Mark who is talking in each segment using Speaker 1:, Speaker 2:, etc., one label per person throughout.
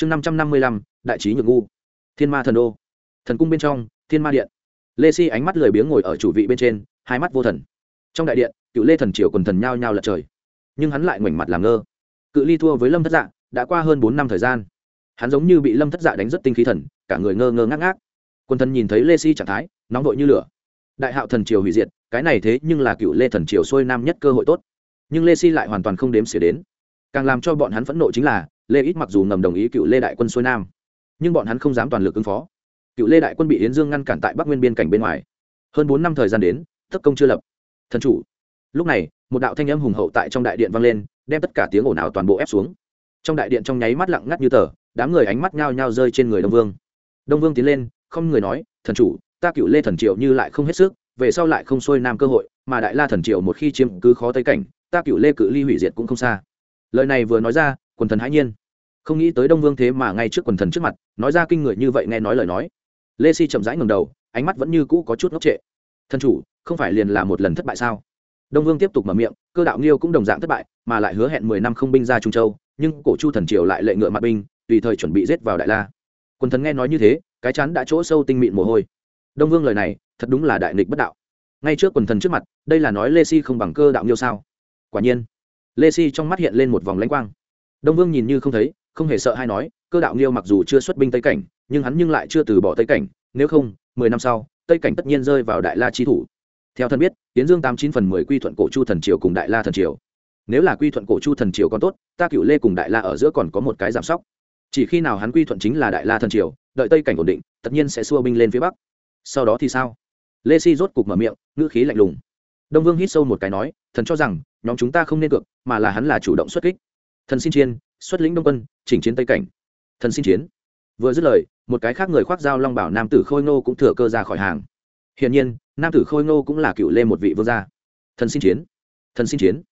Speaker 1: chương năm trăm năm mươi lăm, đại trí nhược ngu. Thiên ma thần đô. Thần cung bên trong, thiên ma điện. Lê si ánh mắt lười biếng ngồi ở chủ vị bên trên, hai mắt vô thần. Trong đại điện, cựu lê thần triều quần thần nhao nhao lật trời. Nhưng hắn lại ngoảnh mặt làm ngơ. Cự ly thua với lâm thất dạ đã qua hơn bốn năm thời gian. Hắn giống như bị lâm thất dạ đánh rất tinh khí thần, cả người ngơ ngơ ngác ngác. Quần thần nhìn thấy lê si trạng thái, nóng vội như lửa. Đại hạo thần triều hủy diệt, cái này thế nhưng là cựu lê thần triều xuôi nam nhất cơ hội tốt. Nhưng lê si lại hoàn toàn không đếm xỉa đến. Càng làm cho bọn hắn phẫn nộ chính là lê ít mặc dù ngầm đồng ý cựu lê đại quân xuôi nam, nhưng bọn hắn không dám toàn lực ứng phó. Cựu lê đại quân bị yến dương ngăn cản tại bắc nguyên biên cảnh bên ngoài. Hơn bốn năm thời gian đến tất công chưa lập. Thần chủ. Lúc này, một đạo thanh âm hùng hậu tại trong đại điện vang lên, đem tất cả tiếng ồn ào toàn bộ ép xuống. Trong đại điện trong nháy mắt lặng ngắt như tờ, đám người ánh mắt nhao nhao rơi trên người đông vương. Đông vương tiến lên, không người nói, thần chủ, ta cựu lê thần triệu như lại không hết sức, về sau lại không xuôi nam cơ hội, mà đại la thần triệu một khi chiếm cứ khó tây cảnh, ta cựu lê cự ly hủy diệt cũng không xa. Lời này vừa nói ra, quần thần hãi nhiên không nghĩ tới đông vương thế mà ngay trước quần thần trước mặt, nói ra kinh người như vậy nghe nói lời nói. Lê si chậm rãi ngầm đầu, ánh mắt vẫn như cũ có chút ngốc trệ. Thần chủ, không phải liền là một lần thất bại sao? Đông vương tiếp tục mở miệng, cơ đạo nghiêu cũng đồng dạng thất bại, mà lại hứa hẹn mười năm không binh ra trung châu, nhưng cổ chu thần triều lại lệ ngựa mặt binh, tùy thời chuẩn bị giết vào đại la. Quần thần nghe nói như thế, cái chắn đã chỗ sâu tinh mịn mồ hôi. Đông vương lời này, thật đúng là đại nghịch bất đạo. Ngay trước quần thần trước mặt, đây là nói lê si không bằng cơ đạo nghiêu sao? Quả nhiên, lê si trong mắt hiện lên một vòng lãnh quang. Đông vương nhìn như không thấy không hề sợ hay nói, cơ đạo nghiêu mặc dù chưa xuất binh tây cảnh, nhưng hắn nhưng lại chưa từ bỏ tây cảnh, nếu không, mười năm sau, tây cảnh tất nhiên rơi vào đại la chi thủ. Theo thân biết tiến dương tám chín phần mười quy thuận cổ chu thần triều cùng đại la thần triều. Nếu là quy thuận cổ chu thần triều còn tốt, ta cựu lê cùng đại la ở giữa còn có một cái giảm sóc. Chỉ khi nào hắn quy thuận chính là đại la thần triều, đợi tây cảnh ổn định, tất nhiên sẽ xua binh lên phía bắc. Sau đó thì sao? Lê si rốt cục mở miệng, ngữ khí lạnh lùng. Đông vương hít sâu một cái nói, thần cho rằng, nhóm chúng ta không nên cược, mà là hắn là chủ động xuất kích. Thần xin chiên xuất lĩnh đông quân, chỉnh chiến tây cảnh. Thần xin chiến. Vừa dứt lời, một cái khác người khoác dao long bảo nam tử khôi ngô cũng thừa cơ ra khỏi hàng. Hiển nhiên, nam tử khôi ngô cũng là cựu lê một vị vương gia. Thần xin chiến. Thần xin chiến.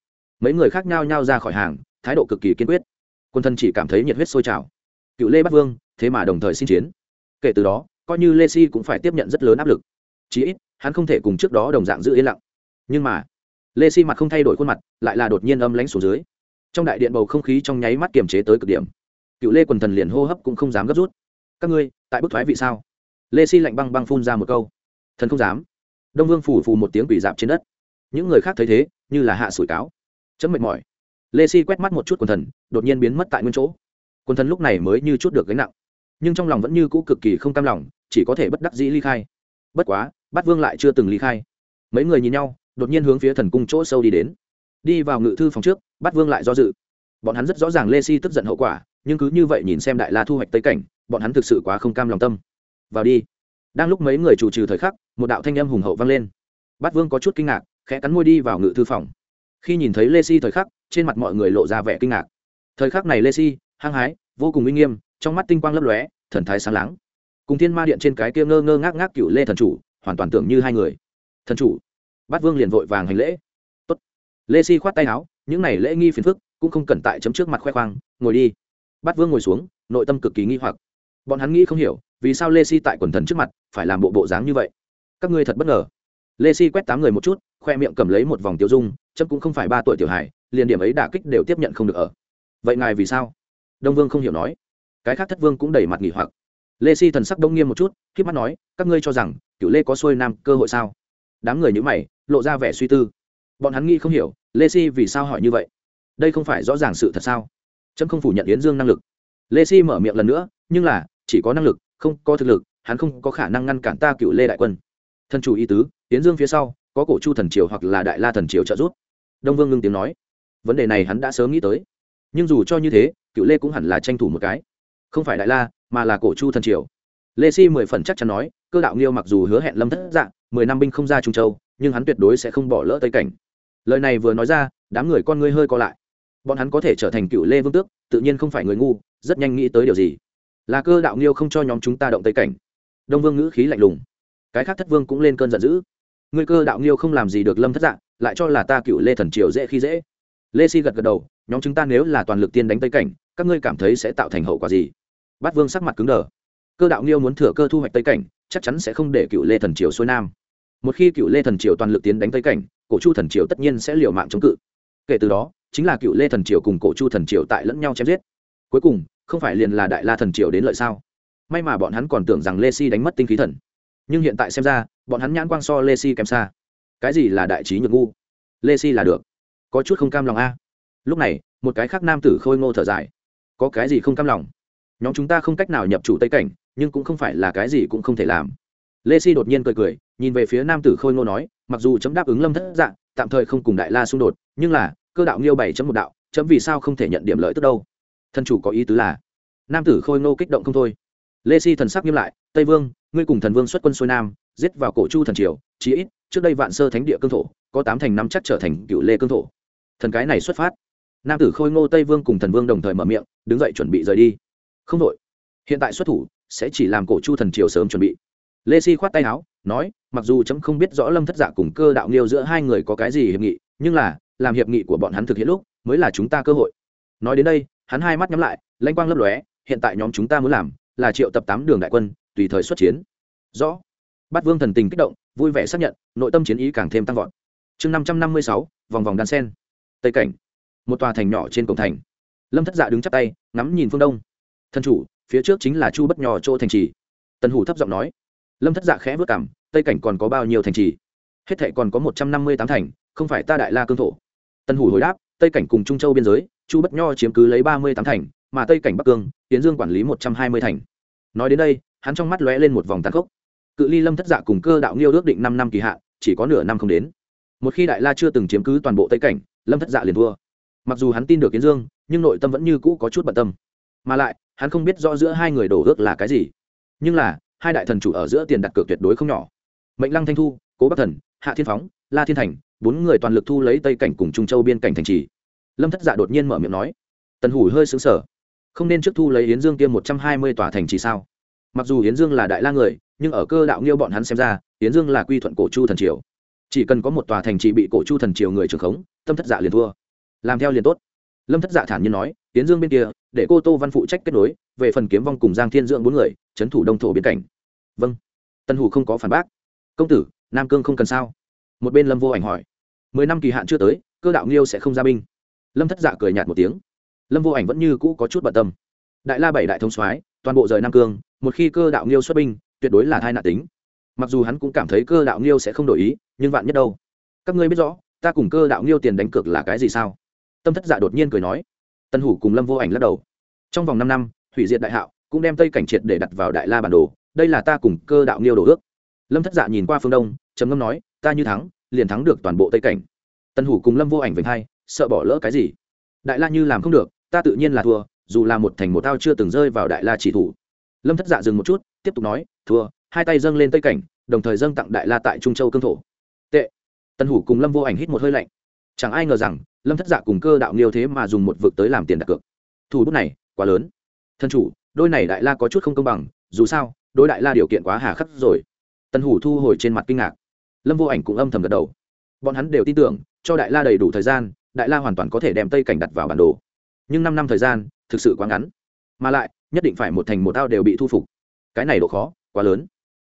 Speaker 1: Mấy người khác nhau nhau ra khỏi hàng, thái độ cực kỳ kiên quyết. Quân thân chỉ cảm thấy nhiệt huyết sôi trào. Cựu lê bắc vương, thế mà đồng thời xin chiến. Kể từ đó, coi như lê si cũng phải tiếp nhận rất lớn áp lực. Chí ít, hắn không thể cùng trước đó đồng dạng giữ yên lặng. Nhưng mà, lê si mặt không thay đổi khuôn mặt, lại là đột nhiên âm lãnh xuống dưới trong đại điện bầu không khí trong nháy mắt kiềm chế tới cực điểm. Cựu lê quần thần liền hô hấp cũng không dám gấp rút. Các ngươi, tại bức thoái vị sao? Lê si lạnh băng băng phun ra một câu. Thần không dám. Đông vương phủ phù một tiếng quỷ dạp trên đất. Những người khác thấy thế, như là hạ sủi cáo. Chấm mệt mỏi. Lê si quét mắt một chút quần thần, đột nhiên biến mất tại nguyên chỗ. Quần thần lúc này mới như chút được gánh nặng, nhưng trong lòng vẫn như cũ cực kỳ không cam lòng, chỉ có thể bất đắc dĩ ly khai. Bất quá, bát vương lại chưa từng ly khai. Mấy người nhìn nhau, đột nhiên hướng phía thần cung chỗ sâu đi đến đi vào ngự thư phòng trước bát vương lại do dự. Bọn hắn rất rõ ràng lê si tức giận hậu quả, nhưng cứ như vậy nhìn xem đại la thu hoạch tây cảnh, bọn hắn thực sự quá không cam lòng tâm. Vào đi. Đang lúc mấy người chủ trừ thời khắc, một đạo thanh âm hùng hậu vang lên. Bát vương có chút kinh ngạc, khẽ cắn môi đi vào ngự thư phòng. Khi nhìn thấy lê si thời khắc, trên mặt mọi người lộ ra vẻ kinh ngạc. Thời khắc này lê si, hăng hái, vô cùng uy nghiêm, trong mắt tinh quang lấp lóe, thần thái sáng láng. Cùng thiên ma điện trên cái kia ngơ ngơ ngác ngác cựu lê thần chủ, hoàn toàn tưởng như hai người. Thần chủ. Bát vương liền vội vàng hành lễ lê si khoát tay áo, những này lễ nghi phiền phức, cũng không cần tại chấm trước mặt khoe khoang, ngồi đi. Bát vương ngồi xuống, nội tâm cực kỳ nghi hoặc. Bọn hắn nghĩ không hiểu, vì sao lê si tại quần thần trước mặt phải làm bộ bộ dáng như vậy? Các ngươi thật bất ngờ. Lê si quét tám người một chút, khoe miệng cầm lấy một vòng tiêu dung, chấm cũng không phải ba tuổi tiểu hải liền điểm ấy đả kích đều tiếp nhận không được ở. Vậy ngài vì sao? Đông vương không hiểu nói. Cái khác thất vương cũng đầy mặt nghỉ hoặc. Lê si thần sắc đông nghiêm một chút k mắt nói, các ngươi cho rằng cựu lê có xuôi nam cơ hội sao? Đám người nhữ mày, lộ ra vẻ suy tư bọn hắn nghi không hiểu, lê si vì sao hỏi như vậy? Đây không phải rõ ràng sự thật sao? Trâm không phủ nhận yến dương năng lực. Lê si mở miệng lần nữa, nhưng là, chỉ có năng lực, không có thực lực, hắn không có khả năng ngăn cản ta cựu lê đại quân. Thân chủ ý tứ, yến dương phía sau, có cổ chu thần triều hoặc là đại la thần triều trợ giúp. Đông vương ngưng tiếng nói. Vấn đề này hắn đã sớm nghĩ tới. Nhưng dù cho như thế, cựu lê cũng hẳn là tranh thủ một cái. Không phải đại la, mà là cổ chu thần triều. Lê si mười phần chắc chắn nói, cơ đạo nghiêu mặc dù hứa hẹn lâm thất dạng mười năm binh không ra trung châu, nhưng hắn tuyệt đối sẽ không bỏ lỡ tây cảnh lời này vừa nói ra, đám người con ngươi hơi co lại. Bọn hắn có thể trở thành cựu lê vương tước, tự nhiên không phải người ngu, rất nhanh nghĩ tới điều gì. Là cơ đạo nghiêu không cho nhóm chúng ta động tây cảnh. Đông vương ngữ khí lạnh lùng. Cái khác thất vương cũng lên cơn giận dữ. Người cơ đạo nghiêu không làm gì được lâm thất dạng lại cho là ta cựu lê thần triều dễ khi dễ. Lê si gật gật đầu, nhóm chúng ta nếu là toàn lực tiên đánh tây cảnh, các ngươi cảm thấy sẽ tạo thành hậu quả gì? Bát vương sắc mặt cứng đờ. Cơ đạo nghiêu muốn thừa cơ thu hoạch tây cảnh, chắc chắn sẽ không để cựu lê thần triều xuôi nam. Một khi cựu lê thần triều toàn lực tiến đánh tây cảnh cổ chu thần triều tất nhiên sẽ liều mạng chống cự. Kể từ đó, chính là cựu lê thần triều cùng cổ chu thần triều tại lẫn nhau chém giết. Cuối cùng, không phải liền là đại la thần triều đến lợi sao? May mà bọn hắn còn tưởng rằng lê si đánh mất tinh khí thần. Nhưng hiện tại xem ra, bọn hắn nhãn quang so lê si kém xa. Cái gì là đại trí nhược ngu? Lê si là được. Có chút không cam lòng a. Lúc này, một cái khác nam tử khôi ngô thở dài. Có cái gì không cam lòng? Nhóm chúng ta không cách nào nhập chủ tây cảnh, nhưng cũng không phải là cái gì cũng không thể làm. Lê si đột nhiên cười cười, nhìn về phía nam tử khôi ngô nói mặc dù chấm đáp ứng lâm thất dạng, tạm thời không cùng đại la xung đột, nhưng là, cơ đạo nghiêu bảy chấm một đạo, chấm vì sao không thể nhận điểm lợi tức đâu? Thân chủ có ý tứ là, nam tử khôi ngô kích động không thôi. Lê si thần sắc nghiêm lại, tây vương, ngươi cùng thần vương xuất quân xuôi nam, giết vào cổ chu thần triều, chí ít, trước đây vạn sơ thánh địa cương thổ, có tám thành năm chắc trở thành cựu lê cương thổ. Thần cái này xuất phát. Nam tử khôi ngô tây vương cùng thần vương đồng thời mở miệng, đứng dậy chuẩn bị rời đi. Không đội. Hiện tại xuất thủ, sẽ chỉ làm cổ chu thần triều sớm chuẩn bị lê si khoát tay áo, nói, mặc dù chấm không biết rõ lâm thất dạ cùng cơ đạo nghiêu giữa hai người có cái gì hiệp nghị, nhưng là, làm hiệp nghị của bọn hắn thực hiện lúc, mới là chúng ta cơ hội. Nói đến đây, hắn hai mắt nhắm lại, lanh quang lấp lóe, hiện tại nhóm chúng ta muốn làm, là triệu tập tám đường đại quân, tùy thời xuất chiến. Rõ. Bát vương thần tình kích động, vui vẻ xác nhận, nội tâm chiến ý càng thêm tăng vọt. Chương năm trăm năm mươi sáu, vòng vòng đan sen. Tây cảnh. Một tòa thành nhỏ trên cổng thành. Lâm thất dạ đứng chắp tay, ngắm nhìn phương đông. Thân chủ, phía trước chính là chu bất nhỏ chỗ thành trì. Tần hủ thấp giọng nói lâm thất dạ khẽ vất cảm tây cảnh còn có bao nhiêu thành trì? Hết thệ còn có một trăm năm mươi tám thành, không phải ta đại la cương thổ. Tân hủ hồi đáp, tây cảnh cùng trung châu biên giới, chu bất nho chiếm cứ lấy ba mươi tám thành, mà tây cảnh bắc cương tiến dương quản lý một trăm hai mươi thành. Nói đến đây, hắn trong mắt lóe lên một vòng tàn khốc. Cự ly lâm thất dạ cùng cơ đạo nghiêu ước định năm năm kỳ hạn, chỉ có nửa năm không đến. Một khi đại la chưa từng chiếm cứ toàn bộ tây cảnh, lâm thất dạ liền thua. Mặc dù hắn tin được kiến dương, nhưng nội tâm vẫn như cũ có chút bận tâm. Mà lại, hắn không biết rõ giữa hai người đổ ước là cái gì. Nhưng là hai đại thần chủ ở giữa tiền đặt cược tuyệt đối không nhỏ. Mệnh lăng thanh thu, cố bắc thần, hạ thiên phóng, la thiên thành, bốn người toàn lực thu lấy tây cảnh cùng trung châu biên cảnh thành trì. Lâm thất dạ đột nhiên mở miệng nói, tần hủ hơi xứng sở không nên trước thu lấy yến dương kia một trăm hai mươi tòa thành trì sao? Mặc dù yến dương là đại la người, nhưng ở cơ đạo nghiêu bọn hắn xem ra, yến dương là quy thuận cổ chu thần triều. Chỉ cần có một tòa thành trì bị cổ chu thần triều người trưởng khống, tâm thất dạ liền thua. Làm theo liền tốt. Lâm thất dạ thản nhiên nói, yến dương bên kia, để cô tô văn phụ trách kết nối, về phần kiếm vong cùng giang thiên dưỡng bốn người, trấn thủ đông thổ biến cảnh vâng. Tân hủ không có phản bác. Công tử, nam cương không cần sao? Một bên lâm vô ảnh hỏi. Mười năm kỳ hạn chưa tới, cơ đạo nghiêu sẽ không ra binh. Lâm thất dạ cười nhạt một tiếng. Lâm vô ảnh vẫn như cũ có chút bận tâm. Đại la bảy đại thông soái, toàn bộ rời nam cương, một khi cơ đạo nghiêu xuất binh, tuyệt đối là thai nạn tính. Mặc dù hắn cũng cảm thấy cơ đạo nghiêu sẽ không đổi ý, nhưng vạn nhất đâu? Các ngươi biết rõ, ta cùng cơ đạo nghiêu tiền đánh cược là cái gì sao? Tâm thất dạ đột nhiên cười nói. Tân hủ cùng lâm vô ảnh lắc đầu. Trong vòng năm năm, hủy diệt đại hạo, cũng đem tây cảnh triệt để đặt vào đại la bản đồ đây là ta cùng cơ đạo nghiêu đồ ước. Lâm thất dạ nhìn qua phương đông, trầm ngâm nói, ta như thắng, liền thắng được toàn bộ tây cảnh. Tân hủ cùng lâm vô ảnh vĩnh hai, sợ bỏ lỡ cái gì? Đại la như làm không được, ta tự nhiên là thua, dù là một thành một tao chưa từng rơi vào đại la chỉ thủ. Lâm thất dạ dừng một chút, tiếp tục nói, thua, hai tay dâng lên tây cảnh, đồng thời dâng tặng đại la tại trung châu cương thổ. Tệ. Tân hủ cùng lâm vô ảnh hít một hơi lạnh. Chẳng ai ngờ rằng, lâm thất dạ cùng cơ đạo nghiêu thế mà dùng một vực tới làm tiền đặt cược. Thủ bút này, quá lớn. Thân chủ, đôi này đại la có chút không công bằng, dù sao đối đại la điều kiện quá hà khắc rồi. Tân hủ thu hồi trên mặt kinh ngạc. Lâm vô ảnh cũng âm thầm gật đầu. Bọn hắn đều tin tưởng cho đại la đầy đủ thời gian đại la hoàn toàn có thể đem tây cảnh đặt vào bản đồ. Nhưng năm năm thời gian thực sự quá ngắn. Mà lại nhất định phải một thành một tao đều bị thu phục. Cái này độ khó quá lớn.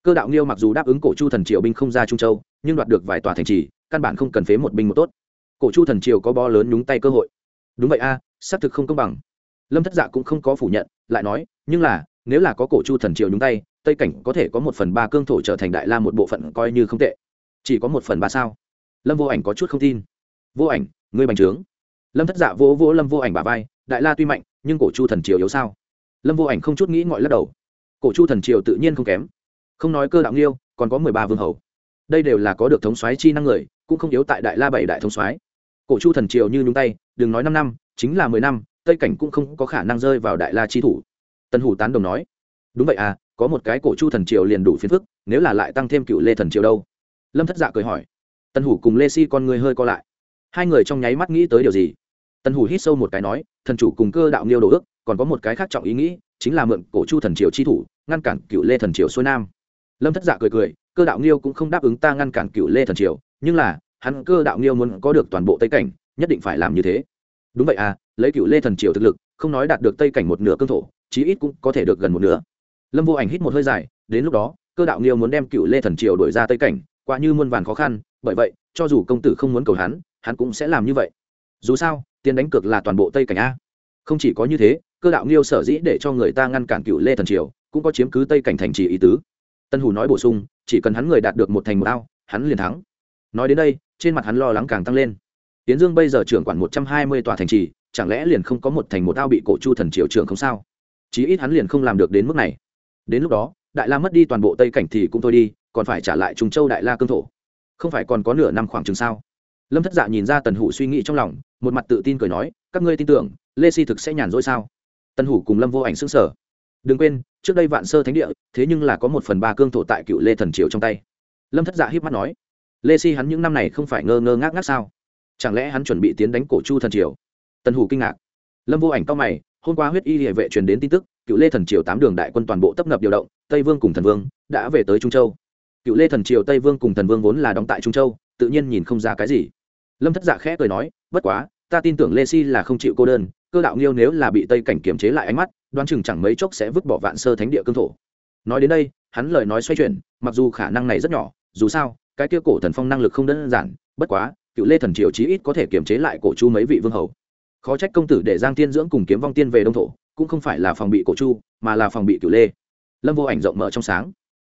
Speaker 1: Cơ đạo nghiêu mặc dù đáp ứng cổ chu thần triều binh không ra trung châu nhưng đoạt được vài tòa thành trì căn bản không cần phế một binh một tốt. Cổ chu thần triều có bo lớn nhúng tay cơ hội. Đúng vậy a à, xác thực không công bằng. Lâm thất dạ cũng không có phủ nhận lại nói nhưng là nếu là có cổ chu thần triều nhúng tay tây cảnh có thể có một phần ba cương thổ trở thành đại la một bộ phận coi như không tệ. Chỉ có một phần ba sao? Lâm vô ảnh có chút không tin. Vô ảnh, ngươi bành trướng. Lâm thất dạ vỗ vỗ lâm vô ảnh bà vai, đại la tuy mạnh, nhưng cổ chu thần triều yếu sao? Lâm vô ảnh không chút nghĩ ngọi lắc đầu. Cổ chu thần triều tự nhiên không kém. Không nói cơ đạo nghiêu, còn có mười ba vương hầu. Đây đều là có được thống soái chi năng người, cũng không yếu tại đại la bảy đại thống soái. Cổ chu thần triều như nhúng tay, đừng nói năm năm, chính là mười năm, tây cảnh cũng không có khả năng rơi vào đại la chi thủ. Tân hủ tán đồng nói. Đúng vậy à có một cái cổ chu thần triều liền đủ phiền phức, nếu là lại tăng thêm cựu lê thần triều đâu? Lâm thất dạ cười hỏi. Tân hủ cùng lê si con người hơi co lại. Hai người trong nháy mắt nghĩ tới điều gì? Tân hủ hít sâu một cái nói, thần chủ cùng cơ đạo nghiêu đồ ước, còn có một cái khác trọng ý nghĩ, chính là mượn cổ chu thần triều chi thủ, ngăn cản cựu lê thần triều xuôi nam. Lâm thất dạ cười cười, cơ đạo nghiêu cũng không đáp ứng ta ngăn cản cựu lê thần triều, nhưng là, hắn cơ đạo nghiêu muốn có được toàn bộ tây cảnh, nhất định phải làm như thế. Đúng vậy à lấy cựu lê thần triều thực lực, không nói đạt được tây cảnh một nửa cương thổ, chí ít cũng có thể được gần một nửa lâm vô ảnh hít một hơi dài, đến lúc đó, cơ đạo nghiêu muốn đem cựu lê thần triều đổi ra tây cảnh, quả như muôn vàn khó khăn, bởi vậy, cho dù công tử không muốn cầu hắn hắn cũng sẽ làm như vậy. Dù sao, tiền đánh cược là toàn bộ tây cảnh a. Không chỉ có như thế, cơ đạo nghiêu sở dĩ để cho người ta ngăn cản cựu lê thần triều, cũng có chiếm cứ tây cảnh thành trì ý tứ. Tân hủ nói bổ sung, chỉ cần hắn người đạt được một thành một ao, hắn liền thắng. Nói đến đây, trên mặt hắn lo lắng càng tăng lên. Tiến dương bây giờ trưởng quản một trăm hai mươi tòa thành trì, chẳng lẽ liền không có một thành một ao bị cổ chu thần triều trưởng không sao? Chí ít hắn liền không làm được đến mức này đến lúc đó, đại la mất đi toàn bộ tây cảnh thì cũng thôi đi, còn phải trả lại trung châu đại la cương thổ. Không phải còn có nửa năm khoảng chừng sao? Lâm thất dạ nhìn ra tần hủ suy nghĩ trong lòng, một mặt tự tin cười nói, các ngươi tin tưởng, lê si thực sẽ nhàn rỗi sao? Tần hủ cùng lâm vô ảnh xứng sở đừng quên, trước đây vạn sơ thánh địa, thế nhưng là có một phần ba cương thổ tại cựu lê thần triều trong tay. Lâm thất dạ híp mắt nói, lê si hắn những năm này không phải ngơ ngơ ngác ngác sao? Chẳng lẽ hắn chuẩn bị tiến đánh cổ chu thần triều? Tần hủ kinh ngạc. Lâm vô ảnh cao mày, hôm qua huyết y địa vệ truyền đến tin tức cựu lê thần triều tám đường đại quân toàn bộ tấp nập điều động, tây vương cùng thần vương đã về tới trung châu. Cựu lê thần triều tây vương cùng thần vương vốn là đóng tại trung châu, tự nhiên nhìn không ra cái gì. Lâm thất dạ khẽ cười nói, bất quá, ta tin tưởng lê si là không chịu cô đơn, cơ đạo nghiêu nếu là bị tây cảnh kiềm chế lại ánh mắt, đoán chừng chẳng mấy chốc sẽ vứt bỏ vạn sơ thánh địa cương thổ. Nói đến đây, hắn lời nói xoay chuyển, mặc dù khả năng này rất nhỏ, dù sao, cái kia cổ thần phong năng lực không đơn giản, bất quá, cựu lê thần triều chí ít có thể kiềm chế lại cổ chu mấy vị vương hầu. Khó trách công tử để giang tiên dưỡng cùng kiếm vong tiên về đông thổ cũng không phải là phòng bị cổ chu, mà là phòng bị cửu lê. Lâm vô ảnh rộng mở trong sáng.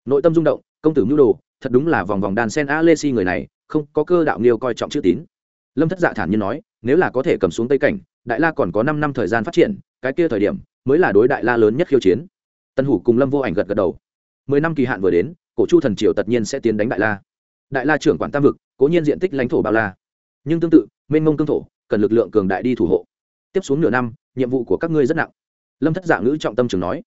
Speaker 1: Nội tâm rung động, công tử mưu đồ, thật đúng là vòng vòng đàn sen a lê si người này, không có cơ đạo nghiêu coi trọng chữ tín. Lâm thất dạ thản nhiên nói, nếu là có thể cầm xuống tây cảnh, đại la còn có năm năm thời gian phát triển, cái kia thời điểm mới là đối đại la lớn nhất khiêu chiến. Tân hủ cùng lâm vô ảnh gật gật đầu. Mười năm kỳ hạn vừa đến, cổ chu thần triều tất nhiên sẽ tiến đánh đại la. Đại la trưởng quản tam vực, cố nhiên diện tích lãnh thổ bao la. Nhưng tương tự, mênh mông cương thổ, cần lực lượng cường đại đi thủ hộ. Tiếp xuống nửa năm, nhiệm vụ của các ngươi rất nặng lâm thất dạ ngữ trọng tâm trường nói,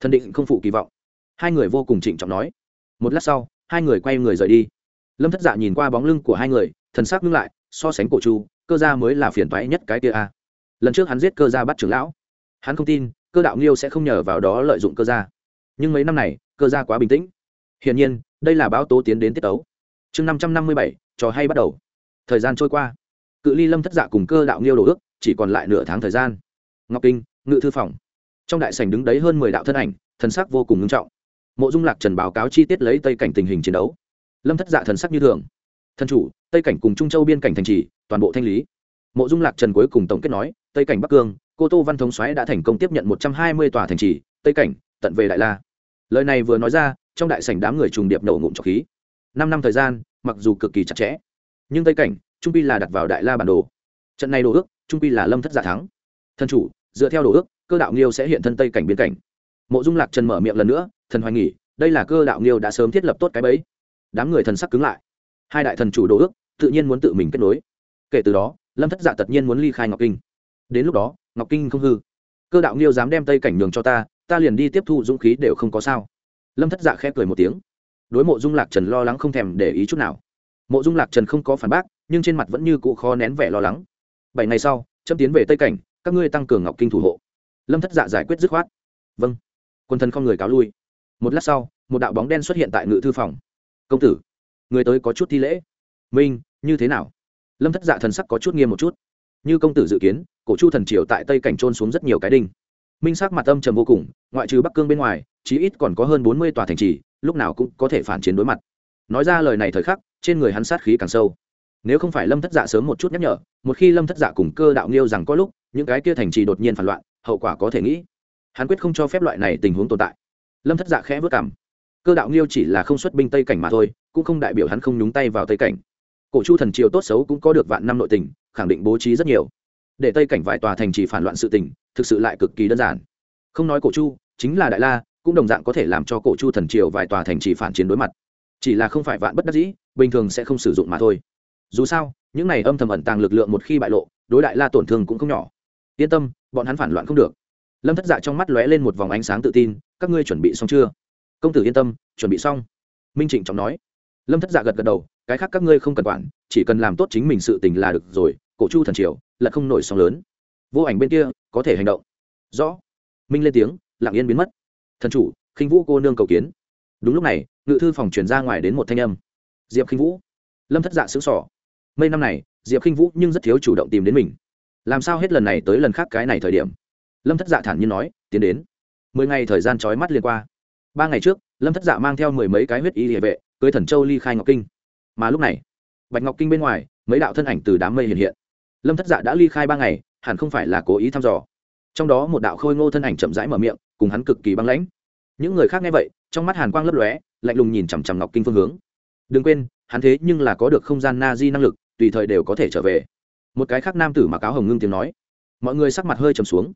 Speaker 1: thần định không phụ kỳ vọng. Hai người vô cùng trịnh trọng nói. Một lát sau, hai người quay người rời đi. Lâm thất dạ nhìn qua bóng lưng của hai người, thần sắc ngưng lại, so sánh cổ chu, cơ gia mới là phiền toái nhất cái kia a. Lần trước hắn giết cơ gia bắt trưởng lão. Hắn không tin, cơ đạo nghiêu sẽ không nhờ vào đó lợi dụng cơ gia. Nhưng mấy năm này, cơ gia quá bình tĩnh. Hiển nhiên, đây là báo tố tiến đến tiết tấu. Chương năm trăm năm mươi bảy, trò hay bắt đầu. Thời gian trôi qua. Cự ly lâm thất dạ cùng cơ đạo nghiêu đổ ước, chỉ còn lại nửa tháng thời gian. Ngọc kinh, ngự thư phòng trong đại sảnh đứng đấy hơn mười đạo thân ảnh, thần sắc vô cùng nghiêm trọng. Mộ dung lạc trần báo cáo chi tiết lấy tây cảnh tình hình chiến đấu. Lâm thất dạ thần sắc như thường. Thân chủ, tây cảnh cùng trung châu biên cảnh thành trì, toàn bộ thanh lý. Mộ dung lạc trần cuối cùng tổng kết nói, tây cảnh bắc cương, cô tô văn thống xoáy đã thành công tiếp nhận một trăm hai mươi tòa thành trì, tây cảnh, tận về đại la. Lời này vừa nói ra, trong đại sảnh đám người trùng điệp nổ ngụm trọc khí. Năm năm thời gian, mặc dù cực kỳ chặt chẽ, nhưng tây cảnh, trung pi là đặt vào đại la bản đồ. Trận này đồ ước, trung pi là lâm thất giả thắng. Thân chủ, dựa theo đồ ước cơ đạo nghiêu sẽ hiện thân tây cảnh biên cảnh. Mộ dung lạc trần mở miệng lần nữa, thần hoài nghỉ, đây là cơ đạo nghiêu đã sớm thiết lập tốt cái bẫy. Đám người thần sắc cứng lại. Hai đại thần chủ đồ ước, tự nhiên muốn tự mình kết nối. Kể từ đó, lâm thất dạ tất nhiên muốn ly khai ngọc kinh. Đến lúc đó, ngọc kinh không hư. Cơ đạo nghiêu dám đem tây cảnh nhường cho ta ta liền đi tiếp thu dũng khí đều không có sao. Lâm thất dạ khẽ cười một tiếng. Đối mộ dung lạc trần lo lắng không thèm để ý chút nào. Mộ dung lạc trần không có phản bác, nhưng trên mặt vẫn như cụ khó nén vẻ lo lắng. Bảy ngày sau châm tiến về tây cảnh, các ngươi tăng cường ngọc kinh thủ hộ lâm thất dạ giải quyết dứt khoát. Vâng. Quân thần không người cáo lui. Một lát sau, một đạo bóng đen xuất hiện tại ngự thư phòng. Công tử, người tới có chút thi lễ. Minh, như thế nào? Lâm thất dạ thần sắc có chút nghiêm một chút. Như công tử dự kiến, cổ chu thần triều tại tây cảnh trôn xuống rất nhiều cái đinh. Minh sắc mặt âm trầm vô cùng, ngoại trừ bắc cương bên ngoài, chí ít còn có hơn bốn mươi tòa thành trì, lúc nào cũng có thể phản chiến đối mặt. Nói ra lời này thời khắc, trên người hắn sát khí càng sâu. Nếu không phải lâm thất dạ sớm một chút nhắc nhở, một khi lâm thất dạ cùng cơ đạo nghiêu rằng có lúc, những cái kia thành trì đột nhiên phản loạn hậu quả có thể nghĩ. Hắn quyết không cho phép loại này tình huống tồn tại. Lâm thất dạ khẽ vất cảm cơ đạo nghiêu chỉ là không xuất binh tây cảnh mà thôi, cũng không đại biểu hắn không nhúng tay vào tây cảnh. Cổ chu thần triều tốt xấu cũng có được vạn năm nội tình, khẳng định bố trí rất nhiều. Để tây cảnh vài tòa thành trì phản loạn sự tình, thực sự lại cực kỳ đơn giản. Không nói cổ chu, chính là đại la, cũng đồng dạng có thể làm cho cổ chu thần triều vài tòa thành trì phản chiến đối mặt. Chỉ là không phải vạn bất đắc dĩ, bình thường sẽ không sử dụng mà thôi. Dù sao, những này âm thầm ẩn tàng lực lượng một khi bại lộ, đối đại la tổn thương cũng không nhỏ. Yên tâm bọn hắn phản loạn không được. Lâm thất dạ trong mắt lóe lên một vòng ánh sáng tự tin, các ngươi chuẩn bị xong chưa? Công tử yên tâm, chuẩn bị xong. Minh trịnh trọng nói. Lâm thất dạ gật gật đầu, cái khác các ngươi không cần quản, chỉ cần làm tốt chính mình sự tình là được rồi, cổ chu thần triều, là không nổi sóng lớn. Vô ảnh bên kia, có thể hành động. Rõ. Minh lên tiếng, lặng yên biến mất. Thần chủ, khinh vũ cô nương cầu kiến. Đúng lúc này, ngự thư phòng truyền ra ngoài đến một thanh âm. Diệp khinh vũ. Lâm thất dạ xứng sỏ mấy năm này, diệp khinh vũ nhưng rất thiếu chủ động tìm đến mình làm sao hết lần này tới lần khác cái này thời điểm? Lâm thất dạ thản nhiên nói, tiến đến. Mười ngày thời gian trói mắt liên qua. Ba ngày trước, lâm thất dạ mang theo mười mấy cái huyết y địa vệ, cưới thần châu ly khai ngọc kinh. Mà lúc này, bạch ngọc kinh bên ngoài, mấy đạo thân ảnh từ đám mây hiện hiện. Lâm thất dạ đã ly khai ba ngày, hẳn không phải là cố ý thăm dò. Trong đó một đạo khôi ngô thân ảnh chậm rãi mở miệng, cùng hắn cực kỳ băng lãnh. Những người khác nghe vậy, trong mắt hàn quang lấp lóe, lạnh lùng nhìn chằm chằm ngọc kinh phương hướng. Đừng quên, hắn thế nhưng là có được không gian na di năng lực, tùy thời đều có thể trở về một cái khác nam tử mặc áo hồng ngưng tiếng nói. Mọi người sắc mặt hơi trầm xuống.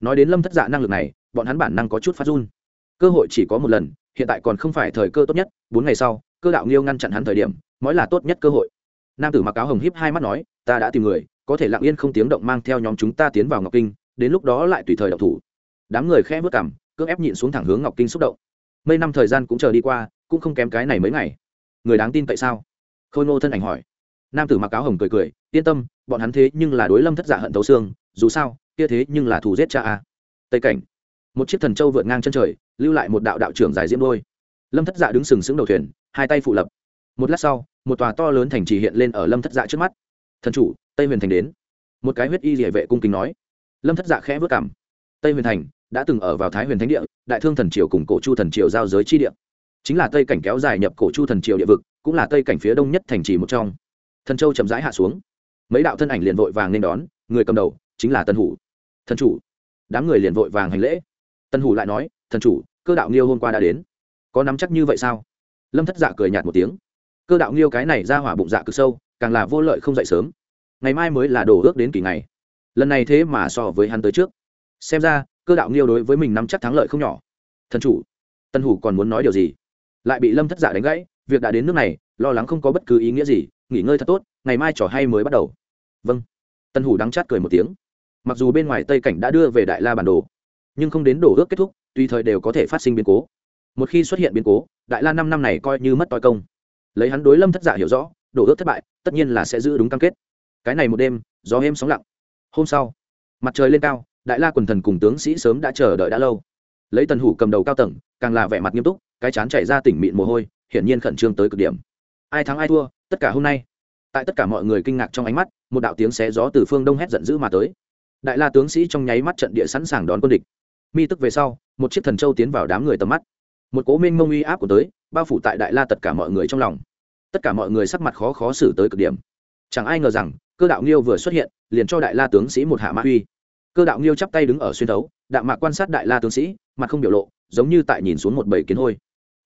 Speaker 1: Nói đến lâm thất dạ năng lực này, bọn hắn bản năng có chút phát run. Cơ hội chỉ có một lần, hiện tại còn không phải thời cơ tốt nhất, bốn ngày sau, cơ đạo nghiêu ngăn chặn hắn thời điểm, mới là tốt nhất cơ hội. Nam tử mặc áo hồng híp hai mắt nói, ta đã tìm người, có thể lặng yên không tiếng động mang theo nhóm chúng ta tiến vào ngọc kinh, đến lúc đó lại tùy thời đọc thủ. Đám người khẽ vớt cảm cưỡng ép nhịn xuống thẳng hướng ngọc kinh xúc động. Mấy năm thời gian cũng chờ đi qua, cũng không kém cái này mấy ngày. Người đáng tin tại sao? Khôi ngô thân ảnh hỏi nam tử mặc áo hồng cười cười, yên tâm, bọn hắn thế nhưng là đối lâm thất giả hận thấu xương, dù sao, kia thế nhưng là thù giết cha a. Tây cảnh, một chiếc thần châu vượt ngang chân trời, lưu lại một đạo đạo trưởng dài diễm đôi. Lâm thất dạ đứng sừng sững đầu thuyền, hai tay phụ lập. Một lát sau, một tòa to lớn thành trì hiện lên ở lâm thất dạ trước mắt. Thần chủ, tây huyền thành đến. Một cái huyết y địa vệ cung kính nói. Lâm thất dạ khẽ vất cảm tây huyền thành đã từng ở vào thái huyền thánh địa, đại thương thần triều cùng cổ chu thần triều giao giới chi địa. Chính là tây cảnh kéo dài nhập cổ chu thần triều địa vực, cũng là tây cảnh phía đông nhất thành trì một trong thần châu chậm rãi hạ xuống. Mấy đạo thân ảnh liền vội vàng nên đón, người cầm đầu chính là tân hủ. Thần chủ. Đám người liền vội vàng hành lễ. Tân hủ lại nói, thần chủ, cơ đạo nghiêu hôm qua đã đến. Có nắm chắc như vậy sao? Lâm thất dạ cười nhạt một tiếng. Cơ đạo nghiêu cái này ra hỏa bụng dạ cực sâu, càng là vô lợi không dậy sớm. Ngày mai mới là đổ ước đến kỳ ngày. Lần này thế mà so với hắn tới trước. Xem ra, cơ đạo nghiêu đối với mình nắm chắc thắng lợi không nhỏ. Thần chủ. Tân hủ còn muốn nói điều gì? Lại bị lâm thất giả đánh gãy, việc đã đến nước này, lo lắng không có bất cứ ý nghĩa gì nghỉ ngơi thật tốt, ngày mai trò hay mới bắt đầu. Vâng. Tân hủ đắng chát cười một tiếng. Mặc dù bên ngoài tây cảnh đã đưa về đại la bản đồ, nhưng không đến đổ ước kết thúc, tùy thời đều có thể phát sinh biến cố. Một khi xuất hiện biến cố, đại la năm năm này coi như mất toi công. Lấy hắn đối lâm thất giả hiểu rõ, đổ ước thất bại, tất nhiên là sẽ giữ đúng cam kết. Cái này một đêm, gió êm sóng lặng. Hôm sau, mặt trời lên cao, đại la quần thần cùng tướng sĩ sớm đã chờ đợi đã lâu. Lấy tần hủ cầm đầu cao tầng, càng là vẻ mặt nghiêm túc, cái chán chảy ra tỉnh mịn mồ hôi, hiển nhiên khẩn trương tới cực điểm. Ai thắng ai thua tất cả hôm nay, tại tất cả mọi người kinh ngạc trong ánh mắt, một đạo tiếng xé gió từ phương đông hét giận dữ mà tới. Đại la tướng sĩ trong nháy mắt trận địa sẵn sàng đón quân địch. Mi tức về sau, một chiếc thần châu tiến vào đám người tầm mắt. Một cố minh mông uy áp của tới, bao phủ tại đại la tất cả mọi người trong lòng. Tất cả mọi người sắc mặt khó khó xử tới cực điểm. Chẳng ai ngờ rằng, cơ đạo nghiêu vừa xuất hiện, liền cho đại la tướng sĩ một hạ mã uy. Cơ đạo nghiêu chắp tay đứng ở xuyên thấu, đạm mạc quan sát đại la tướng sĩ, mặt không biểu lộ, giống như tại nhìn xuống một bầy kiến hôi.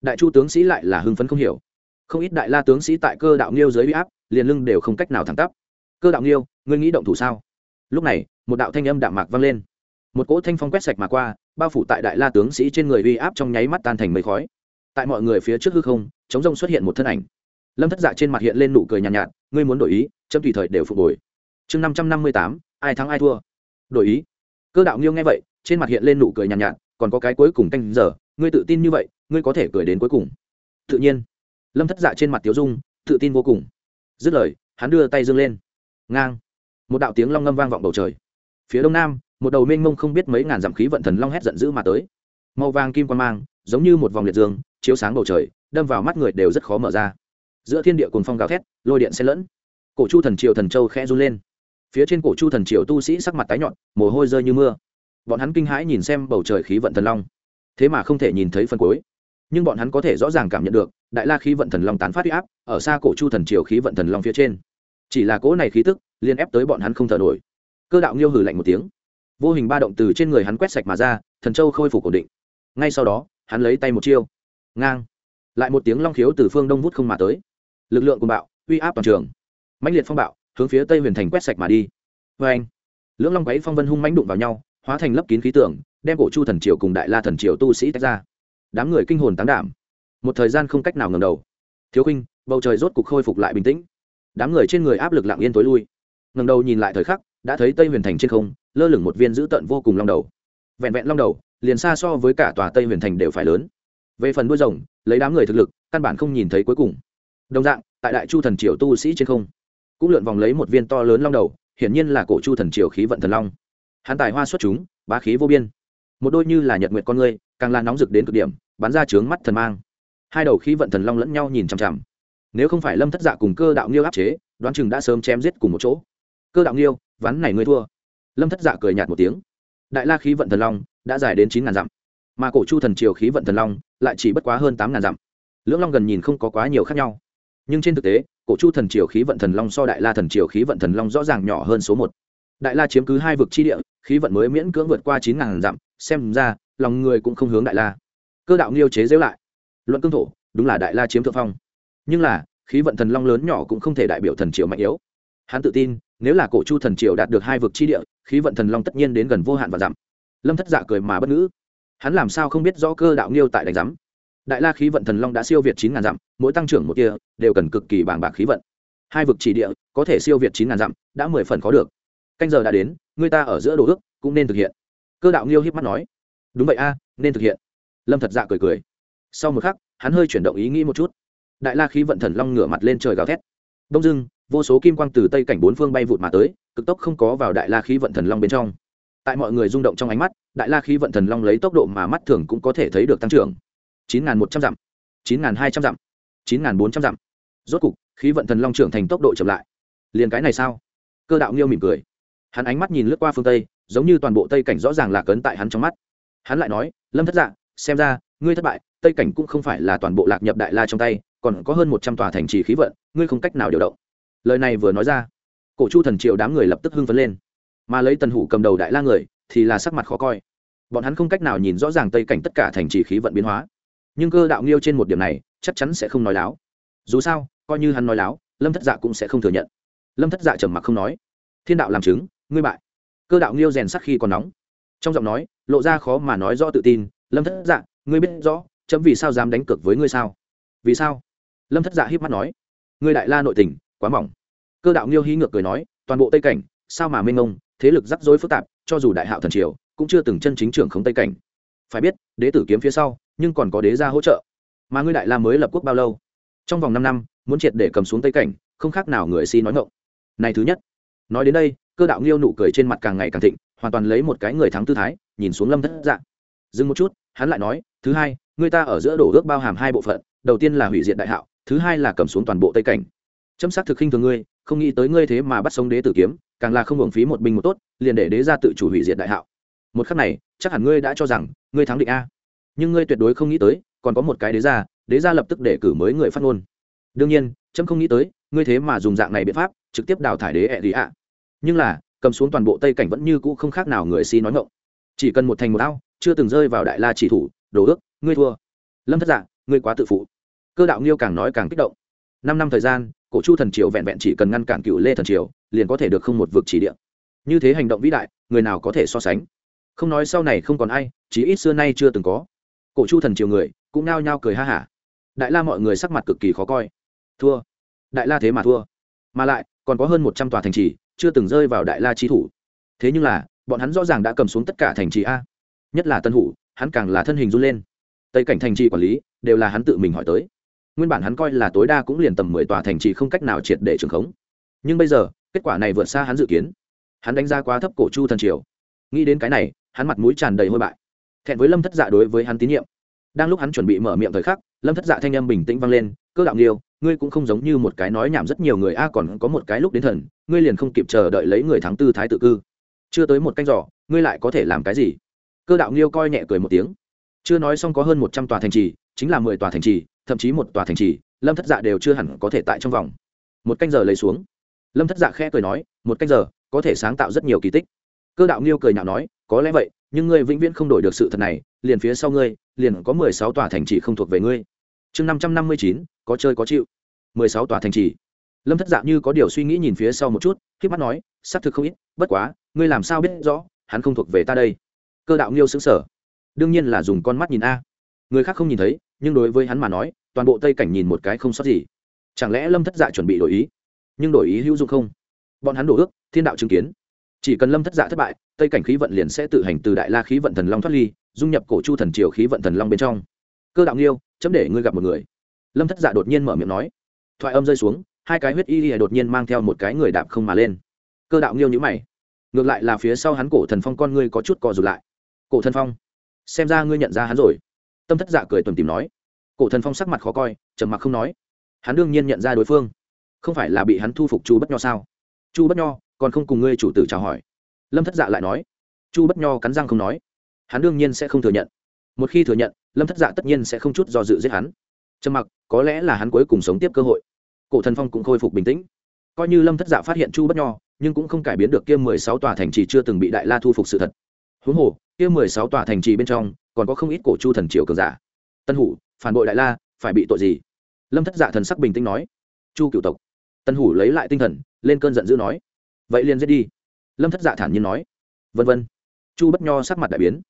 Speaker 1: Đại chu tướng sĩ lại là hưng phấn không hiểu không ít đại la tướng sĩ tại cơ đạo nghiêu dưới uy áp liền lưng đều không cách nào thẳng tắp. Cơ đạo nghiêu ngươi nghĩ động thủ sao? Lúc này một đạo thanh âm đạm mạc vang lên. Một cỗ thanh phong quét sạch mà qua bao phủ tại đại la tướng sĩ trên người uy áp trong nháy mắt tan thành mây khói. Tại mọi người phía trước hư không chống rông xuất hiện một thân ảnh. Lâm thất dạ trên mặt hiện lên nụ cười nhàn nhạt, nhạt ngươi muốn đổi ý chấm tùy thời đều phục hồi. Chương năm trăm năm mươi tám ai thắng ai thua? Đổi ý. Cơ đạo nghiêu nghe vậy trên mặt hiện lên nụ cười nhàn nhạt, nhạt còn có cái cuối cùng canh giờ ngươi tự tin như vậy ngươi có thể cười đến cuối cùng. Tự nhiên lâm thất dạ trên mặt tiếu dung, tự tin vô cùng. Dứt lời, hắn đưa tay dương lên. Ngang. Một đạo tiếng long ngâm vang vọng bầu trời. Phía đông nam, một đầu mênh mông không biết mấy ngàn dặm khí vận thần long hét giận dữ mà tới. Màu vàng kim quan mang, giống như một vòng liệt dương, chiếu sáng bầu trời, đâm vào mắt người đều rất khó mở ra. Giữa thiên địa cồn phong gào thét, lôi điện xen lẫn. Cổ chu thần triều thần châu khẽ run lên. Phía trên cổ chu thần triều tu sĩ sắc mặt tái nhọn mồ hôi rơi như mưa. Bọn hắn kinh hãi nhìn xem bầu trời khí vận thần long. Thế mà không thể nhìn thấy phần cuối nhưng bọn hắn có thể rõ ràng cảm nhận được, đại la khí vận thần long tán phát huy áp, ở xa cổ chu thần triều khí vận thần long phía trên. Chỉ là cỗ này khí tức liên ép tới bọn hắn không thở nổi. Cơ đạo nghiêu hử lạnh một tiếng. Vô hình ba động từ trên người hắn quét sạch mà ra, thần châu khôi phục ổn định. Ngay sau đó, hắn lấy tay một chiêu. Ngang. Lại một tiếng long khiếu từ phương đông vút không mà tới. Lực lượng của bạo, uy áp toàn trường. Mãnh liệt phong bạo, hướng phía tây huyền thành quét sạch mà đi. Vê anh lưỡng long quấy phong vân hung mãnh đụng vào nhau, hóa thành lấp kín khí tưởng đem cổ chu thần triều cùng đại la thần triều tu sĩ tách ra đám người kinh hồn tán đảm. Một thời gian không cách nào ngầm đầu. Thiếu khinh bầu trời rốt cục khôi phục lại bình tĩnh. Đám người trên người áp lực lặng yên tối lui. Ngầm đầu nhìn lại thời khắc, đã thấy tây huyền thành trên không, lơ lửng một viên dữ tợn vô cùng long đầu. Vẹn vẹn long đầu, liền xa so với cả tòa tây huyền thành đều phải lớn. Về phần đuôi rồng, lấy đám người thực lực, căn bản không nhìn thấy cuối cùng. Đồng dạng, tại đại chu thần triều tu sĩ trên không, cũng lượn vòng lấy một viên to lớn long đầu, hiển nhiên là cổ chu thần triều khí vận thần long. Hắn tài hoa xuất chúng, bá khí vô biên. Một đôi như là nhật nguyệt con người càng là nóng rực đến cực điểm, bắn ra trướng mắt thần mang. Hai đầu khí vận thần long lẫn nhau nhìn chằm chằm. Nếu không phải lâm thất dạ cùng cơ đạo nghiêu áp chế, đoán chừng đã sớm chém giết cùng một chỗ. Cơ đạo nghiêu, ván này ngươi thua. Lâm thất dạ cười nhạt một tiếng. Đại la khí vận thần long đã dài đến chín ngàn dặm, mà cổ chu thần triều khí vận thần long lại chỉ bất quá hơn tám ngàn dặm. Lưỡng long gần nhìn không có quá nhiều khác nhau. Nhưng trên thực tế, cổ chu thần triều khí vận thần long so đại la thần triều khí vận thần long rõ ràng nhỏ hơn số một. Đại la chiếm cứ hai vực chi địa, khí vận mới miễn cưỡng vượt qua chín ngàn dặm, xem ra lòng người cũng không hướng đại la. Cơ đạo nghiêu chế dễu lại. Luận cương thổ, đúng là đại la chiếm thượng phong. Nhưng là, khí vận thần long lớn nhỏ cũng không thể đại biểu thần triều mạnh yếu. Hắn tự tin, nếu là cổ chu thần triều đạt được hai vực chi địa, khí vận thần long tất nhiên đến gần vô hạn và giảm. lâm thất dạ cười mà bất ngữ. Hắn làm sao không biết rõ cơ đạo nghiêu tại đánh giám? Đại la khí vận thần long đã siêu việt chín ngàn dặm, mỗi tăng trưởng một kia đều cần cực kỳ bàng bạc khí vận. Hai vực chỉ địa, có thể siêu việt chín ngàn dặm, đã mười phần có được. Canh giờ đã đến, người ta ở giữa đồ ước, cũng nên thực hiện. Cơ đạo nghiêu hiếp mắt nói đúng vậy a, nên thực hiện. Lâm thật dạ cười cười. Sau một khắc, hắn hơi chuyển động ý nghĩ một chút. Đại la khí vận thần long ngửa mặt lên trời gào thét. Đông dưng vô số kim quang từ tây cảnh bốn phương bay vụt mà tới, cực tốc không có vào đại la khí vận thần long bên trong. Tại mọi người rung động trong ánh mắt, đại la khí vận thần long lấy tốc độ mà mắt thường cũng có thể thấy được tăng trưởng. chín một trăm dặm, chín hai trăm dặm, chín bốn trăm dặm. Rốt cục, khí vận thần long trưởng thành tốc độ chậm lại. Liền cái này sao? Cơ đạo nghiêu mỉm cười. Hắn ánh mắt nhìn lướt qua phương tây, giống như toàn bộ tây cảnh rõ ràng là cấn tại hắn trong mắt hắn lại nói, lâm thất dạng xem ra, ngươi thất bại, tây cảnh cũng không phải là toàn bộ lạc nhập đại la trong tay, còn có hơn một trăm tòa thành trì khí vận, ngươi không cách nào điều động. Lời này vừa nói ra, cổ chu thần triệu đám người lập tức hưng phấn lên. Mà lấy tần hủ cầm đầu đại la người, thì là sắc mặt khó coi. Bọn hắn không cách nào nhìn rõ ràng tây cảnh tất cả thành trì khí vận biến hóa. Nhưng cơ đạo nghiêu trên một điểm này, chắc chắn sẽ không nói láo. Dù sao, coi như hắn nói láo, lâm thất dạ cũng sẽ không thừa nhận. Lâm thất dạ trầm mặc không nói. Thiên đạo làm chứng, ngươi bại. Cơ đạo nghiêu rèn sắc khi còn nóng. Trong giọng nói lộ ra khó mà nói rõ tự tin. Lâm thất dạ ngươi biết rõ, chấm vì sao dám đánh cược với ngươi sao? Vì sao? Lâm thất dạ hiếp mắt nói. Ngươi đại la nội tình, quá mỏng. Cơ đạo nghiêu hí ngược cười nói, toàn bộ tây cảnh, sao mà mênh mông, thế lực rắc rối phức tạp, cho dù đại hạo thần triều, cũng chưa từng chân chính trưởng khống tây cảnh. Phải biết, đế tử kiếm phía sau, nhưng còn có đế gia hỗ trợ. Mà ngươi đại la mới lập quốc bao lâu? Trong vòng năm năm, muốn triệt để cầm xuống tây cảnh, không khác nào người si nói ngộng này thứ nhất. Nói đến đây, cơ đạo nghiêu nụ cười trên mặt càng ngày càng thịnh hoàn toàn lấy một cái người thắng tư thái, nhìn xuống lâm thất Dạ. dừng một chút, hắn lại nói, thứ hai, người ta ở giữa đổ ước bao hàm hai bộ phận, đầu tiên là hủy diệt đại hạo, thứ hai là cầm xuống toàn bộ tây cảnh. Chấm xác thực khinh thường ngươi, không nghĩ tới ngươi thế mà bắt sống đế tử kiếm, càng là không hưởng phí một binh một tốt, liền để đế ra tự chủ hủy diệt đại hạo. Một khắc này, chắc hẳn ngươi đã cho rằng ngươi thắng định a. Nhưng ngươi tuyệt đối không nghĩ tới, còn có một cái đế ra đế ra lập tức để cử mới người phát ngôn. Đương nhiên, chấm không nghĩ tới, ngươi thế mà dùng dạng này biện pháp, trực tiếp đào thải đế ẹ lý ạ. Nhưng là cầm xuống toàn bộ tây cảnh vẫn như cũ không khác nào người si nói ngộng chỉ cần một thành một ao, chưa từng rơi vào đại la chỉ thủ, đồ ước, ngươi thua. Lâm thất dạ ngươi quá tự phụ. Cơ đạo nghiêu càng nói càng kích động. Năm năm thời gian, cổ chu thần triều vẹn vẹn chỉ cần ngăn cản cựu lê thần triều, liền có thể được không một vực chỉ địa. Như thế hành động vĩ đại, người nào có thể so sánh? Không nói sau này không còn ai, chí ít xưa nay chưa từng có. Cổ chu thần triều người, cũng nao nhao cười ha hả. Đại la mọi người sắc mặt cực kỳ khó coi. Thua. Đại la thế mà thua. Mà lại, còn có hơn một trăm tòa thành trì chưa từng rơi vào đại la trí thủ. Thế nhưng là, bọn hắn rõ ràng đã cầm xuống tất cả thành trì a. Nhất là tân hủ, hắn càng là thân hình run lên. Tây cảnh thành trì quản lý, đều là hắn tự mình hỏi tới. Nguyên bản hắn coi là tối đa cũng liền tầm mười tòa thành trì không cách nào triệt để trường khống. Nhưng bây giờ, kết quả này vượt xa hắn dự kiến. Hắn đánh giá quá thấp cổ chu thần triều. Nghĩ đến cái này, hắn mặt mũi tràn đầy hôi bại. Thẹn với lâm thất dạ đối với hắn tín nhiệm. Đang lúc hắn chuẩn bị mở miệng thời khắc, lâm thất dạ thanh âm bình tĩnh vang lên cơ đạo nghiêu, ngươi cũng không giống như một cái nói nhảm rất nhiều người a, còn có một cái lúc đến thần, ngươi liền không kịp chờ đợi lấy người thắng tư thái tự cư. Chưa tới một canh giỏ ngươi lại có thể làm cái gì? Cơ đạo nghiêu coi nhẹ cười một tiếng. Chưa nói xong có hơn một trăm tòa thành trì, chính là mười tòa thành trì, thậm chí một tòa thành trì, lâm thất dạ đều chưa hẳn có thể tại trong vòng. Một canh giờ lấy xuống. Lâm thất dạ khẽ cười nói, một canh giờ, có thể sáng tạo rất nhiều kỳ tích. Cơ đạo nghiêu cười nhạo nói, có lẽ vậy, nhưng ngươi vĩnh viễn không đổi được sự thật này, liền phía sau ngươi, liền có mười sáu tòa thành trì không thuộc về ngươi chương năm trăm năm mươi chín, có chơi có chịu. mười sáu tòa thành trì. Lâm thất dạ như có điều suy nghĩ nhìn phía sau một chút k mắt nói, xác thực không ít, bất quá, ngươi làm sao biết rõ, hắn không thuộc về ta đây. Cơ đạo nghiêu xứng sở đương nhiên là dùng con mắt nhìn a. Người khác không nhìn thấy, nhưng đối với hắn mà nói, toàn bộ tây cảnh nhìn một cái không sót gì. Chẳng lẽ lâm thất dạ chuẩn bị đổi ý? Nhưng đổi ý hữu dụng không? Bọn hắn đổ ước, thiên đạo chứng kiến. Chỉ cần lâm thất dạ thất bại, tây cảnh khí vận liền sẽ tự hành từ đại la khí vận thần long thoát ly, dung nhập cổ chu thần triều khí vận thần long bên trong. Cơ đạo nghiêu chấm để ngươi gặp một người. Lâm thất dạ đột nhiên mở miệng nói. Thoại âm rơi xuống, hai cái huyết y y đột nhiên mang theo một cái người đạp không mà lên. Cơ đạo nghiêu nhữ mày. Ngược lại là phía sau hắn cổ thần phong con ngươi có chút co rụt lại. Cổ thần phong, xem ra ngươi nhận ra hắn rồi. Tâm thất dạ cười tuần tìm nói. Cổ thần phong sắc mặt khó coi, trầm mặc không nói. Hắn đương nhiên nhận ra đối phương. Không phải là bị hắn thu phục chu bất nho sao? Chu bất nho, còn không cùng ngươi chủ tử chào hỏi. Lâm thất dạ lại nói. Chu bất nho cắn răng không nói. Hắn đương nhiên sẽ không thừa nhận. Một khi thừa nhận lâm thất dạ tất nhiên sẽ không chút do dự giết hắn trầm mặc, có lẽ là hắn cuối cùng sống tiếp cơ hội. Cổ thần phong cũng khôi phục bình tĩnh. Coi như lâm thất dạ phát hiện chu bất nho, nhưng cũng không cải biến được kia mười sáu tòa thành trì chưa từng bị đại la thu phục sự thật. Huống hồ, kia mười sáu tòa thành trì bên trong, còn có không ít cổ chu thần triều cường giả. Tân hủ, phản bội đại la, phải bị tội gì? Lâm thất dạ thần sắc bình tĩnh nói. Chu cựu tộc. Tân hủ lấy lại tinh thần, lên cơn giận dữ nói. Vậy liền giết đi. Lâm thất dạ thản nhiên nói. Vân vân. Chu bất nho sắc mặt đại biến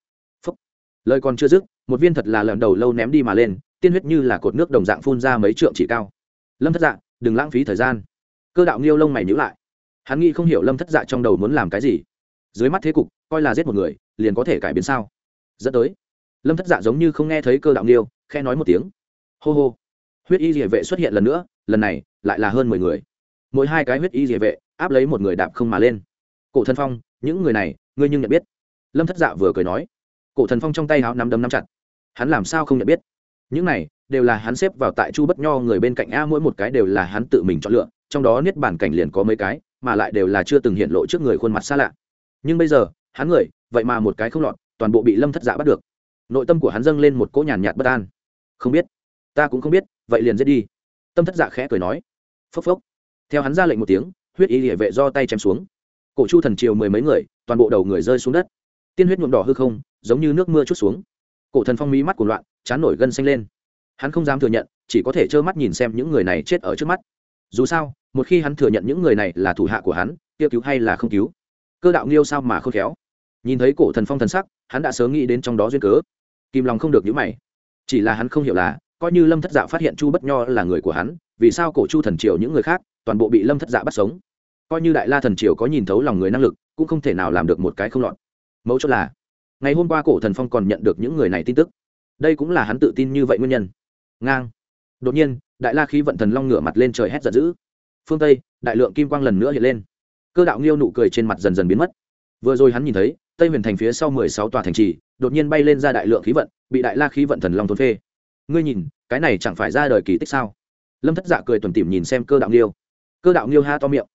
Speaker 1: lời còn chưa dứt, một viên thật là lần đầu lâu ném đi mà lên, tiên huyết như là cột nước đồng dạng phun ra mấy trượng chỉ cao. Lâm thất dạ đừng lãng phí thời gian. Cơ đạo nghiêu lông mày nhữ lại. Hắn nghĩ không hiểu lâm thất dạ trong đầu muốn làm cái gì. Dưới mắt thế cục, coi là giết một người, liền có thể cải biến sao? Dẫn tới, lâm thất dạ giống như không nghe thấy cơ đạo nghiêu khe nói một tiếng. Hô hô. Huyết y địa vệ xuất hiện lần nữa, lần này lại là hơn mười người. Mỗi hai cái huyết y địa vệ áp lấy một người đạp không mà lên. Cổ thân phong, những người này, ngươi nhưng nhận biết? Lâm thất dạ vừa cười nói cổ thần phong trong tay háo nắm đấm nắm chặt. Hắn làm sao không nhận biết? Những này đều là hắn xếp vào tại chu bất nho người bên cạnh a, mỗi một cái đều là hắn tự mình chọn lựa, trong đó niết bản cảnh liền có mấy cái, mà lại đều là chưa từng hiện lộ trước người khuôn mặt xa lạ. Nhưng bây giờ, hắn người, vậy mà một cái không lọt, toàn bộ bị lâm thất dạ bắt được. Nội tâm của hắn dâng lên một cỗ nhàn nhạt bất an. Không biết, ta cũng không biết, vậy liền giết đi. Tâm thất dạ khẽ cười nói. Phốc phốc. Theo hắn ra lệnh một tiếng, huyết y địa vệ do tay chém xuống. Cổ chu thần triều mười mấy người, toàn bộ đầu người rơi xuống đất. Tiên huyết nhuộm đỏ hư không giống như nước mưa chút xuống. Cổ thần phong mỹ mắt của loạn, chán nổi gân xanh lên. Hắn không dám thừa nhận, chỉ có thể trơ mắt nhìn xem những người này chết ở trước mắt. Dù sao, một khi hắn thừa nhận những người này là thủ hạ của hắn, kia cứu hay là không cứu? Cơ đạo nghiêu sao mà không khéo? Nhìn thấy cổ thần phong thần sắc, hắn đã sớm nghĩ đến trong đó duyên cớ. Kim lòng không được nhữ mày. Chỉ là hắn không hiểu là, coi như lâm thất dạ phát hiện chu bất nho là người của hắn, vì sao cổ chu thần triều những người khác, toàn bộ bị lâm thất dạ bắt sống? Coi như đại la thần triều có nhìn thấu lòng người năng lực, cũng không thể nào làm được một cái không lọt. Mấu chốt là ngày hôm qua cổ thần phong còn nhận được những người này tin tức. Đây cũng là hắn tự tin như vậy nguyên nhân. Ngang. Đột nhiên, đại la khí vận thần long ngửa mặt lên trời hét giận dữ. Phương tây, đại lượng kim quang lần nữa hiện lên. Cơ đạo nghiêu nụ cười trên mặt dần dần biến mất. Vừa rồi hắn nhìn thấy, tây huyền thành phía sau mười sáu tòa thành trì, đột nhiên bay lên ra đại lượng khí vận, bị đại la khí vận thần long thôn phê. Ngươi nhìn, cái này chẳng phải ra đời kỳ tích sao? Lâm thất dạ cười tuần tỉm nhìn xem cơ đạo nghiêu. Cơ đạo nghiêu ha to miệng.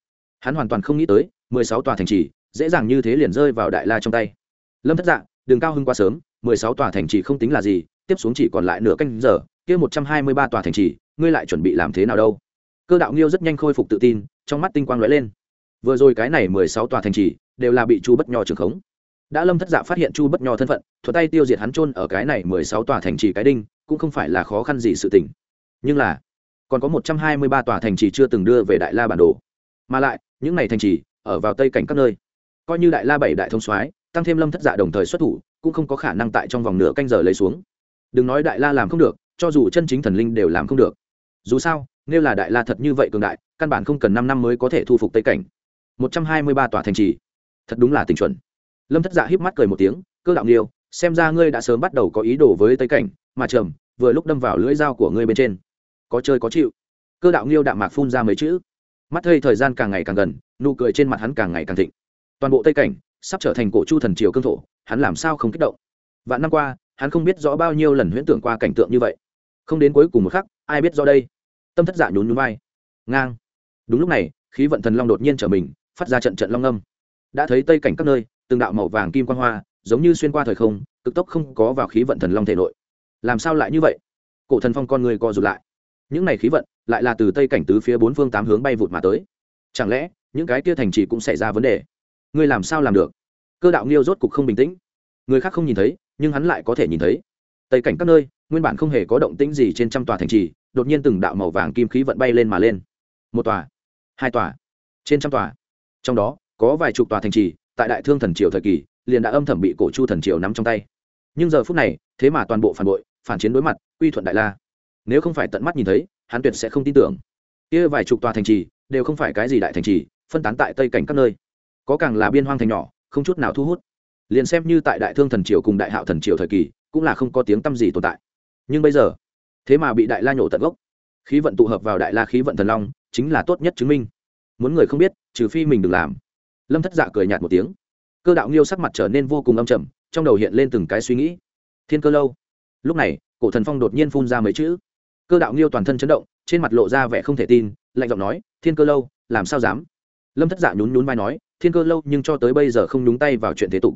Speaker 1: Hắn hoàn toàn không nghĩ tới, mười sáu tòa thành trì, dễ dàng như thế liền rơi vào đại la trong tay. Lâm thất dạ đừng cao hưng quá sớm, mười sáu tòa thành trì không tính là gì, tiếp xuống chỉ còn lại nửa canh giờ, kia một trăm hai mươi ba tòa thành trì, ngươi lại chuẩn bị làm thế nào đâu? Cơ đạo nghiêu rất nhanh khôi phục tự tin, trong mắt tinh quang lóe lên. Vừa rồi cái này mười sáu tòa thành trì, đều là bị chu bất nho trưởng khống. Đã lâm thất dạ phát hiện chu bất nho thân phận thuật tay tiêu diệt hắn trôn ở cái này mười sáu tòa thành trì cái đinh, cũng không phải là khó khăn gì sự tình. Nhưng là, còn có một trăm hai mươi ba tòa thành trì chưa từng đưa về đại la bản đồ. Mà lại, những này thành trì, ở vào tây cảnh các nơi, coi như đại la bảy đại thông soái tăng thêm lâm thất dạ đồng thời xuất thủ, cũng không có khả năng tại trong vòng nửa canh giờ lấy xuống. Đừng nói đại la làm không được, cho dù chân chính thần linh đều làm không được. Dù sao, nếu là đại la thật như vậy cường đại, căn bản không cần năm năm mới có thể thu phục tây cảnh. Một trăm hai mươi ba tòa thành trì. Thật đúng là tình chuẩn. Lâm thất dạ híp mắt cười một tiếng, cơ đạo nghiêu, xem ra ngươi đã sớm bắt đầu có ý đồ với tây cảnh, mà trầm, vừa lúc đâm vào lưỡi dao của ngươi bên trên. Có chơi có chịu. Cơ đạo nghiêu đạm mạc phun ra mấy chữ. Mắt thây thời gian càng ngày càng gần, nụ cười trên mặt hắn càng ngày càng thịnh. Toàn bộ tây cảnh sắp trở thành cổ chu thần triều cương thổ, hắn làm sao không kích động? Vạn năm qua, hắn không biết rõ bao nhiêu lần huyễn tưởng qua cảnh tượng như vậy. Không đến cuối cùng một khắc, ai biết do đây? Tâm thất giả nhún nhún vai. Ngang. Đúng lúc này, khí vận thần long đột nhiên trở mình, phát ra trận trận long âm. Đã thấy tây cảnh các nơi, từng đạo màu vàng kim quan hoa, giống như xuyên qua thời không, cực tốc không có vào khí vận thần long thể nội. Làm sao lại như vậy? Cổ thần phong con người co rụt lại. Những này khí vận lại là từ tây cảnh tứ phía bốn phương tám hướng bay vụt mà tới. Chẳng lẽ, những cái kia thành trì cũng xảy ra vấn đề? Ngươi làm sao làm được? Cơ đạo nghiêu rốt cục không bình tĩnh. Người khác không nhìn thấy, nhưng hắn lại có thể nhìn thấy. Tây cảnh các nơi, nguyên bản không hề có động tĩnh gì trên trăm tòa thành trì, đột nhiên từng đạo màu vàng kim khí vận bay lên mà lên. Một tòa, hai tòa, trên trăm tòa. Trong đó, có vài chục tòa thành trì, tại đại thương thần triều thời kỳ, liền đã âm thầm bị cổ chu thần triều nắm trong tay. Nhưng giờ phút này, thế mà toàn bộ phản bội, phản chiến đối mặt uy thuận đại la. Nếu không phải tận mắt nhìn thấy, hắn tuyệt sẽ không tin tưởng. Kia vài chục tòa thành trì, đều không phải cái gì đại thành trì, phân tán tại tây cảnh các nơi có càng là biên hoang thành nhỏ, không chút nào thu hút. Liền xem như tại đại thương thần triều cùng đại hạo thần triều thời kỳ, cũng là không có tiếng tăm gì tồn tại. Nhưng bây giờ, thế mà bị đại la nhổ tận gốc. Khí vận tụ hợp vào đại la khí vận thần long, chính là tốt nhất chứng minh. Muốn người không biết, trừ phi mình đừng làm. Lâm thất dạ cười nhạt một tiếng. Cơ đạo nghiêu sắc mặt trở nên vô cùng âm trầm, trong đầu hiện lên từng cái suy nghĩ. Thiên cơ lâu. Lúc này, cổ thần phong đột nhiên phun ra mấy chữ. Cơ đạo nghiêu toàn thân chấn động, trên mặt lộ ra vẻ không thể tin, lạnh giọng nói, thiên cơ lâu, làm sao dám? Lâm thất dạ nhún nhún vai nói thiên cơ lâu nhưng cho tới bây giờ không nhúng tay vào chuyện thế tục.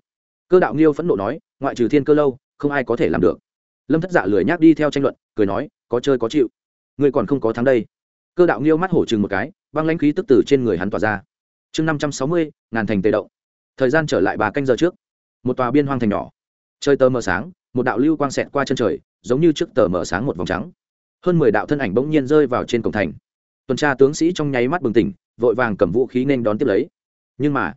Speaker 1: Cơ đạo nghiêu phẫn nộ nói, ngoại trừ thiên cơ lâu, không ai có thể làm được. Lâm thất dạ lười nhác đi theo tranh luận, cười nói, có chơi có chịu. Ngươi còn không có thắng đây. Cơ đạo nghiêu mắt hổ chừng một cái, băng lãnh khí tức tử trên người hắn tỏa ra. Chương năm trăm sáu mươi, ngàn thành tề động. Thời gian trở lại ba canh giờ trước. Một tòa biên hoang thành nhỏ. Chơi tờ mờ sáng, một đạo lưu quang xẹt qua chân trời, giống như trước tờ mờ sáng một vòng trắng. Hơn mười đạo thân ảnh bỗng nhiên rơi vào trên cổng thành. Tuần tra tướng sĩ trong nháy mắt bừng tỉnh, vội vàng cầm vũ khí nên đón tiếp lấy nhưng mà,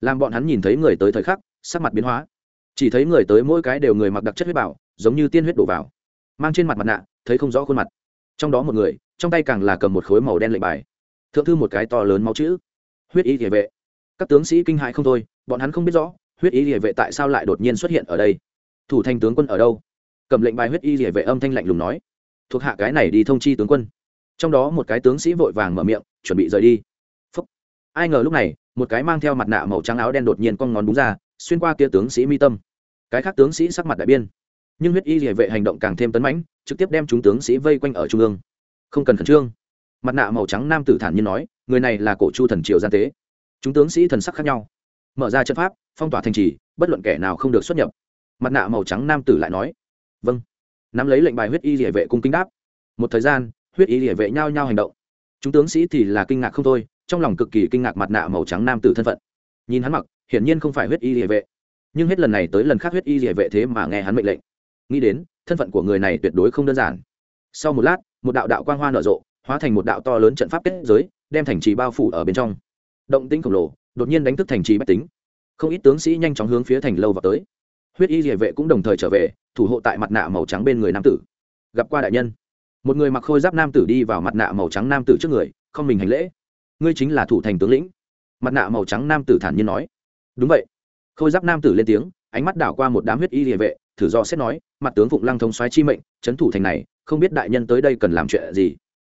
Speaker 1: làm bọn hắn nhìn thấy người tới thời khắc, sắc mặt biến hóa. Chỉ thấy người tới mỗi cái đều người mặc đặc chất huyết bảo, giống như tiên huyết đổ vào. Mang trên mặt mặt nạ, thấy không rõ khuôn mặt. Trong đó một người, trong tay càng là cầm một khối màu đen lệnh bài. Thượng thư một cái to lớn máu chữ. Huyết y địa vệ. Các tướng sĩ kinh hại không thôi, bọn hắn không biết rõ, huyết y địa vệ tại sao lại đột nhiên xuất hiện ở đây. Thủ thành tướng quân ở đâu? Cầm lệnh bài huyết y địa vệ âm thanh lạnh lùng nói. Thuộc hạ cái này đi thông chi tướng quân. Trong đó một cái tướng sĩ vội vàng mở miệng, chuẩn bị rời đi. Phúc. ai ngờ lúc này một cái mang theo mặt nạ màu trắng áo đen đột nhiên con ngón đúng ra, xuyên qua kia tướng sĩ mi tâm. Cái khác tướng sĩ sắc mặt đại biên nhưng huyết y địa vệ hành động càng thêm tấn mãnh, trực tiếp đem chúng tướng sĩ vây quanh ở trung ương. Không cần khẩn trương. Mặt nạ màu trắng nam tử thản nhiên nói, người này là cổ chu thần triều gian tế. Chúng tướng sĩ thần sắc khác nhau. Mở ra trận pháp, phong tỏa thành trì, bất luận kẻ nào không được xuất nhập. Mặt nạ màu trắng nam tử lại nói vâng. Nắm lấy lệnh bài huyết y địa vệ cung kính đáp. Một thời gian, huyết y địa vệ nhau nhau hành động. Chúng tướng sĩ thì là kinh ngạc không thôi trong lòng cực kỳ kinh ngạc mặt nạ màu trắng nam tử thân phận. Nhìn hắn mặc, hiển nhiên không phải huyết y địa vệ. Nhưng hết lần này tới lần khác huyết y địa vệ thế mà nghe hắn mệnh lệnh. Nghĩ đến, thân phận của người này tuyệt đối không đơn giản. Sau một lát, một đạo đạo quang hoa nở rộ, hóa thành một đạo to lớn trận pháp kết giới, đem thành trì bao phủ ở bên trong. Động tĩnh khổng lồ, đột nhiên đánh thức thành trì bách tính. Không ít tướng sĩ nhanh chóng hướng phía thành lâu vào tới. Huyết y địa vệ cũng đồng thời trở về, thủ hộ tại mặt nạ màu trắng bên người nam tử. Gặp qua đại nhân. Một người mặc khôi giáp nam tử đi vào mặt nạ màu trắng nam tử trước người, không mình hành lễ ngươi chính là thủ thành tướng lĩnh. Mặt nạ màu trắng nam tử thản nhiên nói. Đúng vậy. Khôi giáp nam tử lên tiếng, ánh mắt đảo qua một đám huyết y địa vệ, thử do xét nói, mặt tướng phụng lăng thông xoáy chi mệnh trấn thủ thành này, không biết đại nhân tới đây cần làm chuyện gì?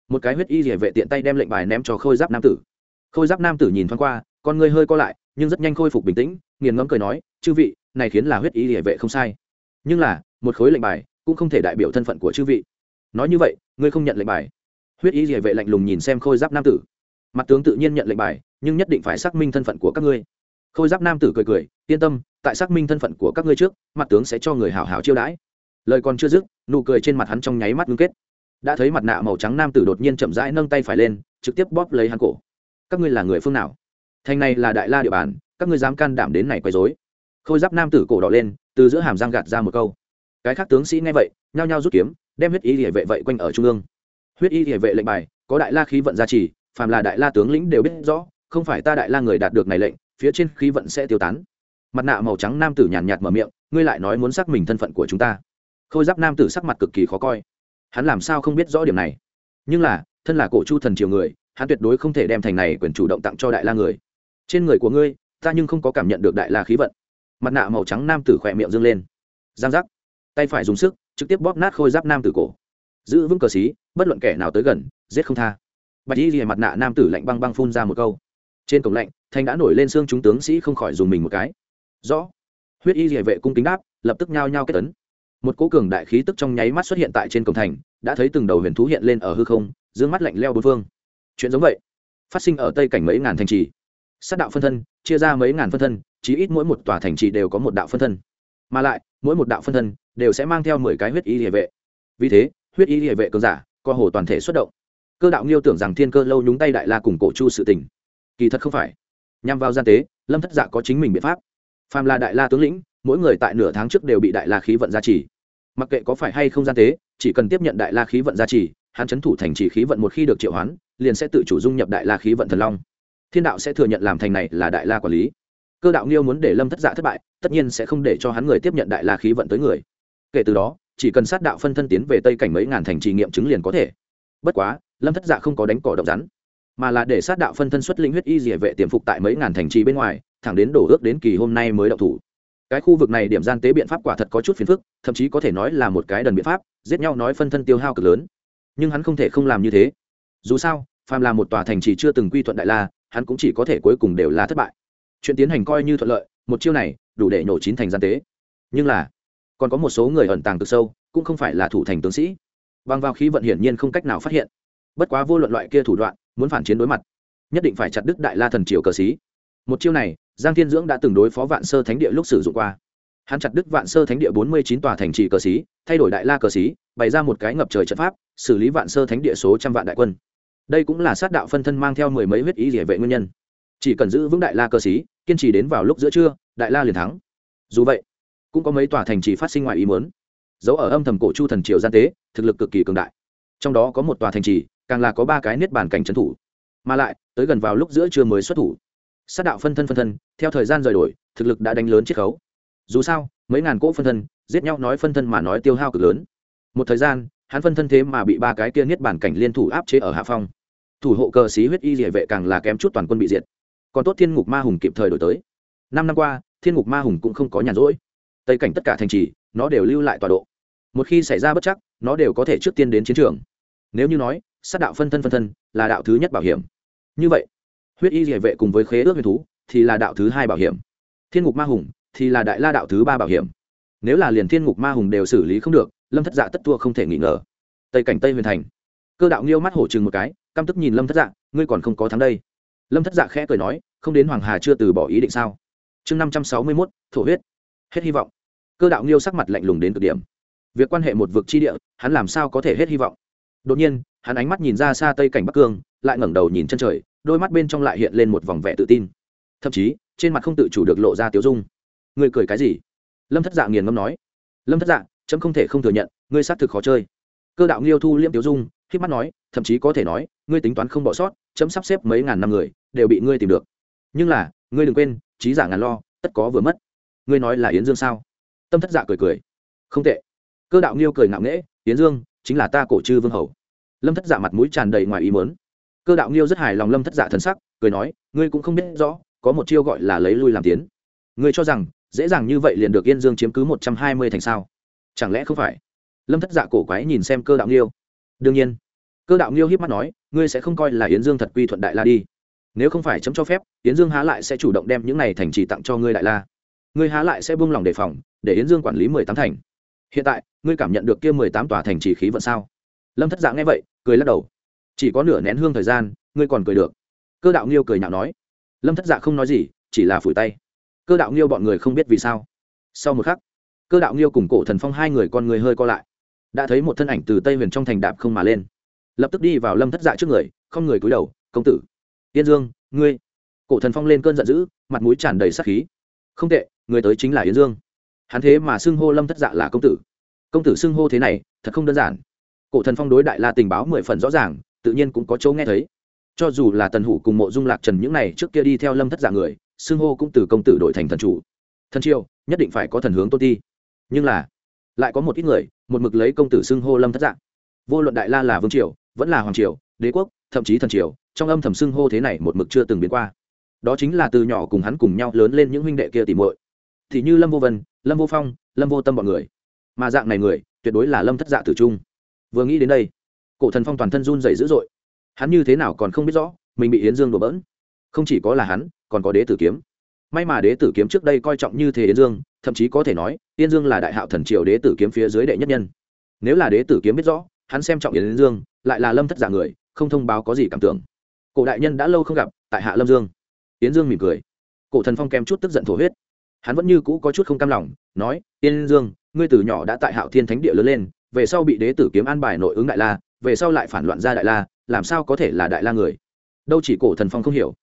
Speaker 1: Một cái huyết y địa vệ tiện tay đem lệnh bài ném cho khôi giáp nam tử. Khôi giáp nam tử nhìn thoáng qua, con ngươi hơi co lại, nhưng rất nhanh khôi phục bình tĩnh, nghiền ngẫm cười nói, chư vị, này khiến là huyết y địa vệ không sai. Nhưng là, một khối lệnh bài cũng không thể đại biểu thân phận của chư vị. Nói như vậy, ngươi không nhận lệnh bài. Huyết y địa vệ lạnh lùng nhìn xem khôi giáp nam tử mặt tướng tự nhiên nhận lệnh bài, nhưng nhất định phải xác minh thân phận của các ngươi. Khôi giáp nam tử cười cười, yên tâm, tại xác minh thân phận của các ngươi trước, mặt tướng sẽ cho người hảo hảo chiêu đãi. Lời còn chưa dứt, nụ cười trên mặt hắn trong nháy mắt ngưng kết. Đã thấy mặt nạ màu trắng nam tử đột nhiên chậm rãi nâng tay phải lên, trực tiếp bóp lấy hắn cổ. Các ngươi là người phương nào? Thành này là đại la địa bàn, các ngươi dám can đảm đến này quấy dối khôi giáp nam tử cổ đỏ lên, từ giữa hàm răng gạt ra một câu. Cái khác tướng sĩ nghe vậy, nhao nhao rút kiếm, đem huyết y địa vệ vậy quanh ở trung ương. Huyết y địa vệ lệnh bài, có đại la khí vận gia trì phàm là đại la tướng lĩnh đều biết rõ, không phải ta đại la người đạt được này lệnh, phía trên khí vận sẽ tiêu tán. Mặt nạ màu trắng nam tử nhàn nhạt mở miệng, ngươi lại nói muốn xác mình thân phận của chúng ta. Khôi giáp nam tử sắc mặt cực kỳ khó coi. Hắn làm sao không biết rõ điểm này? Nhưng là, thân là cổ chu thần triều người, hắn tuyệt đối không thể đem thành này quyền chủ động tặng cho đại la người. Trên người của ngươi, ta nhưng không có cảm nhận được đại la khí vận. Mặt nạ màu trắng nam tử khỏe miệng dâng lên. Giang giác. Tay phải dùng sức, trực tiếp bóp nát khôi giáp nam tử cổ. Giữ vững cờ xí, bất luận kẻ nào tới gần, giết không tha bạch y rìa mặt nạ nam tử lạnh băng băng phun ra một câu. Trên cổng lạnh, thanh đã nổi lên xương chúng tướng sĩ không khỏi dùng mình một cái. Rõ. Huyết y rìa vệ cung kính đáp, lập tức nhao nhao kết tấn một cố cường đại khí tức trong nháy mắt xuất hiện tại trên cổng thành, đã thấy từng đầu huyền thú hiện lên ở hư không d ư ơ n g mắt lạnh leo bốn phương. Chuyện giống vậy, phát sinh ở tây cảnh mấy ngàn thành trì. Sát đạo phân thân, chia ra mấy ngàn phân thân, chí ít mỗi một tòa thành trì đều có một đạo phân thân. Mà lại, mỗi một đạo phân thân đều sẽ mang theo mười cái huyết y địa vệ. Vì thế, huyết y địa vệ cường giả co hồ toàn thể xuất động cơ đạo nghiêu tưởng rằng thiên cơ lâu nhúng tay đại la cùng cổ chu sự tình. Kỳ thật không phải. Nhằm vào gian tế, lâm thất dạ có chính mình biện pháp. Phàm là đại la tướng lĩnh, mỗi người tại nửa tháng trước đều bị đại la khí vận gia trì. Mặc kệ có phải hay không gian tế, chỉ cần tiếp nhận đại la khí vận gia trì, hắn chấn thủ thành trì khí vận một khi được triệu hoán, liền sẽ tự chủ dung nhập đại la khí vận thần long. Thiên đạo sẽ thừa nhận làm thành này là đại la quản lý. Cơ đạo nghiêu muốn để lâm thất dạ thất bại, tất nhiên sẽ không để cho hắn người tiếp nhận đại la khí vận tới người. Kể từ đó, chỉ cần sát đạo phân thân tiến về tây cảnh mấy ngàn thành trì nghiệm chứng liền có thể. Bất quá lâm thất dạ không có đánh cỏ động rắn, mà là để sát đạo phân thân xuất linh huyết y dỉa vệ tiềm phục tại mấy ngàn thành trì bên ngoài, thẳng đến đổ ước đến kỳ hôm nay mới đậu thủ. Cái khu vực này điểm gian tế biện pháp quả thật có chút phiền phức, thậm chí có thể nói là một cái đần biện pháp, giết nhau nói phân thân tiêu hao cực lớn. Nhưng hắn không thể không làm như thế. Dù sao, phàm là một tòa thành trì chưa từng quy thuận đại la, hắn cũng chỉ có thể cuối cùng đều là thất bại. Chuyện tiến hành coi như thuận lợi, một chiêu này đủ để nổ chín thành gian tế. Nhưng là, còn có một số người ẩn tàng cực sâu, cũng không phải là thủ thành tướng sĩ. Bằng vào khí vận hiển nhiên không cách nào phát hiện bất quá vô luận loại kia thủ đoạn, muốn phản chiến đối mặt, nhất định phải chặt đứt đại la thần triều cờ xí. Một chiêu này, giang thiên dưỡng đã từng đối phó vạn sơ thánh địa lúc sử dụng qua. Hắn chặt đứt vạn sơ thánh địa bốn mươi chín tòa thành trì cờ xí, thay đổi đại la cờ xí, bày ra một cái ngập trời trận pháp, xử lý vạn sơ thánh địa số trăm vạn đại quân. Đây cũng là sát đạo phân thân mang theo mười mấy huyết ý địa vệ nguyên nhân. Chỉ cần giữ vững đại la cờ xí, kiên trì đến vào lúc giữa trưa, đại la liền thắng. Dù vậy, cũng có mấy tòa thành trì phát sinh ngoài ý muốn. Dấu ở âm thầm cổ chu thần triều gian tế, thực lực cực kỳ cường đại. Trong đó có một tòa thành trì càng là có ba cái niết bàn cảnh trấn thủ. Mà lại, tới gần vào lúc giữa trưa mới xuất thủ. Sát đạo phân thân phân thân, theo thời gian rời đổi, thực lực đã đánh lớn chiết khấu. Dù sao, mấy ngàn cỗ phân thân, giết nhau nói phân thân mà nói tiêu hao cực lớn. Một thời gian, hắn phân thân thế mà bị ba cái kia niết bản cảnh liên thủ áp chế ở hạ phong. Thủ hộ cờ xí huyết y địa vệ càng là kém chút toàn quân bị diệt. Còn tốt thiên ngục ma hùng kịp thời đổi tới. Năm năm qua, thiên ngục ma hùng cũng không có nhàn rỗi. Tây cảnh tất cả thành trì, nó đều lưu lại tọa độ. Một khi xảy ra bất chắc, nó đều có thể trước tiên đến chiến trường. Nếu như nói sát đạo phân thân phân thân là đạo thứ nhất bảo hiểm. Như vậy, huyết y địa vệ cùng với khế ước huyền thú thì là đạo thứ hai bảo hiểm. Thiên ngục ma hùng thì là đại la đạo thứ ba bảo hiểm. Nếu là liền thiên ngục ma hùng đều xử lý không được, lâm thất dạ tất tua không thể nghỉ ngờ. Tây cảnh tây huyền thành. Cơ đạo nghiêu mắt hổ chừng một cái, căm tức nhìn lâm thất dạ ngươi còn không có thắng đây. Lâm thất dạ khẽ cười nói, không đến hoàng hà chưa từ bỏ ý định sao? Chương năm trăm sáu mươi mốt, thổ huyết. Hết hy vọng. Cơ đạo nghiêu sắc mặt lạnh lùng đến cực điểm. Việc quan hệ một vực chi địa, hắn làm sao có thể hết hy vọng? Đột nhiên hắn ánh mắt nhìn ra xa tây cảnh bắc cương, lại ngẩng đầu nhìn chân trời, đôi mắt bên trong lại hiện lên một vòng vẻ tự tin. Thậm chí, trên mặt không tự chủ được lộ ra tiếu dung. Ngươi cười cái gì? Lâm thất dạ nghiền ngâm nói. Lâm thất dạ chấm không thể không thừa nhận, ngươi xác thực khó chơi. Cơ đạo nghiêu thu liễm tiếu dung khi mắt nói, thậm chí có thể nói, ngươi tính toán không bỏ sót, chấm sắp xếp mấy ngàn năm người, đều bị ngươi tìm được. Nhưng là, ngươi đừng quên, trí giả ngàn lo, tất có vừa mất. Ngươi nói là yến dương sao? Tâm thất dạ cười cười. Không tệ. Cơ đạo nghiêu cười ngạo nghễ, yến dương, chính là ta cổ chư vương hầu lâm thất dạ mặt mũi tràn đầy ngoài ý mớn cơ đạo nghiêu rất hài lòng lâm thất dạ thần sắc, cười nói, ngươi cũng không biết rõ, có một chiêu gọi là lấy lui làm tiến. Ngươi cho rằng, dễ dàng như vậy liền được yên dương chiếm cứ một trăm hai mươi thành sao? Chẳng lẽ không phải? Lâm thất dạ cổ quái nhìn xem cơ đạo nghiêu. Đương nhiên. Cơ đạo nghiêu hiếp mắt nói, ngươi sẽ không coi là yến dương thật quy thuận đại la đi. Nếu không phải chấm cho phép, yến dương há lại sẽ chủ động đem những này thành trì tặng cho ngươi đại la. Ngươi há lại sẽ buông lòng đề phòng, để yến dương quản lý mười tám thành. Hiện tại, ngươi cảm nhận được kia mười tám tòa thành trì khí vận sao? Lâm thất dạ nghe vậy cười lắc đầu. Chỉ có nửa nén hương thời gian, ngươi còn cười được. Cơ đạo nghiêu cười nhạo nói. Lâm thất dạ không nói gì, chỉ là phủi tay. Cơ đạo nghiêu bọn người không biết vì sao. Sau một khắc, cơ đạo nghiêu cùng cổ thần phong hai người con người hơi co lại. Đã thấy một thân ảnh từ tây huyền trong thành đạp không mà lên. Lập tức đi vào lâm thất dạ trước người, không người cúi đầu, công tử yên dương, ngươi. Cổ thần phong lên cơn giận dữ, mặt mũi tràn đầy sắc khí. Không tệ người tới chính là yến dương. Hắn thế mà xưng hô lâm thất dạ là công tử. Công tử xưng hô thế này, thật không đơn giản cổ thần phong đối đại la tình báo mười phần rõ ràng, tự nhiên cũng có chỗ nghe thấy. Cho dù là tần hủ cùng mộ dung lạc trần những n à y trước kia đi theo lâm thất giả người, xưng hô cũng từ công tử đổi thành thần chủ. Thần triều, nhất định phải có thần hướng tôn ti. Nhưng là, lại có một ít người, một mực lấy công tử xưng hô lâm thất dạng vô luận đại la là vương triều, vẫn là hoàng triều, đế quốc, thậm chí thần triều, trong âm thầm xưng hô thế này một mực chưa từng biến qua. Đó chính là từ nhỏ cùng hắn cùng nhau lớn lên những huynh đệ kia tìm muội. Thì như lâm vô vân, lâm vô phong, lâm vô tâm bọn người. Mà dạng này người, tuyệt đối là lâm thất dạ tử trung vừa nghĩ đến đây, cổ thần phong toàn thân run dày dữ dội. Hắn như thế nào còn không biết rõ, mình bị yến dương đổ bỡn. Không chỉ có là hắn, còn có đế tử kiếm. May mà đế tử kiếm trước đây coi trọng như thế yến dương, thậm chí có thể nói, yến dương là đại hạo thần triều đế tử kiếm phía dưới đệ nhất nhân. Nếu là đế tử kiếm biết rõ, hắn xem trọng yến dương, lại là lâm thất giả người, không thông báo có gì cảm tưởng. Cổ đại nhân đã lâu không gặp, tại hạ lâm dương. Yến dương mỉm cười. Cổ thần phong kèm chút tức giận thổ huyết. Hắn vẫn như cũ có chút không cam lòng, nói, yến dương, ngươi từ nhỏ đã tại hạo thiên thánh địa lớn lên về sau bị đế tử kiếm an bài nội ứng đại la, về sau lại phản loạn ra đại la, làm sao có thể là đại la người? Đâu chỉ cổ thần phong không hiểu.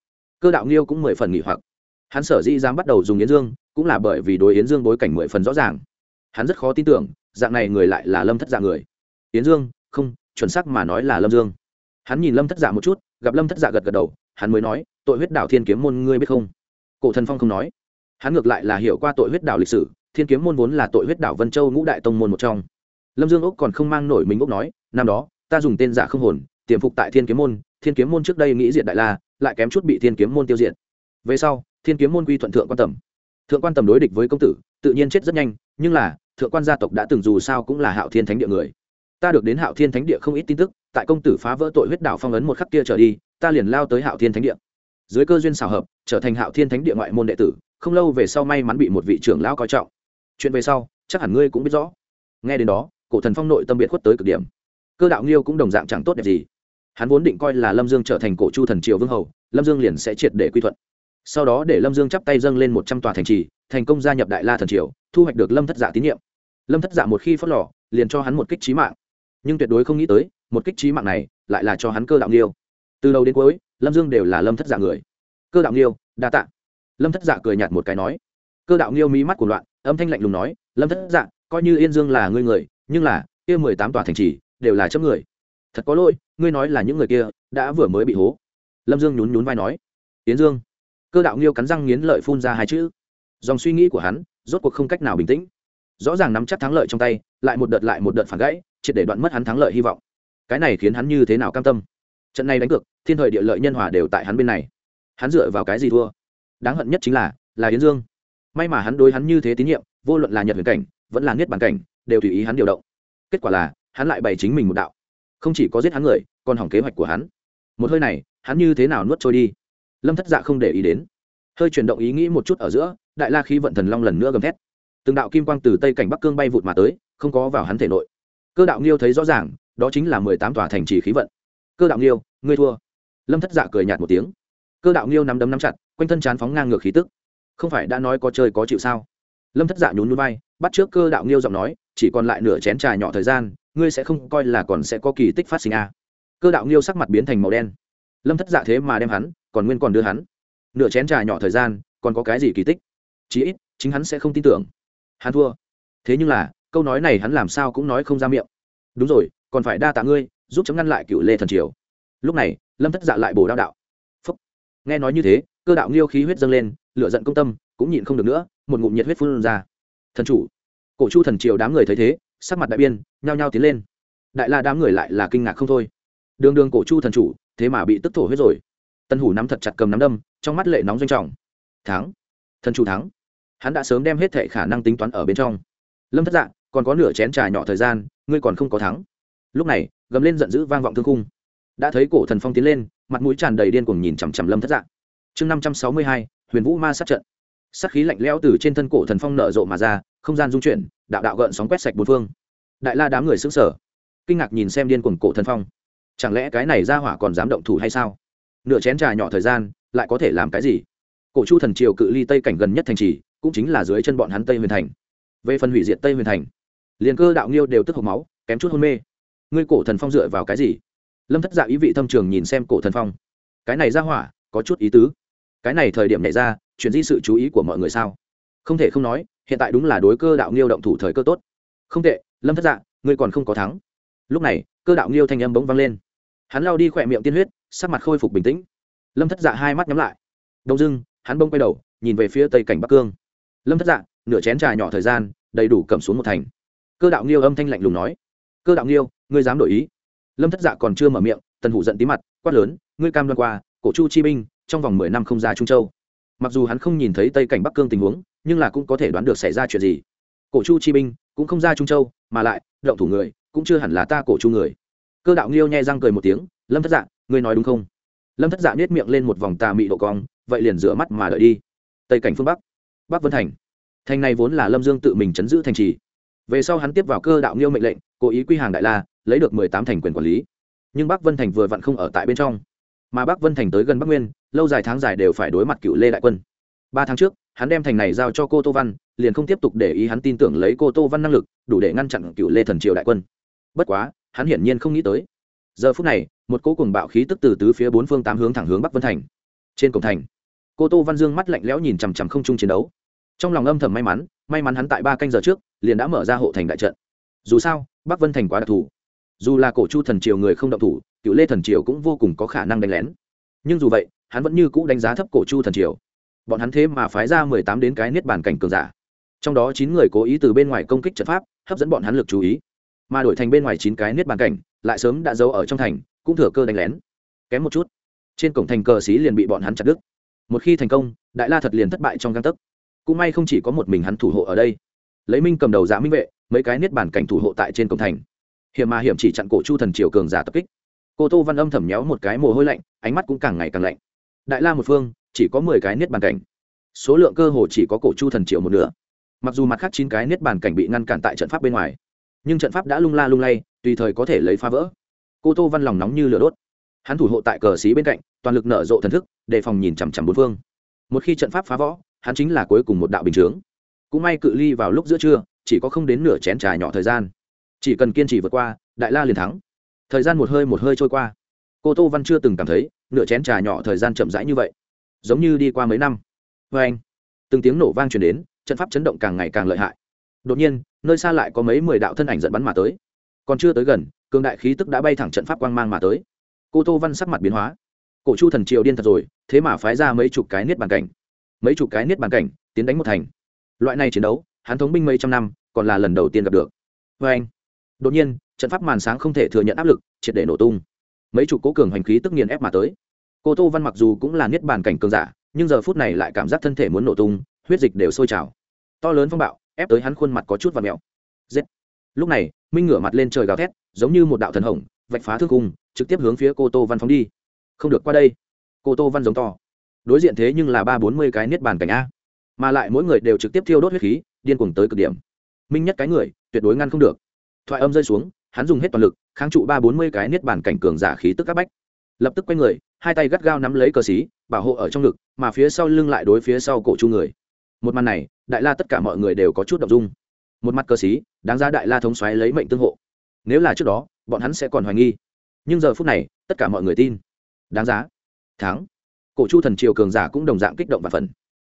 Speaker 1: Cơ đạo nghiêu cũng mười phần nghỉ hoặc. Hắn sở dĩ dám bắt đầu dùng yến dương, cũng là bởi vì đối yến dương bối cảnh mười phần rõ ràng. Hắn rất khó tin tưởng, dạng này người lại là lâm thất dạng người. Yến dương, không, chuẩn xác mà nói là lâm dương. Hắn nhìn lâm thất dạ một chút, gặp lâm thất dạ gật gật đầu, hắn mới nói, tội huyết đảo thiên kiếm môn ngươi biết không? Cổ thần phong không nói. Hắn ngược lại là hiểu qua tội huyết đảo lịch sử, thiên kiếm môn vốn là tội huyết đảo vân châu ngũ đại tông môn một trong lâm dương úc còn không mang nổi mình úc nói, năm đó, ta dùng tên giả không hồn, tiềm phục tại thiên kiếm môn, thiên kiếm môn trước đây nghĩ diệt đại la, lại kém chút bị thiên kiếm môn tiêu diệt. Về sau, thiên kiếm môn quy thuận thượng quan tầm. Thượng quan tầm đối địch với công tử, tự nhiên chết rất nhanh, nhưng là, thượng quan gia tộc đã từng dù sao cũng là hạo thiên thánh địa người. Ta được đến hạo thiên thánh địa không ít tin tức, tại công tử phá vỡ tội huyết đảo phong ấn một khắc kia trở đi, ta liền lao tới hạo thiên thánh địa. Dưới cơ duyên xào hợp, trở thành hạo thiên thánh địa ngoại môn đệ tử, không lâu về sau may mắn bị một vị trưởng lão coi trọng. Chuyện về sau, chắc hẳn ngươi cũng biết rõ. Nghe đến đó cổ thần phong nội tâm biệt khuất tới cực điểm. Cơ đạo nghiêu cũng đồng dạng chẳng tốt đẹp gì. Hắn vốn định coi là lâm dương trở thành cổ chu thần triều vương hầu, lâm dương liền sẽ triệt để quy thuận. Sau đó để lâm dương chắp tay dâng lên một trăm tòa thành trì, thành công gia nhập đại la thần triều, thu hoạch được lâm thất giả tín nhiệm. Lâm thất giả một khi phớt lò, liền cho hắn một kích trí mạng. Nhưng tuyệt đối không nghĩ tới, một kích trí mạng này lại là cho hắn cơ đạo nghiêu. Từ đầu đến cuối, lâm dương đều là lâm thất giả người. Cơ đạo nghiêu, đa tạ. Lâm thất giả cười nhạt một cái nói. Cơ đạo nghiêu mí mắt của loạn, âm thanh lạnh lùng nói, lâm thất dạ coi như yên dương là ngươi người nhưng là, kia mười tám tòa thành trì đều là chấm người. Thật có lỗi, ngươi nói là những người kia đã vừa mới bị hố. Lâm dương nhún nhún vai nói, yến dương. Cơ đạo nghiêu cắn răng nghiến lợi phun ra hai chữ. Dòng suy nghĩ của hắn rốt cuộc không cách nào bình tĩnh. Rõ ràng nắm chắc thắng lợi trong tay, lại một đợt lại một đợt phản gãy, triệt để đoạn mất hắn thắng lợi hy vọng. Cái này khiến hắn như thế nào cam tâm? Trận này đánh cược, thiên thời địa lợi nhân hòa đều tại hắn bên này. Hắn dựa vào cái gì thua? Đáng hận nhất chính là là yến dương. May mà hắn đối hắn như thế tín nhiệm, vô luận là nhật huyền cảnh, vẫn là niết bàn cảnh đều tùy ý hắn điều động. Kết quả là, hắn lại bày chính mình một đạo. Không chỉ có giết hắn người, còn hỏng kế hoạch của hắn. Một hơi này, hắn như thế nào nuốt trôi đi? Lâm thất dạ không để ý đến. Hơi chuyển động ý nghĩ một chút ở giữa, đại la khí vận thần long lần nữa gầm thét. Từng đạo kim quang từ tây cảnh bắc cương bay vụt mà tới, không có vào hắn thể nội. Cơ đạo nghiêu thấy rõ ràng, đó chính là mười tám tòa thành trì khí vận. Cơ đạo nghiêu, ngươi thua. Lâm thất dạ cười nhạt một tiếng. Cơ đạo nghiêu nắm đấm nắm chặt, quanh thân chán phóng ngang ngược khí tức. Không phải đã nói có chơi có chịu sao? Lâm thất dạ nhún núi vai, bắt trước cơ đạo nghiêu giọng nói, chỉ còn lại nửa chén trà nhỏ thời gian, ngươi sẽ không coi là còn sẽ có kỳ tích phát sinh a à. cơ đạo nghiêu sắc mặt biến thành màu đen. Lâm thất dạ thế mà đem hắn, còn nguyên còn đưa hắn. Nửa chén trà nhỏ thời gian, còn có cái gì kỳ tích? Chí ít, chính hắn sẽ không tin tưởng. Hắn thua. Thế nhưng là, câu nói này hắn làm sao cũng nói không ra miệng. Đúng rồi, còn phải đa tạ ngươi, giúp chấm ngăn lại cựu lê thần triều. Lúc này, lâm thất dạ lại bổ đao đạo. Phúc. nghe nói như thế, cơ đạo nghiêu khí huyết dâng lên, lửa giận công tâm, cũng nhịn không được nữa một ngụm nhiệt huyết phun ra. Thần chủ. Cổ chu thần triều đám người thấy thế, sắc mặt đại biên nhao nhao tiến lên. Đại la đám người lại là kinh ngạc không thôi. Đường đường cổ chu thần chủ, thế mà bị tức thổ huyết rồi. Tân hủ nắm thật chặt cầm nắm đâm, trong mắt lệ nóng doanh trọng. Thắng. Thần chủ thắng. Hắn đã sớm đem hết thệ khả năng tính toán ở bên trong. Lâm thất dạ còn có nửa chén trà nhỏ thời gian, ngươi còn không có thắng. Lúc này, gầm lên giận dữ vang vọng thương cung đã thấy cổ thần phong tiến lên, mặt mũi tràn đầy điên cuồng nhìn chằm chằm lâm thất dạ. Chương năm trăm sáu mươi hai, huyền vũ ma sát trận sắc khí lạnh lẽo từ trên thân cổ thần phong nở rộ mà ra, không gian dung chuyển, đạo đạo gợn sóng quét sạch bốn phương. Đại la đám người xứng sở kinh ngạc nhìn xem điên cuồng cổ thần phong. Chẳng lẽ cái này ra hỏa còn dám động thủ hay sao? Nửa chén trà nhỏ thời gian, lại có thể làm cái gì? Cổ chu thần triều cự ly tây cảnh gần nhất thành trì, cũng chính là dưới chân bọn hắn tây huyền thành. Về phần hủy diệt tây huyền thành, liền cơ đạo nghiêu đều tức hộc máu, kém chút hôn mê. Ngươi cổ thần phong dựa vào cái gì? Lâm thất dạ ý vị thâm trường nhìn xem cổ thần phong. Cái này ra hỏa, có chút ý tứ cái này thời điểm này ra, chuyển di sự chú ý của mọi người sao? Không thể không nói, hiện tại đúng là đối cơ đạo nghiêu động thủ thời cơ tốt. Không tệ, lâm thất dạ ngươi còn không có thắng. Lúc này, cơ đạo nghiêu thanh âm bỗng vang lên. Hắn lao đi khỏe miệng tiên huyết, sắc mặt khôi phục bình tĩnh. Lâm thất dạ hai mắt nhắm lại. Đông dưng hắn bông quay đầu, nhìn về phía tây cảnh bắc cương. Lâm thất dạ nửa chén trà nhỏ thời gian, đầy đủ cầm xuống một thành. Cơ đạo nghiêu âm thanh lạnh lùng nói. Cơ đạo nghiêu, ngươi dám đổi ý. Lâm thất dạ còn chưa mở miệng, tần hủ giận tí mặt, quát lớn, ngươi cam đoan qua, cổ chu chi binh trong vòng mười năm không ra trung châu. Mặc dù hắn không nhìn thấy tây cảnh bắc cương tình huống, nhưng là cũng có thể đoán được xảy ra chuyện gì. Cổ chu chi binh cũng không ra trung châu, mà lại, động thủ người cũng chưa hẳn là ta cổ chu người. Cơ đạo nghiêu nhai răng cười một tiếng, lâm thất dạ ngươi nói đúng không? Lâm thất dạ nết miệng lên một vòng tà mị độ cong, vậy liền rửa mắt mà đợi đi. Tây cảnh phương bắc bắc vân thành. Thành này vốn là lâm dương tự mình chấn giữ thành trì. Về sau hắn tiếp vào cơ đạo nghiêu mệnh lệnh, cố ý quy hàng đại la, lấy được mười tám thành quyền quản lý. Nhưng bắc vân thành vừa vặn không ở tại bên trong. Mà bắc vân thành tới gần bắc nguyên lâu dài tháng dài đều phải đối mặt cựu lê đại quân. Ba tháng trước, hắn đem thành này giao cho cô tô văn, liền không tiếp tục để ý hắn tin tưởng lấy cô tô văn năng lực, đủ để ngăn chặn cựu lê thần triều đại quân. Bất quá, hắn hiển nhiên không nghĩ tới. Giờ phút này, một cỗ cùng bạo khí tức từ tứ phía bốn phương tám hướng thẳng hướng bắc vân thành. Trên cổng thành, cô tô văn dương mắt lạnh lẽo nhìn chằm chằm không chung chiến đấu. Trong lòng âm thầm may mắn may mắn hắn tại ba canh giờ trước, liền đã mở ra hộ thành đại trận. Dù sao, bắc vân thành quá đặc thù. Dù là cổ chu thần triều người không động thủ, cựu lê thần triều cũng vô cùng có khả năng đánh lén. Nhưng dù vậy hắn vẫn như cũ đánh giá thấp cổ chu thần triều. Bọn hắn thế mà phái ra mười tám đến cái niết bàn cảnh cường giả. Trong đó chín người cố ý từ bên ngoài công kích trận pháp, hấp dẫn bọn hắn lực chú ý. Mà đổi thành bên ngoài chín cái niết bàn cảnh, lại sớm đã giấu ở trong thành, cũng thừa cơ đánh lén. Kém một chút, trên cổng thành cờ xí liền bị bọn hắn chặt đứt. Một khi thành công, đại la thật liền thất bại trong găng tấc. Cũng may không chỉ có một mình hắn thủ hộ ở đây. Lấy minh cầm đầu giả minh vệ, mấy cái niết bàn cảnh thủ hộ tại trên cổng thành. Hiểm mà hiểm chỉ chặn cổ chu thần triều cường giả tập kích. Cô tô văn âm thẩm nhéo một cái mồ hôi lạnh, ánh mắt cũng càng ngày càng lạnh đại la một phương, chỉ có mười cái niết bàn cảnh. Số lượng cơ hồ chỉ có cổ chu thần triệu một nửa. Mặc dù mặt khác chín cái niết bàn cảnh bị ngăn cản tại trận pháp bên ngoài, nhưng trận pháp đã lung la lung lay, tùy thời có thể lấy phá vỡ. Cô tô văn lòng nóng như lửa đốt. Hắn thủ hộ tại cờ xí bên cạnh, toàn lực nở rộ thần thức, đề phòng nhìn chằm chằm bốn phương. Một khi trận pháp phá võ hắn chính là cuối cùng một đạo bình chướng. Cũng may cự ly vào lúc giữa trưa, chỉ có không đến nửa chén trà nhỏ thời gian. Chỉ cần kiên trì vượt qua, đại la liền thắng. Thời gian một hơi một hơi trôi qua. Cô tô văn chưa từng cảm thấy nửa chén trà nhỏ thời gian chậm rãi như vậy. Giống như đi qua mấy năm. Vê anh, từng tiếng nổ vang truyền đến, trận pháp chấn động càng ngày càng lợi hại. Đột nhiên, nơi xa lại có mấy mười đạo thân ảnh dẫn bắn mà tới. Còn chưa tới gần, cường đại khí tức đã bay thẳng trận pháp quang mang mà tới. Cô tô văn sắc mặt biến hóa. Cổ chu thần triều điên thật rồi, thế mà phái ra mấy chục cái niết bàn cảnh. Mấy chục cái niết bàn cảnh, tiến đánh một thành. Loại này chiến đấu, hắn thống binh mấy trăm năm, còn là lần đầu tiên gặp được. Vê anh, đột nhiên, trận pháp màn sáng không thể thừa nhận áp lực, triệt để nổ tung mấy chục cố cường hành khí tức nghiền ép mà tới. Cô tô văn mặc dù cũng là niết bàn cảnh cường giả, nhưng giờ phút này lại cảm giác thân thể muốn nổ tung, huyết dịch đều sôi trào. To lớn phong bạo, ép tới hắn khuôn mặt có chút và mèo. Giết! Lúc này, minh ngửa mặt lên trời gào thét, giống như một đạo thần hồng, vạch phá thương cung, trực tiếp hướng phía cô tô văn phóng đi. Không được qua đây. Cô tô văn giống to. Đối diện thế nhưng là ba bốn mươi cái niết bàn cảnh a. Mà lại mỗi người đều trực tiếp thiêu đốt huyết khí, điên cuồng tới cực điểm. Minh nhất cái người, tuyệt đối ngăn không được. Thoại âm rơi xuống hắn dùng hết toàn lực, kháng trụ ba bốn mươi cái niết bàn cảnh cường giả khí tức các bách. Lập tức quay người, hai tay gắt gao nắm lấy cờ xí, bảo hộ ở trong ngực, mà phía sau lưng lại đối phía sau cổ chu người. Một màn này, đại la tất cả mọi người đều có chút đ ộ n g dung. Một mặt cờ xí, đáng ra đại la thống xoáy lấy mệnh tương hộ. Nếu là trước đó, bọn hắn sẽ còn hoài nghi. Nhưng giờ phút này, tất cả mọi người tin. Đáng giá. Thắng. Cổ chu thần triều cường giả cũng đồng dạng kích động và phần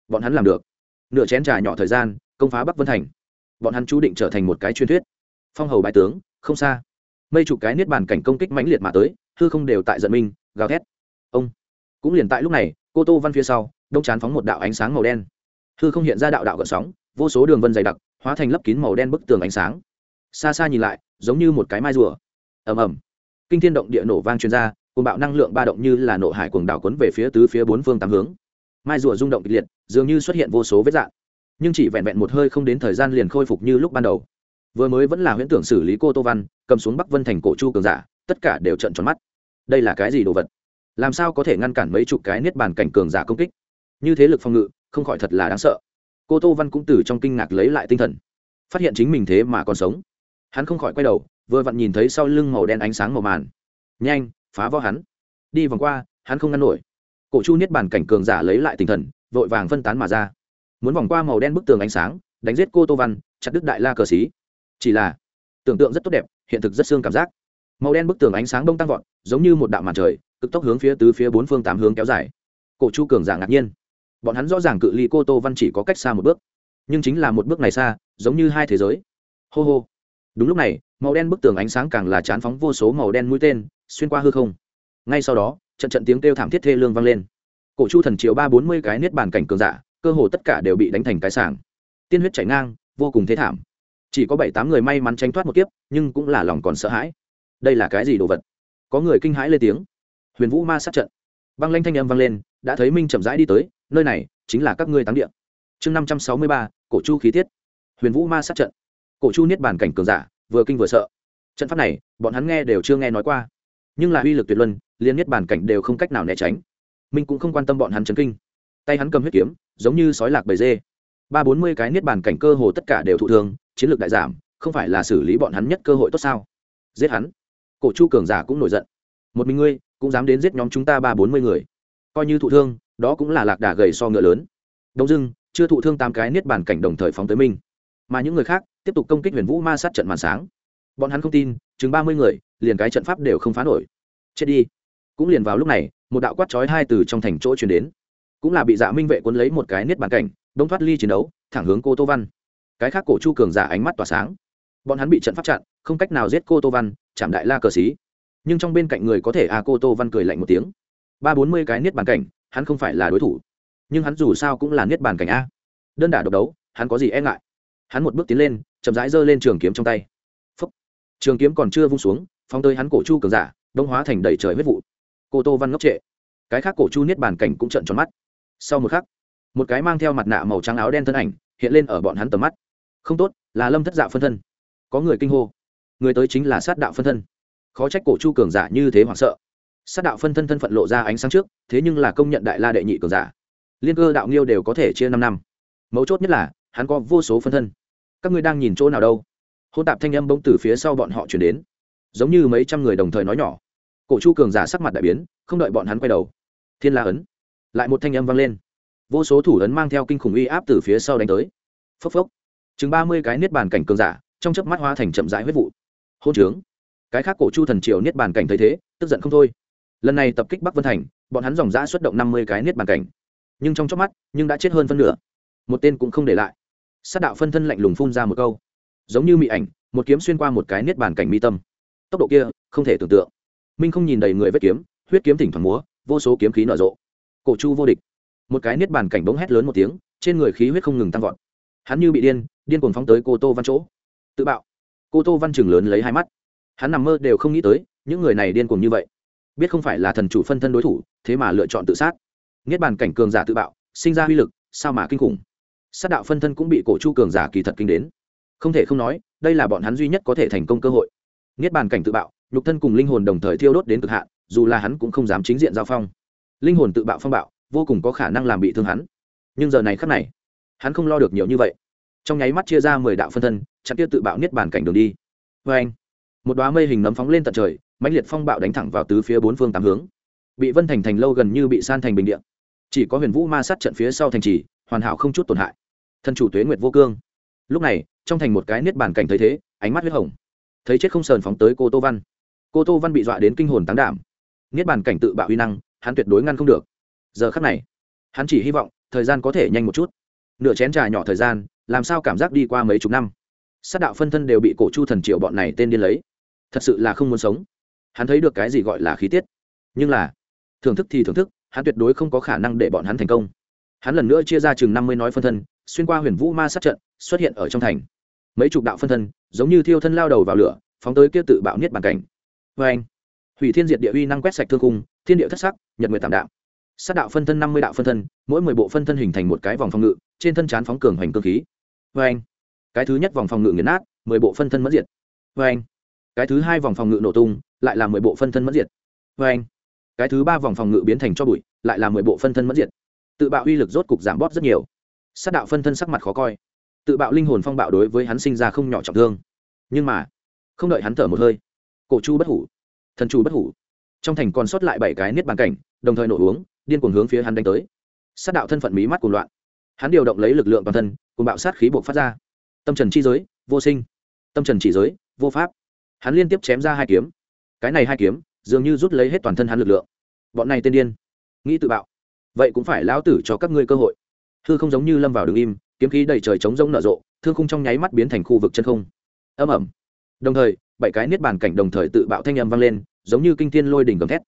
Speaker 1: bọn hắn làm được. Nửa chén trà nhỏ thời gian, công phá bắc vân thành. Bọn hắn chú định trở thành một cái truyền thuyết. Phong hầu bại tướng không xa. Mây chục cái niết bàn cảnh công kích mãnh liệt mà tới, hư không đều tại giận minh gào thét. Ông. Cũng liền tại lúc này, cô tô văn phía sau, đông chán phóng một đạo ánh sáng màu đen. Hư không hiện ra đạo đạo gợn sóng, vô số đường vân dày đặc, hóa thành lấp kín màu đen bức tường ánh sáng. Xa xa nhìn lại, giống như một cái mai rùa. Ầm ầm. Kinh thiên động địa nổ vang chuyên r a cùng bạo năng lượng ba động như là nổ hải cuồng đảo quấn về phía tứ phía bốn phương tám hướng. Mai rùa rung động kịch liệt, dường như xuất hiện vô số vết dạng nhưng chỉ vẹn vẹn một hơi không đến thời gian liền khôi phục như lúc ban đầu vừa mới vẫn là huyễn tưởng xử lý cô tô văn, cầm xuống bắc vân thành cổ chu cường giả, tất cả đều trận tròn mắt. Đây là cái gì đồ vật? Làm sao có thể ngăn cản mấy chục cái niết bàn cảnh cường giả công kích? Như thế lực phòng ngự, không khỏi thật là đáng sợ. Cô tô văn cũng từ trong kinh ngạc lấy lại tinh thần, phát hiện chính mình thế mà còn sống. Hắn không khỏi quay đầu, vừa vặn nhìn thấy sau lưng màu đen ánh sáng màu màn. Nhanh, phá võ hắn. Đi vòng qua, hắn không ngăn nổi. Cổ chu niết bàn cảnh cường giả lấy lại tinh thần, vội vàng phân tán mà ra. Muốn vòng qua màu đen bức tường ánh sáng, đánh giết cô tô văn, chặt đứt đại la cờ xí chỉ là, tưởng tượng rất tốt đẹp, hiện thực rất xương cảm giác. Màu đen bức tường ánh sáng đông tăng vọt, giống như một đạo màn trời, cực tốc hướng phía tứ phía bốn phương tám hướng kéo dài. Cổ chu cường giả ngạc nhiên. Bọn hắn rõ ràng cự ly cô tô văn chỉ có cách xa một bước, nhưng chính là một bước này xa, giống như hai thế giới. Hô hô. Đúng lúc này, màu đen bức tường ánh sáng càng là chán phóng vô số màu đen mũi tên, xuyên qua hư không. Ngay sau đó, trận trận tiếng kêu thảm thiết thê lương vang lên. Cổ chu thần chiếu ba bốn mươi cái niết bàn cảnh cường giả, cơ hồ tất cả đều bị đánh thành cái sảng. Tiên huyết chảy ngang, vô cùng thế thảm chỉ có bảy tám người may mắn tránh thoát một kiếp, nhưng cũng là lòng còn sợ hãi. Đây là cái gì đồ vật? Có người kinh hãi lên tiếng. Huyền vũ ma sát trận. Băng lanh thanh âm vang lên, đã thấy minh chậm rãi đi tới, nơi này chính là các ngươi táng địa. Chương năm trăm sáu mươi ba, cổ chu khí tiết. Huyền vũ ma sát trận. Cổ chu niết bàn cảnh cường giả, vừa kinh vừa sợ. Trận pháp này, bọn hắn nghe đều chưa nghe nói qua. Nhưng là uy lực tuyệt luân liên niết bàn cảnh đều không cách nào né tránh. Minh cũng không quan tâm bọn hắn chấn kinh. Tay hắn cầm huyết kiếm, giống như sói lạc bầy dê. Ba bốn mươi cái niết bàn cảnh cơ hồ tất cả đều thụ thương chiến lược đại giảm, không phải là xử lý bọn hắn nhất cơ hội tốt sao? Giết hắn. Cổ chu cường giả cũng nổi giận. Một mình ngươi, cũng dám đến giết nhóm chúng ta ba bốn mươi người. Coi như thụ thương, đó cũng là lạc đà gầy so ngựa lớn. Đông dưng chưa thụ thương tám cái niết bàn cảnh đồng thời phóng tới minh mà những người khác, tiếp tục công kích huyền vũ ma sát trận màn sáng. Bọn hắn không tin, chừng ba mươi người, liền cái trận pháp đều không phá nổi. Chết đi. Cũng liền vào lúc này, một đạo quát chói hai từ trong thành chỗ chuyển đến. Cũng là bị dạ minh vệ quân lấy một cái niết bàn cảnh, đông thoát ly chiến đấu, thẳng hướng cô tô văn cái khác cổ chu cường giả ánh mắt tỏa sáng. Bọn hắn bị trận pháp chặn, không cách nào giết cô tô văn, chạm đại la cờ xí. Nhưng trong bên cạnh người có thể à cô tô văn cười lạnh một tiếng. Ba bốn mươi cái niết bàn cảnh, hắn không phải là đối thủ. Nhưng hắn dù sao cũng là niết bàn cảnh a. Đơn đả độc đấu, hắn có gì e ngại? Hắn một bước tiến lên, chậm rãi giơ lên trường kiếm trong tay. Phúc. trường kiếm còn chưa vung xuống, phóng tới hắn cổ chu cường giả, đông hóa thành đầy trời huyết vụ. Cô tô văn ngốc trệ. Cái khác cổ chu niết bàn cảnh cũng trợn tròn mắt. Sau một khắc, một cái mang theo mặt nạ màu trắng áo đen thân ảnh, hiện lên ở bọn hắn tầm mắt không tốt, là lâm thất dạ phân thân. Có người kinh hô. Người tới chính là sát đạo phân thân. Khó trách cổ chu cường giả như thế hoảng sợ. Sát đạo phân thân thân phận lộ ra ánh sáng trước, thế nhưng là công nhận đại la đệ nhị cường giả. Liên cơ đạo nghiêu đều có thể chia năm năm. Mấu chốt nhất là, hắn có vô số phân thân. Các ngươi đang nhìn chỗ nào đâu? Hôn tạp thanh âm bỗng từ phía sau bọn họ chuyển đến. Giống như mấy trăm người đồng thời nói nhỏ. Cổ chu cường giả sắc mặt đại biến, không đợi bọn hắn quay đầu. Thiên la ấn. Lại một thanh âm vang lên. Vô số thủ ấn mang theo kinh khủng uy áp từ phía sau đánh tới. Phốc phốc chừng ba mươi cái niết bàn cảnh cường giả, trong chớp mắt hóa thành chậm rãi huyết vụ. Hôn trướng. Cái khác cổ chu thần triều niết bàn cảnh thấy thế, tức giận không thôi. Lần này tập kích bắc vân thành, bọn hắn dòng giã xuất động năm mươi cái niết bàn cảnh. Nhưng trong chớp mắt, nhưng đã chết hơn phân nửa. Một tên cũng không để lại. Sát đạo phân thân lạnh lùng phun ra một câu. Giống như mị ảnh, một kiếm xuyên qua một cái niết bàn cảnh mi tâm. Tốc độ kia, không thể tưởng tượng. Minh không nhìn đầy người vết kiếm, huyết kiếm thỉnh thoảng múa, vô số kiếm khí nở rộ. Cổ chu vô địch. Một cái niết bàn cảnh bỗng hét lớn một tiếng, trên người khí huyết không ngừng tăng vọt hắn như bị điên điên cuồng phóng tới cô tô văn chỗ. Tự bạo. Cô tô văn chừng lớn lấy hai mắt. Hắn nằm mơ đều không nghĩ tới, những người này điên cuồng như vậy. Biết không phải là thần chủ phân thân đối thủ, thế mà lựa chọn tự sát. Niết bàn cảnh cường giả tự bạo, sinh ra uy lực, sao mà kinh khủng. Sát đạo phân thân cũng bị cổ chu cường giả kỳ thật kinh đến. Không thể không nói, đây là bọn hắn duy nhất có thể thành công cơ hội. Niết bàn cảnh tự bạo, nhục thân cùng linh hồn đồng thời thiêu đốt đến cực hạn, dù là hắn cũng không dám chính diện giao phong. Linh hồn tự bạo phong bạo, vô cùng có khả năng làm bị thương hắn. Nhưng giờ này khắc này hắn không lo được nhiều như vậy. Trong nháy mắt chia ra mười đạo phân thân, chặn kia tự bạo niết bàn cảnh đường đi. Vê anh, một đoá mây hình nấm phóng lên tận trời, mãnh liệt phong bạo đánh thẳng vào tứ phía bốn phương tám hướng. Bị vân thành thành lâu gần như bị san thành bình điện chỉ có huyền vũ ma sát trận phía sau thành trì, hoàn hảo không chút tổn hại. Thân chủ tuế nguyệt vô cương. Lúc này, trong thành một cái niết bàn cảnh thấy thế, ánh mắt huyết hồng. Thấy chết không sờn phóng tới cô tô văn. Cô tô văn bị dọa đến kinh hồn tán đảm. Niết bàn cảnh tự bạo huy năng, hắn tuyệt đối ngăn không được. Giờ khắc này, hắn chỉ hy vọng thời gian có thể nhanh một chút nửa chén trà nhỏ thời gian, làm sao cảm giác đi qua mấy chục năm. Sát đạo phân thân đều bị cổ chu thần triệu bọn này tên điên lấy. Thật sự là không muốn sống. Hắn thấy được cái gì gọi là khí tiết. Nhưng là, thưởng thức thì thưởng thức, hắn tuyệt đối không có khả năng để bọn hắn thành công. Hắn lần nữa chia ra chừng năm mươi nói phân thân, xuyên qua huyền vũ ma sát trận, xuất hiện ở trong thành. Mấy chục đạo phân thân, giống như thiêu thân lao đầu vào lửa, phóng tới kia tự bạo niết bàn cảnh. Vê anh, hủy thiên diệt địa uy năng quét sạch thương cung thiên địa thất sắc, nhật nguyệt tạm đạo sát đạo phân thân năm mươi đạo phân thân, mỗi mười bộ phân thân hình thành một cái vòng phòng ngự, trên thân chán phóng cường hoành cơ khí. Vê anh, cái thứ nhất vòng phòng ngự nghiền nát, mười bộ phân thân mất diệt. Vê anh, cái thứ hai vòng phòng ngự nổ tung, lại là mười bộ phân thân mất diệt. Vê anh, cái thứ ba vòng phòng ngự biến thành cho bụi, lại là mười bộ phân thân mất diệt. Tự bạo uy lực rốt cục giảm bóp rất nhiều. Sát đạo phân thân sắc mặt khó coi. Tự bạo linh hồn phong bạo đối với hắn sinh ra không nhỏ trọng thương. Nhưng mà, không đợi hắn thở một hơi, cổ chu bất hủ, thần chu bất hủ. Trong thành còn sót lại bảy cái niết bàn cảnh, đồng thời nổ uống điên cuồng hướng phía hắn đánh tới. Sát đạo thân phận mí mắt cuồng loạn. Hắn điều động lấy lực lượng toàn thân cùng bạo sát khí buộc phát ra. Tâm trần chi giới, vô sinh. Tâm trần chỉ giới, vô pháp. Hắn liên tiếp chém ra hai kiếm. Cái này hai kiếm, dường như rút lấy hết toàn thân hắn lực lượng. Bọn này tên điên. Nghĩ tự bạo. Vậy cũng phải lão tử cho các ngươi cơ hội. Hư không giống như lâm vào đường im, kiếm khí đầy trời trống rỗng nở rộ, thương khung trong nháy mắt biến thành khu vực chân không. Âm ẩm đồng thời, bảy cái niết bàn cảnh đồng thời tự bạo thanh âm vang lên, giống như kinh thiên lôi đỉnh gầm thét.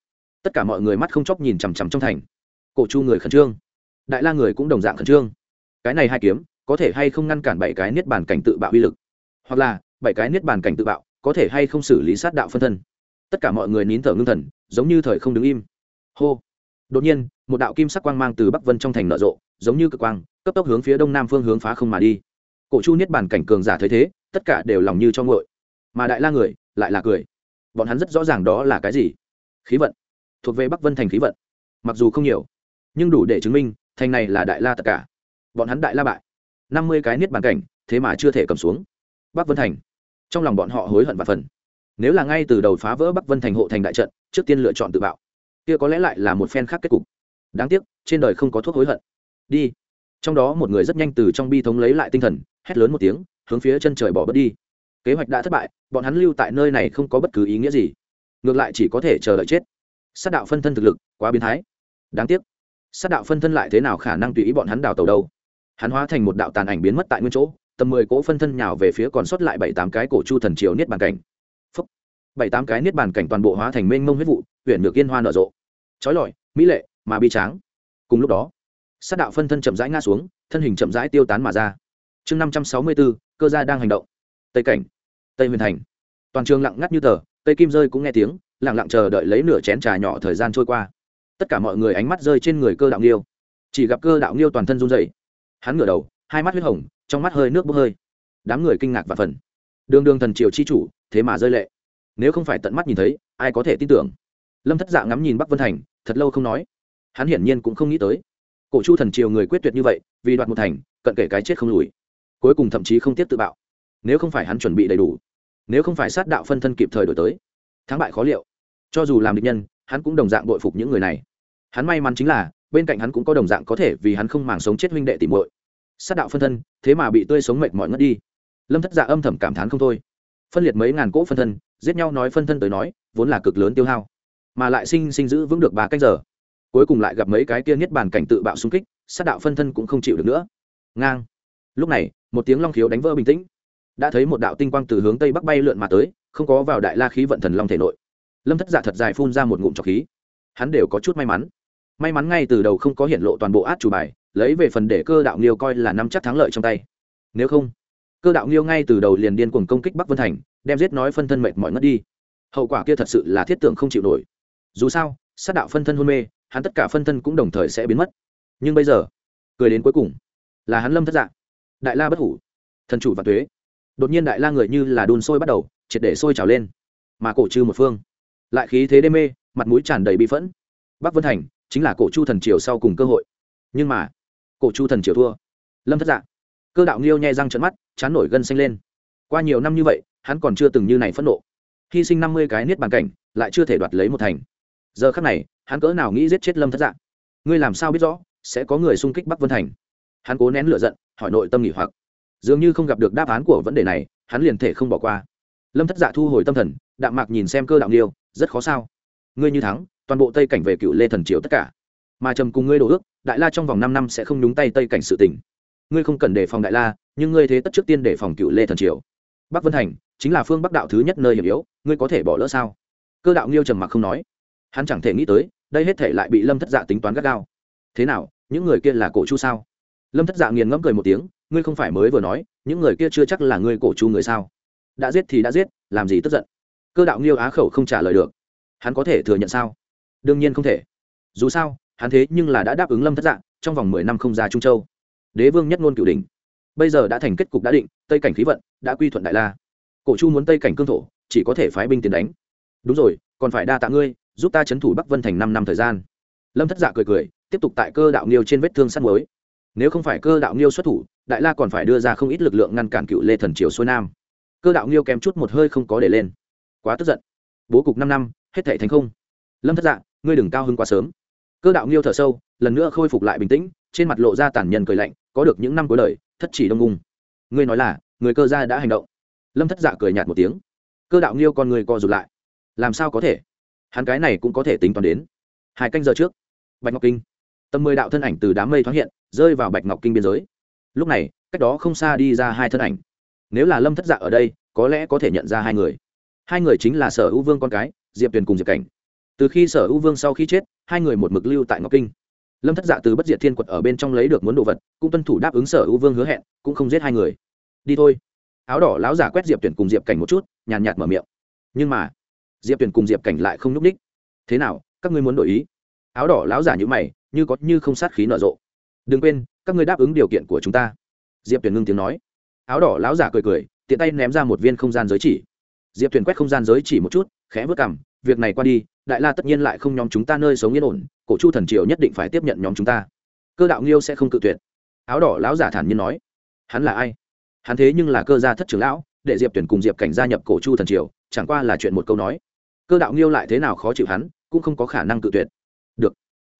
Speaker 1: Tất cả mọi người mắt không chóc nhìn chằm chằm trong thành cổ chu người khẩn trương. Đại la người cũng đồng dạng khẩn trương. Cái này hai kiếm, có thể hay không ngăn cản bảy cái niết bàn cảnh tự bạo uy lực? Hoặc là, bảy cái niết bàn cảnh tự bạo, có thể hay không xử lý sát đạo phân thân? Tất cả mọi người nín thở ngưng thần, giống như thời không đứng im. Hô! Đột nhiên, một đạo kim sắc quang mang từ bắc vân trong thành nở rộ, giống như cực quang, cấp tốc hướng phía đông nam phương hướng phá không mà đi. Cổ chu niết bàn cảnh cường giả thấy thế, tất cả đều lòng như cho ngội mà đại la người, lại là cười. Bọn hắn rất rõ ràng đó là cái gì? Khí vận. Thuộc về bắc vân thành khí vận. Mặc dù không nhiều nhưng đủ để chứng minh thành này là đại la tất cả. Bọn hắn đại la bại. Năm mươi cái niết bàn cảnh, thế mà chưa thể cầm xuống. Bắc vân thành. Trong lòng bọn họ hối hận và phần nếu là ngay từ đầu phá vỡ bắc vân thành hộ thành đại trận, trước tiên lựa chọn tự bạo. Kia có lẽ lại là một phen khác kết cục. Đáng tiếc, trên đời không có thuốc hối hận. Đi. Trong đó một người rất nhanh từ trong bi thống lấy lại tinh thần, hét lớn một tiếng, hướng phía chân trời bỏ bớt đi. Kế hoạch đã thất bại, bọn hắn lưu tại nơi này không có bất cứ ý nghĩa gì. Ngược lại chỉ có thể chờ đợi chết. Sát đạo phân thân thực lực quá biến thái. Đáng tiếc sát đạo phân thân lại thế nào khả năng tùy ý bọn hắn đào tàu đâu? Hắn hóa thành một đạo tàn ảnh biến mất tại nguyên chỗ, tầm mười cỗ phân thân nhào về phía còn sót lại bảy tám cái cổ chu thần triều niết bàn cảnh. Bảy tám cái niết bàn cảnh toàn bộ hóa thành mênh mông huyết vụ huyện ngược yên hoa nở rộ. Trói lọi, mỹ lệ, mà bi tráng. Cùng lúc đó, sát đạo phân thân chậm rãi ngã xuống, thân hình chậm rãi tiêu tán mà ra. Chương năm trăm sáu mươi bốn, cơ gia đang hành động. Tây cảnh, tây huyền thành. Toàn trường lặng ngắt như tờ, tây kim rơi cũng nghe tiếng, lặng lặng chờ đợi lấy nửa chén trà nhỏ thời gian trôi qua tất cả mọi người ánh mắt rơi trên người cơ đạo nghiêu. Chỉ gặp cơ đạo nghiêu toàn thân run dậy hắn ngửa đầu, hai mắt huyết hồng, trong mắt hơi nước bốc hơi. Đám người kinh ngạc và phần đường đường thần triều chi chủ, thế mà rơi lệ. Nếu không phải tận mắt nhìn thấy, ai có thể tin tưởng? Lâm thất dạ ngắm nhìn bắc vân thành, thật lâu không nói. Hắn hiển nhiên cũng không nghĩ tới. Cổ chu thần triều người quyết tuyệt như vậy, vì đoạt một thành, cận kể cái chết không lùi. Cuối cùng thậm chí không tiếp tự bạo. Nếu không phải hắn chuẩn bị đầy đủ, nếu không phải sát đạo phân thân kịp thời đổi tới, thắng bại khó liệu. Cho dù làm địch nhân, hắn cũng đồng dạng bội phục những người này hắn may mắn chính là, bên cạnh hắn cũng có đồng dạng có thể vì hắn không màng sống chết huynh đệ tìm muội. Sát đạo phân thân, thế mà bị tươi sống mệt mỏi ngất đi. Lâm thất dạ âm thầm cảm thán không thôi. Phân liệt mấy ngàn cỗ phân thân, giết nhau nói phân thân tới nói, vốn là cực lớn tiêu hao. Mà lại sinh sinh giữ vững được ba cách giờ. Cuối cùng lại gặp mấy cái kia niết bàn cảnh tự bạo xung kích, sát đạo phân thân cũng không chịu được nữa. Ngang. Lúc này, một tiếng long khiếu đánh vỡ bình tĩnh. Đã thấy một đạo tinh quang từ hướng tây bắc bay lượn mà tới, không có vào đại la khí vận thần long thể nội. Lâm thất dạ thật dài phun ra một ngụm trọc khí. Hắn đều có chút may mắn may mắn ngay từ đầu không có hiện lộ toàn bộ át chủ bài, lấy về phần để cơ đạo nghiêu coi là năm chắc thắng lợi trong tay. Nếu không, cơ đạo nghiêu ngay từ đầu liền điên cuồng công kích bắc vân thành, đem giết nói phân thân mệt mỏi ngất đi. Hậu quả kia thật sự là thiết tưởng không chịu nổi. Dù sao, sát đạo phân thân hôn mê, hắn tất cả phân thân cũng đồng thời sẽ biến mất. Nhưng bây giờ, cười đến cuối cùng, là hắn lâm thất dạng đại la bất hủ, thần chủ và thuế đột nhiên đại la người như là đun sôi bắt đầu, triệt để sôi trào lên. Mà cổ trừ một phương, lại khí thế đê mê, mặt mũi tràn đầy bị phẫn. Bắc vân thành chính là cổ chu thần triều sau cùng cơ hội. Nhưng mà, cổ chu thần triều thua. Lâm thất dạng cơ đạo nghiêu nhai răng trận mắt, chán nổi gân xanh lên. Qua nhiều năm như vậy, hắn còn chưa từng như này phẫn nộ. Hy sinh năm mươi cái niết bàn cảnh, lại chưa thể đoạt lấy một thành. Giờ khắc này, hắn cỡ nào nghĩ giết chết lâm thất dạng ngươi làm sao biết rõ, sẽ có người xung kích bắc vân thành? Hắn cố nén lửa giận, hỏi nội tâm nghỉ hoặc. Dường như không gặp được đáp án của vấn đề này, hắn liền thể không bỏ qua. Lâm thất dạ thu hồi tâm thần, đạm mạc nhìn xem cơ đạo nghiêu, rất khó sao? Ngươi như thắng toàn bộ tây cảnh về cựu lê thần triều tất cả mà trầm cùng ngươi đổ ước, đại la trong vòng năm năm sẽ không nhúng tay tây cảnh sự tình. Ngươi không cần đề phòng đại la, nhưng ngươi thế tất trước tiên đề phòng cựu lê thần triều. Bắc vân thành chính là phương bắc đạo thứ nhất nơi hiểm yếu, ngươi có thể bỏ lỡ sao? Cơ đạo nghiêu trầm mặc không nói. Hắn chẳng thể nghĩ tới, đây hết thể lại bị lâm thất dạ tính toán gắt gao. Thế nào, những người kia là cổ chu sao? Lâm thất dạ nghiền ngẫm cười một tiếng, ngươi không phải mới vừa nói, những người kia chưa chắc là ngươi cổ chu người sao? Đã giết thì đã giết, làm gì tức giận? Cơ đạo nghiêu á khẩu không trả lời được. Hắn có thể thừa nhận sao? Đương nhiên không thể. Dù sao, hắn thế nhưng là đã đáp ứng lâm thất dạng trong vòng mười năm không ra trung châu. Đế vương nhất ngôn cửu đình bây giờ đã thành kết cục đã định, tây cảnh khí vận đã quy thuận đại la. Cổ chu muốn tây cảnh cương thổ, chỉ có thể phái binh tiến đánh. Đúng rồi, còn phải đa tạ ngươi, giúp ta c h ấ n thủ bắc vân thành năm năm thời gian. Lâm thất dạ cười cười, tiếp tục tại cơ đạo nghiêu trên vết thương sắt mới nếu không phải cơ đạo nghiêu xuất thủ, đại la còn phải đưa ra không ít lực lượng ngăn cản cựu lê thần triều xuôi nam. Cơ đạo nghiêu kém chút một hơi không có để lên. Quá tức giận. Bố cục năm năm, hết thể thành không. Lâm thất dạ ngươi đừng cao hơn quá sớm. Cơ đạo nghiêu thở sâu, lần nữa khôi phục lại bình tĩnh, trên mặt lộ ra tản nhân cười lạnh, có được những năm cuối đời, thất chỉ đông ngung ngươi nói là, người cơ gia đã hành động. Lâm thất dạ cười nhạt một tiếng. Cơ đạo nghiêu con người co rụt lại. Làm sao có thể? Hắn cái này cũng có thể tính toán đến. Hai canh giờ trước, bạch ngọc kinh. Tầm mười đạo thân ảnh từ đám mây thoáng hiện, rơi vào bạch ngọc kinh biên giới. Lúc này, cách đó không xa đi ra hai thân ảnh. Nếu là lâm thất dạ ở đây, có lẽ có thể nhận ra hai người. Hai người chính là sở hữu vương con cái, diệp tuyền cùng diệp cảnh từ khi sở ưu vương sau khi chết, hai người một mực lưu tại ngọc kinh. Lâm thất dạ từ bất diệt thiên quật ở bên trong lấy được muốn đồ vật, cũng tuân thủ đáp ứng sở ưu vương hứa hẹn, cũng không giết hai người. Đi thôi. Áo đỏ lão giả quét diệp tuyển cùng diệp cảnh một chút, nhàn nhạt mở miệng. Nhưng mà, diệp tuyển cùng diệp cảnh lại không nhúc ních thế nào, các ngươi muốn đổi ý? Áo đỏ lão giả như mày, như có như không sát khí nở rộ. Đừng quên, các ngươi đáp ứng điều kiện của chúng ta. Diệp tuyển ngưng tiếng nói. Áo đỏ lão giả cười cười, tiện tay ném ra một viên không gian giới chỉ. Diệp tuyển quét không gian giới chỉ một chút, khẽ vớt cảm việc này qua đi, đại la tất nhiên lại không nhóm chúng ta nơi sống yên ổn, cổ chu thần triều nhất định phải tiếp nhận nhóm chúng ta. Cơ đạo nghiêu sẽ không cự tuyệt. Áo đỏ lão giả thản nhiên nói. Hắn là ai? Hắn thế nhưng là cơ gia thất trưởng lão, để diệp tuyển cùng diệp cảnh gia nhập cổ chu thần triều, chẳng qua là chuyện một câu nói. Cơ đạo nghiêu lại thế nào khó chịu hắn, cũng không có khả năng cự tuyệt. Được.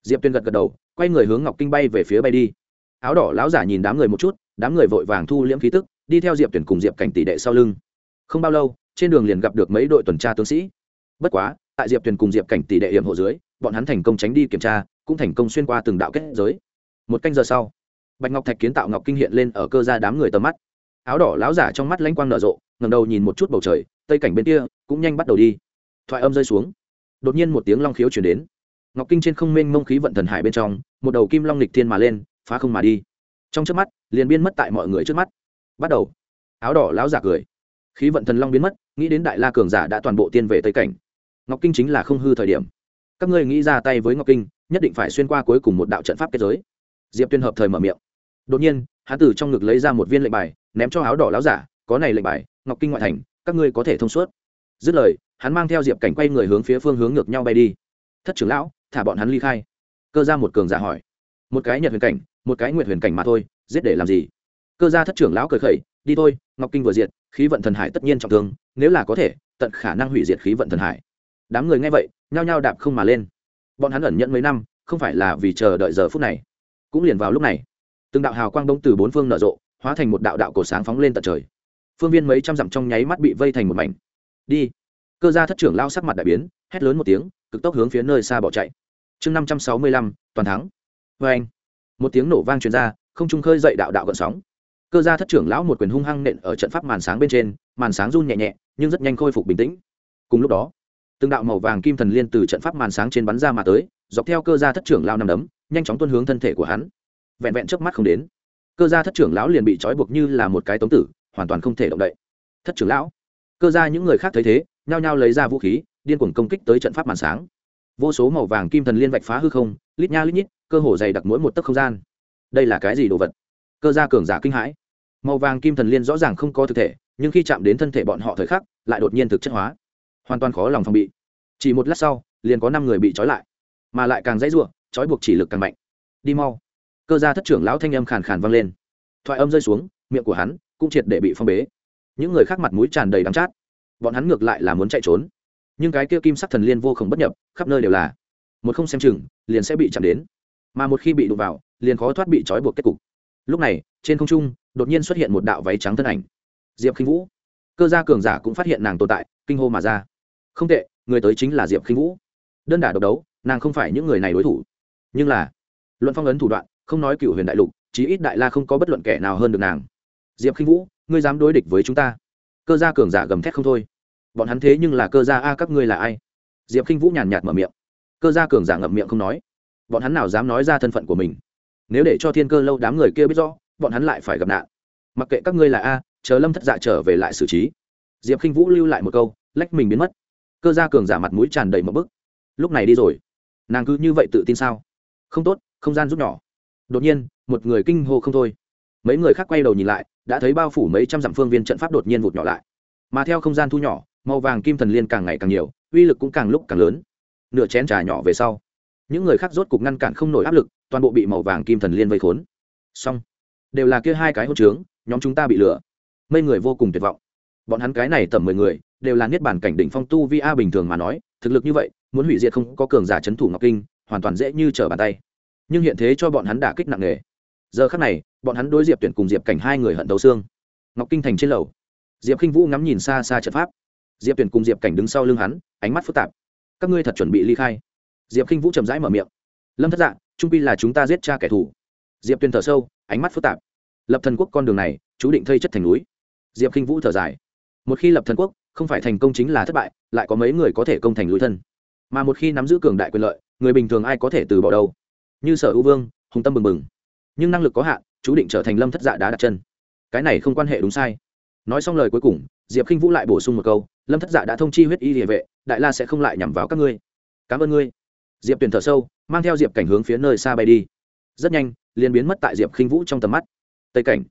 Speaker 1: Diệp tuyển gật gật đầu, quay người hướng ngọc kinh bay về phía bay đi. Áo đỏ lão giả nhìn đám người một chút, đám người vội vàng thu liễm khí tức, đi theo diệp tuyển cùng diệp cảnh tỷ đệ sau lưng. Không bao lâu, trên đường liền gặp được mấy đội tuần tra tướng sĩ bất quá, tại diệp tuyền cùng diệp cảnh tỷ đệ hiểm hộ dưới, bọn hắn thành công tránh đi kiểm tra, cũng thành công xuyên qua từng đạo kết giới. Một canh giờ sau, bạch ngọc thạch kiến tạo ngọc kinh hiện lên ở cơ ra đám người tầm mắt. Áo đỏ láo giả trong mắt lanh quang nở rộ ngầm đầu nhìn một chút bầu trời, tây cảnh bên kia cũng nhanh bắt đầu đi. Thoại âm rơi xuống, đột nhiên một tiếng long khiếu chuyển đến. Ngọc kinh trên không mênh mông khí vận thần hải bên trong, một đầu kim long lịch thiên mà lên, phá không mà đi. Trong trước mắt, liền biến mất tại mọi người trước mắt. Bắt đầu, áo đỏ láo giả cười. Khí vận thần long biến mất, nghĩ đến đại la cường giả đã toàn bộ tiên về tây cảnh ngọc kinh chính là không hư thời điểm. Các ngươi nghĩ ra tay với ngọc kinh, nhất định phải xuyên qua cuối cùng một đạo trận pháp kết giới. Diệp tuyên hợp thời mở miệng. Đột nhiên hán tử trong ngực lấy ra một viên lệnh bài, ném cho áo đỏ láo giả, có này lệnh bài, ngọc kinh ngoại thành, các ngươi có thể thông suốt. Dứt lời, hắn mang theo diệp cảnh quay người hướng phía phương hướng ngược nhau bay đi. Thất trưởng lão, thả bọn hắn ly khai. Cơ ra một cường giả hỏi. Một cái nhật huyền cảnh, một cái nguyệt huyền cảnh mà thôi, giết để làm gì? Cơ gia thất trưởng lão cười khẩy, đi thôi, ngọc kinh vừa diệt, khí vận thần hải tất nhiên trọng thương, nếu là có thể, tận khả năng hủy diệt khí vận thần hải đám người nghe vậy, nhao nhao đạp không mà lên. Bọn hắn ẩn nhận mấy năm, không phải là vì chờ đợi giờ phút này. Cũng liền vào lúc này, từng đạo hào quang đông từ bốn phương nở rộ, hóa thành một đạo đạo cổ sáng phóng lên tận trời. Phương viên mấy trăm dặm trong nháy mắt bị vây thành một mảnh. Đi! Cơ gia thất trưởng lao sắc mặt đại biến, hét lớn một tiếng, cực tốc hướng phía nơi xa bỏ chạy. Chương năm trăm sáu mươi lăm, toàn thắng. Vê anh, một tiếng nổ vang truyền ra, không trung khơi dậy đạo đạo gợn sóng. Cơ gia thất trưởng lão một quyền hung hăng nện ở trận pháp màn sáng bên trên, màn sáng run nhẹ nhẹ, nhưng rất nhanh khôi phục bình tĩnh. Cùng lúc đó từng đạo màu vàng kim thần liên từ trận pháp màn sáng trên bắn ra mà tới, dọc theo cơ gia thất trưởng lao nằm đấm, nhanh chóng tuân hướng thân thể của hắn. Vẹn vẹn trước mắt không đến, cơ gia thất trưởng lão liền bị trói buộc như là một cái tống tử, hoàn toàn không thể động đậy. Thất trưởng lão, cơ gia những người khác thấy thế, nhao nhao lấy ra vũ khí, điên cuồng công kích tới trận pháp màn sáng. Vô số màu vàng kim thần liên vạch phá hư không, lít nha lít nhít, cơ hồ dày đặc mỗi một tấc không gian. Đây là cái gì đồ vật? Cơ gia cường giả kinh hãi. Màu vàng kim thần liên rõ ràng không có thực thể, nhưng khi chạm đến thân thể bọn họ thời khắc, lại đột nhiên thực chất hóa hoàn toàn khó lòng phòng bị. Chỉ một lát sau, liền có năm người bị trói lại, mà lại càng dãy r u ộ trói buộc chỉ lực càng mạnh. Đi mau. Cơ gia thất trưởng lão thanh âm khàn khàn vang lên. Thoại âm rơi xuống, miệng của hắn cũng triệt để bị phong bế. Những người khác mặt mũi tràn đầy đắm chát. Bọn hắn ngược lại là muốn chạy trốn. Nhưng cái kia kim sắc thần liên vô khổng bất nhập, khắp nơi đều là. Một không xem chừng, liền sẽ bị chạm đến. Mà một khi bị đụng vào, liền khó thoát bị trói buộc kết cục. Lúc này, trên không trung, đột nhiên xuất hiện một đạo váy trắng thân ảnh. Diệp khinh vũ. Cơ gia cường giả cũng phát hiện nàng tồn tại kinh hô mà ra. Không tệ, người tới chính là diệp khinh vũ. Đơn đả độc đấu, nàng không phải những người này đối thủ. Nhưng là, luận phong ấn thủ đoạn, không nói cựu huyền đại lục, chí ít đại la không có bất luận kẻ nào hơn được nàng. Diệp khinh vũ, ngươi dám đối địch với chúng ta? Cơ gia cường giả gầm thét không thôi. Bọn hắn thế nhưng là cơ gia a, các ngươi là ai? Diệp khinh vũ nhàn nhạt mở miệng. Cơ gia cường giả ngậm miệng không nói. Bọn hắn nào dám nói ra thân phận của mình? Nếu để cho thiên cơ lâu đám người kia biết rõ, bọn hắn lại phải gặp nạn. Mặc kệ các ngươi là a, chờ lâm thất dạ trở về lại xử trí. Diệp khinh vũ lưu lại một câu lách mình biến mất. Cơ gia cường giả mặt mũi tràn đầy một bức. Lúc này đi rồi. Nàng cứ như vậy tự tin sao? Không tốt, không gian rút nhỏ. Đột nhiên, một người kinh hô không thôi. Mấy người khác quay đầu nhìn lại, đã thấy bao phủ mấy trăm dặm phương viên trận pháp đột nhiên vụt nhỏ lại. Mà theo không gian thu nhỏ, màu vàng kim thần liên càng ngày càng nhiều, uy lực cũng càng lúc càng lớn. Nửa chén trà nhỏ về sau, những người khác rốt cục ngăn cản không nổi áp lực, toàn bộ bị màu vàng kim thần liên vây khốn. Xong, đều là kia hai cái hôn trướng, nhóm chúng ta bị lừa mấy người vô cùng tuyệt vọng bọn hắn cái này tầm mười người, đều là niết bản cảnh đỉnh phong tu vi a bình thường mà nói, thực lực như vậy, muốn hủy diệt không có cường giả c thủ ngọc kinh, hoàn toàn dễ như trở bàn tay. Nhưng hiện thế cho bọn hắn đả kích nặng nề. Giờ khắc này, bọn hắn đối diệp tuyển cùng diệp cảnh hai người hận đầu xương. Ngọc kinh thành trên lầu. Diệp k i n h vũ ngắm nhìn xa xa trận pháp. Diệp tuyển cùng diệp cảnh đứng sau lưng hắn, ánh mắt phức tạp. Các ngươi thật chuẩn bị ly khai. Diệp k i n h vũ chậm rãi mở miệng. Lâm thất dạng trung pi là chúng ta giết cha kẻ thù. Diệp tuyển thở sâu, ánh mắt phức tạp. Lập thần quốc con đường này, chú định thây chất thành núi. Diệp k i n h vũ thở dài một khi lập thần quốc, không phải thành công chính là thất bại, lại có mấy người có thể công thành lối thân. Mà một khi nắm giữ cường đại quyền lợi, người bình thường ai có thể từ bỏ đâu? Như sở hữu vương, hùng tâm bừng bừng. Nhưng năng lực có hạn, chú định trở thành lâm thất dạ đá đặt chân. Cái này không quan hệ đúng sai. Nói xong lời cuối cùng, diệp k i n h vũ lại bổ sung một câu, lâm thất dạ đã thông chi huyết y địa vệ, đại la sẽ không lại nhằm vào các ngươi. Cảm ơn ngươi. Diệp tuyển thở sâu, mang theo diệp cảnh hướng phía nơi xa bay đi. Rất nhanh, liền biến mất tại diệp k i n h vũ trong tầm mắt. Tây cảnh.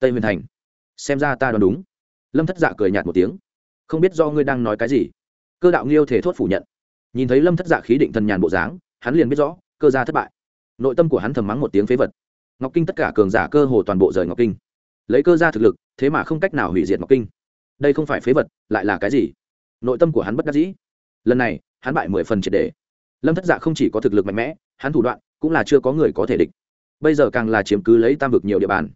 Speaker 1: Tây huyền thành. Xem ra ta đoán đúng lâm thất dạ cười nhạt một tiếng không biết do ngươi đang nói cái gì cơ đạo nghiêu thể thốt phủ nhận nhìn thấy lâm thất dạ khí định thần nhàn bộ dáng hắn liền biết rõ cơ gia thất bại nội tâm của hắn thầm mắng một tiếng phế vật ngọc kinh tất cả cường giả cơ hồ toàn bộ rời ngọc kinh lấy cơ gia thực lực thế mà không cách nào hủy diệt ngọc kinh đây không phải phế vật lại là cái gì nội tâm của hắn bất đắc dĩ lần này hắn bại mười phần triệt đề lâm thất dạ không chỉ có thực lực mạnh mẽ hắn thủ đoạn cũng là chưa có người có thể địch bây giờ càng là chiếm cứ lấy tam vực nhiều địa bàn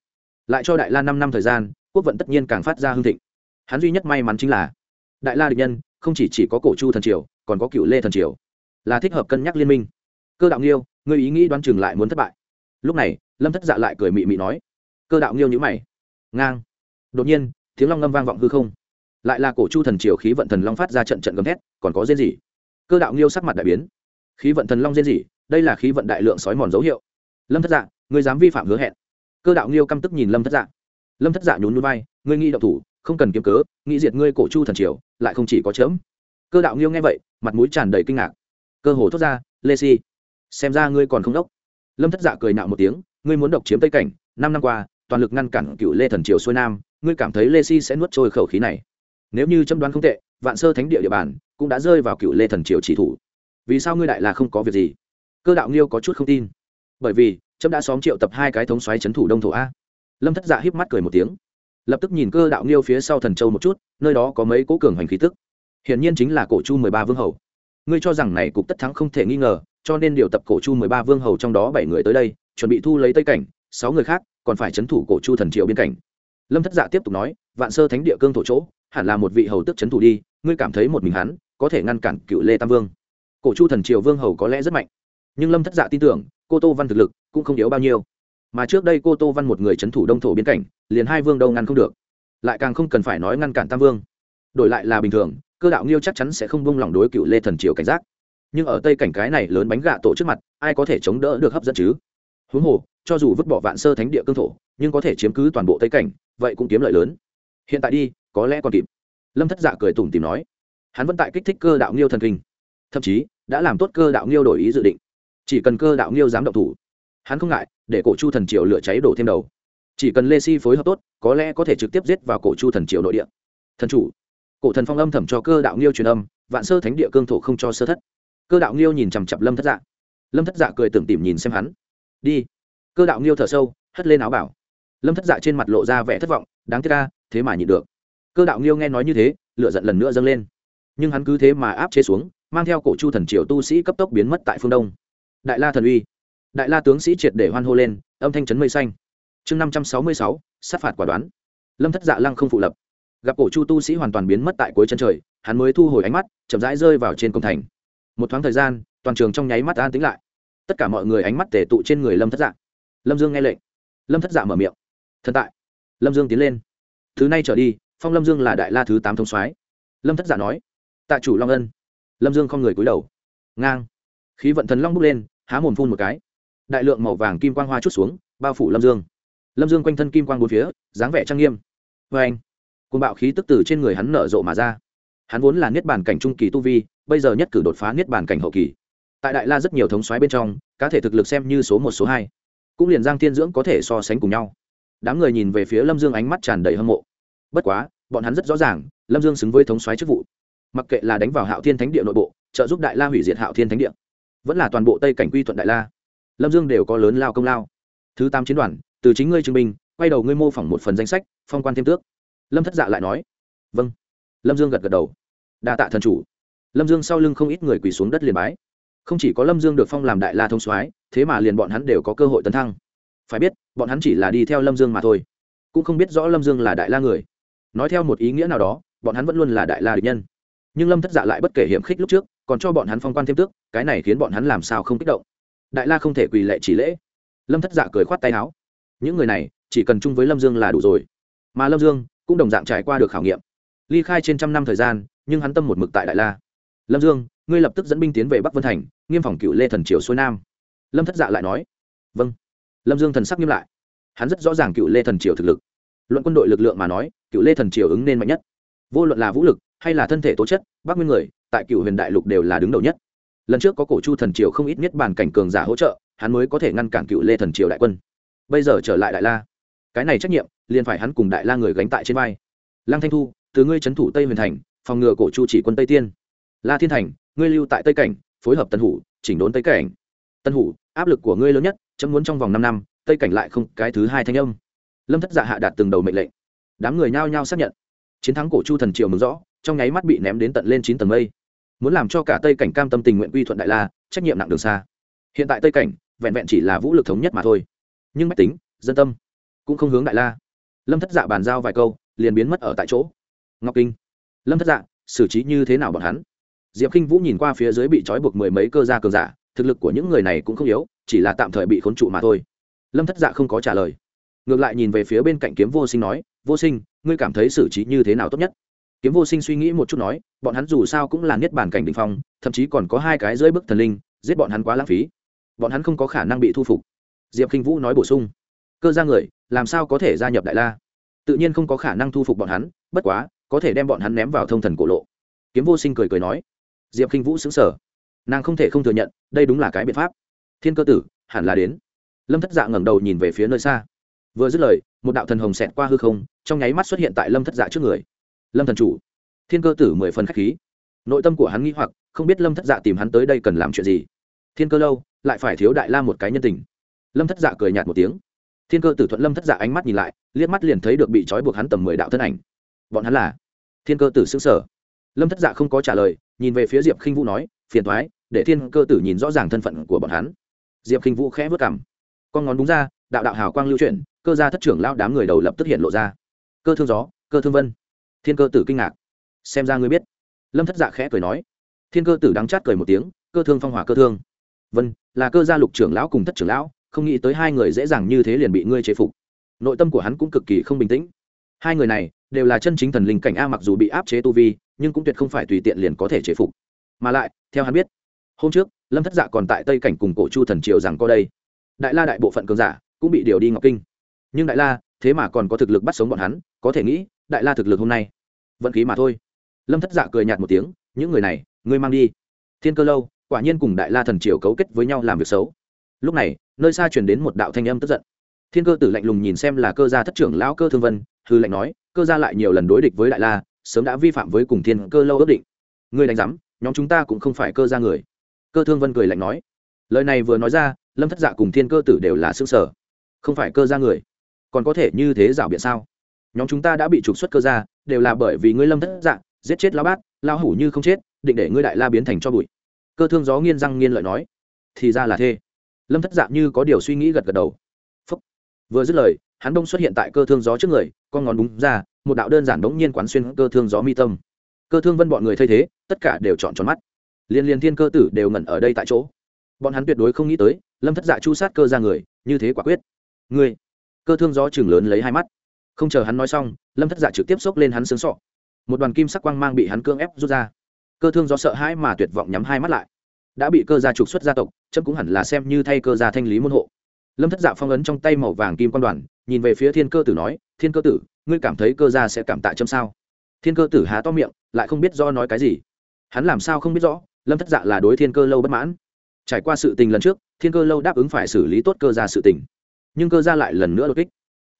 Speaker 1: lại cho đại la năm năm thời gian quốc vận tất nhiên càng phát ra hương thịnh hắn duy nhất may mắn chính là đại la địch nhân không chỉ, chỉ có cổ chu thần triều còn có cựu lê thần triều. Là thích hợp cân nhắc liên minh. Cơ đạo nghiêu ngươi ý nghĩ đoán chừng lại muốn thất bại. Lúc này lâm thất dạ lại cười mị mị nói cơ đạo nghiêu nhữ mày. Ngang. Đột nhiên tiếng long ngâm vang vọng hư không. Lại là cổ chu thần triều khí vận thần long phát ra trận trận gầm thét còn có rên gì cơ đạo nghiêu sắc mặt đại biến. Khí vận thần long rên gì đây là khí vận đại lượng sói mòn dấu hiệu. Lâm thất dạ ngươi dám vi phạm hứa hẹn. Cơ đạo nghiêu căm tức nhìn lâm thất dạ. Lâm thất dạ nhún núi vai ngươi nghĩ đậu thủ không cần kiếm cớ, nghĩ diệt ngươi cổ chu thần triều, lại không chỉ có chớm. Cơ đạo nghiêu nghe vậy, mặt mũi tràn đầy kinh ngạc. Cơ hồ thốt ra, lê si, xem ra ngươi còn không đốc. Lâm thất dạ cười nạo một tiếng, ngươi muốn độc chiếm tây cảnh, năm năm qua, toàn lực ngăn cản cựu lê thần triều xuôi nam, ngươi cảm thấy lê si sẽ nuốt trôi khẩu khí này? Nếu như chấm đoán không tệ, vạn sơ thánh địa địa bàn cũng đã rơi vào cựu lê thần triều chỉ thủ. Vì sao ngươi đại là không có việc gì? Cơ đạo nghiêu có chút không tin. Bởi vì trâm đã xóm triệu tập hai cái thống xoáy c thủ đông thổ a. Lâm thất dạ híp mắt cười một tiếng lập tức nhìn cơ đạo nghiêu phía sau thần châu một chút, nơi đó có mấy cố cường hành khí tức. Hiển nhiên chính là cổ chu mười ba vương hầu. Ngươi cho rằng này cục tất thắng không thể nghi ngờ, cho nên điều tập cổ chu mười ba vương hầu trong đó bảy người tới đây, chuẩn bị thu lấy tây cảnh, sáu người khác còn phải c h ấ n thủ cổ chu thần triều biên cảnh. Lâm thất dạ tiếp tục nói, vạn sơ thánh địa cương thổ chỗ, hẳn là một vị hầu tức c h ấ n thủ đi, ngươi cảm thấy một mình hắn có thể ngăn cản cựu lê tam vương? Cổ chu thần triều vương hầu có lẽ rất mạnh, nhưng lâm thất dạ tin tưởng, cô tô văn thực lực cũng không yếu bao nhiêu mà trước đây cô tô văn một người c h ấ n thủ đông thổ biên cảnh, liền hai vương đâu ngăn không được. Lại càng không cần phải nói ngăn cản tam vương. Đổi lại là bình thường, cơ đạo nghiêu chắc chắn sẽ không bông lỏng đối cựu lê thần triều cảnh giác. Nhưng ở tây cảnh cái này lớn bánh gạ tổ trước mặt, ai có thể chống đỡ được hấp dẫn chứ? Huống hồ, cho dù vứt bỏ vạn sơ thánh địa cương thổ, nhưng có thể chiếm cứ toàn bộ tây cảnh, vậy cũng kiếm lợi lớn. Hiện tại đi, có lẽ còn kịp. Lâm thất dạ cười tủm tìm nói. Hắn vẫn tại kích thích cơ đạo nghiêu thần kinh. Thậm chí, đã làm tốt cơ đạo nghiêu đổi ý dự định. Chỉ cần cơ đạo nghiêu dám động thủ hắn không ngại, để cổ chu thần triều lửa cháy đổ thêm đầu. Chỉ cần lê si phối hợp tốt, có lẽ có thể trực tiếp giết vào cổ chu thần triều nội địa. Thần chủ. Cổ thần phong âm thầm cho cơ đạo nghiêu truyền âm, vạn sơ thánh địa cương thổ không cho sơ thất. Cơ đạo nghiêu nhìn chằm chặp lâm thất dạ. Lâm thất dạ cười tưởng tìm nhìn xem hắn. Đi. Cơ đạo nghiêu thở sâu, hất lên áo bảo. Lâm thất dạ trên mặt lộ ra vẻ thất vọng, đáng tiếc ca thế mà nhịn được. Cơ đạo nghiêu nghe nói như thế lựa giận lần nữa dâng lên. Nhưng hắn cứ thế mà áp chế xuống, mang theo cổ chu thần triều tu sĩ cấp tốc biến mất tại phương đông. Đại la thần uy đại la tướng sĩ triệt để hoan hô lên, âm thanh chấn mây xanh. Chương năm trăm sáu mươi sáu, sát phạt quả đoán. Lâm thất dạ lăng không phụ lập. Gặp cổ chu tu sĩ hoàn toàn biến mất tại cuối chân trời, hắn mới thu hồi ánh mắt, chậm rãi rơi vào trên công thành. Một thoáng thời gian, toàn trường trong nháy mắt an tính lại. Tất cả mọi người ánh mắt tể tụ trên người lâm thất dạ. Lâm dương nghe lệnh. Lâm thất dạ mở miệng. Thần tại. Lâm dương tiến lên. Thứ nay trở đi, phong lâm dương là đại la thứ tám thông soái. Lâm thất dạ nói. Tạ chủ long ân. Lâm dương không người cúi đầu. Ngang. Khí vận thần long bước lên, há mồm phun một cái đại lượng màu vàng kim quang hoa chút xuống, bao phủ lâm dương. Lâm dương quanh thân kim quang bốn phía, dáng vẻ trang nghiêm. Vê anh côn bạo khí tức từ trên người hắn nở rộ mà ra. Hắn vốn là niết bàn cảnh trung kỳ tu vi, bây giờ nhất cử đột phá niết bàn cảnh hậu kỳ. Tại đại la rất nhiều thống xoáy bên trong, cá thể thực lực xem như số một, số hai. Cũng liền giang thiên dưỡng có thể so sánh cùng nhau. Đám người nhìn về phía lâm dương ánh mắt tràn đầy hâm mộ. Bất quá, bọn hắn rất rõ ràng, lâm dương xứng với thống xoáy chức vụ. Mặc kệ là đánh vào hạo thiên thánh địa nội bộ, trợ giúp đại la hủy diệt hạo thiên thánh địa, vẫn là toàn bộ tây cảnh quy thuận đại la lâm dương đều có lớn lao công lao. Thứ tám chiến đoàn, từ chính ngươi chứng minh, quay đầu ngươi mô phỏng một phần danh sách, phong quan thêm tước. Lâm thất dạ lại nói vâng. Lâm dương gật gật đầu. Đa tạ thần chủ. Lâm dương sau lưng không ít người quỳ xuống đất liền bái. Không chỉ có lâm dương được phong làm đại la thông soái, thế mà liền bọn hắn đều có cơ hội tấn thăng. Phải biết, bọn hắn chỉ là đi theo lâm dương mà thôi. Cũng không biết rõ lâm dương là đại la người. Nói theo một ý nghĩa nào đó, bọn hắn vẫn luôn là đại la địch nhân. Nhưng lâm thất dạ lại bất kể hiểm khích lúc trước, còn cho bọn hắn phong quan thêm tước, cái này khiến bọn hắn làm sao không kích động đại la không thể quỳ lệ chỉ lễ. Lâm thất dạ cười khoát tay áo. Những người này, chỉ cần chung với lâm dương là đủ rồi. Mà lâm dương cũng đồng dạng trải qua được khảo nghiệm. Ly khai trên trăm năm thời gian, nhưng hắn tâm một mực tại đại la. Lâm dương, ngươi lập tức dẫn binh tiến về bắc vân thành, nghiêm phòng cựu lê thần triều xuôi nam. Lâm thất dạ lại nói. Vâng. Lâm dương thần sắc nghiêm lại. Hắn rất rõ ràng cựu lê thần triều thực lực. Luận quân đội lực lượng mà nói, cựu lê thần triều ứng nên mạnh nhất. Vô luận là vũ lực, hay là thân thể tố chất, bắc nguyên người, tại cựu huyền đại lục đều là đứng đầu nhất lần trước có cổ chu thần triều không ít nhất bàn cảnh cường giả hỗ trợ, hắn mới có thể ngăn cản cựu lê thần triều đại quân. Bây giờ trở lại đại la. Cái này trách nhiệm, liền phải hắn cùng đại la người gánh tại trên vai. Lăng thanh thu, từ ngươi trấn thủ tây huyền thành, phòng ngừa cổ chu chỉ quân tây tiên. La thiên thành, ngươi lưu tại tây cảnh, phối hợp tân hủ, chỉnh đốn tây cảnh. Tân hủ, áp lực của ngươi lớn nhất, chấm muốn trong vòng năm năm, tây cảnh lại không cái thứ hai thanh âm. Lâm thất dạ hạ đạt từng đầu mệnh lệnh. Đám người nhao nhao xác nhận. Chiến thắng cổ chu thần triều mừng rõ, trong nháy mắt bị ném đến tận lên chín tầng mây muốn làm cho cả tây cảnh cam tâm tình nguyện quy thuận đại la, trách nhiệm nặng đường xa. Hiện tại tây cảnh, vẹn vẹn chỉ là vũ lực thống nhất mà thôi. Nhưng mách tính, dân tâm cũng không hướng đại la. Lâm thất dạ bàn giao vài câu, liền biến mất ở tại chỗ. Ngọc kinh. Lâm thất dạ xử trí như thế nào bọn hắn? Diệp k i n h vũ nhìn qua phía dưới bị trói buộc mười mấy cơ gia cường giả, thực lực của những người này cũng không yếu, chỉ là tạm thời bị khốn trụ mà thôi. Lâm thất dạ không có trả lời. Ngược lại nhìn về phía bên cạnh kiếm vô sinh nói, vô sinh, ngươi cảm thấy xử trí như thế nào tốt nhất? Kiếm vô sinh suy nghĩ một chút nói, bọn hắn dù sao cũng là niết bàn cảnh đ ỉ n h phong, thậm chí còn có hai cái dưới bức thần linh, giết bọn hắn quá lãng phí. Bọn hắn không có khả năng bị thu phục. Diệp k i n h vũ nói bổ sung, cơ ra người, làm sao có thể gia nhập đại la? Tự nhiên không có khả năng thu phục bọn hắn, bất quá, có thể đem bọn hắn ném vào thông thần cổ lộ. Kiếm vô sinh cười cười nói. Diệp k i n h vũ xứng sở nàng không thể không thừa nhận, đây đúng là cái biện pháp. Thiên cơ tử, hẳn là đến. Lâm thất dạ ngẩng đầu nhìn về phía nơi xa. Vừa dứt lời, một đạo thần hồng xẹt qua hư không, trong nháy mắt xuất hiện tại lâm thất dạ trước người lâm thần chủ. Thiên cơ tử mười phần khách khí. Nội tâm của hắn nghĩ hoặc, không biết lâm thất dạ tìm hắn tới đây cần làm chuyện gì. Thiên cơ lâu, lại phải thiếu đại la một cái nhân tình. Lâm thất dạ cười nhạt một tiếng. Thiên cơ tử thuận lâm thất dạ ánh mắt nhìn lại, liếc mắt liền thấy được bị trói buộc hắn tầm mười đạo thân ảnh. Bọn hắn là? Thiên cơ tử xứng sở lâm thất dạ không có trả lời, nhìn về phía diệp khinh vũ nói, phiền thoái để thiên cơ tử nhìn rõ ràng thân phận của bọn hắn. Diệp khinh vũ khẽ vớt cảm con ngón đúng ra, đạo đạo hào quang lưu chuyển, cơ gia thất trưởng lao đám người đầu lập tức hiện lộ ra. Cơ thương gió, cơ thương vân thiên cơ tử kinh ngạc. Xem ra ngươi biết. Lâm thất dạ khẽ cười nói. Thiên cơ tử đắng chát cười một tiếng, cơ thương phong hỏa cơ thương. Vân, là cơ gia lục trưởng lão cùng thất trưởng lão, không nghĩ tới hai người dễ dàng như thế liền bị ngươi chế phục. Nội tâm của hắn cũng cực kỳ không bình tĩnh. Hai người này đều là chân chính thần linh cảnh a mặc dù bị áp chế tu vi, nhưng cũng tuyệt không phải tùy tiện liền có thể chế phục. Mà lại, theo hắn biết, hôm trước, lâm thất dạ còn tại tây cảnh cùng cổ chu thần triều rằng có đây. Đại la đại bộ phận cường giả cũng bị điều đi ngọc kinh. Nhưng đại la, thế mà còn có thực lực bắt sống bọn hắn, có thể nghĩ đại la thực lực hôm nay. Vận khí mà thôi. Lâm thất dạ cười nhạt một tiếng, những người này, ngươi mang đi. Thiên cơ lâu, quả nhiên cùng đại la thần triều cấu kết với nhau làm việc xấu. Lúc này, nơi xa chuyển đến một đạo thanh âm tức giận. Thiên cơ tử lạnh lùng nhìn xem là cơ gia thất trưởng lão cơ thương vân hư lệnh nói, cơ gia lại nhiều lần đối địch với đại la, sớm đã vi phạm với cùng thiên cơ lâu ước định. Ngươi đánh giám, nhóm chúng ta cũng không phải cơ gia người. Cơ thương vân cười lạnh nói. Lời này vừa nói ra, lâm thất dạ cùng thiên cơ tử đều là xương sở không phải cơ gia người, còn có thể như thế rảo biện sao? Nhóm chúng ta đã bị trục xuất cơ ra đều là bởi vì ngươi lâm thất dạng giết chết lao bát lao hủ như không chết, định để ngươi đại la biến thành cho bụi. Cơ thương gió nghiên răng nghiên lợi nói. Thì ra là thế. Lâm thất dạng như có điều suy nghĩ gật gật đầu. Phúc. vừa dứt lời, hắn đông xuất hiện tại cơ thương gió trước người, con ngón đúng ra, một đạo đơn giản đống nhiên quán xuyên cơ thương gió mi tâm. Cơ thương vân bọn người thay thế, tất cả đều chọn tròn mắt. Liên liên thiên cơ tử đều ngẩn ở đây tại chỗ. Bọn hắn tuyệt đối không nghĩ tới, lâm thất dạ chu sát cơ ra người, như thế quả quyết. Ngươi. Cơ thương gió chừng lớn lấy hai mắt không chờ hắn nói xong, lâm thất dạ trực tiếp xốc lên hắn sướng sọ. Một đoàn kim sắc quang mang bị hắn cưỡng ép rút ra. Cơ thương do sợ hãi mà tuyệt vọng nhắm hai mắt lại. Đã bị cơ gia trục xuất gia tộc, chấm cũng hẳn là xem như thay cơ gia thanh lý môn hộ. Lâm thất dạ phong ấn trong tay màu vàng kim quan đoàn, nhìn về phía thiên cơ tử nói, thiên cơ tử, ngươi cảm thấy cơ gia sẽ cảm tạ chấm sao? Thiên cơ tử há to miệng, lại không biết do nói cái gì. Hắn làm sao không biết rõ, lâm thất dạ là đối thiên cơ lâu bất mãn. Trải qua sự tình lần trước, thiên cơ lâu đáp ứng phải xử lý tốt cơ gia sự tình. Nhưng cơ gia lại lần nữa đột kích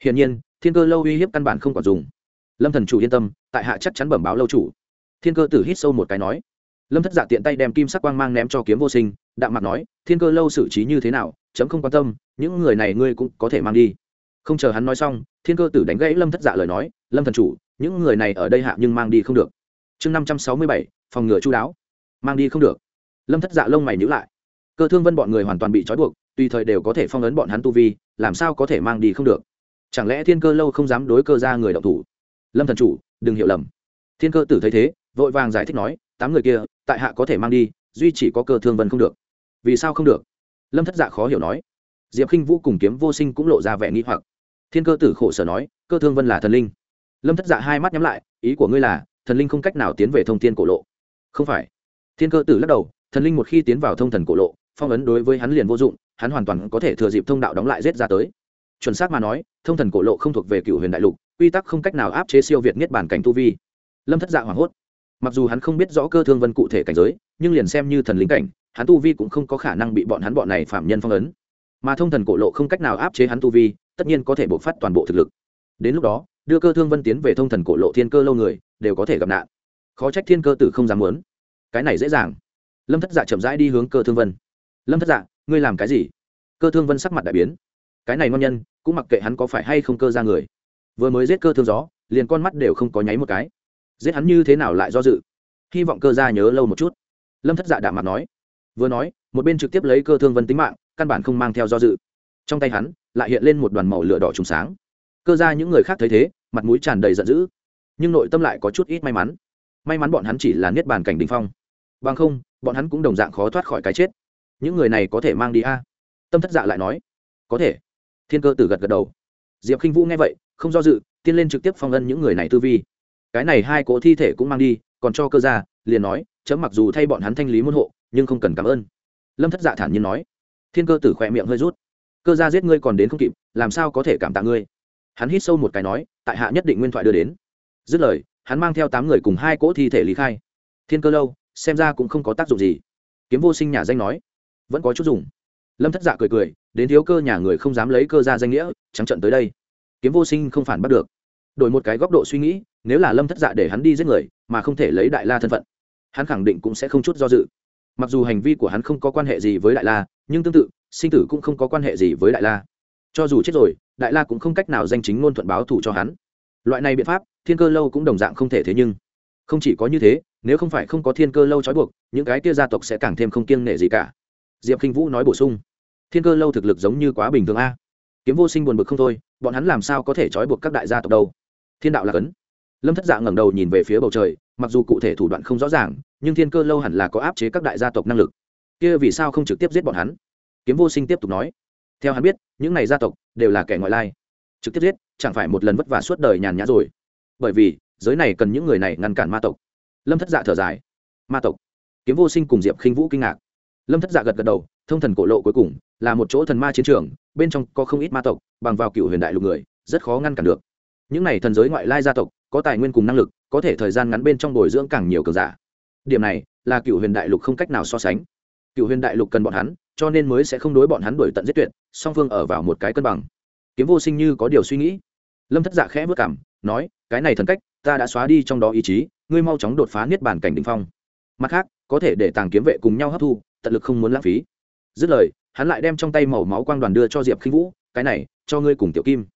Speaker 1: hiển nhiên, thiên cơ lâu uy hiếp căn bản không còn dùng. Lâm thần chủ yên tâm, tại hạ chắc chắn bẩm báo lâu chủ. Thiên cơ tử hít sâu một cái nói. Lâm thất dạ tiện tay đem kim sắc quang mang ném cho kiếm vô sinh, đạm mặt nói, thiên cơ lâu xử trí như thế nào, chấm không quan tâm, những người này ngươi cũng có thể mang đi. Không chờ hắn nói xong, thiên cơ tử đánh gãy lâm thất dạ lời nói, lâm thần chủ, những người này ở đây hạ nhưng mang đi không được. Chương năm trăm sáu mươi bảy, phòng ngừa chú đáo. Mang đi không được. Lâm thất dạ lông mày nhữ lại. Cơ thương vân bọn người hoàn toàn bị trói buộc, tùy thời đều có thể phong ấn bọn hắn tu vi, làm sao có thể mang đi không được? Chẳng lẽ thiên cơ lâu không dám đối cơ ra người động thủ? Lâm thần chủ, đừng hiểu lầm. Thiên cơ tử thấy thế, vội vàng giải thích nói, tám người kia, tại hạ có thể mang đi, duy chỉ có cơ thương vân không được. Vì sao không được? Lâm thất dạ khó hiểu nói. Diệp khinh vũ cùng kiếm vô sinh cũng lộ ra vẻ nghi hoặc. Thiên cơ tử khổ sở nói, cơ thương vân là thần linh. Lâm thất dạ hai mắt nhắm lại, ý của ngươi là, thần linh không cách nào tiến về thông tin cổ lộ. Không phải. Thiên cơ tử lắc đầu, thần linh một khi tiến vào thông thần cổ lộ, phong ấn đối với hắn liền vô dụng, hắn hoàn toàn có thể thừa dịp thông đạo đóng lại rết ra tới chuẩn xác mà nói, thông thần cổ lộ không thuộc về cựu huyền đại lục, quy tắc không cách nào áp chế siêu việt nhất bản cảnh tu vi. Lâm thất dạ hoảng hốt. Mặc dù hắn không biết rõ cơ thương vân cụ thể cảnh giới, nhưng liền xem như thần lính cảnh, hắn tu vi cũng không có khả năng bị bọn hắn bọn này phạm nhân phong ấn. Mà thông thần cổ lộ không cách nào áp chế hắn tu vi, tất nhiên có thể bộc phát toàn bộ thực lực. Đến lúc đó, đưa cơ thương vân tiến về thông thần cổ lộ thiên cơ lâu người, đều có thể gặp nạn. Khó trách thiên cơ tử không dám muốn. Cái này dễ dàng. Lâm thất dạ chậm rãi đi hướng cơ thương vân. Lâm thất dạ ngươi làm cái gì? Cơ thương vân sắc mặt đại biến cái này ngon nhân, cũng mặc kệ hắn có phải hay không cơ ra người. Vừa mới giết cơ thương gió, liền con mắt đều không có nháy một cái. Giết hắn như thế nào lại do dự? Hy vọng cơ ra nhớ lâu một chút. Lâm thất dạ đạm mặt nói. Vừa nói, một bên trực tiếp lấy cơ thương vân tính mạng, căn bản không mang theo do dự. Trong tay hắn, lại hiện lên một đoàn màu lửa đỏ trùng sáng. Cơ ra những người khác thấy thế, mặt mũi tràn đầy giận dữ. Nhưng nội tâm lại có chút ít may mắn. May mắn bọn hắn chỉ là niết bàn cảnh đình phong. Bằng không, bọn hắn cũng đồng dạng khó thoát khỏi cái chết. Những người này có thể mang đi a? Tâm thất dạ lại nói. Có thể thiên cơ tử gật gật đầu. Diệp k i n h vũ nghe vậy, không do dự tiên lên trực tiếp phong ân những người này tư vi. Cái này hai cỗ thi thể cũng mang đi, còn cho cơ gia, liền nói, chấm mặc dù thay bọn hắn thanh lý môn hộ, nhưng không cần cảm ơn. Lâm thất dạ thản nhiên nói. Thiên cơ tử khỏe miệng hơi rút. Cơ gia giết ngươi còn đến không kịp, làm sao có thể cảm tạ ngươi? Hắn hít sâu một cái nói, tại hạ nhất định nguyên thoại đưa đến. Dứt lời, hắn mang theo tám người cùng hai cỗ thi thể lý khai. Thiên cơ lâu, xem ra cũng không có tác dụng gì. Kiếm vô sinh nhà danh nói, vẫn có chút dùng. Lâm thất dạ cười cười đến thiếu cơ nhà người không dám lấy cơ ra danh nghĩa, trắng trận tới đây. Kiếm vô sinh không phản bắt được. Đổi một cái góc độ suy nghĩ, nếu là lâm thất dạ để hắn đi giết người, mà không thể lấy đại la thân phận, hắn khẳng định cũng sẽ không chút do dự. Mặc dù hành vi của hắn không có quan hệ gì với đại la, nhưng tương tự, sinh tử cũng không có quan hệ gì với đại la. Cho dù chết rồi, đại la cũng không cách nào danh chính ngôn thuận báo thù cho hắn. Loại này biện pháp, thiên cơ lâu cũng đồng dạng không thể thế nhưng. Không chỉ có như thế, nếu không phải không có thiên cơ lâu trói buộc, những cái tia gia tộc sẽ càng thêm không kiêng nể gì cả. Diệp k i n h vũ nói bổ sung thiên cơ lâu thực lực giống như quá bình thường a. Kiếm vô sinh buồn bực không thôi, bọn hắn làm sao có thể trói buộc các đại gia tộc đâu? Thiên đạo là cấn. Lâm thất dạ ngẩng đầu nhìn về phía bầu trời, mặc dù cụ thể thủ đoạn không rõ ràng, nhưng thiên cơ lâu hẳn là có áp chế các đại gia tộc năng lực. Kia vì sao không trực tiếp giết bọn hắn? Kiếm vô sinh tiếp tục nói. Theo hắn biết, những này gia tộc đều là kẻ ngoại lai. Trực tiếp giết, chẳng phải một lần vất vả suốt đời nhàn nhã rồi. Bởi vì, giới này cần những người này ngăn cản ma tộc. Lâm thất dạ thở dài. Ma tộc. Kiếm vô sinh cùng diệp khinh vũ kinh ngạc. Lâm thất dạ gật gật đầu, thông thần cổ lộ cuối cùng là một chỗ thần ma chiến trường, bên trong có không ít ma tộc, bằng vào cựu huyền đại lục người, rất khó ngăn cản được. Những này thần giới ngoại lai gia tộc, có tài nguyên cùng năng lực, có thể thời gian ngắn bên trong bồi dưỡng càng nhiều cường giả. Điểm này, là cựu huyền đại lục không cách nào so sánh. Cựu huyền đại lục cần bọn hắn, cho nên mới sẽ không đối bọn hắn đuổi tận giết tuyệt, song phương ở vào một cái cân bằng. Kiếm vô sinh như có điều suy nghĩ. Lâm thất dạ khẽ vất cảm, nói, cái này thần cách, ta đã xóa đi trong đó ý chí, ngươi mau chóng đột phá niết bàn cảnh đ ỉ n h phong. Mặt khác, có thể để tàng kiếm vệ cùng nhau hấp thu, tận lực không muốn lãng phí. Dứt lời hắn lại đem trong tay màu máu quang đoàn đưa cho diệp khinh vũ, cái này, cho ngươi cùng tiểu kim.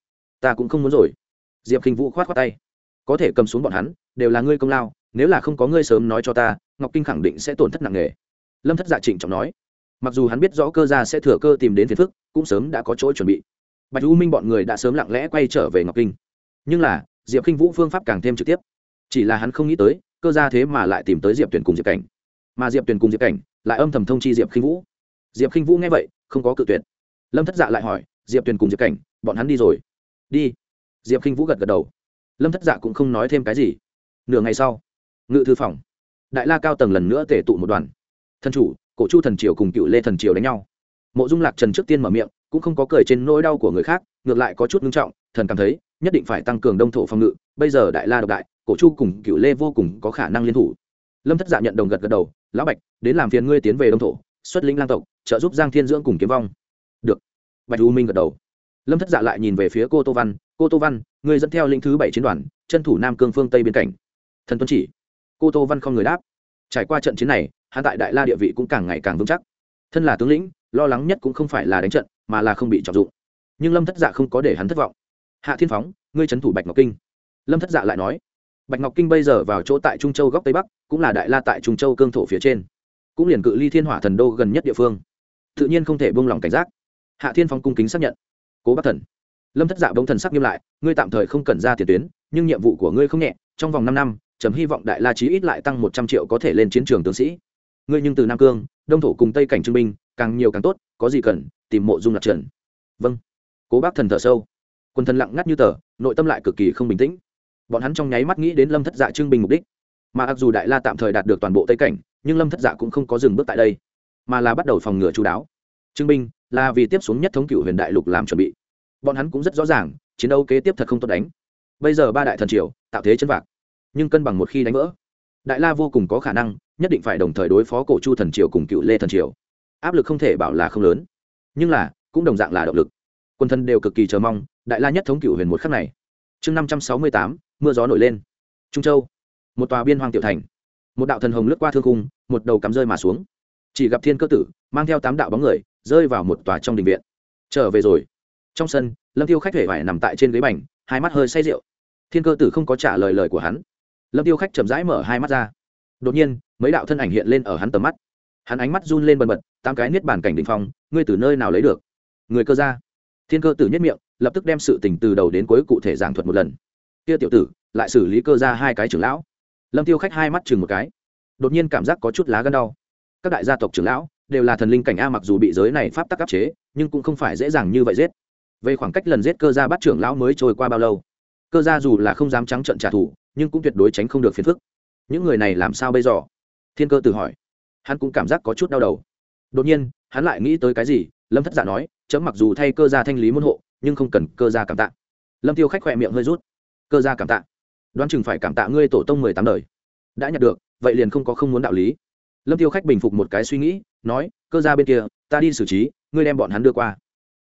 Speaker 1: Ta cũng không muốn rồi. Diệp khinh vũ khoát khoát tay. Có thể cầm xuống bọn hắn, đều là ngươi công lao, nếu là không có ngươi sớm nói cho ta, ngọc kinh khẳng định sẽ tổn thất nặng nề. Lâm thất dạ trịnh trọng nói. Mặc dù hắn biết rõ cơ gia sẽ thừa cơ tìm đến phiền phức, cũng sớm đã có chỗ chuẩn bị. Bạch u minh bọn người đã sớm lặng lẽ quay trở về ngọc kinh. Nhưng là, diệp k i n h vũ phương pháp càng thêm trực tiếp. Chỉ là hắn không nghĩ tới, cơ gia thế mà lại tìm tới diệp tuyển cùng diệp cảnh. Mà diệp tuyển cùng diệp cảnh lại âm thầm thông chi diệp k i n h vũ diệp k i n h vũ nghe vậy, không có cự tuyệt. Lâm thất dạ lại hỏi, diệp Tuyền cùng diệp cảnh, bọn hắn đi rồi? Đi. Diệp k i n h vũ gật gật đầu. Lâm thất dạ cũng không nói thêm cái gì. Nửa ngày sau, ngự thư phòng, đại la cao tầng lần nữa tể tụ một đoàn. Thân chủ, cổ chu thần triều cùng cựu lê thần triều đánh nhau. Mộ dung lạc trần trước tiên mở miệng, cũng không có cười trên nỗi đau của người khác, ngược lại có chút nghiêm trọng, thần cảm thấy, nhất định phải tăng cường đông thổ phòng ngự, bây giờ đại la độc đại, cổ chu cùng cựu lê vô cùng có khả năng liên thủ. Lâm thất dạ nhận đồng gật gật đầu, lão bạch, đến làm phiền ngươi tiến về đông thổ, xuất lĩnh lang tộc trợ giúp giang thiên dưỡng cùng kiếm vong. Được. Bạch u minh gật đầu. Lâm thất dạ lại nhìn về phía cô tô văn. Cô tô văn người dẫn theo lĩnh thứ bảy chiến đoàn, chân thủ nam cương phương tây biên cảnh thần tuân chỉ. Cô tô văn không người đáp. Trải qua trận chiến này hạ tại đại la địa vị cũng càng ngày càng vững chắc. Thân là tướng lĩnh, lo lắng nhất cũng không phải là đánh trận, mà là không bị trọng dụng. Nhưng lâm thất dạ không có để hắn thất vọng. Hạ thiên phóng, ngươi trấn thủ bạch ngọc kinh. Lâm thất dạ lại nói, bạch ngọc kinh bây giờ vào chỗ tại trung châu góc tây bắc, cũng là đại la tại trung châu cương thổ phía trên. Cũng liền cự ly thiên hỏa thần đô gần nhất địa phương tự nhiên không thể buông lỏng cảnh giác. Hạ thiên Phong cung kính xác nhận. Cố bắc thần. Lâm thất dạ bông thần sắc nghiêm lại, ngươi tạm thời không cần ra tiền tuyến, nhưng nhiệm vụ của ngươi không nhẹ, trong vòng năm năm, chấm hy vọng đại la chí ít lại tăng một trăm triệu có thể lên chiến trường tướng sĩ. Ngươi nhưng từ nam cương, đông thổ cùng tây cảnh trưng binh, càng nhiều càng tốt, có gì cần, tìm mộ dung lạc trần. Vâng. Cố bác thần thở sâu. Quân thần lặng ngắt như tờ, nội tâm lại cực kỳ không bình tĩnh. Bọn hắn trong nháy mắt nghĩ đến lâm thất dạ trưng binh mục đích. Mà mặc dù đại la tạm thời đạt được toàn bộ tây cảnh, nhưng lâm thất dạ cũng không có dừng bước tại đây mà là bắt đầu phòng ngừa chú đáo. Chứng minh là vì tiếp xuống nhất thống cựu huyền đại lục làm chuẩn bị. Bọn hắn cũng rất rõ ràng, chiến đấu kế tiếp thật không tốt đánh. Bây giờ ba đại thần triều, tạo thế chân vạc, nhưng cân bằng một khi đánh vỡ, đại la vô cùng có khả năng, nhất định phải đồng thời đối phó cổ chu thần triều cùng cựu lê thần triều. Áp lực không thể bảo là không lớn, nhưng là, cũng đồng dạng là động lực. Quân thân đều cực kỳ chờ mong, đại la nhất thống cựu huyền một khắc này. Chương năm trăm sáu mươi tám, mưa gió nổi lên. Trung châu, một tòa biên hoang tiểu thành. Một đạo thần hồng lướt qua thương cung một đầu cắm rơi mà xuống chỉ gặp thiên cơ tử, mang theo tám đạo bóng người, rơi vào một tòa trong đình viện. Trở về rồi. Trong sân, lâm tiêu khách hề vải nằm tại trên ghế bành, hai mắt hơi say rượu. Thiên cơ tử không có trả lời lời của hắn. Lâm tiêu khách chậm rãi mở hai mắt ra. Đột nhiên, mấy đạo thân ảnh hiện lên ở hắn tầm mắt. Hắn ánh mắt run lên bần bật, tám cái niết bàn cảnh đình phong, ngươi từ nơi nào lấy được? Người cơ ra thiên cơ tử nhất miệng, lập tức đem sự tình từ đầu đến cuối cụ thể giảng thuật một lần. Kia tiểu tử, lại xử lý cơ ra hai cái trưởng lão. Lâm tiêu khách hai mắt chừng một cái. Đột nhiên cảm giác có chút lá gân đau các đại gia tộc trưởng lão đều là thần linh cảnh a mặc dù bị giới này pháp tắc áp chế, nhưng cũng không phải dễ dàng như vậy giết. Về khoảng cách lần giết cơ gia bắt trưởng lão mới trôi qua bao lâu? Cơ gia dù là không dám trắng trận trả thù, nhưng cũng tuyệt đối tránh không được phiền phức. Những người này làm sao bây giờ? Thiên cơ tự hỏi. Hắn cũng cảm giác có chút đau đầu. Đột nhiên, hắn lại nghĩ tới cái gì? Lâm thất giả nói, chấm mặc dù thay cơ gia thanh lý môn hộ, nhưng không cần cơ gia cảm tạ. Lâm tiêu khách khỏe miệng hơi rút. Cơ gia cảm tạ. Đoán chừng phải cảm tạ ngươi tổ tông mười tám đời. Đã nhận được, vậy liền không có không muốn đạo lý lâm tiêu khách bình phục một cái suy nghĩ, nói, cơ gia bên kia, ta đi xử trí, ngươi đem bọn hắn đưa qua.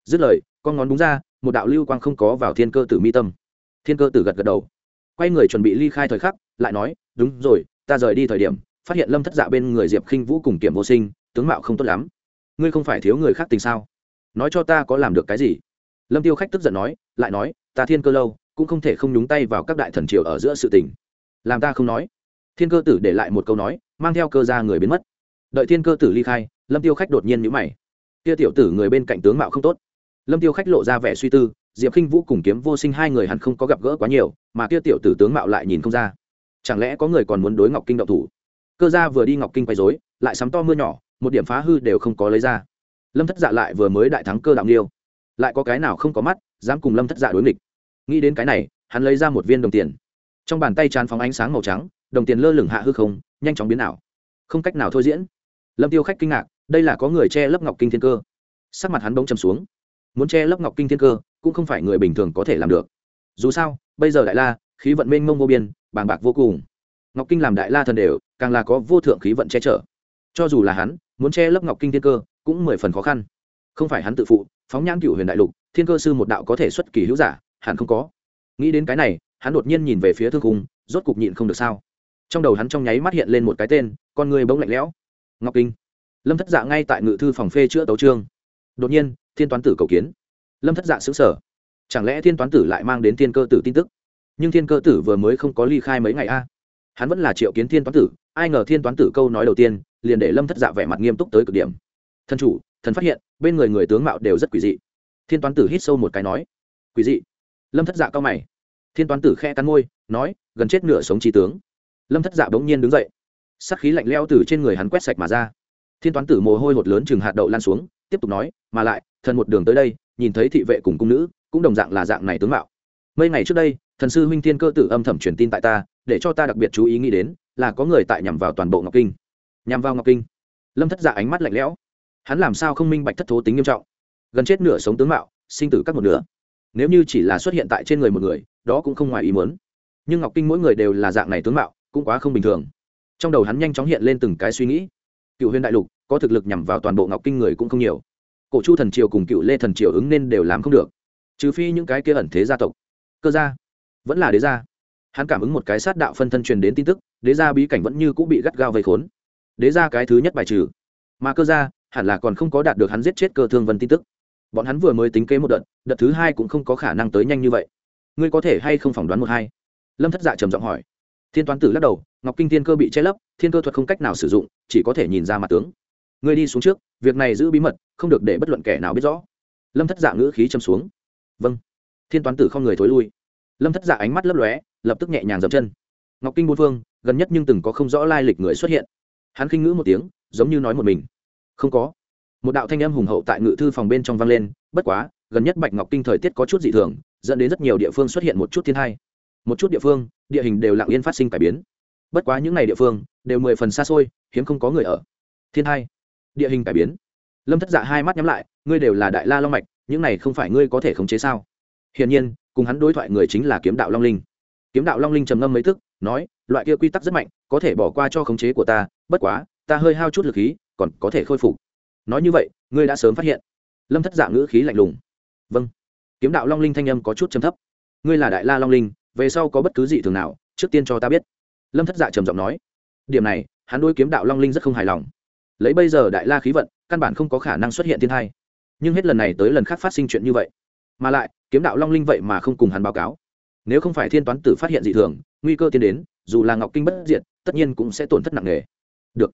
Speaker 1: Dứt lời, con ngón đúng ra, một đạo lưu quang không có vào thiên cơ tử mi tâm. Thiên cơ tử gật gật đầu. Quay người chuẩn bị ly khai thời khắc, lại nói, đúng rồi, ta rời đi thời điểm, phát hiện lâm thất dạ bên người diệp khinh vũ cùng kiểm vô sinh, tướng mạo không tốt lắm. Ngươi không phải thiếu người khác tình sao? Nói cho ta có làm được cái gì? Lâm tiêu khách tức giận nói, lại nói, ta thiên cơ lâu, cũng không thể không nhúng tay vào các đại thần triều ở giữa sự tình. Làm ta không nói. Thiên cơ tử để lại một câu nói mang theo cơ ra người biến mất. Đợi thiên cơ tử ly khai, lâm tiêu khách đột nhiên nhíu mày. Kia tiểu tử người bên cạnh tướng mạo không tốt. Lâm tiêu khách lộ ra vẻ suy tư, diệp khinh vũ cùng kiếm vô sinh hai người hẳn không có gặp gỡ quá nhiều, mà kia tiểu tử tướng mạo lại nhìn không ra. Chẳng lẽ có người còn muốn đối ngọc kinh động thủ? Cơ gia vừa đi ngọc kinh quay dối lại sắm to mưa nhỏ, một điểm phá hư đều không có lấy ra. Lâm thất dạ lại vừa mới đại thắng cơ đạo nghiêu. Lại có cái nào không có mắt, dám cùng lâm thất dạ đối nghịch. Nghĩ đến cái này, hắn lấy ra một viên đồng tiền. Trong bàn tay tràn phóng ánh sáng màu trắng đồng tiền lơ lửng hạ hư không, nhanh chóng biến ảo. Không cách nào thôi diễn. Lâm tiêu khách kinh ngạc, đây là có người che lấp ngọc kinh thiên cơ. Sắc mặt hắn bỗng chầm xuống. Muốn che lấp ngọc kinh thiên cơ, cũng không phải người bình thường có thể làm được. Dù sao, bây giờ đại la, khí vận mênh mông vô biên, bàng bạc vô cùng. Ngọc kinh làm đại la thần đều, càng là có vô thượng khí vận che chở. Cho dù là hắn, muốn che lấp ngọc kinh thiên cơ, cũng mười phần khó khăn. Không phải hắn tự phụ, phóng nhãn cựu huyền đại lục, thiên cơ sư một đạo có thể xuất kỳ hữu giả, hẳn không có. Nghĩ đến cái này, hắn đột nhiên nhìn về phía thương cung rốt cục nhịn không được sao? Trong đầu hắn trong nháy mắt hiện lên một cái tên, con người bỗng lạnh lẽo. Ngọc kinh. Lâm thất dạ ngay tại ngự thư phòng phê chữa tấu trương đột nhiên, thiên toán tử cầu kiến. Lâm thất dạ xứng sở chẳng lẽ thiên toán tử lại mang đến thiên cơ tử tin tức? Nhưng thiên cơ tử vừa mới không có ly khai mấy ngày a. Hắn vẫn là triệu kiến thiên toán tử, ai ngờ thiên toán tử câu nói đầu tiên, liền để lâm thất dạ vẻ mặt nghiêm túc tới cực điểm. Thân chủ, thần phát hiện, bên người người tướng mạo đều rất quỷ dị. Thiên toán tử hít sâu một cái nói, quỷ dị? Lâm thất dạ cao mày. Thiên toán tử khe cắn môi, nói, gần chết nửa sống trí tướng lâm thất dạ bỗng nhiên đứng dậy sắc khí lạnh leo từ trên người hắn quét sạch mà ra thiên toán tử mồ hôi hột lớn chừng hạt đậu lan xuống tiếp tục nói mà lại thần một đường tới đây nhìn thấy thị vệ cùng cung nữ cũng đồng dạng là dạng này tướng mạo mấy ngày trước đây thần sư huynh thiên cơ tử âm thầm truyền tin tại ta để cho ta đặc biệt chú ý nghĩ đến là có người tại nhằm vào toàn bộ ngọc kinh nhằm vào ngọc kinh lâm thất dạ ánh mắt lạnh lẽo hắn làm sao không minh bạch thất thố tính nghiêm trọng gần chết nửa sống tướng mạo sinh tử các một nửa nếu như chỉ là xuất hiện tại trên người một người đó cũng không ngoài ý muốn nhưng ngọc kinh mỗi người đều là dạng này tướng mạo cũng quá không bình thường. Trong đầu hắn nhanh chóng hiện lên từng cái suy nghĩ. Cựu huyền đại lục, có thực lực nhằm vào toàn bộ ngọc kinh người cũng không nhiều. Cổ chu thần triều cùng cựu lê thần triều ứng nên đều làm không được. Trừ phi những cái kia ẩn thế gia tộc. Cơ gia, vẫn là đế gia. Hắn cảm ứng một cái sát đạo phân thân truyền đến tin tức, đế gia bí cảnh vẫn như cũng bị gắt gao vây khốn. Đế gia cái thứ nhất bài trừ. Mà cơ gia, hẳn là còn không có đạt được hắn giết chết cơ thương vân tin tức. Bọn hắn vừa mới tính kế một đợt đợt thứ hai cũng không có khả năng tới nhanh như vậy. Ngươi có thể hay không phỏng đoán một hai? Lâm thất dạ trầm giọng hỏi thiên toán tử lắc đầu, ngọc kinh thiên cơ bị che lấp, thiên cơ thuật không cách nào sử dụng, chỉ có thể nhìn ra mặt tướng. Ngươi đi xuống trước, việc này giữ bí mật, không được để bất luận kẻ nào biết rõ. Lâm thất dạ ngữ khí châm xuống. Vâng. Thiên toán tử không người thối lui. Lâm thất dạ ánh mắt lấp lóe, lập tức nhẹ nhàng dậm chân. Ngọc kinh Bôn phương gần nhất nhưng từng có không rõ lai lịch người xuất hiện. Hắn khinh ngữ một tiếng, giống như nói một mình. Không có. Một đạo thanh âm hùng hậu tại ngự thư phòng bên trong vang lên, bất quá, gần nhất bạch ngọc kinh thời tiết có chút dị thường, dẫn đến rất nhiều địa phương xuất hiện một chút thiên hai một chút địa phương, địa hình đều lặng yên phát sinh cải biến. Bất quá những n à y địa phương đều mười phần xa xôi, hiếm không có người ở. Thiên hai, địa hình cải biến. Lâm thất dạ hai mắt nhắm lại, ngươi đều là đại la long mạch, những này không phải ngươi có thể khống chế sao? Hiển nhiên, cùng hắn đối thoại người chính là kiếm đạo long linh. Kiếm đạo long linh trầm ngâm mấy thức nói, loại kia quy tắc rất mạnh, có thể bỏ qua cho khống chế của ta, bất quá, ta hơi hao chút lực khí, còn có thể khôi phục. Nói như vậy, ngươi đã sớm phát hiện. Lâm thất dạ ngữ khí lạnh lùng. Vâng. Kiếm đạo long linh thanh âm có chút chấm thấp. Ngươi là đại la long linh về sau có bất cứ gì thường nào, trước tiên cho ta biết. Lâm thất dạ trầm giọng nói. Điểm này, hắn đôi kiếm đạo long linh rất không hài lòng. Lấy bây giờ đại la khí vận, căn bản không có khả năng xuất hiện thiên thai nhưng hết lần này tới lần khác phát sinh chuyện như vậy, mà lại, kiếm đạo long linh vậy mà không cùng hắn báo cáo. Nếu không phải thiên toán tử phát hiện dị thường, nguy cơ tiến đến, dù là ngọc kinh bất diệt, tất nhiên cũng sẽ tổn thất nặng nề. Được.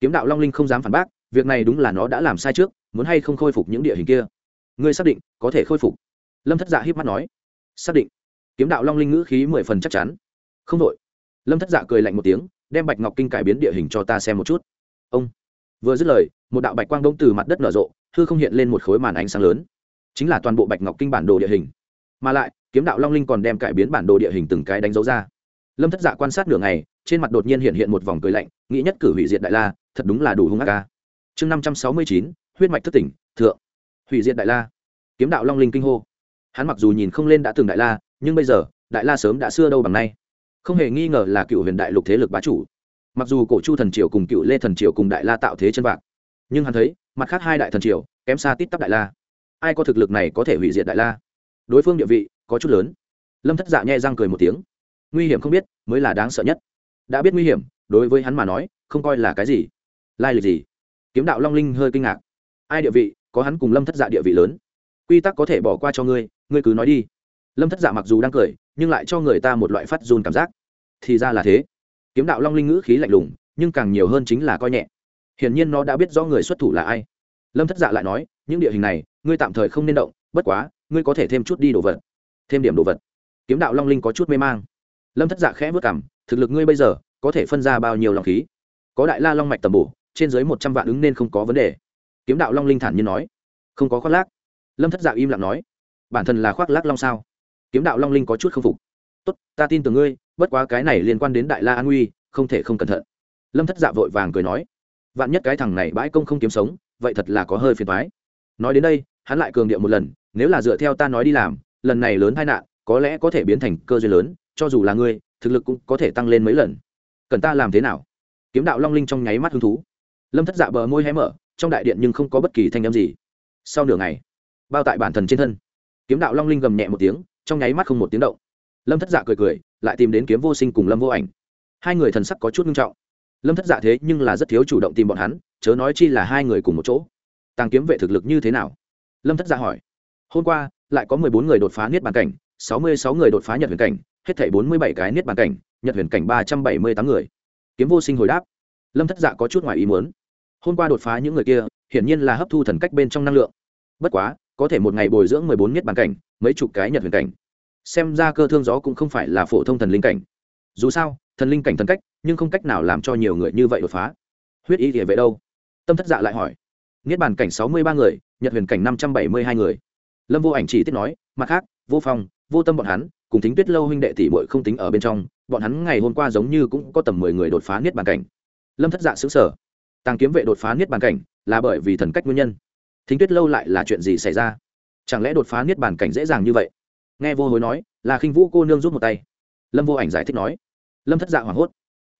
Speaker 1: Kiếm đạo long linh không dám phản bác, việc này đúng là nó đã làm sai trước, muốn hay không khôi phục những địa hình kia. Ngươi xác định có thể khôi phục? Lâm thất dạ hiếp mắt nói. Xác định kiếm đạo long linh ngữ khí mười phần chắc chắn. Không đội. Lâm thất dạ cười lạnh một tiếng, đem bạch ngọc kinh cải biến địa hình cho ta xem một chút. Ông. Vừa dứt lời, một đạo bạch quang đông từ mặt đất nở rộ, hư không hiện lên một khối màn ánh sáng lớn. Chính là toàn bộ bạch ngọc kinh bản đồ địa hình. Mà lại, kiếm đạo long linh còn đem cải biến bản đồ địa hình từng cái đánh dấu ra. Lâm thất dạ quan sát nửa ngày, trên mặt đột nhiên hiện hiện một vòng cười lạnh, nghĩ nhất cử hủy diệt đại la, thật đúng là đủ hung ác ca. Chương năm trăm sáu mươi chín, huyết mạch thất tỉnh, thượng. Hủy diệt đại la. Kiếm đạo long linh kinh hô. Hắn mặc dù nhìn không lên đã từng đại la nhưng bây giờ, đại la sớm đã xưa đâu bằng nay. Không hề nghi ngờ là cựu huyền đại lục thế lực bá chủ. Mặc dù cổ chu thần triều cùng cựu lê thần triều cùng đại la tạo thế chân vạc, nhưng hắn thấy, mặt khác hai đại thần triều, kém xa tít tắp đại la. Ai có thực lực này có thể hủy diệt đại la? Đối phương địa vị có chút lớn. Lâm thất dạ nhẹ răng cười một tiếng. Nguy hiểm không biết, mới là đáng sợ nhất. Đã biết nguy hiểm, đối với hắn mà nói, không coi là cái gì. Lai lịch gì? Kiếm đạo long linh hơi kinh ngạc. Ai địa vị, có hắn cùng lâm thất dạ địa vị lớn. Quy tắc có thể bỏ qua cho ngươi ngươi cứ nói đi lâm thất dạ mặc dù đang cười, nhưng lại cho người ta một loại phát dùn cảm giác. Thì ra là thế. Kiếm đạo long linh ngữ khí lạnh lùng, nhưng càng nhiều hơn chính là coi nhẹ. Hiển nhiên nó đã biết rõ người xuất thủ là ai. Lâm thất dạ lại nói, những địa hình này, ngươi tạm thời không nên động, bất quá, ngươi có thể thêm chút đi đồ vật. Thêm điểm đồ vật. Kiếm đạo long linh có chút mê mang. Lâm thất dạ khẽ vất cảm thực lực ngươi bây giờ, có thể phân ra bao nhiêu lòng khí? Có đại la long mạch tầm bổ, trên dưới một trăm vạn ứng nên không có vấn đề. Kiếm đạo long linh thản nhiên nói, không có khoác lác. Lâm thất dạ im lặng nói, bản thân là khoác lác long sao? Kiếm đạo long linh có chút k phục. Tốt, ta tin tưởng ngươi, bất quá cái này liên quan đến đại la an nguy không thể không cẩn thận. Lâm thất dạ vội vàng cười nói, vạn nhất cái thằng này bãi công không kiếm sống, vậy thật là có hơi phiền thoái nói đến đây, hắn lại cường điệu một lần, nếu là dựa theo ta nói đi làm, lần này lớn tai nạn, có lẽ có thể biến thành cơ duyên lớn, cho dù là ngươi, thực lực cũng có thể tăng lên mấy lần. Cần ta làm thế nào? Kiếm đạo long linh trong nháy mắt hứng thú. Lâm thất dạ bờ môi hé mở, trong đại điện nhưng không có bất kỳ thanh âm gì. Sau nửa ngày, bao tại bản thần trên thân, kiếm đạo long linh gầm nhẹ một tiếng trong nháy mắt không một tiếng động. Lâm thất dạ cười cười, lại tìm đến kiếm vô sinh cùng lâm vô ảnh. Hai người thần sắc có chút nghiêm trọng. Lâm thất dạ thế nhưng là rất thiếu chủ động tìm bọn hắn, chớ nói chi là hai người cùng một chỗ. Tàng kiếm vệ thực lực như thế nào? Lâm thất dạ hỏi. Hôm qua, lại có mười bốn người đột phá niết bàn cảnh, sáu mươi sáu người đột phá nhật huyền cảnh, hết thảy bốn mươi bảy cái niết bàn cảnh, nhật huyền cảnh ba trăm bảy mươi tám người. Kiếm vô sinh hồi đáp. Lâm thất dạ có chút ngoài ý muốn. Hôm qua đột phá những người kia, hiển nhiên là hấp thu thần cách bên trong năng lượng. Bất quá, có thể một ngày bồi dưỡng mười bốn niết bàn cảnh, mấy chục cái nhật huyền cảnh xem ra cơ thương gió cũng không phải là phổ thông thần linh cảnh. Dù sao, thần linh cảnh thần cách, nhưng không cách nào làm cho nhiều người như vậy đột phá. Huyết y địa vệ đâu? Tâm thất dạ lại hỏi. Niết bàn cảnh sáu mươi ba người, nhật huyền cảnh năm trăm bảy mươi hai người. Lâm vô ảnh chỉ tiết nói, mặt khác, vô phong, vô tâm bọn hắn, cùng tính tuyết lâu huynh đệ tỷ bội không tính ở bên trong, bọn hắn ngày hôm qua giống như cũng có tầm mười người đột phá niết bàn cảnh. Lâm thất dạ xứng sở tàng kiếm vệ đột phá niết bàn cảnh là bởi vì thần cách nguyên nhân. Thính tuyết lâu lại là chuyện gì xảy ra? Chẳng lẽ đột phá niết bàn cảnh dễ dàng như vậy? Nghe vô hối nói, là khinh vũ cô nương rút một tay. Lâm vô ảnh giải thích nói. Lâm thất dạ hoảng hốt.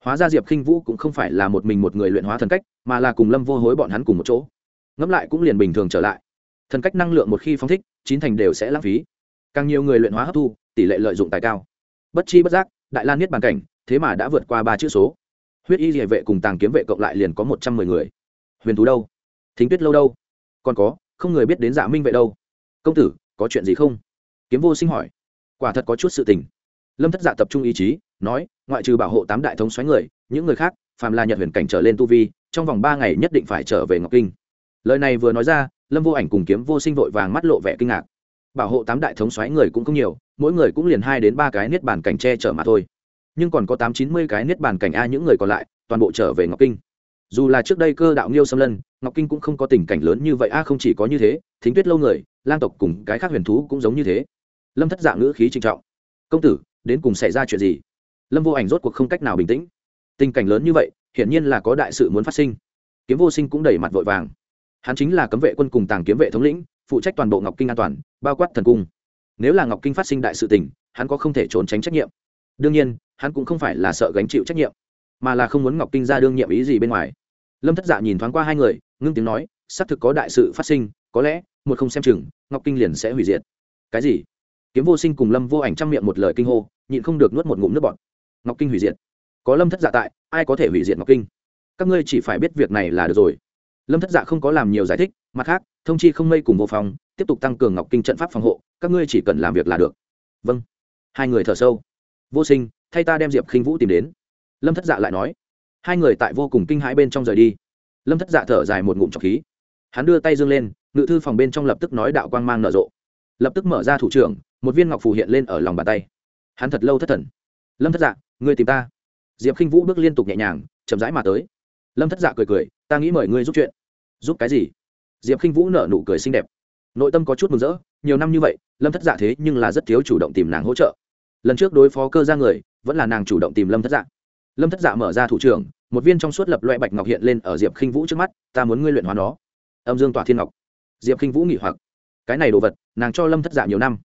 Speaker 1: Hóa ra diệp khinh vũ cũng không phải là một mình một người luyện hóa thần cách, mà là cùng lâm vô hối bọn hắn cùng một chỗ. Ngẫm lại cũng liền bình thường trở lại. Thần cách năng lượng một khi phóng thích, chín thành đều sẽ lãng phí. Càng nhiều người luyện hóa hấp thu, tỷ lệ lợi dụng tài cao. Bất chi bất giác, đại lan niết bàn cảnh, thế mà đã vượt qua ba chữ số. Huyết y địa vệ cùng tàng kiếm vệ cộng lại liền có một trăm mười người. Huyền thú đâu? Thính tuyết lâu đâu? Còn có, không người biết đến dạ minh vệ đâu? Công tử, có chuyện gì không? Kiếm vô sinh hỏi. Quả thật có chút sự tình. Lâm thất dạ tập trung ý chí, nói, ngoại trừ bảo hộ tám đại thống xoáy người, những người khác, phàm là nhật huyền cảnh trở lên tu vi, trong vòng ba ngày nhất định phải trở về ngọc kinh. Lời này vừa nói ra, lâm vô ảnh cùng kiếm vô sinh vội vàng mắt lộ vẻ kinh ngạc. Bảo hộ tám đại thống xoáy người cũng không nhiều, mỗi người cũng liền hai đến ba cái niết bàn cảnh che trở mà thôi. Nhưng còn có tám chín mươi cái niết bàn cảnh a những người còn lại, toàn bộ trở về ngọc kinh. Dù là trước đây cơ đạo nghiêu xâm lân, ngọc kinh cũng không có tình cảnh lớn như vậy a không chỉ có như thế, thính tuyết lâu người, lang tộc cùng cái khác huyền thú cũng giống như thế lâm thất dạng ngữ khí trinh trọng. Công tử, đến cùng xảy ra chuyện gì? Lâm vô ảnh rốt cuộc không cách nào bình tĩnh. Tình cảnh lớn như vậy, hiển nhiên là có đại sự muốn phát sinh. Kiếm vô sinh cũng đẩy mặt vội vàng. Hắn chính là cấm vệ quân cùng tàng kiếm vệ thống lĩnh, phụ trách toàn bộ ngọc kinh an toàn, bao quát thần cung. Nếu là ngọc kinh phát sinh đại sự tình, hắn có không thể trốn tránh trách nhiệm. Đương nhiên, hắn cũng không phải là sợ gánh chịu trách nhiệm, mà là không muốn ngọc kinh ra đương nhiệm ý gì bên ngoài. Lâm thất dạ nhìn thoáng qua hai người, ngưng tiếng nói, xác thực có đại sự phát sinh, có lẽ, một không xem chừng, ngọc kinh liền sẽ hủy diệt. Cái gì? Kiếm vô sinh cùng lâm vô ảnh trang miệng một lời kinh hô, nhịn không được nuốt một ngụm nước bọt. Ngọc kinh hủy diệt. Có lâm thất dạ tại, ai có thể hủy diệt ngọc kinh? Các ngươi chỉ phải biết việc này là được rồi. Lâm thất dạ không có làm nhiều giải thích, mặt khác, thông chi không mây cùng vô phòng, tiếp tục tăng cường ngọc kinh trận pháp phòng hộ, các ngươi chỉ cần làm việc là được. Vâng. Hai người thở sâu. Vô sinh, thay ta đem diệp khinh vũ tìm đến. Lâm thất dạ lại nói. Hai người tại vô cùng kinh hãi bên trong rời đi. Lâm thất dạ thở dài một ngụm trọc khí. Hắn đưa tay dương lên, ngự thư phòng bên trong lập tức nói đạo quang mang nở rộ lập tức mở ra thủ trưởng, một viên ngọc phù hiện lên ở lòng bàn tay. Hắn thật lâu thất thần. Lâm thất dạ người tìm ta. Diệp khinh vũ bước liên tục nhẹ nhàng, chậm rãi mà tới. Lâm thất dạ cười cười, ta nghĩ mời ngươi giúp chuyện. Giúp cái gì? Diệp khinh vũ nở nụ cười xinh đẹp. Nội tâm có chút mừng rỡ, nhiều năm như vậy, lâm thất dạ thế nhưng là rất thiếu chủ động tìm nàng hỗ trợ. Lần trước đối phó cơ ra người, vẫn là nàng chủ động tìm lâm thất dạ. Lâm thất dạ mở ra thủ trưởng, một viên trong suốt lập loại bạch ngọc hiện lên ở diệp khinh vũ trước mắt, ta muốn ngươi luyện hóa nó. Âm dương tỏa thiên ngọc. Diệp khinh vũ nghỉ hoặc cái này đồ vật, nàng cho lâm thất dạ nhiều năm.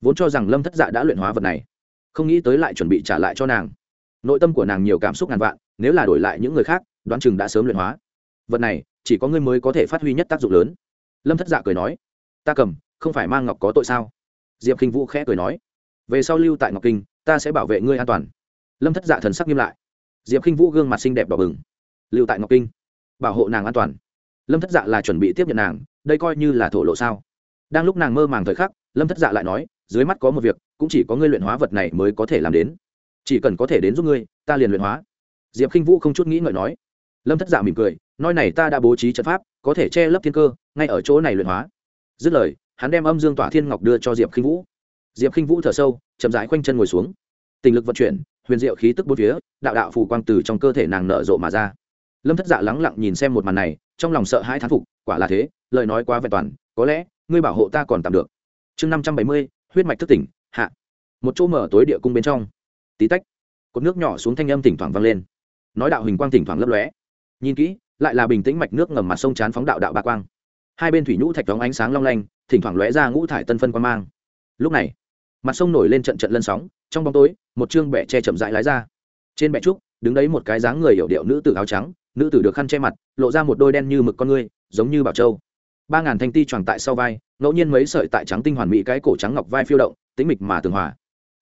Speaker 1: Vốn cho rằng lâm thất dạ đã luyện hóa vật này, không nghĩ tới lại chuẩn bị trả lại cho nàng. Nội tâm của nàng nhiều cảm xúc ngàn vạn, nếu là đổi lại những người khác, đoán chừng đã sớm luyện hóa. Vật này, chỉ có ngươi mới có thể phát huy nhất tác dụng lớn. Lâm thất dạ cười nói, ta cầm, không phải mang ngọc có tội sao? Diệp k i n h vũ khẽ cười nói, về sau lưu tại ngọc kinh, ta sẽ bảo vệ ngươi an toàn. Lâm thất dạ thần sắc nghiêm lại. Diệp k i n h vũ gương mặt xinh đẹp đỏ bừng. Lưu tại ngọc kinh, bảo hộ nàng an toàn. Lâm thất dạ là chuẩn bị tiếp nhận nàng, đây coi như là thổ lộ sao? Đang lúc nàng mơ màng thời khắc, lâm thất dạ lại nói, dưới mắt có một việc, cũng chỉ có ngươi luyện hóa vật này mới có thể làm đến. Chỉ cần có thể đến giúp ngươi, ta liền luyện hóa. Diệp k i n h vũ không chút nghĩ ngợi nói. Lâm thất dạ mỉm cười, nói này ta đã bố trí trận pháp, có thể che lấp thiên cơ, ngay ở chỗ này luyện hóa. Dứt lời, hắn đem âm dương tỏa thiên ngọc đưa cho diệp khinh vũ. Diệp khinh vũ thở sâu, chậm rãi khoanh chân ngồi xuống. Tình lực vận chuyển, huyền diệu khí tức bốn phía, đạo đạo phù quang từ trong cơ thể nàng nở rộ mà ra. Lâm thất dạ lắng lặng nhìn xem một màn này, trong lòng sợ hãi thán phục, quả là thế, lời nói quá vẹn toàn, có lẽ ngươi bảo hộ ta còn tạm được. Chương năm trăm bảy mươi, huyết mạch thức tỉnh, hạ. Một chỗ mở tối địa cung bên trong. Tí tách, cột nước nhỏ xuống thanh âm thỉnh thoảng vang lên. Nói đạo hình quang thỉnh thoảng lấp lóe. Nhìn kỹ, lại là bình tĩnh mạch nước ngầm mặt sông chán phóng đạo đạo ba quang. Hai bên thủy nhũ thạch đóng ánh sáng long lanh, thỉnh thoảng lóe ra ngũ thải tân phân quan mang. Lúc này, mặt sông nổi lên trận trận lân sóng, trong bóng tối, một chương bẹ che chậm rãi lái ra. Trên bẹ trúc, đứng đấy một cái dáng người hiểu điệu nữ tử áo trắng, nữ tử được khăn che mặt, lộ ra một đôi đen như mực con ngươi, giống như bảo châu ba ngàn thanh ti tròn tại sau vai, ngẫu nhiên mấy sợi tại trắng tinh hoàn mỹ cái cổ trắng ngọc vai phiêu động tính mịch mà tường hòa.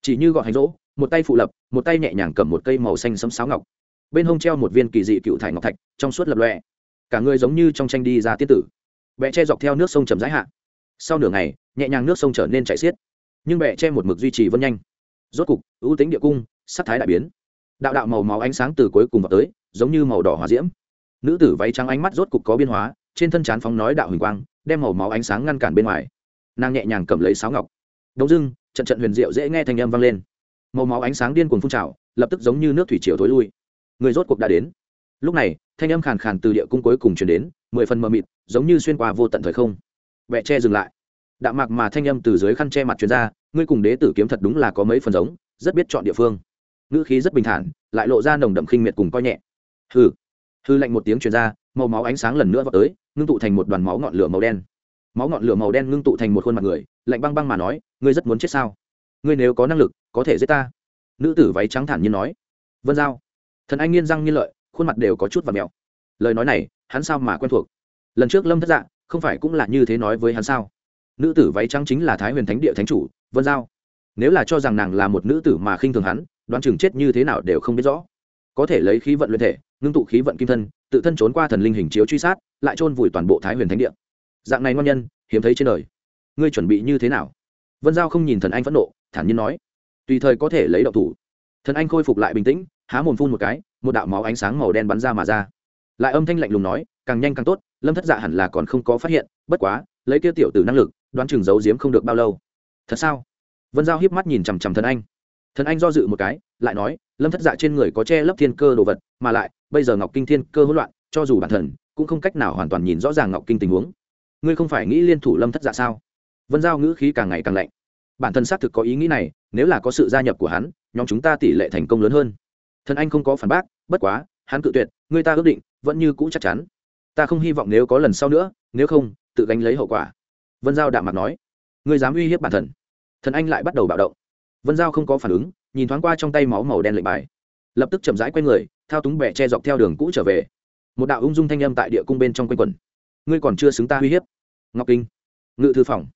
Speaker 1: Chỉ như gọn hành rỗ, một tay phụ lập, một tay nhẹ nhàng cầm một cây màu xanh sấm sáo ngọc. Bên hông treo một viên kỳ dị cựu thải ngọc thạch, trong suốt lập lọe cả người giống như trong tranh đi ra tiết tử. Bẹ che dọc theo nước sông chầm rãi hạ. Sau nửa ngày, nhẹ nhàng nước sông trở nên chảy xiết. Nhưng bẹ che một mực duy trì vân nhanh. Rốt cục, ưu tính địa cung, sắc thái đại biến. Đạo đạo màu máu ánh sáng từ cuối cùng vào tới, giống như màu đỏ hòa diễm. Nữ tử váy trắng ánh mắt rốt cục có biên hóa trên thân chán phóng nói đạo huỳnh quang, đem màu máu ánh sáng ngăn cản bên ngoài. Nàng nhẹ nhàng cầm lấy sáo ngọc. Đông dưng, trận trận huyền diệu dễ nghe thanh âm vang lên. Màu máu ánh sáng điên cuồng phun trào, lập tức giống như nước thủy triều thối lui. Người rốt cuộc đã đến. Lúc này, thanh âm khàn khàn từ địa cung cuối cùng chuyển đến, mười phần mờ mịt, giống như xuyên qua vô tận thời không. Vẹ che dừng lại. Đạm mạc mà thanh âm từ dưới khăn che mặt chuyên ra, ngươi cùng đế tử kiếm thật đúng là có mấy phần giống, rất biết chọn địa phương. Ngữ khí rất bình thản, lại lộ ra nồng đậm khinh miệt cùng coi nhẹ. Hừ hư lạnh một tiếng truyền ra, màu máu ánh sáng lần nữa vào tới, ngưng tụ thành một đoàn máu ngọn lửa màu đen. Máu ngọn lửa màu đen ngưng tụ thành một khuôn mặt người, lạnh băng băng mà nói, ngươi rất muốn chết sao? Ngươi nếu có năng lực, có thể giết ta. Nữ tử váy trắng thản nhiên nói, vân giao. Thần anh nghiên răng nghiên lợi, khuôn mặt đều có chút và mèo. Lời nói này, hắn sao mà quen thuộc? Lần trước lâm thất dạ không phải cũng là như thế nói với hắn sao? Nữ tử váy trắng chính là thái huyền thánh địa thánh chủ, vân giao. Nếu là cho rằng nàng là một nữ tử mà khinh thường hắn, đoán chừng chết như thế nào đều không biết rõ. Có thể lấy khí vận luyện thể ngưng tụ khí vận kim thân, tự thân trốn qua thần linh hình chiếu truy sát, lại chôn vùi toàn bộ thái huyền thánh địa. Dạng này ngon nhân, hiếm thấy trên đời. Ngươi chuẩn bị như thế nào? Vân giao không nhìn thần anh phẫn nộ, thản nhiên nói. Tùy thời có thể lấy đậu thủ. Thần anh khôi phục lại bình tĩnh, há mồm phun một cái, một đạo máu ánh sáng màu đen bắn ra mà ra. Lại âm thanh lạnh lùng nói, càng nhanh càng tốt, lâm thất dạ hẳn là còn không có phát hiện, bất quá, lấy kia tiểu từ năng lực, đoán chừng giấu giếm không được bao lâu. Thật sao? Vân giao hiếp mắt nhìn chằm chằm thần anh. Thần anh do dự một cái, lại nói lâm thất dạ trên người có che lấp thiên cơ đồ vật, mà lại, bây giờ ngọc kinh thiên cơ hỗn loạn, cho dù bản thần cũng không cách nào hoàn toàn nhìn rõ ràng ngọc kinh tình huống. Ngươi không phải nghĩ liên thủ lâm thất dạ sao? Vân giao ngữ khí càng ngày càng lạnh. Bản thân xác thực có ý nghĩ này, nếu là có sự gia nhập của hắn, nhóm chúng ta tỷ lệ thành công lớn hơn. Thần anh không có phản bác, bất quá, hắn cự tuyệt, người ta ước định, vẫn như cũ chắc chắn. Ta không hy vọng nếu có lần sau nữa, nếu không, tự gánh lấy hậu quả. Vân giao đạm mặt nói. Ngươi dám uy hiếp bản thân. Thần anh lại bắt đầu bạo động. Vân giao không có phản ứng nhìn thoáng qua trong tay máu màu đen lệnh bài. Lập tức chậm rãi q u a y người, thao túng bẻ che dọc theo đường cũ trở về. Một đạo ung dung thanh âm tại địa cung bên trong quanh quần ngươi còn chưa xứng ta uy hiếp. Ngọc kinh. Ngự thư phòng.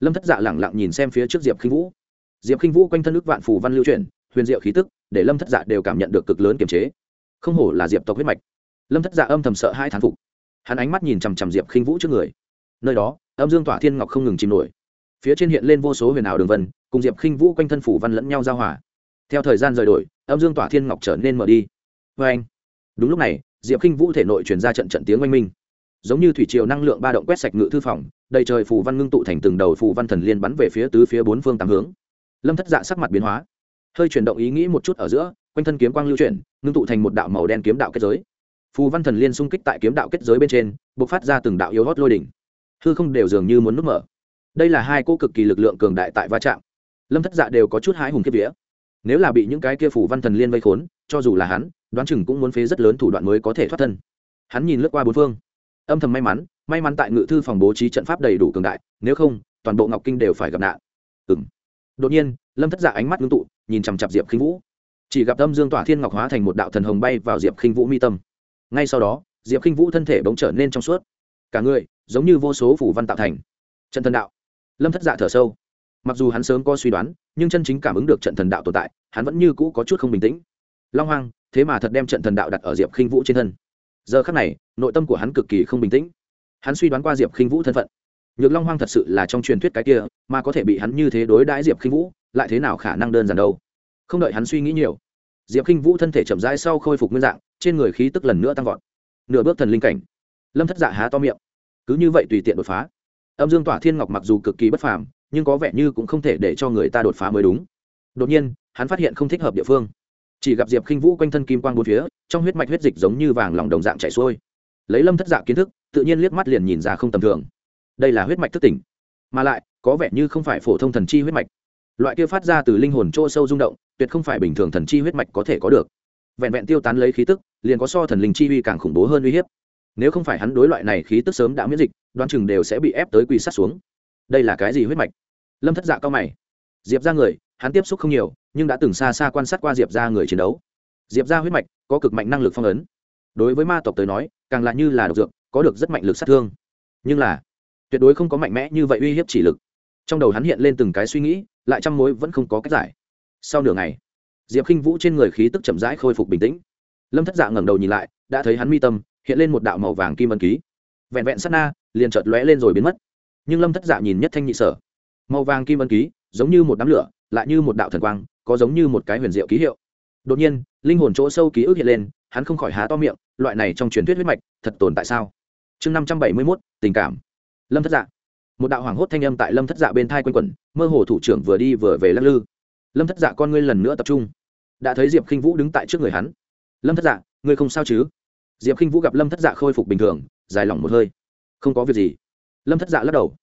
Speaker 1: Lâm thất dạ lẳng lặng nhìn xem phía trước diệp khinh vũ. Diệp khinh vũ quanh thân ước vạn phù văn lưu chuyển, huyền diệu khí tức để lâm thất dạ đều cảm nhận được cực lớn kiềm chế. Không hổ là diệp tộc huyết mạch. Lâm thất dạ âm thầm sợ hai thán phục. Hắn ánh mắt nhìn chằm chằm diệp khinh vũ trước người. Nơi đó, âm dương tỏa thiên ngọc không ngừng chìm nổi. Phía trên hiện lên vô số huyền ảo đường vân, cùng diệp khinh vũ quanh thân phủ văn lẫn nhau giao hòa theo thời gian rời đổi, âm dương tỏa thiên ngọc trở nên mở đi. Vê anh, đúng lúc này, diệp khinh vũ thể nội chuyển ra trận trận tiếng oanh minh. Giống như thủy triều năng lượng ba động quét sạch ngự thư phòng, đầy trời phù văn ngưng tụ thành từng đầu phù văn thần liên bắn về phía tứ phía bốn phương tám hướng. Lâm thất dạ sắc mặt biến hóa. Hơi chuyển động ý nghĩ một chút ở giữa, quanh thân kiếm quang lưu chuyển, ngưng tụ thành một đạo màu đen kiếm đạo kết giới. Phù văn thần liên xung kích tại kiếm đạo kết giới bên trên b ộ c phát ra từng đạo yếu hót lôi đỉnh. Hư không đều dường như muốn nứt mở. Đây là hai cô cực kỳ lực lượng cường đại tại va chạm. Lâm thất dạ đều có chút hái hùng kiếp vía nếu là bị những cái kia phủ văn thần liên vây khốn, cho dù là hắn, đoán chừng cũng muốn phế rất lớn thủ đoạn mới có thể thoát thân. Hắn nhìn lướt qua bốn phương. Âm thầm may mắn may mắn tại ngự thư phòng bố trí trận pháp đầy đủ cường đại, nếu không, toàn bộ ngọc kinh đều phải gặp nạn. Ừng đột nhiên, lâm thất dạ ánh mắt ngưng tụ, nhìn chằm chặp diệp khinh vũ. Chỉ gặp tâm dương tỏa thiên ngọc hóa thành một đạo thần hồng bay vào diệp khinh vũ mi tâm. Ngay sau đó, diệp khinh vũ thân thể bỗng trở nên trong suốt. Cả người, giống như vô số phủ văn tạo thành. Trận thần đạo. Lâm thất dạ thở sâu. Mặc dù hắn sớm có suy đoán nhưng chân chính cảm ứng được trận thần đạo tồn tại, hắn vẫn như cũ có chút không bình tĩnh. Long hoang, thế mà thật đem trận thần đạo đặt ở diệp khinh vũ trên thân. Giờ khắc này, nội tâm của hắn cực kỳ không bình tĩnh. Hắn suy đoán qua diệp khinh vũ thân phận. Nhược long hoang thật sự là trong truyền thuyết cái kia, mà có thể bị hắn như thế đối đãi diệp khinh vũ, lại thế nào khả năng đơn giản đâu? Không đợi hắn suy nghĩ nhiều, diệp khinh vũ thân thể chậm rãi sau khôi phục nguyên dạng, trên người khí tức lần nữa tăng vọt. Nửa bước thần linh cảnh. Lâm thất dạ há to miệng. Cứ như vậy tùy tiện đột phá. Âm dương tỏa thiên ngọc mặc dù cực kỳ bất phàm nhưng có vẻ như cũng không thể để cho người ta đột phá mới đúng. Đột nhiên, hắn phát hiện không thích hợp địa phương. Chỉ gặp diệp khinh vũ quanh thân kim quang bốn phía, trong huyết mạch huyết dịch giống như vàng lòng đồng dạng chảy xuôi. Lấy lâm thất dạ kiến thức, tự nhiên liếc mắt liền nhìn ra không tầm thường. Đây là huyết mạch thức tỉnh. Mà lại, có vẻ như không phải phổ thông thần chi huyết mạch. Loại kia phát ra từ linh hồn chỗ sâu rung động, tuyệt không phải bình thường thần chi huyết mạch có thể có được. Vẹn vẹn tiêu tán lấy khí tức, liền có so thần linh chi uy càng khủng bố hơn uy hiếp. Nếu không phải hắn đối loại này khí tức sớm đã miễn dịch, đoán chừng đều sẽ bị ép tới quỳ sát xuống đây là cái gì huyết mạch? Lâm thất dạ cao mày. Diệp ra người, hắn tiếp xúc không nhiều, nhưng đã từng xa xa quan sát qua diệp ra người chiến đấu. Diệp ra huyết mạch có cực mạnh năng lực phong ấn. Đối với ma tộc tới nói, càng là như là độc dược, có được rất mạnh lực sát thương. Nhưng là, tuyệt đối không có mạnh mẽ như vậy uy hiếp chỉ lực. Trong đầu hắn hiện lên từng cái suy nghĩ, lại trăm mối vẫn không có cách giải. Sau nửa ngày, diệp k i n h vũ trên người khí tức chậm rãi khôi phục bình tĩnh. Lâm thất dạ ngẩng đầu nhìn lại, đã thấy hắn mi tâm hiện lên một đạo màu vàng kim ân ký. Vẹn vẹn sát na, liền chợt lóe lên rồi biến mất nhưng lâm thất dạ nhìn nhất thanh nhị sở. Màu vàng kim ân ký, giống như một đám lửa, lại như một đạo thần quang, có giống như một cái huyền diệu ký hiệu. Đột nhiên, linh hồn chỗ sâu ký ức hiện lên, hắn không khỏi há to miệng, loại này trong truyền thuyết huyết mạch, thật tồn tại sao? Chương năm trăm bảy mươi mốt, tình cảm. Lâm thất dạ. Một đạo hoảng hốt thanh âm tại lâm thất dạ bên thai quanh quẩn, mơ hồ thủ trưởng vừa đi vừa về lắc lư. Lâm thất dạ con ngươi lần nữa tập trung. Đã thấy diệp k i n h vũ đứng tại trước người hắn. Lâm thất dạ ngươi không sao chứ? Diệp k i n h vũ gặp lâm thất dạ khôi phục bình thường, dài lỏng một hơi. Không có việc gì lâm thất dạ lắc đầu.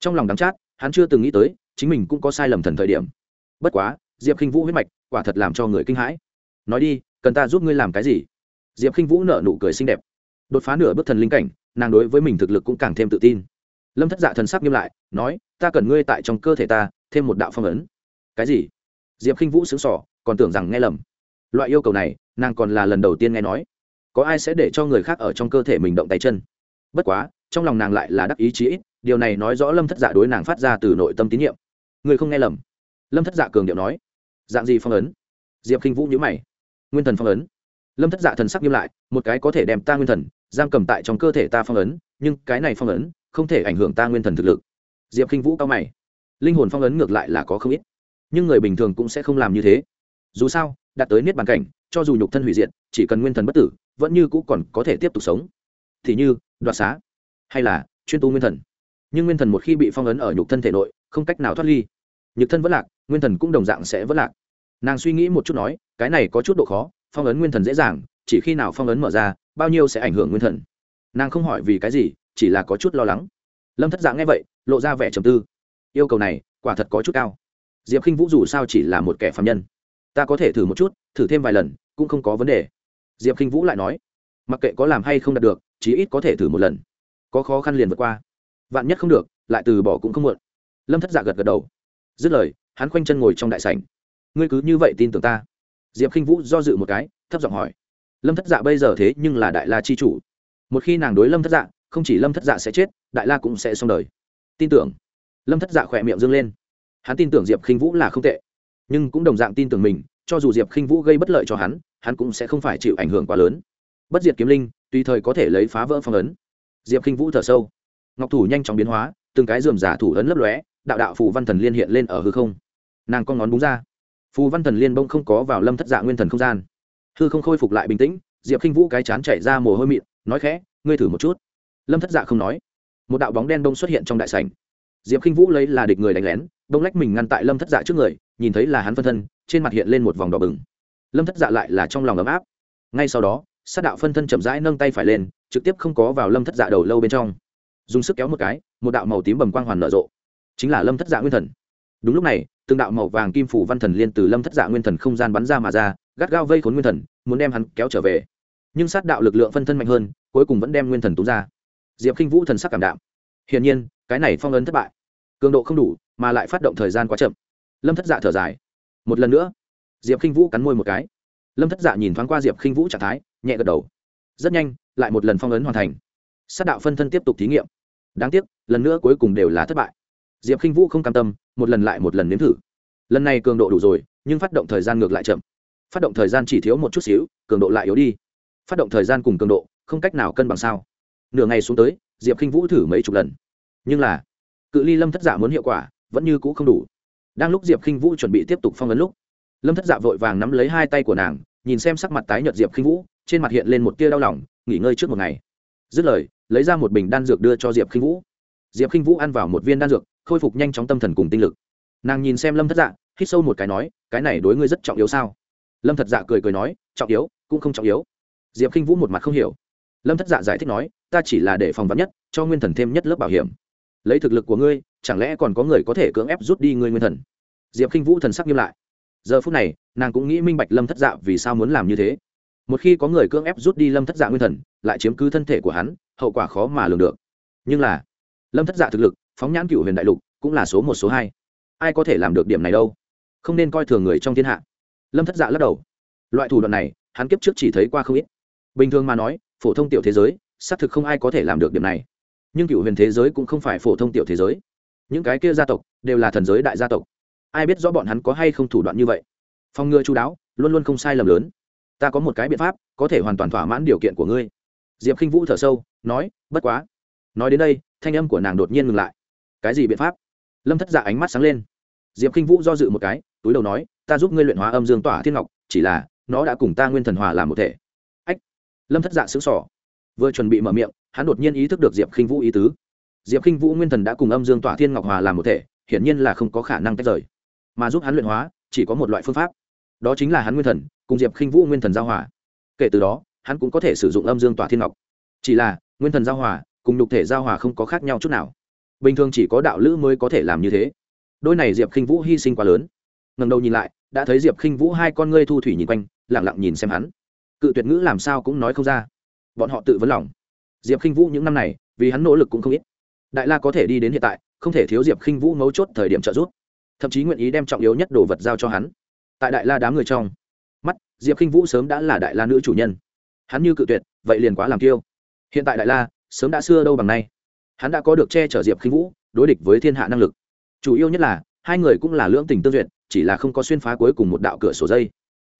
Speaker 1: Trong lòng đắng chát, hắn chưa từng nghĩ tới, chính mình cũng có sai lầm thần thời điểm. Bất quá, diệp k i n h vũ huyết mạch, quả thật làm cho người kinh hãi. Nói đi, cần ta giúp ngươi làm cái gì? Diệp k i n h vũ nở nụ cười xinh đẹp. Đột phá nửa bước thần linh cảnh, nàng đối với mình thực lực cũng càng thêm tự tin. Lâm thất dạ thần sắc nghiêm lại, nói, ta cần ngươi tại trong cơ thể ta, thêm một đạo phong ấn. Cái gì? Diệp k i n h vũ xứng sỏ còn tưởng rằng nghe lầm. Loại yêu cầu này, nàng còn là lần đầu tiên nghe nói. Có ai sẽ để cho người khác ở trong cơ thể mình động tay chân? Bất quá trong lòng nàng lại là đắc ý chí ít, điều này nói rõ lâm thất dạ đối nàng phát ra từ nội tâm tín nhiệm. Người không nghe lầm. Lâm thất dạ cường điệu nói. Dạng gì phong ấn? Diệp k i n h vũ nhữ mày. Nguyên thần phong ấn. Lâm thất dạ thần sắc nghiêm lại, một cái có thể đem ta nguyên thần giam cầm tại trong cơ thể ta phong ấn, nhưng cái này phong ấn không thể ảnh hưởng ta nguyên thần thực lực. Diệp k i n h vũ cao mày. Linh hồn phong ấn ngược lại là có không ít, nhưng người bình thường cũng sẽ không làm như thế. Dù sao, đạt tới niết bàn cảnh, cho dù nhục thân hủy diệt, chỉ cần nguyên thần bất tử, vẫn như cũ còn có thể tiếp tục sống. Thì như, đoạt xá hay là chuyên tu nguyên thần. Nhưng nguyên thần một khi bị phong ấn ở nhục thân thể nội, không cách nào thoát ly. Nhục thân vẫn lạc, nguyên thần cũng đồng dạng sẽ vẫn lạc. Nàng suy nghĩ một chút nói, cái này có chút độ khó, phong ấn nguyên thần dễ dàng, chỉ khi nào phong ấn mở ra, bao nhiêu sẽ ảnh hưởng nguyên thần. Nàng không hỏi vì cái gì, chỉ là có chút lo lắng. Lâm thất dạng nghe vậy, lộ ra vẻ trầm tư. Yêu cầu này, quả thật có chút cao. Diệp k i n h vũ dù sao chỉ là một kẻ phạm nhân. Ta có thể thử một chút, thử thêm vài lần, cũng không có vấn đề. Diệp k i n h vũ lại nói, mặc kệ có làm hay không đạt được, chí ít có thể thử một lần có khó khăn liền vượt qua. Vạn nhất không được, lại từ bỏ cũng không muộn. Lâm thất dạ gật gật đầu. Dứt lời, hắn khoanh chân ngồi trong đại sảnh. Ngươi cứ như vậy tin tưởng ta? Diệp k i n h vũ do dự một cái, thấp giọng hỏi. Lâm thất dạ bây giờ thế nhưng là đại la chi chủ. Một khi nàng đối lâm thất dạ không chỉ lâm thất dạ sẽ chết, đại la cũng sẽ xong đời. Tin tưởng. Lâm thất dạ khỏe miệng dâng lên. Hắn tin tưởng diệp k i n h vũ là không tệ. Nhưng cũng đồng dạng tin tưởng mình, cho dù diệp khinh vũ gây bất lợi cho hắn hắn cũng sẽ không phải chịu ảnh hưởng quá lớn. Bất diệt kiếm linh, tùy thời có thể lấy phá vỡ phong ấn diệp Kinh vũ thở sâu. Ngọc thủ nhanh chóng biến hóa, từng cái dườm giả thủ ấn lấp lóe, đạo đạo phù văn thần liên hiện lên ở hư không. Nàng con ngón búng ra. Phù văn thần liên bông không có vào lâm thất dạ nguyên thần không gian. Hư không khôi phục lại bình tĩnh, diệp Kinh vũ cái chán chảy ra mồ hôi mịn, nói khẽ, ngươi thử một chút. Lâm thất dạ không nói. Một đạo bóng đen bông xuất hiện trong đại sảnh. Diệp Kinh vũ lấy là địch người đánh lén bông lách mình ngăn tại lâm thất dạ trước người, nhìn thấy là hắn phân thân, trên mặt hiện lên một vòng đỏ bừng. Lâm thất dạ lại là trong lòng ấm áp. Ngay sau đó sát đạo phân thân chậm rãi nâng tay phải lên, trực tiếp không có vào lâm thất dạ đầu lâu bên trong. Dùng sức kéo một cái, một đạo màu tím bầm quang hoàn nở rộ. Chính là lâm thất dạ nguyên thần. Đúng lúc này, từng đạo màu vàng kim phủ văn thần liên từ lâm thất dạ nguyên thần không gian bắn ra mà ra, gắt gao vây khốn nguyên thần, muốn đem hắn kéo trở về. Nhưng sát đạo lực lượng phân thân mạnh hơn, cuối cùng vẫn đem nguyên thần túng ra. Diệp k i n h vũ thần sắc cảm đạm. Hiển nhiên, cái này phong ấn thất bại. Cường độ không đủ, mà lại phát động thời gian quá chậm. Lâm thất dạ thở dài. Một lần nữa, diệp k i n h vũ cắn môi một cái lâm thất dạ nhìn thoáng qua diệp khinh vũ trạng thái nhẹ gật đầu rất nhanh lại một lần phong ấn hoàn thành sát đạo phân thân tiếp tục thí nghiệm đáng tiếc lần nữa cuối cùng đều là thất bại diệp khinh vũ không cam tâm một lần lại một lần nếm thử lần này cường độ đủ rồi nhưng phát động thời gian ngược lại chậm phát động thời gian chỉ thiếu một chút xíu cường độ lại yếu đi phát động thời gian cùng cường độ không cách nào cân bằng sao nửa ngày xuống tới diệp khinh vũ thử mấy chục lần nhưng là cự ly lâm thất giả muốn hiệu quả vẫn như cũ không đủ đang lúc diệp khinh vũ chuẩn bị tiếp tục phong ấn lúc lâm thất dạ vội vàng nắm lấy hai tay của nàng, nhìn xem sắc mặt tái nhợt diệp khinh vũ, trên mặt hiện lên một tia đau lòng, nghỉ ngơi trước một ngày. Dứt lời, lấy ra một bình đan dược đưa cho diệp khinh vũ. Diệp khinh vũ ăn vào một viên đan dược, khôi phục nhanh chóng tâm thần cùng tinh lực. Nàng nhìn xem lâm thất dạ hít sâu một cái nói, cái này đối ngươi rất trọng yếu sao? Lâm thật dạ cười cười nói, trọng yếu, cũng không trọng yếu. Diệp khinh vũ một mặt không hiểu. Lâm thất dạ giải thích nói, ta chỉ là để phòng vắn nhất, cho nguyên thần thêm nhất lớp bảo hiểm. Lấy thực lực của ngươi, chẳng lẽ còn có người có thể cưỡng ép rút đi ngươi nguyên thần? Diệp k i n h vũ thần sắc nghiêm lại giờ phút này, nàng cũng nghĩ minh bạch lâm thất dạ vì sao muốn làm như thế. Một khi có người cưỡng ép rút đi lâm thất dạ nguyên thần, lại chiếm cứ thân thể của hắn, hậu quả khó mà lường được. Nhưng là, lâm thất dạ thực lực, phóng nhãn cựu huyền đại lục, cũng là số một, số hai. Ai có thể làm được điểm này đâu? Không nên coi thường người trong thiên hạ. Lâm thất dạ lắc đầu. Loại thủ đoạn này, hắn kiếp trước chỉ thấy qua không ít. Bình thường mà nói, phổ thông tiểu thế giới, xác thực không ai có thể làm được điểm này. Nhưng cựu huyền thế giới cũng không phải phổ thông tiểu thế giới. Những cái kia gia tộc, đều là thần giới đại gia tộc ai biết rõ bọn hắn có hay không thủ đoạn như vậy. Phòng ngừa chú đáo, luôn luôn không sai lầm lớn. Ta có một cái biện pháp, có thể hoàn toàn thỏa mãn điều kiện của ngươi. Diệp k i n h vũ thở sâu, nói, bất quá. Nói đến đây, thanh âm của nàng đột nhiên ngừng lại. Cái gì biện pháp? Lâm thất dạ ánh mắt sáng lên. Diệp k i n h vũ do dự một cái, túi đầu nói, ta giúp ngươi luyện hóa âm dương tỏa thiên ngọc, chỉ là, nó đã cùng ta nguyên thần hòa làm một thể. Ách. Lâm thất dạ xứng sỏ vừa chuẩn bị mở miệng, hắn đột nhiên ý thức được diệp k i n h vũ ý tứ. Diệp k i n h vũ nguyên thần đã cùng âm dương tỏa thiên ngọc hòa làm một thể, hiển nhiên là không có khả năng tách rời mà giúp hắn luyện hóa, chỉ có một loại phương pháp. Đó chính là hắn nguyên thần, cùng diệp khinh vũ nguyên thần giao hòa. Kể từ đó, hắn cũng có thể sử dụng âm dương tỏa thiên ngọc. Chỉ là, nguyên thần giao hòa cùng nhục thể giao hòa không có khác nhau chút nào. Bình thường chỉ có đạo lữ mới có thể làm như thế. Đôi này diệp khinh vũ hy sinh quá lớn. Ngần đầu nhìn lại, đã thấy diệp khinh vũ hai con ngươi thu thủy nhìn quanh lẳng lặng nhìn xem hắn. Cự tuyệt ngữ làm sao cũng nói không ra. Bọn họ tự vấn lòng. Diệp khinh vũ những năm này, vì hắn nỗ lực cũng không ít. Đại la có thể đi đến hiện tại, không thể thiếu diệp khinh vũ mấu chốt thời điểm trợ giúp thậm chí nguyện ý đem trọng yếu nhất đồ vật giao cho hắn. Tại đại la đám người trong, mắt, diệp k i n h vũ sớm đã là đại la nữ chủ nhân. Hắn như cự tuyệt, vậy liền quá làm kiêu. Hiện tại đại la, sớm đã xưa đâu bằng nay. Hắn đã có được che chở diệp k i n h vũ, đối địch với thiên hạ năng lực. Chủ yếu nhất là, hai người cũng là lưỡng tình tương duyệt, chỉ là không có xuyên phá cuối cùng một đạo cửa sổ dây.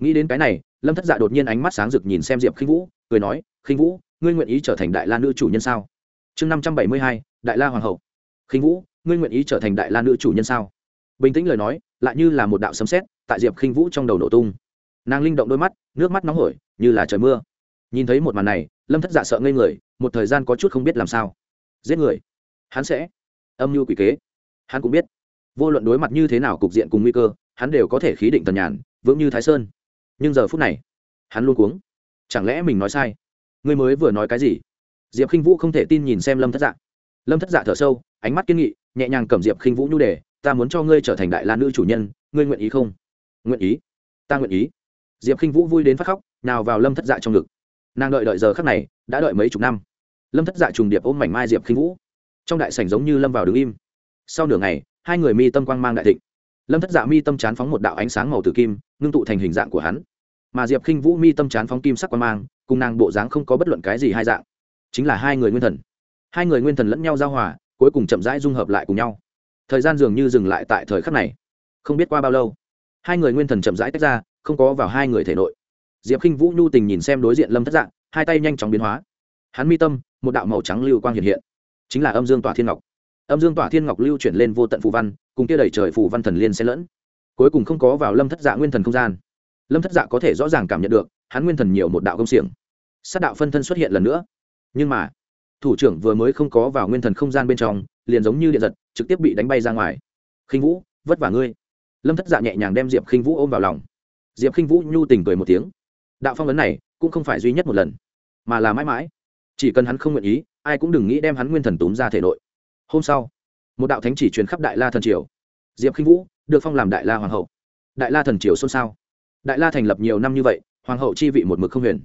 Speaker 1: Nghĩ đến cái này, lâm thất dạ đột nhiên ánh mắt sáng rực nhìn xem diệp khinh vũ, cười nói, khinh vũ, ngươi nguyện ý trở thành đại la nữ chủ nhân sao? Chương năm trăm bảy mươi hai, đại la hoàng hậu. Khinh vũ, ngươi nguyện ý trở thành đại la nữ chủ nhân sao? Bình tĩnh lời nói lại như là một đạo sấm sét, tại diệp khinh vũ trong đầu nổ tung. Nàng linh động đôi mắt nước mắt nóng hổi như là trời mưa. Nhìn thấy một màn này lâm thất dạ sợ ngây người một thời gian có chút không biết làm sao. Giết người. Hắn sẽ. Âm mưu quỷ kế. Hắn cũng biết. Vô luận đối mặt như thế nào cục diện cùng nguy cơ hắn đều có thể khí định tần nhàn vững như thái sơn. Nhưng giờ phút này hắn luôn cuống. Chẳng lẽ mình nói sai? Ngươi mới vừa nói cái gì? Diệp khinh vũ không thể tin nhìn xem lâm thất dạ. Lâm thất dạ thở sâu ánh mắt kiên nghị nhẹ nhàng cầm diệp khinh vũ nhu đề ta muốn cho ngươi trở thành đại la nữ chủ nhân, ngươi nguyện ý không? Nguyện ý. Ta nguyện ý. Diệp k i n h vũ vui đến phát khóc, nào vào lâm thất dạ trong ngực. Nàng đợi đợi giờ khắc này, đã đợi mấy chục năm. Lâm thất dạ trùng điệp ôm mảnh mai diệp k i n h vũ. Trong đại sảnh giống như lâm vào đứng im. Sau nửa ngày, hai người mi tâm quang mang đại thịnh. Lâm thất dạ mi tâm chán phóng một đạo ánh sáng màu tử kim, ngưng tụ thành hình dạng của hắn. Mà diệp k i n h vũ mi tâm chán phóng kim sắc quang mang, cùng nàng bộ dáng không có bất luận cái gì hai dạng. Chính là hai người nguyên thần. Hai người nguyên thần lẫn nhau giao hòa, cuối cùng chậm rãi dung hợp lại cùng nhau thời gian dường như dừng lại tại thời khắc này. Không biết qua bao lâu, hai người nguyên thần chậm rãi tách ra, không có vào hai người thể nội. Diệp k i n h vũ nhu tình nhìn xem đối diện lâm thất dạng, hai tay nhanh chóng biến hóa. Hắn mi tâm, một đạo màu trắng lưu quang hiện hiện, chính là âm dương tỏa thiên ngọc. Âm dương tỏa thiên ngọc lưu chuyển lên vô tận phù văn, cùng kia đẩy trời phù văn thần liên xen lẫn. Cuối cùng không có vào lâm thất dạ nguyên thần không gian. Lâm thất dạ có thể rõ ràng cảm nhận được, hắn nguyên thần nhiều một đạo công xiềng. Sát đạo phân thân xuất hiện lần nữa. Nhưng mà, thủ trưởng vừa mới không có vào nguyên thần không gian bên trong liền giống như điện giật, trực tiếp bị đánh bay ra ngoài. Khinh vũ, vất vả ngươi. Lâm thất dạ nhẹ nhàng đem diệp khinh vũ ôm vào lòng. Diệp khinh vũ nhu tình cười một tiếng. Đạo phong ấn này cũng không phải duy nhất một lần, mà là mãi mãi. Chỉ cần hắn không nguyện ý, ai cũng đừng nghĩ đem hắn nguyên thần túm ra thể nội. Hôm sau, một đạo thánh chỉ truyền khắp đại la thần triều. Diệp khinh vũ được phong làm đại la hoàng hậu. Đại la thần triều xôn xao. Đại la thành lập nhiều năm như vậy, hoàng hậu chi vị một mực không huyền.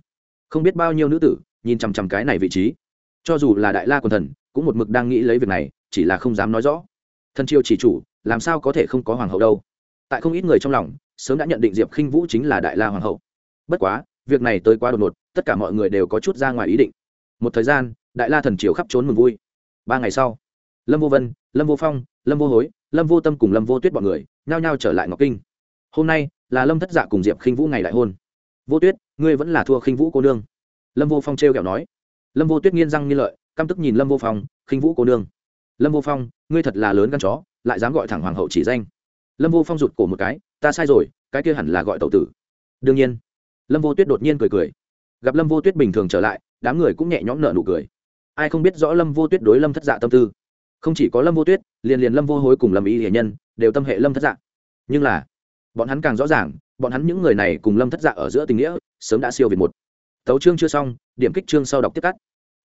Speaker 1: Không biết bao nhiêu nữ tử nhìn chằm chằm cái này vị trí. Cho dù là đại la quần thần, cũng một mực đang nghĩ lấy việc này chỉ là không dám nói rõ. Thần triều chỉ chủ, làm sao có thể không có hoàng hậu đâu? Tại không ít người trong lòng, sớm đã nhận định diệp khinh vũ chính là đại la hoàng hậu. Bất quá, việc này tới quá đột ngột, tất cả mọi người đều có chút ra ngoài ý định. Một thời gian, đại la thần triều khắp trốn mừng vui. Ba ngày sau, lâm vô vân, lâm vô phong, lâm vô hối, lâm vô tâm cùng lâm vô tuyết b ọ n người nhao nhao trở lại ngọc kinh. Hôm nay là lâm thất dạ cùng diệp khinh vũ ngày đại hôn. Vô tuyết, ngươi vẫn là thua khinh vũ cô nương. Lâm vô phong t r e o kẹo nói. Lâm vô tuyết nghiên răng nghiên lợi, căm tức nhìn lâm vô phong, khinh vũ cô nương lâm vô phong, ngươi thật là lớn gan chó, lại dám gọi thẳng hoàng hậu chỉ danh. Lâm vô phong rụt cổ một cái, ta sai rồi, cái kia hẳn là gọi tẩu tử. Đương nhiên, lâm vô tuyết đột nhiên cười cười. Gặp lâm vô tuyết bình thường trở lại, đám người cũng nhẹ nhõm nợ nụ cười. Ai không biết rõ lâm vô tuyết đối lâm thất dạ tâm tư. Không chỉ có lâm vô tuyết, liền liền lâm vô hối cùng lâm y hiền nhân đều tâm hệ lâm thất dạ. Nhưng là, bọn hắn càng rõ ràng, bọn hắn những người này cùng lâm thất dạ ở giữa tình nghĩa, sớm đã siêu việt một. Tấu chương chưa xong, điểm kích chương sau đọc tiếp cắt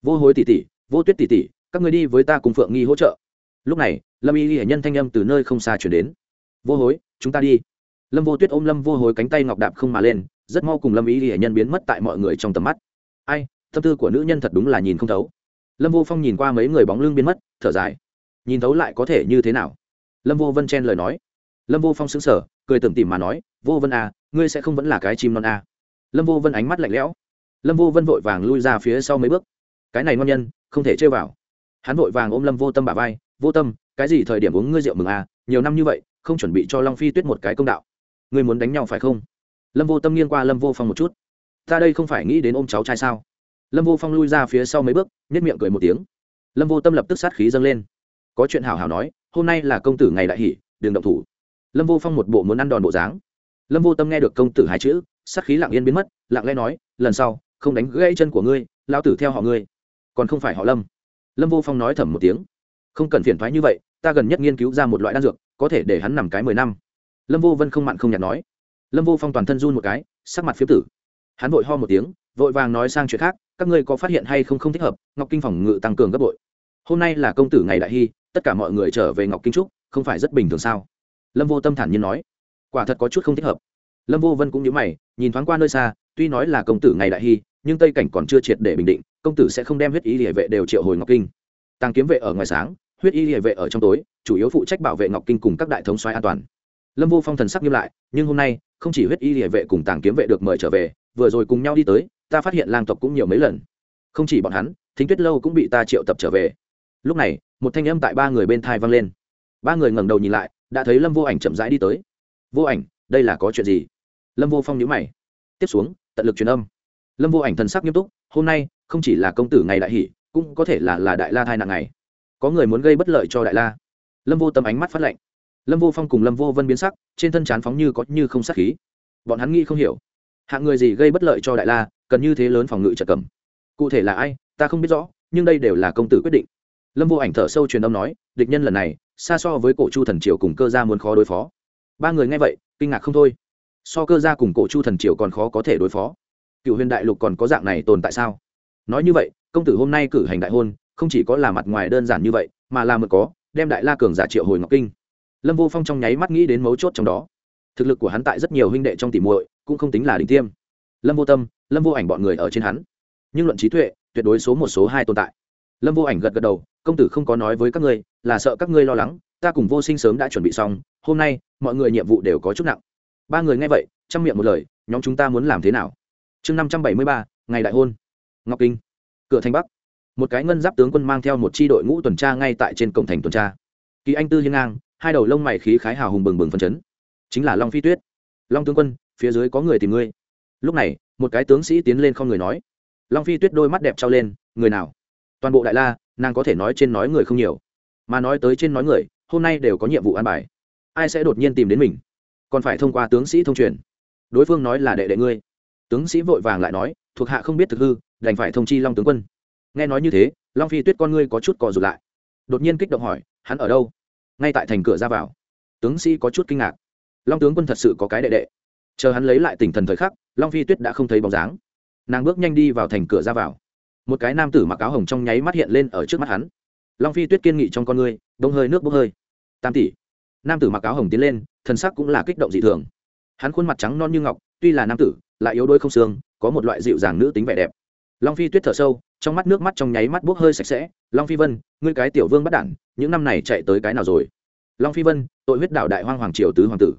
Speaker 1: vô hối tỷ tỷ, vô tuyết tỷ tỷ các người đi với ta cùng phượng nghi hỗ trợ. Lúc này, lâm y hệ nhân thanh âm từ nơi không xa chuyển đến. Vô hối, chúng ta đi. Lâm vô tuyết ôm lâm vô hối cánh tay ngọc đạp không mà lên, rất mau cùng lâm y hệ nhân biến mất tại mọi người trong tầm mắt. Ai, tâm tư của nữ nhân thật đúng là nhìn không thấu. Lâm vô phong nhìn qua mấy người bóng lưng biến mất, thở dài. Nhìn thấu lại có thể như thế nào? Lâm vô vân chen lời nói. Lâm vô phong xứng sở cười tưởng tìm mà nói, vô vân à ngươi sẽ không vẫn là cái chim non à. lâm vô vân ánh mắt lạnh lẽo. Lâm vô vân vội vàng lui ra phía sau mấy bước. Cái này ngon nhân, không thể chơi vào hắn vội vàng ôm lâm vô tâm bà vai, vô tâm, cái gì thời điểm uống ngươi rượu mừng à? Nhiều năm như vậy, không chuẩn bị cho long phi tuyết một cái công đạo. Ngươi muốn đánh nhau phải không? Lâm vô tâm nghiêng qua lâm vô phong một chút. Ta đây không phải nghĩ đến ôm cháu trai sao? Lâm vô phong lui ra phía sau mấy bước nhất miệng cười một tiếng. Lâm vô tâm lập tức sát khí dâng lên. Có chuyện hảo hảo nói, hôm nay là công tử ngày đại hỷ đường động thủ. Lâm vô phong một bộ muốn ăn đòn bộ dáng. Lâm vô tâm nghe được công tử hai chữ, sát khí lặng yên biến mất, lặng lẽ nói, lần sau, không đánh gãy chân của ngươi lao tử theo họ ngươi, còn không phải họ lâm lâm vô phong nói thầm một tiếng. Không cần phiền thoái như vậy, ta gần nhất nghiên cứu ra một loại đan dược, có thể để hắn nằm cái mười năm. Lâm vô vân không mặn không nhạt nói. Lâm vô phong toàn thân run một cái, sắc mặt phiếp tử. Hắn vội ho một tiếng, vội vàng nói sang chuyện khác, các ngươi có phát hiện hay không không thích hợp, ngọc kinh phòng ngự tăng cường gấp bội. Hôm nay là công tử ngày đại hy, tất cả mọi người trở về ngọc kinh trúc không phải rất bình thường sao? Lâm vô tâm thản nhiên nói. Quả thật có chút không thích hợp. Lâm vô vân cũng nhớ mày, nhìn thoáng qua nơi xa, tuy nói là công tử ngày đại hy nhưng tây cảnh còn chưa triệt để bình định, công tử sẽ không đem huyết y địa vệ đều triệu hồi ngọc kinh. Tàng kiếm vệ ở ngoài sáng, huyết y địa vệ ở trong tối, chủ yếu phụ trách bảo vệ ngọc kinh cùng các đại thống xoáy an toàn. Lâm vô phong thần sắc nghiêm lại, nhưng hôm nay, không chỉ huyết y địa vệ cùng tàng kiếm vệ được mời trở về, vừa rồi cùng nhau đi tới, ta phát hiện lang tộc cũng nhiều mấy lần. Không chỉ bọn hắn, thính tuyết lâu cũng bị ta triệu tập trở về. Lúc này, một thanh âm tại ba người bên thai vang lên. Ba người ngẩng đầu nhìn lại, đã thấy lâm vô ảnh chậm rãi đi tới. Vô ảnh, đây là có chuyện gì? Lâm vô phong nhíu mày. Tiếp xuống, tận lực truyền âm lâm vô ảnh thần sắc nghiêm túc, hôm nay, không chỉ là công tử ngày đại hỷ, cũng có thể là là đại la thai nặng ngày. Có người muốn gây bất lợi cho đại la. Lâm vô tâm ánh mắt phát lệnh lâm vô phong cùng lâm vô vân biến sắc, trên thân chán phóng như có như không sắc khí. Bọn hắn nghĩ không hiểu. Hạng người gì gây bất lợi cho đại la, cần như thế lớn phòng ngự trợ cầm. Cụ thể là ai, ta không biết rõ, nhưng đây đều là công tử quyết định. Lâm vô ảnh thở sâu truyền âm nói, địch nhân lần này, xa so với cổ chu thần triều cùng cơ gia muốn khó đối phó. Ba người nghe vậy, kinh ngạc không thôi. So cơ gia cùng cổ chu thần triều còn khó có thể đối phó cựu huyền đại lục còn có dạng này tồn tại sao? Nói như vậy, công tử hôm nay cử hành đại hôn, không chỉ có là mặt ngoài đơn giản như vậy, mà là mượn có, đem đại la cường giả triệu hồi ngọc kinh. Lâm vô phong trong nháy mắt nghĩ đến mấu chốt trong đó. Thực lực của hắn tại rất nhiều huynh đệ trong tỉ muội, cũng không tính là đỉnh tiêm. Lâm vô tâm, lâm vô ảnh bọn người ở trên hắn. Nhưng luận trí tuệ, tuyệt đối số một, số hai tồn tại. Lâm vô ảnh gật gật đầu, công tử không có nói với các ngươi, là sợ các ngươi lo lắng, ta cùng vô sinh sớm đã chuẩn bị xong, hôm nay, mọi người nhiệm vụ đều có chút nặng. Ba người nghe vậy chăm miệng một lời, nhóm chúng ta muốn làm thế nào? Chương năm trăm bảy mươi ba, ngày đại hôn. Ngọc kinh, cửa thành bắc. Một cái ngân giáp tướng quân mang theo một c h i đội ngũ tuần tra ngay tại trên cổng thành tuần tra. Kỳ anh tư hiên ngang, hai đầu lông mày khí khái hào hùng bừng bừng phân chấn. Chính là long phi tuyết. Long tướng quân, phía dưới có người tìm ngươi. Lúc này, một cái tướng sĩ tiến lên không người nói. Long phi tuyết đôi mắt đẹp trao lên, người nào? Toàn bộ đại la, nàng có thể nói trên nói người không nhiều. Mà nói tới trên nói người, hôm nay đều có nhiệm vụ an bài. Ai sẽ đột nhiên tìm đến mình? Còn phải thông qua tướng sĩ thông truyền. Đối phương nói là đệ đệ ngươi tướng sĩ vội vàng lại nói, thuộc hạ không biết thực hư, đành phải thông chi long tướng quân. Nghe nói như thế, long phi tuyết con ngươi có chút cò rụt lại. Đột nhiên kích động hỏi, hắn ở đâu? Ngay tại thành cửa ra vào. Tướng sĩ có chút kinh ngạc. Long tướng quân thật sự có cái đệ đệ. Chờ hắn lấy lại tình thần thời khắc, long phi tuyết đã không thấy bóng dáng. Nàng bước nhanh đi vào thành cửa ra vào. Một cái nam tử mặc áo hồng trong nháy mắt hiện lên ở trước mắt hắn. Long phi tuyết kiên nghị trong con ngươi bông hơi nước bốc hơi. Tam tỷ. Nam tử mặc áo hồng tiến lên thân sắc cũng là kích động dị thường. Hắn khuôn mặt trắng non như ngọc, tuy là nam tử lại yếu đuôi không xương, có một loại dịu dàng nữ tính vẻ đẹp. Long phi tuyết thở sâu, trong mắt nước mắt trong nháy mắt buốt hơi sạch sẽ. Long phi vân, ngươi cái tiểu vương bắt đản, những năm này chạy tới cái nào rồi? Long phi vân, tội huyết đạo đại hoang hoàng triều tứ hoàng tử.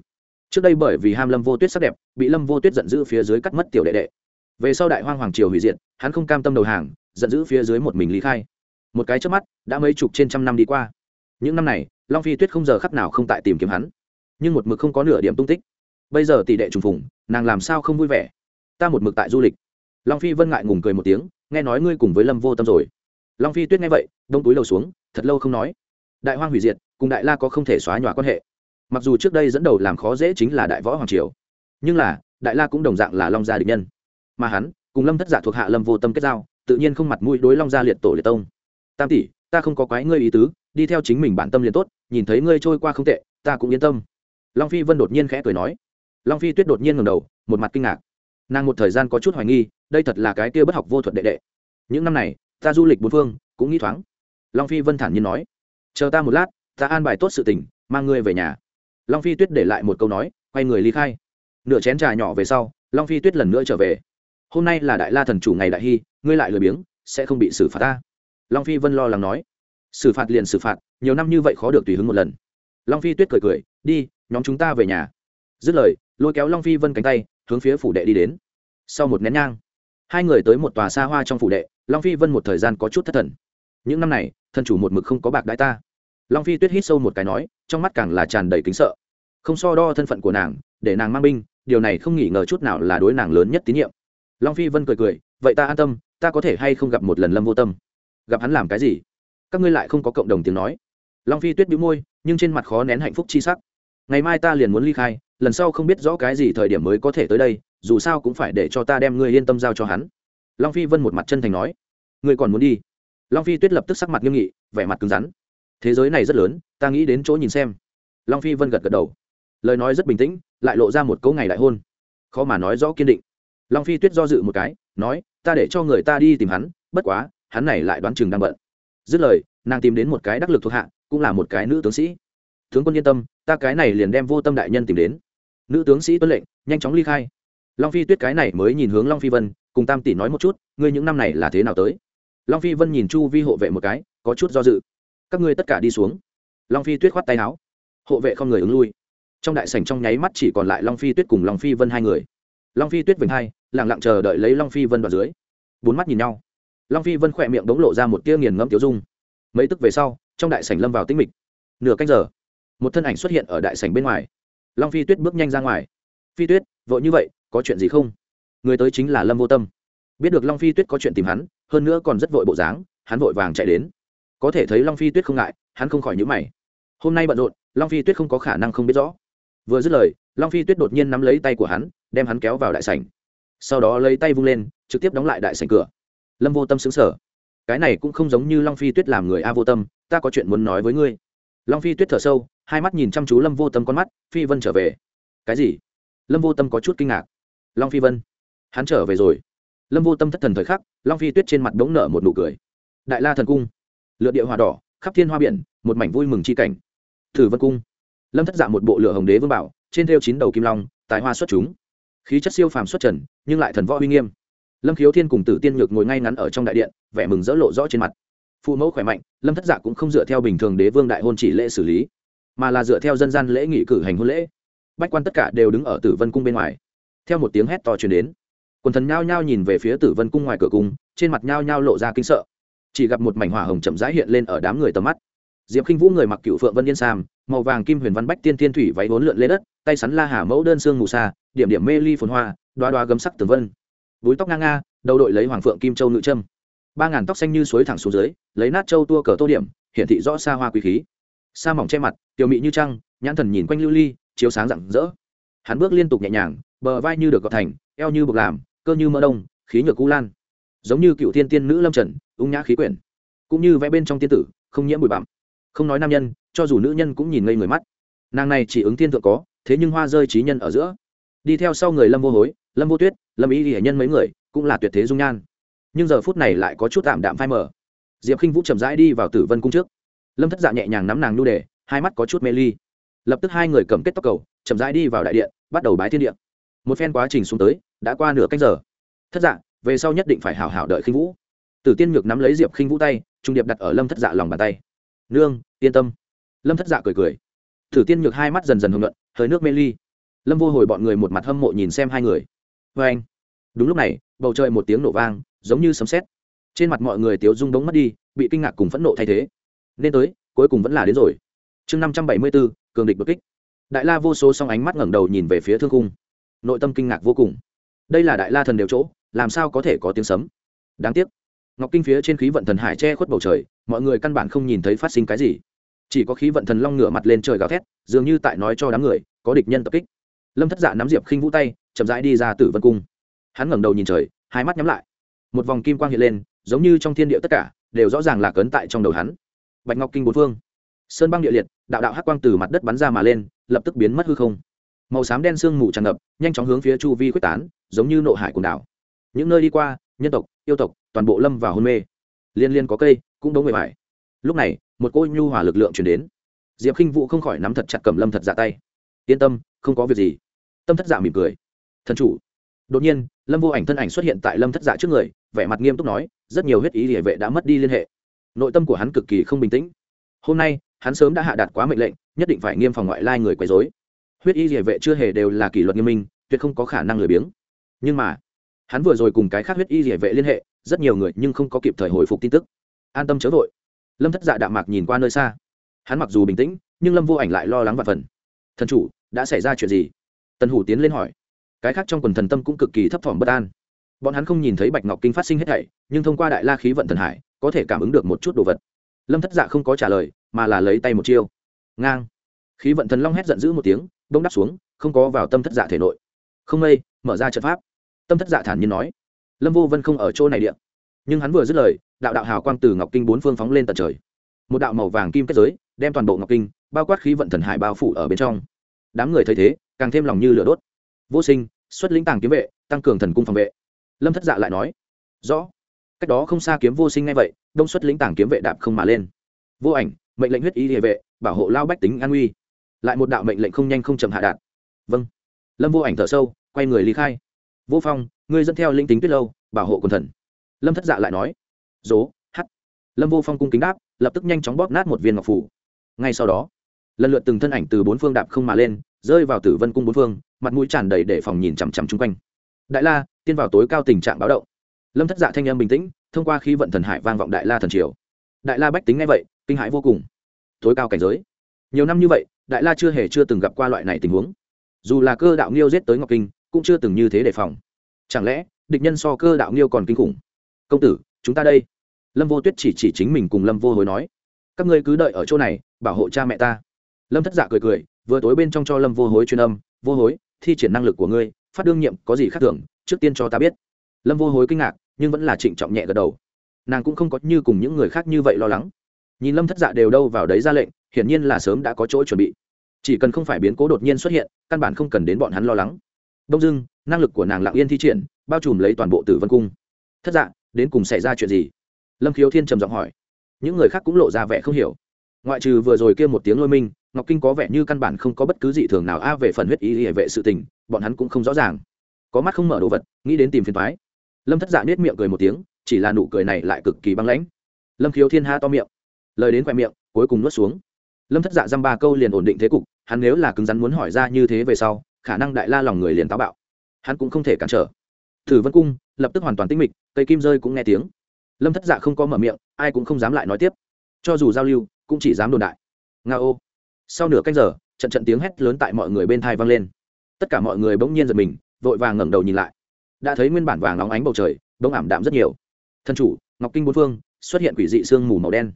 Speaker 1: Trước đây bởi vì ham lâm vô tuyết sắc đẹp, bị lâm vô tuyết giận dữ phía dưới cắt mất tiểu đệ đệ. Về sau đại hoang hoàng triều hủy diệt, hắn không cam tâm đầu hàng, giận dữ phía dưới một mình lý khai. Một cái trước mắt, đã mấy chục trên trăm năm đi qua. Những năm này, long phi tuyết không giờ khắc nào không tại tìm kiếm hắn. Nhưng một mực không có nửa điểm tung tích bây giờ tỷ đệ trùng phùng, nàng làm sao không vui vẻ? Ta một mực tại du lịch. Long phi vân ngại ngùng cười một tiếng, nghe nói ngươi cùng với lâm vô tâm rồi. Long phi tuyết nghe vậy, đông túi lầu xuống, thật lâu không nói. Đại hoang hủy diệt, cùng đại la có không thể xóa nhòa quan hệ. Mặc dù trước đây dẫn đầu làm khó dễ chính là đại võ hoàng triều, nhưng là, đại la cũng đồng dạng là long gia địch nhân. Mà hắn, cùng lâm thất giả thuộc hạ lâm vô tâm kết giao, tự nhiên không mặt mũi đối long gia liệt tổ liệt tông. Tam tỷ, ta không có quái ngươi ý tứ, đi theo chính mình bản tâm liền tốt, nhìn thấy ngươi trôi qua không tệ, ta cũng yên tâm. Long phi vân đột nhiên khẽ cười nói long phi tuyết đột nhiên ngầm đầu, một mặt kinh ngạc. Nàng một thời gian có chút hoài nghi, đây thật là cái kia bất học vô thuật đệ đệ. Những năm này, ta du lịch bốn phương, cũng nghĩ thoáng. Long phi vân thản nhiên nói, chờ ta một lát, ta an bài tốt sự tình, mang ngươi về nhà. Long phi tuyết để lại một câu nói, quay người ly khai. Nửa chén trà nhỏ về sau, long phi tuyết lần nữa trở về. Hôm nay là đại la thần chủ ngày đại hy, ngươi lại lười biếng, sẽ không bị xử phạt ta. Long phi vân lo lắng nói. Xử phạt liền xử phạt, nhiều năm như vậy khó được tùy hứng một lần. Long phi tuyết cười cười, đi, nhóm chúng ta về nhà. Dứt lời lôi kéo long phi vân cánh tay, hướng phía phủ đệ đi đến. Sau một nén nhang, hai người tới một tòa xa hoa trong phủ đệ, long phi vân một thời gian có chút thất thần. Những năm này, thần chủ một mực không có bạc đãi ta. Long phi tuyết hít sâu một cái nói, trong mắt càng là tràn đầy kính sợ. Không so đo thân phận của nàng, để nàng mang binh, điều này không nghĩ ngờ chút nào là đối nàng lớn nhất tín nhiệm. Long phi vân cười cười, vậy ta an tâm, ta có thể hay không gặp một lần lâm vô tâm? Gặp hắn làm cái gì? Các ngươi lại không có cộng đồng tiếng nói. Long phi tuyết bĩu môi, nhưng trên mặt khó nén hạnh phúc chi sắc. Ngày mai ta liền muốn ly khai lần sau không biết rõ cái gì thời điểm mới có thể tới đây, dù sao cũng phải để cho ta đem ngươi yên tâm giao cho hắn. Long phi vân một mặt chân thành nói. Ngươi còn muốn đi? Long phi tuyết lập tức sắc mặt nghiêm nghị, vẻ mặt cứng rắn. Thế giới này rất lớn, ta nghĩ đến chỗ nhìn xem. Long phi vân gật gật đầu. Lời nói rất bình tĩnh, lại lộ ra một cấu ngày đại hôn. Khó mà nói rõ kiên định. Long phi tuyết do dự một cái, nói, ta để cho người ta đi tìm hắn, bất quá, hắn này lại đoán chừng đang bận. Dứt lời, nàng tìm đến một cái đắc lực thuộc hạ, cũng là một cái nữ tướng sĩ. Tướng quân yên tâm, ta cái này liền đem vô tâm đại nhân tìm đến nữ tướng sĩ tuân lệnh, nhanh chóng ly khai. Long phi tuyết cái này mới nhìn hướng long phi vân, cùng tam tỷ nói một chút, ngươi những năm này là thế nào tới? Long phi vân nhìn chu vi hộ vệ một cái, có chút do dự. Các ngươi tất cả đi xuống. Long phi tuyết khoát tay áo. Hộ vệ không người ứng lui. Trong đại sảnh trong nháy mắt chỉ còn lại long phi tuyết cùng long phi vân hai người. Long phi tuyết vĩnh hai lẳng lặng chờ đợi lấy long phi vân vào dưới. Bốn mắt nhìn nhau. Long phi vân khỏe miệng đống lộ ra một tia nghiền ngẫm tiêu dung. Mấy tức về sau, trong đại sảnh lâm vào tĩnh mịch. Nửa canh giờ, một thân ảnh xuất hiện ở đại sảnh bên ngoài long phi tuyết bước nhanh ra ngoài. Phi tuyết, vội như vậy, có chuyện gì không? Người tới chính là lâm vô tâm. Biết được long phi tuyết có chuyện tìm hắn, hơn nữa còn rất vội bộ dáng, hắn vội vàng chạy đến. Có thể thấy long phi tuyết không ngại, hắn không khỏi nhữ mày. Hôm nay bận rộn, long phi tuyết không có khả năng không biết rõ. Vừa dứt lời, long phi tuyết đột nhiên nắm lấy tay của hắn, đem hắn kéo vào đại sảnh. Sau đó lấy tay vung lên, trực tiếp đóng lại đại sảnh cửa. Lâm vô tâm xứng sở cái này cũng không giống như long phi tuyết làm người a vô tâm, ta có chuyện muốn nói với ngươi. Long phi tuyết thở sâu hai mắt nhìn chăm chú lâm vô tâm con mắt, phi vân trở về. Cái gì? Lâm vô tâm có chút kinh ngạc. Long phi vân, hắn trở về rồi. Lâm vô tâm thất thần thời khắc, long phi tuyết trên mặt đống nở một nụ cười. Đại la thần cung lựa địa hòa đỏ, khắp thiên hoa biển, một mảnh vui mừng c h i cảnh. Thử vân cung, lâm thất dạ một bộ lửa hồng đế vương bảo, trên theo chín đầu kim long, tài hoa xuất chúng. Khí chất siêu phàm xuất trần, nhưng lại thần võ uy nghiêm. Lâm khiếu thiên cùng tử tiên nhược ngồi ngay ngắn ở trong đại điện, vẻ mừng dỡ lộ rõ trên mặt. Phụ mẫu khỏe mạnh, lâm thất dạ cũng không dựa theo bình thường đế vương đại hôn chỉ lễ xử lý mà là dựa theo dân gian lễ nghị cử hành hôn lễ. Bách quan tất cả đều đứng ở tử vân cung bên ngoài. Theo một tiếng hét to truyền đến, quần thần nhao nhao nhìn về phía tử vân cung ngoài cửa cung, trên mặt nhao nhao lộ ra kinh sợ. Chỉ gặp một mảnh hỏa hồng chậm rãi hiện lên ở đám người tầm mắt. Diệp k i n h vũ người mặc cựu phượng vân yên sam, màu vàng kim huyền văn bách tiên thiên thủy váy vốn lượn lên đất, tay sắn la hà mẫu đơn xương mù xa điểm điểm mê ly phồn hoa, đoá đoá gấm sắc tử vân. Búi tóc ngang nga, đầu đội lấy hoàng phượng kim châu ngự trâm ba ngàn tóc xanh như suối thẳng xuống dưới, lấy nát châu tua cờ tô điểm, hiển thị rõ xa hoa quý khí sa mỏng che mặt, tiểu mị như trăng, nhãn thần nhìn quanh lưu ly, chiếu sáng rạng rỡ. Hắn bước liên tục nhẹ nhàng, bờ vai như được gọt thành, eo như bực làm, cơ như mỡ đông, khí nhược cú lan. Giống như cựu thiên tiên nữ lâm trần, ung nhã khí quyển. Cũng như vẽ bên trong tiên tử, không nhiễm bụi bặm. Không nói nam nhân, cho dù nữ nhân cũng nhìn ngây người mắt. Nàng này chỉ ứng tiên thượng có, thế nhưng hoa rơi trí nhân ở giữa. Đi theo sau người lâm vô hối, lâm vô tuyết, lâm ý hiển nhân mấy người, cũng là tuyệt thế dung nhan. Nhưng giờ phút này lại có chút tạm đạm phai mờ. Diệp khinh vũ chậm rãi đi vào tử vân cung trước lâm thất dạ nhẹ nhàng nắm nàng nhu đề, hai mắt có chút mê ly. Lập tức hai người cầm kết tóc cầu, chậm rãi đi vào đại điện, bắt đầu bái thiên điện một phen quá trình xuống tới, đã qua nửa cách giờ. Thất dạ về sau nhất định phải hảo hảo đợi khinh vũ. Tử tiên nhược nắm lấy diệp khinh vũ tay, trung điệp đặt ở lâm thất dạ lòng bàn tay. Nương, yên tâm. Lâm thất dạ cười cười. Tử tiên nhược hai mắt dần dần hưởng luận hơi nước mê ly. Lâm vô hồi bọn người một mặt hâm mộ nhìn xem hai người. Vê anh. Đúng lúc này, bầu trời một tiếng nổ vang, giống như sấm sét. Trên mặt mọi người tiếu rung đống mất đi, bị kinh ngạc cùng phẫn nộ thay thế nên tới, cuối cùng vẫn là đến rồi. Chương năm trăm bảy mươi bốn, cường địch bất kích. Đại la vô số song ánh mắt ngẩng đầu nhìn về phía thương cung nội tâm kinh ngạc vô cùng. Đây là đại la thần đều chỗ, làm sao có thể có tiếng sấm? Đáng tiếc. Ngọc kinh phía trên khí vận thần hải che khuất bầu trời, mọi người căn bản không nhìn thấy phát sinh cái gì. Chỉ có khí vận thần long ngửa mặt lên trời gào thét, dường như tại nói cho đám người, có địch nhân tập kích. Lâm thất dạ nắm diệp khinh vũ tay, chậm rãi đi ra tử vân cung. Hắn ngẩng đầu nhìn trời, hai mắt nhắm lại. Một vòng kim quang hiện lên, giống như trong thiên địa tất cả, đều rõ ràng là cấn tại trong đầu hắn bạch ngọc kinh bốn phương. Sơn băng địa liệt, đạo đạo hắc quang từ mặt đất bắn ra mà lên, lập tức biến mất hư không. Màu xám đen sương mù tràn ngập, nhanh chóng hướng phía chu vi quyết tán, giống như nộ hải quần đảo. Những nơi đi qua, nhân tộc, yêu tộc, toàn bộ lâm vào hôn mê. Liên liên có cây, cũng đống người vải lúc này, một cô nhu hòa lực lượng chuyển đến. Diệp khinh vũ không khỏi nắm thật chặt cầm lâm thật dạ tay. Yên tâm, không có việc gì. Tâm thất dạ mỉm cười. Thần chủ. Đột nhiên, lâm vô ảnh thân ảnh xuất hiện tại lâm thất dạ trước người, vẻ mặt nghiêm túc nói, rất nhiều huyết ý địa vệ đã mất đi liên hệ nội tâm của hắn cực kỳ không bình tĩnh. Hôm nay, hắn sớm đã hạ đạt quá mệnh lệnh, nhất định phải nghiêm phòng ngoại lai người quấy dối huyết y địa vệ chưa hề đều là kỷ luật nghiêm minh, tuyệt không có khả năng lười biếng. Nhưng mà, hắn vừa rồi cùng cái khác huyết y địa vệ liên hệ, rất nhiều người nhưng không có kịp thời hồi phục tin tức. An tâm chớ vội. Lâm thất dạ đạm mạc nhìn qua nơi xa. Hắn mặc dù bình tĩnh, nhưng lâm vô ảnh lại lo lắng và phần. Thần chủ, đã xảy ra chuyện gì? Tần hủ tiến lên hỏi. Cái khác trong quần thần tâm cũng cực kỳ thấp thỏm bất an. Bọn hắn không nhìn thấy bạch ngọc kinh phát sinh hết thảy, nhưng thông qua đại la khí vận thần hải có thể cảm ứng được một chút đồ vật. Lâm thất dạ không có trả lời, mà là lấy tay một chiêu. Ngang. Khí vận thần long hét giận dữ một tiếng bông đắp xuống, không có vào tâm thất dạ thể nội. Không mây, mở ra trận pháp. Tâm thất dạ thản nhiên nói. Lâm vô vân không ở chỗ này điện nhưng hắn vừa dứt lời, đạo đạo hào quang từ ngọc kinh bốn phương phóng lên tận trời. Một đạo màu vàng kim kết giới, đem toàn bộ ngọc kinh, bao quát khí vận thần hải bao phủ ở bên trong. Đám người thấy thế, càng thêm lòng như lửa đốt. Vô sinh, xuất lĩnh tàng kiếm vệ, tăng cường thần cung phòng vệ. Lâm thất dạ lại nói. Rõ cách đó không xa kiếm vô sinh ngay vậy, đông xuất lĩnh tảng kiếm vệ đạp không mà lên. Vô ảnh, mệnh lệnh huyết y địa vệ, bảo hộ lao bách tính an uy lại một đạo mệnh lệnh không nhanh không chậm hạ đạt. Vâng. Lâm vô ảnh thở sâu, quay người lý khai. Vô phong, ngươi dẫn theo linh tính tuyết lâu, bảo hộ quần thần. Lâm thất dạ lại nói. Dố, hắt. Lâm vô phong cung kính đáp, lập tức nhanh chóng bóp nát một viên ngọc phủ. Ngay sau đó, lần lượt từng thân ảnh từ bốn phương đạp không mà lên, rơi vào tử vân cung bốn phương, mặt mũi tràn đầy để phòng nhìn chằm chằm chung quanh. Đại la, tiên vào tối cao tình trạng báo động lâm thất dạ thanh âm bình tĩnh thông qua khí vận thần hải vang vọng đại la thần triều đại la bách tính ngay vậy kinh hãi vô cùng tối cao cảnh giới nhiều năm như vậy đại la chưa hề chưa từng gặp qua loại này tình huống dù là cơ đạo nghiêu giết tới ngọc kinh cũng chưa từng như thế đề phòng chẳng lẽ địch nhân so cơ đạo nghiêu còn kinh khủng công tử chúng ta đây lâm vô tuyết chỉ chỉ chính mình cùng lâm vô hối nói các ngươi cứ đợi ở chỗ này bảo hộ cha mẹ ta lâm thất dạ cười cười vừa tối bên trong cho lâm vô hối truyền âm vô hối thi triển năng lực của ngươi phát đương nhiệm có gì khác thường trước tiên cho ta biết lâm vô hối kinh ngạc, nhưng vẫn là trịnh trọng nhẹ gật đầu. Nàng cũng không có như cùng những người khác như vậy lo lắng. Nhìn lâm thất dạ đều đâu vào đấy ra lệnh, hiển nhiên là sớm đã có chỗ chuẩn bị. Chỉ cần không phải biến cố đột nhiên xuất hiện, căn bản không cần đến bọn hắn lo lắng. Đông dưng năng lực của nàng lặng yên thi triển, bao trùm lấy toàn bộ tử vân cung. Thất dạ đến cùng xảy ra chuyện gì? Lâm khiếu thiên trầm giọng hỏi. Những người khác cũng lộ ra vẻ không hiểu. Ngoại trừ vừa rồi kia một tiếng lôi minh, ngọc kinh có vẻ như căn bản không có bất cứ gì thường nào a về phần huyết ý hệ vệ sự tình, bọn hắn cũng không rõ ràng. Có mắt không mở đồ vật, nghĩ đến tìm phiền thoái lâm thất dạ nết miệng cười một tiếng, chỉ là nụ cười này lại cực kỳ băng lãnh. Lâm khiếu thiên ha to miệng, lời đến khoe miệng, cuối cùng nuốt xuống. Lâm thất dạ dăm ba câu liền ổn định thế cục, hắn nếu là cứng rắn muốn hỏi ra như thế về sau, khả năng đại la lòng người liền táo bạo. Hắn cũng không thể cản trở. Thử vân cung lập tức hoàn toàn tinh mịch, cây kim rơi cũng nghe tiếng. Lâm thất dạ không có mở miệng, ai cũng không dám lại nói tiếp. Cho dù giao lưu, cũng chỉ dám đồn đại. Nga ô. Sau nửa canh giờ, trận trận tiếng hét lớn tại mọi người bên thai vang lên. Tất cả mọi người bỗng nhiên giật mình, vội vàng ngẩng đầu nhìn lại đã thấy nguyên bản vàng óng ánh bầu trời, đông ảm đạm rất nhiều. Thân chủ, ngọc kinh bốn phương, xuất hiện quỷ dị sương mù màu đen.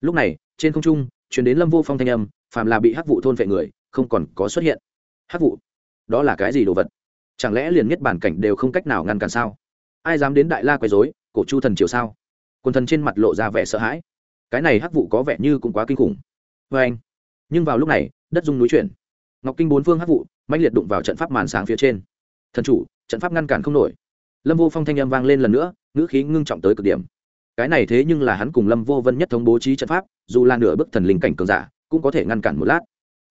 Speaker 1: Lúc này, trên không trung chuyển đến lâm vô phong thanh âm, phàm là bị hắc vụ thôn vệ người, không còn có xuất hiện. Hắc vụ đó là cái gì đồ vật? Chẳng lẽ liền nhất bản cảnh đều không cách nào ngăn cản sao? Ai dám đến đại la quấy dối cổ chu thần triều sao? Quần thần trên mặt lộ ra vẻ sợ hãi. Cái này hắc vụ có vẻ như cũng quá kinh khủng. Vê anh, nhưng vào lúc này, đất dung núi chuyển. Ngọc kinh bốn phương hắc vụ mạnh liệt đụng vào trận pháp màn sáng phía trên. Thần chủ trận pháp ngăn cản không nổi. Lâm vô phong thanh âm vang lên lần nữa, ngữ khí ngưng trọng tới cực điểm. Cái này thế nhưng là hắn cùng lâm vô vân nhất thống bố trí trận pháp, dù là nửa bức thần linh cảnh cường giả, cũng có thể ngăn cản một lát.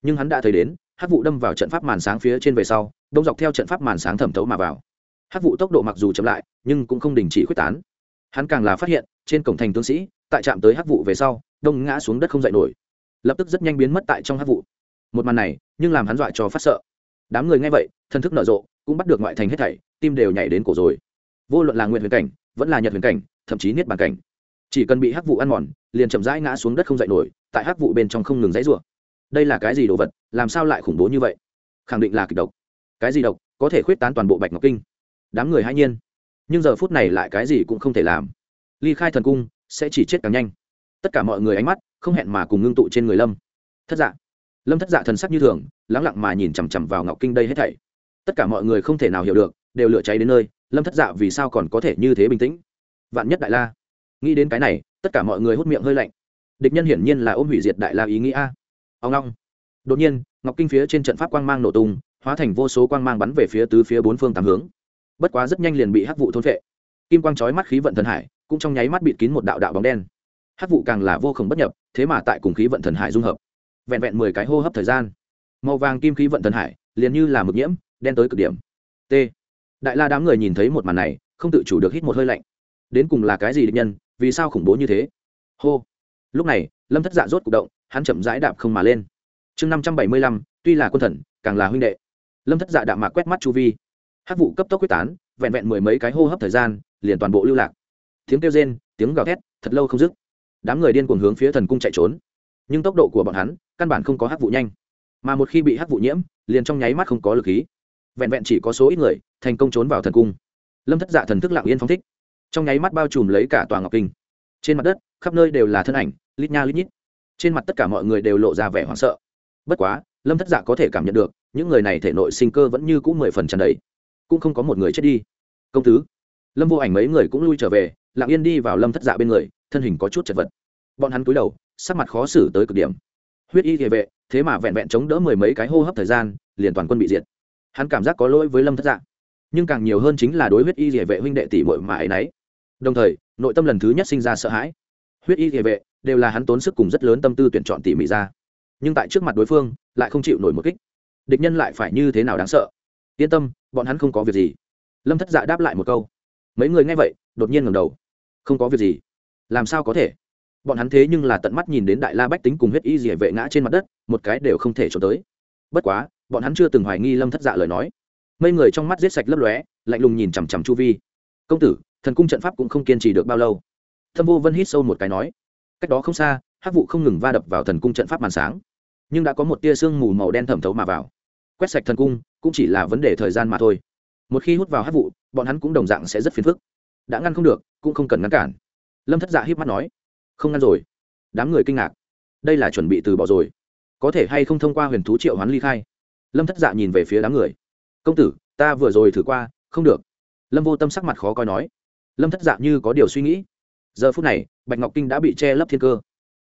Speaker 1: Nhưng hắn đã thấy đến hát vụ đâm vào trận pháp màn sáng phía trên về sau, đông dọc theo trận pháp màn sáng thẩm thấu mà vào. Hát vụ tốc độ mặc dù chậm lại, nhưng cũng không đình chỉ quyết tán. Hắn càng là phát hiện, trên cổng thành tướng sĩ, tại trạm tới hát vụ về sau, đông ngã xuống đất không dậy nổi. Lập tức rất nhanh biến mất tại trong hát vụ một màn này, nhưng làm hắn dọa cho phát sợ. Đám người nghe vậy thân thức nở rộ cũng bắt được ngoại thành hết thảy, tim đều nhảy đến cổ rồi. Vô luận là nguyện huyền cảnh, vẫn là nhật huyền cảnh, thậm chí niết bàn cảnh, chỉ cần bị hắc vụ ăn mòn, liền chậm rãi ngã xuống đất không dậy nổi, tại hắc vụ bên trong không ngừng dãy rủa. Đây là cái gì đồ vật, làm sao lại khủng bố như vậy? Khẳng định là kịch độc. Cái gì độc? Có thể khuyết tán toàn bộ bạch ngọc kinh. Đám người hãy nhiên. Nhưng giờ phút này lại cái gì cũng không thể làm. Ly khai thần cung sẽ chỉ chết càng nhanh. Tất cả mọi người ánh mắt không hẹn mà cùng ngưng tụ trên người lâm. Thất dạ. Lâm thất dạ thần sắc như thường lắng lặng mà nhìn chằm chằm vào ngọc kinh đây hết thảy tất cả mọi người không thể nào hiểu được, đều lửa cháy đến nơi, lâm thất dạ vì sao còn có thể như thế bình tĩnh? Vạn nhất đại la. Nghĩ đến cái này, tất cả mọi người hút miệng hơi lạnh. Địch nhân hiển nhiên là ôm hủy diệt đại la ý nghĩ a. Ông long đột nhiên, ngọc kinh phía trên trận pháp quang mang nổ tung, hóa thành vô số quang mang bắn về phía tứ phía bốn phương tám hướng. Bất quá rất nhanh liền bị hắc vụ thôn vệ kim quang chói mắt khí vận thần hải, cũng trong nháy mắt bịt kín một đạo đạo bóng đen. Hắc vụ càng là vô khổng bất nhập, thế mà tại cùng khí vận thần hải dung hợp. Vẹn vẹn mười cái hô hấp thời gian. Màu vàng kim khí vận thần hải, liền như là mực nhiễm đen tới cực điểm. T. Đại la đám người nhìn thấy một màn này, không tự chủ được hít một hơi lạnh. Đến cùng là cái gì định nhân, vì sao khủng bố như thế? Hô. Lúc này, lâm thất dạ rốt c ụ động, hắn chậm rãi đạp không mà lên. Chương năm trăm bảy mươi lăm, tuy là quân thần, càng là huynh đệ. Lâm thất dạ đạm mạc quét mắt chu vi. Hát vụ cấp tốc quyết tán, vẹn vẹn mười mấy cái hô hấp thời gian, liền toàn bộ lưu lạc. Tiếng kêu rên, tiếng gào thét, thật lâu không dứt. Đám người điên cuồng hướng phía thần cung chạy trốn. Nhưng tốc độ của bọn hắn, căn bản không có hát vụ nhanh. Mà một khi bị hát vụ nhiễm, liền trong nháy mắt không có lực khí vẹn vẹn chỉ có số ít người, thành công trốn vào thần cung. Lâm thất dạ thần thức lặng yên phong thích. Trong nháy mắt bao trùm lấy cả tòa ngọc kinh. Trên mặt đất, khắp nơi đều là thân ảnh, lít nha lít nhít. Trên mặt tất cả mọi người đều lộ ra vẻ hoảng sợ. Bất quá, lâm thất dạ có thể cảm nhận được, những người này thể nội sinh cơ vẫn như cũ mười phần tràn đầy. Cũng không có một người chết đi. Công tứ. Lâm vô ảnh mấy người cũng lui trở về, lặng yên đi vào lâm thất dạ bên người, thân hình có chút chật vật. Bọn hắn cúi đầu, sắc mặt khó xử tới cực điểm. Huyết y địa vệ, thế mà vẹn vẹn chống đỡ mười mấy cái hô hấp thời gian, liền toàn quân bị diệt hắn cảm giác có lỗi với lâm thất dạ nhưng càng nhiều hơn chính là đối huyết y địa vệ huynh đệ tỷ muội mà ấy nấy. đồng thời nội tâm lần thứ nhất sinh ra sợ hãi huyết y địa vệ đều là hắn tốn sức cùng rất lớn tâm tư tuyển chọn tỉ mỉ ra nhưng tại trước mặt đối phương lại không chịu nổi một kích địch nhân lại phải như thế nào đáng sợ yên tâm bọn hắn không có việc gì lâm thất dạ đáp lại một câu mấy người nghe vậy đột nhiên ngầm đầu không có việc gì làm sao có thể bọn hắn thế nhưng là tận mắt nhìn đến đại la bách tính cùng huyết y dỉa vệ ngã trên mặt đất một cái đều không thể trốn tới bất quá bọn hắn chưa từng hoài nghi lâm thất dạ lời nói mấy người trong mắt giết sạch lấp lóe lạnh lùng nhìn chằm chằm chu vi công tử thần cung trận pháp cũng không kiên trì được bao lâu thâm vô vân hít sâu một cái nói cách đó không xa hát vụ không ngừng va đập vào thần cung trận pháp màn sáng nhưng đã có một tia sương mù màu đen thẩm thấu mà vào quét sạch thần cung cũng chỉ là vấn đề thời gian mà thôi một khi hút vào hát vụ bọn hắn cũng đồng dạng sẽ rất phiền phức đã ngăn không được cũng không cần ngăn cản lâm thất dạ hít mắt nói không ngăn rồi đám người kinh ngạc đây là chuẩn bị từ bỏ rồi có thể hay không thông qua huyền thú triệu hoán ly khai lâm thất dạ nhìn về phía đám người. Công tử, ta vừa rồi thử qua, không được. Lâm vô tâm sắc mặt khó coi nói. Lâm thất dạ như có điều suy nghĩ. Giờ phút này, bạch ngọc kinh đã bị che lấp thiên cơ.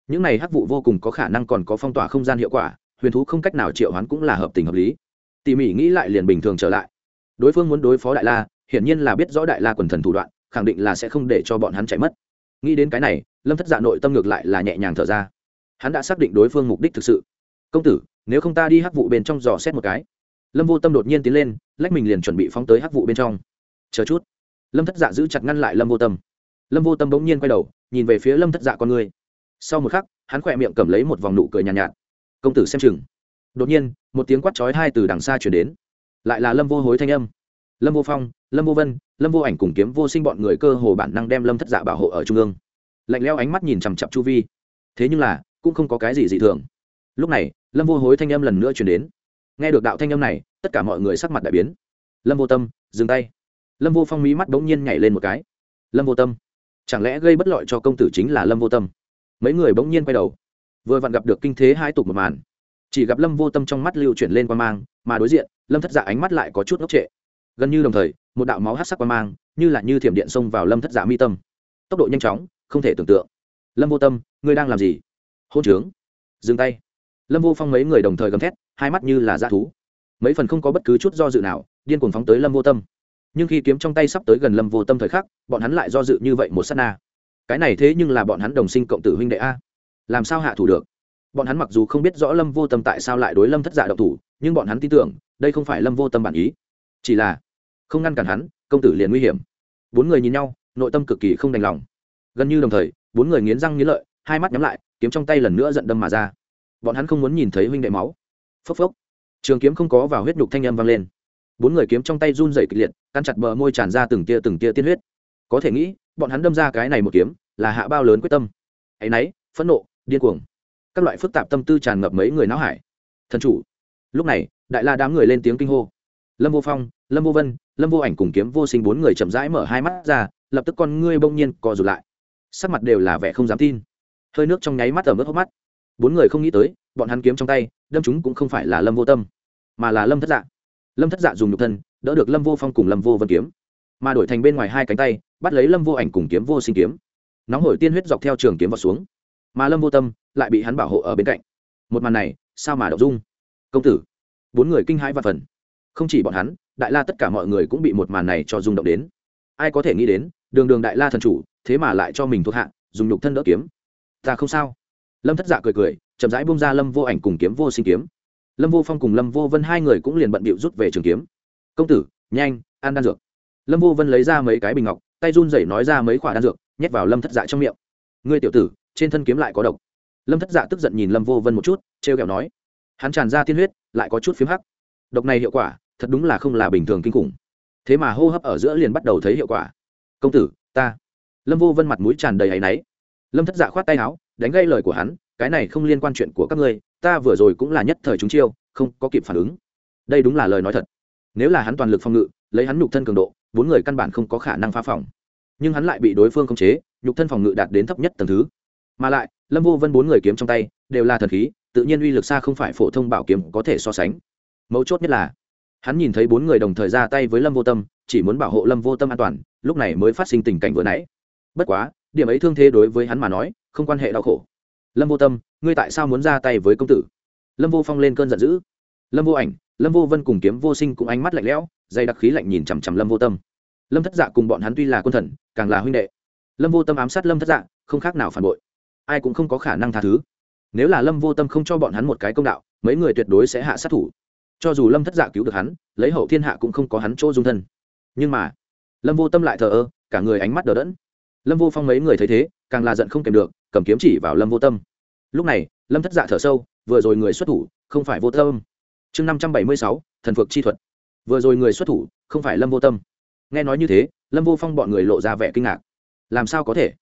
Speaker 1: Những này hắc vụ vô cùng có khả năng còn có phong tỏa không gian hiệu quả, huyền thú không cách nào triệu hoán cũng là hợp tình hợp lý. Tỉ mỉ nghĩ lại liền bình thường trở lại. Đối phương muốn đối phó đại la, hiển nhiên là biết rõ đại la quần thần thủ đoạn, khẳng định là sẽ không để cho bọn hắn chạy mất. Nghĩ đến cái này, lâm thất dạ nội tâm ngược lại là nhẹ nhàng thở ra. Hắn đã xác định đối phương mục đích thực sự. Công tử nếu không ta đi hắc vụ bên trong dò xét một cái. Lâm vô tâm đột nhiên tiến lên lách mình liền chuẩn bị phóng tới hắc vụ bên trong. Chờ chút. Lâm thất dạ giữ chặt ngăn lại lâm vô tâm. Lâm vô tâm bỗng nhiên quay đầu nhìn về phía lâm thất dạ con người. Sau một khắc hắn khỏe miệng cầm lấy một vòng nụ cười nhàn nhạt, nhạt. Công tử xem chừng. Đột nhiên một tiếng quát chói hai từ đằng xa chuyển đến. Lại là lâm vô hối thanh âm. Lâm vô phong lâm vô vân lâm vô ảnh cùng kiếm vô sinh bọn người cơ hồ bản năng đem lâm thất dạ bảo hộ ở trung ương. Lạnh leo ánh mắt nhìn chằm chặp chu vi. Thế nhưng là cũng không có cái gì dị thường. Lúc này lâm vô hối thanh âm lần nữa chuyển đến. Nghe được đạo thanh âm này, tất cả mọi người sắc mặt đại biến. Lâm vô tâm, dừng tay. Lâm vô phong mí mắt bỗng nhiên nhảy lên một cái. Lâm vô tâm, chẳng lẽ gây bất lợi cho công tử chính là lâm vô tâm? Mấy người bỗng nhiên quay đầu. Vừa vặn gặp được kinh thế hai tục một màn. Chỉ gặp lâm vô tâm trong mắt lưu chuyển lên quan mang, mà đối diện, lâm thất dạ ánh mắt lại có chút ngốc trệ. Gần như đồng thời, một đạo máu hát sắc quan mang, như là như thiểm điện xông vào lâm thất dạ mi tâm. Tốc độ nhanh chóng, không thể tưởng tượng. Lâm vô tâm, ngươi đang làm gì? Hôn trướng. Dừng tay lâm vô phong mấy người đồng thời gầm thét, hai mắt như là dã thú. Mấy phần không có bất cứ chút do dự nào, điên cuồng phóng tới lâm vô tâm. Nhưng khi kiếm trong tay sắp tới gần lâm vô tâm thời khắc, bọn hắn lại do dự như vậy một s á t na. Cái này thế nhưng là bọn hắn đồng sinh cộng tử huynh đệ a. Làm sao hạ thủ được? Bọn hắn mặc dù không biết rõ lâm vô tâm tại sao lại đối lâm thất dạ giả độc thủ, nhưng bọn hắn tin tưởng, đây không phải lâm vô tâm bản ý. Chỉ là, không ngăn cản hắn, công tử liền nguy hiểm. Bốn người nhìn nhau, nội tâm cực kỳ không đành lòng. Gần như đồng thời, bốn người nghiến răng nghiến lợi, hai mắt nhắm lại, kiếm trong tay lần nữa giận đâm mà ra bọn hắn không muốn nhìn thấy huynh đệ máu. Phốc phốc. Trường kiếm không có vào huyết nhục thanh âm vang lên. Bốn người kiếm trong tay run dày kịch liệt, căn chặt bờ môi tràn ra từng tia từng tia tiên huyết. Có thể nghĩ, bọn hắn đâm ra cái này một kiếm, là hạ bao lớn quyết tâm. Ấ náy phẫn nộ, điên cuồng. Các loại phức tạp tâm tư tràn ngập mấy người não hải. Thần chủ. Lúc này, đại la đám người lên tiếng kinh hô. Lâm vô phong, lâm vô vân, lâm vô ảnh cùng kiếm vô sinh bốn người chậm rãi mở hai mắt ra, lập tức con ngươi bỗng nhiên co rụt lại. Sắc mặt đều là vẻ không dám tin. Hơi nước trong nháy mắt ở mức hốc mắt bốn người không nghĩ tới, bọn hắn kiếm trong tay, đâm chúng cũng không phải là lâm vô tâm, mà là lâm thất dạ. Lâm thất dạ dùng nhục thân, đỡ được lâm vô phong cùng lâm vô vân kiếm, mà đổi thành bên ngoài hai cánh tay, bắt lấy lâm vô ảnh cùng kiếm vô sinh kiếm. Nóng hổi tiên huyết dọc theo trường kiếm vào xuống, mà lâm vô tâm lại bị hắn bảo hộ ở bên cạnh. Một màn này, sao mà đậu dung? Công tử, bốn người kinh hãi và phần. Không chỉ bọn hắn, đại la tất cả mọi người cũng bị một màn này cho rung động đến. Ai có thể nghĩ đến, đường đường đại la thần chủ, thế mà lại cho mình thuộc hạ, dùng nhục thân đỡ kiếm. Ta không sao lâm thất dạ cười cười, chậm rãi bông ra lâm vô ảnh cùng kiếm vô sinh kiếm. Lâm vô phong cùng lâm vô vân hai người cũng liền bận bịu rút về trường kiếm. Công tử, nhanh, ăn đan dược. Lâm vô vân lấy ra mấy cái bình ngọc, tay run rẩy nói ra mấy khoả đan dược, nhét vào lâm thất dạ trong miệng. Ngươi tiểu tử, trên thân kiếm lại có độc. Lâm thất dạ tức giận nhìn lâm vô vân một chút, trêu kẹo nói, hắn tràn ra tiên huyết, lại có chút phiếm hắc. Độc này hiệu quả, thật đúng là không là bình thường kinh khủng. Thế mà hô hấp ở giữa liền bắt đầu thấy hiệu quả. Công tử, ta. Lâm vô vân mặt mũi tràn đầy áy náy. Lâm thất dạ khoát tay áo đánh gây lời của hắn, cái này không liên quan chuyện của các ngươi, ta vừa rồi cũng là nhất thời chúng chiêu, không có kịp phản ứng. Đây đúng là lời nói thật. Nếu là hắn toàn lực phòng ngự, lấy hắn nhục thân cường độ, bốn người căn bản không có khả năng phá phòng. Nhưng hắn lại bị đối phương khống chế, nhục thân phòng ngự đạt đến thấp nhất tầng thứ. Mà lại, lâm vô vân bốn người kiếm trong tay, đều là thần khí, tự nhiên uy lực xa không phải phổ thông bảo kiếm có thể so sánh. Mấu chốt nhất là, hắn nhìn thấy bốn người đồng thời ra tay với lâm vô tâm, chỉ muốn bảo hộ lâm vô tâm an toàn, lúc này mới phát sinh tình cảnh vừa nãy. Bất quá, điểm ấy thương thế đối với hắn mà nói không quan hệ đau khổ. Lâm vô tâm, ngươi tại sao muốn ra tay với công tử? Lâm vô phong lên cơn giận dữ. Lâm vô ảnh, lâm vô vân cùng kiếm vô sinh cũng ánh mắt lạnh lẽo, dày đặc khí lạnh nhìn chằm chằm lâm vô tâm. Lâm thất dạ cùng bọn hắn tuy là quân thần, càng là huynh đệ. Lâm vô tâm ám sát lâm thất dạ không khác nào phản bội. Ai cũng không có khả năng tha thứ. Nếu là lâm vô tâm không cho bọn hắn một cái công đạo, mấy người tuyệt đối sẽ hạ sát thủ. Cho dù lâm thất dạ cứu được hắn, lấy hậu thiên hạ cũng không có hắn chỗ dung thân. Nhưng mà, lâm vô tâm lại thờ ơ, cả người ánh mắt đờ đẫn lâm vô phong mấy người thấy thế, càng là giận không kèm được, cầm kiếm chỉ vào lâm vô tâm. Lúc này, lâm thất dạ thở sâu, vừa rồi người xuất thủ, không phải vô tâm. Chương năm trăm bảy mươi sáu, thần phược chi thuật. Vừa rồi người xuất thủ, không phải lâm vô tâm. Nghe nói như thế, lâm vô phong bọn người lộ ra vẻ kinh ngạc. Làm sao có thể?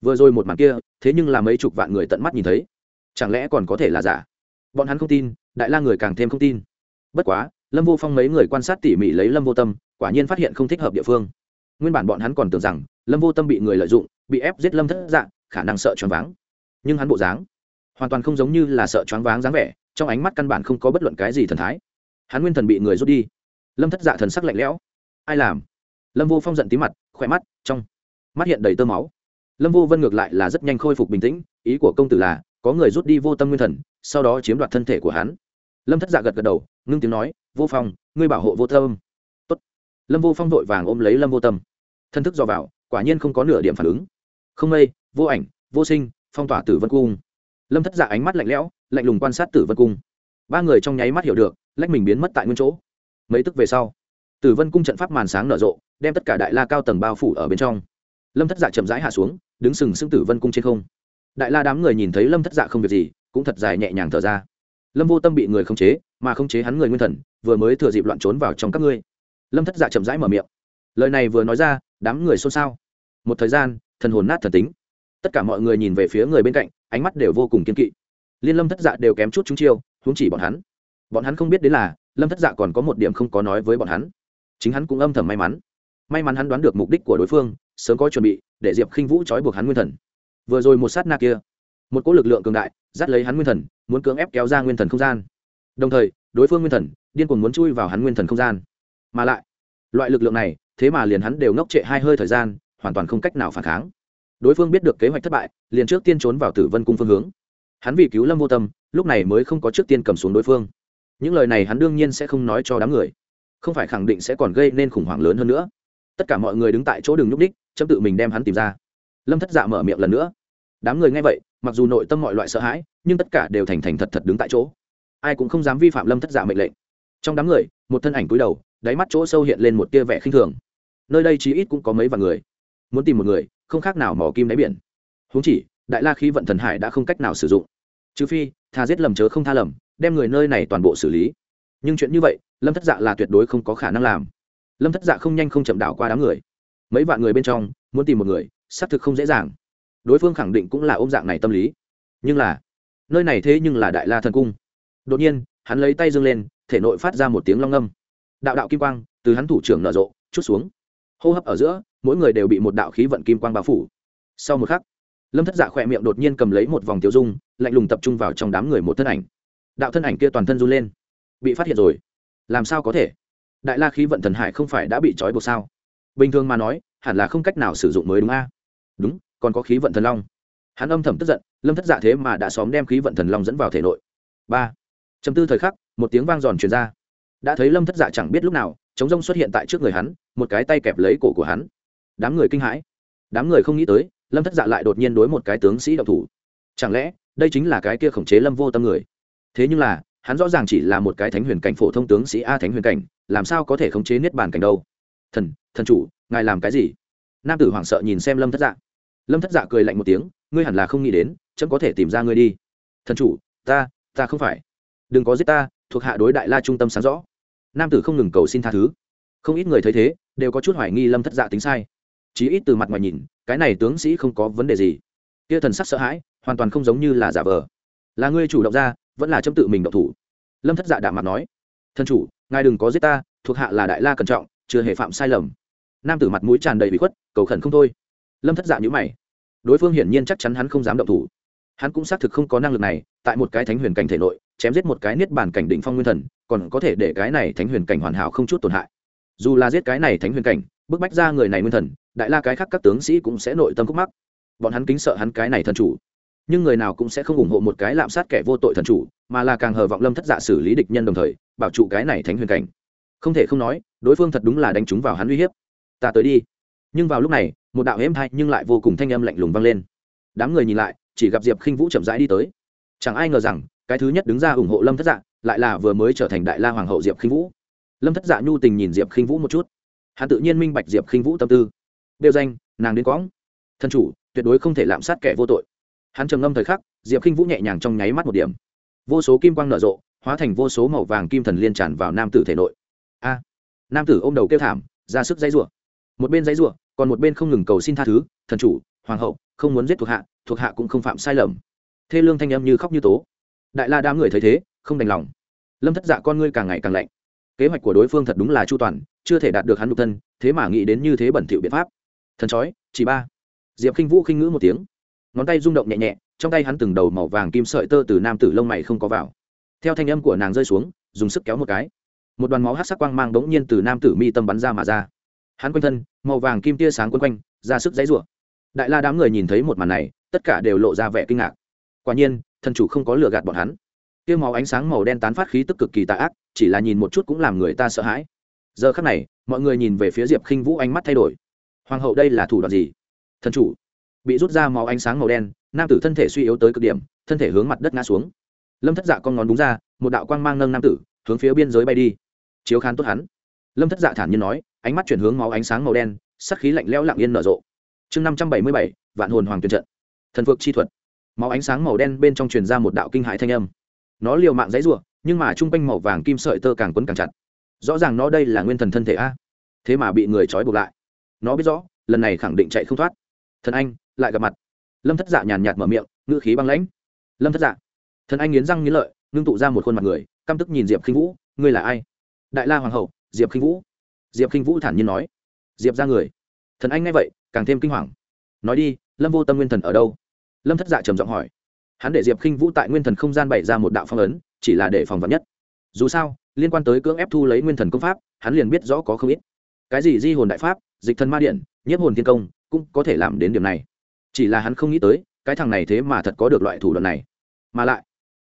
Speaker 1: Vừa rồi một màn kia, thế nhưng là mấy chục vạn người tận mắt nhìn thấy. Chẳng lẽ còn có thể là giả? Bọn hắn không tin, đại la người càng thêm không tin. Bất quá, lâm vô phong mấy người quan sát tỉ mỉ lấy lâm vô tâm, quả nhiên phát hiện không thích hợp địa phương nguyên bản bọn hắn còn tưởng rằng lâm vô tâm bị người lợi dụng, bị ép giết lâm thất dạng khả năng sợ choáng váng. Nhưng hắn bộ dáng hoàn toàn không giống như là sợ choáng váng dáng vẻ, trong ánh mắt căn bản không có bất luận cái gì thần thái. Hắn nguyên thần bị người rút đi. Lâm thất dạ thần sắc lạnh lẽo. Ai làm? Lâm vô phong giận tí mặt, khỏe mắt, trong mắt hiện đầy tơ máu. Lâm vô vân ngược lại là rất nhanh khôi phục bình tĩnh, ý của công tử là có người rút đi vô tâm nguyên thần, sau đó chiếm đoạt thân thể của hắn. Lâm thất dạ gật gật đầu, ngưng tiếng nói, vô phong, ngươi bảo hộ vô tâm lâm vô phong vội vàng ôm lấy lâm vô tâm. Thân thức dò vào, quả nhiên không có nửa điểm phản ứng. Không mây, vô ảnh, vô sinh, phong tỏa tử vân cung. Lâm thất dạ ánh mắt lạnh lẽo, lạnh lùng quan sát tử vân cung. Ba người trong nháy mắt hiểu được, lách mình biến mất tại nguyên chỗ. Mấy tức về sau, tử vân cung trận pháp màn sáng nở rộ, đem tất cả đại la cao tầng bao phủ ở bên trong. Lâm thất dạ chậm rãi hạ xuống, đứng sừng sững tử vân cung trên không. Đại la đám người nhìn thấy lâm thất dạ không việc gì, cũng thật dài nhẹ nhàng thở ra. Lâm vô tâm bị người khống chế, mà khống chế hắn người nguyên thần, vừa mới thừa dịp loạn trốn vào trong các ngươi lâm thất dạ chậm rãi mở miệng lời này vừa nói ra đám người xôn xao một thời gian thần hồn nát thần tính tất cả mọi người nhìn về phía người bên cạnh ánh mắt đều vô cùng kiên kỵ liên lâm thất dạ đều kém chút chúng chiêu húng chỉ bọn hắn bọn hắn không biết đến là lâm thất dạ còn có một điểm không có nói với bọn hắn chính hắn cũng âm thầm may mắn may mắn hắn đoán được mục đích của đối phương sớm có chuẩn bị để diệp khinh vũ trói buộc hắn nguyên thần vừa rồi một sát na kia một cỗ lực lượng cường đại dắt lấy hắn nguyên thần muốn cưỡng ép kéo ra nguyên thần không gian đồng thời đối phương nguyên thần điên cuồng muốn chui vào hắn nguyên thần không gian mà lại, loại lực lượng này, thế mà liền hắn đều ngốc trệ hai hơi thời gian, hoàn toàn không cách nào phản kháng. Đối phương biết được kế hoạch thất bại, liền trước tiên trốn vào tử vân cung phương hướng. Hắn vì cứu lâm vô tâm, lúc này mới không có trước tiên cầm xuống đối phương. Những lời này hắn đương nhiên sẽ không nói cho đám người. Không phải khẳng định sẽ còn gây nên khủng hoảng lớn hơn nữa. Tất cả mọi người đứng tại chỗ đường nhúc đích chấm tự mình đem hắn tìm ra. Lâm thất dạ mở miệng lần nữa. Đám người nghe vậy, mặc dù nội tâm mọi loại sợ hãi, nhưng tất cả đều thành thành thật thật đứng tại chỗ. Ai cũng không dám vi phạm lâm thất dạ mệnh lệnh trong đám người, một thân ảnh cúi đầu, đáy mắt chỗ sâu hiện lên một tia vẻ khinh thường. Nơi đây chí ít cũng có mấy vạn người. Muốn tìm một người, không khác nào mỏ kim đáy biển. Huống chỉ, đại la khí vận thần hải đã không cách nào sử dụng. Trừ phi thà giết lầm chớ không tha lầm, đem người nơi này toàn bộ xử lý. Nhưng chuyện như vậy, lâm thất dạ là tuyệt đối không có khả năng làm. Lâm thất dạ không nhanh không chậm đảo qua đám người. Mấy vạn người bên trong, muốn tìm một người, xác thực không dễ dàng. Đối phương khẳng định cũng là ôm dạng này tâm lý. Nhưng là, nơi này thế nhưng là đại la thần cung. Đột nhiên, hắn lấy tay dâng lên thể nội phát ra một tiếng long ngâm. Đạo đạo kim quang, từ hắn thủ trưởng nở rộ, chút xuống. Hô hấp ở giữa, mỗi người đều bị một đạo khí vận kim quang bao phủ. Sau một khắc, lâm thất dạ khỏe miệng đột nhiên cầm lấy một vòng tiêu dung, lạnh lùng tập trung vào trong đám người một thân ảnh. Đạo thân ảnh kia toàn thân run lên. Bị phát hiện rồi. Làm sao có thể? Đại la khí vận thần hải không phải đã bị trói buộc sao? Bình thường mà nói, hẳn là không cách nào sử dụng mới đúng a. Đúng, còn có khí vận thần long. Hắn âm thầm tức giận, lâm thất dạ thế mà đã xóm đem khí vận thần long dẫn vào thể nội. Ba chấm tư thời khắc, một tiếng vang giòn truyền ra. Đã thấy lâm thất dạ chẳng biết lúc nào chống rông xuất hiện tại trước người hắn, một cái tay kẹp lấy cổ của hắn. Đám người kinh hãi. Đám người không nghĩ tới, lâm thất dạ lại đột nhiên đối một cái tướng sĩ độc thủ. Chẳng lẽ, đây chính là cái kia khống chế lâm vô tâm người? Thế nhưng là, hắn rõ ràng chỉ là một cái thánh huyền cảnh phổ thông tướng sĩ a thánh huyền cảnh, làm sao có thể khống chế niết bàn cảnh đâu? Thần thần chủ, ngài làm cái gì? Nam tử hoảng sợ nhìn xem lâm thất dạ. Lâm thất dạ cười lạnh một tiếng, ngươi hẳn là không nghĩ đến, chấm có thể tìm ra ngươi đi. Thần chủ, ta ta không phải đừng có giết ta, thuộc hạ đối đại la trung tâm sáng rõ. Nam tử không ngừng cầu xin tha thứ. Không ít người thấy thế, đều có chút hoài nghi lâm thất dạ tính sai. Chí ít từ mặt ngoài nhìn, cái này tướng sĩ không có vấn đề gì. Kia thần sắc sợ hãi, hoàn toàn không giống như là giả vờ. Là ngươi chủ động ra, vẫn là châm tự mình động thủ? Lâm thất dạ đạm mặt nói. Thân chủ, ngài đừng có giết ta, thuộc hạ là đại la cẩn trọng, chưa hề phạm sai lầm. Nam tử mặt mũi tràn đầy bị khuất, cầu khẩn không thôi. Lâm thất dạ nhữ mày. Đối phương hiển nhiên chắc chắn hắn không dám động thủ. Hắn cũng xác thực không có năng lực này, tại một cái thánh huyền cảnh thể nội chém giết một cái niết bàn cảnh định phong nguyên thần, còn có thể để cái này thánh huyền cảnh hoàn hảo không chút tổn hại. Dù là giết cái này thánh huyền cảnh, bức bách ra người này nguyên thần, đại la cái khác các tướng sĩ cũng sẽ nội tâm khúc mắc. Bọn hắn kính sợ hắn cái này thần chủ. Nhưng người nào cũng sẽ không ủng hộ một cái lạm sát kẻ vô tội thần chủ, mà là càng hờ vọng lâm thất dạ xử lý địch nhân đồng thời, bảo trụ cái này thánh huyền cảnh. Không thể không nói, đối phương thật đúng là đánh trúng vào hắn uy hiếp. Ta tới đi. Nhưng vào lúc này, một đạo êm thay nhưng lại vô cùng thanh âm lạnh lùng vang lên. Đám người nhìn lại, chỉ gặp diệp khinh vũ chậm rãi đi tới. Chẳng ai ngờ rằng cái thứ nhất đứng ra ủng hộ lâm thất dạ lại là vừa mới trở thành đại la hoàng hậu diệp khinh vũ. Lâm thất dạ nhu tình nhìn diệp khinh vũ một chút. Hắn tự nhiên minh bạch diệp khinh vũ tâm tư. Đeo danh, nàng đến quõng. Thân chủ, tuyệt đối không thể lạm sát kẻ vô tội. Hắn trầm ngâm thời khắc, diệp khinh vũ nhẹ nhàng trong nháy mắt một điểm. Vô số kim quang nở rộ, hóa thành vô số màu vàng kim thần liên tràn vào nam tử thể nội. A! Nam tử ôm đầu kêu thảm, ra sức dãy rủa. Một bên dãy rủa, còn một bên không ngừng cầu xin tha thứ, thần chủ, hoàng hậu, không muốn giết thuộc hạ thuộc hạ cũng không phạm sai lầm. Thê lương thanh âm như khóc như tố đại la đám người thấy thế, không đành lòng. Lâm thất dạ con ngươi càng ngày càng lạnh. Kế hoạch của đối phương thật đúng là chu toàn, chưa thể đạt được hắn độc thân, thế mà nghĩ đến như thế bẩn thỉu biện pháp. Thần chói, chỉ ba. Diệp khinh vũ khinh ngữ một tiếng. Ngón tay rung động nhẹ nhẹ, trong tay hắn từng đầu màu vàng kim sợi tơ từ nam tử lông mày không có vào. Theo thanh âm của nàng rơi xuống, dùng sức kéo một cái. Một đoàn máu hát sắc quang mang đ ố n g nhiên từ nam tử mi tâm bắn ra mà ra. Hắn quanh thân, màu vàng kim tia sáng quấn quanh, ra sức dãy rủa. Đại la đám người nhìn thấy một màn này, tất cả đều lộ ra vẻ kinh ngạc. Quả nhiên thần chủ không có lừa gạt bọn hắn. Kia máu ánh sáng màu đen tán phát khí tức cực kỳ tà ác, chỉ là nhìn một chút cũng làm người ta sợ hãi. Giờ khắc này, mọi người nhìn về phía diệp khinh vũ ánh mắt thay đổi. Hoàng hậu đây là thủ đoạn gì? Thần chủ. Bị rút ra máu ánh sáng màu đen, nam tử thân thể suy yếu tới cực điểm, thân thể hướng mặt đất ngã xuống. Lâm thất dạ con ngón đúng ra, một đạo quang mang nâng nam tử, hướng phía biên giới bay đi. Chiếu khán tốt hắn. Lâm thất dạ thản nhiên nói, ánh mắt chuyển hướng máu ánh sáng màu đen, sắc khí lạnh lẽo lặng yên nở rộ. Chương năm trăm bảy mươi bảy, vạn hồn hoàng tuyên trận. Thần vực chi thuật máu ánh sáng màu đen bên trong truyền ra một đạo kinh hãi thanh âm. Nó liều mạng dãy ruộng nhưng mà chung quanh màu vàng kim sợi tơ càng quấn càng chặt. Rõ ràng nó đây là nguyên thần thân thể a. Thế mà bị người trói buộc lại. Nó biết rõ, lần này khẳng định chạy không thoát. Thần anh, lại gặp mặt. Lâm thất dạ nhàn nhạt mở miệng, ngữ khí băng lãnh. Lâm thất dạ. Thần anh nghiến răng nghiến lợi, ngưng tụ ra một khuôn mặt người, căm tức nhìn diệp khinh vũ. Ngươi là ai? Đại la hoàng hậu, diệp khinh vũ. Diệp khinh vũ thản nhiên nói. Diệp ra người. Thần anh nghe vậy, càng thêm kinh hoàng. Nói đi, lâm vô tâm nguyên thần ở đâu? Lâm thất dạ trầm giọng hỏi. Hắn để diệp khinh vũ tại nguyên thần không gian bày ra một đạo phong ấn, chỉ là để phòng vật nhất. Dù sao, liên quan tới cưỡng ép thu lấy nguyên thần công pháp, hắn liền biết rõ có không ít. Cái gì di hồn đại pháp, dịch thần ma điện, nhiếp hồn thiên công, cũng có thể làm đến điểm này. Chỉ là hắn không nghĩ tới, cái thằng này thế mà thật có được loại thủ đoạn này. Mà lại,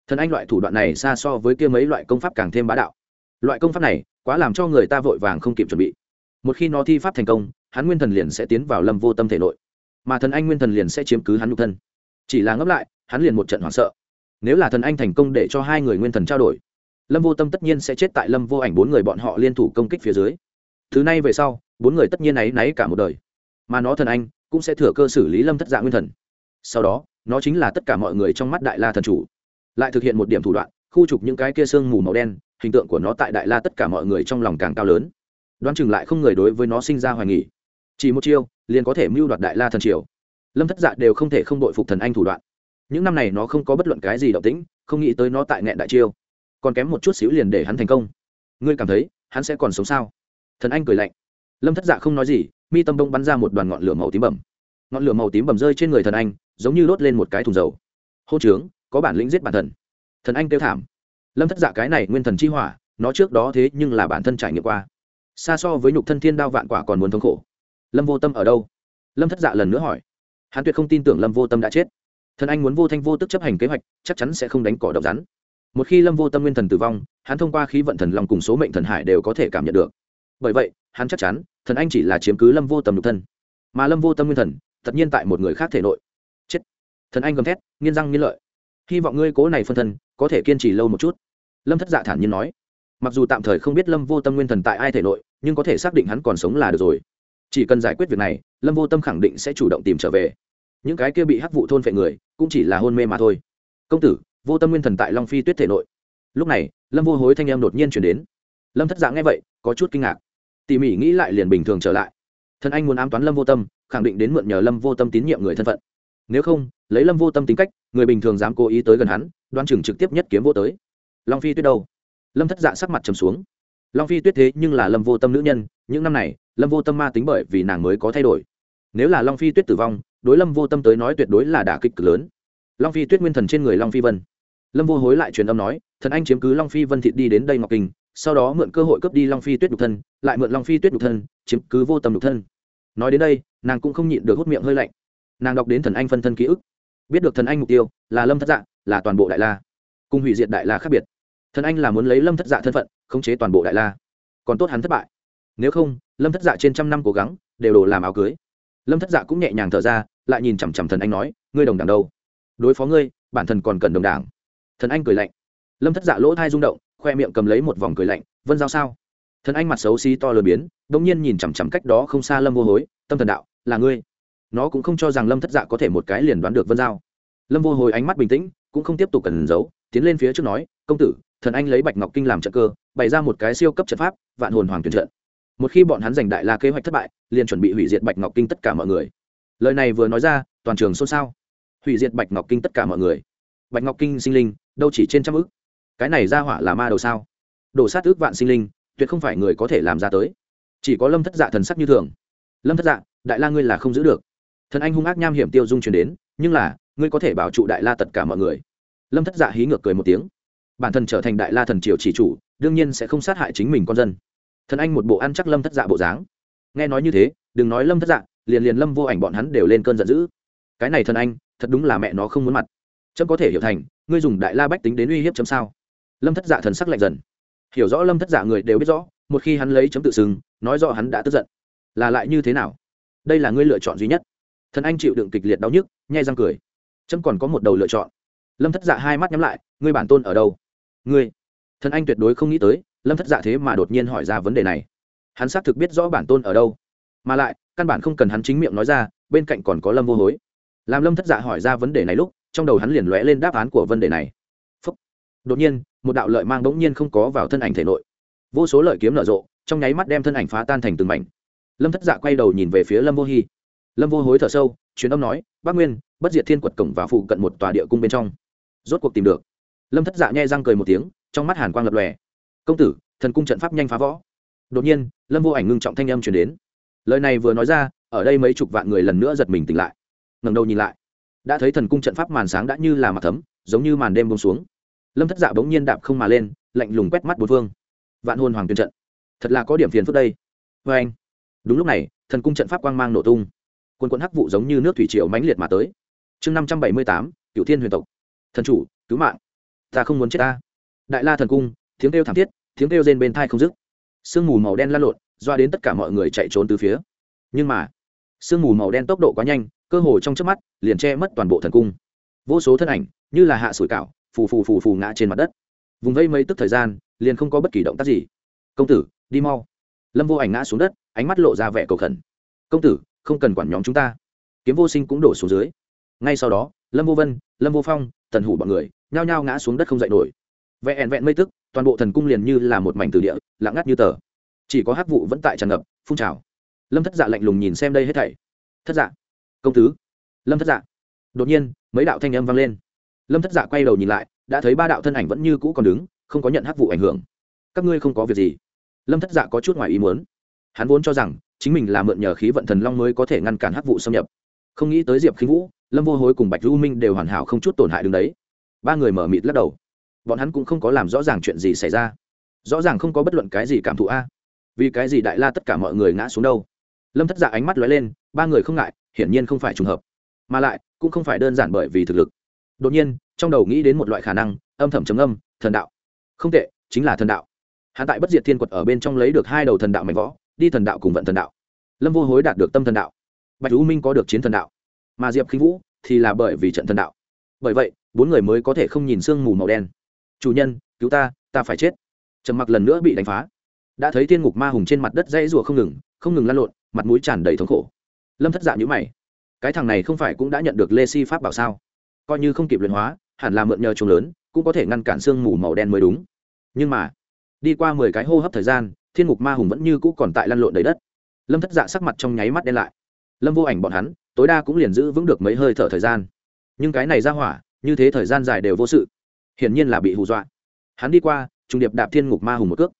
Speaker 1: thần anh loại thủ đoạn này xa so với kia mấy loại công pháp càng thêm bá đạo. Loại công pháp này, quá làm cho người ta vội vàng không kịp chuẩn bị. Một khi nó thi pháp thành công, hắn nguyên thần liền sẽ tiến vào lâm vô tâm thể nội. Mà thần anh nguyên thần liền sẽ chiếm cứ hắn nhục thân chỉ là ngấp lại, hắn liền một trận hoảng sợ. Nếu là thần anh thành công để cho hai người nguyên thần trao đổi, lâm vô tâm tất nhiên sẽ chết tại lâm vô ảnh bốn người bọn họ liên thủ công kích phía dưới. Thứ này về sau, bốn người tất nhiên ấy náy cả một đời. Mà nó thần anh cũng sẽ thừa cơ xử lý lâm thất dạ nguyên thần. Sau đó, nó chính là tất cả mọi người trong mắt đại la thần chủ. Lại thực hiện một điểm thủ đoạn, khu trục những cái kia sương mù màu đen, hình tượng của nó tại đại la tất cả mọi người trong lòng càng cao lớn. Đoán chừng lại không người đối với nó sinh ra hoài nghỉ chỉ một chiêu, liền có thể mưu đoạt đại la thần triều lâm thất dạ đều không thể không đội phục thần anh thủ đoạn. Những năm này nó không có bất luận cái gì động tĩnh, không nghĩ tới nó tại nghẹn đại chiêu. Còn kém một chút xíu liền để hắn thành công. Ngươi cảm thấy, hắn sẽ còn sống sao? Thần anh cười lạnh. Lâm thất dạ không nói gì, mi tâm đông bắn ra một đoàn ngọn lửa màu tím bầm. Ngọn lửa màu tím bầm rơi trên người thần anh, giống như đốt lên một cái thùng dầu. Hô trướng, có bản lĩnh giết bản thần. Thần anh kêu thảm. Lâm thất dạ cái này nguyên thần chi hỏa, nó trước đó thế nhưng là bản thân trải nghiệm qua. Xa so với nhục thân thiên đao vạn quả còn muốn thống khổ. Lâm vô tâm ở đâu? Lâm thất dạ lần nữa hỏi hắn tuyệt không tin tưởng lâm vô tâm đã chết. Thần anh muốn vô thanh vô tức chấp hành kế hoạch, chắc chắn sẽ không đánh cỏ độc rắn. Một khi lâm vô tâm nguyên thần tử vong, hắn thông qua khí vận thần long cùng số mệnh thần hải đều có thể cảm nhận được. Bởi vậy, hắn chắc chắn, thần anh chỉ là chiếm cứ lâm vô tâm nhục thân. Mà lâm vô tâm nguyên thần, tất nhiên tại một người khác thể nội. Chết. Thần anh gầm thét nghiên răng nghiên lợi. Hy vọng ngươi cố này phân thân, có thể kiên trì lâu một chút. Lâm thất dạ thản nhiên nói. Mặc dù tạm thời không biết lâm vô tâm nguyên thần tại ai thể nội, nhưng có thể xác định hắn còn sống là được rồi chỉ cần giải quyết việc này, lâm vô tâm khẳng định sẽ chủ động tìm trở về. Những cái kia bị hắc vụ thôn phệ người, cũng chỉ là hôn mê mà thôi. Công tử, vô tâm nguyên thần tại long phi tuyết thể nội. Lúc này, lâm vô hối thanh em đột nhiên chuyển đến. Lâm thất dạng nghe vậy, có chút kinh ngạc. Tỉ mỉ nghĩ lại liền bình thường trở lại. Thân anh muốn ám toán lâm vô tâm, khẳng định đến mượn nhờ lâm vô tâm tín nhiệm người thân phận. Nếu không, lấy lâm vô tâm tính cách, người bình thường dám cố ý tới gần hắn đoan chừng trực tiếp nhất kiếm vô tới. Long phi tuyết đâu? Lâm thất dạ sắc mặt trầm xuống. Long phi tuyết thế nhưng là lâm vô tâm nữ nhân, những năm này lâm vô tâm ma tính bởi vì nàng mới có thay đổi. Nếu là long phi tuyết tử vong, đối lâm vô tâm tới nói tuyệt đối là đả kích cực lớn. Long phi tuyết nguyên thần trên người long phi vân. Lâm vô hối lại truyền âm nói, thần anh chiếm cứ long phi vân thịt đi đến đây ngọc kinh, sau đó mượn cơ hội cướp đi long phi tuyết nhục thân, lại mượn long phi tuyết nhục thân, chiếm cứ vô tâm nhục thân. Nói đến đây, nàng cũng không nhịn được hút miệng hơi lạnh. Nàng đọc đến thần anh phân thân ký ức. Biết được thần anh mục tiêu là lâm thất dạ là toàn bộ đại la. Cùng hủy diệt đại la khác biệt. Thần anh là muốn lấy lâm thất dạ thân phận, khống chế toàn bộ đại la. Còn tốt hắn thất bại. Nếu không lâm thất dạ trên trăm năm cố gắng, đều đổ làm áo cưới. Lâm thất dạ cũng nhẹ nhàng thở ra, lại nhìn chằm chằm thần anh nói, ngươi đồng đảng đâu? Đối phó ngươi, bản thân còn cần đồng đảng. Thần anh cười lạnh. Lâm thất dạ lỗ thai rung động, khoe miệng cầm lấy một vòng cười lạnh, vân giao sao? Thần anh mặt xấu xí to lờ biến đ ỗ n g nhiên nhìn chằm chằm cách đó không xa lâm vô hối, tâm thần đạo, là ngươi. Nó cũng không cho rằng lâm thất dạ có thể một cái liền đoán được vân giao. Lâm vô hối ánh mắt bình tĩnh, cũng không tiếp tục cần giấu, tiến lên phía trước nói, công tử, thần anh lấy bạch ngọc kinh làm trận cơ, bày ra một cái siêu cấp trận pháp, vạn hồn hoàng tuyển trận một khi bọn hắn giành đại la kế hoạch thất bại, liền chuẩn bị hủy diệt bạch ngọc kinh tất cả mọi người. Lời này vừa nói ra, toàn trường xôn xao. Hủy diệt bạch ngọc kinh tất cả mọi người. Bạch ngọc kinh sinh linh, đâu chỉ trên trăm ước? Cái này ra hỏa là ma đầu sao? Đổ sát ước vạn sinh linh, tuyệt không phải người có thể làm ra tới. Chỉ có lâm thất dạ thần sắc như thường. Lâm thất dạ đại la ngươi là không giữ được. Thần anh hung ác nham hiểm tiêu dung truyền đến, nhưng là, ngươi có thể bảo trụ đại la tất cả mọi người. Lâm thất dạ hí ngược cười một tiếng. Bản thân trở thành đại la thần triều chỉ chủ, đương nhiên sẽ không sát hại chính mình con dân thần anh một bộ ăn chắc lâm thất dạ bộ dáng. Nghe nói như thế, đừng nói lâm thất dạ liền liền lâm vô ảnh bọn hắn đều lên cơn giận dữ. Cái này thần anh, thật đúng là mẹ nó không muốn mặt. Trâm có thể hiểu thành, ngươi dùng đại la bách tính đến uy hiếp chấm sao? Lâm thất dạ thần sắc lạnh dần. Hiểu rõ lâm thất dạ người đều biết rõ, một khi hắn lấy chấm tự xưng, nói rõ hắn đã tức giận. Là lại như thế nào? Đây là ngươi lựa chọn duy nhất. Thần anh chịu đựng kịch liệt đau nhức, nhai răng cười. Chấm còn có một đầu lựa chọn. Lâm thất dạ hai mắt nhắm lại, ngươi bản tôn ở đâu? Ngươi. Thần anh tuyệt đối không nghĩ tới lâm thất dạ thế mà đột nhiên hỏi ra vấn đề này hắn xác thực biết rõ bản tôn ở đâu mà lại căn bản không cần hắn chính miệng nói ra bên cạnh còn có lâm vô hối làm lâm thất dạ hỏi ra vấn đề này lúc trong đầu hắn liền lóe lên đáp án của vấn đề này Phúc. đột nhiên một đạo lợi mang bỗng nhiên không có vào thân ảnh thể nội vô số lợi kiếm nở rộ trong nháy mắt đem thân ảnh phá tan thành từng mảnh lâm thất dạ quay đầu nhìn về phía lâm vô hy lâm vô hối thở sâu chuyến âm nói bác nguyên bất diệt thiên quật cổng và phụ cận một tòa địa cung bên trong rốt cuộc tìm được lâm thất dạ nhẹ răng cười một tiếng trong mắt hàn quang lập lòe công tử, thần cung trận pháp nhanh phá võ đột nhiên, lâm vô ảnh ngưng trọng thanh âm chuyển đến. Lời này vừa nói ra, ở đây mấy chục vạn người lần nữa giật mình tỉnh lại. Ngầm đầu nhìn lại, đã thấy thần cung trận pháp màn sáng đã như là mặt thấm, giống như màn đêm bông xuống. Lâm thất dạ bỗng nhiên đạp không mà lên, lạnh lùng quét mắt bốn phương. Vạn hôn hoàng tuyên trận, thật là có điểm phiền phức đây. Vê anh, đúng lúc này, thần cung trận pháp quang mang nổ tung. Quân quân hắc vụ giống như nước thủy triều mãnh liệt mà tới. Chương năm trăm bảy mươi tám cựu thiên huyền tộc. Thần chủ, cứu mạng, ta không muốn chết ta. Đại la thần cung, tiếng kêu thảm thiết tiếng kêu rên bên thai không dứt. Sương mù màu đen lan lộn, doa đến tất cả mọi người chạy trốn từ phía. Nhưng mà, sương mù màu đen tốc độ quá nhanh, cơ hồ trong chớp mắt, liền che mất toàn bộ thần cung. Vô số thân ảnh, như là hạ sủi cảo, phù phù phù phù ngã trên mặt đất. Vùng vây mấy tức thời gian, liền không có bất kỳ động tác gì. Công tử, đi mau. Lâm vô ảnh ngã xuống đất, ánh mắt lộ ra vẻ cầu khẩn. Công tử, không cần quản nhóm chúng ta. Kiếm vô sinh cũng đổ xuống dưới. Ngay sau đó, lâm vô vân, lâm vô phong, tần hủ bọn người, nhao nhao ngã xuống đất không dậy nổi vẹn vẹn mây tức, toàn bộ thần cung liền như là một mảnh từ địa, lặng ngắt như tờ. Chỉ có hắc vụ vẫn tại tràn ngập, phun trào. Lâm thất dạ lạnh lùng nhìn xem đây hết thảy. Thất dạ công tứ. Lâm thất dạ. Đột nhiên, mấy đạo thanh âm vang lên. Lâm thất dạ quay đầu nhìn lại, đã thấy ba đạo thân ảnh vẫn như cũ còn đứng, không có nhận hắc vụ ảnh hưởng. Các ngươi không có việc gì. Lâm thất dạ có chút ngoài ý muốn. Hắn vốn cho rằng, chính mình là mượn nhờ khí vận thần long mới có thể ngăn cản hắc vụ xâm nhập. Không nghĩ tới diệp khí vũ, lâm vô hối cùng bạch lưu minh đều hoàn hảo không chút tổn hại đứng đấy. Ba người mở mịt lắc đầu bọn hắn cũng không có làm rõ ràng chuyện gì xảy ra. Rõ ràng không có bất luận cái gì cảm thụ a. Vì cái gì đại la tất cả mọi người ngã xuống đâu? Lâm thất dạ ánh mắt lóe lên, ba người không ngại, hiển nhiên không phải trùng hợp. Mà lại, cũng không phải đơn giản bởi vì thực lực. Đột nhiên, trong đầu nghĩ đến một loại khả năng, âm thầm chấm âm thần đạo. Không tệ, chính là thần đạo. Hắn tại bất diệt thiên quật ở bên trong lấy được hai đầu thần đạo mạnh võ đi thần đạo cùng vận thần đạo. Lâm vô hối đạt được tâm thần đạo. Bạch hữu minh có được chiến thần đạo. Mà diệp khinh vũ thì là bởi vì trận thần đạo. Bởi vậy, bốn người mới có thể không nhìn sương mù màu đen chủ nhân, cứu ta ta phải chết. Trầm mặc lần nữa bị đánh phá. Đã thấy thiên ngục ma hùng trên mặt đất dãy rùa không ngừng không ngừng lăn lộn, mặt mũi tràn đầy thống khổ. Lâm thất dạng nhữ mày. Cái thằng này không phải cũng đã nhận được lê si pháp bảo sao? Coi như không kịp luyện hóa, hẳn là mượn nhờ trùng lớn, cũng có thể ngăn cản sương mù màu đen mới đúng. Nhưng mà, đi qua mười cái hô hấp thời gian, thiên ngục ma hùng vẫn như cũ còn tại lăn lộn đầy đất. Lâm thất dạ sắc mặt trong nháy mắt đen lại. Lâm vô ảnh bọn hắn, tối đa cũng liền giữ vững được mấy hơi thở thời gian. Nhưng cái này ra hỏa, như thế thời gian dài đều vô sự hiển nhiên là bị hù dọa. Hắn đi qua, trùng điệp đạp thiên ngục ma hùng một cước.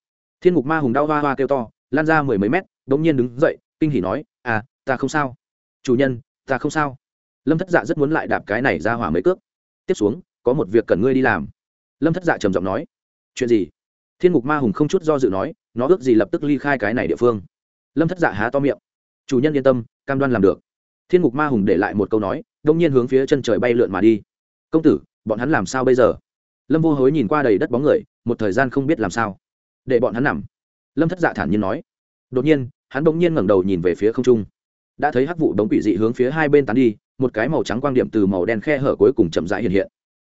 Speaker 1: Thiên ngục ma hùng đau hoa hoa kêu to, lan ra mười mấy mét đ ỗ n g nhiên đứng dậy, kinh hỉ nói à ta không sao. Chủ nhân, ta không sao. Lâm thất dạ rất muốn lại đạp cái này ra hỏa mấy cước. Tiếp xuống, có một việc cần ngươi đi làm. Lâm thất dạ trầm giọng nói, chuyện gì? Thiên ngục ma hùng không chút do dự nói, nó ước gì lập tức ly khai cái này địa phương. Lâm thất dạ há to miệng, chủ nhân yên tâm, cam đoan làm được. Thiên ngục ma hùng để lại một câu nói đông nhiên hướng phía chân trời bay lượn mà đi. Công tử, bọn hắn làm sao bây giờ? Lâm vô hối nhìn qua đầy đất bóng người, một thời gian không biết làm sao. Để bọn hắn nằm. Lâm thất dạ thản nhiên nói. Đột nhiên, hắn bỗng nhiên ngẩng đầu nhìn về phía không trung. Đã thấy hắc vụ đống quỷ dị hướng phía hai bên tán đi, một cái màu trắng quang điểm từ màu đen khe hở cuối cùng chậm rãi hiện hiện.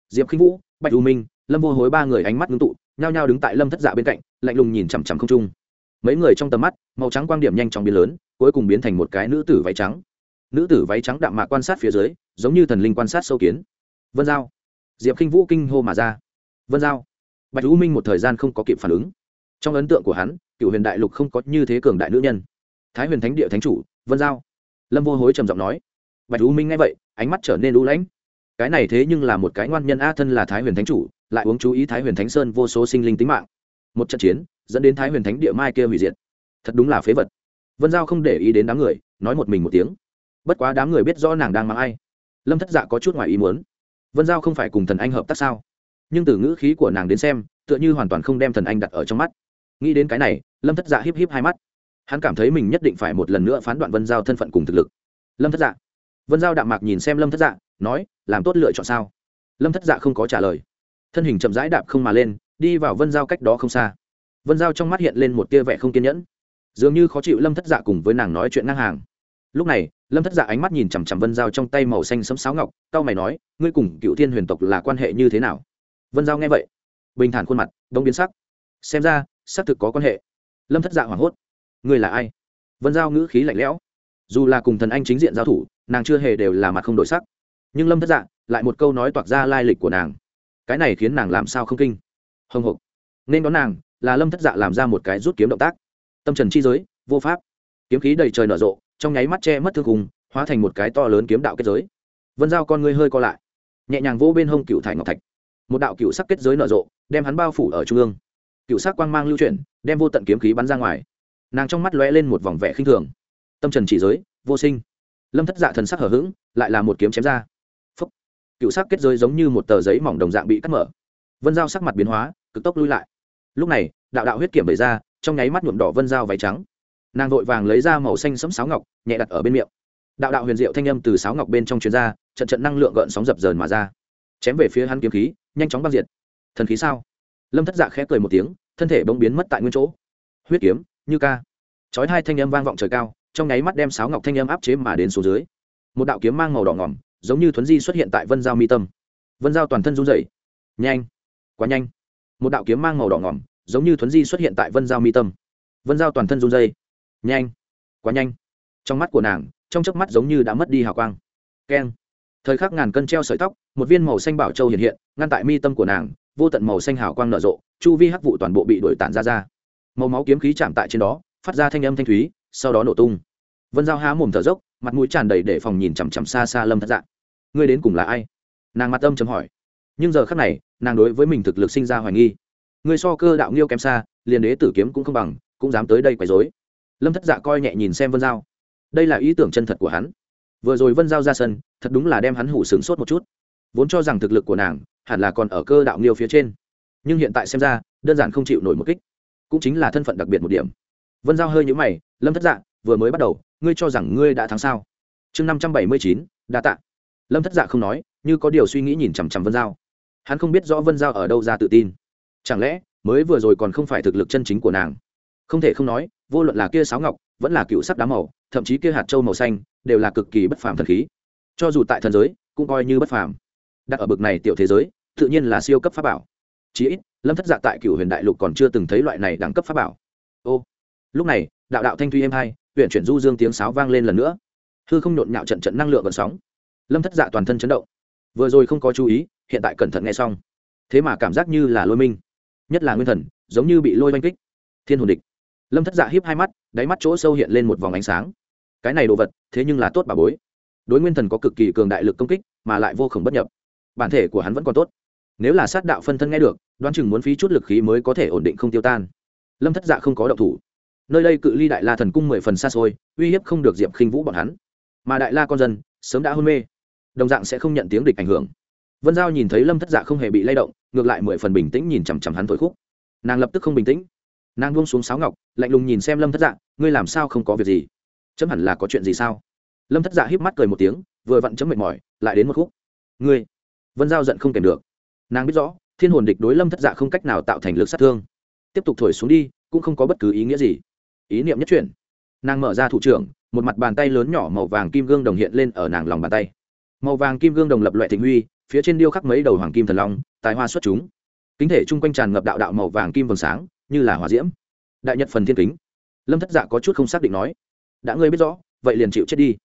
Speaker 1: Diệp khinh vũ, bạch u minh, lâm vô hối ba người ánh mắt ngưng tụ, nhao nhao đứng tại lâm thất dạ bên cạnh, lạnh lùng nhìn chằm chằm không trung. Mấy người trong tầm mắt, màu trắng quang điểm nhanh chóng biến lớn, cuối cùng biến thành một cái nữ tử váy trắng. Nữ tử váy trắng đạm mạc quan sát phía dưới, giống như thần linh quan sát sâu kiến. Vân giao. Diệp khinh vũ kinh hô mà ra vân giao bạch u minh một thời gian không có kịp phản ứng trong ấn tượng của hắn cựu huyền đại lục không có như thế cường đại nữ nhân thái huyền thánh địa thánh chủ vân giao lâm vô hối trầm giọng nói bạch u minh nghe vậy ánh mắt trở nên lũ lãnh cái này thế nhưng là một cái ngoan nhân a thân là thái huyền thánh chủ lại uống chú ý thái huyền thánh sơn vô số sinh linh tính mạng một trận chiến dẫn đến thái huyền thánh địa mai kia hủy diệt thật đúng là phế vật vân giao không để ý đến đám người nói một mình một tiếng bất quá đám người biết rõ nàng đang mang ai lâm thất dạ có chút ngoài ý muốn vân giao không phải cùng thần anh hợp tác sao nhưng từ ngữ khí của nàng đến xem, tựa như hoàn toàn không đem thần anh đặt ở trong mắt. Nghĩ đến cái này, lâm thất dạ híp híp hai mắt. Hắn cảm thấy mình nhất định phải một lần nữa phán đoạn vân giao thân phận cùng thực lực. Lâm thất dạ. Vân giao đạm mạc nhìn xem lâm thất dạ nói, làm tốt lựa chọn sao? Lâm thất dạ không có trả lời. Thân hình chậm rãi đạp không mà lên, đi vào vân giao cách đó không xa. Vân giao trong mắt hiện lên một tia vẻ không kiên nhẫn. Dường như khó chịu lâm thất dạ cùng với nàng nói chuyện ngang hàng. Lúc này, lâm thất dạ ánh mắt nhìn chằm chằm vân giao trong tay màu xanh sấm sáo ngọc cao mày nói, ngươi cùng cựu thiên huyền tộc là quan hệ như thế nào? Vân giao nghe vậy bình thản khuôn mặt đông biến sắc. Xem ra xác thực có quan hệ. Lâm thất dạ hoảng hốt. Ngươi là ai? Vân giao ngữ khí lạnh lẽo. Dù là cùng thần anh chính diện giao thủ nàng chưa hề đều là mặt không đổi sắc. Nhưng lâm thất dạ lại một câu nói toạc ra lai lịch của nàng. Cái này khiến nàng làm sao không kinh? Hồng hộc. Nên đón nàng là lâm thất dạ làm ra một cái rút kiếm động tác. Tâm trần chi giới vô pháp. Kiếm khí đầy trời nở rộ trong nháy mắt che mất thương hùng, hóa thành một cái to lớn kiếm đạo kết giới. Vân giao con ngươi hơi co lại nhẹ nhàng vỗ bên hông cựu thải ngọc thạch một đạo cựu sắc kết giới nở rộ, đem hắn bao phủ ở trung ương. Cựu sắc quang mang lưu chuyển, đem vô tận kiếm khí bắn ra ngoài. Nàng trong mắt lóe lên một vòng vẻ khinh thường. Tâm trần chỉ giới, vô sinh. Lâm thất dạ thần sắc hở h ữ g lại là một kiếm chém ra. Phúc. Cựu sắc kết giới giống như một tờ giấy mỏng đồng dạng bị cắt mở. Vân dao sắc mặt biến hóa, cực tốc lui lại. Lúc này, đạo đạo huyết kiểm bày ra, trong nháy mắt nhuộm đỏ vân dao váy trắng. Nàng vội vàng lấy ra màu xanh sẫm sáo ngọc, nhẹ đặt ở bên miệng. Đạo đạo huyền diệu thanh âm từ sáo ngọc bên trong chuyền ra, trận trận năng lượng gợn sóng dập dờn mà ra chém về phía hắn kiếm khí, nhanh chóng băng diệt. Thần khí sao? Lâm thất dạ khẽ cười một tiếng, thân thể bỗng biến mất tại nguyên chỗ. Huyết kiếm, như ca. Chói hai thanh âm vang vọng trời cao, trong nháy mắt đem sáo ngọc thanh âm áp chế mà đến xuống dưới. Một đạo kiếm mang màu đỏ ngỏm, giống như thuấn di xuất hiện tại vân giao mi tâm. Vân giao toàn thân run rẩy. Nhanh, quá nhanh. Một đạo kiếm mang màu đỏ ngỏm, giống như thuấn di xuất hiện tại vân giao mi tâm. Vân giao toàn thân run rẩy. Nhanh, quá nhanh. Trong mắt của nàng, trong chớp mắt giống như đã mất đi hào quang. Keng thời khắc ngàn cân treo sợi tóc, một viên màu xanh bảo châu hiện hiện, ngăn tại mi tâm của nàng, vô tận màu xanh hào quang nở rộ, chu vi hắc vụ toàn bộ bị đổi tản ra ra. Màu máu kiếm khí chạm tại trên đó, phát ra thanh âm thanh thúy, sau đó nổ tung. Vân giao há mồm thở dốc, mặt mũi tràn đầy để phòng nhìn chằm chằm xa xa lâm thất dạng. Ngươi đến cùng là ai? Nàng mặt âm chấm hỏi. Nhưng giờ khắc này, nàng đối với mình thực lực sinh ra hoài nghi. Ngươi so cơ đạo nghiêu kém xa, liền đế tử kiếm cũng không bằng, cũng dám tới đây quấy dối lâm thất dạ coi nhẹ nhìn xem vân giao. Đây là ý tưởng chân thật của hắn vừa rồi vân giao ra sân, thật đúng là đem hắn hủ sướng sốt một chút. Vốn cho rằng thực lực của nàng hẳn là còn ở cơ đạo nghiêu phía trên. Nhưng hiện tại xem ra, đơn giản không chịu nổi một kích. Cũng chính là thân phận đặc biệt một điểm. Vân giao hơi nhũ mày, lâm thất dạ vừa mới bắt đầu, ngươi cho rằng ngươi đã thắng sao? Chương năm trăm bảy mươi chín, đa tạ. Lâm thất dạ không nói, như có điều suy nghĩ nhìn chằm chằm vân giao. Hắn không biết rõ vân giao ở đâu ra tự tin. Chẳng lẽ, mới vừa rồi còn không phải thực lực chân chính của nàng? Không thể không nói, vô luận là kia sáo ngọc, vẫn là cựu sắc đá màu thậm chí kia hạt châu màu xanh đều là cực kỳ bất phàm thần khí. Cho dù tại thần giới, cũng coi như bất phàm. Đặt ở bực này tiểu thế giới, tự nhiên là siêu cấp pháp bảo. Chí ít, lâm thất dạ tại cựu huyền đại lục còn chưa từng thấy loại này đẳng cấp pháp bảo. Ô, lúc này, đạo đạo thanh thuy êm hai huyện chuyển du dương tiếng sáo vang lên lần nữa. Hư không nhộn nhạo trận trận năng lượng gần sóng. Lâm thất dạ toàn thân chấn động. Vừa rồi không có chú ý, hiện tại cẩn thận nghe xong. Thế mà cảm giác như là lôi minh. Nhất là nguyên thần, giống như bị lôi oanh kích. Thiên hồn địch. Lâm thất dạ hiếp hai mắt, đáy mắt chỗ sâu hiện lên một vòng ánh sáng cái này đồ vật, thế nhưng là tốt bà bối. Đối nguyên thần có cực kỳ cường đại lực công kích, mà lại vô khổng bất nhập. Bản thể của hắn vẫn còn tốt. Nếu là sát đạo phân thân nghe được, đoán chừng muốn phí chút lực khí mới có thể ổn định không tiêu tan. Lâm thất dạ không có động thủ. Nơi đây cự ly đại la thần cung mười phần xa xôi, uy hiếp không được diệp khinh vũ bọn hắn. Mà đại la con dân, sớm đã hôn mê. Đồng dạng sẽ không nhận tiếng địch ảnh hưởng. Vân giao nhìn thấy lâm thất dạ không hề bị lay động, ngược lại mười phần bình tĩnh nhìn chằm chằm hắn thổi khúc. Nàng lập tức không bình tĩnh. Nàng buông xuống sáo ngọc, lạnh lùng nhìn xem lâm thất dạ ngươi làm sao không có việc gì? Chấm hẳn là có chuyện gì sao? Lâm thất dạ híp mắt cười một tiếng, vừa vặn chấm mệt mỏi, lại đến một khúc. Ngươi? Vân giao giận không kèm được. Nàng biết rõ, thiên hồn địch đối lâm thất dạ không cách nào tạo thành lực sát thương. Tiếp tục thổi xuống đi, cũng không có bất cứ ý nghĩa gì. Ý niệm nhất chuyển. Nàng mở ra thủ trưởng, một mặt bàn tay lớn nhỏ màu vàng kim gương đồng hiện lên ở nàng lòng bàn tay. Màu vàng kim gương đồng lập loại thịnh huy, phía trên điêu khắc mấy đầu hoàng kim thần long, tài hoa xuất chúng. Kính thể chung quanh tràn ngập đạo đạo màu vàng kim vầng sáng, như là hỏa diễm. Đại nhật phần thiên kính. Lâm thất dạ có chút không xác định nói đã ngươi biết rõ, vậy liền chịu chết đi.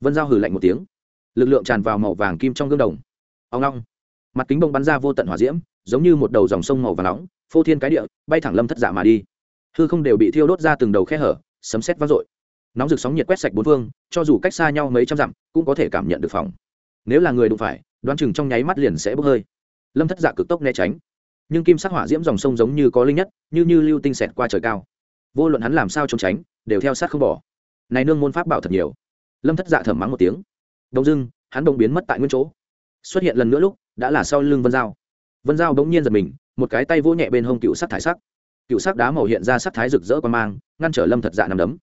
Speaker 1: Vân giao hử lạnh một tiếng. Lực lượng tràn vào màu vàng kim trong gương đồng. Ông long mặt kính bông bắn ra vô tận hỏa diễm, giống như một đầu dòng sông màu vàng nóng, phô thiên cái địa, bay thẳng lâm thất giả mà đi. Hư không đều bị thiêu đốt ra từng đầu khe hở, sấm xét vang dội. Nóng rực sóng nhiệt quét sạch bốn phương, cho dù cách xa nhau mấy trăm dặm, cũng có thể cảm nhận được phòng. Nếu là người đụng phải, đoán chừng trong nháy mắt liền sẽ bốc hơi. Lâm thất giả cực tốc né tránh. Nhưng kim sắc hỏa diễm dòng sông giống như có linh nhất, như như lưu tinh xẹt qua trời cao. Vô luận hắn làm sao trốn tránh, đều theo sát không bỏ này nương môn pháp bảo thật nhiều. Lâm thất dạ thầm mắng một tiếng. Đông dưng, hắn đông biến mất tại nguyên chỗ. Xuất hiện lần nữa lúc, đã là sau lưng vân giao. Vân giao bỗng nhiên giật mình, một cái tay vỗ nhẹ bên hông cựu sắc thải sắc. Cựu sắc đá màu hiện ra sắc thái rực rỡ qua mang, ngăn trở lâm thật dạ nằm đấm.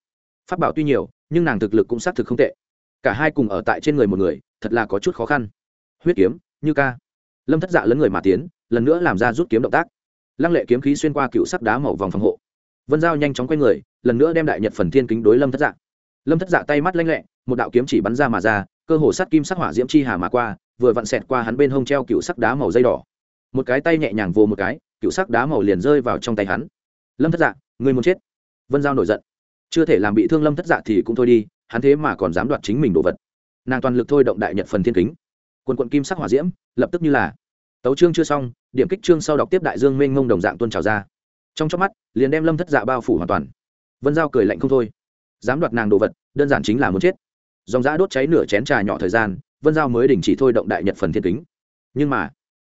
Speaker 1: Pháp bảo tuy nhiều, nhưng nàng thực lực cũng xác thực không tệ. Cả hai cùng ở tại trên người một người, thật là có chút khó khăn. Huyết kiếm, như ca. Lâm thất dạ lấn người mà tiến, lần nữa làm ra rút kiếm động tác. Lăng lệ kiếm khí xuyên qua cựu sắc đá màu vòng phòng hộ. Vân giao nhanh chóng quay người, lần nữa đem đại nhật phần thiên kính đối lâm thất dạ lâm thất dạ tay mắt lanh lẹ, một đạo kiếm chỉ bắn ra mà ra, cơ hồ sắt kim sắc hỏa diễm chi hà mà qua, vừa vặn xẹt qua hắn bên hông treo cựu sắc đá màu dây đỏ. Một cái tay nhẹ nhàng vô một cái, cựu sắc đá màu liền rơi vào trong tay hắn. Lâm thất dạ người muốn chết? Vân giao nổi giận. Chưa thể làm bị thương lâm thất dạ thì cũng thôi đi, hắn thế mà còn dám đoạt chính mình đồ vật. Nàng toàn lực thôi động đại nhật phần thiên kính. Quần quận kim sắc hỏa diễm, lập tức như là tấu chương chưa xong, điểm kích chương sau đọc tiếp đại dương mênh ngông đồng dạng tuôn trào ra. Trong chớp mắt, liền đem lâm thất dạ bao phủ hoàn toàn. Vân giao cười lạnh không thôi dám đoạt nàng đồ vật, đơn giản chính là muốn chết. Dòng giã đốt cháy nửa chén trà nhỏ thời gian, vân giao mới đình chỉ thôi động đại nhật phần thiên kính. Nhưng mà,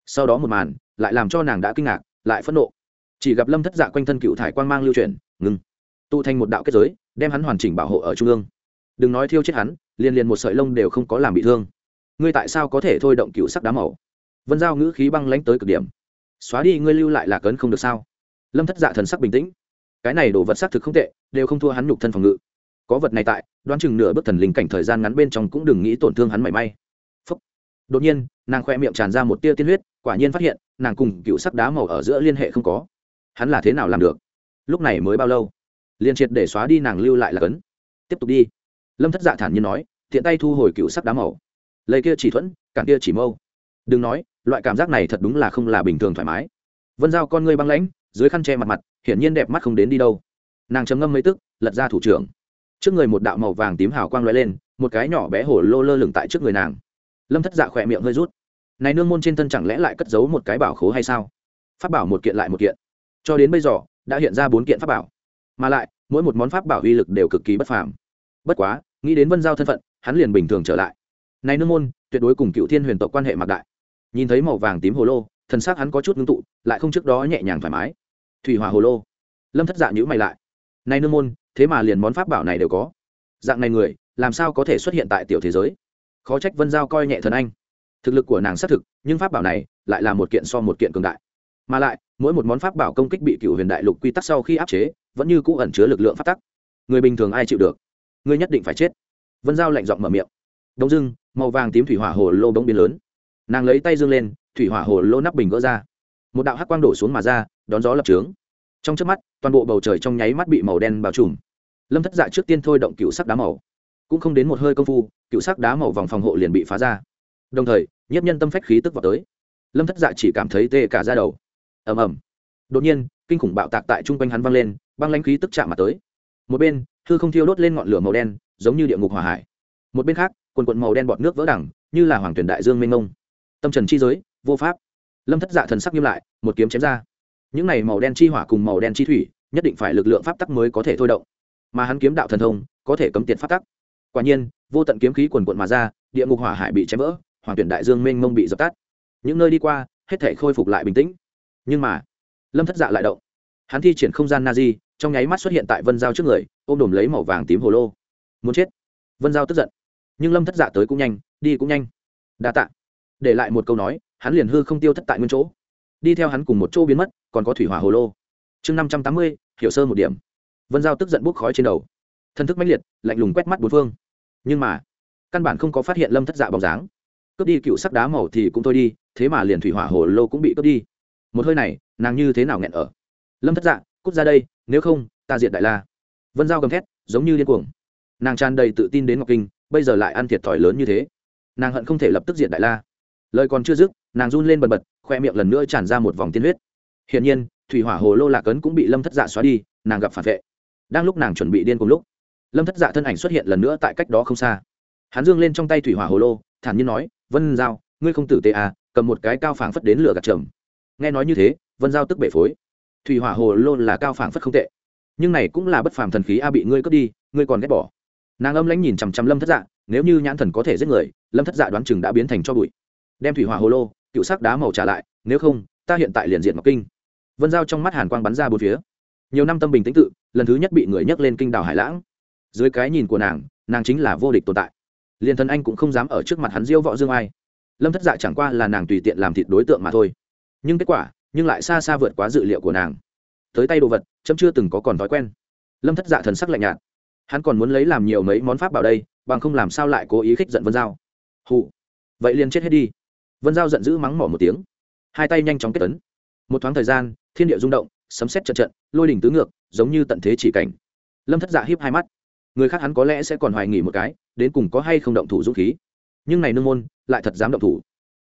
Speaker 1: sau đó một màn, lại làm cho nàng đã kinh ngạc, lại phẫn nộ. Chỉ gặp lâm thất dạ quanh thân cựu thải quang mang lưu chuyển, ngừng. Tụ thành một đạo kết giới, đem hắn hoàn chỉnh bảo hộ ở trung ương. Đừng nói thiêu chết hắn, liền liền một sợi lông đều không có làm bị thương. Ngươi tại sao có thể thôi động cựu sắc đá màu? Vân giao ngữ khí băng lánh tới cực điểm. Xóa đi, ngươi lưu lại là cấn không được sao? Lâm thất dạ thần sắc bình tĩnh. Cái này đổ vật xác thực không tệ, đều không thua hắn nhục thân phòng ngự có vật này tại, đoán chừng nửa bước thần linh cảnh thời gian ngắn bên trong cũng đừng nghĩ tổn thương hắn mảy may. Phúc. đột nhiên, nàng khoe miệng tràn ra một tia tiên huyết, quả nhiên phát hiện, nàng cùng cựu sắc đá màu ở giữa liên hệ không có. Hắn là thế nào làm được? Lúc này mới bao lâu? Liên triệt để xóa đi nàng lưu lại là cấn. Tiếp tục đi. Lâm thất dạ thản nhiên nói thiện tay thu hồi cựu sắc đá màu. Lấy kia chỉ thuẫn, cản kia chỉ mâu. Đừng nói, loại cảm giác này thật đúng là không là bình thường thoải mái. Vân giao con ngươi băng lãnh, dưới khăn che mặt mặt, hiển nhiên đẹp mắt không đến đi đâu. Nàng chấm ngâm mấy tức, lật ra thủ trưởng trước người một đạo màu vàng tím hào quang l lên, một cái nhỏ bé hổ lô lơ lửng tại trước người nàng. Lâm thất dạ khỏe miệng hơi rút. Này nương môn trên thân chẳng lẽ lại cất giấu một cái bảo khố hay sao? Pháp bảo một kiện lại một kiện. Cho đến bây giờ, đã hiện ra bốn kiện pháp bảo. Mà lại, mỗi một món pháp bảo uy lực đều cực kỳ bất phàm. Bất quá, nghĩ đến vân giao thân phận, hắn liền bình thường trở lại. Này nương môn, tuyệt đối cùng cựu thiên huyền tộc quan hệ mặc đại. Nhìn thấy màu vàng tím hồ lô, thần xác hắn có chút ngưng tụ, lại không trước đó nhẹ nhàng thoải mái. Thủy hòa hồ lô. Lâm thất dạ nhữ mày lại. Nay nương môn thế mà liền món pháp bảo này đều có. Dạng này người, làm sao có thể xuất hiện tại tiểu thế giới? Khó trách vân giao coi nhẹ thần anh. Thực lực của nàng xác thực, nhưng pháp bảo này lại là một kiện so một kiện cường đại. Mà lại, mỗi một món pháp bảo công kích bị cựu huyền đại lục quy tắc sau khi áp chế, vẫn như cũ ẩn chứa lực lượng phát tắc. Người bình thường ai chịu được? Người nhất định phải chết. Vân giao lạnh giọng mở miệng. Đông dưng màu vàng tím thủy hỏa hồ lô bỗng biến lớn. Nàng lấy tay dương lên, thủy hỏa hồ lô nắp bình gỡ ra. Một đạo hắc quang đổ xuống mà ra, đón gió lập trướng trong trước mắt, toàn bộ bầu trời trong nháy mắt bị màu đen bao trùm. Lâm thất dạ trước tiên thôi động cựu sắc đá màu. Cũng không đến một hơi công phu, cựu sắc đá màu vòng phòng hộ liền bị phá ra. Đồng thời, nhiếp nhân tâm phách khí tức vào tới. Lâm thất dạ chỉ cảm thấy tê cả ra đầu. Ầm ầm. Đột nhiên, kinh khủng bạo tạc tại chung quanh hắn văng lên, băng lãnh khí tức chạm mặt tới. Một bên thư không thiêu đốt lên ngọn lửa màu đen, giống như địa ngục hỏa hải. Một bên khác, quần quận màu đen bọt nước vỡ đẳng như là hoàng tuyển đại dương mênh mông. Tâm trần chi giới, vô pháp. Lâm thất dạ thần sắc nghiêm lại, một kiếm chém ra những này màu đen chi hỏa cùng màu đen chi thủy, nhất định phải lực lượng pháp tắc mới có thể thôi động. Mà hắn kiếm đạo thần thông, có thể cấm tiệt pháp tắc. Quả nhiên, vô tận kiếm khí quần quận mà ra, địa ngục hỏa hải bị chém vỡ, hoàng tuyển đại dương mênh mông bị dập tắt. Những nơi đi qua, hết thể khôi phục lại bình tĩnh. Nhưng mà, lâm thất dạ lại động. Hắn thi triển không gian na di, trong nháy mắt xuất hiện tại vân giao trước người, ôm đồm lấy màu vàng tím hồ lô. Muốn chết. Vân giao tức giận. Nhưng lâm thất dạ tới cũng nhanh, đi cũng nhanh. Đa tạ. Để lại một câu nói, hắn liền hư không tiêu thất tại nguyên chỗ đi theo hắn cùng một chỗ biến mất, còn có thủy hỏa hồ lô. Chương năm trăm tám mươi, hiểu sơ một điểm. Vân giao tức giận bốc khói trên đầu. Thân thức mãnh liệt, lạnh lùng quét mắt bốn phương. Nhưng mà, căn bản không có phát hiện lâm thất dạ bóng dáng. Cướp đi cựu sắc đá màu thì cũng thôi đi, thế mà liền thủy hỏa hồ lô cũng bị cướp đi. Một hơi này, nàng như thế nào nghẹn ở? Lâm thất dạ cút ra đây, nếu không, ta diện đại la. Vân giao gầm thét, giống như điên cuồng. Nàng tràn đầy tự tin đến ngọc kinh, bây giờ lại ăn thiệt thòi lớn như thế. Nàng hận không thể lập tức diện đại la. Lời còn chưa dứt nàng run lên bần bật, khoe miệng lần nữa tràn ra một vòng tiên huyết. Hiển nhiên, thủy hỏa hồ lô lạc ấn cũng bị lâm thất dạ xóa đi, nàng gặp phản vệ. Đang lúc nàng chuẩn bị điên cùng lúc, lâm thất dạ thân ảnh xuất hiện lần nữa tại cách đó không xa. Hắn dương lên trong tay thủy hỏa hồ lô, thản nhiên nói, vân giao, ngươi không tử tê à cầm một cái cao phảng phất đến lửa gạt trầm nghe nói như thế, vân giao tức bể phối. Thủy hỏa hồ lô là cao phảng phất không tệ, nhưng này cũng là bất phàm thần khí a bị ngươi cướp đi, ngươi còn ghét bỏ. Nàng âm lãnh nhìn chằm chằm lâm thất dạ nếu như nhãn thần có thể giết người, lâm thất dạ đoán chừng đã biến thành cho bụi. Đem thủy hỏa hồ lô cựu sắc đá màu trả lại, nếu không, ta hiện tại liền diện ngọc kinh. Vân giao trong mắt hàn quang bắn ra bốn phía. Nhiều năm tâm bình tĩnh tự, lần thứ nhất bị người nhắc lên kinh đảo hải lãng. Dưới cái nhìn của nàng nàng chính là vô địch tồn tại. Liền thân anh cũng không dám ở trước mặt hắn diêu võ dương ai. Lâm thất dạ chẳng qua là nàng tùy tiện làm thịt đối tượng mà thôi. Nhưng kết quả, nhưng lại xa xa vượt quá dự liệu của nàng. Tới tay đồ vật, chấm chưa từng có còn thói quen. Lâm thất dạ thần sắc lạnh nhạt. Hắn còn muốn lấy làm nhiều mấy món pháp bảo đây, bằng không làm sao lại cố ý khích giận vân giao. Hụ vậy liền chết hết đi vân giao giận dữ mắng mỏ một tiếng. Hai tay nhanh chóng kết tấn một thoáng thời gian, thiên địa rung động, sấm xét trận trận lôi đỉnh tứ ngược, giống như tận thế chỉ cảnh. Lâm thất dạ hiếp hai mắt. Người khác hắn có lẽ sẽ còn hoài nghỉ một cái, đến cùng có hay không động thủ dũng khí. Nhưng này nương môn, lại thật dám động thủ.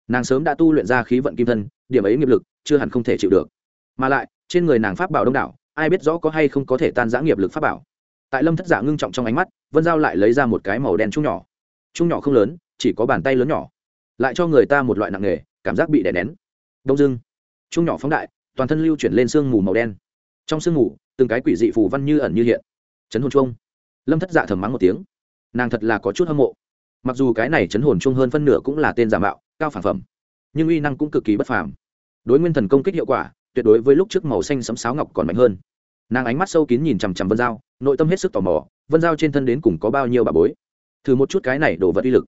Speaker 1: Nàng sớm đã tu luyện ra khí vận kim thân, điểm ấy nghiệp lực, chưa hẳn không thể chịu được. Mà lại, trên người nàng pháp bảo đông đảo, ai biết rõ có hay không có thể tan giã nghiệp lực pháp bảo. Tại lâm thất dạ ngưng trọng trong ánh mắt, vân giao lại lấy ra một cái màu đen chung nhỏ. Chung nhỏ không lớn, chỉ có bàn tay lớn nhỏ lại cho người ta một loại nặng nghề, cảm giác bị đè nén. Đông dưng chung nhỏ phóng đại, toàn thân lưu chuyển lên sương mù màu đen. Trong sương mù, từng cái quỷ dị phù văn như ẩn như hiện. Chấn hồn chung lâm thất dạ thầm mắng một tiếng. Nàng thật là có chút hâm mộ. Mặc dù cái này chấn hồn chung hơn phân nửa cũng là tên giả mạo, cao phản phẩm, nhưng uy năng cũng cực kỳ bất phàm. Đối nguyên thần công kích hiệu quả, tuyệt đối với lúc trước màu xanh sấm sáo ngọc còn mạnh hơn. Nàng ánh mắt sâu kín nhìn chằm chằm vân giao, nội tâm hết sức tò mò, vân giao trên thân đến cùng có bao nhiêu bà bối? Thử một chút cái này đổ vật uy lực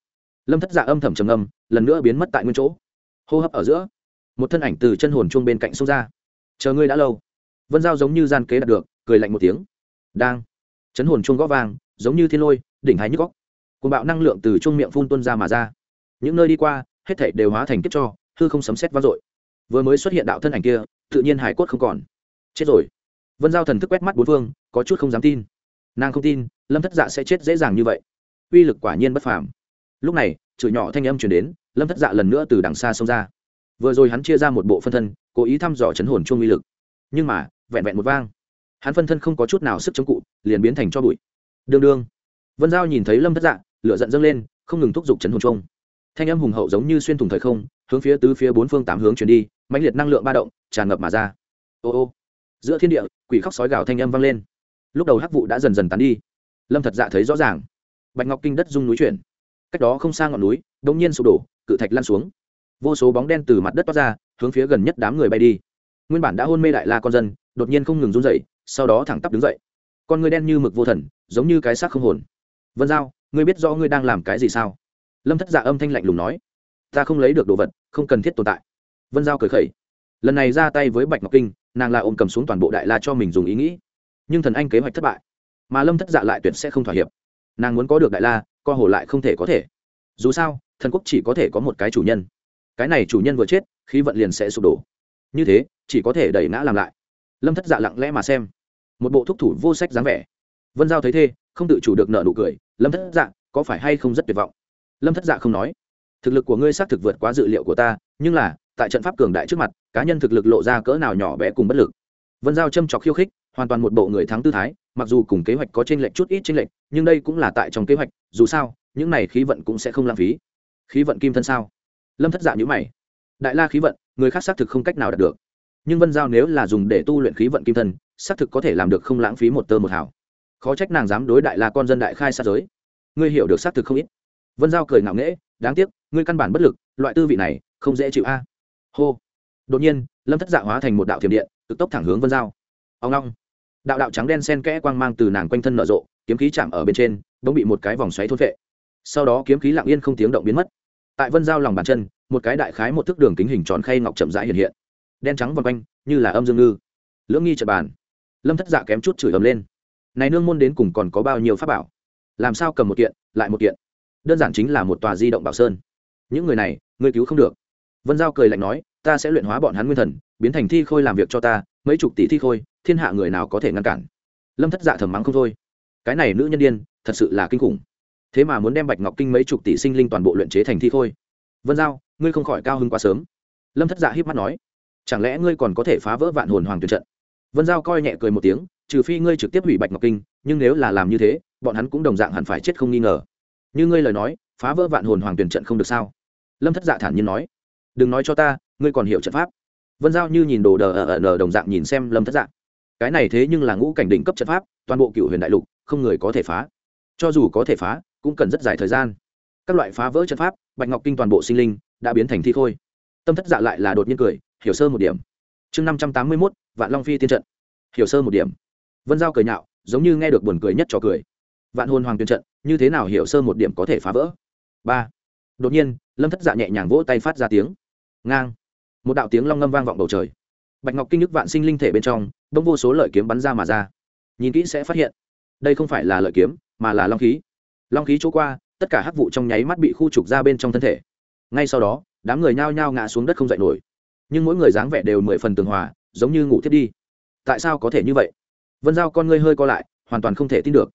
Speaker 1: lâm thất dạ âm thầm trầm âm lần nữa biến mất tại nguyên chỗ. Hô hấp ở giữa, một thân ảnh từ chân hồn chuông bên cạnh xông ra. Chờ ngươi đã lâu. Vân giao giống như gian kế đạt được, cười lạnh một tiếng. Đang. Chấn hồn chuông gõ vàng giống như thiên lôi, đỉnh hai nhức góc. Cùng bạo năng lượng từ chuông miệng phun tuân ra mà ra. Những nơi đi qua, hết thảy đều hóa thành kiếp cho, hư không sấm xét vang dội. Vừa mới xuất hiện đạo thân ảnh kia, tự nhiên hải cốt không còn. Chết rồi. Vân giao thần thức quét mắt bốn phương, có chút không dám tin. Nàng không tin, lâm thất dạ sẽ chết dễ dàng như vậy. Uy lực quả nhiên bất phàm lúc này, chửi nhỏ thanh âm chuyển đến, lâm thất dạ lần nữa từ đằng xa xông ra. Vừa rồi hắn chia ra một bộ phân thân, cố ý thăm dò chấn hồn chuông uy lực. Nhưng mà, vẹn vẹn một vang, hắn phân thân không có chút nào sức chống cụ liền biến thành cho bụi. Đương đương. Vân giao nhìn thấy lâm thất dạ lửa giận dâng lên, không ngừng thúc giục chấn hồn chuông. thanh âm hùng hậu giống như xuyên thủng thời không, hướng phía tứ phía bốn phương tám hướng chuyển đi, mãnh liệt năng lượng ba động, tràn ngập mà ra. Ô ô. Giữa thiên địa, quỷ khóc sói gào thanh âm vang lên. Lúc đầu hắc vụ đã dần dần tán đi. Lâm thật dạ thấy rõ ràng. Bạch ngọc kinh đất rung núi chuyển cách đó không xa ngọn núi đ ỗ n g nhiên sụp đổ, cự thạch lan xuống. Vô số bóng đen từ mặt đất toát ra, hướng phía gần nhất đám người bay đi. Nguyên bản đã hôn mê đại la con dân, đột nhiên không ngừng run dậy sau đó thẳng tắp đứng dậy. Con người đen như mực vô thần, giống như cái xác không hồn. Vân giao, ngươi biết rõ ngươi đang làm cái gì sao? Lâm thất dạ âm thanh lạnh lùng nói. Ta không lấy được đồ vật, không cần thiết tồn tại. Vân giao cười khẩy. Lần này ra tay với bạch ngọc kinh, nàng là ôm cầm xuống toàn bộ đại la cho mình dùng ý nghĩ. Nhưng thần anh kế hoạch thất bại, mà lâm thất dạ lại tuyệt sẽ không thỏa hiệp. Nàng muốn có được đại la co hồ lại không thể có thể. Dù sao, thần quốc chỉ có thể có một cái chủ nhân. Cái này chủ nhân vừa chết, khí vận liền sẽ sụp đổ. Như thế, chỉ có thể đẩy ngã làm lại. Lâm thất dạ lặng lẽ mà xem. Một bộ thúc thủ vô sách dáng vẻ. Vân giao thấy thê không tự chủ được nợ nụ cười, lâm thất dạ có phải hay không rất tuyệt vọng? Lâm thất dạ không nói. Thực lực của ngươi xác thực vượt quá dự liệu của ta, nhưng là, tại trận pháp cường đại trước mặt, cá nhân thực lực lộ ra cỡ nào nhỏ bé cùng bất lực. Vân giao châm trọc khiêu khích hoàn toàn một bộ người thắng tư thái, mặc dù cùng kế hoạch có tranh lệch chút ít tranh lệch, nhưng đây cũng là tại trong kế hoạch, dù sao, những này khí vận cũng sẽ không lãng phí. Khí vận kim thân sao? Lâm thất dạ nhữ mày. Đại la khí vận, người khác xác thực không cách nào đạt được. Nhưng vân giao nếu là dùng để tu luyện khí vận kim thân, xác thực có thể làm được không lãng phí một tơ một hào. Khó trách nàng dám đối đại la con dân đại khai sát giới. Ngươi hiểu được xác thực không ít. Vân giao cười ngạo nghễ, đáng tiếc, ngươi căn bản bất lực, loại tư vị này, không dễ chịu a. Hô. Đột nhiên, lâm thất dạ hóa thành một đạo thiểm điện, cực tốc thẳng hướng vân giao. Ông long đạo đạo trắng đen sen kẽ quang mang từ nàng quanh thân nở rộ, kiếm khí chạm ở bên trên, bỗng bị một cái vòng xoáy thôn vệ sau đó kiếm khí lặng yên không tiếng động biến mất. Tại vân giao lòng bàn chân, một cái đại khái một thước đường kính hình tròn khay ngọc chậm rãi hiện hiện. Đen trắng vòng quanh, như là âm dương ngư. Lưỡng nghi trật bàn. Lâm thất dạ kém chút chửi ầm lên. Này nương môn đến cùng còn có bao nhiêu pháp bảo? Làm sao cầm một kiện, lại một kiện? Đơn giản chính là một tòa di động bảo sơn. Những người này, ngươi cứu không được. Vân giao cười lạnh nói ta sẽ luyện hóa bọn hắn nguyên thần, biến thành thi khôi làm việc cho ta, mấy chục tỷ thi khôi, thiên hạ người nào có thể ngăn cản? Lâm thất dạ thầm mắng không thôi. Cái này nữ nhân đ i ê n thật sự là kinh khủng. Thế mà muốn đem bạch ngọc kinh mấy chục tỷ sinh linh toàn bộ luyện chế thành thi khôi. Vân giao, ngươi không khỏi cao hơn quá sớm. Lâm thất dạ hiếp mắt nói, chẳng lẽ ngươi còn có thể phá vỡ vạn hồn hoàng tuyệt trận? Vân giao coi nhẹ cười một tiếng, trừ phi ngươi trực tiếp hủy bạch ngọc kinh, nhưng nếu là làm như thế, bọn hắn cũng đồng dạng hẳn phải chết không nghi ngờ. Như ngươi lời nói, phá vỡ vạn hồn hoàng tuyển trận không được sao? Lâm thất dạ thản nhiên nói, đừng nói cho ta ngươi còn hiểu trận pháp. Vân giao như nhìn đồ đờ ở ở đồng dạng nhìn xem lâm thất dạng, cái này thế nhưng là ngũ cảnh đỉnh cấp trận pháp toàn bộ cựu huyền đại lục không người có thể phá. Cho dù có thể phá cũng cần rất dài thời gian. Các loại phá vỡ trận pháp bạch ngọc kinh toàn bộ sinh linh đã biến thành thi khôi. Tâm thất dạ lại là đột nhiên cười hiểu sơ một điểm. Chương năm trăm tám mươi mốt vạn long phi tiên trận. Hiểu sơ một điểm. Vân giao cười nhạo giống như nghe được buồn cười nhất cho cười. Vạn hôn hoàng tuyên trận như thế nào hiểu sơ một điểm có thể phá vỡ? Ba. Đột nhiên lâm thất dạ nhẹ nhàng vỗ tay phát ra tiếng. Ngang một đạo tiếng long ngâm vang vọng bầu trời. Bạch ngọc kinh nhức vạn sinh linh thể bên trong, đông vô số lợi kiếm bắn ra mà ra. Nhìn kỹ sẽ phát hiện, đây không phải là lợi kiếm, mà là long khí. Long khí chỗ qua, tất cả hắc vụ trong nháy mắt bị khu trục ra bên trong thân thể. Ngay sau đó, đám người nhao nhao ngã xuống đất không dậy nổi. Nhưng mỗi người dáng vẻ đều mười phần tường hòa, giống như ngủ thiết đi. Tại sao có thể như vậy? Vân giao con ngươi hơi co lại, hoàn toàn không thể tin được.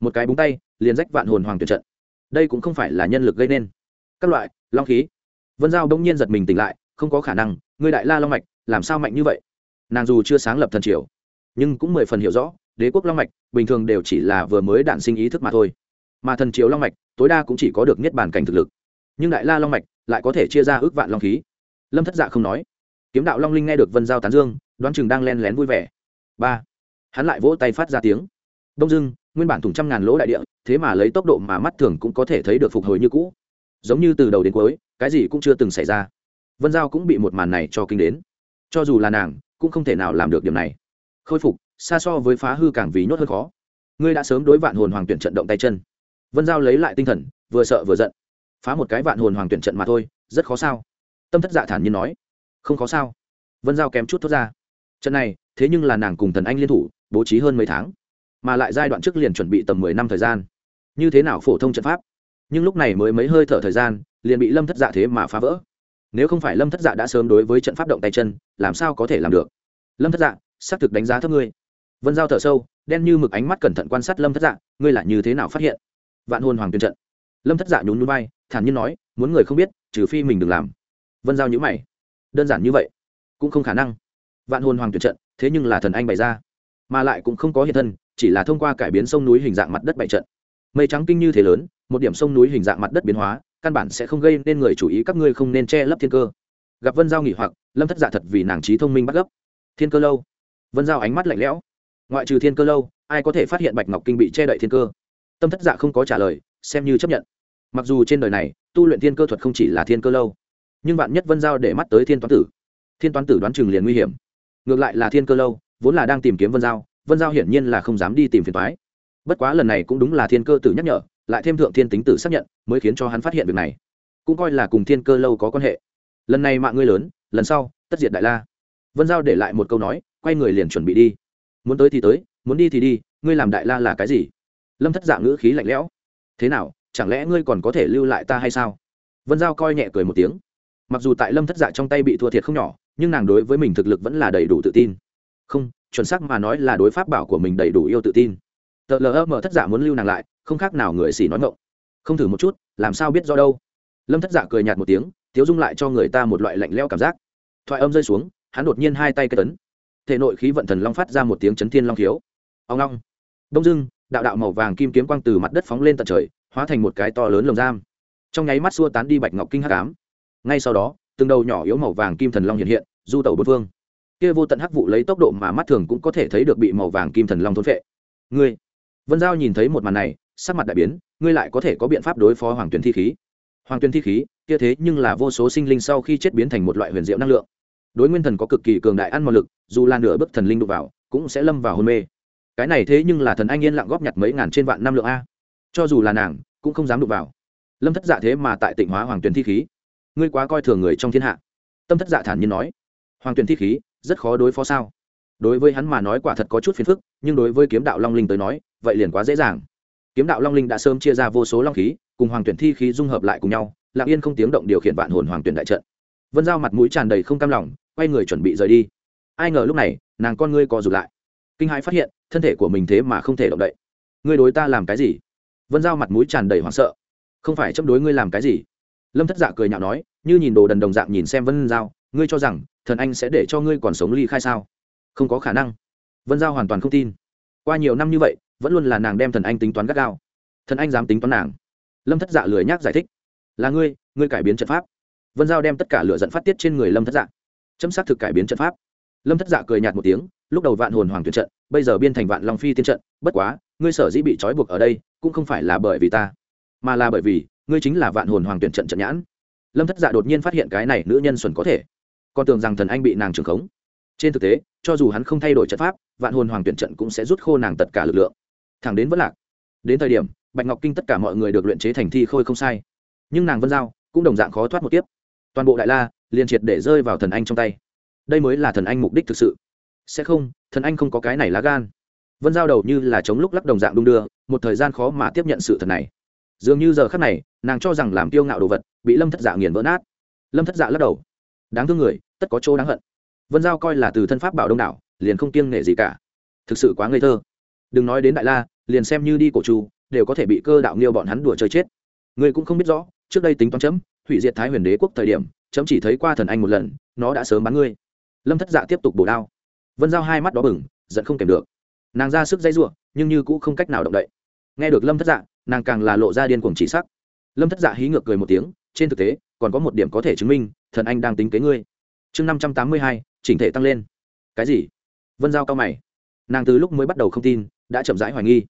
Speaker 1: Một cái búng tay, liền rách vạn hồn hoàng tuyệt trận. Đây cũng không phải là nhân lực gây nên. Các loại, long khí. Vân giao đông nhiên giật mình tỉnh lại không có khả năng, ngươi đại la long mạch, làm sao mạnh như vậy? Nàng dù chưa sáng lập thần triều, nhưng cũng mười phần hiểu rõ, đế quốc long mạch, bình thường đều chỉ là vừa mới đản sinh ý thức mà thôi. Mà thần triều long mạch, tối đa cũng chỉ có được niết bàn cảnh thực lực. Nhưng đại la long mạch lại có thể chia ra ước vạn long khí. Lâm thất dạ không nói. Kiếm đạo long linh nghe được vân giao tán dương, đoán chừng đang len lén vui vẻ. Ba, hắn lại vỗ tay phát ra tiếng. Đông dưng nguyên bản thủng trăm ngàn lỗ đại địa, thế mà lấy tốc độ mà mắt thường cũng có thể thấy được phục hồi như cũ. Giống như từ đầu đến cuối, cái gì cũng chưa từng xảy ra vân giao cũng bị một màn này cho kinh đến. Cho dù là nàng, cũng không thể nào làm được điểm này. Khôi phục, xa so với phá hư càng vì nhốt hơn khó. Ngươi đã sớm đối vạn hồn hoàng tuyển trận động tay chân. Vân giao lấy lại tinh thần, vừa sợ vừa giận. Phá một cái vạn hồn hoàng tuyển trận mà thôi, rất khó sao? Tâm thất dạ thản nhiên nói. Không khó sao? Vân giao kém chút thốt ra. Trận này, thế nhưng là nàng cùng thần anh liên thủ, bố trí hơn mấy tháng. Mà lại giai đoạn trước liền chuẩn bị tầm mười năm thời gian. Như thế nào phổ thông trận pháp? Nhưng lúc này mới mấy hơi thở thời gian, liền bị lâm thất dạ thế mà phá vỡ nếu không phải lâm thất dạ đã sớm đối với trận pháp động tay chân, làm sao có thể làm được? Lâm thất dạ xác thực đánh giá thấp ngươi. Vân giao thở sâu, đen như mực ánh mắt cẩn thận quan sát lâm thất dạ ngươi là như thế nào phát hiện? Vạn hồn hoàng tuyên trận. Lâm thất dạ nhún núi bay thản nhiên nói, muốn người không biết, trừ phi mình đừng làm. Vân giao nhữ mày. Đơn giản như vậy, cũng không khả năng. Vạn hồn hoàng tuyệt trận, thế nhưng là thần anh bày ra. Mà lại cũng không có hiện thân, chỉ là thông qua cải biến sông núi hình dạng mặt đất bày trận. Mây trắng kinh như thế lớn, một điểm sông núi hình dạng mặt đất biến hóa căn bản sẽ không gây nên người chủ ý các ngươi không nên che lấp thiên cơ. Gặp vân giao nghỉ hoặc, lâm thất dạ thật vì nàng trí thông minh bắt gấp. Thiên cơ lâu. Vân giao ánh mắt lạnh lẽo. Ngoại trừ thiên cơ lâu, ai có thể phát hiện bạch ngọc kinh bị che đậy thiên cơ? Tâm thất dạ không có trả lời, xem như chấp nhận. Mặc dù trên đời này, tu luyện thiên cơ thuật không chỉ là thiên cơ lâu, nhưng bạn nhất vân giao để mắt tới thiên toán tử, thiên toán tử đoán chừng liền nguy hiểm. Ngược lại là thiên cơ lâu, vốn là đang tìm kiếm vân giao vân giao hiển nhiên là không dám đi tìm phiền toái. Bất quá lần này cũng đúng là thiên cơ tử nhắc nhở lại thêm thượng thiên tính tử xác nhận, mới khiến cho hắn phát hiện việc này. Cũng coi là cùng thiên cơ lâu có quan hệ. Lần này mạng ngươi lớn, lần sau, tất diệt đại la. Vân giao để lại một câu nói, quay người liền chuẩn bị đi. Muốn tới thì tới, muốn đi thì đi, ngươi làm đại la là cái gì? Lâm thất dạng ngữ khí lạnh lẽo. Thế nào, chẳng lẽ ngươi còn có thể lưu lại ta hay sao? Vân giao coi nhẹ cười một tiếng. Mặc dù tại lâm thất dạ trong tay bị thua thiệt không nhỏ, nhưng nàng đối với mình thực lực vẫn là đầy đủ tự tin. Không, chuẩn xác mà nói là đối pháp bảo của mình đầy đủ yêu tự tin tờ lờ mờ thất giả muốn lưu nàng lại, không khác nào người xỉ nói ngộng không thử một chút, làm sao biết do đâu? Lâm thất giả cười nhạt một tiếng, tiếu dung lại cho người ta một loại lạnh leo cảm giác. Thoại âm rơi xuống, hắn đột nhiên hai tay cây tấn thể nội khí vận thần long phát ra một tiếng chấn thiên long thiếu ông long đông dưng, đạo đạo màu vàng kim kiếm quang từ mặt đất phóng lên tận trời, hóa thành một cái to lớn lồng giam. Trong nháy mắt xua tán đi bạch ngọc kinh hắc ám. Ngay sau đó, từng đầu nhỏ yếu màu vàng kim thần long hiện hiện, du tẩu bốn phương. Kia vô tận hắc vụ lấy tốc độ mà mắt thường cũng có thể thấy được bị màu vàng kim thần long thôn phệ. Ngươi vân giao nhìn thấy một màn này, sắc mặt đại biến, ngươi lại có thể có biện pháp đối phó hoàng tuyển thi khí. Hoàng tuyển thi khí, kia thế nhưng là vô số sinh linh sau khi chết biến thành một loại huyền diệu năng lượng. Đối nguyên thần có cực kỳ cường đại ăn mòn lực, dù là nửa bước thần linh đụng vào, cũng sẽ lâm vào hôn mê. Cái này thế nhưng là thần anh yên lặng góp nhặt mấy ngàn trên vạn năm lượng a. Cho dù là nàng, cũng không dám đụng vào. Lâm thất dạ thế mà tại tịnh hóa hoàng tuyển thi khí. Ngươi quá coi thường người trong thiên hạ. Tâm thất dạ thản nhiên nói. Hoàng tuyển thi khí, rất khó đối phó sao? Đối với hắn mà nói quả thật có chút phiền phức, nhưng đối với kiếm đạo long linh tới nói vậy liền quá dễ dàng. Kiếm đạo long linh đã sớm chia ra vô số long khí, cùng hoàng tuyển thi khí dung hợp lại cùng nhau, lặng yên không tiếng động điều khiển vạn hồn hoàng tuyển đại trận. Vân giao mặt mũi tràn đầy không cam lòng, quay người chuẩn bị rời đi. Ai ngờ lúc này, nàng con ngươi co rụt lại. Kinh hãi phát hiện, thân thể của mình thế mà không thể động đậy. Ngươi đối ta làm cái gì? Vân giao mặt mũi tràn đầy hoảng sợ. Không phải chấp đối ngươi làm cái gì? Lâm thất dạ cười nhạo nói, như nhìn đồ đần đồng dạng nhìn xem vân giao, ngươi cho rằng, thần anh sẽ để cho ngươi còn sống ly khai sao? Không có khả năng. Vân giao hoàn toàn không tin. Qua nhiều năm như vậy vẫn luôn là nàng đem thần anh tính toán gắt gao. Thần anh dám tính toán nàng. Lâm thất dạ lười nhác giải thích. Là ngươi ngươi cải biến trận pháp. Vân giao đem tất cả lửa dẫn phát tiết trên người lâm thất dạ. Chấm xác thực cải biến trận pháp. Lâm thất dạ cười nhạt một tiếng, lúc đầu vạn hồn hoàng tuyển trận, bây giờ biên thành vạn long phi tiên trận, bất quá, ngươi sở dĩ bị trói buộc ở đây, cũng không phải là bởi vì ta, mà là bởi vì, ngươi chính là vạn hồn hoàng tuyển trận trận nhãn. Lâm thất dạ đột nhiên phát hiện cái này nữ nhân xuẩn có thể. Còn tưởng rằng thần anh bị nàng trưởng khống. Trên thực tế, cho dù hắn không thay đổi trận pháp, vạn hồn hoàng tuyển trận cũng sẽ rút khô nàng tất cả lực lượng thẳng đến vẫn lạc. Đến thời điểm, bạch ngọc kinh tất cả mọi người được luyện chế thành thi khôi không sai. Nhưng nàng vân giao cũng đồng dạng khó thoát một tiếp toàn bộ đại la liền triệt để rơi vào thần anh trong tay. Đây mới là thần anh mục đích thực sự. Sẽ không, thần anh không có cái này lá gan. Vân giao đầu như là chống lúc lắc đồng dạng đung đưa, một thời gian khó mà tiếp nhận sự thật này. Dường như giờ khắc này, nàng cho rằng làm tiêu ngạo đồ vật, bị lâm thất dạ nghiền vỡ nát. Lâm thất dạ lắc đầu. Đáng thương người, tất có chỗ đáng hận. Vân giao coi là từ thân pháp bảo đông đảo, liền không kiêng nể gì cả. Thực sự quá ngây thơ đừng nói đến đại la, liền xem như đi cổ chu đều có thể bị cơ đạo nghiêu bọn hắn đùa chơi chết. Người cũng không biết rõ, trước đây tính toán chấm, hủy diệt thái huyền đế quốc thời điểm, chấm chỉ thấy qua thần anh một lần, nó đã sớm bắn ngươi. Lâm thất dạ tiếp tục bổ đao. Vân giao hai mắt đó bừng, giận không kèm được. Nàng ra sức dây giụa nhưng như cũng không cách nào động đậy. Nghe được lâm thất dạ nàng càng là lộ ra điên cuồng chỉ sắc. Lâm thất dạ hí ngược cười một tiếng, trên thực tế, còn có một điểm có thể chứng minh, thần anh đang tính kế ngươi. Chương năm trăm tám mươi hai, chỉnh thể tăng lên. Cái gì? Vân giao cao mày. Nàng từ lúc mới bắt đầu không tin đã chậm rãi hoài nghi.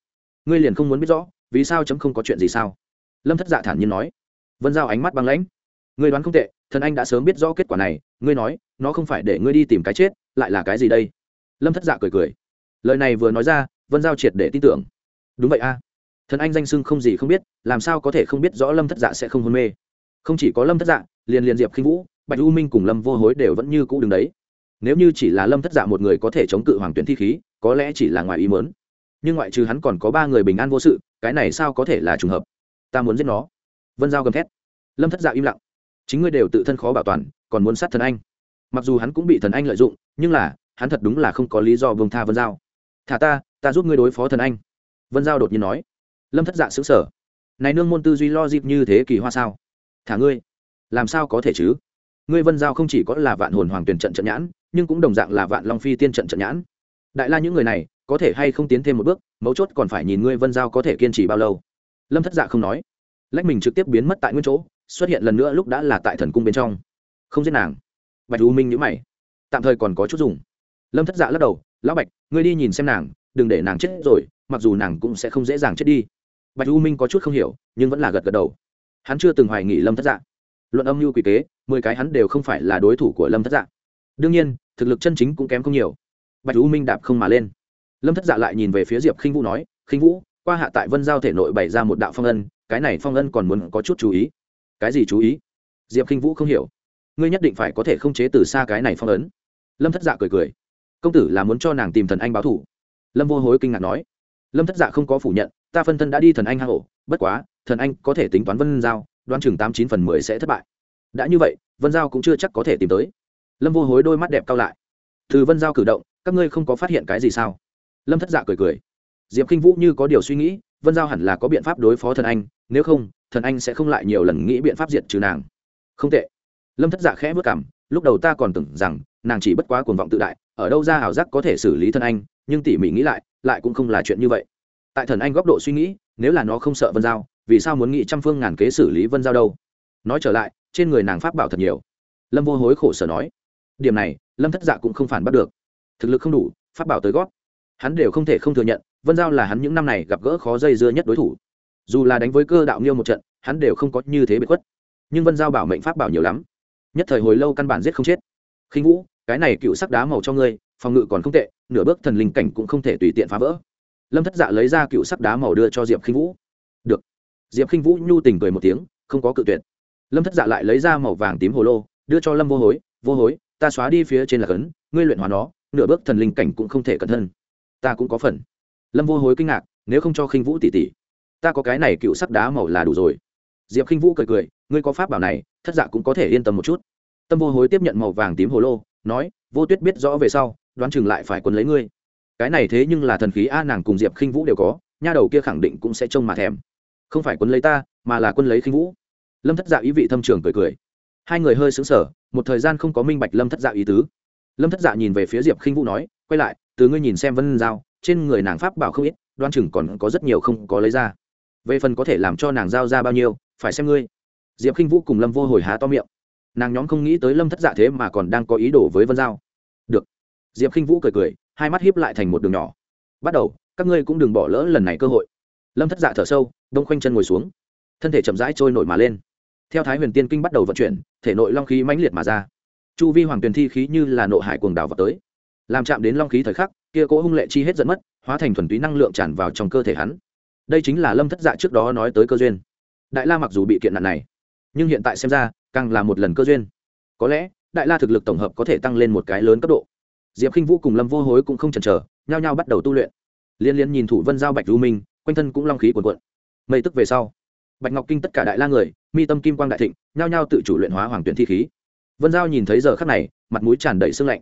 Speaker 1: Ngươi liền không muốn biết rõ, vì sao chấm không có chuyện gì sao? Lâm thất dạ thản nhiên nói. Vân giao ánh mắt băng lãnh. Ngươi đoán không tệ, thần anh đã sớm biết rõ kết quả này, ngươi nói, nó không phải để ngươi đi tìm cái chết, lại là cái gì đây? Lâm thất dạ cười cười. Lời này vừa nói ra, vân giao triệt để tin tưởng. Đúng vậy a. Thần anh danh sưng không gì không biết, làm sao có thể không biết rõ lâm thất dạ sẽ không hôn mê? Không chỉ có lâm thất dạ liền liền diệp khinh vũ, bạch u minh cùng lâm vô hối đều vẫn như cũ đứng đấy. Nếu như chỉ là lâm thất dạ một người có thể chống cự hoàng tuyển thi khí, có lẽ chỉ là ngoài ý mớn nhưng ngoại trừ hắn còn có ba người bình an vô sự, cái này sao có thể là trùng hợp? Ta muốn giết nó. Vân giao gầm thét. Lâm thất dạ im lặng. Chính ngươi đều tự thân khó bảo toàn, còn muốn sát thần anh. Mặc dù hắn cũng bị thần anh lợi dụng, nhưng là, hắn thật đúng là không có lý do vương tha vân giao. Thả ta ta giúp ngươi đối phó thần anh. Vân giao đột nhiên nói. Lâm thất dạ xứng sở này nương môn tư duy lo dịp như thế kỳ hoa sao? Thả ngươi. Làm sao có thể chứ? Ngươi vân giao không chỉ có là vạn hồn hoàng tuyển trận trận nhãn, nhưng cũng đồng dạng là vạn long phi tiên trận trận nhãn. Đại la những người này có thể hay không tiến thêm một bước, mấu chốt còn phải nhìn ngươi vân giao có thể kiên trì bao lâu. Lâm thất dạ không nói. Lách mình trực tiếp biến mất tại nguyên chỗ, xuất hiện lần nữa lúc đã là tại thần cung bên trong. Không giết nàng. Bạch u minh nhữ mày. Tạm thời còn có chút dùng. Lâm thất dạ lắc đầu, lão bạch, ngươi đi nhìn xem nàng, đừng để nàng chết rồi, mặc dù nàng cũng sẽ không dễ dàng chết đi. Bạch u minh có chút không hiểu, nhưng vẫn là gật gật đầu. Hắn chưa từng hoài nghị lâm thất dạ. Luận âm mưu quỷ kế, mười cái hắn đều không phải là đối thủ của lâm thất dạ. Đương nhiên, thực lực chân chính cũng kém không nhiều. Bạch u minh đạp không mà lên lâm thất dạ lại nhìn về phía diệp khinh vũ nói, khinh vũ, qua hạ tại vân giao thể nội bày ra một đạo phong ân, cái này phong ân còn muốn có chút chú ý. Cái gì chú ý? Diệp khinh vũ không hiểu. Ngươi nhất định phải có thể không chế từ xa cái này phong ấn. Lâm thất dạ cười cười. Công tử là muốn cho nàng tìm thần anh báo thủ lâm vô hối kinh ngạc nói. Lâm thất dạ không có phủ nhận, ta phân thân đã đi thần anh hang ổ, bất quá, thần anh có thể tính toán vân giao, đoán chừng tám chín phần mười sẽ thất bại. Đã như vậy, vân giao cũng chưa chắc có thể tìm tới. Lâm vô hối đôi mắt đẹp cao lại. Từ vân giao cử động, các ngươi không có phát hiện cái gì sao? Lâm thất dạ cười cười. Diệp k i n h vũ như có điều suy nghĩ, vân giao hẳn là có biện pháp đối phó thần anh, nếu không, thần anh sẽ không lại nhiều lần nghĩ biện pháp diệt trừ nàng. Không tệ. Lâm thất dạ khẽ vất cảm, lúc đầu ta còn tưởng rằng, nàng chỉ bất quá cuồng vọng tự đại, ở đâu ra ảo giác có thể xử lý thần anh, nhưng tỉ mỉ nghĩ lại lại cũng không là chuyện như vậy. Tại thần anh góc độ suy nghĩ, nếu là nó không sợ vân giao, vì sao muốn nghĩ trăm phương ngàn kế xử lý vân giao đâu? Nói trở lại, trên người nàng pháp bảo thật nhiều. Lâm vô hối khổ sở nói, điểm này, lâm thất dạ cũng không phản bắt được. Thực lực không đủ, pháp bảo tới gót hắn đều không thể không thừa nhận, vân giao là hắn những năm này gặp gỡ khó dây dưa nhất đối thủ. Dù là đánh với cơ đạo nghiêu một trận, hắn đều không có như thế bị khuất. Nhưng vân giao bảo mệnh pháp bảo nhiều lắm. Nhất thời hồi lâu căn bản giết không chết. Khinh vũ, cái này cựu sắc đá màu cho ngươi, phòng ngự còn không tệ, nửa bước thần linh cảnh cũng không thể tùy tiện phá vỡ. Lâm thất dạ lấy ra cựu sắc đá màu đưa cho diệp khinh vũ. Được. Diệp khinh vũ nhu tình cười một tiếng, không có cự tuyệt. Lâm thất dạ lại lấy ra màu vàng tím hồ lô, đưa cho lâm vô hối vô hối, ta xóa đi phía trên là cấn, ngươi luyện hóa nó, nửa bước thần linh cảnh cũng không thể cẩn thân ta cũng có phần. Lâm vô hối kinh ngạc, nếu không cho khinh vũ tỷ tỷ, ta có cái này cựu sắc đá màu là đủ rồi. Diệp khinh vũ cười cười, ngươi có pháp bảo này, thất dạ cũng có thể yên tâm một chút. Tâm vô hối tiếp nhận màu vàng tím hồ lô, nói, vô tuyết biết rõ về sau, đoán chừng lại phải quân lấy ngươi. Cái này thế nhưng là thần khí a nàng cùng diệp khinh vũ đều có, nha đầu kia khẳng định cũng sẽ trông mà thèm. Không phải quân lấy ta, mà là quân lấy khinh vũ. Lâm thất dạ ý vị thâm trường cười cười. Hai người hơi xứng sở một thời gian không có minh bạch lâm thất dạ ý tứ. Lâm thất dạ nhìn về phía diệp khinh vũ nói, quay lại từ ngươi nhìn xem vân giao, trên người nàng pháp bảo không ít, đoan chừng còn có rất nhiều không có lấy ra. Về phần có thể làm cho nàng giao ra bao nhiêu, phải xem ngươi. Diệp khinh vũ cùng lâm vô hồi há to miệng. Nàng nhóm không nghĩ tới lâm thất dạ thế mà còn đang có ý đồ với vân giao. Được. Diệp khinh vũ cười cười, hai mắt hiếp lại thành một đường nhỏ. Bắt đầu, các ngươi cũng đừng bỏ lỡ lần này cơ hội. Lâm thất dạ thở sâu, đông khoanh chân ngồi xuống. Thân thể chậm rãi trôi nổi mà lên. Theo thái huyền tiên kinh bắt đầu vận chuyển, thể nội long khí mãnh liệt mà ra. Chu vi hoàng tuyền thi khí như là nộ hải cuồng đào vào tới làm chạm đến long khí thời khắc, kia cỗ hung lệ chi hết dẫn mất, hóa thành thuần túy năng lượng tràn vào trong cơ thể hắn. Đây chính là lâm thất dạ trước đó nói tới cơ duyên. Đại la mặc dù bị kiện nạn này, nhưng hiện tại xem ra, càng là một lần cơ duyên. Có lẽ, đại la thực lực tổng hợp có thể tăng lên một cái lớn cấp độ. Diệp k i n h vũ cùng lâm vô hối cũng không chần chờ, nhao nhao bắt đầu tu luyện. Liên liên nhìn thủ vân giao bạch lưu minh, quanh thân cũng long khí cuồn cuộn. Mây tức về sau, bạch ngọc kinh tất cả đại la người, mi tâm kim quang đại thịnh, nhao nhao tự chủ luyện hóa hoàng tuyển thi khí. Vân giao nhìn thấy giờ khắc này, mặt mũi tràn đầy sương lạnh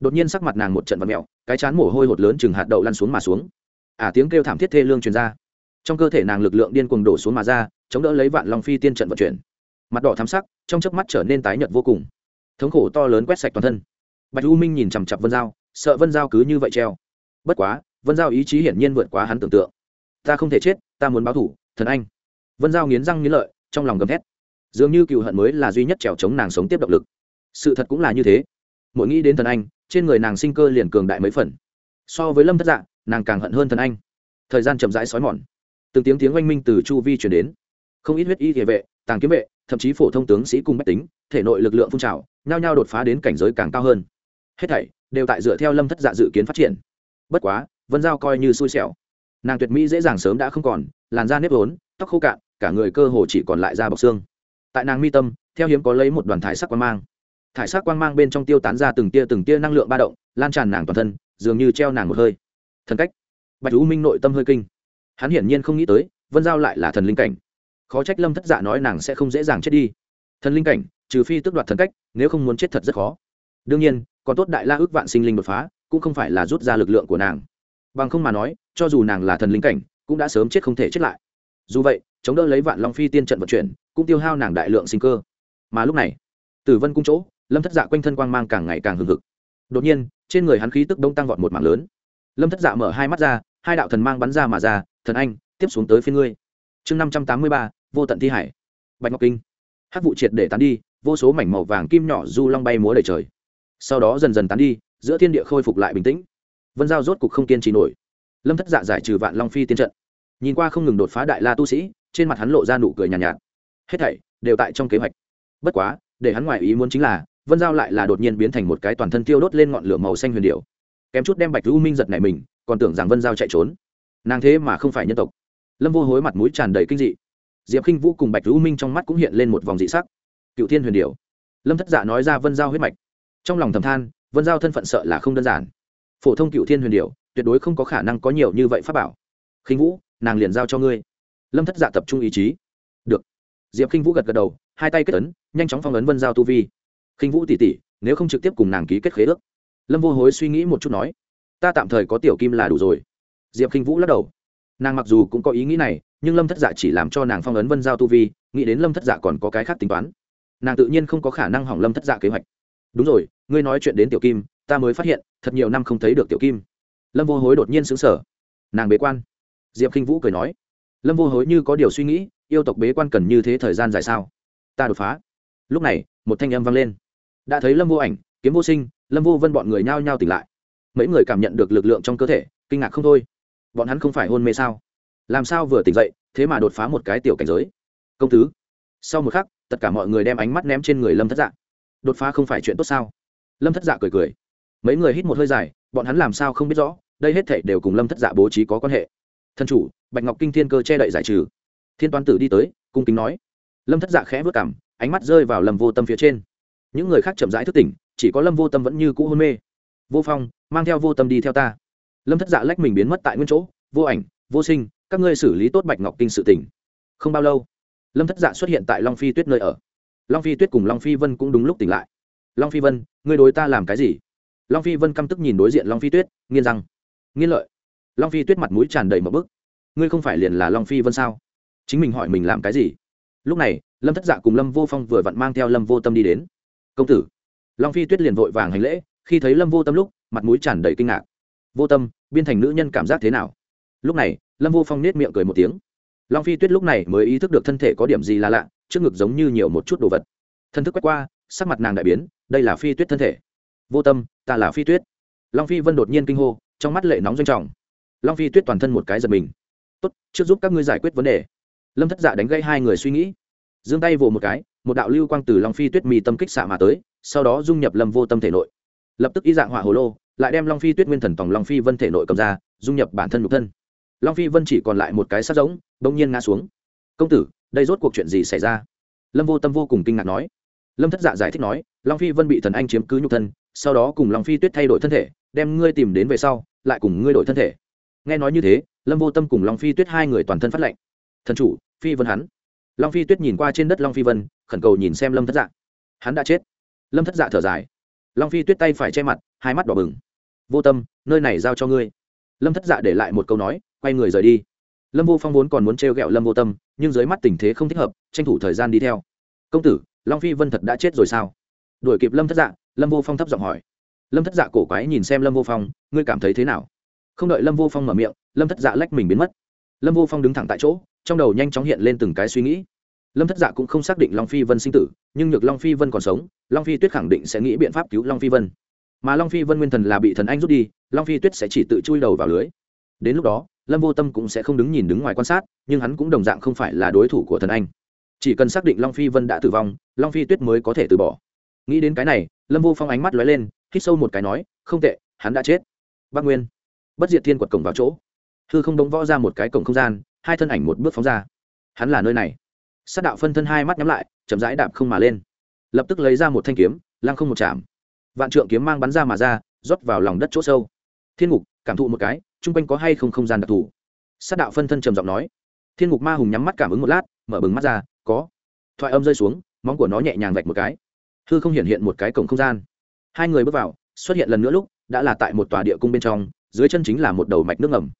Speaker 1: đột nhiên sắc mặt nàng một trận vật mẹo, cái chán mồ hôi hột lớn chừng hạt đậu lăn xuống mà xuống. Ả tiếng kêu thảm thiết thê lương truyền ra. Trong cơ thể nàng lực lượng điên cuồng đổ xuống mà ra, chống đỡ lấy vạn long phi tiên trận vận chuyển. Mặt đỏ thắm sắc, trong chớp mắt trở nên tái nhợt vô cùng. Thống khổ to lớn quét sạch toàn thân. Bạch u minh nhìn chằm chặp vân giao, sợ vân giao cứ như vậy treo. Bất quá, vân giao ý chí hiển nhiên vượt quá hắn tưởng tượng. Ta không thể chết, ta muốn báo thủ, thần anh. Vân giao nghiến răng nghiến lợi, trong lòng gầm thét. Dường như cựu hận mới là duy nhất trèo chống nàng sống tiếp động lực. Sự thật cũng là như thế mỗi nghĩ đến thần anh, trên người nàng sinh cơ liền cường đại mấy phần. So với lâm thất dạ nàng càng hận hơn thần anh. Thời gian chậm rãi xói mòn. Từng tiếng tiếng oanh minh từ chu vi chuyển đến. Không ít huyết y địa vệ, tàng kiếm vệ, thậm chí phổ thông tướng sĩ cùng mách tính, thể nội lực lượng phun trào, nhao nhao đột phá đến cảnh giới càng cao hơn. Hết thảy đều tại dựa theo lâm thất dạ dự kiến phát triển. Bất quá, vân giao coi như xui xẻo. Nàng tuyệt mỹ dễ dàng sớm đã không còn, làn da nếp vốn, tóc khô cạn, cả người cơ hồ chỉ còn lại da bọc xương. Tại nàng mi tâm, theo hiếm có lấy một đoàn thải sắc quan mang thải sắc quang mang bên trong tiêu tán ra từng tia từng tia năng lượng ba động, lan tràn nàng toàn thân, dường như treo nàng một hơi. Thần cách. Bạch u minh nội tâm hơi kinh. Hắn hiển nhiên không nghĩ tới, vân giao lại là thần linh cảnh. Khó trách lâm thất dạ nói nàng sẽ không dễ dàng chết đi. Thần linh cảnh, trừ phi tước đoạt thần cách, nếu không muốn chết thật rất khó. Đương nhiên, còn tốt đại la ước vạn sinh linh đột phá, cũng không phải là rút ra lực lượng của nàng. Bằng không mà nói, cho dù nàng là thần linh cảnh, cũng đã sớm chết không thể chết lại. Dù vậy, chống đỡ lấy vạn long phi tiên trận vận chuyển, cũng tiêu hao nàng đại lượng sinh cơ. Mà lúc này, tử vân cung chỗ lâm thất dạ quanh thân quang mang càng ngày càng hừng hực. Đột nhiên trên người hắn khí tức đông tăng vọt một mảng lớn. Lâm thất dạ mở hai mắt ra hai đạo thần mang bắn ra mà ra thần anh tiếp xuống tới phía ngươi. Chương năm trăm tám mươi ba vô tận thi hải. Bạch ngọc kinh. Hát vụ triệt để tán đi vô số mảnh màu vàng kim nhỏ du long bay múa đầy trời. Sau đó dần dần tán đi giữa thiên địa khôi phục lại bình tĩnh. Vân giao rốt cục không kiên trì nổi. Lâm thất dạ giải trừ vạn long phi tiên trận. Nhìn qua không ngừng đột phá đại la tu sĩ trên mặt hắn lộ ra nụ cười nhàn nhạt, nhạt. Hết thảy đều tại trong kế hoạch. Bất quá để hắn ngoài ý muốn chính là vân giao lại là đột nhiên biến thành một cái toàn thân tiêu đốt lên ngọn lửa màu xanh huyền điệu. Kém chút đem bạch lưu minh giật này mình, còn tưởng rằng vân giao chạy trốn. Nàng thế mà không phải nhân tộc. Lâm vô hối mặt mũi tràn đầy kinh dị. Diệp khinh vũ cùng bạch lưu minh trong mắt cũng hiện lên một vòng dị sắc. Cựu thiên huyền điệu lâm thất dạ nói ra vân giao huyết mạch. Trong lòng thầm than, vân giao thân phận sợ là không đơn giản. Phổ thông cựu thiên huyền điệu tuyệt đối không có khả năng có nhiều như vậy pháp bảo. Khinh vũ, nàng liền giao cho ngươi. Lâm thất dạ tập trung ý chí. Được. Diệp khinh vũ gật gật đầu, hai tay kết ấn, nhanh chóng phong ấn vân giao tu vi khinh vũ tỉ tỉ, nếu không trực tiếp cùng nàng ký kết khế ước. Lâm vô hối suy nghĩ một chút nói, ta tạm thời có tiểu kim là đủ rồi. Diệp Khinh vũ lắc đầu. Nàng mặc dù cũng có ý nghĩ này, nhưng lâm thất dạ chỉ làm cho nàng phong ấn vân giao tu vi, nghĩ đến lâm thất dạ còn có cái khác tính toán. Nàng tự nhiên không có khả năng hỏng lâm thất dạ kế hoạch. Đúng rồi, ngươi nói chuyện đến tiểu kim, ta mới phát hiện, thật nhiều năm không thấy được tiểu kim. Lâm vô hối đột nhiên xứng sở nàng bế quan. Diệp k i n h vũ cười nói. Lâm vô hối như có điều suy nghĩ, yêu tộc bế quan cần như thế thời gian dài sao? Ta đột phá. Lúc này, một thanh âm vang lên đã thấy lâm vô ảnh, kiếm vô sinh, lâm vô vân bọn người nhao nhao tỉnh lại. Mấy người cảm nhận được lực lượng trong cơ thể, kinh ngạc không thôi. Bọn hắn không phải hôn mê sao? Làm sao vừa tỉnh dậy, thế mà đột phá một cái tiểu cảnh giới? Công tứ, sau một khắc, tất cả mọi người đem ánh mắt ném trên người lâm thất dạ. Đột phá không phải chuyện tốt sao? Lâm thất dạ cười cười. Mấy người hít một hơi dài, bọn hắn làm sao không biết rõ, đây hết thể đều cùng lâm thất dạ bố trí có quan hệ. Thân chủ, bạch ngọc kinh thiên cơ che đậy giải trừ. Thiên toán tử đi tới, cung kính nói. Lâm thất dạ khẽ vớt cảm ánh mắt rơi vào lâm vô tâm phía trên những người khác chậm rãi thức tỉnh chỉ có lâm vô tâm vẫn như cũ hôn mê. Vô phong mang theo vô tâm đi theo ta. Lâm thất dạ lách mình biến mất tại nguyên chỗ. Vô ảnh vô sinh các ngươi xử lý tốt bạch ngọc kinh sự tỉnh không bao lâu lâm thất dạ xuất hiện tại long phi tuyết nơi ở. Long phi tuyết cùng long phi vân cũng đúng lúc tỉnh lại. Long phi vân ngươi đối ta làm cái gì? Long phi vân căm tức nhìn đối diện long phi tuyết nghiên răng, nghiên lợi. Long phi tuyết mặt mũi tràn đầy một bức. Ngươi không phải liền là long phi vân sao? Chính mình hỏi mình làm cái gì? Lúc này lâm thất dạ cùng lâm vô phong vừa vặn mang theo lâm vô tâm đi đến công tử. Long phi tuyết liền vội vàng hành lễ, khi thấy lâm vô tâm lúc, mặt mũi tràn đầy kinh ngạc. Vô tâm, biên thành nữ nhân cảm giác thế nào? Lúc này, lâm vô phong nết miệng cười một tiếng. Long phi tuyết lúc này mới ý thức được thân thể có điểm gì là lạ, trước ngực giống như nhiều một chút đồ vật. Thân thức quét qua, sắc mặt nàng đại biến, đây là phi tuyết thân thể. Vô tâm, ta là phi tuyết. Long phi vân đột nhiên kinh hô, trong mắt lệ nóng doanh trọng. Long phi tuyết toàn thân một cái giật mình. Tốt, trước giúp các ngươi giải quyết vấn đề. Lâm thất dạ đánh gây hai người suy nghĩ giương tay vồ một cái, một đạo lưu quang từ long phi tuyết mì tâm kích xạ mà tới, sau đó dung nhập lâm vô tâm thể nội. Lập tức ý dạng hỏa hồ lô, lại đem long phi tuyết nguyên thần tòng long phi vân thể nội cầm ra, dung nhập bản thân nhục thân. Long phi vân chỉ còn lại một cái sát giống bỗng nhiên ngã xuống. Công tử, đây rốt cuộc chuyện gì xảy ra? Lâm vô tâm vô cùng kinh ngạc nói. Lâm thất dạ giải thích nói, long phi vân bị thần anh chiếm cứ nhục thân, sau đó cùng long phi tuyết thay đổi thân thể, đem ngươi tìm đến về sau, lại cùng ngươi đổi thân thể. Nghe nói như thế, lâm vô tâm cùng long phi tuyết hai người toàn thân phát lệnh. Thần chủ, phi vân hắn long phi tuyết nhìn qua trên đất long phi vân, khẩn cầu nhìn xem lâm thất dạ. Hắn đã chết. Lâm thất dạ thở dài. Long phi tuyết tay phải che mặt, hai mắt đỏ bừng. Vô tâm, nơi này giao cho ngươi. Lâm thất dạ để lại một câu nói, quay người rời đi. Lâm vô phong vốn còn muốn t r e o g ẹ o lâm vô tâm, nhưng dưới mắt tình thế không thích hợp, tranh thủ thời gian đi theo. Công tử, long phi vân thật đã chết rồi sao? Đuổi kịp lâm thất dạ lâm vô phong thấp giọng hỏi. Lâm thất dạ cổ quái nhìn xem lâm vô phong, ngươi cảm thấy thế nào? Không đợi lâm vô phong mở miệng, lâm thất dạ lách mình biến mất. Lâm vô phong đứng thẳng tại chỗ trong đầu nhanh chóng hiện lên từng cái suy nghĩ. Lâm thất dạ cũng không xác định long phi vân sinh tử, nhưng nhược long phi vân còn sống, long phi tuyết khẳng định sẽ nghĩ biện pháp cứu long phi vân. Mà long phi vân nguyên thần là bị thần anh rút đi, long phi tuyết sẽ chỉ tự chui đầu vào lưới. Đến lúc đó, lâm vô tâm cũng sẽ không đứng nhìn đứng ngoài quan sát, nhưng hắn cũng đồng dạng không phải là đối thủ của thần anh. Chỉ cần xác định long phi vân đã tử vong, long phi tuyết mới có thể từ bỏ. Nghĩ đến cái này, lâm vô phong ánh mắt lóe lên, hít sâu một cái nói, không tệ, hắn đã chết. Bác nguyên, bất diệt thiên quật cổng vào chỗ. Hư không đống võ ra một cái cổng không gian hai thân ảnh một bước phóng ra. Hắn là nơi này. Sát đạo phân thân hai mắt nhắm lại, chậm rãi đạp không mà lên. Lập tức lấy ra một thanh kiếm, lăng không một chạm. Vạn trượng kiếm mang bắn ra mà ra, rót vào lòng đất chỗ sâu. Thiên ngục, cảm thụ một cái, chung quanh có hay không không gian đặc thù? Sát đạo phân thân trầm giọng nói. Thiên ngục ma hùng nhắm mắt cảm ứng một lát, mở bừng mắt ra, có. Thoại âm rơi xuống, móng của nó nhẹ nhàng vạch một cái. Hư không hiện hiện một cái cổng không gian. Hai người bước vào, xuất hiện lần nữa lúc, đã là tại một tòa địa cung bên trong, dưới chân chính là một đầu mạch nước ngầm.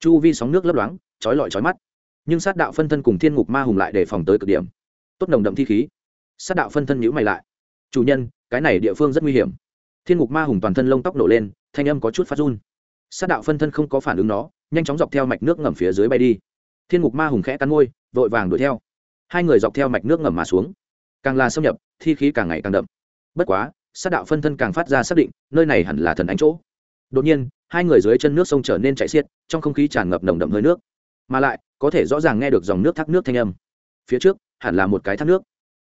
Speaker 1: Chu vi sóng nước lấp loáng trói lọi trói mắt. Nhưng sát đạo phân thân cùng thiên ngục ma hùng lại đề phòng tới cực điểm. Tốt nồng đậm thi khí. Sát đạo phân thân nhữ mày lại. Chủ nhân, cái này địa phương rất nguy hiểm. Thiên ngục ma hùng toàn thân lông tóc nổ lên, thanh âm có chút phát run. Sát đạo phân thân không có phản ứng nó, nhanh chóng dọc theo mạch nước ngầm phía dưới bay đi. Thiên ngục ma hùng khẽ cắn môi, vội vàng đuổi theo. Hai người dọc theo mạch nước ngầm mà xuống. Càng là xâm nhập, thi khí càng ngày càng đậm. Bất quá, sát đạo phân thân càng phát ra xác định, nơi này hẳn là thần ánh chỗ. Đột nhiên, hai người dưới chân nước sông trở nên chạy xiết, trong không khí tràn ngập nồng đậm hơi nước mà lại, có thể rõ ràng nghe được dòng nước thác nước thanh âm. Phía trước, hẳn là một cái thác nước.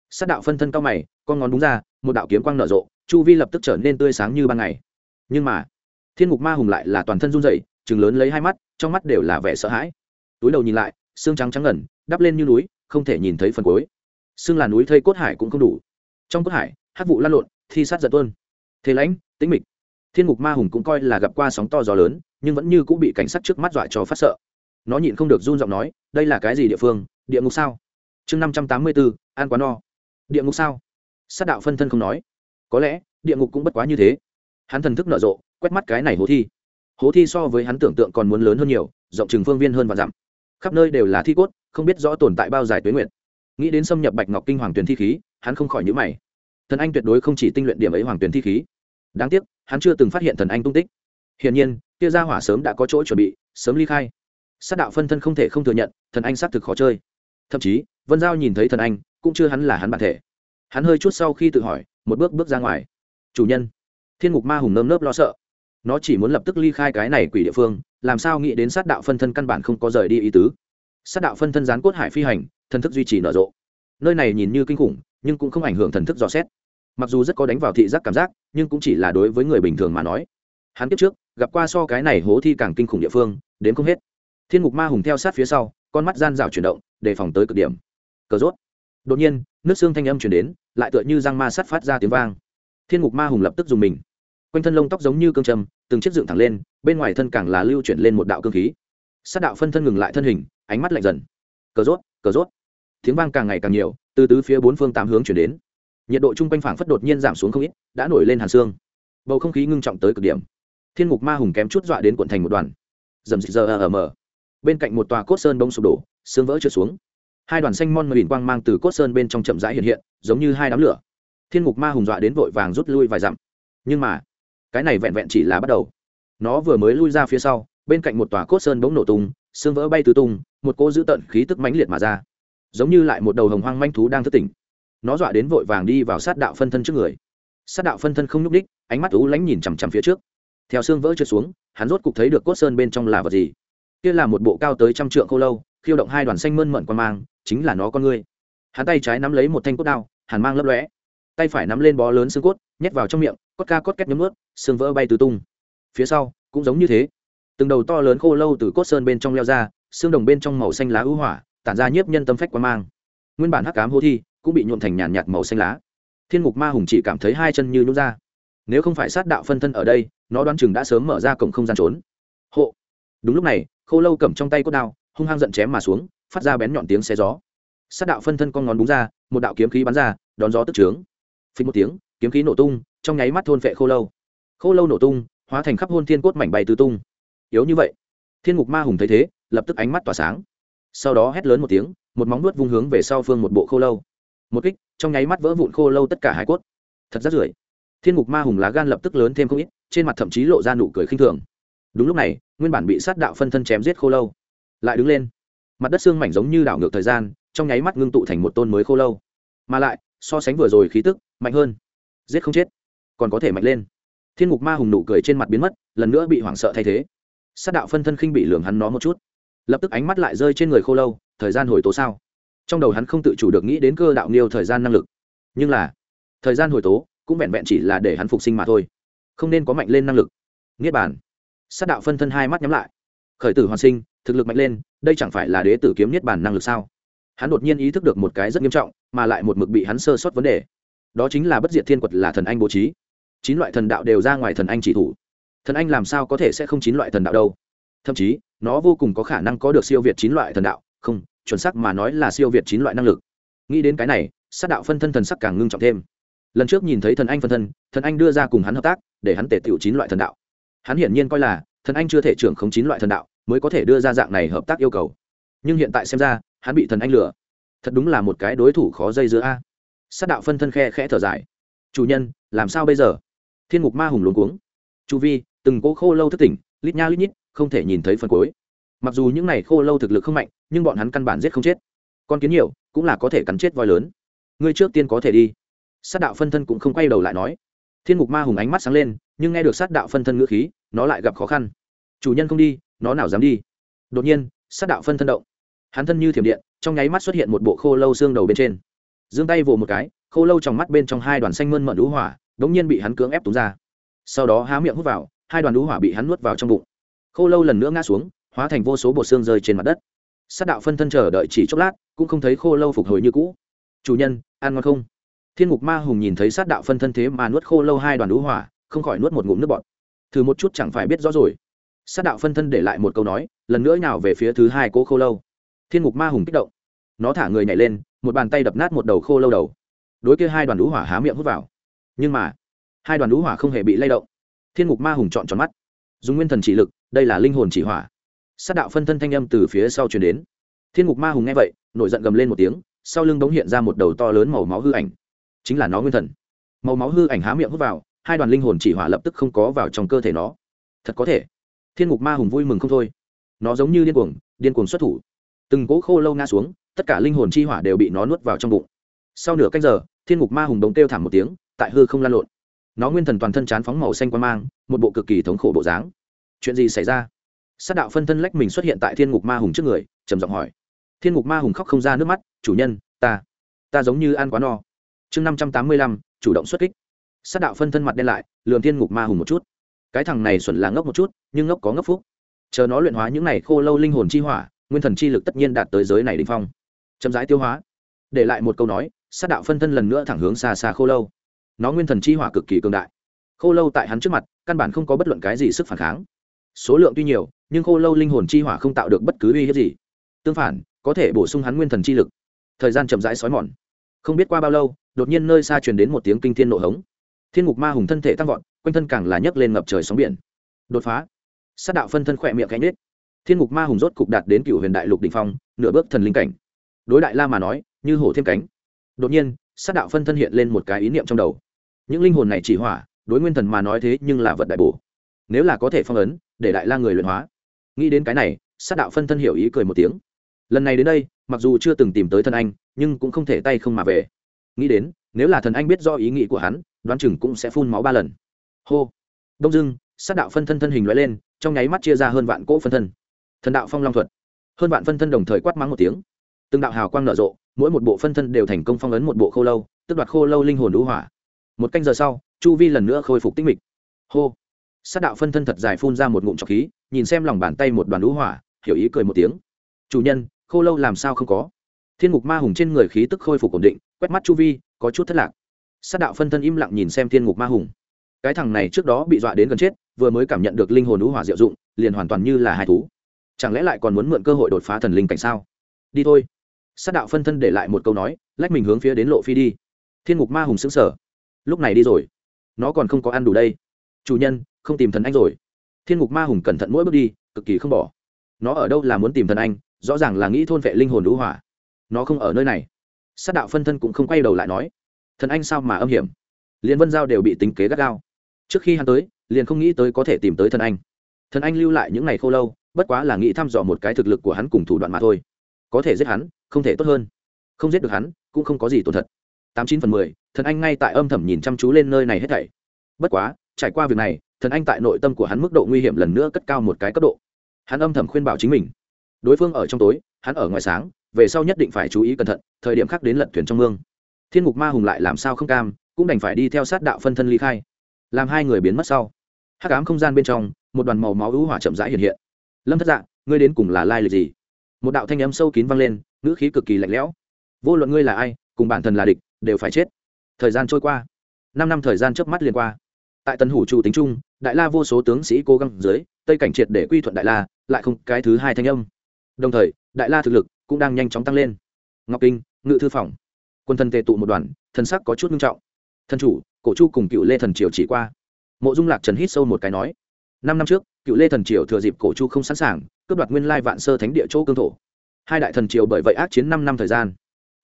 Speaker 1: Sát đạo phân thân cao mày, con ngón đúng ra, một đạo kiếm quang nở rộ, chu vi lập tức trở nên tươi sáng như ban ngày. Nhưng mà, thiên ngục ma hùng lại là toàn thân run rẩy chừng lớn lấy hai mắt, trong mắt đều là vẻ sợ hãi. Túi đầu nhìn lại, xương trắng trắng ngẩn, đắp lên như núi, không thể nhìn thấy phần cuối. Xương là núi thây cốt hải cũng không đủ. Trong cốt hải hát vụ lan lộn, thi sát giật tuôn. Thế lãnh, tĩnh mịch. Thiên ngục ma hùng cũng coi là gặp qua sóng to gió lớn, nhưng vẫn như cũng bị cảnh sát trước mắt dọa cho phát sợ nó nhịn không được run giọng nói, đây là cái gì địa phương? Địa ngục sao? Chương năm trăm tám mươi bốn an quá no. Địa ngục sao? Sát đạo phân thân không nói. Có lẽ, địa ngục cũng bất quá như thế. Hắn thần thức nở rộ, quét mắt cái này hố thi. Hố thi so với hắn tưởng tượng còn muốn lớn hơn nhiều, rộng chừng phương viên hơn và dặm. Khắp nơi đều là thi cốt, không biết rõ tồn tại bao dài tuyến nguyện nghĩ đến xâm nhập bạch ngọc kinh hoàng tuyển thi khí, hắn không khỏi nhữ mày. Thần anh tuyệt đối không chỉ tinh luyện điểm ấy hoàng tuyển thi khí. Đáng tiếc, hắn chưa từng phát hiện thần anh tung tích. Hiển nhiên, kia gia hỏa sớm đã có chỗ chuẩn bị, sớm ly khai sát đạo phân thân không thể không thừa nhận, thần anh xác thực khó chơi. Thậm chí, vân giao nhìn thấy thần anh, cũng chưa hắn là hắn bản thể. Hắn hơi chút sau khi tự hỏi, một bước bước ra ngoài. Chủ nhân, thiên ngục ma hùng nơm nớp lo sợ. Nó chỉ muốn lập tức ly khai cái này quỷ địa phương, làm sao nghĩ đến sát đạo phân thân căn bản không có rời đi ý tứ. Sát đạo phân thân gián cốt hải phi hành, thần thức duy trì nở rộ. Nơi này nhìn như kinh khủng, nhưng cũng không ảnh hưởng thần thức dò xét. Mặc dù rất có đánh vào thị giác cảm giác, nhưng cũng chỉ là đối với người bình thường mà nói. Hắn kiếp trước, gặp qua so cái này hố thi càng kinh khủng địa phương đến không hết thiên ngục ma hùng theo sát phía sau, con mắt gian rào chuyển động, đề phòng tới cực điểm. Cờ rốt. Đột nhiên, nước xương thanh âm chuyển đến, lại tựa như răng ma sắt phát ra tiếng vang. Thiên ngục ma hùng lập tức dùng mình. Quanh thân lông tóc giống như cương trầm, từng chiếc dựng thẳng lên, bên ngoài thân càng là lưu chuyển lên một đạo cương khí. Sát đạo phân thân ngừng lại thân hình, ánh mắt lạnh dần. Cờ rốt cờ rốt. Tiếng vang càng ngày càng nhiều, từ tứ phía bốn phương tám hướng chuyển đến. Nhiệt độ chung quanh phảng phất đột nhiên giảm xuống không ít, đã nổi lên hàn xương. Bầu không khí ngưng trọng tới cực điểm. Thiên ngục ma hùng kém chút dọa đến quận thành một đoàn. Dầm dị giờ ở mờ bên cạnh một tòa cốt sơn bông sụp đổ xương vỡ trượt xuống. Hai đoàn xanh mon mà quang mang từ cốt sơn bên trong chậm rãi hiện hiện, giống như hai đám lửa. Thiên ngục ma hùng dọa đến vội vàng rút lui vài dặm. Nhưng mà, cái này vẹn vẹn chỉ là bắt đầu. Nó vừa mới lui ra phía sau, bên cạnh một tòa cốt sơn bỗng nổ tung xương vỡ bay tứ tung, một cô dữ tợn khí tức mãnh liệt mà ra. Giống như lại một đầu hồng hoang manh thú đang thức tỉnh. Nó dọa đến vội vàng đi vào sát đạo phân thân trước người. Sát đạo phân thân không nhúc đích ánh mắt ú lánh nhìn chằm chằm phía trước. Theo xương vỡ trượt xuống, hắn rốt cục thấy được cốt sơn bên trong là vật gì kia là một bộ cao tới trăm trượng khô lâu, khiêu động hai đoàn xanh mơn mận quan mang, chính là nó con ngươi. Hắn tay trái nắm lấy một thanh cốt đao, hàn mang lấp lóe. Tay phải nắm lên bó lớn xương cốt, nhét vào trong miệng, cốt ca cốt két nhấm ướt xương vỡ bay tứ tung. Phía sau, cũng giống như thế. Từng đầu to lớn khô lâu từ cốt sơn bên trong leo ra, xương đồng bên trong màu xanh lá ưu hỏa, tản ra nhiếp nhân tâm phách quan mang. Nguyên bản hắc cám hô thi, cũng bị nhuộm thành nhàn nhạt màu xanh lá. Thiên ngục ma hùng chỉ cảm thấy hai chân như nhút ra. Nếu không phải sát đạo phân thân ở đây, nó đoán chừng đã sớm mở ra cổng không gian trốn. Hộ. Đúng lúc này khô lâu cầm trong tay cốt đao, hung hăng giận chém mà xuống, phát ra bén nhọn tiếng xe gió. Sát đạo phân thân con ngón đúng ra, một đạo kiếm khí bắn ra, đón gió tức trướng. Phình một tiếng, kiếm khí nổ tung, trong nháy mắt thôn phệ khô lâu. Khô lâu nổ tung, hóa thành khắp hôn thiên cốt mảnh bay tứ tung. Yếu như vậy, thiên ngục ma hùng thấy thế, lập tức ánh mắt tỏa sáng. Sau đó hét lớn một tiếng, một móng nuốt vung hướng về sau phương một bộ khô lâu. Một kích, trong nháy mắt vỡ vụn khô lâu tất cả hải cốt. Thật rất rưởi. Thiên ngục ma hùng lá gan lập tức lớn thêm không ít, trên mặt thậm chí lộ ra nụ cười khinh thường đúng lúc này, nguyên bản bị sát đạo phân thân chém giết khô lâu, lại đứng lên. Mặt đất xương mảnh giống như đảo ngược thời gian, trong nháy mắt ngưng tụ thành một tôn mới khô lâu. Mà lại, so sánh vừa rồi khí tức, mạnh hơn. Giết không chết, còn có thể mạnh lên. Thiên ngục ma hùng nụ cười trên mặt biến mất, lần nữa bị hoảng sợ thay thế. Sát đạo phân thân khinh bị lường hắn nó một chút. Lập tức ánh mắt lại rơi trên người khô lâu, thời gian hồi tố sao? Trong đầu hắn không tự chủ được nghĩ đến cơ đạo niêu thời gian năng lực. Nhưng là, thời gian hồi tố cũng vẹn vẹn chỉ là để hắn phục sinh mà thôi. Không nên có mạnh lên năng lực. Niết bàn sát đạo phân thân hai mắt nhắm lại. Khởi tử hoàn sinh, thực lực mạnh lên, đây chẳng phải là đế tử kiếm niết bàn năng lực sao? Hắn đột nhiên ý thức được một cái rất nghiêm trọng, mà lại một mực bị hắn sơ sót vấn đề. Đó chính là bất diệt thiên quật là thần anh bố trí. Chín loại thần đạo đều ra ngoài thần anh chỉ thủ. Thần anh làm sao có thể sẽ không chín loại thần đạo đâu? Thậm chí, nó vô cùng có khả năng có được siêu việt chín loại thần đạo. Không, chuẩn xác mà nói là siêu việt chín loại năng lực. Nghĩ đến cái này, sát đạo phân thân thần sắc càng ngưng trọng thêm. Lần trước nhìn thấy thần anh phân thân, thần anh đưa ra cùng hắn hợp tác, để hắn tể tiểu chín loại thần đạo hắn hiển nhiên coi là, thần anh chưa thể trưởng không chín loại thần đạo, mới có thể đưa ra dạng này hợp tác yêu cầu. Nhưng hiện tại xem ra, hắn bị thần anh lừa. Thật đúng là một cái đối thủ khó dây giữa a. Sát đạo phân thân khe khẽ thở dài. Chủ nhân, làm sao bây giờ? Thiên ngục ma hùng luống cuống. Chu vi, từng cỗ khô lâu thất tỉnh, lít nha lít nhít, không thể nhìn thấy phần cuối. Mặc dù những n à y khô lâu thực lực không mạnh, nhưng bọn hắn căn bản giết không chết. Con kiến nhiều, cũng là có thể cắn chết voi lớn. Ngươi trước tiên có thể đi. Sát đạo phân thân cũng không quay đầu lại nói. Thiên ngục ma hùng ánh mắt sáng lên nhưng nghe được sát đạo phân thân ngữ khí, nó lại gặp khó khăn. Chủ nhân không đi, nó nào dám đi? Đột nhiên, sát đạo phân thân động. Hắn thân như thiểm điện, trong nháy mắt xuất hiện một bộ khô lâu xương đầu bên trên. Giương tay vồ một cái, khô lâu trong mắt bên trong hai đoàn xanh mơn mận đũ hỏa đ n g nhiên bị hắn cưỡng ép túng ra. Sau đó há miệng hút vào, hai đoàn đũ hỏa bị hắn nuốt vào trong bụng. Khô lâu lần nữa ngã xuống, hóa thành vô số bột xương rơi trên mặt đất. Sát đạo phân thân chờ đợi chỉ chốc lát, cũng không thấy khô lâu phục hồi như cũ. Chủ nhân, ăn ngon không? Thiên ngục ma hùng nhìn thấy sát đạo phân thân thế mà nuốt khô lâu hai đoàn đũ hỏa không khỏi nuốt một ngụm nước bọt. Thử một chút chẳng phải biết rõ rồi. Sát đạo phân thân để lại một câu nói, lần nữa nào về phía thứ hai cố khô lâu. Thiên mục ma hùng kích động. Nó thả người nhảy lên, một bàn tay đập nát một đầu khô lâu đầu. Đối kia hai đoàn đũ hỏa há miệng hút vào. Nhưng mà, hai đoàn lũ hỏa không hề bị lay động. Thiên ngục ma hùng chọn tròn mắt. Dùng nguyên thần chỉ lực, đây là linh hồn chỉ hỏa. Sát đạo phân thân thanh âm từ phía sau chuyển đến. Thiên ngục ma hùng nghe vậy, nổi giận gầm lên một tiếng, sau lưng bỗng hiện ra một đầu to lớn màu máu hư ảnh. Chính là nó nguyên thần. Màu máu hư ảnh há miệng hút vào hai đoàn linh hồn chỉ hỏa lập tức không có vào trong cơ thể nó. Thật có thể. Thiên ngục ma hùng vui mừng không thôi. Nó giống như điên cuồng điên cuồng xuất thủ. Từng cỗ khô lâu ngã xuống, tất cả linh hồn chi hỏa đều bị nó nuốt vào trong bụng. Sau nửa cách giờ, thiên ngục ma hùng đống kêu thảm một tiếng, tại hư không lan lộn. Nó nguyên thần toàn thân chán phóng màu xanh quan mang, một bộ cực kỳ thống khổ bộ dáng. Chuyện gì xảy ra? Sát đạo phân thân lách mình xuất hiện tại thiên ngục ma hùng trước người, trầm giọng hỏi. Thiên ngục ma hùng khóc không ra nước mắt, chủ nhân, ta ta giống như ăn quá no. Chương năm trăm tám mươi lăm, chủ động xuất kích sát đạo phân thân mặt đen lại lường thiên ngục ma hùng một chút. Cái thằng này xuẩn là ngốc một chút, nhưng ngốc có ngốc phúc. Chờ nó luyện hóa những này khô lâu linh hồn chi hỏa, nguyên thần chi lực tất nhiên đạt tới giới này đình phong. Chậm rãi tiêu hóa. Để lại một câu nói, sát đạo phân thân lần nữa thẳng hướng xa xa khô lâu. Nó nguyên thần chi hỏa cực kỳ cường đại. Khô lâu tại hắn trước mặt, căn bản không có bất luận cái gì sức phản kháng. Số lượng tuy nhiều, nhưng khô lâu linh hồn chi hỏa không tạo được bất cứ uy hiếp gì. Tương phản, có thể bổ sung hắn nguyên thần chi lực. Thời gian chậm rãi xói mòn. Không biết qua bao lâu, đột nhiên nơi xa truyền đến một tiếng kinh thiên nộ hống thiên ngục ma hùng thân thể tăng vọt, quanh thân càng là nhấc lên ngập trời sóng biển. Đột phá. Sát đạo phân thân khỏe miệng cánh nết thiên ngục ma hùng rốt cục đạt đến cựu huyền đại lục đ ỉ n h phong, nửa bước thần linh cảnh. Đối đại la mà nói, như hổ thêm cánh. Đột nhiên, sát đạo phân thân hiện lên một cái ý niệm trong đầu. Những linh hồn này chỉ hỏa, đối nguyên thần mà nói thế nhưng là vật đại bổ. Nếu là có thể phong ấn, để đại la người luyện hóa. Nghĩ đến cái này, sát đạo phân thân hiểu ý cười một tiếng. Lần này đến đây, mặc dù chưa từng tìm tới thân anh, nhưng cũng không thể tay không mà về. Nghĩ đến, nếu là thần anh biết do ý nghĩ của hắn đoán chừng cũng sẽ phun máu ba lần. Hô. Đông dưng sát đạo phân thân thân hình loại lên, trong nháy mắt chia ra hơn vạn cỗ phân thân. Thần đạo phong long thuật. Hơn vạn phân thân đồng thời quát mắng một tiếng. Từng đạo hào quang nở rộ, mỗi một bộ phân thân đều thành công phong ấn một bộ khô lâu, tức đoạt khô lâu linh hồn đũ hỏa. Một canh giờ sau, chu vi lần nữa khôi phục tích mịch. Hô. Sát đạo phân thân thật dài phun ra một ngụm trọc khí, nhìn xem lòng bàn tay một đoàn đũ hỏa, hiểu ý cười một tiếng. Chủ nhân, khô lâu làm sao không có? Thiên ngục ma hùng trên người khí tức khôi phục ổn định, quét mắt chu vi, có chút thất lạc sát đạo phân thân im lặng nhìn xem thiên ngục ma hùng. Cái thằng này trước đó bị dọa đến gần chết, vừa mới cảm nhận được linh hồn ú hỏa diệu dụng, liền hoàn toàn như là hai thú. Chẳng lẽ lại còn muốn mượn cơ hội đột phá thần linh cảnh sao? Đi thôi. Sát đạo phân thân để lại một câu nói, lách mình hướng phía đến lộ phi đi. Thiên ngục ma hùng xứng sở lúc này đi rồi. Nó còn không có ăn đủ đây. Chủ nhân, không tìm thần anh rồi. Thiên ngục ma hùng cẩn thận mỗi bước đi, cực kỳ không bỏ. Nó ở đâu là muốn tìm thần anh, rõ ràng là nghĩ thôn vệ linh hồn đũ hỏa. Nó không ở nơi này. Sát đạo phân thân cũng không quay đầu lại nói thần anh sao mà âm hiểm? Liền vân giao đều bị tính kế gắt gao. Trước khi hắn tới, liền không nghĩ tới có thể tìm tới thần anh. Thần anh lưu lại những ngày khô lâu, bất quá là nghĩ thăm dò một cái thực lực của hắn cùng thủ đoạn mà thôi. Có thể giết hắn, không thể tốt hơn. Không giết được hắn, cũng không có gì tổn thật tám chín phần mười, thần anh ngay tại âm thầm nhìn chăm chú lên nơi này hết thảy. Bất quá, trải qua việc này, thần anh tại nội tâm của hắn mức độ nguy hiểm lần nữa cất cao một cái cấp độ. Hắn âm thầm khuyên bảo chính mình. Đối phương ở trong tối, hắn ở ngoài sáng, về sau nhất định phải chú ý cẩn thận, thời điểm khác đến lật thuyền trong mương thiên ngục ma hùng lại làm sao không cam, cũng đành phải đi theo sát đạo phân thân ly khai. Làm hai người biến mất sau, hắc ám không gian bên trong, một đoàn màu máu ưu hỏa chậm rãi hiện hiện. Lâm thất dạ ngươi đến cùng là lai lịch gì? Một đạo thanh âm sâu kín vang lên, ngữ khí cực kỳ lạnh lẽo. Vô luận ngươi là ai, cùng bản thân là địch, đều phải chết. Thời gian trôi qua, năm năm thời gian chớp mắt liền qua. Tại tân hủ chủ tính trung đại la vô số tướng sĩ cố gắng dưới, tây cảnh triệt để quy thuận đại la, lại không cái thứ hai thanh âm. Đồng thời, đại la thực lực cũng đang nhanh chóng tăng lên. Ngọc kinh, ngự thư phòng quân thần tề tụ một đoàn thần sắc có chút nghiêm trọng. Thần chủ, cổ chu cùng cựu lê thần triều chỉ qua. Mộ dung lạc trần hít sâu một cái nói, năm năm trước, cựu lê thần triều thừa dịp cổ chu không sẵn sàng, cướp đoạt nguyên lai vạn sơ thánh địa chỗ cương thổ. Hai đại thần triều bởi vậy ác chiến năm năm thời gian.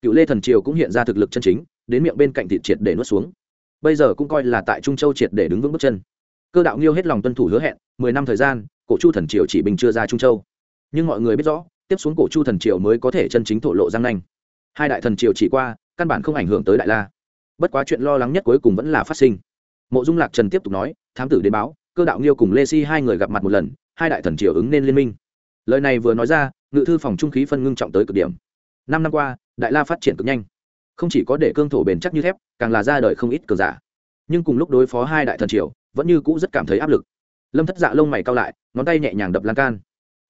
Speaker 1: Cựu lê thần triều cũng hiện ra thực lực chân chính, đến miệng bên cạnh thịt triệt để nuốt xuống. Bây giờ cũng coi là tại trung châu triệt để đứng vững bước chân. Cơ đạo nghiêu hết lòng tuân thủ hứa hẹn, mười năm thời gian, cổ chu thần triều chỉ bình chưa ra trung châu. Nhưng mọi người biết rõ, tiếp xuống cổ chu thần triều mới có thể chân chính thổ lộ giang nanh. Hai đại thần triều chỉ qua căn bản không ảnh hưởng tới đại la. Bất quá chuyện lo lắng nhất cuối cùng vẫn là phát sinh. Mộ dung lạc trần tiếp tục nói, thám tử đến báo, cơ đạo nghiêu cùng lê si hai người gặp mặt một lần, hai đại thần triều ứng nên liên minh. Lời này vừa nói ra, ngự thư phòng trung khí phân ngưng trọng tới cực điểm. Năm năm qua, đại la phát triển cực nhanh. Không chỉ có để cương thổ bền chắc như thép, càng là ra đời không ít cờ giả. Nhưng cùng lúc đối phó hai đại thần triều, vẫn như cũ rất cảm thấy áp lực. Lâm thất dạ lông mày cao lại, ngón tay nhẹ nhàng đập lan can.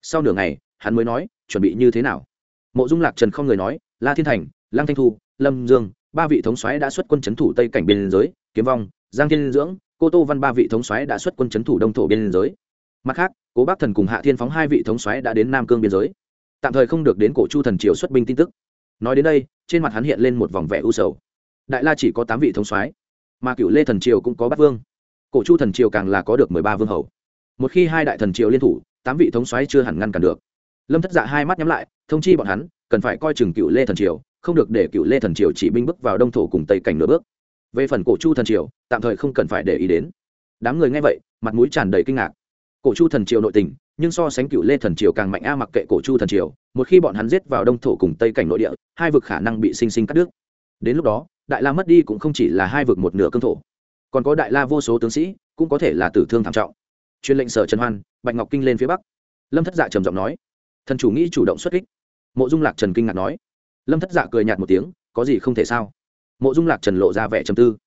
Speaker 1: Sau nửa ngày, hắn mới nói, chuẩn bị như thế nào? Mộ dung lạc trần không người nói, la thiên thành, lăng thanh thu lâm dương, ba vị thống soái đã xuất quân c h ấ n thủ tây cảnh biên giới, kiếm vong, giang thiên dưỡng, cô tô văn ba vị thống soái đã xuất quân c h ấ n thủ đông thổ biên giới. Mặt khác, cố bắc thần cùng hạ thiên phóng hai vị thống soái đã đến nam cương biên giới. Tạm thời không được đến cổ chu thần triều xuất binh tin tức. Nói đến đây, trên mặt hắn hiện lên một vòng vẻ u sầu. Đại la chỉ có tám vị thống soái, mà cựu lê thần triều cũng có bát vương. Cổ chu thần triều càng là có được mười ba vương hầu. Một khi hai đại thần triều liên thủ, tám vị thống xoáy chưa hẳn ngăn cản được. Lâm thất dạ hai mắt nhắm lại, thông chi bọn hắn, cần phải coi chừng cựu lê thần triều không được để cựu lê thần triều chỉ binh bước vào đông thổ cùng tây cảnh nửa bước. Về phần cổ chu thần triều, tạm thời không cần phải để ý đến. Đám người nghe vậy, mặt mũi tràn đầy kinh ngạc. Cổ chu thần triều nội tình, nhưng so sánh cựu lê thần triều càng mạnh a, mặc kệ cổ chu thần triều, một khi bọn hắn giết vào đông thổ cùng tây cảnh nội địa, hai vực khả năng bị sinh sinh cắt đứt. Đến lúc đó, đại la mất đi cũng không chỉ là hai vực một nửa cương thổ. Còn có đại la vô số tướng sĩ, cũng có thể là tử thương thảm trọng. Chuyên lệnh sở trần hoan, bạch ngọc kinh lên phía bắc. Lâm thất dạ trầm giọng nói. Thần chủ nghĩ chủ động xuất kích. Mộ dung lạc trần kinh ngạc nói lâm thất dạ cười nhạt một tiếng, có gì không thể sao? Mộ dung lạc trần lộ ra vẻ trầm tư.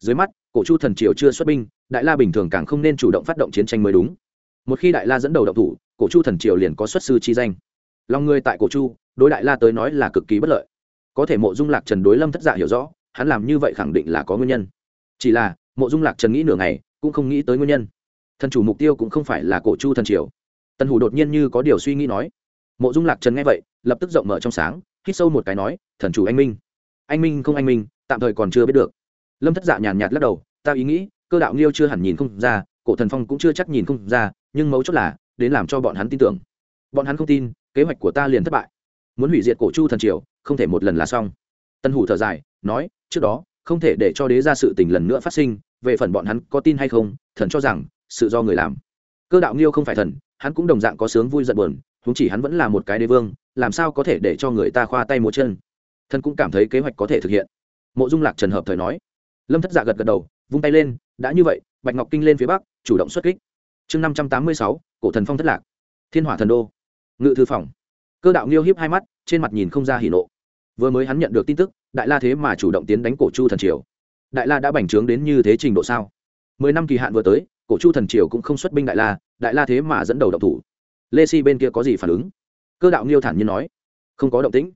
Speaker 1: Dưới mắt, cổ chu thần triều chưa xuất binh, đại la bình thường càng không nên chủ động phát động chiến tranh mới đúng. Một khi đại la dẫn đầu động thủ, cổ chu thần triều liền có xuất sư chi danh. Lòng người tại cổ chu, đối đại la tới nói là cực kỳ bất lợi. Có thể mộ dung lạc trần đối lâm thất dạ hiểu rõ, hắn làm như vậy khẳng định là có nguyên nhân. Chỉ là, mộ dung lạc trần nghĩ nửa ngày, cũng không nghĩ tới nguyên nhân. Thần chủ mục tiêu cũng không phải là cổ chu thần triều. Tần hủ đột nhiên như có điều suy nghĩ nói. Mộ dung lạc trần nghe vậy, lập tức rộng mở trong sáng hít sâu một cái nói, thần chủ anh minh. Anh minh không anh minh, tạm thời còn chưa biết được. Lâm thất dạ nhàn nhạt lắc đầu, ta ý nghĩ, cơ đạo nghiêu chưa hẳn nhìn không ra, cổ thần phong cũng chưa chắc nhìn không ra, nhưng mấu chốt là, đến làm cho bọn hắn tin tưởng. Bọn hắn không tin, kế hoạch của ta liền thất bại. Muốn hủy diệt cổ chu thần triều, không thể một lần là xong. Tân hủ thở dài, nói, trước đó, không thể để cho đế ra sự tình lần nữa phát sinh, về phần bọn hắn có tin hay không, thần cho rằng, sự do người làm. Cơ đạo nghiêu không phải thần, hắn cũng đồng dạng có sướng vui giận buồn huống chỉ hắn vẫn là một cái đế vương, làm sao có thể để cho người ta khoa tay múa chân? Thân cũng cảm thấy kế hoạch có thể thực hiện. Mộ dung lạc trần hợp thời nói. Lâm thất dạ gật gật đầu, vung tay lên, đã như vậy, bạch ngọc kinh lên phía bắc, chủ động xuất kích. Chương năm trăm tám mươi sáu, cổ thần phong thất lạc. Thiên hỏa thần đô. Ngự thư phòng. Cơ đạo nghiêu hiếp hai mắt, trên mặt nhìn không ra hỉ nộ. Vừa mới hắn nhận được tin tức, đại la thế mà chủ động tiến đánh cổ chu thần triều. Đại la đã bành trướng đến như thế trình độ sao? Mười năm kỳ hạn vừa tới, cổ chu thần triều cũng không xuất binh đại la đại la thế mà dẫn đầu động thủ lê si bên kia có gì phản ứng? Cơ đạo nghiêu thản nhiên nói. Không có động tĩnh.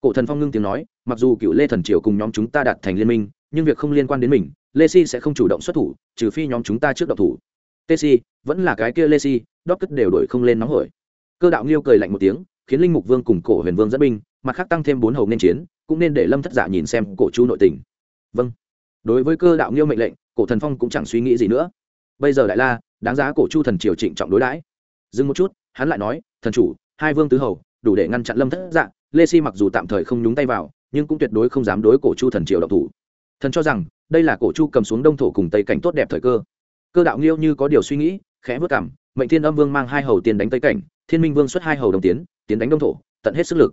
Speaker 1: Cổ thần phong ngưng tiếng nói, mặc dù cựu lê thần triều cùng nhóm chúng ta đạt thành liên minh, nhưng việc không liên quan đến mình, lê si sẽ không chủ động xuất thủ, trừ phi nhóm chúng ta trước động thủ. Tê si, vẫn là cái kia lê si đóp cất đều đổi không lên nóng hổi. Cơ đạo nghiêu cười lạnh một tiếng, khiến linh mục vương cùng cổ huyền vương dẫn binh, mặt khác tăng thêm bốn hầu nên chiến, cũng nên để lâm thất giả nhìn xem cổ chu nội tình. Vâng. Đối với cơ đạo nghiêu mệnh lệnh, cổ thần phong cũng chẳng suy nghĩ gì nữa. Bây giờ đại la, đáng giá cổ chu thần triều trịnh trọng đối đãi. Dừng một chút hắn lại nói, thần chủ, hai vương tứ hầu, đủ để ngăn chặn lâm thất dạ. Lê si mặc dù tạm thời không nhúng tay vào, nhưng cũng tuyệt đối không dám đối cổ chu thần triều độc thủ. Thần cho rằng, đây là cổ chu cầm xuống đông thổ cùng tây cảnh tốt đẹp thời cơ. Cơ đạo nghiêu như có điều suy nghĩ, khẽ vất cảm, mệnh thiên âm vương mang hai hầu tiền đánh tây cảnh, thiên minh vương xuất hai hầu đồng tiến tiến đánh đông thổ, tận hết sức lực.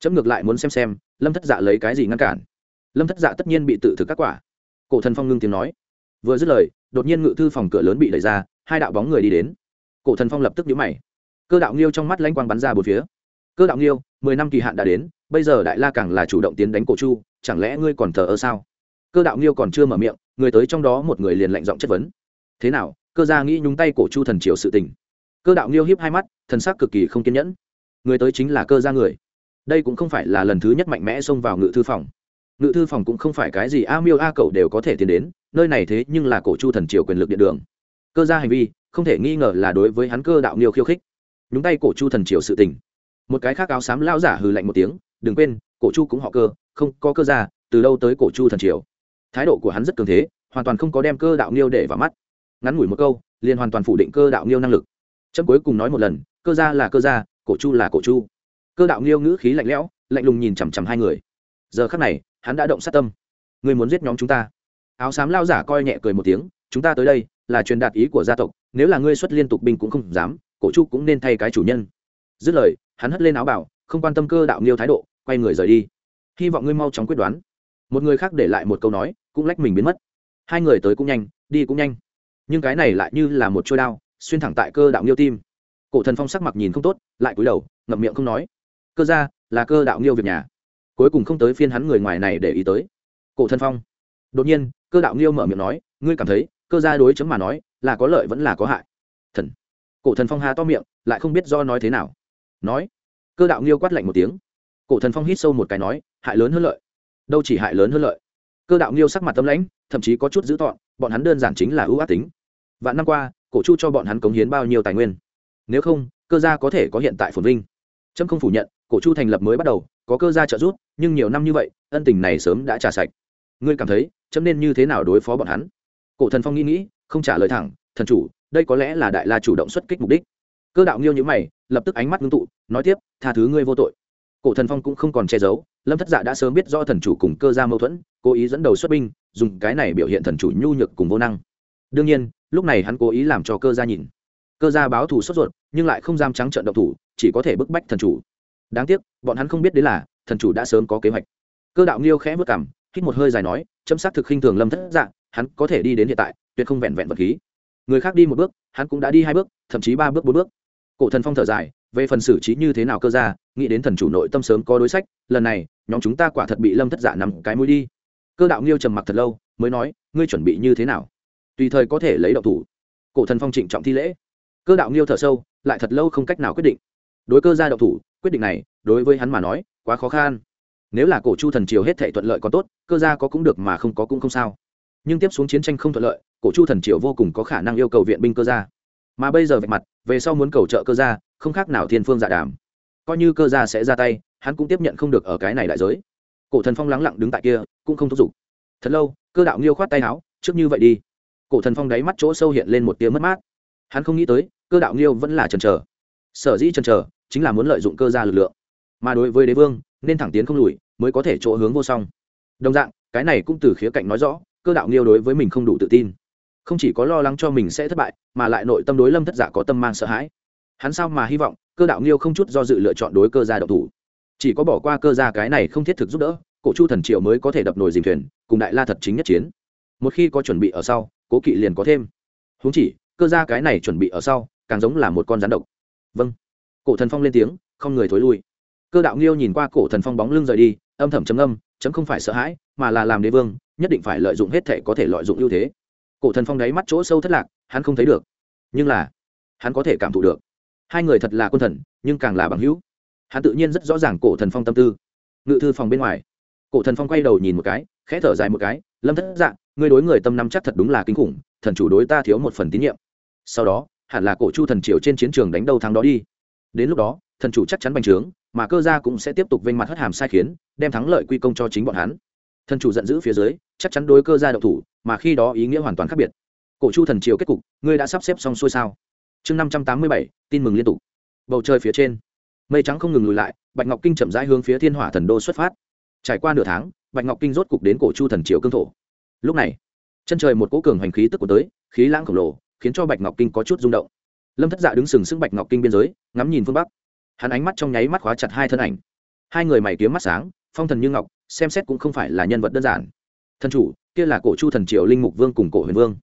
Speaker 1: Chấm ngược lại muốn xem xem, lâm thất dạ lấy cái gì ngăn cản. Lâm thất dạ tất nhiên bị tự thực các quả. Cổ thần phong ngưng tiếng nói. Vừa dứt lời, đột nhiên ngự thư phòng cửa lớn bị đẩy ra, hai đạo bóng người đi đến. Cổ thần phong lập tức nhíu mày cơ đạo nghiêu trong mắt lãnh quang bắn ra bốn phía. Cơ đạo nghiêu, mười năm kỳ hạn đã đến, bây giờ đại la càng là chủ động tiến đánh cổ chu, chẳng lẽ ngươi còn thờ ơ sao? Cơ đạo nghiêu còn chưa mở miệng, người tới trong đó một người liền lạnh giọng chất vấn. Thế nào, cơ gia nghĩ nhúng tay cổ chu thần triều sự tình? Cơ đạo nghiêu hiếp hai mắt, thần sắc cực kỳ không kiên nhẫn. Người tới chính là cơ gia người. Đây cũng không phải là lần thứ nhất mạnh mẽ xông vào ngự thư phòng. Ngự thư phòng cũng không phải cái gì a miêu a cậu đều có thể tiến đến, nơi này thế nhưng là cổ chu thần triều quyền lực điện đường. Cơ gia hành vi, không thể nghi ngờ là đối với hắn cơ đạo nghiêu khiêu khích nhúng tay cổ chu thần triều sự tình. Một cái khác áo xám lao giả hừ lạnh một tiếng, đừng quên, cổ chu cũng họ cơ, không có cơ gia, từ đâu tới cổ chu thần triều? Thái độ của hắn rất cường thế, hoàn toàn không có đem cơ đạo nghiêu để vào mắt. Ngắn ngủi một câu, liền hoàn toàn phủ định cơ đạo nghiêu năng lực. Chấm cuối cùng nói một lần, cơ gia là cơ gia, cổ chu là cổ chu. Cơ đạo nghiêu ngữ khí lạnh lẽo, lạnh lùng nhìn chằm chằm hai người. Giờ khắc này, hắn đã động sát tâm. Người muốn giết nhóm chúng ta? Áo xám lao giả coi nhẹ cười một tiếng, chúng ta tới đây, là truyền đạt ý của gia tộc, nếu là ngươi xuất liên tục binh cũng không dám cổ chu cũng nên thay cái chủ nhân. Dứt lời, hắn hất lên áo bảo, không quan tâm cơ đạo nghiêu thái độ, quay người rời đi. Hy vọng ngươi mau chóng quyết đoán. Một người khác để lại một câu nói, cũng lách mình biến mất. Hai người tới cũng nhanh, đi cũng nhanh. Nhưng cái này lại như là một trôi đao, xuyên thẳng tại cơ đạo nghiêu tim. Cổ thần phong sắc mặt nhìn không tốt, lại cúi đầu, ngậm miệng không nói. Cơ ra là cơ đạo nghiêu việc nhà. Cuối cùng không tới phiên hắn người ngoài này để ý tới. Cổ thần phong. Đột nhiên, cơ đạo nghiêu mở miệng nói, ngươi cảm thấy, cơ gia đối chấm mà nói, là có lợi vẫn là có hại cổ thần phong há to miệng, lại không biết do nói thế nào. Nói, cơ đạo nghiêu quát lạnh một tiếng. Cổ thần phong hít sâu một cái nói, hại lớn hơn lợi. Đâu chỉ hại lớn hơn lợi. Cơ đạo nghiêu sắc mặt tâm lãnh, thậm chí có chút dữ tọn bọn hắn đơn giản chính là ưu ác tính. Vạn năm qua, cổ chu cho bọn hắn cống hiến bao nhiêu tài nguyên? Nếu không, cơ gia có thể có hiện tại phồn vinh. Trâm không phủ nhận, cổ chu thành lập mới bắt đầu, có cơ gia trợ giúp, nhưng nhiều năm như vậy, ân tình này sớm đã trả sạch. Ngươi cảm thấy trâm nên như thế nào đối phó bọn hắn? Cổ thần phong nghĩ nghĩ, không trả lời thẳng, thần chủ đây có lẽ là đại la chủ động xuất kích mục đích. Cơ đạo nghiêu nhữ mày, lập tức ánh mắt ngưng tụ, nói tiếp, tha thứ ngươi vô tội. Cổ thần phong cũng không còn che giấu, lâm thất dạ đã sớm biết do thần chủ cùng cơ ra mâu thuẫn, cố ý dẫn đầu xuất binh, dùng cái này biểu hiện thần chủ nhu nhược cùng vô năng. Đương nhiên, lúc này hắn cố ý làm cho cơ gia nhìn. Cơ gia báo thù sốt ruột, nhưng lại không dám trắng trợn độc thủ, chỉ có thể bức bách thần chủ. Đáng tiếc, bọn hắn không biết đến là, thần chủ đã sớm có kế hoạch. Cơ đạo nghiêu khẽ vất cảm hít một hơi dài nói, chấm xác thực khinh thường lâm thất dạ hắn có thể đi đến hiện tại, tuyệt không vẹn vẹn vật khí người khác đi một bước, hắn cũng đã đi hai bước, thậm chí ba bước, bốn bước. Cổ thần phong thở dài, về phần xử trí như thế nào cơ ra, nghĩ đến thần chủ nội tâm sớm có đối sách, lần này, nhóm chúng ta quả thật bị lâm thất dạ giả nằm cái mũi đi. Cơ đạo nghiêu trầm mặc thật lâu, mới nói, ngươi chuẩn bị như thế nào? Tùy thời có thể lấy đậu thủ. Cổ thần phong trịnh trọng thi lễ. Cơ đạo nghiêu thở sâu, lại thật lâu không cách nào quyết định. Đối cơ ra đậu thủ, quyết định này, đối với hắn mà nói, quá khó khăn. Nếu là cổ chu thần triều hết thể thuận lợi còn tốt, cơ gia có cũng được mà không có cũng không sao nhưng tiếp xuống chiến tranh không thuận lợi, cổ chu thần triều vô cùng có khả năng yêu cầu viện binh cơ gia. Mà bây giờ vạch mặt, về sau muốn cầu trợ cơ gia, không khác nào thiên phương dạ đàm. Coi như cơ gia sẽ ra tay, hắn cũng tiếp nhận không được ở cái này đại giới. Cổ thần phong lắng lặng đứng tại kia, cũng không thúc giục. Thật lâu, cơ đạo nghiêu khoát tay áo, trước như vậy đi. Cổ thần phong đáy mắt chỗ sâu hiện lên một tiếng mất mát. Hắn không nghĩ tới, cơ đạo nghiêu vẫn là trần chờ. Sở dĩ trần chờ, chính là muốn lợi dụng cơ gia lực lượng. Mà đối với đế vương, nên thẳng tiến không lùi, mới có thể chỗ hướng vô song. Đồng dạng, cái này cũng từ khía cạnh nói rõ cơ đạo nghiêu đối với mình không đủ tự tin. Không chỉ có lo lắng cho mình sẽ thất bại, mà lại nội tâm đối lâm thất giả có tâm mang sợ hãi. Hắn sao mà hy vọng, cơ đạo nghiêu không chút do dự lựa chọn đối cơ gia độc thủ. Chỉ có bỏ qua cơ gia cái này không thiết thực giúp đỡ, cổ chu thần triệu mới có thể đập nồi dìm thuyền, cùng đại la thật chính nhất chiến. Một khi có chuẩn bị ở sau, cố kỵ liền có thêm. Húng chỉ, cơ gia cái này chuẩn bị ở sau, càng giống là một con rắn độc. Vâng. Cổ thần phong lên tiếng, không người thối lui. Cơ đạo nghiêu nhìn qua cổ thần phong bóng lưng rời đi, âm thầm chấm âm chấm không phải sợ hãi, mà là làm đế vương nhất định phải lợi dụng hết thể có thể lợi dụng ưu thế. Cổ thần phong đáy mắt chỗ sâu thất lạc, hắn không thấy được. Nhưng là, hắn có thể cảm thụ được. Hai người thật là quân thần, nhưng càng là bằng hữu. Hắn tự nhiên rất rõ ràng cổ thần phong tâm tư. Ngự thư phòng bên ngoài, cổ thần phong quay đầu nhìn một cái, khẽ thở dài một cái, lâm thất dạng ngươi đối người tâm nắm chắc thật đúng là kinh khủng, thần chủ đối ta thiếu một phần tín nhiệm. Sau đó, hẳn là cổ chu thần triều trên chiến trường đánh đầu thắng đó đi. Đến lúc đó, thần chủ chắc chắn bành trướng, mà cơ gia cũng sẽ tiếp tục vênh mặt hất hàm sai khiến, đem thắng lợi quy công cho chính bọn hắn thần chủ giận dữ phía dưới, chắc chắn đối cơ gia độc thủ, mà khi đó ý nghĩa hoàn toàn khác biệt. Cổ chu thần triều kết cục, ngươi đã sắp xếp xong xuôi sao? Chương năm trăm tám mươi bảy, tin mừng liên tục. Bầu trời phía trên, mây trắng không ngừng lùi lại, bạch ngọc kinh chậm rãi hướng phía thiên hỏa thần đô xuất phát. Trải qua nửa tháng, bạch ngọc kinh rốt cục đến cổ chu thần triều cương thổ. Lúc này, chân trời một cỗ cường hành khí tức của tới, khí lãng khổng lồ, khiến cho bạch ngọc kinh có chút rung động. Lâm thất dạ đứng sừng sững bạch ngọc kinh biên giới, ngắm nhìn phương bắc. Hắn ánh mắt trong nháy mắt khóa chặt hai thân ảnh. Hai người mày kiếm mắt sáng, phong thần như ngọc xem xét cũng không phải là nhân vật đơn giản. Thần chủ, kia là cổ chu thần triều linh mục vương cùng cổ huyền vương.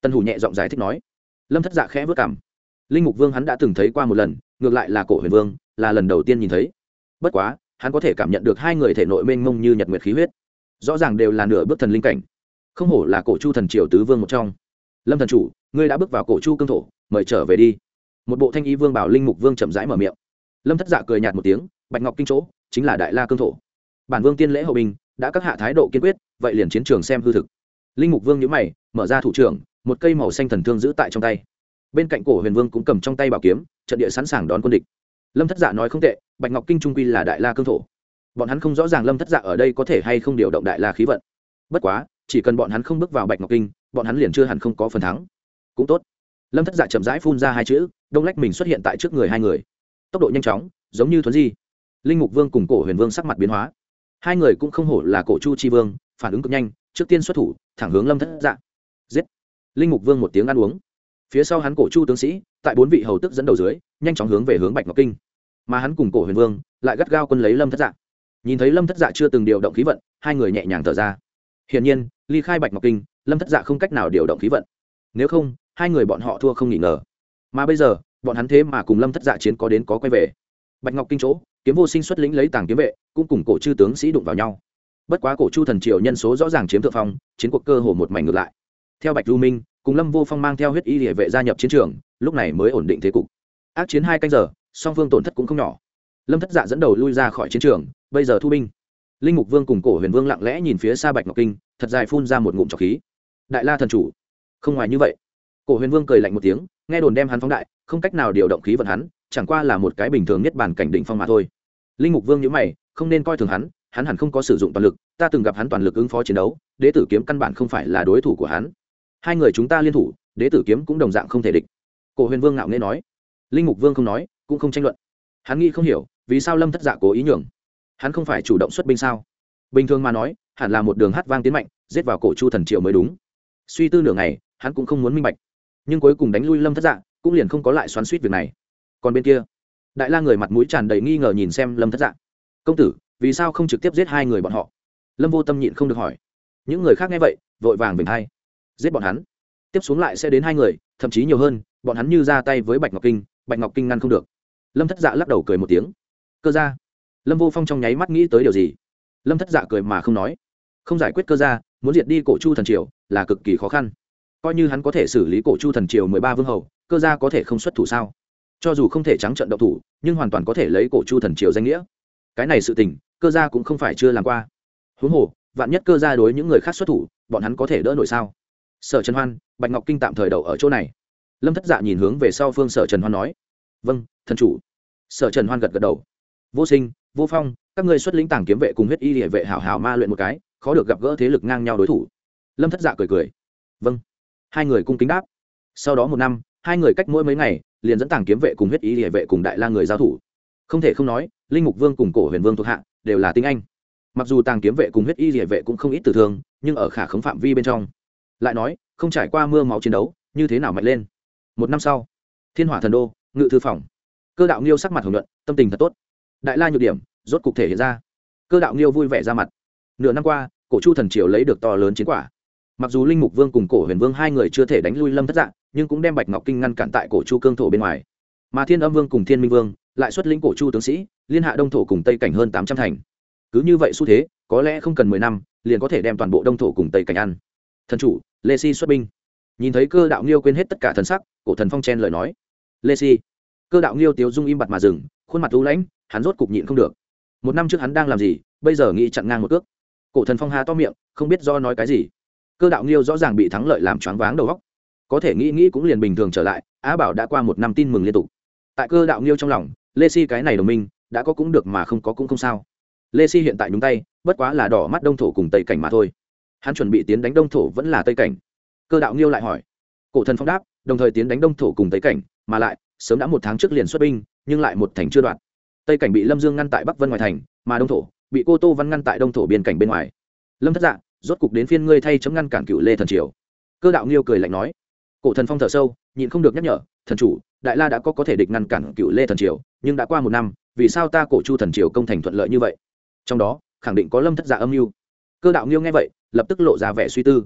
Speaker 1: Tân hủ nhẹ giọng giải thích nói. Lâm thất dạ khẽ vất cảm. Linh mục vương hắn đã từng thấy qua một lần, ngược lại là cổ huyền vương, là lần đầu tiên nhìn thấy. Bất quá, hắn có thể cảm nhận được hai người thể nội mênh mông như nhật nguyệt khí huyết. Rõ ràng đều là nửa bước thần linh cảnh. Không hổ là cổ chu thần triều tứ vương một trong. Lâm thần chủ, ngươi đã bước vào cổ chu cương thổ, mời trở về đi. Một bộ thanh y vương bảo linh mục vương chậm rãi mở miệng. Lâm thất dạ cười nhạt một tiếng, bạch ngọc kinh chỗ, chính là đại la cương thổ bản vương tiên lễ hậu binh, đã các hạ thái độ kiên quyết, vậy liền chiến trường xem hư thực. Linh mục vương nhữ mày, mở ra thủ trưởng, một cây màu xanh thần thương giữ tại trong tay. Bên cạnh cổ huyền vương cũng cầm trong tay bảo kiếm, trận địa sẵn sàng đón quân địch. Lâm thất dạ nói không tệ, bạch ngọc kinh trung quy là đại la cương thổ. Bọn hắn không rõ ràng lâm thất dạ ở đây có thể hay không điều động đại la khí vận. Bất quá, chỉ cần bọn hắn không bước vào bạch ngọc kinh, bọn hắn liền chưa hẳn không có phần thắng. Cũng tốt. Lâm thất dạ chậm rãi phun ra hai chữ, đông lách mình xuất hiện tại trước người hai người. Tốc độ nhanh chóng, giống như thuấn di. Linh mục vương cùng cổ huyền vương sắc mặt biến hóa hai người cũng không hổ là cổ chu chi vương, phản ứng cực nhanh, trước tiên xuất thủ, thẳng hướng lâm thất dạ. Giết! Linh mục vương một tiếng ăn uống. Phía sau hắn cổ chu tướng sĩ, tại bốn vị hầu tức dẫn đầu dưới, nhanh chóng hướng về hướng bạch ngọc kinh. Mà hắn cùng cổ huyền vương, lại gắt gao quân lấy lâm thất dạ. Nhìn thấy lâm thất dạ chưa từng điều động khí vận, hai người nhẹ nhàng thở ra. Hiển nhiên, ly khai bạch ngọc kinh, lâm thất dạ không cách nào điều động khí vận. Nếu không, hai người bọn họ thua không nghỉ ngờ. Mà bây giờ, bọn hắn thế mà cùng lâm thất dạ chiến có đến có quay về. Bạch ngọc kinh chỗ kiếm vô sinh xuất lĩnh lấy tàng kiếm vệ, cũng cùng cổ chư tướng sĩ đụng vào nhau. Bất quá cổ chu thần triều nhân số rõ ràng chiếm thượng phong, chiến cuộc cơ hồ một mảnh ngược lại. Theo bạch du minh, cùng lâm vô phong mang theo huyết y địa vệ gia nhập chiến trường, lúc này mới ổn định thế cục. Ác chiến hai canh giờ, song phương tổn thất cũng không nhỏ. Lâm thất dạ dẫn đầu lui ra khỏi chiến trường, bây giờ thu binh. Linh mục vương cùng cổ huyền vương lặng lẽ nhìn phía xa bạch ngọc kinh, thật dài phun ra một ngụm trọc khí. Đại la thần chủ, không ngoài như vậy. Cổ huyền vương cười lạnh một tiếng, nghe đồn đem hắn phóng đại không cách nào điều động khí vận hắn, chẳng qua là một cái bình thường nhất bản cảnh đỉnh phong mà thôi. Linh mục vương nhữ mày, không nên coi thường hắn hắn hẳn không có sử dụng toàn lực, ta từng gặp hắn toàn lực ứng phó chiến đấu, đế tử kiếm căn bản không phải là đối thủ của hắn. Hai người chúng ta liên thủ, đế tử kiếm cũng đồng dạng không thể địch. Cổ huyền vương ngạo nghễ nói. Linh mục vương không nói, cũng không tranh luận. Hắn nghĩ không hiểu, vì sao lâm thất dạ cố ý nhường? Hắn không phải chủ động xuất binh sao? Bình thường mà nói, hẳn là một đường hát vang tiến mạnh, giết vào cổ chu thần triệu mới đúng. Suy tư nửa ngày, hắn cũng không muốn minh bạch. Nhưng cuối cùng đánh lui lâm thất dạ cũng liền không có lại xoắn suýt việc này. Còn bên kia, đại la người mặt mũi tràn đầy nghi ngờ nhìn xem lâm thất dạ. Công tử, vì sao không trực tiếp giết hai người bọn họ? Lâm vô tâm nhịn không được hỏi. Những người khác nghe vậy, vội vàng bình thay giết bọn hắn? Tiếp xuống lại sẽ đến hai người, thậm chí nhiều hơn, bọn hắn như ra tay với bạch ngọc kinh, bạch ngọc kinh ngăn không được. Lâm thất dạ lắc đầu cười một tiếng. Cơ ra lâm vô phong trong nháy mắt nghĩ tới điều gì? Lâm thất dạ cười mà không nói. Không giải quyết cơ ra muốn diệt đi cổ chu thần triều là cực kỳ khó khăn. Coi như hắn có thể xử lý cổ chu thần triều mười ba vương hầu cơ gia có thể không xuất thủ sao? Cho dù không thể trắng trận động thủ, nhưng hoàn toàn có thể lấy cổ chu thần triều danh nghĩa. Cái này sự tình, cơ gia cũng không phải chưa làm qua. Huống hồ, vạn nhất cơ gia đối những người khác xuất thủ, bọn hắn có thể đỡ nổi sao? Sở trần hoan, bạch ngọc kinh tạm thời đầu ở chỗ này. Lâm thất dạ nhìn hướng về sau phương sở trần hoan nói. Vâng thần chủ. Sở trần hoan gật gật đầu. Vô sinh, vô phong, các ngươi xuất lĩnh tàng kiếm vệ cùng huyết y địa vệ hảo hảo ma luyện một cái, khó được gặp gỡ thế lực ngang nhau đối thủ. Lâm thất dạ cười cười. Vâng. Hai người cung kính đáp. Sau đó một năm hai người cách mỗi mấy ngày, liền dẫn tàng kiếm vệ cùng huyết y địa vệ cùng đại la người giao thủ. Không thể không nói, linh mục vương cùng cổ huyền vương thuộc hạ đều là tinh anh. Mặc dù tàng kiếm vệ cùng huyết y địa vệ cũng không ít tử thương, nhưng ở khả khống phạm vi bên trong, lại nói, không trải qua mưa máu chiến đấu, như thế nào mạnh lên? Một năm sau, thiên hỏa thần đô, ngự thư phòng. Cơ đạo nghiêu sắc mặt hồng luận tâm tình thật tốt. Đại la nhược điểm, rốt cục thể hiện ra. Cơ đạo nghiêu vui vẻ ra mặt. Nửa năm qua, cổ chu thần triều lấy được to lớn chiến quả. Mặc dù linh mục vương cùng cổ huyền vương hai người chưa thể đánh lui lâm thất dạng nhưng cũng đem bạch ngọc kinh ngăn cản tại cổ chu cương thổ bên ngoài mà thiên âm vương cùng thiên minh vương lại xuất lĩnh cổ chu tướng sĩ liên hạ đông thổ cùng tây cảnh hơn tám trăm thành cứ như vậy xu thế có lẽ không cần mười năm liền có thể đem toàn bộ đông thổ cùng tây cảnh ăn thần chủ lê si xuất binh nhìn thấy cơ đạo nghiêu quên hết tất cả thần sắc cổ thần phong chen lời nói lê si cơ đạo nghiêu tiếu dung im bặt mà dừng khuôn mặt lũ lãnh hắn rốt cục nhịn không được một năm trước hắn đang làm gì bây giờ nghĩ chặn ngang một cước cổ thần phong hà to miệng không biết do nói cái gì cơ đạo nghiêu rõ ràng bị thắng lợi làm choáng váng đầu góc có thể nghĩ nghĩ cũng liền bình thường trở lại, á bảo đã qua một năm tin mừng liên tục. Tại cơ đạo nghiêu trong lòng, lê si cái này đồng minh, đã có cũng được mà không có cũng không sao. Lê si hiện tại nhúng tay, bất quá là đỏ mắt đông thổ cùng tây cảnh mà thôi. Hắn chuẩn bị tiến đánh đông thổ vẫn là tây cảnh. Cơ đạo nghiêu lại hỏi. Cổ thần phong đáp, đồng thời tiến đánh đông thổ cùng tây cảnh, mà lại, sớm đã một tháng trước liền xuất binh, nhưng lại một thành chưa đoạn. Tây cảnh bị lâm dương ngăn tại bắc vân ngoài thành, mà đông thổ, bị cô tô văn ngăn tại đông thổ biên cảnh bên ngoài. Lâm thất dạ rốt cục đến phiên ngươi thay chấm ngăn cản cựu lê thần triều. Cơ đạo nghiêu cười lạnh nói cổ thần phong thở sâu, nhịn không được nhắc nhở, thần chủ, đại la đã có có thể địch ngăn cản cựu lê thần triều, nhưng đã qua một năm, vì sao ta cổ chu thần triều công thành thuận lợi như vậy? Trong đó, khẳng định có lâm thất giả âm mưu. Cơ đạo nghiêu nghe vậy, lập tức lộ ra vẻ suy tư.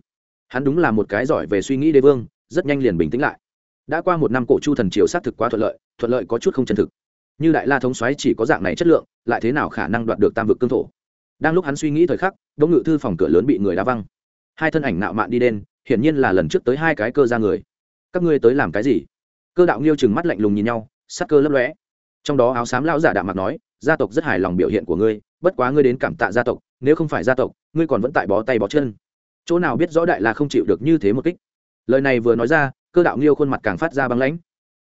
Speaker 1: Hắn đúng là một cái giỏi về suy nghĩ đế vương, rất nhanh liền bình tĩnh lại. Đã qua một năm cổ chu thần triều xác thực quá thuận lợi thuận lợi có chút không chân thực. Như đại la thống xoáy chỉ có dạng này chất lượng, lại thế nào khả năng đoạt được tam vực cương thổ? Đang lúc hắn suy nghĩ thời khắc, đỗ ngự thư phòng cửa lớn bị người đá văng. Hai thân ảnh nạo mạn đi đen hiển nhiên là lần trước tới hai cái cơ ra người. Các ngươi tới làm cái gì? Cơ đạo nghiêu chừng mắt lạnh lùng nhìn nhau, sắc cơ lấp lóe. Trong đó áo xám lão giả đạm mặt nói, gia tộc rất hài lòng biểu hiện của ngươi, bất quá ngươi đến cảm tạ gia tộc, nếu không phải gia tộc, ngươi còn vẫn tại bó tay bó chân. Chỗ nào biết rõ đại là không chịu được như thế một kích. Lời này vừa nói ra, cơ đạo nghiêu khuôn mặt càng phát ra băng lãnh.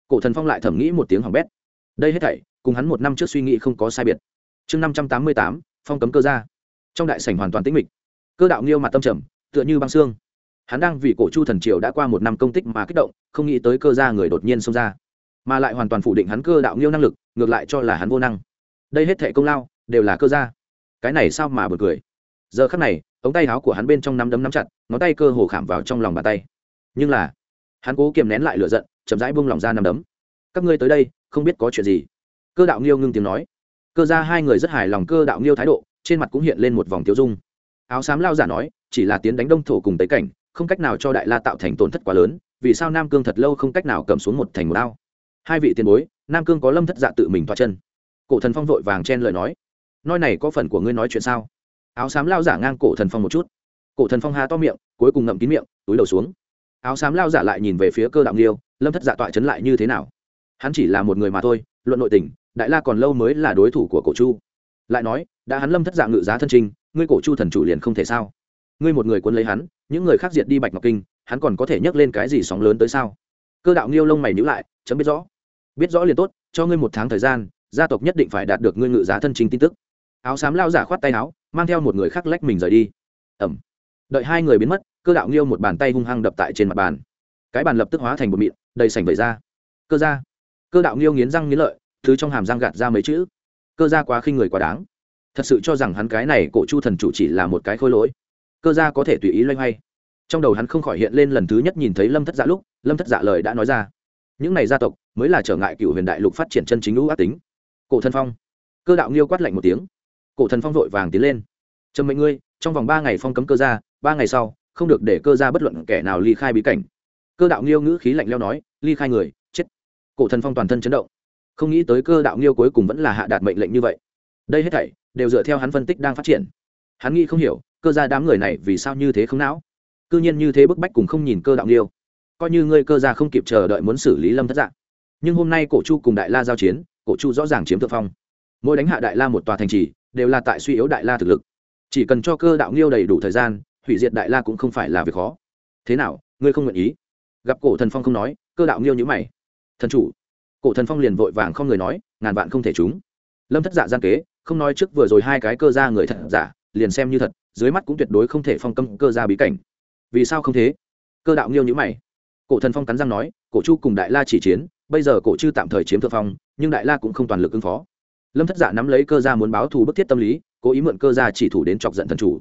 Speaker 1: Cổ thần phong lại thẩm nghĩ một tiếng hỏng bét. Đây hết thảy, cùng hắn một năm trước suy nghĩ không có sai biệt. Chương năm trăm tám mươi tám, phong cấm cơ ra trong đại sảnh hoàn toàn tĩnh mịch. Cơ đạo nghiêu mặt tâm trầm, tựa như băng xương hắn đang vì cổ chu thần triều đã qua một năm công tích mà kích động, không nghĩ tới cơ Gia người đột nhiên xông ra. Mà lại hoàn toàn phủ định hắn cơ đạo nghiêu năng lực, ngược lại cho là hắn vô năng. Đây hết thệ công lao, đều là cơ gia. Cái này sao mà bật cười? Giờ khắc này, ống tay áo của hắn bên trong nắm đấm nắm chặt, ngón tay cơ hồ khảm vào trong lòng bàn tay. Nhưng là, hắn cố kiềm nén lại lửa giận, chậm rãi buông lòng ra nắm đấm. Các ngươi tới đây, không biết có chuyện gì. Cơ đạo nghiêu ngưng tiếng nói. Cơ ra hai người rất hài lòng cơ đạo nghiêu thái độ, trên mặt cũng hiện lên một vòng tiêu dung. Áo xám lao giả nói, chỉ là tiến đánh đông thổ cùng tới cảnh không cách nào cho đại la tạo thành tổn thất quá lớn, vì sao nam cương thật lâu không cách nào cầm xuống một thành một ao? Hai vị tiền bối, nam cương có lâm thất dạ tự mình toa chân. Cổ thần phong vội vàng chen lời nói. Nói này có phần của ngươi nói chuyện sao? Áo xám lao giả ngang cổ thần phong một chút. Cổ thần phong há to miệng, cuối cùng ngậm kín miệng, túi đầu xuống. Áo xám lao giả lại nhìn về phía cơ đạo nghiêu, lâm thất dạ tọa chấn lại như thế nào? Hắn chỉ là một người mà thôi, luận nội tình, đại la còn lâu mới là đối thủ của cổ chu. Lại nói, đã hắn lâm thất dạng ngự giá thân trinh ngươi cổ chu thần chủ liền không thể sao? Ngươi một người quân lấy hắn, những người khác diệt đi bạch ngọc kinh, hắn còn có thể nhấc lên cái gì sóng lớn tới sao? Cơ đạo nghiêu lông mày nhữ lại, chấm biết rõ. Biết rõ liền tốt, cho ngươi một tháng thời gian, gia tộc nhất định phải đạt được ngươi ngự giá thân chính tin tức. Áo xám lao giả khoát tay áo, mang theo một người khác lách mình rời đi. Ẩm. Đợi hai người biến mất, cơ đạo nghiêu một bàn tay hung hăng đập tại trên mặt bàn. Cái bàn lập tức hóa thành bột mịn, đầy sành vẩy ra. Cơ ra cơ đạo nghiêu nghiến răng nghiến lợi, thứ trong hàm răng gạt ra mấy chữ. Cơ ra quá khinh người quá đáng. Thật sự cho rằng hắn cái này cổ chu thần chủ chỉ là một cái khôi lỗi cơ gia có thể tùy ý loay hoay. Trong đầu hắn không khỏi hiện lên lần thứ nhất nhìn thấy lâm thất dạ lúc lâm thất dạ lời đã nói ra. Những này gia tộc mới là trở ngại cựu huyền đại lục phát triển chân chính lũ ác tính. Cổ thần phong. Cơ đạo nghiêu quát lạnh một tiếng. Cổ thần phong vội vàng tiến lên. Trầm mệnh ngươi trong vòng ba ngày phong cấm cơ gia, ba ngày sau không được để cơ gia bất luận kẻ nào ly khai bí cảnh. Cơ đạo nghiêu ngữ khí lạnh leo nói ly khai người chết. Cổ thần phong toàn thân chấn động. Không nghĩ tới cơ đạo nghiêu cuối cùng vẫn là hạ đạt mệnh lệnh như vậy. Đây hết thảy đều dựa theo hắn phân tích đang phát triển. Hắn nghĩ không hiểu cơ gia đám người này vì sao như thế không não? Cư nhiên như thế bức bách cùng không nhìn cơ đạo nghiêu. Coi như ngươi cơ gia không kịp chờ đợi muốn xử lý lâm thất dạng nhưng hôm nay cổ chu cùng đại la giao chiến, cổ chu rõ ràng chiếm thượng phong. Mỗi đánh hạ đại la một tòa thành trì, đều là tại suy yếu đại la thực lực. Chỉ cần cho cơ đạo nghiêu đầy đủ thời gian, hủy diệt đại la cũng không phải là việc khó. Thế nào, ngươi không nguyện ý? Gặp cổ thần phong không nói, cơ đạo nghiêu nhữ mày. Thần chủ, cổ thần phong liền vội vàng không người nói, ngàn vạn không thể chúng lâm thất dạ gian kế, không nói trước vừa rồi hai cái cơ ra người thật giả, liền xem như thật dưới mắt cũng tuyệt đối không thể phong cấm cơ ra bí cảnh. Vì sao không thế? Cơ đạo nghiêu nhữ mày. Cổ thần phong cắn răng nói, cổ chu cùng đại la chỉ chiến, bây giờ cổ chư tạm thời chiếm thượng phong, nhưng đại la cũng không toàn lực ứng phó. Lâm thất dạ nắm lấy cơ gia muốn báo thù bức thiết tâm lý, cố ý mượn cơ gia chỉ thủ đến chọc giận thần chủ.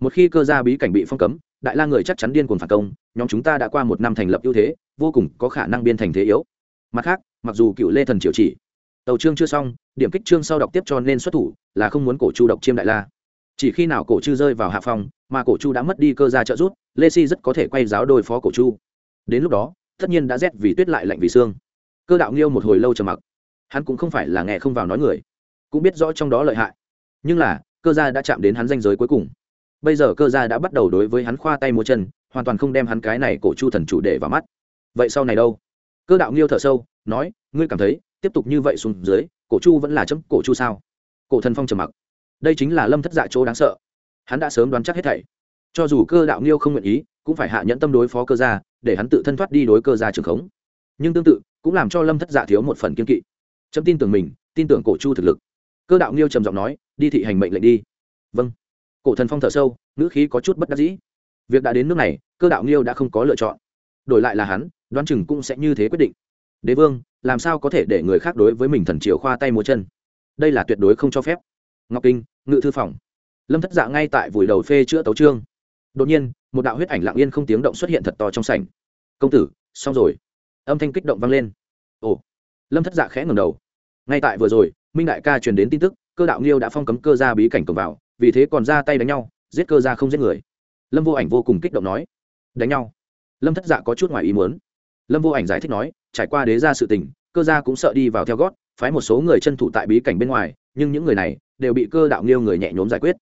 Speaker 1: Một khi cơ gia bí cảnh bị phong cấm, đại la người chắc chắn điên cuồng phản công, nhóm chúng ta đã qua một năm thành lập ưu thế, vô cùng có khả năng biên thành thế yếu. Mặt khác, mặc dù cựu lê thần triệu chỉ, tàu trương chưa xong, điểm kích trương sau đọc tiếp cho nên xuất thủ, là không muốn cổ chu độc chiêm đại la chỉ khi nào cổ chu rơi vào hạ phong, mà cổ chu đã mất đi cơ gia trợ giúp, lê si rất có thể quay giáo đôi phó cổ chu. Đến lúc đó, tất nhiên đã rét vì tuyết lại lạnh vì xương cơ đạo nghiêu một hồi lâu trầm mặc. Hắn cũng không phải là nghe không vào nói người, cũng biết rõ trong đó lợi hại. Nhưng là, cơ gia đã chạm đến hắn danh giới cuối cùng. Bây giờ cơ gia đã bắt đầu đối với hắn khoa tay múa chân, hoàn toàn không đem hắn cái này cổ chu thần chủ để vào mắt. Vậy sau này đâu? Cơ đạo nghiêu thở sâu, nói, ngươi cảm thấy, tiếp tục như vậy xuống dưới, cổ chu vẫn là chấm cổ chu sao? Cổ thần phong trầm mặc đây chính là lâm thất dạ chỗ đáng sợ. Hắn đã sớm đoán chắc hết thảy. Cho dù cơ đạo nghiêu không nguyện ý, cũng phải hạ nhẫn tâm đối phó cơ gia, để hắn tự thân thoát đi đối cơ gia trường khống. Nhưng tương tự, cũng làm cho lâm thất dạ thiếu một phần kiên kỵ. Chấm tin tưởng mình, tin tưởng cổ chu thực lực. Cơ đạo nghiêu trầm giọng nói, đi thị hành mệnh lệnh đi. Vâng. Cổ thần phong thở sâu, ngữ khí có chút bất đắc dĩ. Việc đã đến nước này, cơ đạo nghiêu đã không có lựa chọn. Đổi lại là hắn, đoán chừng cũng sẽ như thế quyết định. Đế vương, làm sao có thể để người khác đối với mình thần triều khoa tay múa chân? Đây là tuyệt đối không cho phép. Ngọc kinh ngự thư phòng. Lâm thất dạ ngay tại vùi đầu phê chữa tấu trương đột nhiên, một đạo huyết ảnh lặng yên không tiếng động xuất hiện thật to trong sảnh. Công tử, xong rồi. Âm thanh kích động vang lên. Ồ. Lâm thất dạ khẽ ngầm đầu. Ngay tại vừa rồi, minh đại ca truyền đến tin tức, cơ đạo nghiêu đã phong cấm cơ ra bí cảnh cổng vào, vì thế còn ra tay đánh nhau, giết cơ ra không giết người. Lâm vô ảnh vô cùng kích động nói. Đánh nhau? Lâm thất dạ có chút ngoài ý muốn. Lâm vô ảnh giải thích nói, trải qua đế ra sự tình, cơ gia cũng sợ đi vào theo gót, phái một số người chân thủ tại bí cảnh bên ngoài, nhưng những người này đều bị cơ đạo nghiêu người nhẹ nhõm giải quyết.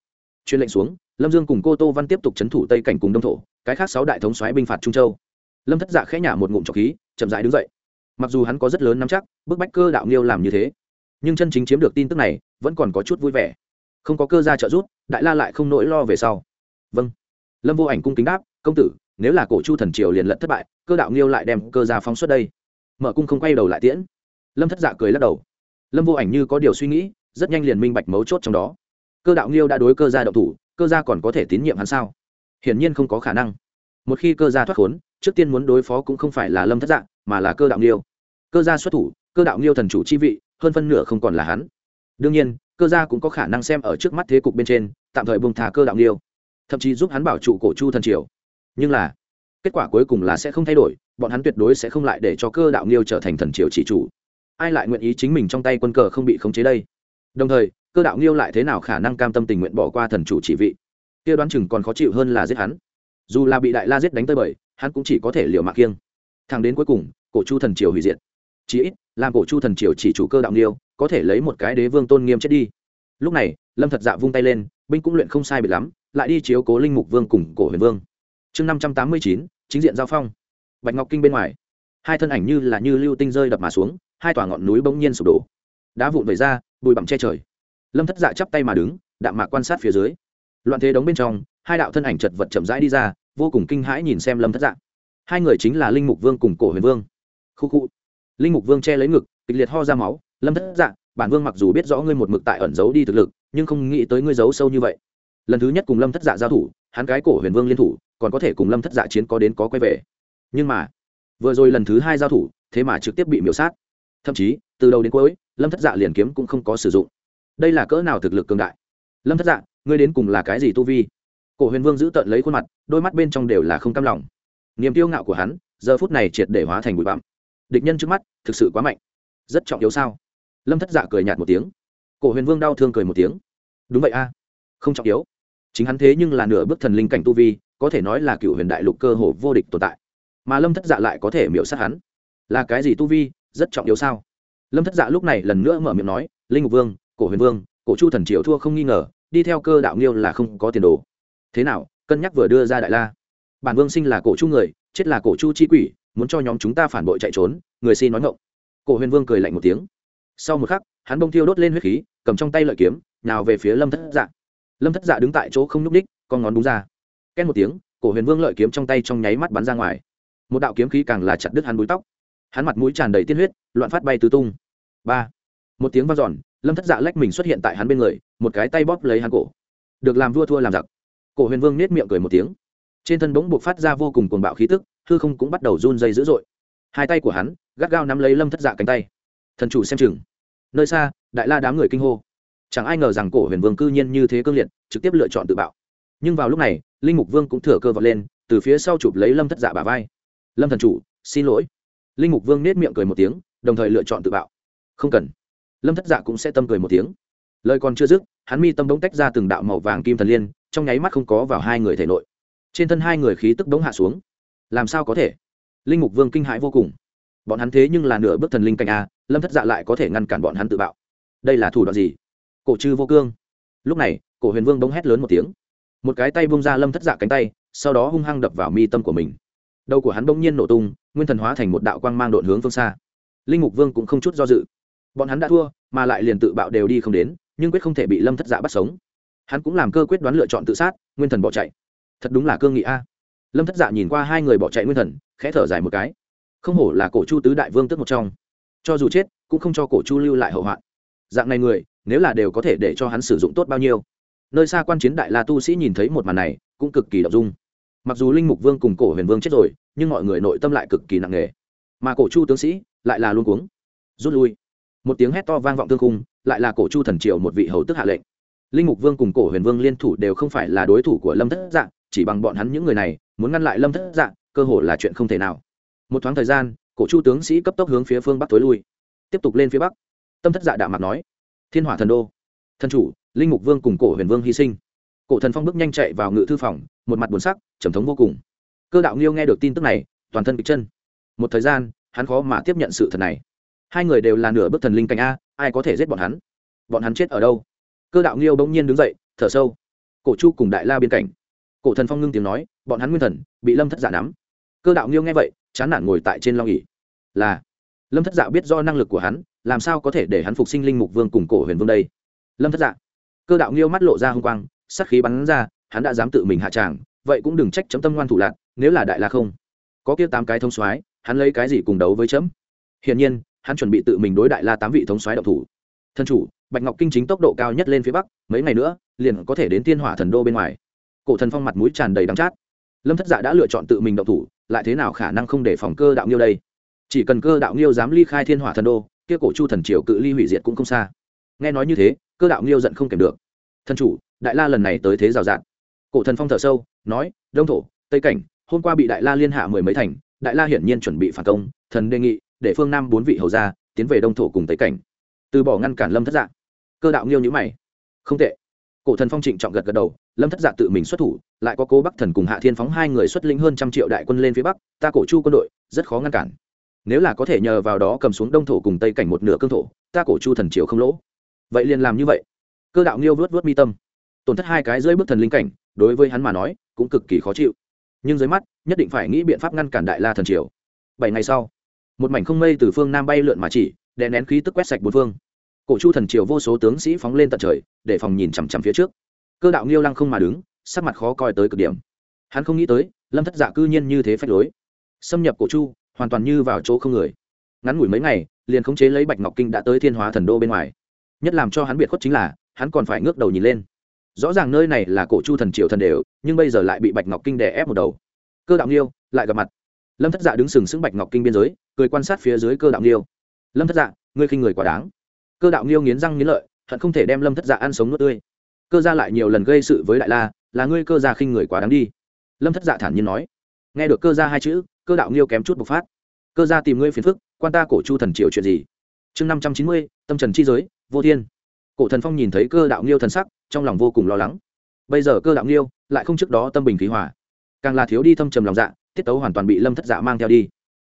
Speaker 1: Chuyên lệnh xuống, lâm dương cùng cô tô văn tiếp tục c h ấ n thủ tây cảnh cùng đông thổ, cái khác sáu đại thống xoáy binh phạt trung châu. Lâm thất dạ khẽ nhả một ngụm trọc khí, chậm dãi đứng dậy. Mặc dù hắn có rất lớn nắm chắc, bức bách cơ đạo nghiêu làm như thế, nhưng chân chính chiếm được tin tức này, vẫn còn có chút vui vẻ. Không có cơ gia trợ giúp, đại la lại không nỗi lo về sau. Vâng. Lâm vô ảnh cung kính đáp, công tử, nếu là cổ chu thần triều liền lận thất bại, cơ đạo nghiêu lại đem cơ gia phóng xuất đây. Mở cung không quay đầu lại tiễn. Lâm thất dạ cười lắc đầu. Lâm vô ảnh như có điều suy nghĩ rất nhanh liền minh bạch mấu chốt trong đó. Cơ đạo nghiêu đã đối cơ gia động thủ, cơ gia còn có thể tín nhiệm hắn sao? Hiển nhiên không có khả năng. Một khi cơ gia thoát khốn, trước tiên muốn đối phó cũng không phải là lâm thất dạng, mà là cơ đạo nghiêu. Cơ gia xuất thủ, cơ đạo nghiêu thần chủ chi vị, hơn phân nửa không còn là hắn. Đương nhiên, cơ gia cũng có khả năng xem ở trước mắt thế cục bên trên, tạm thời bùng thả cơ đạo nghiêu, thậm chí giúp hắn bảo trụ cổ chu thần triều. Nhưng là, kết quả cuối cùng là sẽ không thay đổi, bọn hắn tuyệt đối sẽ không lại để cho cơ đạo nghiêu trở thành thần triều chỉ chủ. Ai lại nguyện ý chính mình trong tay quân cờ không bị khống chế đây? Đồng thời, cơ đạo nghiêu lại thế nào khả năng cam tâm tình nguyện bỏ qua thần chủ chỉ vị? Kia đoán chừng còn khó chịu hơn là giết hắn. Dù là bị đại la giết đánh tới bời, hắn cũng chỉ có thể liều mạng kiêng. Thằng đến cuối cùng, cổ chu thần triều hủy diệt. Chí ít, làm cổ chu thần triều chỉ chủ cơ đạo nghiêu, có thể lấy một cái đế vương tôn nghiêm chết đi. Lúc này, lâm thật dạ vung tay lên, binh cũng luyện không sai bị lắm, lại đi chiếu cố linh mục vương cùng cổ huyền vương. Chương năm trăm tám mươi chín, chính diện giao phong. Bạch ngọc kinh bên ngoài. Hai thân ảnh như là như lưu tinh rơi đập mà xuống, hai tòa ngọn núi bỗng nhiên sụp đổ. Đá vụn về ra bụi bặm che trời. Lâm thất dạ chắp tay mà đứng, đạm mạc quan sát phía dưới. Loạn thế đống bên trong, hai đạo thân ảnh chật vật chậm rãi đi ra, vô cùng kinh hãi nhìn xem lâm thất dạ. Hai người chính là linh mục vương cùng cổ huyền vương. Khu khu. Linh mục vương che lấy ngực, kịch liệt ho ra máu. Lâm thất dạ bản vương mặc dù biết rõ ngươi một mực tại ẩn giấu đi thực lực, nhưng không nghĩ tới ngươi giấu sâu như vậy. Lần thứ nhất cùng lâm thất dạ giao thủ, hắn cái cổ huyền vương liên thủ, còn có thể cùng lâm thất dạ chiến có đến có quay về. Nhưng mà, vừa rồi lần thứ hai giao thủ, thế mà trực tiếp bị miễu sát. Thậm chí, từ đầu đến cuối lâm thất dạ liền kiếm cũng không có sử dụng đây là cỡ nào thực lực cường đại lâm thất dạ ngươi đến cùng là cái gì tu vi cổ huyền vương giữ tợn lấy khuôn mặt đôi mắt bên trong đều là không cam lòng niềm kiêu ngạo của hắn giờ phút này triệt để hóa thành bụi bặm địch nhân trước mắt thực sự quá mạnh rất trọng yếu sao lâm thất dạ cười nhạt một tiếng cổ huyền vương đau thương cười một tiếng đúng vậy a, không trọng yếu chính hắn thế nhưng là nửa bước thần linh cảnh tu vi có thể nói là cựu huyền đại lục cơ hồ vô địch tồn tại mà lâm thất dạ lại có thể miễu sát hắn là cái gì tu vi rất trọng yếu sao lâm thất dạ lúc này lần nữa mở miệng nói, linh ngục vương, cổ huyền vương, cổ chu thần triều thua không nghi ngờ, đi theo cơ đạo nghiêu là không có tiền đồ. Thế nào, cân nhắc vừa đưa ra đại la? Bản vương sinh là cổ chu người, chết là cổ chu chi quỷ, muốn cho nhóm chúng ta phản bội chạy trốn, người xin nói ngộng cổ huyền vương cười lạnh một tiếng. Sau một khắc, hắn bông thiêu đốt lên huyết khí, cầm trong tay lợi kiếm nào về phía lâm thất dạ. Lâm thất dạ đứng tại chỗ không n ú c ních con ngón đúng ra. Két một tiếng, cổ huyền vương lợi kiếm trong tay trong nháy mắt bắn ra ngoài. Một đạo kiếm khí càng là chặt đứt hắn búi tóc. Hắn mặt mũi tràn đầy tiên huyết, loạn phát bay tứ tung ba một tiếng vang giòn lâm thất dạ lách mình xuất hiện tại hắn bên người, một cái tay bóp lấy hắn cổ. được làm vua thua làm giặc. cổ huyền vương nết miệng cười một tiếng. trên thân bỗng buộc phát ra vô cùng cuồng bạo khí tức thư không cũng bắt đầu run dây dữ dội. hai tay của hắn gắt gao nắm lấy lâm thất dạ cánh tay. thần chủ xem chừng. nơi xa, đại la đám người kinh hô. chẳng ai ngờ rằng cổ huyền vương cư nhiên như thế cương liệt, trực tiếp lựa chọn tự bạo. nhưng vào lúc này, linh mục vương cũng thừa cơ vọt lên, từ phía sau chụp lấy lâm thất dạ bà vai. lâm thần chủ, xin lỗi. linh mục vương nết miệng cười một tiếng, đồng thời lựa chọn tự bạo không cần. Lâm thất dạ cũng sẽ tâm cười một tiếng. Lời còn chưa dứt, hắn mi tâm bỗng tách ra từng đạo màu vàng kim thần liên, trong nháy mắt không có vào hai người thể nội. Trên thân hai người khí tức bỗng hạ xuống. Làm sao có thể? Linh mục vương kinh hãi vô cùng. Bọn hắn thế nhưng là nửa bước thần linh canh a, lâm thất dạ lại có thể ngăn cản bọn hắn tự bạo. Đây là thủ đoạn gì? Cổ trư vô cương. Lúc này, cổ huyền vương bỗng hét lớn một tiếng. Một cái tay bung ra lâm thất dạ cánh tay, sau đó hung hăng đập vào mi tâm của mình. Đầu của hắn bỗng nhiên nổ tung, nguyên thần hóa thành một đạo quang mang độn hướng phương xa. Linh mục vương cũng không chút do dự bọn hắn đã thua, mà lại liền tự bạo đều đi không đến, nhưng quyết không thể bị lâm thất dạ bắt sống. Hắn cũng làm cơ quyết đoán lựa chọn tự sát, nguyên thần bỏ chạy. Thật đúng là cương nghị a. Lâm thất dạ nhìn qua hai người bỏ chạy nguyên thần, khẽ thở dài một cái. Không hổ là cổ chu tứ đại vương tức một trong. Cho dù chết, cũng không cho cổ chu lưu lại hậu hoạn. Dạng này người, nếu là đều có thể để cho hắn sử dụng tốt bao nhiêu. Nơi xa quan chiến đại la tu sĩ nhìn thấy một màn này, cũng cực kỳ đ dung. Mặc dù linh mục vương cùng cổ huyền vương chết rồi, nhưng mọi người nội tâm lại cực kỳ nặng nề. Mà cổ chu tướng sĩ lại là luôn cuống. Rút lui một tiếng hét to vang vọng thương cung lại là cổ chu thần triều một vị hầu tức hạ lệnh. Linh mục vương cùng cổ huyền vương liên thủ đều không phải là đối thủ của lâm thất dạng chỉ bằng bọn hắn những người này, muốn ngăn lại lâm thất dạng cơ hồ là chuyện không thể nào. Một thoáng thời gian, cổ chu tướng sĩ cấp tốc hướng phía phương bắc tối lui, tiếp tục lên phía bắc. Tâm thất dạ đạo mặt nói, thiên hỏa thần đô, thần chủ, linh mục vương cùng cổ huyền vương hy sinh. Cổ thần phong bước nhanh chạy vào ngự thư phòng, một mặt buồn sắc, trầm thống vô cùng. Cơ đạo nghiêu nghe được tin tức này, toàn thân kịch chân. Một thời gian, hắn khó mà tiếp nhận sự thật này hai người đều là nửa bước thần linh cảnh a, ai có thể giết bọn hắn? Bọn hắn chết ở đâu? Cơ đạo nghiêu bỗng nhiên đứng dậy, thở sâu. Cổ chu cùng đại la biên cảnh. Cổ thần phong ngưng tiếng nói, bọn hắn nguyên thần, bị lâm thất giả dạ nắm. Cơ đạo nghiêu nghe vậy, chán nản ngồi tại trên long ỉ là, lâm thất dạ biết do năng lực của hắn, làm sao có thể để hắn phục sinh linh mục vương cùng cổ huyền vương đây? Lâm thất dạ. Cơ đạo nghiêu mắt lộ ra h ư n g quang, sắc khí bắn ra, hắn đã dám tự mình hạ tràng, vậy cũng đừng trách chấm tâm ngoan thủ lạc nếu là đại la không, có kia tám cái thông soái, hắn lấy cái gì cùng đấu với chấm? Hiển nhiên hắn chuẩn bị tự mình đối đại la tám vị thống soái độc thủ. Thân chủ, bạch ngọc kinh chính tốc độ cao nhất lên phía bắc, mấy ngày nữa, liền có thể đến thiên hỏa thần đô bên ngoài. Cổ thần phong mặt mũi tràn đầy đắng chát. Lâm thất dạ đã lựa chọn tự mình độc thủ, lại thế nào khả năng không để phòng cơ đạo nghiêu đây? Chỉ cần cơ đạo nghiêu dám ly khai thiên hỏa thần đô, kia cổ chu thần triều cự ly hủy diệt cũng không xa. Nghe nói như thế, cơ đạo nghiêu giận không kèm được. Thân chủ, đại la lần này tới thế rào rạt. Cổ thần phong thở sâu, nói, đông thổ, tây cảnh, hôm qua bị đại la liên hạ mười mấy thành, đại la hiển nhiên chuẩn bị phản công, thần đề nghị để phương nam bốn vị hầu ra tiến về đông thổ cùng tây cảnh. Từ bỏ ngăn cản lâm thất dạ cơ đạo nghiêu nhữ mày. Không tệ. Cổ thần phong trịnh trọng gật gật đầu, lâm thất dạ tự mình xuất thủ, lại có cố bắc thần cùng hạ thiên phóng hai người xuất lĩnh hơn trăm triệu đại quân lên phía bắc, ta cổ chu quân đội, rất khó ngăn cản. Nếu là có thể nhờ vào đó cầm xuống đông thổ cùng tây cảnh một nửa cương thổ, ta cổ chu thần triều không lỗ. Vậy liền làm như vậy. Cơ đạo nghiêu vớt vớt mi tâm. Tổn thất hai cái dưới bước thần linh cảnh, đối với hắn mà nói, cũng cực kỳ khó chịu. Nhưng dưới mắt, nhất định phải nghĩ biện pháp ngăn cản đại la thần triều. Bảy ngày sau một mảnh không mây từ phương nam bay lượn mà chỉ, đè nén khí tức quét sạch bốn phương. Cổ chu thần triều vô số tướng sĩ phóng lên tận trời, để phòng nhìn chằm chằm phía trước. Cơ đạo nghiêu lăng không mà đứng, sắc mặt khó coi tới cực điểm. Hắn không nghĩ tới, lâm thất giả cư nhiên như thế phách lối. Xâm nhập cổ chu, hoàn toàn như vào chỗ không người. Ngắn ngủi mấy ngày, liền khống chế lấy bạch ngọc kinh đã tới thiên hóa thần đô bên ngoài. Nhất làm cho hắn biệt khuất chính là, hắn còn phải ngước đầu nhìn lên. Rõ ràng nơi này là cổ chu thần triều thần đều, nhưng bây giờ lại bị bạch ngọc kinh đè ép một đầu. Cơ đạo nghiêu, lại gặp mặt. Lâm thất dạ đứng sừng sững bạch ngọc kinh biên giới cười quan sát phía dưới cơ đạo nghiêu. Lâm thất dạ ngươi khinh người quá đáng. Cơ đạo nghiêu nghiến răng nghiến lợi, hận không thể đem lâm thất dạ ăn sống nuốt tươi. Cơ gia lại nhiều lần gây sự với đại la, là ngươi cơ gia khinh người quá đáng đi. Lâm thất dạ thản nhiên nói. Nghe được cơ gia hai chữ, cơ đạo nghiêu kém chút bộc phát. Cơ gia tìm ngươi phiền phức, quan ta cổ chu thần triều chuyện gì? Chương năm trăm chín mươi, tâm trần chi giới, vô thiên. Cổ thần phong nhìn thấy cơ đạo nghiêu thần sắc, trong lòng vô cùng lo lắng. Bây giờ cơ đạo nghiêu lại không trước đó tâm bình khí hòa. Càng là thiếu đi thâm trầm lòng dạ tiết tấu hoàn toàn bị lâm thất dạ mang theo đi.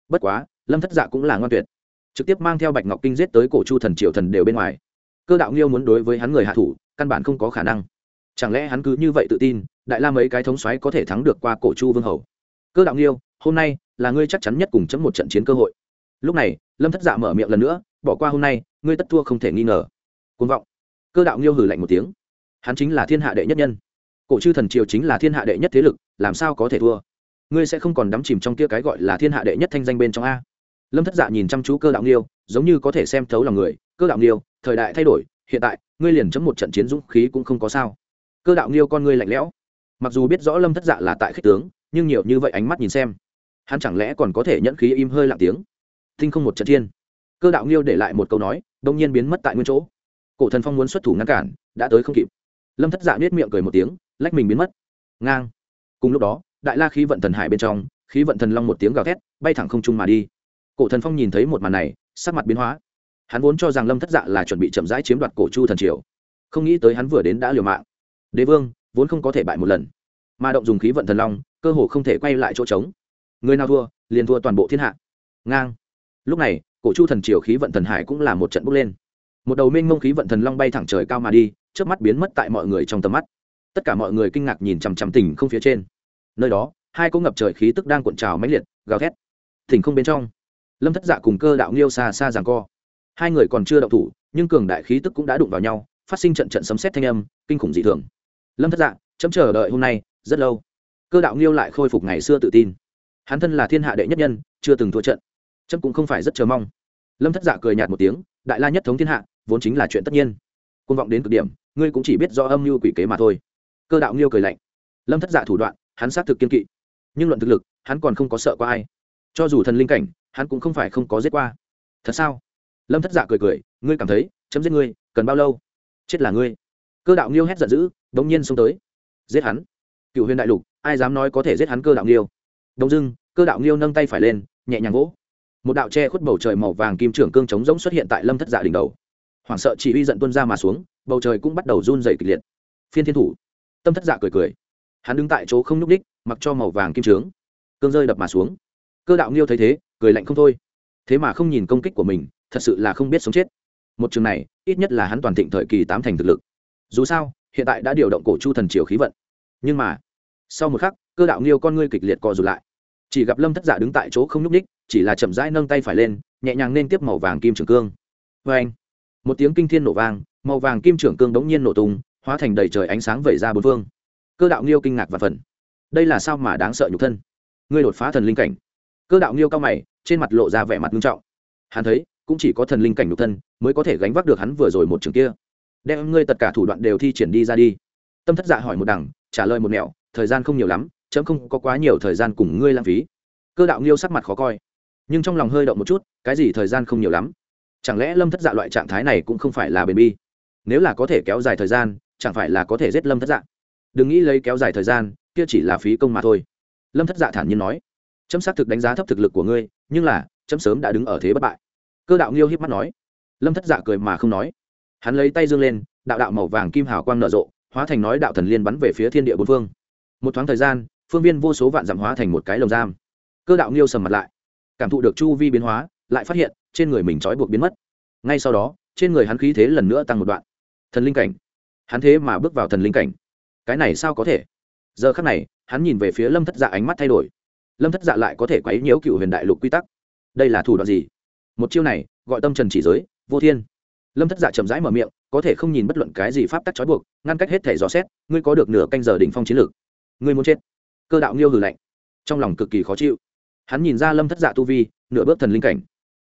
Speaker 1: Bất quá lâm thất dạ cũng là ngoan tuyệt trực tiếp mang theo bạch ngọc kinh giết tới cổ chu thần triệu thần đều bên ngoài cơ đạo nghiêu muốn đối với hắn người hạ thủ căn bản không có khả năng chẳng lẽ hắn cứ như vậy tự tin đại la mấy cái thống xoáy có thể thắng được qua cổ chu vương hầu cơ đạo nghiêu hôm nay là ngươi chắc chắn nhất cùng chấm một trận chiến cơ hội lúc này lâm thất dạ mở miệng lần nữa bỏ qua hôm nay ngươi tất thua không thể nghi ngờ côn vọng cơ đạo nghiêu hử lạnh một tiếng hắn chính là thiên hạ đệ nhất nhân cổ chư thần triều chính là thiên hạ đệ nhất thế lực làm sao có thể thua ngươi sẽ không còn đắm chìm trong kia cái gọi là thiên hạ đệ nhất thanh danh bên trong a lâm thất dạ nhìn chăm chú cơ đạo nghiêu, giống như có thể xem thấu lòng người. Cơ đạo nghiêu, thời đại thay đổi, hiện tại, ngươi liền chấm một trận chiến dũng khí cũng không có sao. Cơ đạo nghiêu con ngươi lạnh lẽo. Mặc dù biết rõ lâm thất dạ là tại khích tướng, nhưng nhiều như vậy ánh mắt nhìn xem, hắn chẳng lẽ còn có thể nhẫn khí im hơi lặng tiếng? Thinh không một trận thiên cơ đạo nghiêu để lại một câu nói đông nhiên biến mất tại nguyên chỗ. Cổ thần phong muốn xuất thủ ngăn cản, đã tới không kịp. Lâm thất dạ nết miệng cười một tiếng, lách mình biến mất. Ngang. Cùng lúc đó, đại la khí vận thần hải bên trong, khí vận thần long một tiếng gào thét, bay thẳng không trung mà đi cổ thần phong nhìn thấy một màn này, sắc mặt biến hóa. Hắn vốn cho rằng lâm thất dạ là chuẩn bị chậm rãi chiếm đoạt cổ chu thần triều. Không nghĩ tới hắn vừa đến đã liều mạng. Đế vương, vốn không có thể bại một lần. Mà động dùng khí vận thần long, cơ hồ không thể quay lại chỗ trống. Người nào thua, liền thua toàn bộ thiên hạ. Ngang. Lúc này, cổ chu thần triều khí vận thần hải cũng là một trận bốc lên. Một đầu minh mông khí vận thần long bay thẳng trời cao mà đi trước mắt biến mất tại mọi người trong tầm mắt. Tất cả mọi người kinh ngạc nhìn chằm chằm tỉnh không phía trên. Nơi đó, hai cỗ ngập trời khí tức đang cuộn trào mãnh liệt, gào thét. Thỉnh không bên trong lâm thất dạ cùng cơ đạo nghiêu xa xa ràng co. Hai người còn chưa động thủ, nhưng cường đại khí tức cũng đã đụng vào nhau, phát sinh trận trận sấm xét thanh âm, kinh khủng dị thường. Lâm thất dạ chấm chờ đợi hôm nay, rất lâu. Cơ đạo nghiêu lại khôi phục ngày xưa tự tin. Hắn thân là thiên hạ đệ nhất nhân, chưa từng thua trận. Chấm cũng không phải rất chờ mong. Lâm thất dạ cười nhạt một tiếng, đại la nhất thống thiên hạ, vốn chính là chuyện tất nhiên. Côn vọng đến cực điểm, ngươi cũng chỉ biết do âm mưu quỷ kế mà thôi. Cơ đạo nghiêu cười lạnh. Lâm thất dạ thủ đoạn, hắn xác thực kiên kỵ. Nhưng luận thực lực, hắn còn không có sợ qua ai. Cho dù thần linh cảnh hắn cũng không phải không có giết qua. Thật sao? Lâm thất dạ cười cười, ngươi cảm thấy, chấm giết ngươi, cần bao lâu? Chết là ngươi. Cơ đạo nghiêu hét giận dữ đ ỗ n g nhiên xông tới. Giết hắn. Cựu huyền đại lục, ai dám nói có thể giết hắn cơ đạo nghiêu? Đông dưng cơ đạo nghiêu nâng tay phải lên, nhẹ nhàng vỗ. Một đạo che khuất bầu trời màu vàng kim trưởng cương trống rỗng xuất hiện tại lâm thất dạ đỉnh đầu. Hoảng sợ chỉ uy giận tuân ra mà xuống, bầu trời cũng bắt đầu run dày kịch liệt. Phiên thiên thủ. Tâm thất dạ cười cười. Hắn đứng tại chỗ không nhúc đích mặc cho màu vàng kim trướng. Cương rơi đập mà xuống. Cơ đạo nghiêu thấy thế cười lạnh không thôi. Thế mà không nhìn công kích của mình, thật sự là không biết sống chết. Một trường này, ít nhất là hắn toàn thịnh thời kỳ tám thành thực lực. Dù sao, hiện tại đã điều động cổ chu thần triều khí vận. Nhưng mà, sau một khắc, cơ đạo nghiêu con ngươi kịch liệt co rụt lại. Chỉ gặp lâm thất giả đứng tại chỗ không nhúc ních chỉ là chậm rãi nâng tay phải lên, nhẹ nhàng nên tiếp màu vàng kim trường cương. Vê anh, một tiếng kinh thiên nổ vang, màu vàng kim trường cương đống nhiên nổ tung, hóa thành đầy trời ánh sáng vẩy ra bốn phương. Cơ đạo nghiêu kinh ngạc và phần đây là sao mà đáng sợ nhục thân? Ngươi đột phá thần linh cảnh. Cơ đạo nghiêu cao mày trên mặt lộ ra vẻ mặt nghiêm trọng. Hắn thấy, cũng chỉ có thần linh cảnh nhục thân mới có thể gánh vác được hắn vừa rồi một trường kia. Đem ngươi tất cả thủ đoạn đều thi triển đi ra đi. Tâm thất dạ hỏi một đằng, trả lời một mẹo thời gian không nhiều lắm, chấm không có quá nhiều thời gian cùng ngươi lãng phí. Cơ đạo nghiêu sắc mặt khó coi, nhưng trong lòng hơi động một chút, cái gì thời gian không nhiều lắm? Chẳng lẽ lâm thất dạ loại trạng thái này cũng không phải là bền bi? Nếu là có thể kéo dài thời gian, chẳng phải là có thể giết lâm thất dạ? Đừng nghĩ lấy kéo dài thời gian, kia chỉ là phí công mà thôi. Lâm thất dạ thản nhiên nói chấm xác thực đánh giá thấp thực lực của ngươi, nhưng là, chấm sớm đã đứng ở thế bất bại. Cơ đạo nghiêu hiếp mắt nói. Lâm thất dạ cười mà không nói. Hắn lấy tay dương lên, đạo đạo màu vàng kim hào quang nở rộ, hóa thành nói đạo thần liên bắn về phía thiên địa bốn phương. Một thoáng thời gian, phương viên vô số vạn dặm hóa thành một cái lồng giam. Cơ đạo nghiêu sầm mặt lại. Cảm thụ được chu vi biến hóa, lại phát hiện, trên người mình trói buộc biến mất. Ngay sau đó, trên người hắn khí thế lần nữa tăng một đoạn. Thần linh cảnh. Hắn thế mà bước vào thần linh cảnh. Cái này sao có thể? Giờ khắc này, hắn nhìn về phía lâm thất dạ ánh mắt thay đổi lâm thất dạ lại có thể quấy nhiễu cựu huyền đại lục quy tắc đây là thủ đoạn gì một chiêu này gọi tâm trần chỉ giới vô thiên lâm thất dạ chậm rãi mở miệng có thể không nhìn bất luận cái gì pháp tắc trói buộc ngăn cách hết thể dò xét ngươi có được nửa canh giờ đỉnh phong chiến lược ngươi muốn chết cơ đạo nghiêu hử lạnh trong lòng cực kỳ khó chịu hắn nhìn ra lâm thất dạ tu vi nửa bước thần linh cảnh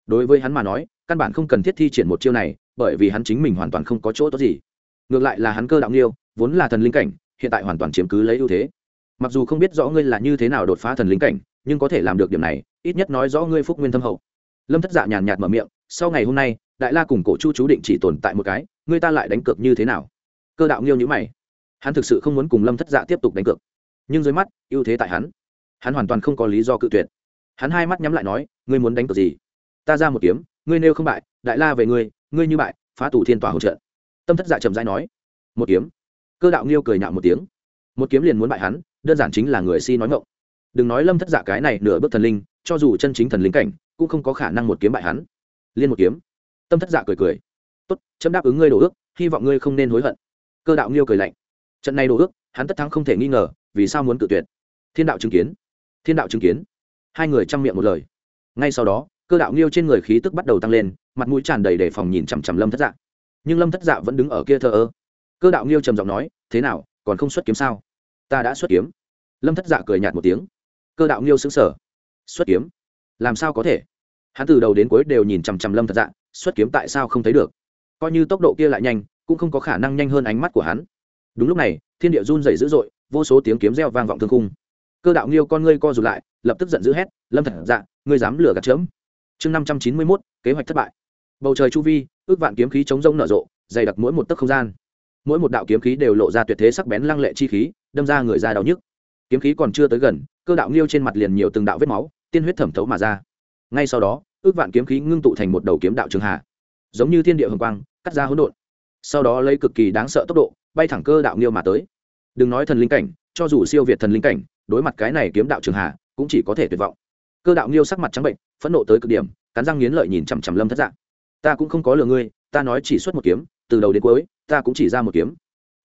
Speaker 1: đối với hắn mà nói căn bản không cần thiết thi triển một chiêu này bởi vì hắn chính mình hoàn toàn không có chỗ tốt gì ngược lại là hắn cơ đạo nghiêu vốn là thần linh cảnh hiện tại hoàn toàn chiếm cứ lấy ưu thế mặc dù không biết rõ ngươi là như thế nào đột phá thần linh cảnh, nhưng có thể làm được điểm này, ít nhất nói rõ ngươi phúc nguyên thâm hậu. Lâm thất dạ nhàn nhạt mở miệng, sau ngày hôm nay, đại la cùng cổ chu chú định chỉ tồn tại một cái, ngươi ta lại đánh cược như thế nào? Cơ đạo nghiêu nhữ mày. Hắn thực sự không muốn cùng lâm thất dạ tiếp tục đánh cược. Nhưng dưới mắt, ưu thế tại hắn. Hắn hoàn toàn không có lý do cự tuyệt. Hắn hai mắt nhắm lại nói, ngươi muốn đánh cược gì? Ta ra một kiếm, ngươi nêu không bại, đại la về ngươi ngươi như bại, phá tủ thiên tòa hỗ trợ tâm thất dạ trầm dai nói, một kiếm. Cơ đạo nghiêu cười nhạo một tiếng. Một kiếm liền muốn bại hắn đơn giản chính là người si nói ngộng đừng nói lâm thất dạ cái này nửa bước thần linh, cho dù chân chính thần linh cảnh, cũng không có khả năng một kiếm bại hắn. Liên một kiếm. Tâm thất dạ cười cười. Tốt, chấm đáp ứng ngươi đổ ước, hy vọng ngươi không nên hối hận. Cơ đạo nghiêu cười lạnh. Trận này đổ ước, hắn tất thắng không thể nghi ngờ, vì sao muốn cự tuyệt? Thiên đạo chứng kiến. Thiên đạo chứng kiến. Hai người chăm miệng một lời. Ngay sau đó, cơ đạo nghiêu trên người khí tức bắt đầu tăng lên, mặt mũi tràn đầy để phòng nhìn chằm chằm lâm thất dạ. Nhưng lâm thất dạ vẫn đứng ở kia thờ ơ. Cơ đạo nghiêu trầm giọng nói, thế nào, còn không xuất kiếm sao? Ta đã xuất kiếm. Lâm thất dạ cười nhạt một tiếng. Cơ đạo nghiêu xứng sở xuất kiếm? Làm sao có thể? Hắn từ đầu đến cuối đều nhìn chằm chằm lâm thất dạ xuất kiếm tại sao không thấy được? Coi như tốc độ kia lại nhanh, cũng không có khả năng nhanh hơn ánh mắt của hắn. Đúng lúc này, thiên địa run dày dữ dội, vô số tiếng kiếm reo vang vọng thương khung. Cơ đạo nghiêu con ngươi co rụt lại, lập tức giận dữ hét, lâm thật dạ ngươi dám lừa gạt chớm. Chương năm trăm chín mươi mốt, kế hoạch thất bại. Bầu trời chu vi, ước vạn kiếm khí chống rông nở rộ, dày đặc mỗi một tấc không gian mỗi một đạo kiếm khí đều lộ ra tuyệt thế sắc bén lăng lệ chi khí, đâm ra người ra đau nhức. Kiếm khí còn chưa tới gần, cơ đạo nghiêu trên mặt liền nhiều từng đạo vết máu, tiên huyết thẩm thấu mà ra. Ngay sau đó, ước vạn kiếm khí ngưng tụ thành một đầu kiếm đạo trường hạ, giống như thiên địa hồng quang, cắt ra hỗn độn. Sau đó lấy cực kỳ đáng sợ tốc độ, bay thẳng cơ đạo nghiêu mà tới. Đừng nói thần linh cảnh, cho dù siêu việt thần linh cảnh, đối mặt cái này kiếm đạo trường hạ, cũng chỉ có thể tuyệt vọng. Cơ đạo nghiêu sắc mặt trắng bệnh, phẫn nộ tới cực điểm, cắn răng nghiến lợi nhìn chằm chằm lâm thất dạng ta cũng không có lừa ngươi, ta nói chỉ xuất một kiếm, từ đầu đến cuối ta cũng chỉ ra một kiếm.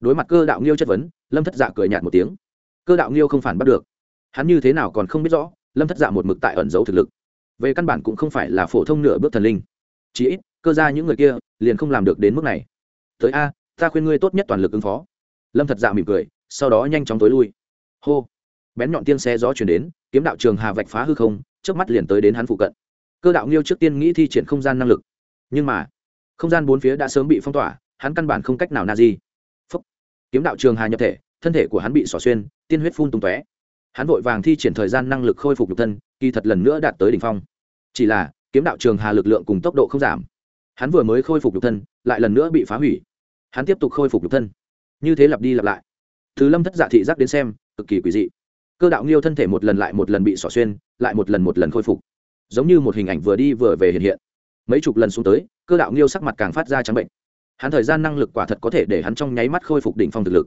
Speaker 1: Đối mặt cơ đạo nghiêu chất vấn, lâm thất dạ cười nhạt một tiếng. Cơ đạo nghiêu không phản bắt được. Hắn như thế nào còn không biết rõ, lâm thất dạ một mực tại ẩn giấu thực lực. Về căn bản cũng không phải là phổ thông nửa bước thần linh. Chỉ ít, cơ ra những người kia liền không làm được đến mức này. Tới a, ta khuyên ngươi tốt nhất toàn lực ứng phó. Lâm thật dạ mỉm cười, sau đó nhanh chóng tối lui. Hô. Bén nhọn tiên xe gió chuyển đến, kiếm đạo trường hà vạch phá hư không trước mắt liền tới đến hắn phụ cận. Cơ đạo nghiêu trước tiên nghĩ thi triển không gian năng lực. Nhưng mà, không gian bốn phía đã sớm bị phong tỏa hắn căn bản không cách nào na di Phúc. kiếm đạo trường hà nhập thể, thân thể của hắn bị xỏ xuyên, tiên huyết phun tung tóe. Hắn vội vàng thi triển thời gian năng lực khôi phục nhục thân, kỳ thật lần nữa đạt tới đỉnh phong. Chỉ là, kiếm đạo trường hà lực lượng cùng tốc độ không giảm. Hắn vừa mới khôi phục nhục thân, lại lần nữa bị phá hủy. Hắn tiếp tục khôi phục nhục thân. Như thế lặp đi lặp lại. Thứ lâm thất dạ thị giác đến xem, cực kỳ quỷ dị. Cơ đạo nghiêu thân thể một lần lại một lần bị xỏ xuyên, lại một lần một lần khôi phục. Giống như một hình ảnh vừa đi vừa về hiện hiện. Mấy chục lần xuống tới, cơ đạo nghiêu sắc mặt càng phát ra trắng bệnh hắn thời gian năng lực quả thật có thể để hắn trong nháy mắt khôi phục đỉnh phong thực lực.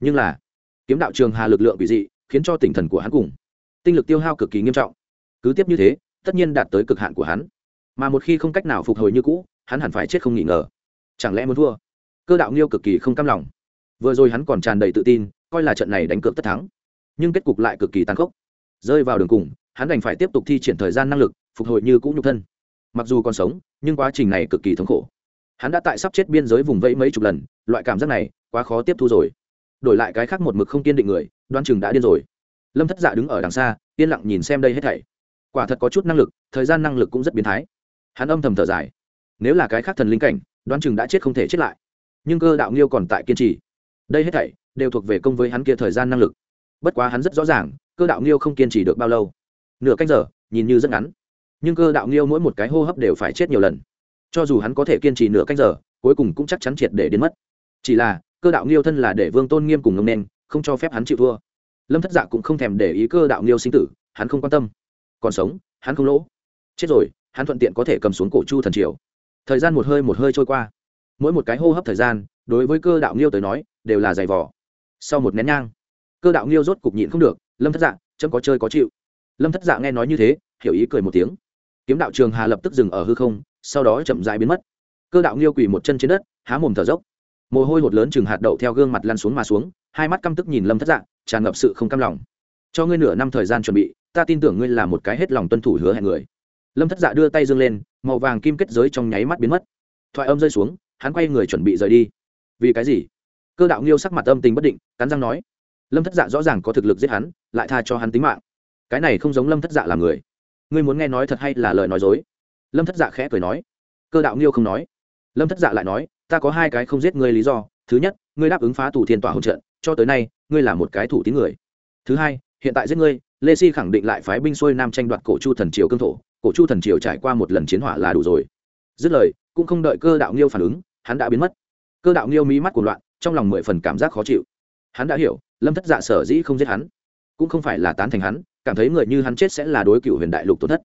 Speaker 1: Nhưng là, kiếm đạo trường hà lực lượng quỷ dị, khiến cho tinh thần của hắn cùng tinh lực tiêu hao cực kỳ nghiêm trọng. Cứ tiếp như thế, tất nhiên đạt tới cực hạn của hắn. Mà một khi không cách nào phục hồi như cũ, hắn hẳn phải chết không nghỉ ngờ. Chẳng lẽ muốn thua? Cơ đạo nghiêu cực kỳ không cam lòng. Vừa rồi hắn còn tràn đầy tự tin, coi là trận này đánh cược tất thắng. Nhưng kết cục lại cực kỳ tàn khốc. Rơi vào đường cùng, hắn đành phải tiếp tục thi triển thời gian năng lực, phục hồi như cũ nhục thân. Mặc dù còn sống, nhưng quá trình này cực kỳ thống khổ hắn đã tại sắp chết biên giới vùng vẫy mấy chục lần, loại cảm giác này quá khó tiếp thu rồi. Đổi lại cái khác một mực không kiên định người, đoan chừng đã điên rồi. Lâm thất dạ đứng ở đằng xa, yên lặng nhìn xem đây hết thảy. Quả thật có chút năng lực, thời gian năng lực cũng rất biến thái. Hắn âm thầm thở dài. Nếu là cái khác thần linh cảnh, đoan chừng đã chết không thể chết lại. Nhưng cơ đạo nghiêu còn tại kiên trì. Đây hết thảy đều thuộc về công với hắn kia thời gian năng lực. Bất quá hắn rất rõ ràng, cơ đạo nghiêu không kiên trì được bao lâu. Nửa canh giờ, nhìn như rất ngắn. Nhưng cơ đạo nghiêu mỗi một cái hô hấp đều phải chết nhiều lần cho dù hắn có thể kiên trì nửa canh giờ, cuối cùng cũng chắc chắn triệt để đến mất. Chỉ là, cơ đạo nghiêu thân là để vương tôn nghiêm cùng ngâm nên, không cho phép hắn chịu thua. Lâm thất dạ cũng không thèm để ý cơ đạo nghiêu sinh tử, hắn không quan tâm. Còn sống, hắn không lỗ. Chết rồi, hắn thuận tiện có thể cầm xuống cổ chu thần triều. Thời gian một hơi một hơi trôi qua. Mỗi một cái hô hấp thời gian, đối với cơ đạo nghiêu tới nói, đều là giày vỏ sau một nén nhang, cơ đạo nghiêu rốt cục nhịn không được, lâm thất dạ chấm có chơi có chịu. Lâm thất dạ nghe nói như thế, hiểu ý cười một tiếng. Kiếm đạo trường hà lập tức dừng ở hư không sau đó chậm rãi biến mất. Cơ đạo nghiêu quỳ một chân trên đất, há mồm thở dốc. Mồ hôi hột lớn chừng hạt đậu theo gương mặt lăn xuống mà xuống, hai mắt căm tức nhìn lâm thất dạ tràn ngập sự không cam lòng. Cho ngươi nửa năm thời gian chuẩn bị, ta tin tưởng ngươi là một cái hết lòng tuân thủ hứa hẹn người. Lâm thất dạ đưa tay dương lên, màu vàng kim kết giới trong nháy mắt biến mất. Thoại âm rơi xuống, hắn quay người chuẩn bị rời đi. Vì cái gì? Cơ đạo nghiêu sắc mặt âm tình bất định, cắn răng nói. Lâm thất dạ rõ ràng có thực lực giết hắn, lại tha cho hắn tính mạng. Cái này không giống lâm thất dạ làm người. Ngươi muốn nghe nói thật hay là lời nói dối? Lâm thất dạ khẽ cười nói. Cơ đạo nghiêu không nói. Lâm thất dạ lại nói, ta có hai cái không giết ngươi lý do. Thứ nhất, ngươi đáp ứng phá tù thiên tòa hỗ trận, cho tới nay, ngươi là một cái thủ tín người. Thứ hai, hiện tại giết ngươi, lê si khẳng định lại phái binh xuôi nam tranh đoạt cổ chu thần triều cương thổ, cổ chu thần triều trải qua một lần chiến hỏa là đủ rồi. Dứt lời, cũng không đợi cơ đạo nghiêu phản ứng, hắn đã biến mất. Cơ đạo nghiêu mí mắt của loạn, trong lòng mười phần cảm giác khó chịu. Hắn đã hiểu, lâm thất dạ sở dĩ không giết hắn, cũng không phải là tán thành hắn, cảm thấy người như hắn chết sẽ là đối cựu huyền đại lục tổn thất.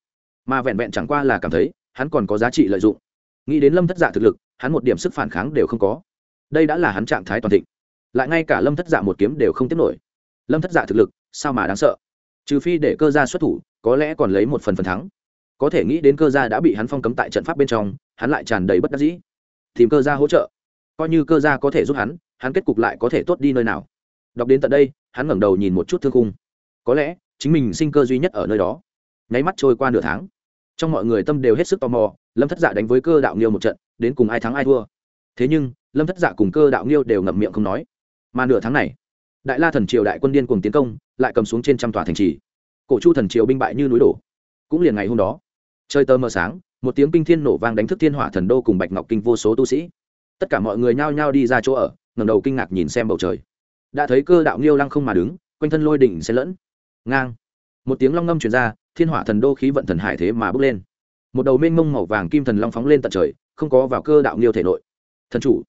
Speaker 1: Mà vẹn vẹn chẳng qua là cảm thấy hắn còn có giá trị lợi dụng. Nghĩ đến lâm thất dạ thực lực, hắn một điểm sức phản kháng đều không có. Đây đã là hắn trạng thái toàn thịnh. Lại ngay cả lâm thất dạ một kiếm đều không tiếp nổi. Lâm thất dạ thực lực, sao mà đáng sợ? Trừ phi để cơ gia xuất thủ, có lẽ còn lấy một phần phần thắng. Có thể nghĩ đến cơ gia đã bị hắn phong cấm tại trận pháp bên trong, hắn lại tràn đầy bất đắc dĩ. Tìm cơ gia hỗ trợ. Coi như cơ gia có thể giúp hắn hắn kết cục lại có thể tốt đi nơi nào. Đọc đến tận đây, hắn ngẩng đầu nhìn một chút thương khung. Có lẽ, chính mình sinh cơ duy nhất ở nơi đó. Nháy mắt trôi qua nửa tháng trong mọi người tâm đều hết sức tò mò, lâm thất dạ đánh với cơ đạo nghiêu một trận, đến cùng ai thắng ai thua. Thế nhưng, lâm thất dạ cùng cơ đạo nghiêu đều ngậm miệng không nói. Mà nửa tháng này, đại la thần triều đại quân điên cùng tiến công, lại cầm xuống trên trăm tòa thành trì. Cổ chu thần triều binh bại như núi đổ. Cũng liền ngày hôm đó chơi tơ mờ sáng, một tiếng kinh thiên nổ vang đánh thức thiên hỏa thần đô cùng bạch ngọc kinh vô số tu sĩ. Tất cả mọi người nhao nhao đi ra chỗ ở ngầm đầu kinh ngạc nhìn xem bầu trời. Đã thấy cơ đạo nghiêu lăng không mà đứng, quanh thân lôi đỉnh xen lẫn. Ngang. Một tiếng long ngâm truyền ra thiên hỏa thần đô khí vận thần hải thế mà bước lên. Một đầu mênh mông màu vàng kim thần long phóng lên tận trời, không có vào cơ đạo nghiêu thể nội. Thần chủ,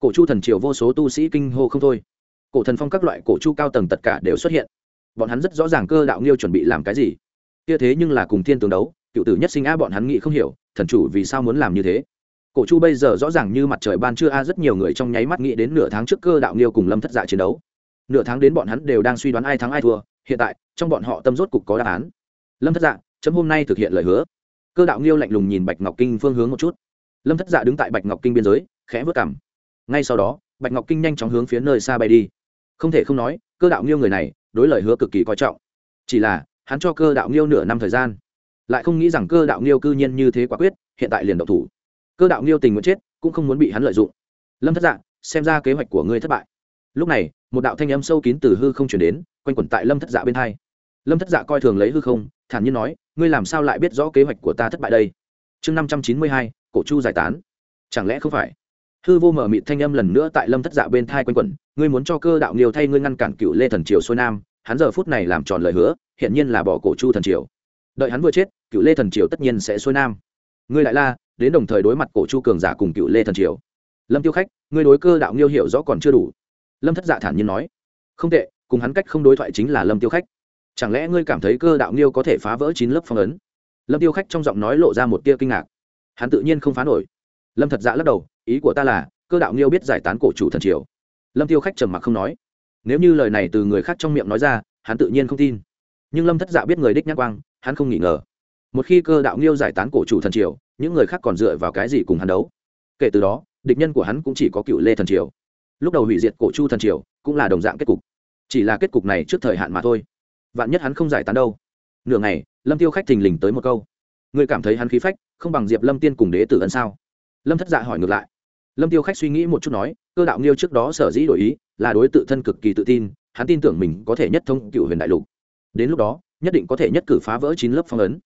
Speaker 1: cổ chu thần triều vô số tu sĩ kinh hô không thôi. Cổ thần phong các loại cổ chu cao tầng tất cả đều xuất hiện. Bọn hắn rất rõ ràng cơ đạo nghiêu chuẩn bị làm cái gì. Kia thế nhưng là cùng thiên tướng đấu, cựu tử nhất sinh a bọn hắn nghĩ không hiểu, thần chủ vì sao muốn làm như thế? Cổ chu bây giờ rõ ràng như mặt trời ban trưa a rất nhiều người trong nháy mắt nghĩ đến nửa tháng trước cơ đạo nghiêu cùng lâm thất dạ chiến đấu. Nửa tháng đến bọn hắn đều đang suy đoán ai thắng ai thua, hiện tại, trong bọn họ tâm rốt cục có đáp án lâm thất dạ chấm hôm nay thực hiện lời hứa. Cơ đạo nghiêu lạnh lùng nhìn bạch ngọc kinh phương hướng một chút. Lâm thất dạ đứng tại bạch ngọc kinh biên giới, khẽ vớt cảm ngay sau đó, bạch ngọc kinh nhanh chóng hướng phía nơi xa bay đi. Không thể không nói, cơ đạo nghiêu người này, đối lời hứa cực kỳ coi trọng. Chỉ là, hắn cho cơ đạo nghiêu nửa năm thời gian. Lại không nghĩ rằng cơ đạo nghiêu cư nhiên như thế quả quyết, hiện tại liền độc thủ. Cơ đạo nghiêu tình nguyện chết, cũng không muốn bị hắn lợi dụng. Lâm thất dạ xem ra kế hoạch của ngươi thất bại. Lúc này, một đạo thanh âm sâu kín từ hư không chuyển đến, quanh quẩn tại lâm thất dạ bên hai lâm thất dạ coi thường lấy hư không, thản nhiên nói, ngươi làm sao lại biết rõ kế hoạch của ta thất bại đây? Chương năm trăm chín mươi hai, cổ chu giải tán. Chẳng lẽ không phải? Hư vô mở mịt thanh âm lần nữa tại lâm thất dạ bên thai quanh quẩn, ngươi muốn cho cơ đạo nghiêu thay ngươi ngăn cản cựu lê thần triều xuôi nam, hắn giờ phút này làm tròn lời hứa hiện nhiên là bỏ cổ chu thần triều. Đợi hắn vừa chết, cựu lê thần triều tất nhiên sẽ xuôi nam. Ngươi lại la, đến đồng thời đối mặt cổ chu cường giả cùng cựu lê thần triều. Lâm tiêu khách, ngươi đối cơ đạo nghiêu hiểu rõ còn chưa đủ. Lâm thất dạ thản nhiên nói, không tệ, cùng hắn cách không đối thoại chính là lâm tiêu khách chẳng lẽ ngươi cảm thấy cơ đạo nghiêu có thể phá vỡ chín lớp phong ấn? Lâm tiêu khách trong giọng nói lộ ra một tia kinh ngạc. Hắn tự nhiên không phá nổi. Lâm thật dạ lắc đầu, ý của ta là, cơ đạo nghiêu biết giải tán cổ chủ thần triều. Lâm tiêu khách trầm mặc không nói. Nếu như lời này từ người khác trong miệng nói ra, hắn tự nhiên không tin. Nhưng lâm thất dạ biết người đích nhắc quang, hắn không nghi ngờ. Một khi cơ đạo nghiêu giải tán cổ chủ thần triều, những người khác còn dựa vào cái gì cùng hắn đấu? Kể từ đó, địch nhân của hắn cũng chỉ có cựu lê thần triều. Lúc đầu hủy diệt cổ chu thần triều cũng là đồng dạng kết cục. Chỉ là kết cục này trước thời hạn mà thôi vạn nhất hắn không giải tán đâu. Nửa ngày, lâm tiêu khách thình lình tới một câu. Ngươi cảm thấy hắn khí phách, không bằng diệp lâm tiên cùng đế tử ân sao? Lâm thất dạ hỏi ngược lại. Lâm tiêu khách suy nghĩ một chút nói, cơ đạo nghiêu trước đó sở dĩ đổi ý, là đối tự thân cực kỳ tự tin, hắn tin tưởng mình có thể nhất thông cựu huyền đại lục. Đến lúc đó, nhất định có thể nhất cử phá vỡ chín lớp phong ấn.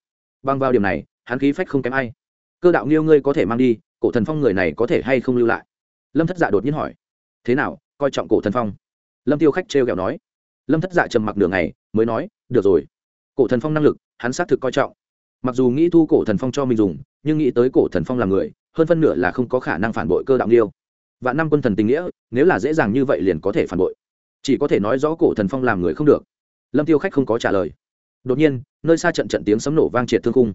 Speaker 1: Bằng vào điểm này, hắn khí phách không kém ai. Cơ đạo nghiêu ngươi có thể mang đi, cổ thần phong người này có thể hay không lưu lại? Lâm thất dạ đột nhiên hỏi. Thế nào, coi trọng cổ thần phong? Lâm tiêu khách trêu ghẹo nói. Lâm thất dạ trầm mặc đường này mới nói, được rồi. Cổ thần phong năng lực, hắn xác thực coi trọng. Mặc dù nghĩ thu cổ thần phong cho mình dùng, nhưng nghĩ tới cổ thần phong là người, hơn phân nửa là không có khả năng phản bội cơ đạo nghiêu. Vạn năm quân thần tình nghĩa, nếu là dễ dàng như vậy liền có thể phản bội. Chỉ có thể nói rõ cổ thần phong làm người không được. Lâm tiêu khách không có trả lời. Đột nhiên, nơi xa trận trận tiếng sấm nổ vang triệt thương khung.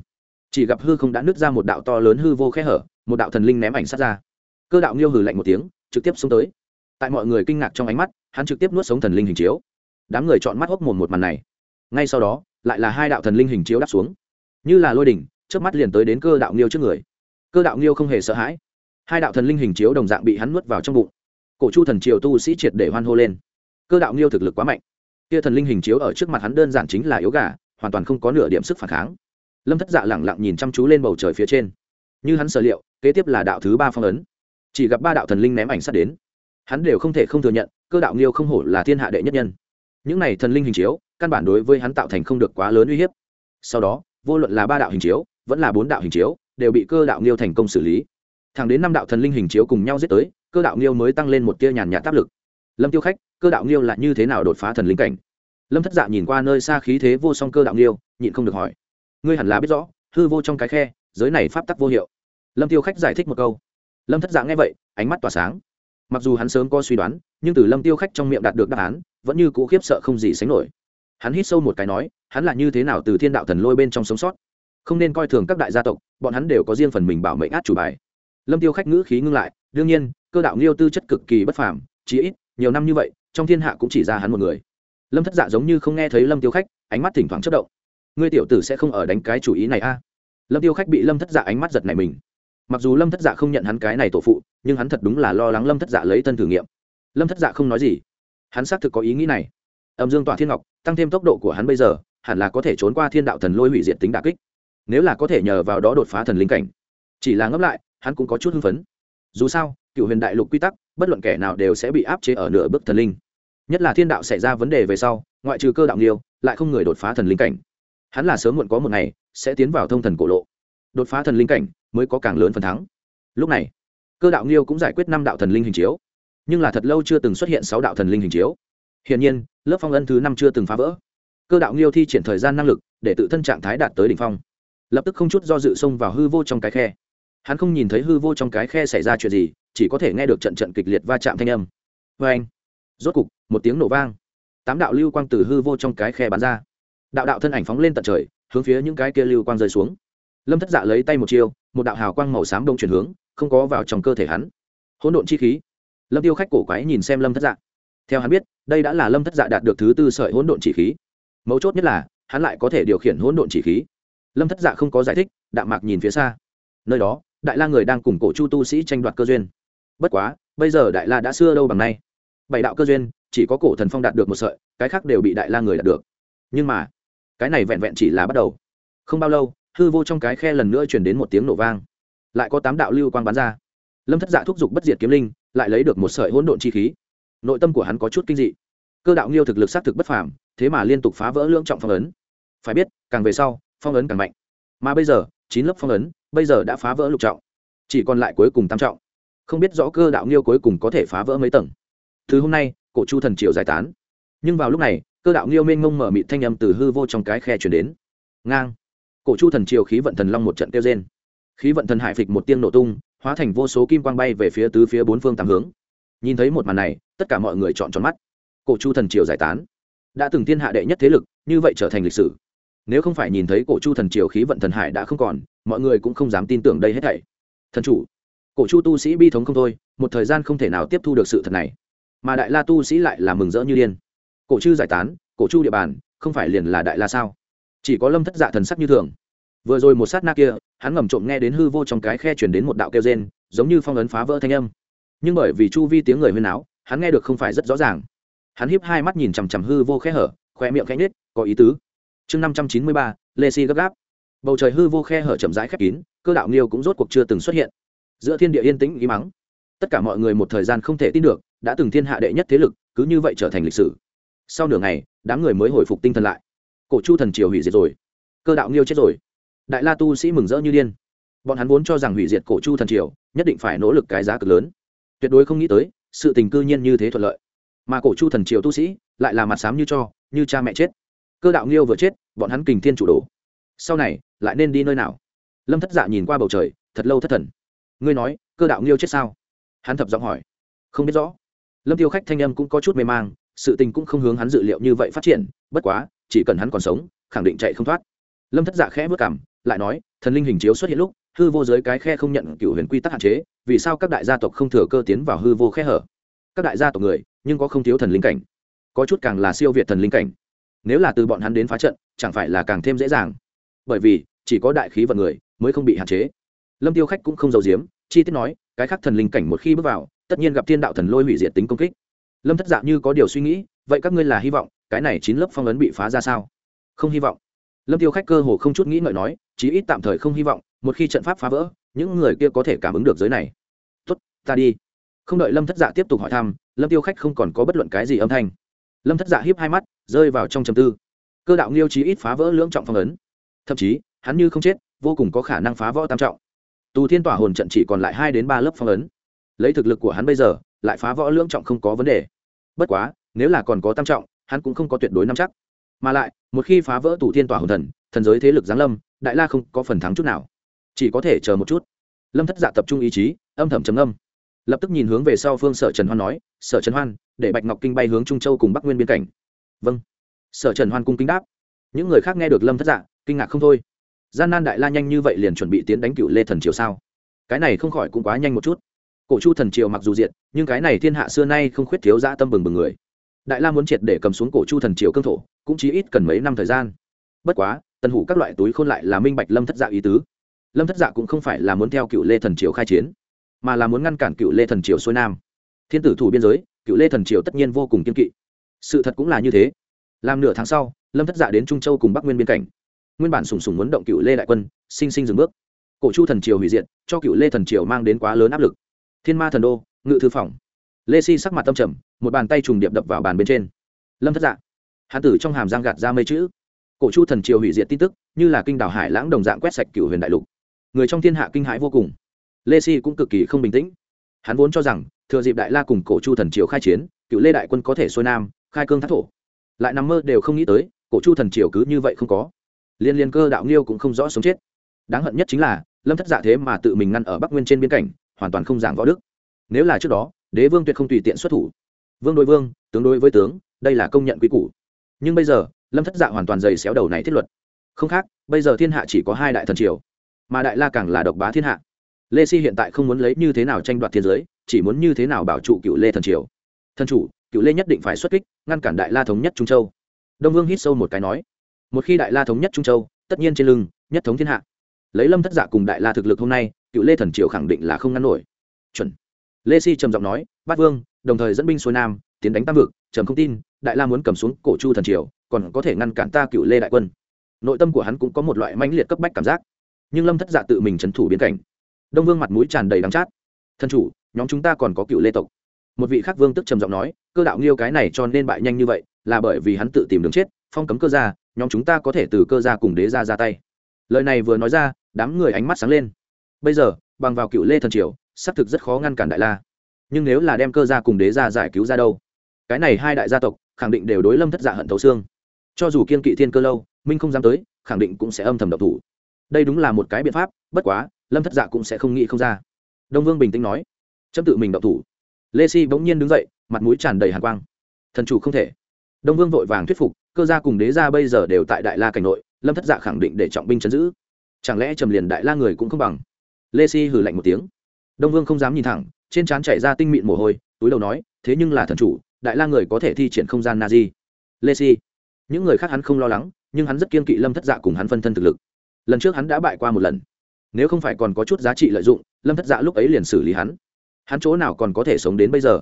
Speaker 1: Chỉ gặp hư không đã nứt ra một đạo to lớn hư vô khe hở, một đạo thần linh ném ảnh sát ra. Cơ đạo nghiêu hừ lạnh một tiếng, trực tiếp xuống tới. Tại mọi người kinh ngạc trong ánh mắt, hắn trực tiếp nuốt sống thần linh hình chiếu đám người chọn mắt hốc mồm một màn này. Ngay sau đó, lại là hai đạo thần linh hình chiếu đáp xuống. Như là lôi đỉnh trước mắt liền tới đến cơ đạo nghiêu trước người. Cơ đạo nghiêu không hề sợ hãi. Hai đạo thần linh hình chiếu đồng dạng bị hắn nuốt vào trong bụng. Cổ chu thần triều tu sĩ triệt để hoan hô lên. Cơ đạo nghiêu thực lực quá mạnh. Kia thần linh hình chiếu ở trước mặt hắn đơn giản chính là yếu gà, hoàn toàn không có nửa điểm sức phản kháng. Lâm thất dạ lẳng lặng nhìn chăm chú lên bầu trời phía trên. Như hắn sở liệu, kế tiếp là đạo thứ ba phong ấn. Chỉ gặp ba đạo thần linh ném ảnh sát đến. Hắn đều không thể không thừa nhận, cơ đạo nghiêu không hổ là thiên hạ đệ nhất nhân những này thần linh hình chiếu, căn bản đối với hắn tạo thành không được quá lớn uy hiếp. Sau đó, vô luận là ba đạo hình chiếu, vẫn là bốn đạo hình chiếu, đều bị cơ đạo nghiêu thành công xử lý. Thẳng đến năm đạo thần linh hình chiếu cùng nhau giết tới, cơ đạo nghiêu mới tăng lên một tia nhàn nhạt áp lực. Lâm tiêu khách, cơ đạo nghiêu là như thế nào đột phá thần linh cảnh? Lâm thất dạ nhìn qua nơi xa khí thế vô song cơ đạo nghiêu, nhịn không được hỏi. Ngươi hẳn là biết rõ, hư vô trong cái khe, giới này pháp tắc vô hiệu. Lâm tiêu khách giải thích một câu. Lâm thất dạ nghe vậy, ánh mắt tỏa sáng mặc dù hắn sớm có suy đoán, nhưng từ lâm tiêu khách trong miệng đạt được đáp án, vẫn như cũ khiếp sợ không gì sánh nổi. Hắn hít sâu một cái nói, hắn là như thế nào từ thiên đạo thần lôi bên trong sống sót? Không nên coi thường các đại gia tộc, bọn hắn đều có riêng phần mình bảo mệnh át chủ bài. Lâm tiêu khách ngữ khí ngưng lại, đương nhiên, cơ đạo nghiêu tư chất cực kỳ bất phàm, chí ít, nhiều năm như vậy, trong thiên hạ cũng chỉ ra hắn một người. Lâm thất dạ giống như không nghe thấy lâm tiêu khách, ánh mắt thỉnh thoảng chất động. Ngươi tiểu tử sẽ không ở đánh cái chủ ý này a? Lâm tiêu khách bị lâm thất dạ ánh mắt giật này mình mặc dù lâm thất dạ không nhận hắn cái này tổ phụ, nhưng hắn thật đúng là lo lắng lâm thất dạ lấy thân thử nghiệm. Lâm thất dạ không nói gì. Hắn xác thực có ý nghĩ này. Âm dương tỏa thiên ngọc, tăng thêm tốc độ của hắn bây giờ, hẳn là có thể trốn qua thiên đạo thần lôi hủy diệt tính đà kích. Nếu là có thể nhờ vào đó đột phá thần linh cảnh. Chỉ là ngấp lại, hắn cũng có chút hưng phấn. Dù sao cựu huyền đại lục quy tắc, bất luận kẻ nào đều sẽ bị áp chế ở nửa bước thần linh. Nhất là thiên đạo xảy ra vấn đề về sau, ngoại trừ cơ đạo nghiêu, lại không người đột phá thần linh cảnh. Hắn là sớm muộn có một ngày, sẽ tiến vào thông thần cổ lộ. Đột phá thần linh cảnh mới có càng lớn phần thắng. Lúc này, cơ đạo nghiêu cũng giải quyết năm đạo thần linh hình chiếu, nhưng là thật lâu chưa từng xuất hiện sáu đạo thần linh hình chiếu. Hiển nhiên, lớp phong ân thứ năm chưa từng phá vỡ. Cơ đạo nghiêu thi triển thời gian năng lực để tự thân trạng thái đạt tới đỉnh phong. Lập tức không chút do dự xông vào hư vô trong cái khe. Hắn không nhìn thấy hư vô trong cái khe xảy ra chuyện gì, chỉ có thể nghe được trận trận kịch liệt va chạm thanh âm. Vê anh, rốt cục, một tiếng nổ vang. Tám đạo lưu quang từ hư vô trong cái khe bắn ra. Đạo đạo thân ảnh phóng lên tận trời, hướng phía những cái kia lưu quang rơi xuống lâm thất dạ lấy tay một chiêu, một đạo hào quang màu xám đông chuyển hướng, không có vào trong cơ thể hắn. Hỗn độn chi khí. Lâm tiêu khách cổ quái nhìn xem lâm thất dạ. Theo hắn biết, đây đã là lâm thất dạ đạt được thứ tư sợi hỗn độn chỉ khí. Mấu chốt nhất là, hắn lại có thể điều khiển hỗn độn chỉ khí. Lâm thất dạ không có giải thích, đạm mạc nhìn phía xa. Nơi đó, đại la người đang cùng cổ chu tu sĩ tranh đoạt cơ duyên. Bất quá, bây giờ đại la đã xưa đâu bằng nay. Bảy đạo cơ duyên, chỉ có cổ thần phong đạt được một sợi, cái khác đều bị đại la người đạt được. Nhưng mà, cái này vẹn vẹn chỉ là bắt đầu. Không bao lâu hư vô trong cái khe lần nữa chuyển đến một tiếng nổ vang. Lại có tám đạo lưu quang bắn ra. Lâm thất dạ thúc giục bất diệt kiếm linh, lại lấy được một sợi hỗn độn chi khí. Nội tâm của hắn có chút kinh dị. Cơ đạo nghiêu thực lực xác thực bất phàm, thế mà liên tục phá vỡ lưỡng trọng phong ấn. Phải biết, càng về sau, phong ấn càng mạnh. Mà bây giờ, chín lớp phong ấn, bây giờ đã phá vỡ lục trọng. Chỉ còn lại cuối cùng tam trọng. Không biết rõ cơ đạo nghiêu cuối cùng có thể phá vỡ mấy tầng. Thứ hôm nay, cổ chu thần triều giải tán. Nhưng vào lúc này, cơ đạo nghiêu mênh mông mở mịt thanh âm từ hư vô trong cái khe chuyển đến. Ngang cổ chu thần triều khí vận thần long một trận kêu trên khí vận thần hải phịch một tiếng nổ tung, hóa thành vô số kim quang bay về phía tứ phía bốn phương tám hướng. Nhìn thấy một màn này, tất cả mọi người chọn tròn mắt. Cổ chu thần triều giải tán. Đã từng thiên hạ đệ nhất thế lực, như vậy trở thành lịch sử. Nếu không phải nhìn thấy cổ chu thần triều khí vận thần hải đã không còn, mọi người cũng không dám tin tưởng đây hết thảy. Thần chủ, cổ chu tu sĩ bi thống không thôi, một thời gian không thể nào tiếp thu được sự thật này. Mà đại la tu sĩ lại là mừng rỡ như điên. Cổ chư giải tán, cổ chu địa bàn, không phải liền là đại la sao? Chỉ có lâm thất dạ thần sắc như thường. Vừa rồi một sát na kia, hắn ngầm trộm nghe đến hư vô trong cái khe chuyển đến một đạo kêu rên, giống như phong ấn phá vỡ thanh âm. Nhưng bởi vì chu vi tiếng người huyên áo hắn nghe được không phải rất rõ ràng. Hắn hiếp hai mắt nhìn chằm chằm hư vô khe hở, khoe miệng khẽ nhết có ý tứ. Chương năm trăm chín mươi ba, lê si gấp gáp. Bầu trời hư vô khe hở chậm rãi khép kín, cơ đạo nghiêu cũng rốt cuộc chưa từng xuất hiện. Giữa thiên địa yên tĩnh ý mắng. Tất cả mọi người một thời gian không thể tin được, đã từng thiên hạ đệ nhất thế lực, cứ như vậy trở thành lịch sử. Sau nửa ngày, đám người mới hồi phục tinh thần lại cổ chu thần triều hủy diệt rồi, cơ đạo nghiêu chết rồi, đại la tu sĩ mừng rỡ như điên. Bọn hắn vốn cho rằng hủy diệt cổ chu thần triều nhất định phải nỗ lực cái giá cực lớn, tuyệt đối không nghĩ tới, sự tình cư nhiên như thế thuận lợi. Mà cổ chu thần triều tu sĩ lại là mặt sám như cho, như cha mẹ chết. Cơ đạo nghiêu vừa chết, bọn hắn kình thiên chủ đồ. Sau này, lại nên đi nơi nào? Lâm thất dạ nhìn qua bầu trời, thật lâu thất thần. Ngươi nói, cơ đạo nghiêu chết sao? Hắn thập giọng hỏi. Không biết rõ. Lâm tiêu khách thanh âm cũng có chút mê mang, sự tình cũng không hướng hắn dự liệu như vậy phát triển, bất quá chỉ cần hắn còn sống, khẳng định chạy không thoát. Lâm thất dạ khẽ vất cảm lại nói, thần linh hình chiếu xuất hiện lúc, hư vô giới cái khe không nhận cựu huyền quy tắc hạn chế, vì sao các đại gia tộc không thừa cơ tiến vào hư vô khe hở? Các đại gia tộc người, nhưng có không thiếu thần linh cảnh. Có chút càng là siêu việt thần linh cảnh. Nếu là từ bọn hắn đến phá trận, chẳng phải là càng thêm dễ dàng. Bởi vì, chỉ có đại khí vận người mới không bị hạn chế. Lâm tiêu khách cũng không giấu giếm, chi tiết nói, cái khác thần linh cảnh một khi bước vào, tất nhiên gặp thiên đạo thần lôi hủy diệt tính công kích. Lâm thất dạ như có điều suy nghĩ, vậy các ngươi là hy vọng cái này chín lớp phong ấn bị phá ra sao? Không hy vọng. Lâm tiêu khách cơ hồ không chút nghĩ ngợi nói, chí ít tạm thời không hy vọng, một khi trận pháp phá vỡ, những người kia có thể cảm ứng được giới này. Tốt, ta đi. Không đợi lâm thất dạ tiếp tục hỏi thăm, lâm tiêu khách không còn có bất luận cái gì âm thanh. Lâm thất dạ hiếp hai mắt, rơi vào trong trầm tư. Cơ đạo nghiêu chí ít phá vỡ lưỡng trọng phong ấn. Thậm chí, hắn như không chết, vô cùng có khả năng phá vỡ tam trọng. Tù thiên tỏa hồn trận chỉ còn lại hai đến ba lớp phong ấn. Lấy thực lực của hắn bây giờ, lại phá vỡ lưỡng trọng không có vấn đề. Bất quá, nếu là còn có tam trọng hắn cũng không có tuyệt đối nắm chắc. Mà lại, một khi phá vỡ tủ thiên tỏa hồn thần thần giới thế lực giáng lâm, đại la không có phần thắng chút nào. Chỉ có thể chờ một chút. Lâm thất dạ tập trung ý chí, âm thầm trầm âm lập tức nhìn hướng về sau phương sở trần hoan nói, sở trần hoan, để bạch ngọc kinh bay hướng trung châu cùng bắc nguyên biên cảnh. Vâng. Sở trần hoan cung kính đáp. Những người khác nghe được lâm thất dạ kinh ngạc không thôi. Gian nan đại la nhanh như vậy liền chuẩn bị tiến đánh cựu lê thần triều sao? Cái này không khỏi cũng quá nhanh một chút. Cổ chu thần triều mặc dù diện, nhưng cái này thiên hạ xưa nay không khuyết thiếu dã tâm bừng bừng người đại la muốn triệt để cầm xuống cổ chu thần triều cương thổ, cũng chỉ ít cần mấy năm thời gian. Bất quá, tần hủ các loại túi khôn lại là minh bạch lâm thất dạ ý tứ. Lâm thất dạ cũng không phải là muốn theo cựu lê thần triều khai chiến, mà là muốn ngăn cản cựu lê thần triều xuôi nam. Thiên tử thủ biên giới, cựu lê thần triều tất nhiên vô cùng kiên kỵ. Sự thật cũng là như thế. Làm nửa tháng sau, lâm thất dạ đến trung châu cùng bắc nguyên biên cảnh. Nguyên bản sùng sùng muốn động cựu lê đại quân, sinh sinh dừng bước. Cổ chu thần triều hủy diệt, cho cựu lê thần triều mang đến quá lớn áp lực. Thiên ma thần đô, ngự thư phòng. Lê si sắc mặt tâm trầm một bàn tay trùng điệp đập vào bàn bên trên. Lâm thất dạ hán tử trong hàm giang gạt ra mây chữ. Cổ chu thần triều hủy diệt tin tức, như là kinh đảo hải lãng đồng dạng quét sạch cựu huyền đại lục. Người trong thiên hạ kinh hãi vô cùng. Lê si cũng cực kỳ không bình tĩnh. Hắn vốn cho rằng, thừa dịp đại la cùng cổ chu thần triều khai chiến, cựu lê đại quân có thể xuôi nam, khai cương thác thổ. Lại nằm mơ đều không nghĩ tới, cổ chu thần triều cứ như vậy không có. Liên liên cơ đạo nghiêu cũng không rõ sống chết. Đáng hận nhất chính là, lâm thất dạ thế mà tự mình ngăn ở bắc nguyên trên biên cảnh, hoàn toàn không giảng võ đức. Nếu là trước đó, đế vương tuyệt không tùy tiện xuất thủ vương đối vương, tướng đối với tướng, đây là công nhận quy củ. Nhưng bây giờ, lâm thất dạ hoàn toàn dày xéo đầu này thiết luật. Không khác, bây giờ thiên hạ chỉ có hai đại thần triều, mà đại la càng là độc bá thiên hạ. Lê si hiện tại không muốn lấy như thế nào tranh đoạt thiên giới, chỉ muốn như thế nào bảo trụ cựu lê thần triều. Thần chủ, cựu lê nhất định phải xuất kích, ngăn cản đại la thống nhất trung châu. Đông vương hít sâu một cái nói, một khi đại la thống nhất trung châu, tất nhiên trên lưng, nhất thống thiên hạ. Lấy lâm thất dạ cùng đại la thực lực hôm nay, cựu lê thần triều khẳng định là không ngăn nổi. Chuẩn. Lê si trầm giọng nói, bát vương đồng thời dẫn binh xuôi nam, tiến đánh tam vực, trầm không tin, đại la muốn cầm xuống cổ chu thần triều, còn có thể ngăn cản ta cựu lê đại quân. Nội tâm của hắn cũng có một loại mãnh liệt cấp bách cảm giác. Nhưng lâm thất dạ tự mình trấn thủ biến cảnh. Đông vương mặt mũi tràn đầy đắng chát. Thân chủ, nhóm chúng ta còn có cựu lê tộc. Một vị khắc vương tức trầm giọng nói, cơ đạo nghiêu cái này cho nên bại nhanh như vậy, là bởi vì hắn tự tìm đường chết, phong cấm cơ gia, nhóm chúng ta có thể từ cơ gia cùng đế gia ra tay. Lời này vừa nói ra, đám người ánh mắt sáng lên. Bây giờ, bằng vào cựu lê thần triều, xác thực rất khó ngăn cản đại la nhưng nếu là đem cơ gia cùng đế gia giải cứu ra đâu, cái này hai đại gia tộc khẳng định đều đối lâm thất dạ hận thấu xương. Cho dù kiên kỵ thiên cơ lâu, minh không dám tới, khẳng định cũng sẽ âm thầm độc thủ. Đây đúng là một cái biện pháp, bất quá, lâm thất dạ cũng sẽ không nghĩ không ra. Đông vương bình tĩnh nói, chấm tự mình độc thủ. Lê si bỗng nhiên đứng dậy, mặt mũi tràn đầy hàn quang. Thần chủ không thể. Đông vương vội vàng thuyết phục, cơ gia cùng đế gia bây giờ đều tại đại la cảnh nội, lâm thất dạ khẳng định để trọng binh chấn giữ. Chẳng lẽ trầm liền đại la người cũng không bằng? Lê si hử lạnh một tiếng. Đông vương không dám nhìn thẳng trên trán chảy ra tinh mịn mồ hôi, túi đầu nói, thế nhưng là thần chủ, đại la người có thể thi triển không gian na di. Lê si. Những người khác hắn không lo lắng, nhưng hắn rất kiên kỵ lâm thất dạ cùng hắn phân thân thực lực. Lần trước hắn đã bại qua một lần. Nếu không phải còn có chút giá trị lợi dụng, lâm thất dạ lúc ấy liền xử lý hắn. Hắn chỗ nào còn có thể sống đến bây giờ?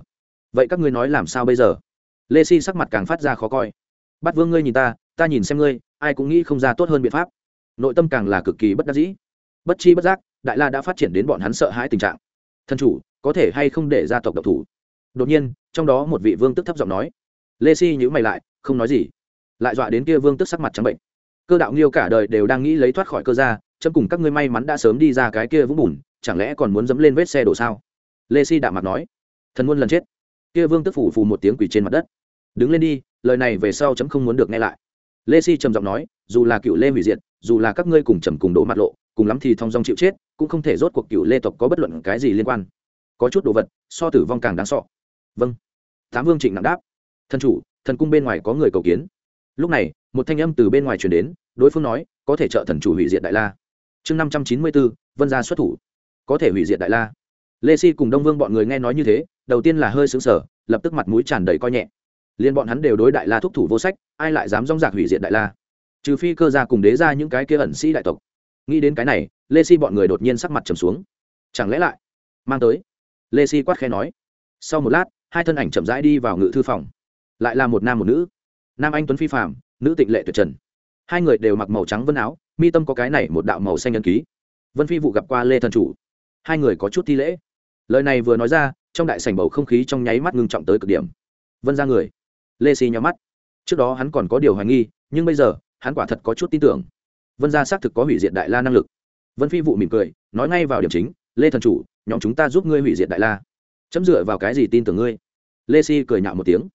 Speaker 1: Vậy các ngươi nói làm sao bây giờ? Lê si sắc mặt càng phát ra khó coi. Bắt vương ngươi nhìn ta ta nhìn xem ngươi, ai cũng nghĩ không ra tốt hơn biện pháp. Nội tâm càng là cực kỳ bất đắc dĩ. Bất chi bất giác, đại la đã phát triển đến bọn hắn sợ hãi tình trạng. Thân chủ có thể hay không để gia tộc độc thủ? Đột nhiên, trong đó một vị vương tức thấp giọng nói. Lê si nhữ mày lại, không nói gì. Lại dọa đến kia vương tức sắc mặt trắng bệnh. Cơ đạo nghiêu cả đời đều đang nghĩ lấy thoát khỏi cơ gia, chấm cùng các ngươi may mắn đã sớm đi ra cái kia vũng bùn, chẳng lẽ còn muốn dẫm lên vết xe đổ sao? Lê si đạm mặt nói. Thần muôn lần chết. Kia vương tức phủ phù một tiếng quỷ trên mặt đất. Đứng lên đi, lời này về sau chấm không muốn được nghe lại. Lê si trầm giọng nói, dù là cựu lê hủy diệt, dù là các ngươi cùng trầm cùng đổ mặt lộ, cùng lắm thì thong dong chịu chết, cũng không thể rốt cuộc cựu lê tộc có bất luận cái gì liên quan có chút đồ vật, so tử vong càng đáng sọ vâng. Tám vương trịnh nặng đáp. Thần chủ, thần cung bên ngoài có người cầu kiến. Lúc này, một thanh âm từ bên ngoài truyền đến, đối phương nói, có thể trợ thần chủ hủy diệt đại la. Chương năm trăm chín mươi bốn vân gia xuất thủ. Có thể hủy diệt đại la. Lê si cùng đông vương bọn người nghe nói như thế, đầu tiên là hơi xứng sở lập tức mặt mũi tràn đầy coi nhẹ. Liên bọn hắn đều đối đại la thúc thủ vô sách, ai lại dám rong rạc hủy diệt đại la? Trừ phi cơ ra cùng đế ra những cái kia ẩn sĩ đại tộc. Nghĩ đến cái này, lê si bọn người đột nhiên sắc mặt trầm xuống. Chẳng lẽ lại mang tới? Lê si quát khe nói. Sau một lát, hai thân ảnh chậm rãi đi vào ngự thư phòng. Lại là một nam một nữ. Nam anh tuấn phi phạm nữ tịnh lệ tuyệt trần. Hai người đều mặc màu trắng vân áo, mi tâm có cái này một đạo màu xanh ân ký. Vân phi vụ gặp qua lê thần chủ. Hai người có chút thi lễ. Lời này vừa nói ra, trong đại sảnh bầu không khí trong nháy mắt ngưng trọng tới cực điểm. Vân ra người. Lê Si nhắm mắt. Trước đó hắn còn có điều hoài nghi, nhưng bây giờ, hắn quả thật có chút tin tưởng. Vân gia xác thực có hủy diệt đại la năng lực. Vân phi vụ mỉm cười, nói ngay vào điểm chính, lê thần chủ nhóm chúng ta giúp ngươi hủy diệt đại la. Chấm dựa vào cái gì tin tưởng ngươi? Lê si cười nhạo một tiếng.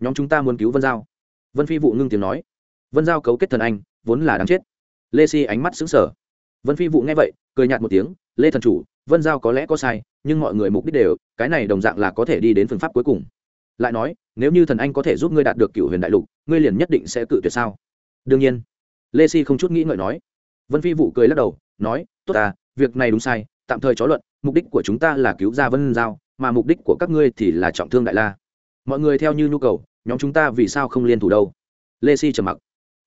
Speaker 1: Nhóm chúng ta muốn cứu vân giao. Vân phi vụ ngưng tiếng nói. Vân giao cấu kết thần anh, vốn là đáng chết. Lê si ánh mắt xứng sở vân phi vụ nghe vậy, cười nhạt một tiếng. Lê thần chủ, vân giao có lẽ có sai, nhưng mọi người mục đích đều, cái này đồng dạng là có thể đi đến phương pháp cuối cùng. Lại nói, nếu như thần anh có thể giúp ngươi đạt được cựu huyền đại lục, ngươi liền nhất định sẽ cự tuyệt sao? Đương nhiên. Lê si không chút nghĩ ngợi nói. Vân phi vụ cười lắc đầu, nói, tốt à việc này đúng sai tạm thời chó luận, mục đích của chúng ta là cứu ra vân giao, mà mục đích của các ngươi thì là trọng thương đại la. Mọi người theo như nhu cầu, nhóm chúng ta vì sao không liên thủ đâu? Lê si trầm mặc.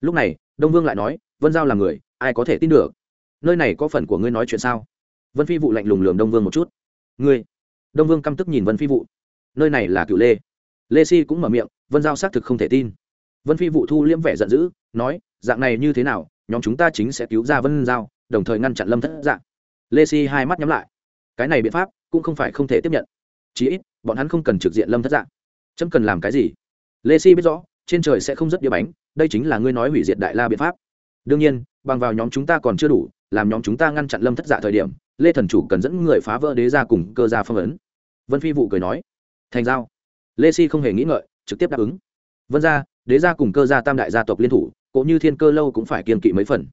Speaker 1: Lúc này, đông vương lại nói, vân giao là người, ai có thể tin được? Nơi này có phần của ngươi nói chuyện sao? Vân phi vụ lạnh lùng lường đông vương một chút. Ngươi? Đông vương căm tức nhìn vân phi vụ. Nơi này là cựu lê. Lê si cũng mở miệng, vân giao xác thực không thể tin. Vân phi vụ thu liễm vẻ giận dữ, nói, dạng này như thế nào, nhóm chúng ta chính sẽ cứu ra vân giao, đồng thời ngăn chặn lâm thất dạng lê si hai mắt nhắm lại. Cái này biện pháp cũng không phải không thể tiếp nhận. Chí ít, bọn hắn không cần trực diện lâm thất dạng chấm cần làm cái gì? Lê si biết rõ, trên trời sẽ không rất đĩa bánh, đây chính là ngươi nói hủy diệt đại la biện pháp. Đương nhiên, bằng vào nhóm chúng ta còn chưa đủ, làm nhóm chúng ta ngăn chặn lâm thất dạ thời điểm, lê thần chủ cần dẫn người phá vỡ đế ra cùng cơ gia phong ấn. Vân phi vụ cười nói, thành giao. Lê si không hề nghĩ ngợi, trực tiếp đáp ứng. Vân ra đế gia cùng cơ gia tam đại gia tộc liên thủ cũng như thiên cơ lâu cũng phải kiên kỵ mấy phần.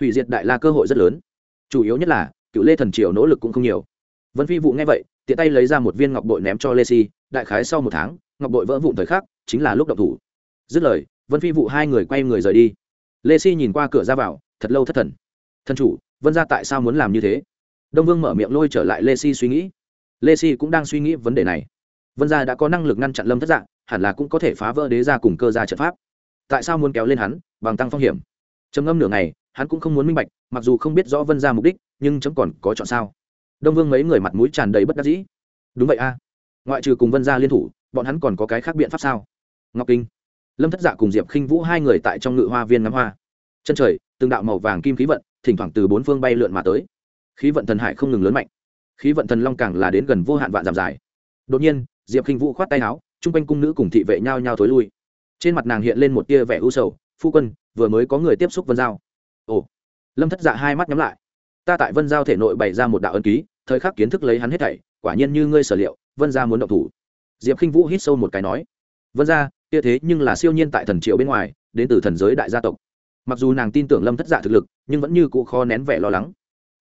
Speaker 1: Hủy diệt đại la cơ hội rất lớn. Chủ yếu nhất là cựu lê thần triều nỗ lực cũng không nhiều. Vân phi vụ nghe vậy, tiện tay lấy ra một viên ngọc bội ném cho lê si, đại khái sau một tháng, ngọc bội vỡ vụn thời khắc, chính là lúc động thủ. Dứt lời, vân phi vụ hai người quay người rời đi. Lê si nhìn qua cửa ra vào, thật lâu thất thần. Thân chủ, vân ra tại sao muốn làm như thế? Đông vương mở miệng lôi trở lại lê si suy nghĩ. Lê si cũng đang suy nghĩ vấn đề này. Vân gia đã có năng lực ngăn chặn lâm thất dạng hẳn là cũng có thể phá vỡ đế ra cùng cơ gia trận pháp. Tại sao muốn kéo lên hắn, bằng tăng phong hiểm? Trầm ngâm nửa ngày hắn cũng không muốn minh bạch, mặc dù không biết rõ vân gia mục đích, nhưng chấm còn có chọn sao? Đông vương mấy người mặt mũi tràn đầy bất đắc dĩ. Đúng vậy a. Ngoại trừ cùng vân gia liên thủ, bọn hắn còn có cái khác biện pháp sao? Ngọc kinh. Lâm thất dạ cùng diệp khinh vũ hai người tại trong ngự hoa viên ngắm hoa. Chân trời, từng đạo màu vàng kim khí vận, thỉnh thoảng từ bốn phương bay lượn mà tới. Khí vận thần hải không ngừng lớn mạnh. Khí vận thần long càng là đến gần vô hạn vạn giảm dài. Đột nhiên, diệp khinh vũ khoát tay áo, chung quanh cung nữ cùng thị vệ nhau nhau thối lui. Trên mặt nàng hiện lên một tia vẻ u sầu, phu quân, vừa mới có người tiếp xúc vân giao ồ. Lâm thất dạ hai mắt nhắm lại. Ta tại vân giao thể nội bày ra một đạo ân ký, thời khắc kiến thức lấy hắn hết thảy, quả nhiên như ngươi sở liệu, vân gia muốn động thủ. Diệp khinh vũ hít sâu một cái nói, vân gia, kia thế nhưng là siêu nhiên tại thần triệu bên ngoài, đến từ thần giới đại gia tộc. Mặc dù nàng tin tưởng lâm thất dạ thực lực, nhưng vẫn như cụ khó nén vẻ lo lắng.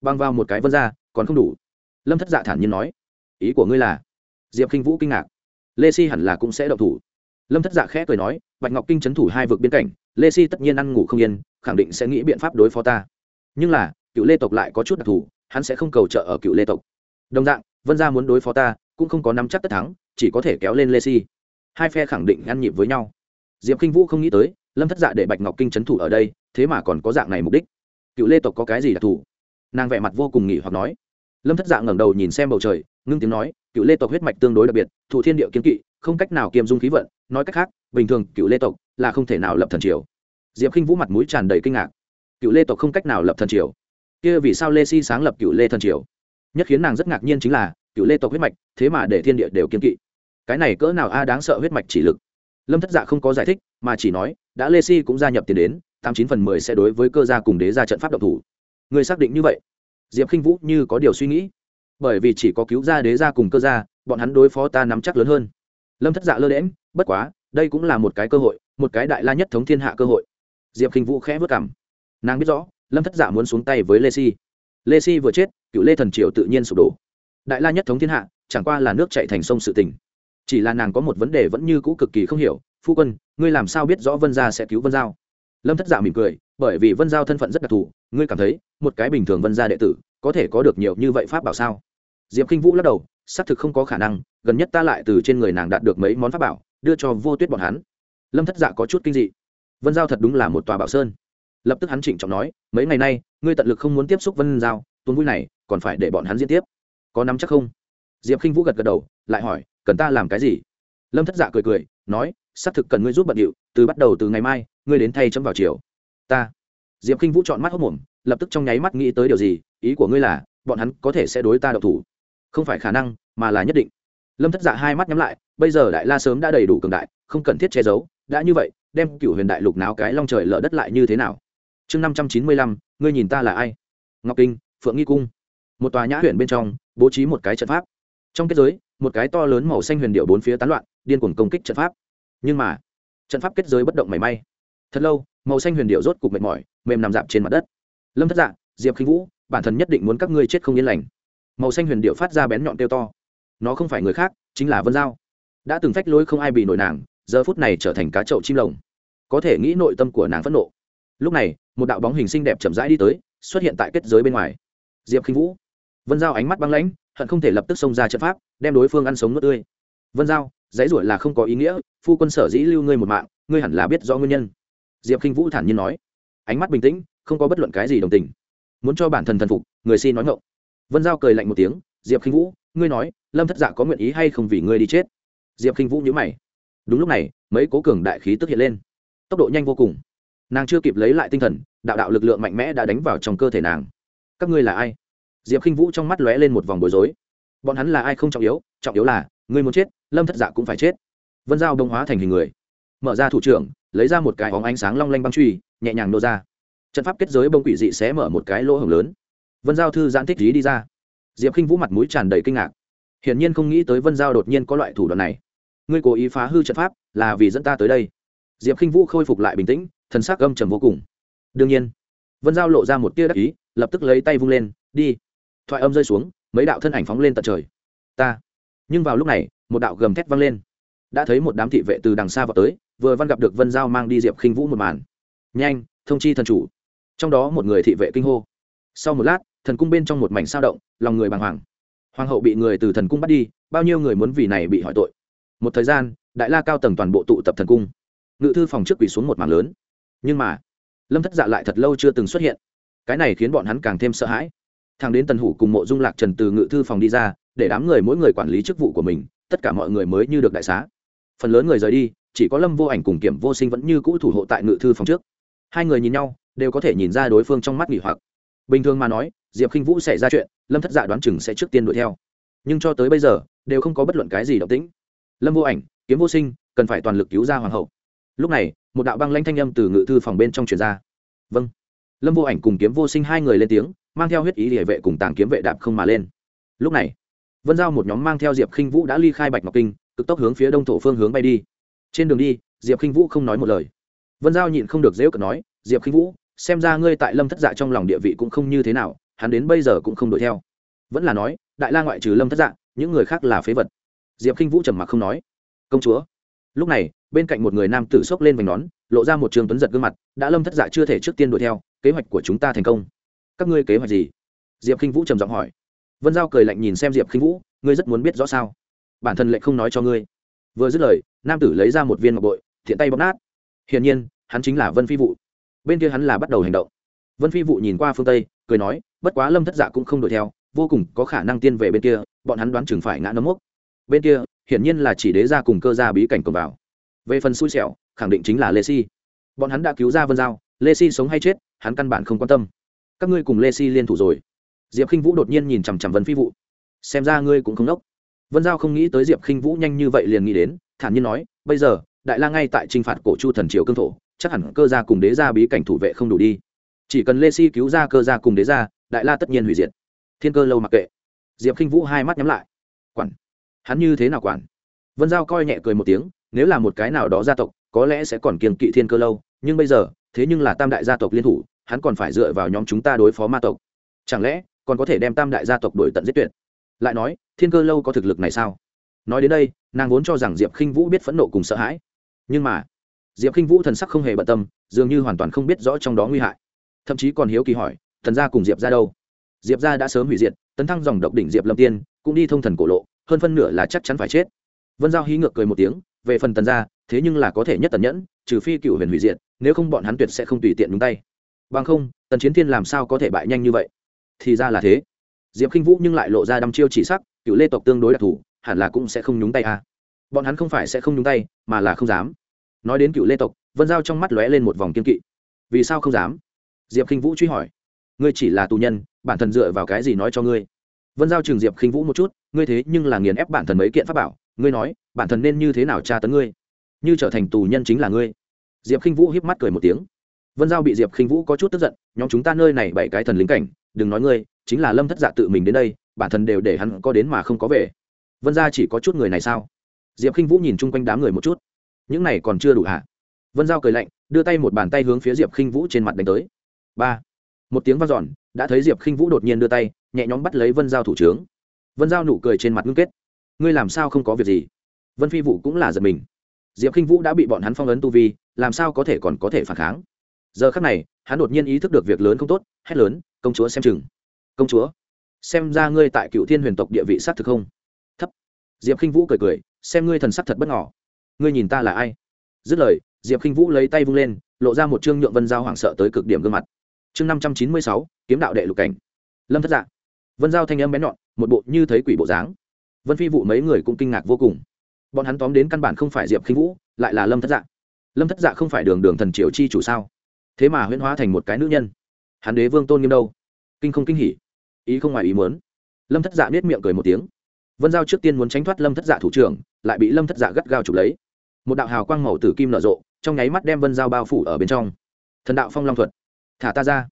Speaker 1: Băng vào một cái vân gia, còn không đủ. Lâm thất dạ thản nhiên nói, ý của ngươi là? Diệp khinh vũ kinh ngạc. Lê si hẳn là cũng sẽ động thủ lâm thất dạ khẽ cười nói, bạch ngọc kinh c h ấ n thủ hai vực biên cảnh, lê si tất nhiên ăn ngủ không yên, khẳng định sẽ nghĩ biện pháp đối phó ta. Nhưng là, cựu lê tộc lại có chút đặc thù, hắn sẽ không cầu trợ ở cựu lê tộc. Đồng dạng, vân gia muốn đối phó ta, cũng không có nắm chắc tất thắng, chỉ có thể kéo lên lê si. Hai phe khẳng định ăn nhịp với nhau. Diệp k i n h vũ không nghĩ tới, lâm thất dạ để bạch ngọc kinh c h ấ n thủ ở đây, thế mà còn có dạng này mục đích. Cựu lê tộc có cái gì đặc thù? Nàng vẹ mặt vô cùng nghỉ hoặc nói. Lâm thất dạ ngẩng đầu nhìn xem bầu trời, ngưng tiếng nói, cựu lê tộc huyết mạch tương đối đặc biệt, thụ thiên địa kiến kỵ không cách nào kiềm dung khí vận nói cách khác bình thường cựu lê tộc là không thể nào lập thần triều. Diệp khinh vũ mặt mũi tràn đầy kinh ngạc. Cựu lê tộc không cách nào lập thần triều. Kia vì sao lê si sáng lập cựu lê thần triều? Nhất khiến nàng rất ngạc nhiên chính là cựu lê tộc huyết mạch thế mà để thiên địa đều kiên kỵ. Cái này cỡ nào a à đáng sợ huyết mạch chỉ lực. Lâm thất dạ không có giải thích mà chỉ nói đã lê si cũng gia nhập tiền đến tám chín phần mười sẽ đối với cơ gia cùng đế ra trận pháp độc thủ. Người xác định như vậy? Diệp khinh vũ như có điều suy nghĩ. Bởi vì chỉ có cứu gia đế gia cùng cơ gia, bọn hắn đối phó ta nắm chắc lớn hơn lâm thất dạ lơ đễm, bất quá, đây cũng là một cái cơ hội, một cái đại la nhất thống thiên hạ cơ hội. Diệp k i n h vũ khẽ vất cảm nàng biết rõ, lâm thất dạ muốn xuống tay với lê si. Lê si vừa chết, cựu lê thần triều tự nhiên sụp đổ. Đại la nhất thống thiên hạ, chẳng qua là nước chạy thành sông sự tình. Chỉ là nàng có một vấn đề vẫn như cũ cực kỳ không hiểu, phu quân, ngươi làm sao biết rõ vân gia sẽ cứu vân giao? Lâm thất dạ mỉm cười, bởi vì vân giao thân phận rất đặc thù, ngươi cảm thấy, một cái bình thường vân gia đệ tử, có thể có được nhiều như vậy pháp bảo sao? Diệp k i n h vũ lắc đầu xác thực không có khả năng, gần nhất ta lại từ trên người nàng đạt được mấy món pháp bảo, đưa cho vô tuyết bọn hắn. Lâm thất dạ có chút kinh dị. Vân giao thật đúng là một tòa bảo sơn. Lập tức hắn trịnh trọng nói, mấy ngày nay, ngươi tận lực không muốn tiếp xúc vân giao tuôn vui này, còn phải để bọn hắn diễn tiếp. Có nắm chắc không? Diệp k i n h vũ gật gật đầu, lại hỏi, cần ta làm cái gì? Lâm thất dạ cười cười, nói, xác thực cần ngươi giúp bận điệu, từ bắt đầu từ ngày mai, ngươi đến thay chấm vào chiều ta. Diệp k i n h vũ chọn mắt hốc mồm, lập tức trong nháy mắt nghĩ tới điều gì, ý của ngươi là, bọn hắn có thể sẽ đối ta đậu thủ không phải khả năng, mà là nhất định. Lâm thất dạ hai mắt nhắm lại, bây giờ đại la sớm đã đầy đủ cường đại, không cần thiết che giấu, đã như vậy, đem cựu huyền đại lục náo cái long trời lở đất lại như thế nào? Chương năm trăm chín mươi lăm, ngươi nhìn ta là ai? Ngọc kinh, phượng nghi cung. Một tòa nhã huyền bên trong, bố trí một cái trận pháp. Trong kết giới, một cái to lớn màu xanh huyền điệu bốn phía tán loạn, điên cuồng công kích trận pháp. Nhưng mà, trận pháp kết giới bất động mảy may. Thật lâu, màu xanh huyền điệu rốt cục mệt mỏi, mềm nằm dạp trên mặt đất. Lâm thất dạ diệp khinh vũ, bản thân nhất định muốn các ngươi chết không yên lành màu xanh huyền điệu phát ra bén nhọn tiêu to. Nó không phải người khác, chính là vân giao. Đã từng phách lối không ai bị nổi nàng, giờ phút này trở thành cá chậu chim lồng. Có thể nghĩ nội tâm của nàng phẫn nộ. Lúc này, một đạo bóng hình xinh đẹp chậm rãi đi tới, xuất hiện tại kết giới bên ngoài. Diệp khinh vũ. Vân giao ánh mắt băng lãnh, hận không thể lập tức xông ra trận pháp, đem đối phương ăn sống nước tươi. Vân giao, dãy ruổi là không có ý nghĩa, phu quân sở dĩ lưu ngươi một mạng, ngươi hẳn là biết rõ nguyên nhân. Diệp k i n h vũ thản nhiên nói. Ánh mắt bình tĩnh, không có bất luận cái gì đồng tình. Muốn cho bản thân thần phục, người xin nói ngộng vân giao cười lạnh một tiếng, diệp khinh vũ, ngươi nói, lâm thất dạ có nguyện ý hay không vì ngươi đi chết? Diệp khinh vũ nhữ mày. Đúng lúc này, mấy cố cường đại khí tức hiện lên. Tốc độ nhanh vô cùng. Nàng chưa kịp lấy lại tinh thần, đạo đạo lực lượng mạnh mẽ đã đánh vào trong cơ thể nàng. Các ngươi là ai? Diệp khinh vũ trong mắt lóe lên một vòng bối rối. Bọn hắn là ai không trọng yếu trọng yếu là, ngươi muốn chết, lâm thất dạ cũng phải chết. Vân giao đông hóa thành hình người. Mở ra thủ trưởng, lấy ra một cái óng ánh sáng long lanh băng truy, nhẹ nhàng nô ra. Trận pháp kết giới bông quỷ dị sẽ mở một cái lỗ hổng lớn vân giao thư giãn thích lý đi ra. Diệp khinh vũ mặt mũi tràn đầy kinh ngạc. Hiển nhiên không nghĩ tới vân giao đột nhiên có loại thủ đoạn này. Ngươi cố ý phá hư trận pháp, là vì dẫn ta tới đây. Diệp khinh vũ khôi phục lại bình tĩnh, thần s ắ c âm trầm vô cùng. Đương nhiên, vân giao lộ ra một tia đắc ý, lập tức lấy tay vung lên, đi. Thoại âm rơi xuống, mấy đạo thân ảnh phóng lên tận trời. Ta. Nhưng vào lúc này, một đạo gầm thét vang lên. Đã thấy một đám thị vệ từ đằng xa vào tới, vừa văn gặp được vân giao mang đi diệp khinh vũ một màn. Nhanh, thông chi thần chủ. Trong đó một người thị vệ kinh hô. Sau một lát thần cung bên trong một mảnh sao động, lòng người bàng hoàng. Hoàng hậu bị người từ thần cung bắt đi, bao nhiêu người muốn vì này bị hỏi tội. Một thời gian, đại la cao tầng toàn bộ tụ tập thần cung. Ngự thư phòng trước quỳ xuống một mảng lớn. Nhưng mà, lâm thất dạ lại thật lâu chưa từng xuất hiện. Cái này khiến bọn hắn càng thêm sợ hãi. Thằng đến tần hủ cùng mộ dung lạc trần từ ngự thư phòng đi ra, để đám người mỗi người quản lý chức vụ của mình, tất cả mọi người mới như được đại xá. Phần lớn người rời đi, chỉ có lâm vô ảnh cùng kiểm vô sinh vẫn như cũ thủ hộ tại ngự thư phòng trước. Hai người nhìn nhau, đều có thể nhìn ra đối phương trong mắt nghỉ hoặc. Bình thường mà nói diệp khinh vũ xảy ra chuyện, lâm thất dạ đoán chừng sẽ trước tiên đuổi theo. Nhưng cho tới bây giờ, đều không có bất luận cái gì động tĩnh. Lâm vô ảnh, kiếm vô sinh, cần phải toàn lực cứu ra hoàng hậu. Lúc này, một đạo băng lanh thanh âm từ ngự thư phòng bên trong truyền ra. Vâng. Lâm vô ảnh cùng kiếm vô sinh hai người lên tiếng, mang theo huyết ý địa vệ cùng tàng kiếm vệ đạp không mà lên. Lúc này, vân giao một nhóm mang theo diệp khinh vũ đã ly khai bạch ngọc kinh, cực tốc hướng phía đông thổ phương hướng bay đi. Trên đường đi, diệp k i n h vũ không nói một lời. Vân giao nhịn không được dễ cợt nói, diệp k i n h vũ, xem ra ngươi tại lâm thất dạ trong lòng địa vị cũng không như thế nào hắn đến bây giờ cũng không đuổi theo. Vẫn là nói đại la ngoại trừ lâm thất dạng, những người khác là phế vật. Diệp k i n h vũ trầm mặc không nói. Công chúa. Lúc này bên cạnh một người nam tử xốc lên vành nón lộ ra một trường tuấn giật gương mặt đã lâm thất dạ chưa thể trước tiên đuổi theo kế hoạch của chúng ta thành công. Các ngươi kế hoạch gì? Diệp k i n h vũ trầm giọng hỏi. Vân giao cười lạnh nhìn xem diệp k i n h vũ ngươi rất muốn biết rõ sao? Bản thân lệnh không nói cho ngươi. Vừa dứt lời nam tử lấy ra một viên ngọc bội thiện tay bóp nát. Hiển nhiên hắn chính là vân phi vụ bên kia hắn là bắt đầu hành động. Vân phi vụ nhìn qua phương tây cười nói bất quá lâm thất dạ cũng không đuổi theo, vô cùng có khả năng tiên về bên kia, bọn hắn đoán chừng phải ngã nấm mốc. Bên kia, hiển nhiên là chỉ đế ra cùng cơ gia bí cảnh cầm vào. Về phần xui xẻo, khẳng định chính là lê si. Bọn hắn đã cứu ra vân giao, lê si sống hay chết, hắn căn bản không quan tâm. Các ngươi cùng lê si liên thủ rồi. Diệp khinh vũ đột nhiên nhìn chằm chằm vân phi vụ xem ra ngươi cũng không đốc. Vân giao không nghĩ tới diệp khinh vũ nhanh như vậy liền nghĩ đến, thản nhiên nói, bây giờ, đại la ngay tại t r i n h phạt cổ chu thần triều cương thổ, chắc hẳn cơ gia cùng đế gia bí cảnh thủ vệ không đủ đi. Chỉ cần lê si cứu ra cơ gia cùng đế gia đại la tất nhiên hủy diệt. Thiên cơ lâu mặc kệ. Diệp khinh vũ hai mắt nhắm lại. Quản. Hắn như thế nào quản? Vân giao coi nhẹ cười một tiếng, nếu là một cái nào đó gia tộc, có lẽ sẽ còn kiềng kỵ thiên cơ lâu, nhưng bây giờ, thế nhưng là tam đại gia tộc liên thủ, hắn còn phải dựa vào nhóm chúng ta đối phó ma tộc. Chẳng lẽ, còn có thể đem tam đại gia tộc đổi tận giết tuyệt? Lại nói, thiên cơ lâu có thực lực này sao? Nói đến đây, nàng vốn cho rằng diệp khinh vũ biết phẫn nộ cùng sợ hãi. Nhưng mà, diệp khinh vũ thần sắc không hề bận tâm, dường như hoàn toàn không biết rõ trong đó nguy hại. Thậm chí còn hiếu kỳ hỏi thần gia cùng diệp ra đâu? Diệp ra đã sớm hủy diệt, tấn thăng dòng độc đỉnh diệp lâm tiên, cũng đi thông thần cổ lộ, hơn phân nửa là chắc chắn phải chết. Vân giao hí ngược cười một tiếng, về phần tần gia, thế nhưng là có thể nhất tần nhẫn, trừ phi cựu huyền hủy diệt, nếu không bọn hắn tuyệt sẽ không tùy tiện đúng tay. Bằng không, tần chiến thiên làm sao có thể bại nhanh như vậy? Thì ra là thế. Diệp k i n h vũ nhưng lại lộ ra đăm chiêu chỉ sắc, cựu lê tộc tương đối đặc thù, hẳn là cũng sẽ không nhúng tay à. bọn hắn không phải sẽ không nhúng tay, mà là không dám. Nói đến cựu lê tộc, vân giao trong mắt lóe lên một vòng kiên kỵ. Vì sao không dám? Diệp k i n h vũ truy hỏi ngươi chỉ là tù nhân, bản thân dựa vào cái gì nói cho ngươi? Vân giao chừng diệp khinh vũ một chút, ngươi thế nhưng là nghiền ép bản thân mấy kiện pháp bảo, ngươi nói, bản thân nên như thế nào tra tấn ngươi? Như trở thành tù nhân chính là ngươi. Diệp khinh vũ hiếp mắt cười một tiếng. Vân giao bị diệp khinh vũ có chút tức giận, nhóm chúng ta nơi này bảy cái thần lính cảnh, đừng nói ngươi, chính là lâm thất dạ tự mình đến đây, bản thân đều để hắn có đến mà không có về. Vân gia chỉ có chút người này sao? Diệp khinh vũ nhìn chung quanh đám người một chút. Những này còn chưa đủ hả? Vân giao cười lạnh, đưa tay một bàn tay hướng phía diệp khinh vũ trên mặt đánh tới. Ba một tiếng v a n giòn đã thấy diệp khinh vũ đột nhiên đưa tay, nhẹ nhõm bắt lấy vân giao thủ trướng vân giao nụ cười trên mặt ngưng kết. Ngươi làm sao không có việc gì? Vân phi vũ cũng là giật mình. Diệp khinh vũ đã bị bọn hắn phong ấn tu vi, làm sao có thể còn có thể phản kháng? Giờ khắc này, hắn đột nhiên ý thức được việc lớn không tốt, hét lớn, công chúa xem chừng. Công chúa, xem ra ngươi tại cựu thiên huyền tộc địa vị s á t thực không thấp. Diệp khinh vũ cười cười, xem ngươi thần sắc thật bất ngỏ ngươi nhìn ta là ai? Dứt lời, diệp khinh vũ lấy tay vung lên, lộ ra một chương nhượng vân giao hoảng sợ tới cực điểm gương mặt chương năm trăm chín mươi sáu, kiếm đạo đệ lục cảnh. Lâm thất dạ. Vân giao thanh âm bén nhọn, một bộ như thấy quỷ bộ dáng. Vân phi vụ mấy người cũng kinh ngạc vô cùng. Bọn hắn tóm đến căn bản không phải diệp khinh vũ, lại là lâm thất dạ. Lâm thất dạ không phải đường đường thần triều chi chủ sao? Thế mà huyễn hóa thành một cái nữ nhân. Hắn đế vương tôn nghiêm đâu? Kinh không kinh hỉ. Ý không ngoài ý muốn. Lâm thất dạ nết miệng cười một tiếng. Vân giao trước tiên muốn tránh thoát lâm thất dạ thủ trưởng, lại bị lâm thất dạ gắt gao chụp lấy. Một đạo hào quang màu tử kim nở rộ, trong nháy mắt đem vân giao bao phủ ở bên trong. Thần đạo phong long thuật thả ta ra.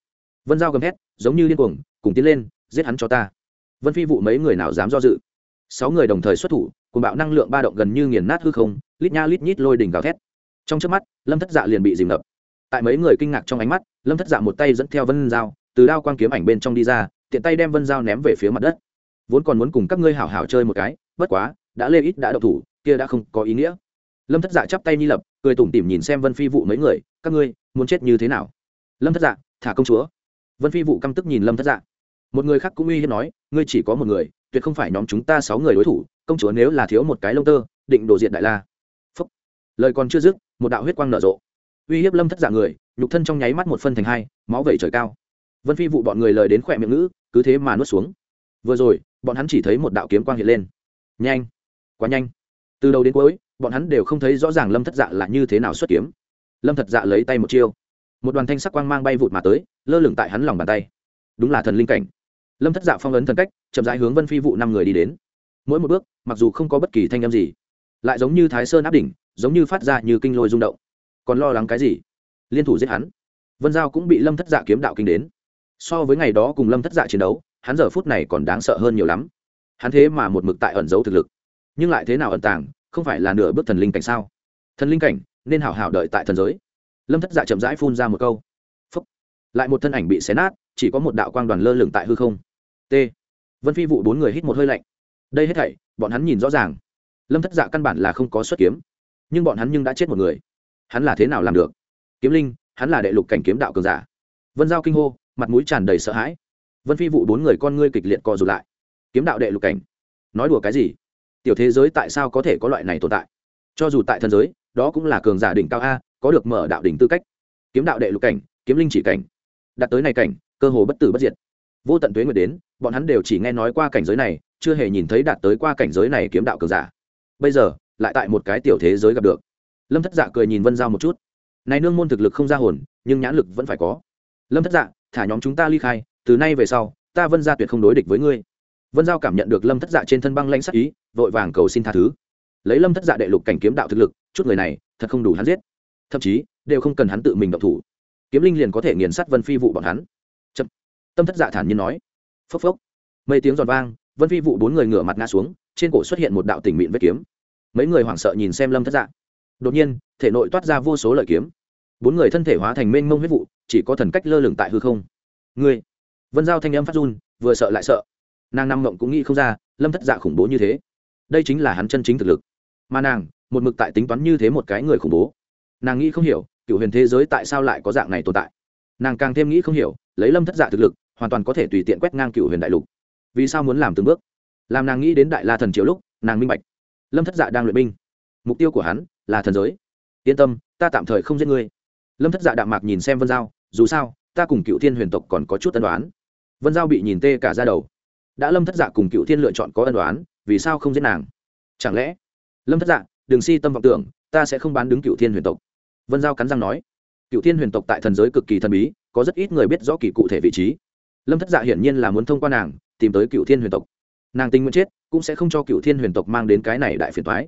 Speaker 1: Vân giao gầm hét giống như điên cuồng, cùng tiến lên, giết hắn cho ta. Vân phi vụ mấy người nào dám do dự? Sáu người đồng thời xuất thủ cùng bạo năng lượng ba động gần như nghiền nát hư không, lít nha lít nhít lôi đỉnh gào thét. Trong trước mắt, lâm thất dạ liền bị dìm ngập. Tại mấy người kinh ngạc trong ánh mắt, lâm thất dạ một tay dẫn theo vân giao, từ đao quang kiếm ảnh bên trong đi ra, tiện tay đem vân giao ném về phía mặt đất. Vốn còn muốn cùng các ngươi hảo hảo chơi một cái, bất quá, đã lê ít đã độc thủ, kia đã không có ý nghĩa. Lâm thất dạ chắp tay nhi lập, cười tủm tỉm nhìn xem vân phi vụ mấy người, các ngươi, muốn chết như thế nào? Lâm thất dạ thả công chúa. Vân phi vụ căm tức nhìn lâm thất dạ. Một người khác cũng uy hiếp nói, ngươi chỉ có một người, tuyệt không phải nhóm chúng ta sáu người đối thủ, công chúa nếu là thiếu một cái lông tơ, định đổ diện đại la. Phúc. lời còn chưa dứt, một đạo huyết quang nở rộ. Uy hiếp lâm thất dạ người, nhục thân trong nháy mắt một phân thành hai, máu vẩy trời cao. Vân phi vụ bọn người lời đến khỏe miệng ngữ, cứ thế mà nuốt xuống. Vừa rồi, bọn hắn chỉ thấy một đạo kiếm quang hiện lên. Nhanh. Quá nhanh. Từ đầu đến cuối, bọn hắn đều không thấy rõ ràng lâm thất dạ là như thế nào xuất kiếm. Lâm thật dạ lấy tay một chiêu một đoàn thanh sắc quang mang bay vụt mà tới, lơ lửng tại hắn lòng bàn tay. Đúng là thần linh cảnh. Lâm thất dạ phong ấn thần cách, chậm rãi hướng vân phi vụ năm người đi đến. Mỗi một bước, mặc dù không có bất kỳ thanh âm gì, lại giống như thái sơn áp đỉnh, giống như phát ra như kinh lôi rung động. Còn lo lắng cái gì? Liên thủ giết hắn. Vân giao cũng bị lâm thất dạ kiếm đạo kinh đến. So với ngày đó cùng lâm thất dạ chiến đấu, hắn giờ phút này còn đáng sợ hơn nhiều lắm. Hắn thế mà một mực tại ẩn giấu thực lực. Nhưng lại thế nào ẩn tàng, không phải là nửa bước thần linh cảnh sao? Thần linh cảnh, nên hảo hảo đợi tại thần giới lâm thất dạ chậm rãi phun ra một câu. Phấp lại một thân ảnh bị xé nát, chỉ có một đạo quang đoàn lơ lửng tại hư không. T. Vân phi vụ bốn người hít một hơi lạnh. Đây hết thảy, bọn hắn nhìn rõ ràng. Lâm thất dạ căn bản là không có xuất kiếm. Nhưng bọn hắn nhưng đã chết một người. Hắn là thế nào làm được? Kiếm linh, hắn là đệ lục cảnh kiếm đạo cường giả. Vân giao kinh hô, mặt mũi tràn đầy sợ hãi. Vân phi vụ bốn người con ngươi kịch liệt co rụt lại. Kiếm đạo đệ lục cảnh. Nói đùa cái gì? Tiểu thế giới tại sao có thể có loại này tồn tại? Cho dù tại thần giới, đó cũng là cường giả đỉnh cao a có được mở đạo đỉnh tư cách. Kiếm đạo đệ lục cảnh, kiếm linh chỉ cảnh. Đạt tới này cảnh, cơ hồ bất tử bất diệt. Vô tận tuế nguyệt đến, bọn hắn đều chỉ nghe nói qua cảnh giới này, chưa hề nhìn thấy đạt tới qua cảnh giới này kiếm đạo cường giả. Bây giờ, lại tại một cái tiểu thế giới gặp được. Lâm thất dạ cười nhìn vân giao một chút. Này nương môn thực lực không ra hồn, nhưng nhãn lực vẫn phải có. Lâm thất dạ thả nhóm chúng ta ly khai, từ nay về sau, ta vân gia tuyệt không đối địch với ngươi. Vân giao cảm nhận được lâm thất dạ trên thân băng lanh sắc ý, vội vàng cầu xin tha thứ. Lấy lâm thất dạ đệ lục cảnh kiếm đạo thực lực, chút người này, thật không đủ hắn giết thậm chí đều không cần hắn tự mình động thủ. Kiếm linh liền có thể nghiền sát vân phi vụ bọn hắn. Chậm. tâm thất dạ thản nhiên nói. Phốc phốc. Mấy tiếng giòn vang, vân phi vụ bốn người ngửa mặt ngã xuống, trên cổ xuất hiện một đạo tỉnh mịn vết kiếm. Mấy người hoảng sợ nhìn xem lâm thất dạ. Đột nhiên, thể nội toát ra vô số lợi kiếm. Bốn người thân thể hóa thành mênh mông huyết vụ, chỉ có thần cách lơ lửng tại hư không. Ngươi. Vân giao thanh âm phát run, vừa sợ lại sợ. Nàng năm mộng cũng nghĩ không ra, lâm thất dạ khủng bố như thế. Đây chính là hắn chân chính thực lực. Mà nàng, một mực tại tính toán như thế một cái người khủng bố nàng nghĩ không hiểu, cựu huyền thế giới tại sao lại có dạng này tồn tại. Nàng càng thêm nghĩ không hiểu, lấy lâm thất dạ thực lực, hoàn toàn có thể tùy tiện quét ngang cựu huyền đại lục. Vì sao muốn làm từng bước? Làm nàng nghĩ đến đại la thần triều lúc, nàng minh bạch. Lâm thất dạ đang luyện binh. Mục tiêu của hắn là thần giới. Yên tâm, ta tạm thời không giết ngươi. Lâm thất dạ đạm mạc nhìn xem vân giao, dù sao, ta cùng cựu thiên huyền tộc còn có chút ân đoán vân giao bị nhìn tê cả ra đầu. Đã lâm thất dạ cùng cựu thiên lựa chọn có ân đoán vì sao không giết nàng? Chẳng lẽ? Lâm thất dạ đừng si tâm vọng tưởng, ta sẽ không bán đứng cựu thiên huyền tộc vân giao cắn răng nói, cựu thiên huyền tộc tại thần giới cực kỳ thần bí, có rất ít người biết rõ kỳ cụ thể vị trí. Lâm thất dạ hiển nhiên là muốn thông qua nàng, tìm tới cựu thiên huyền tộc. Nàng tình nguyện chết, cũng sẽ không cho cựu thiên huyền tộc mang đến cái này đại phiền thoái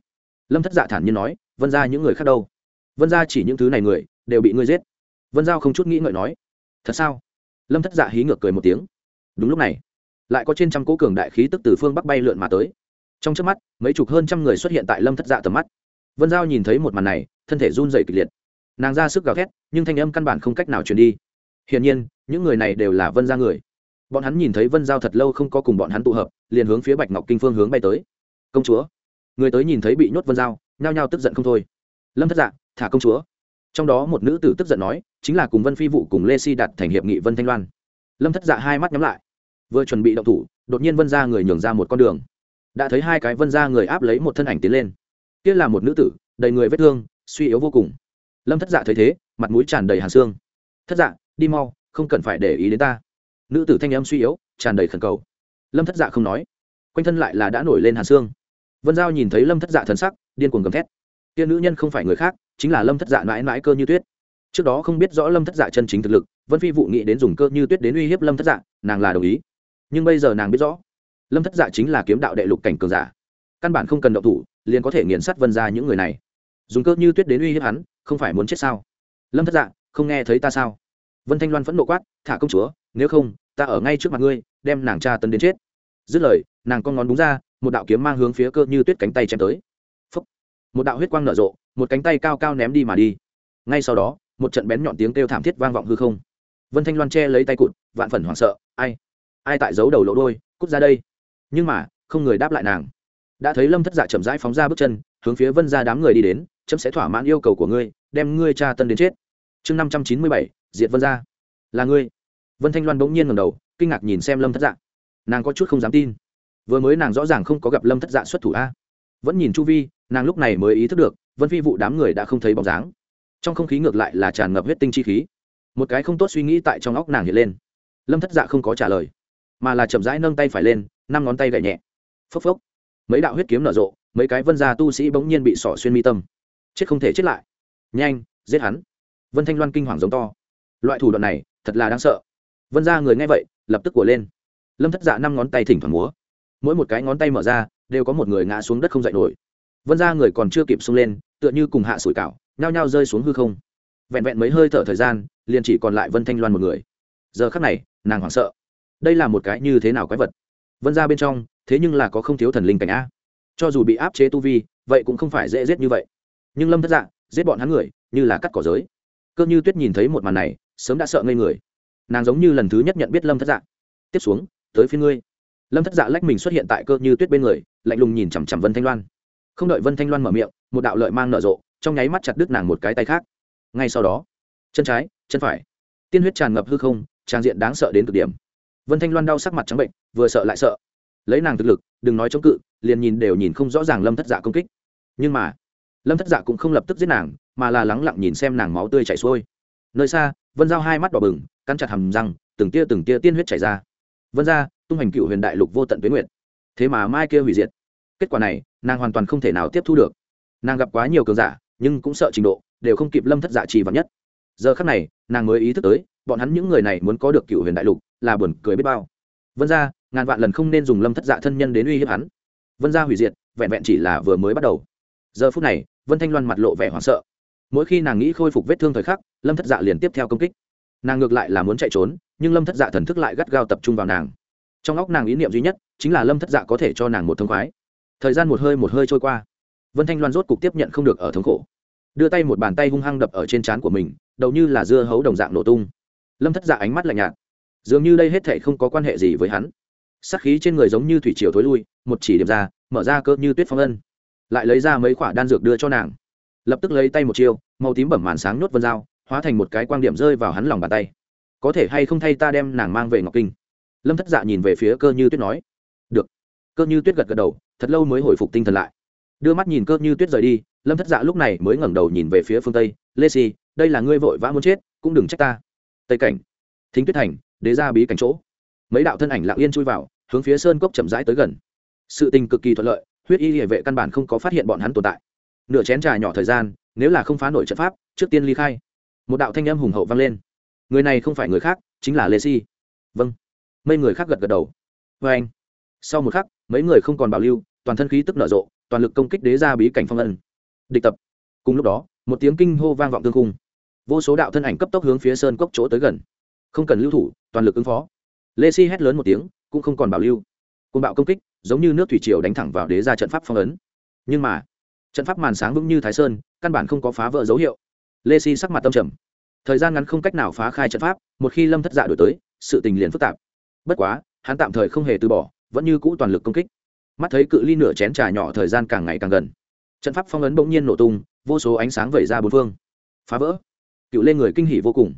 Speaker 1: lâm thất dạ thản nhiên nói, vân ra những người khác đâu? Vân ra chỉ những thứ này người, đều bị ngươi giết. Vân giao không chút nghĩ ngợi nói, thật sao? Lâm thất dạ hí ngược cười một tiếng. Đúng lúc này, lại có trên trăm cố cường đại khí tức từ phương bắc bay lượn mà tới. Trong trước mắt, mấy chục hơn trăm người xuất hiện tại lâm thất dạ tầm mắt. Vân giao nhìn thấy một màn này, thân thể run dày kịch liệt nàng ra sức gào thét, nhưng thanh âm căn bản không cách nào truyền đi. Hiển nhiên, những người này đều là vân gia người. Bọn hắn nhìn thấy vân giao thật lâu không có cùng bọn hắn tụ hợp, liền hướng phía bạch ngọc kinh phương hướng bay tới. Công chúa. Người tới nhìn thấy bị nhốt vân giao, nhao nhao tức giận không thôi. Lâm thất dạ thả công chúa. Trong đó một nữ tử tức giận nói, chính là cùng vân phi vụ cùng lê si đặt thành hiệp nghị vân thanh loan. Lâm thất dạ hai mắt nhắm lại, vừa chuẩn bị động thủ, đột nhiên vân ra người nhường ra một con đường. Đã thấy hai cái vân ra người áp lấy một thân ảnh tiến lên. Kia là một nữ tử, đầy người vết thương, suy yếu vô cùng lâm thất dạ thấy thế mặt mũi tràn đầy hàn xương thất dạ đi mau không cần phải để ý đến ta nữ tử thanh âm suy yếu tràn đầy khẩn cầu lâm thất dạ không nói quanh thân lại là đã nổi lên hàn xương vân giao nhìn thấy lâm thất dạ thần sắc điên cuồng gầm thét Tiên nữ nhân không phải người khác chính là lâm thất dạ mãi mãi cơ như tuyết trước đó không biết rõ lâm thất dạ chân chính thực lực vân phi vụ nghị đến dùng cơ như tuyết đến uy hiếp lâm thất dạ nàng là đồng ý nhưng bây giờ nàng biết rõ lâm thất dạ chính là kiếm đạo đệ lục cảnh cường giả căn bản không cần động thủ liền có thể nghiền sắt vân ra những người này dùng cơ như tuyết đến uy hiếp hắn không phải muốn chết sao? Lâm thất dạ không nghe thấy ta sao? Vân thanh loan phẫn nộ quát, thả công chúa, nếu không, ta ở ngay trước mặt ngươi, đem nàng cha tấn đến chết. Dứt lời, nàng con ngón đúng ra, một đạo kiếm mang hướng phía cơ như tuyết cánh tay chém tới. Phúc. một đạo huyết quang nở rộ, một cánh tay cao cao ném đi mà đi. Ngay sau đó, một trận bén nhọn tiếng kêu thảm thiết vang vọng hư không. Vân thanh loan che lấy tay cụt, vạn phần hoảng sợ, ai? Ai tại giấu đầu lộ đôi, cút ra đây? Nhưng mà, không người đáp lại nàng. Đã thấy lâm thất dạ chậm rãi phóng ra bước chân, hướng phía vân ra đám người đi đến chấm sẽ thỏa mãn yêu cầu của ngươi, đem ngươi cha tân đến chết. Chương năm trăm chín mươi bảy, diệt vân ra là ngươi. Vân thanh loan bỗng nhiên ngầm đầu, kinh ngạc nhìn xem lâm thất dạ. Nàng có chút không dám tin. Vừa mới nàng rõ ràng không có gặp lâm thất dạ xuất thủ a. Vẫn nhìn chu vi, nàng lúc này mới ý thức được, vân phi vụ đám người đã không thấy bóng dáng. Trong không khí ngược lại là tràn ngập huyết tinh chi khí. Một cái không tốt suy nghĩ tại trong óc nàng hiện lên. Lâm thất dạ không có trả lời, mà là chậm rãi nâng tay phải lên, năm ngón tay gậy nhẹ. Phốc phốc. Mấy đạo huyết kiếm nở rộ, mấy cái vân gia tu sĩ bỗng nhiên bị sỏ xuyên mi tâm chết không thể chết lại. Nhanh, giết hắn. Vân thanh loan kinh hoàng giống to. Loại thủ đoạn này, thật là đáng sợ. Vân gia người nghe vậy, lập tức của lên. Lâm thất dạ năm ngón tay thỉnh thoảng múa. Mỗi một cái ngón tay mở ra, đều có một người ngã xuống đất không dậy nổi. Vân gia người còn chưa kịp sung lên, tựa như cùng hạ sủi cảo, nhao nhao rơi xuống hư không. Vẹn vẹn mấy hơi thở thời gian, liền chỉ còn lại vân thanh loan một người. Giờ khắc này, nàng hoảng sợ. Đây là một cái như thế nào quái vật? Vân ra bên trong, thế nhưng là có không thiếu thần linh cảnh a. Cho dù bị áp chế tu vi, vậy cũng không phải dễ giết như vậy nhưng lâm thất dạ giết bọn hắn người như là cắt cỏ giới. Cơ như tuyết nhìn thấy một màn này, sớm đã sợ ngây người. Nàng giống như lần thứ nhất nhận biết lâm thất dạ. Tiếp xuống, tới phía ngươi. Lâm thất dạ lách mình xuất hiện tại cơ như tuyết bên người, lạnh lùng nhìn chằm chằm vân thanh loan. Không đợi vân thanh loan mở miệng, một đạo lợi mang nở rộ, trong nháy mắt chặt đứt nàng một cái tay khác. Ngay sau đó, chân trái, chân phải. Tiên huyết tràn ngập hư không, trang diện đáng sợ đến cực điểm. Vân thanh loan đau sắc mặt trắng bệnh, vừa sợ lại sợ. Lấy nàng thực lực, đừng nói chống cự, liền nhìn đều nhìn không rõ ràng lâm thất dạ công kích. Nhưng mà lâm thất dạ cũng không lập tức giết nàng mà là lắng lặng nhìn xem nàng máu tươi chảy xuôi nơi xa vân giao hai mắt đỏ bừng căn chặt hầm răng từng tia từng tia tiên huyết chảy ra vân ra tung hành cựu huyền đại lục vô tận tuyến nguyện thế mà mai kia hủy diệt kết quả này nàng hoàn toàn không thể nào tiếp thu được nàng gặp quá nhiều cường giả nhưng cũng sợ trình độ đều không kịp lâm thất dạ trì vắn nhất giờ khắc này nàng mới ý thức tới bọn hắn những người này muốn có được cựu huyền đại lục là buồn cười biết bao vân ra ngàn vạn lần không nên dùng lâm thất dạ thân nhân đến uy hiếp hắn vân ra hủy diệt vẹn vẹn chỉ là vừa mới bắt đầu giờ phút này vân thanh loan mặt lộ vẻ hoảng sợ. Mỗi khi nàng nghĩ khôi phục vết thương thời khắc, lâm thất dạ liền tiếp theo công kích. Nàng ngược lại là muốn chạy trốn, nhưng lâm thất dạ thần thức lại gắt gao tập trung vào nàng. Trong óc nàng ý niệm duy nhất chính là lâm thất dạ có thể cho nàng một thông khoái. Thời gian một hơi một hơi trôi qua, vân thanh loan rốt cục tiếp nhận không được ở thống khổ. Đưa tay một bàn tay hung hăng đập ở trên trán của mình, đầu như là dưa hấu đồng dạng nổ tung. Lâm thất dạ ánh mắt lạnh nhạt. Dường như đây hết thể không có quan hệ gì với hắn. Sắc khí trên người giống như thủy triều thối lui, một chỉ điểm ra, mở ra cơ như tuyết phong ân lại lấy ra mấy khoả đan dược đưa cho nàng. Lập tức lấy tay một chiêu, màu tím bẩm màn sáng nhốt vân dao, hóa thành một cái quan điểm rơi vào hắn lòng bàn tay. Có thể hay không thay ta đem nàng mang về ngọc kinh? Lâm thất dạ nhìn về phía cơ như tuyết nói. Được. Cơ như tuyết gật gật đầu, thật lâu mới hồi phục tinh thần lại. Đưa mắt nhìn cơ như tuyết rời đi, lâm thất dạ lúc này mới ngẩng đầu nhìn về phía phương tây. Lê si đây là ngươi vội vã muốn chết, cũng đừng trách ta. Tây cảnh. Thính tuyết thành, đế ra bí cảnh chỗ. Mấy đạo thân ảnh lặng yên chui vào, hướng phía sơn cốc chậm rãi tới gần. Sự tình cực kỳ thuận lợi huyết y địa vệ căn bản không có phát hiện bọn hắn tồn tại. Nửa chén trà nhỏ thời gian, nếu là không phá nổi trận pháp, trước tiên ly khai. Một đạo thanh âm hùng hậu vang lên. Người này không phải người khác, chính là lê si. Vâng. Mấy người khác gật gật đầu. Vê anh. Sau một khắc, mấy người không còn bảo lưu, toàn thân khí tức nở rộ, toàn lực công kích đế ra bí cảnh phong ân địch tập. Cùng lúc đó, một tiếng kinh hô vang vọng tương cung vô số đạo thân ảnh cấp tốc hướng phía sơn cốc chỗ tới gần. Không cần lưu thủ, toàn lực ứng phó. Lê si hét lớn một tiếng, cũng không còn bảo lưu. Côn bạo công kích giống như nước thủy triều đánh thẳng vào đế ra trận pháp phong ấn. Nhưng mà, trận pháp màn sáng vững như thái sơn, căn bản không có phá vỡ dấu hiệu. Lê si sắc mặt tâm trầm. Thời gian ngắn không cách nào phá khai trận pháp, một khi lâm thất dạ đổi tới, sự tình liền phức tạp. Bất quá, hắn tạm thời không hề từ bỏ, vẫn như cũ toàn lực công kích. Mắt thấy cự ly nửa chén trà nhỏ thời gian càng ngày càng gần. Trận pháp phong ấn bỗng nhiên nổ tung, vô số ánh sáng vẩy ra bốn phương. Phá vỡ. Cựu lên người kinh hỉ vô cùng.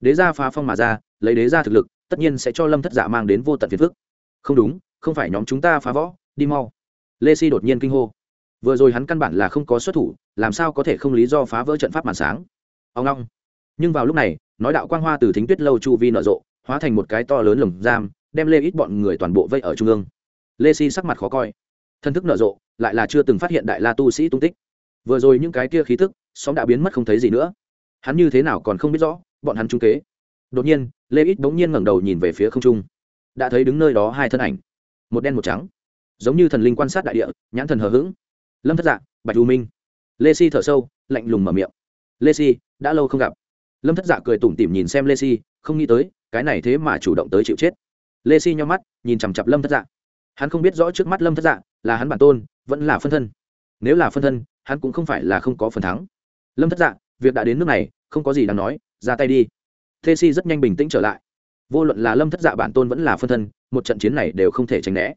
Speaker 1: Đế gia phá phong mà ra, lấy đế gia thực lực, tất nhiên sẽ cho lâm thất dạ mang đến vô tận phiền phức. Không đúng không phải nhóm chúng ta phá võ, đi mau. Lê si đột nhiên kinh hô. Vừa rồi hắn căn bản là không có xuất thủ, làm sao có thể không lý do phá vỡ trận pháp màn sáng? Ông long nhưng vào lúc này, nói đạo quang hoa từ thính tuyết lâu chu vi nở rộ, hóa thành một cái to lớn lồng giam, đem lê ít bọn người toàn bộ vây ở trung ương. Lê si sắc mặt khó coi. Thân thức nở rộ, lại là chưa từng phát hiện đại la tu sĩ tung tích. Vừa rồi những cái kia khí thức xóm đã biến mất không thấy gì nữa. Hắn như thế nào còn không biết rõ, bọn hắn trung kế. Đột nhiên, lê ít bỗng nhiên ngẩng đầu nhìn về phía không trung. Đã thấy đứng nơi đó hai thân ảnh một đen một trắng, giống như thần linh quan sát đại địa, nhãn thần hờ hững. Lâm thất dạ bạch u minh. Lê si thở sâu, lạnh lùng mở miệng. Lê si, đã lâu không gặp. Lâm thất dạ cười tủm tỉm nhìn xem lê si, không nghĩ tới, cái này thế mà chủ động tới chịu chết. Lê si nhau mắt, nhìn chằm chặp lâm thất dạ. Hắn không biết rõ trước mắt lâm thất dạ là hắn bản tôn, vẫn là phân thân. Nếu là phân thân, hắn cũng không phải là không có phần thắng. Lâm thất dạ việc đã đến nước này, không có gì đáng nói, ra tay đi. Thê si rất nhanh bình tĩnh trở lại vô luận là lâm thất dạ bản tôn vẫn là phân thân, một trận chiến này đều không thể tránh né.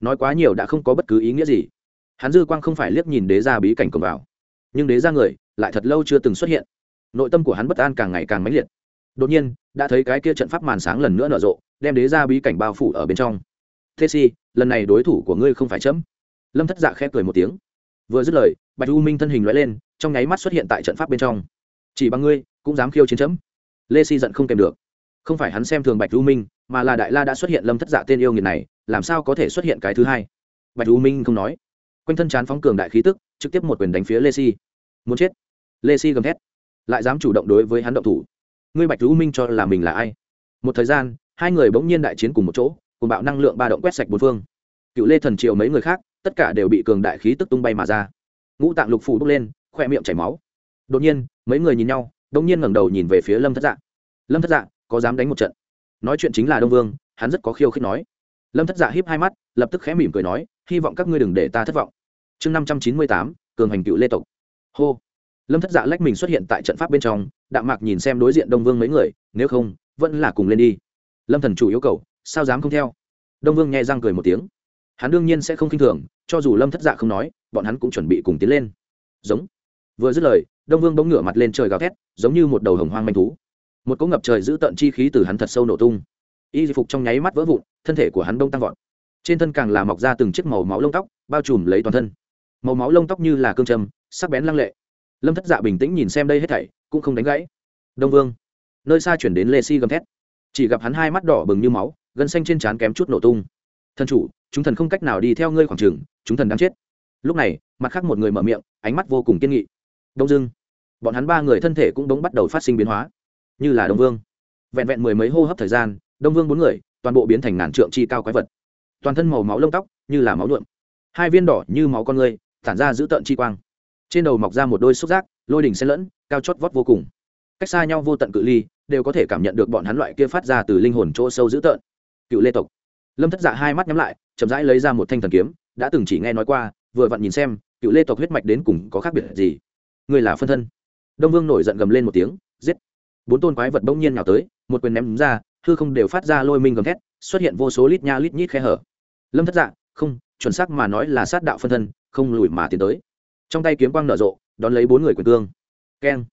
Speaker 1: Nói quá nhiều đã không có bất cứ ý nghĩa gì. Hắn dư quang không phải liếc nhìn đế ra bí cảnh cổng vào. Nhưng đế ra người lại thật lâu chưa từng xuất hiện. Nội tâm của hắn bất an càng ngày càng mãnh liệt. Đột nhiên, đã thấy cái kia trận pháp màn sáng lần nữa nở rộ, đem đế ra bí cảnh bao phủ ở bên trong. Thế si, lần này đối thủ của ngươi không phải chấm. Lâm thất dạ khép cười một tiếng. Vừa dứt lời, bạch u minh thân hình loại lên, trong nháy mắt xuất hiện tại trận pháp bên trong. Chỉ bằng ngươi, cũng dám khiêu chiến chấm. Lê si giận không kèm được không phải hắn xem thường bạch u minh, mà là đại la đã xuất hiện lâm thất dạ tên yêu nghiệt này, làm sao có thể xuất hiện cái thứ hai? Bạch u minh không nói. Quanh thân chán phóng cường đại khí tức, trực tiếp một quyền đánh phía lê si. Muốn chết. Lê si gầm thét. Lại dám chủ động đối với hắn động thủ. Ngươi bạch u minh cho là mình là ai? Một thời gian, hai người bỗng nhiên đại chiến cùng một chỗ, cùng bạo năng lượng ba động quét sạch bốn phương. Cựu lê thần triều mấy người khác, tất cả đều bị cường đại khí tức tung bay mà ra. Ngũ tạng lục phủ bốc lên, khoe miệng chảy máu. Đột nhiên, mấy người nhìn nhau, đột nhiên ngẩng đầu nhìn về phía lâm thất dạ. Lâm thất dạ có dám đánh một trận. Nói chuyện chính là đông vương, hắn rất có khiêu khích nói. Lâm thất dạ hiếp hai mắt, lập tức khẽ mỉm cười nói, hy vọng các ngươi đừng để ta thất vọng. Chương năm trăm chín mươi tám, cường hành cựu lê tộc. Hô. Lâm thất dạ lách mình xuất hiện tại trận pháp bên trong, đạm mạc nhìn xem đối diện đông vương mấy người, nếu không, vẫn là cùng lên đi. Lâm thần chủ yêu cầu, sao dám không theo? Đông vương nghe răng cười một tiếng. Hắn đương nhiên sẽ không k i n h thường, cho dù lâm thất dạ không nói, bọn hắn cũng chuẩn bị cùng tiến lên. Giống. Vừa dứt lời, đông vương bỗng ngửa mặt lên trời gào thét, giống như một đầu hồng hoang manh thú một cỗ ngập trời giữ tận chi khí từ hắn thật sâu nổ tung. Y phục trong nháy mắt vỡ vụn, thân thể của hắn đông tăng vọt. Trên thân càng là mọc ra từng chiếc màu máu lông tóc, bao trùm lấy toàn thân. Màu máu lông tóc như là cương trầm, sắc bén lăng lệ. Lâm thất dạ bình tĩnh nhìn xem đây hết thảy, cũng không đánh gãy. Đông vương, nơi xa chuyển đến lê si gầm thét. Chỉ gặp hắn hai mắt đỏ bừng như máu, gân xanh trên trán kém chút nổ tung. Thân chủ, chúng thần không cách nào đi theo ngươi khoảng trường chúng thần đang chết. Lúc này, mặt khác một người mở miệng, ánh mắt vô cùng kiên nghị. Đông dưng bọn hắn ba người thân thể cũng đống bắt đầu phát sinh biến hóa như là đông vương. Vẹn vẹn mười mấy hô hấp thời gian, đông vương bốn người, toàn bộ biến thành ngàn trượng chi cao quái vật. Toàn thân màu máu lông tóc, như là máu nhuộm. Hai viên đỏ như máu con người, tản ra giữ tợn chi quang. Trên đầu mọc ra một đôi xúc giác, lôi đỉnh xen lẫn, cao chót vót vô cùng. Cách xa nhau vô tận cự ly, đều có thể cảm nhận được bọn hắn loại kia phát ra từ linh hồn chỗ sâu dữ tợn. Cựu lê tộc. Lâm thất dạ hai mắt nhắm lại, chậm rãi lấy ra một thanh thần kiếm, đã từng chỉ nghe nói qua, vừa vặn nhìn xem, cựu lê tộc huyết mạch đến cùng có khác biệt gì. Người là phân thân. Đông vương nổi giận gầm lên một tiếng, giết bốn tôn quái vật bỗng nhiên nào tới, một quyền ném ra, hư không đều phát ra lôi minh gầm thét, xuất hiện vô số lít nha lít nhít khe hở. Lâm thất dạ không, chuẩn xác mà nói là sát đạo phân thân, không lùi mà tiến tới. Trong tay kiếm quang nở rộ, đón lấy bốn người quyền cương. Keng.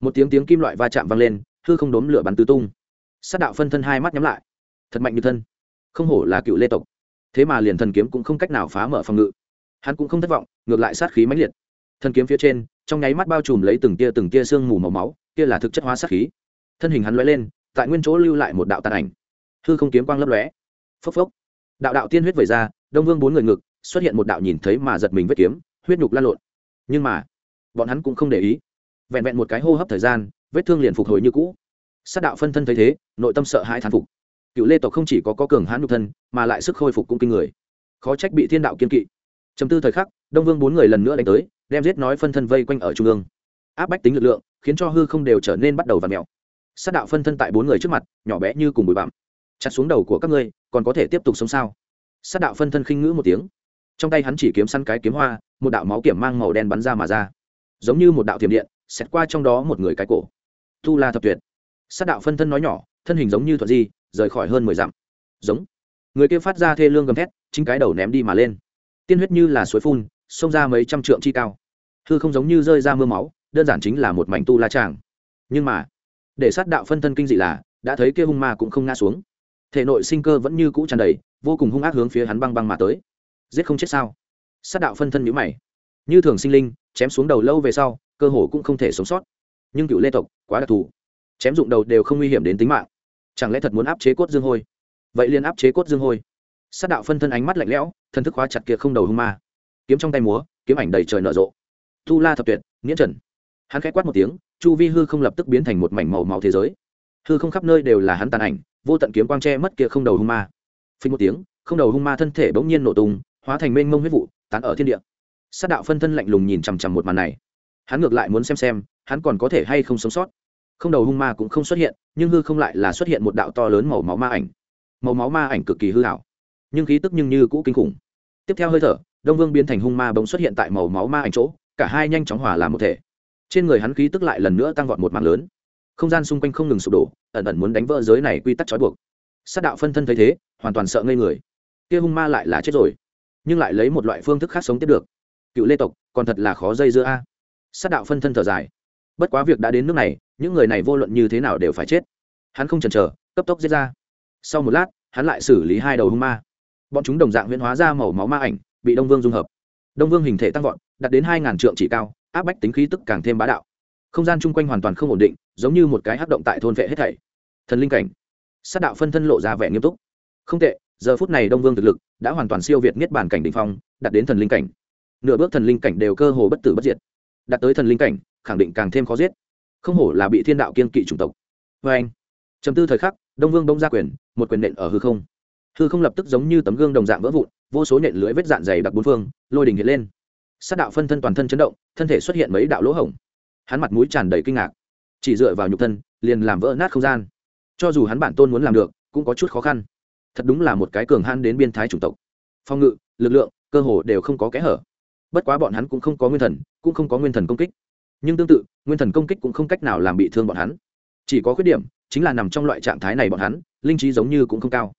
Speaker 1: Một tiếng tiếng kim loại va chạm vang lên, hư không đốm lửa bắn tứ tung. Sát đạo phân thân hai mắt nhắm lại. Thật mạnh như thân. Không hổ là cựu lê tộc. Thế mà liền thần kiếm cũng không cách nào phá mở phòng ngự. Hắn cũng không thất vọng, ngược lại sát khí mãnh liệt. Thần kiếm phía trên trong nháy mắt bao trùm lấy từng tia từng tia sương mù màu máu kia là thực chất hóa sát khí. Thân hình hắn lóe lên tại nguyên chỗ lưu lại một đạo tàn ảnh. Hư không kiếm quang lấp lóe. Phốc phốc. Đạo đạo tiên huyết vẩy ra đông vương bốn người ngực xuất hiện một đạo nhìn thấy mà giật mình vết kiếm huyết nhục lan lộn. Nhưng mà bọn hắn cũng không để ý. Vẹn vẹn một cái hô hấp thời gian vết thương liền phục hồi như cũ. Sát đạo phân thân thấy thế nội tâm sợ hai thán phục. Cựu lê tộc không chỉ có, có cường hãn nhục thân mà lại sức khôi phục cũng kinh người. Khó trách bị thiên đạo kiên kỵ. Chấm tư thời khắc đông vương bốn người lần nữa đánh tới đem giết nói phân thân vây quanh ở trung ương. Áp bách tính lực lượng, khiến cho hư không đều trở nên bắt đầu và mèo. Sát đạo phân thân tại bốn người trước mặt, nhỏ bé như cùng bụi bặm. Chặt xuống đầu của các ngươi, còn có thể tiếp tục sống sao? Sát đạo phân thân khinh ngữ một tiếng. Trong tay hắn chỉ kiếm săn cái kiếm hoa, một đạo máu kiểm mang màu đen bắn ra mà ra. Giống như một đạo thiểm điện, xẹt qua trong đó một người cái cổ. Tu la thập tuyệt. Sát đạo phân thân nói nhỏ, thân hình giống như thuận di, rời khỏi hơn mười dặm. Giống. Người kia phát ra thê lương gầm thét, chính cái đầu ném đi mà lên. Tiên huyết như là suối phun xông ra mấy trăm trượng chi cao. Hư không giống như rơi ra mưa máu, đơn giản chính là một mảnh tu la tràng. Nhưng mà, để sát đạo phân thân kinh dị là, đã thấy kia hung ma cũng không ngã xuống. Thể nội sinh cơ vẫn như cũ tràn đầy, vô cùng hung ác hướng phía hắn băng băng mà tới. Giết không chết sao? Sát đạo phân thân nhữ mày. Như thường sinh linh, chém xuống đầu lâu về sau, cơ hồ cũng không thể sống sót. Nhưng cựu lê tộc, quá đặc thù. Chém dụng đầu đều không nguy hiểm đến tính mạng. Chẳng lẽ thật muốn áp chế cốt dương hôi? Vậy liền áp chế cốt dương hôi. Sát đạo phân thân ánh mắt lạnh lẽo thân thức hóa chặt kia không đầu hung ma kiếm trong tay múa, kiếm ảnh đầy trời nở rộ. Tu la thập tuyệt nghĩa trần. Hắn khẽ quát một tiếng, chu vi hư không lập tức biến thành một mảnh màu màu thế giới. Hư không khắp nơi đều là hắn tàn ảnh, vô tận kiếm quang tre mất kia không đầu hung ma. Phình một tiếng, không đầu hung ma thân thể bỗng nhiên nổ tung, hóa thành mênh mông huyết vụ, tán ở thiên địa. Sát đạo phân thân lạnh lùng nhìn chằm chằm một màn này. Hắn ngược lại muốn xem xem, hắn còn có thể hay không sống sót. Không đầu hung ma cũng không xuất hiện, nhưng hư không lại là xuất hiện một đạo to lớn màu máu ma ảnh. Màu máu ma ảnh cực kỳ hư hảo nhưng khí tức nhưng như cũ kinh khủng. Tiếp theo hơi thở đông vương biến thành hung ma bỗng xuất hiện tại màu máu ma ảnh chỗ, cả hai nhanh chóng hòa làm một thể. Trên người hắn khí tức lại lần nữa tăng vọt một mạng lớn. Không gian xung quanh không ngừng sụp đổ, ẩn ẩn muốn đánh vỡ giới này quy tắc trói buộc. Sát đạo phân thân thấy thế, hoàn toàn sợ ngây người. Kia hung ma lại là chết rồi, nhưng lại lấy một loại phương thức khác sống tiếp được. Cựu lê tộc, còn thật là khó dây dưa a. Sát đạo phân thân thở dài. Bất quá việc đã đến nước này, những người này vô luận như thế nào đều phải chết. Hắn không chần chờ, cấp tốc giết ra. Sau một lát, hắn lại xử lý hai đầu hung ma. Bọn chúng đồng dạng huyễn hóa ra màu máu ma ảnh bị đông vương dung hợp. Đông vương hình thể tăng vọt, đạt đến hai ngàn trượng chỉ cao, áp bách tính khí tức càng thêm bá đạo. Không gian chung quanh hoàn toàn không ổn định, giống như một cái hắc động tại thôn vệ hết thảy. Thần linh cảnh. Sát đạo phân thân lộ ra vẻ nghiêm túc. Không tệ, giờ phút này đông vương thực lực đã hoàn toàn siêu việt niết bản cảnh đ ỉ n h phong, đạt đến thần linh cảnh. Nửa bước thần linh cảnh đều cơ hồ bất tử bất diệt. Đạt tới thần linh cảnh, khẳng định càng thêm khó giết. Không hổ là bị thiên đạo kiên kỵ chủng tộc. Vê anh, chấm tư thời khắc, đông vương bông ra quyền, một quyền nện ở hư không. Hư không lập tức giống như tấm gương đồng dạng vỡ vụn vô số nện lưới vết dạn dày đặc bốn phương, lôi đình hiện lên. Sát đạo phân thân toàn thân chấn động, thân thể xuất hiện mấy đạo lỗ hổng. Hắn mặt mũi tràn đầy kinh ngạc. Chỉ dựa vào nhục thân, liền làm vỡ nát không gian. Cho dù hắn bản tôn muốn làm được, cũng có chút khó khăn. Thật đúng là một cái cường han đến biên thái chủng tộc. Phong ngự, lực lượng, cơ hồ đều không có kẽ hở. Bất quá bọn hắn cũng không có nguyên thần, cũng không có nguyên thần công kích. Nhưng tương tự, nguyên thần công kích cũng không cách nào làm bị thương bọn hắn. Chỉ có khuyết điểm, chính là nằm trong loại trạng thái này bọn hắn, linh trí giống như cũng không cao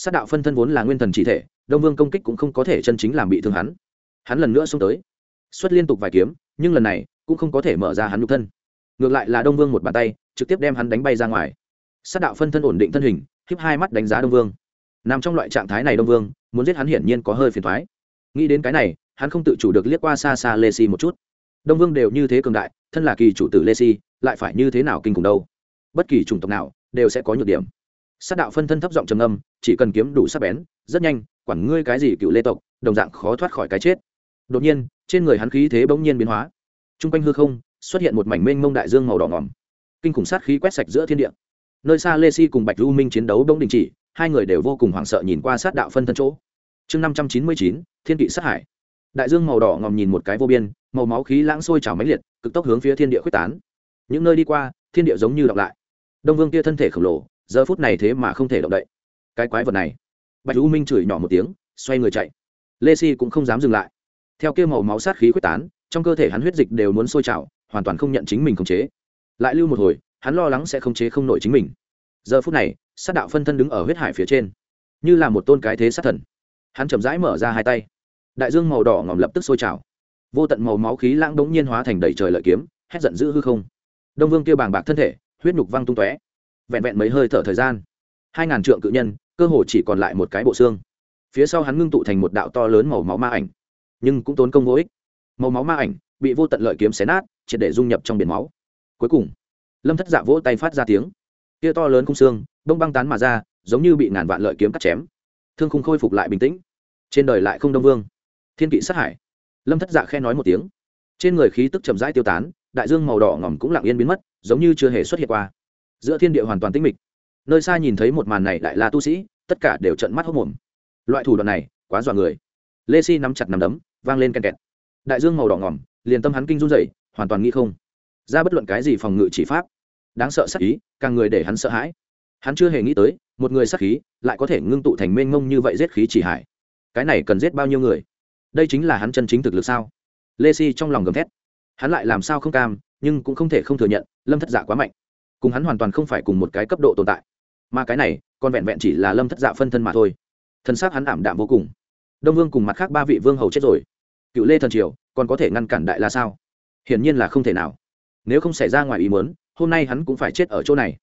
Speaker 1: sát đạo phân thân vốn là nguyên thần chỉ thể, đông vương công kích cũng không có thể chân chính làm bị thương hắn. Hắn lần nữa xông tới, xuất liên tục vài kiếm, nhưng lần này cũng không có thể mở ra hắn nhục thân. Ngược lại là đông vương một bàn tay, trực tiếp đem hắn đánh bay ra ngoài. Sát đạo phân thân ổn định thân hình, híp hai mắt đánh giá đông vương. Nằm trong loại trạng thái này đông vương, muốn giết hắn hiển nhiên có hơi phiền thoái nghĩ đến cái này, hắn không tự chủ được liếc qua xa xa lê si một chút. Đông vương đều như thế cường đại, thân là kỳ chủ tử lê si, lại phải như thế nào kinh khủng đâu? Bất kỳ chủng tộc nào đều sẽ có nhược điểm sát đạo phân thân thấp giọng trầm âm chỉ cần kiếm đủ sắc bén rất nhanh quản ngươi cái gì cựu lê tộc đồng dạng khó thoát khỏi cái chết. Đột nhiên trên người hắn khí thế bỗng nhiên biến hóa. T r u n g quanh hư không xuất hiện một mảnh mênh mông đại dương màu đỏ ngòm, kinh khủng sát khí quét sạch giữa thiên địa. Nơi xa lê si cùng bạch lưu minh chiến đấu đông đình chỉ hai người đều vô cùng hoảng sợ nhìn qua sát đạo phân thân chỗ. Chương năm trăm chín mươi chín thiên kỵ sát hải. Đại dương màu đỏ ngòm nhìn một cái vô biên màu máu khí lãng sôi trào mãnh liệt cực tốc hướng phía thiên địa quyết tán. Những nơi đi qua thiên địa giống như đọc lại. Đông vương kia thân thể khổng lồ giờ phút này thế mà không thể động đậy. Cái quái vật này. Bạch u minh chửi nhỏ một tiếng, xoay người chạy. Lê si cũng không dám dừng lại. Theo kia màu máu sát khí quyết tán, trong cơ thể hắn huyết dịch đều muốn sôi trào, hoàn toàn không nhận chính mình khống chế. Lại lưu một hồi, hắn lo lắng sẽ khống chế không nổi chính mình. Giờ phút này, sát đạo phân thân đứng ở huyết hải phía trên. Như là một tôn cái thế sát thần. Hắn chậm rãi mở ra hai tay. Đại dương màu đỏ ngòm lập tức sôi trào. Vô tận màu máu khí lãng đống nhiên hóa thành đầy trời lợi kiếm, hét giận dữ hư không. Đông vương kia bàng bạc thân thể, huyết nhục văng tung tóe vẹn vẹn mấy hơi thở thời gian. Hai ngàn trượng cự nhân, cơ hồ chỉ còn lại một cái bộ xương. Phía sau hắn ngưng tụ thành một đạo to lớn màu máu ma ảnh, nhưng cũng tốn công vô ích. Màu máu ma ảnh bị vô tận lợi kiếm xé nát, triệt để dung nhập trong biển máu. Cuối cùng, lâm thất dạ vỗ tay phát ra tiếng. Kia to lớn khung xương, đông băng tán mà ra, giống như bị ngàn vạn lợi kiếm cắt chém. Thương khung khôi phục lại bình tĩnh. Trên đời lại không đông vương. Thiên kỵ sát hải. Lâm thất dạ khe nói một tiếng. Trên người khí tức chậm rãi tiêu tán, đại dương màu đỏ ngỏm cũng lặng yên biến mất, giống như chưa hề xuất hiện qua giữa thiên địa hoàn toàn tĩnh mịch. Nơi xa nhìn thấy một màn này đại la tu sĩ, tất cả đều trận mắt hốc mồm loại thủ đoạn này, quá dọa người. Lê si nắm chặt nắm đấm, vang lên ken kẹt. Đại dương màu đỏ ngỏm liền tâm hắn kinh run dậy hoàn toàn nghĩ không ra bất luận cái gì phòng ngự chỉ pháp. Đáng sợ sắc ý, càng người để hắn sợ hãi. Hắn chưa hề nghĩ tới, một người sắc khí lại có thể ngưng tụ thành mênh mông như vậy giết khí chỉ hải. Cái này cần giết bao nhiêu người? Đây chính là hắn chân chính thực lực sao? Lê si trong lòng gầm thét. Hắn lại làm sao không cam, nhưng cũng không thể không thừa nhận, lâm thất giả quá mạnh cùng hắn hoàn toàn không phải cùng một cái cấp độ tồn tại. Mà cái này, còn vẹn vẹn chỉ là lâm thất dạ phân thân mà thôi. Thân xác hắn ảm đạm vô cùng. Đông vương cùng mặt khác ba vị vương hầu chết rồi. Cựu lê thần triều, còn có thể ngăn cản đại la sao? Hiển nhiên là không thể nào. Nếu không xảy ra ngoài ý muốn, hôm nay hắn cũng phải chết ở chỗ này.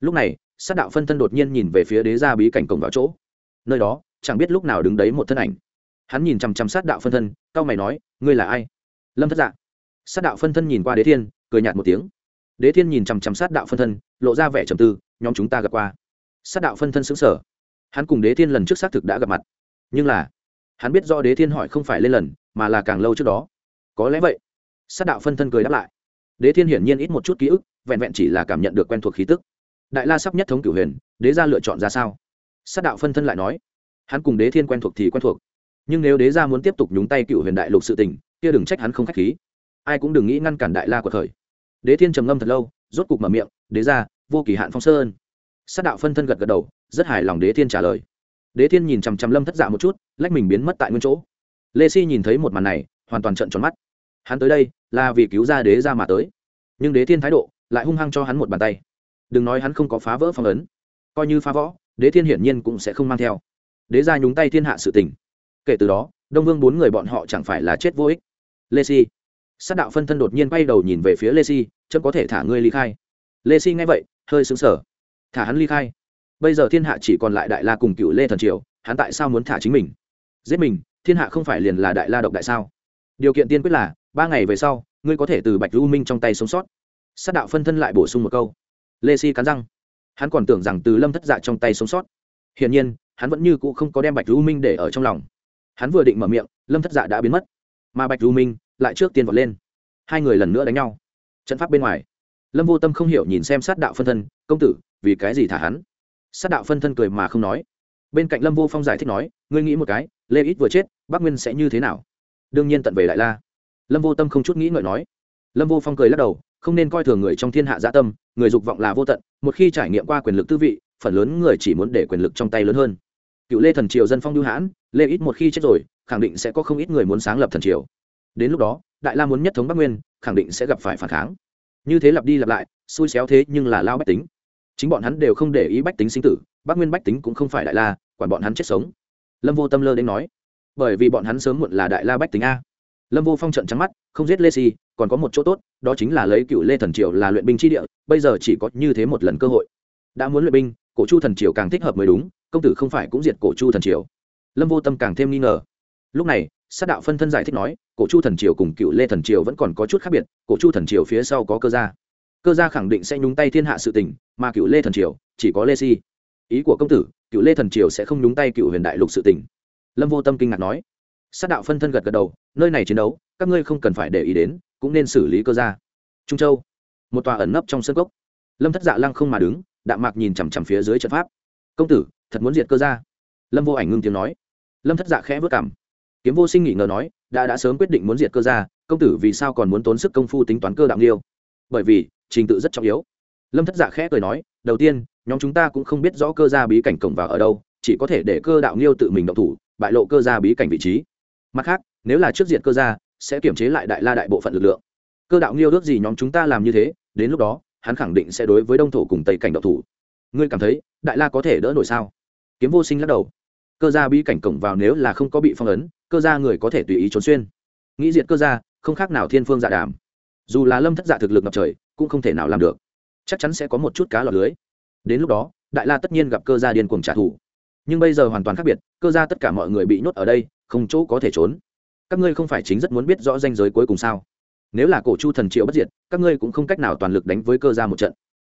Speaker 1: Lúc này, sát đạo phân thân đột nhiên nhìn về phía đế gia bí cảnh cổng vào chỗ. Nơi đó, chẳng biết lúc nào đứng đấy một thân ảnh. Hắn nhìn chằm chằm sát đạo phân thân cao mày nói, ngươi là ai? Lâm thất dạ. Sát đạo phân thân nhìn qua đế thiên, cười nhạt một tiếng đế thiên nhìn chằm chằm sát đạo phân thân, lộ ra vẻ trầm tư, nhóm chúng ta gặp qua. Sát đạo phân thân xứng sở hắn cùng đế thiên lần trước xác thực đã gặp mặt. Nhưng là, hắn biết do đế thiên hỏi không phải lên lần, mà là càng lâu trước đó. Có lẽ vậy, sát đạo phân thân cười đáp lại. Đế thiên hiển nhiên ít một chút ký ức, vẹn vẹn chỉ là cảm nhận được quen thuộc khí tức. Đại la sắp nhất thống cửu huyền, đế ra lựa chọn ra sao? Sát đạo phân thân lại nói, hắn cùng đế thiên quen thuộc thì quen thuộc. Nhưng nếu đế ra muốn tiếp tục nhúng tay cựu huyền đại lục sự tình, kia đừng trách hắn không k h á c h khí. Ai cũng đừng nghĩ ngăn cản đại la của thời đế thiên trầm ngâm thật lâu, rốt cục mở miệng, đế ra vô kỳ hạn phong sơn. Sát đạo phân thân gật gật đầu, rất hài lòng đế thiên trả lời. Đế thiên nhìn chằm chằm lâm thất dạ một chút, lách mình biến mất tại nguyên chỗ. Lê si nhìn thấy một màn này, hoàn toàn trận tròn mắt. Hắn tới đây là vì cứu ra đế ra mà tới. Nhưng đế thiên thái độ lại hung hăng cho hắn một bàn tay. Đừng nói hắn không có phá vỡ phong ấn, coi như phá võ đế thiên hiển nhiên cũng sẽ không mang theo. Đế ra nhúng tay thiên hạ sự tình. Kể từ đó, đông vương bốn người bọn họ chẳng phải là chết vô ích. Lê si sát đạo phân thân đột nhiên quay đầu nhìn về phía lê si, chấm có thể thả ngươi ly khai. Lê si nghe vậy, hơi xứng sở thả hắn ly khai. Bây giờ thiên hạ chỉ còn lại đại la cùng cựu lê thần triều, hắn tại sao muốn thả chính mình? Giết mình, thiên hạ không phải liền là đại la độc đại sao? Điều kiện tiên quyết là, ba ngày về sau, ngươi có thể từ bạch lưu minh trong tay sống sót. Sát đạo phân thân lại bổ sung một câu. Lê si cắn răng. Hắn còn tưởng rằng từ lâm thất dạ trong tay sống sót. Hiển nhiên, hắn vẫn như cũ không có đem bạch lưu minh để ở trong lòng. Hắn vừa định mở miệng, lâm thất dạ đã biến mất. Mà bạch lưu minh lại trước tiên vọt lên. Hai người lần nữa đánh nhau. Trận pháp bên ngoài, lâm vô tâm không hiểu nhìn xem sát đạo phân thân, công tử, vì cái gì thả hắn? Sát đạo phân thân cười mà không nói. Bên cạnh lâm vô phong giải thích nói, ngươi nghĩ một cái, lê ít vừa chết, bắc nguyên sẽ như thế nào? Đương nhiên tận về đại la. Lâm vô tâm không chút nghĩ ngợi nói. Lâm vô phong cười lắc đầu, không nên coi thường người trong thiên hạ gia tâm, người dục vọng là vô tận, một khi trải nghiệm qua quyền lực tư vị, phần lớn người chỉ muốn để quyền lực trong tay lớn hơn. Cựu lê thần triều dân phong lưu hãn, lê ít một khi chết rồi, khẳng định sẽ có không ít người muốn sáng lập thần triều đến lúc đó, đại la muốn nhất thống bắc nguyên, khẳng định sẽ gặp phải phản kháng. Như thế lặp đi lặp lại, xui xéo thế nhưng là lao bách tính. Chính bọn hắn đều không để ý bách tính sinh tử, bắc nguyên bách tính cũng không phải đại la, quản bọn hắn chết sống. Lâm vô tâm lơ đến nói, bởi vì bọn hắn sớm muộn là đại la bách tính a. Lâm vô phong trận trắng mắt, không giết lê si còn có một chỗ tốt, đó chính là lấy cựu lê thần triều là luyện binh tri địa, bây giờ chỉ có như thế một lần cơ hội. Đã muốn luyện binh, cổ chu thần triều càng thích hợp mới đúng, công tử không phải cũng diệt cổ chu thần triều. Lâm vô tâm càng thêm nghi ngờ. Lúc này sát đạo phân thân giải thích nói, cổ chu thần triều cùng cựu lê thần triều vẫn còn có chút khác biệt, cổ chu thần triều phía sau có cơ gia. Cơ gia khẳng định sẽ nhúng tay thiên hạ sự tình, mà cựu lê thần triều chỉ có lê si. Ý của công tử, cựu lê thần triều sẽ không nhúng tay cựu huyền đại lục sự tình. Lâm vô tâm kinh ngạc nói. Sát đạo phân thân gật gật đầu, nơi này chiến đấu, các ngươi không cần phải để ý đến, cũng nên xử lý cơ gia. Trung châu, một tòa ẩn nấp trong sân cốc. Lâm thất dạ lăng không mà đứng, đạm mạc nhìn chằm chằm phía dưới trận pháp. Công tử, thật muốn diệt cơ gia. Lâm vô ảnh ngưng tiếng nói. Lâm thất dạ khẽ vất cảm kiếm vô sinh nghỉ ngờ nói, đã đã sớm quyết định muốn diệt cơ gia, công tử vì sao còn muốn tốn sức công phu tính toán cơ đạo liêu bởi vì, trình tự rất trọng yếu. Lâm thất giả khẽ cười nói, đầu tiên, nhóm chúng ta cũng không biết rõ cơ gia bí cảnh cổng vào ở đâu, chỉ có thể để cơ đạo liêu tự mình động thủ, bại lộ cơ gia bí cảnh vị trí. Mặt khác, nếu là trước diện cơ gia, sẽ kiểm chế lại đại la đại bộ phận lực lượng. Cơ đạo liêu ước gì nhóm chúng ta làm như thế, đến lúc đó, hắn khẳng định sẽ đối với đông thổ cùng tây cảnh động thủ. Ngươi cảm thấy, đại la có thể đỡ nổi sao? Kiếm vô sinh lắc đầu. Cơ gia bí cảnh cổng vào nếu là không có bị phong ấn cơ gia người có thể tùy ý trốn xuyên. Nghĩ diệt cơ gia, không khác nào thiên phương dạ đàm. Dù là lâm thất dạ thực lực ngập trời, cũng không thể nào làm được. Chắc chắn sẽ có một chút cá lọt lưới. Đến lúc đó, đại la tất nhiên gặp cơ gia điên cuồng trả thù. Nhưng bây giờ hoàn toàn khác biệt, cơ gia tất cả mọi người bị nhốt ở đây, không chỗ có thể trốn. Các ngươi không phải chính rất muốn biết rõ danh giới cuối cùng sao? Nếu là cổ chu thần triệu bất diệt, các ngươi cũng không cách nào toàn lực đánh với cơ gia một trận.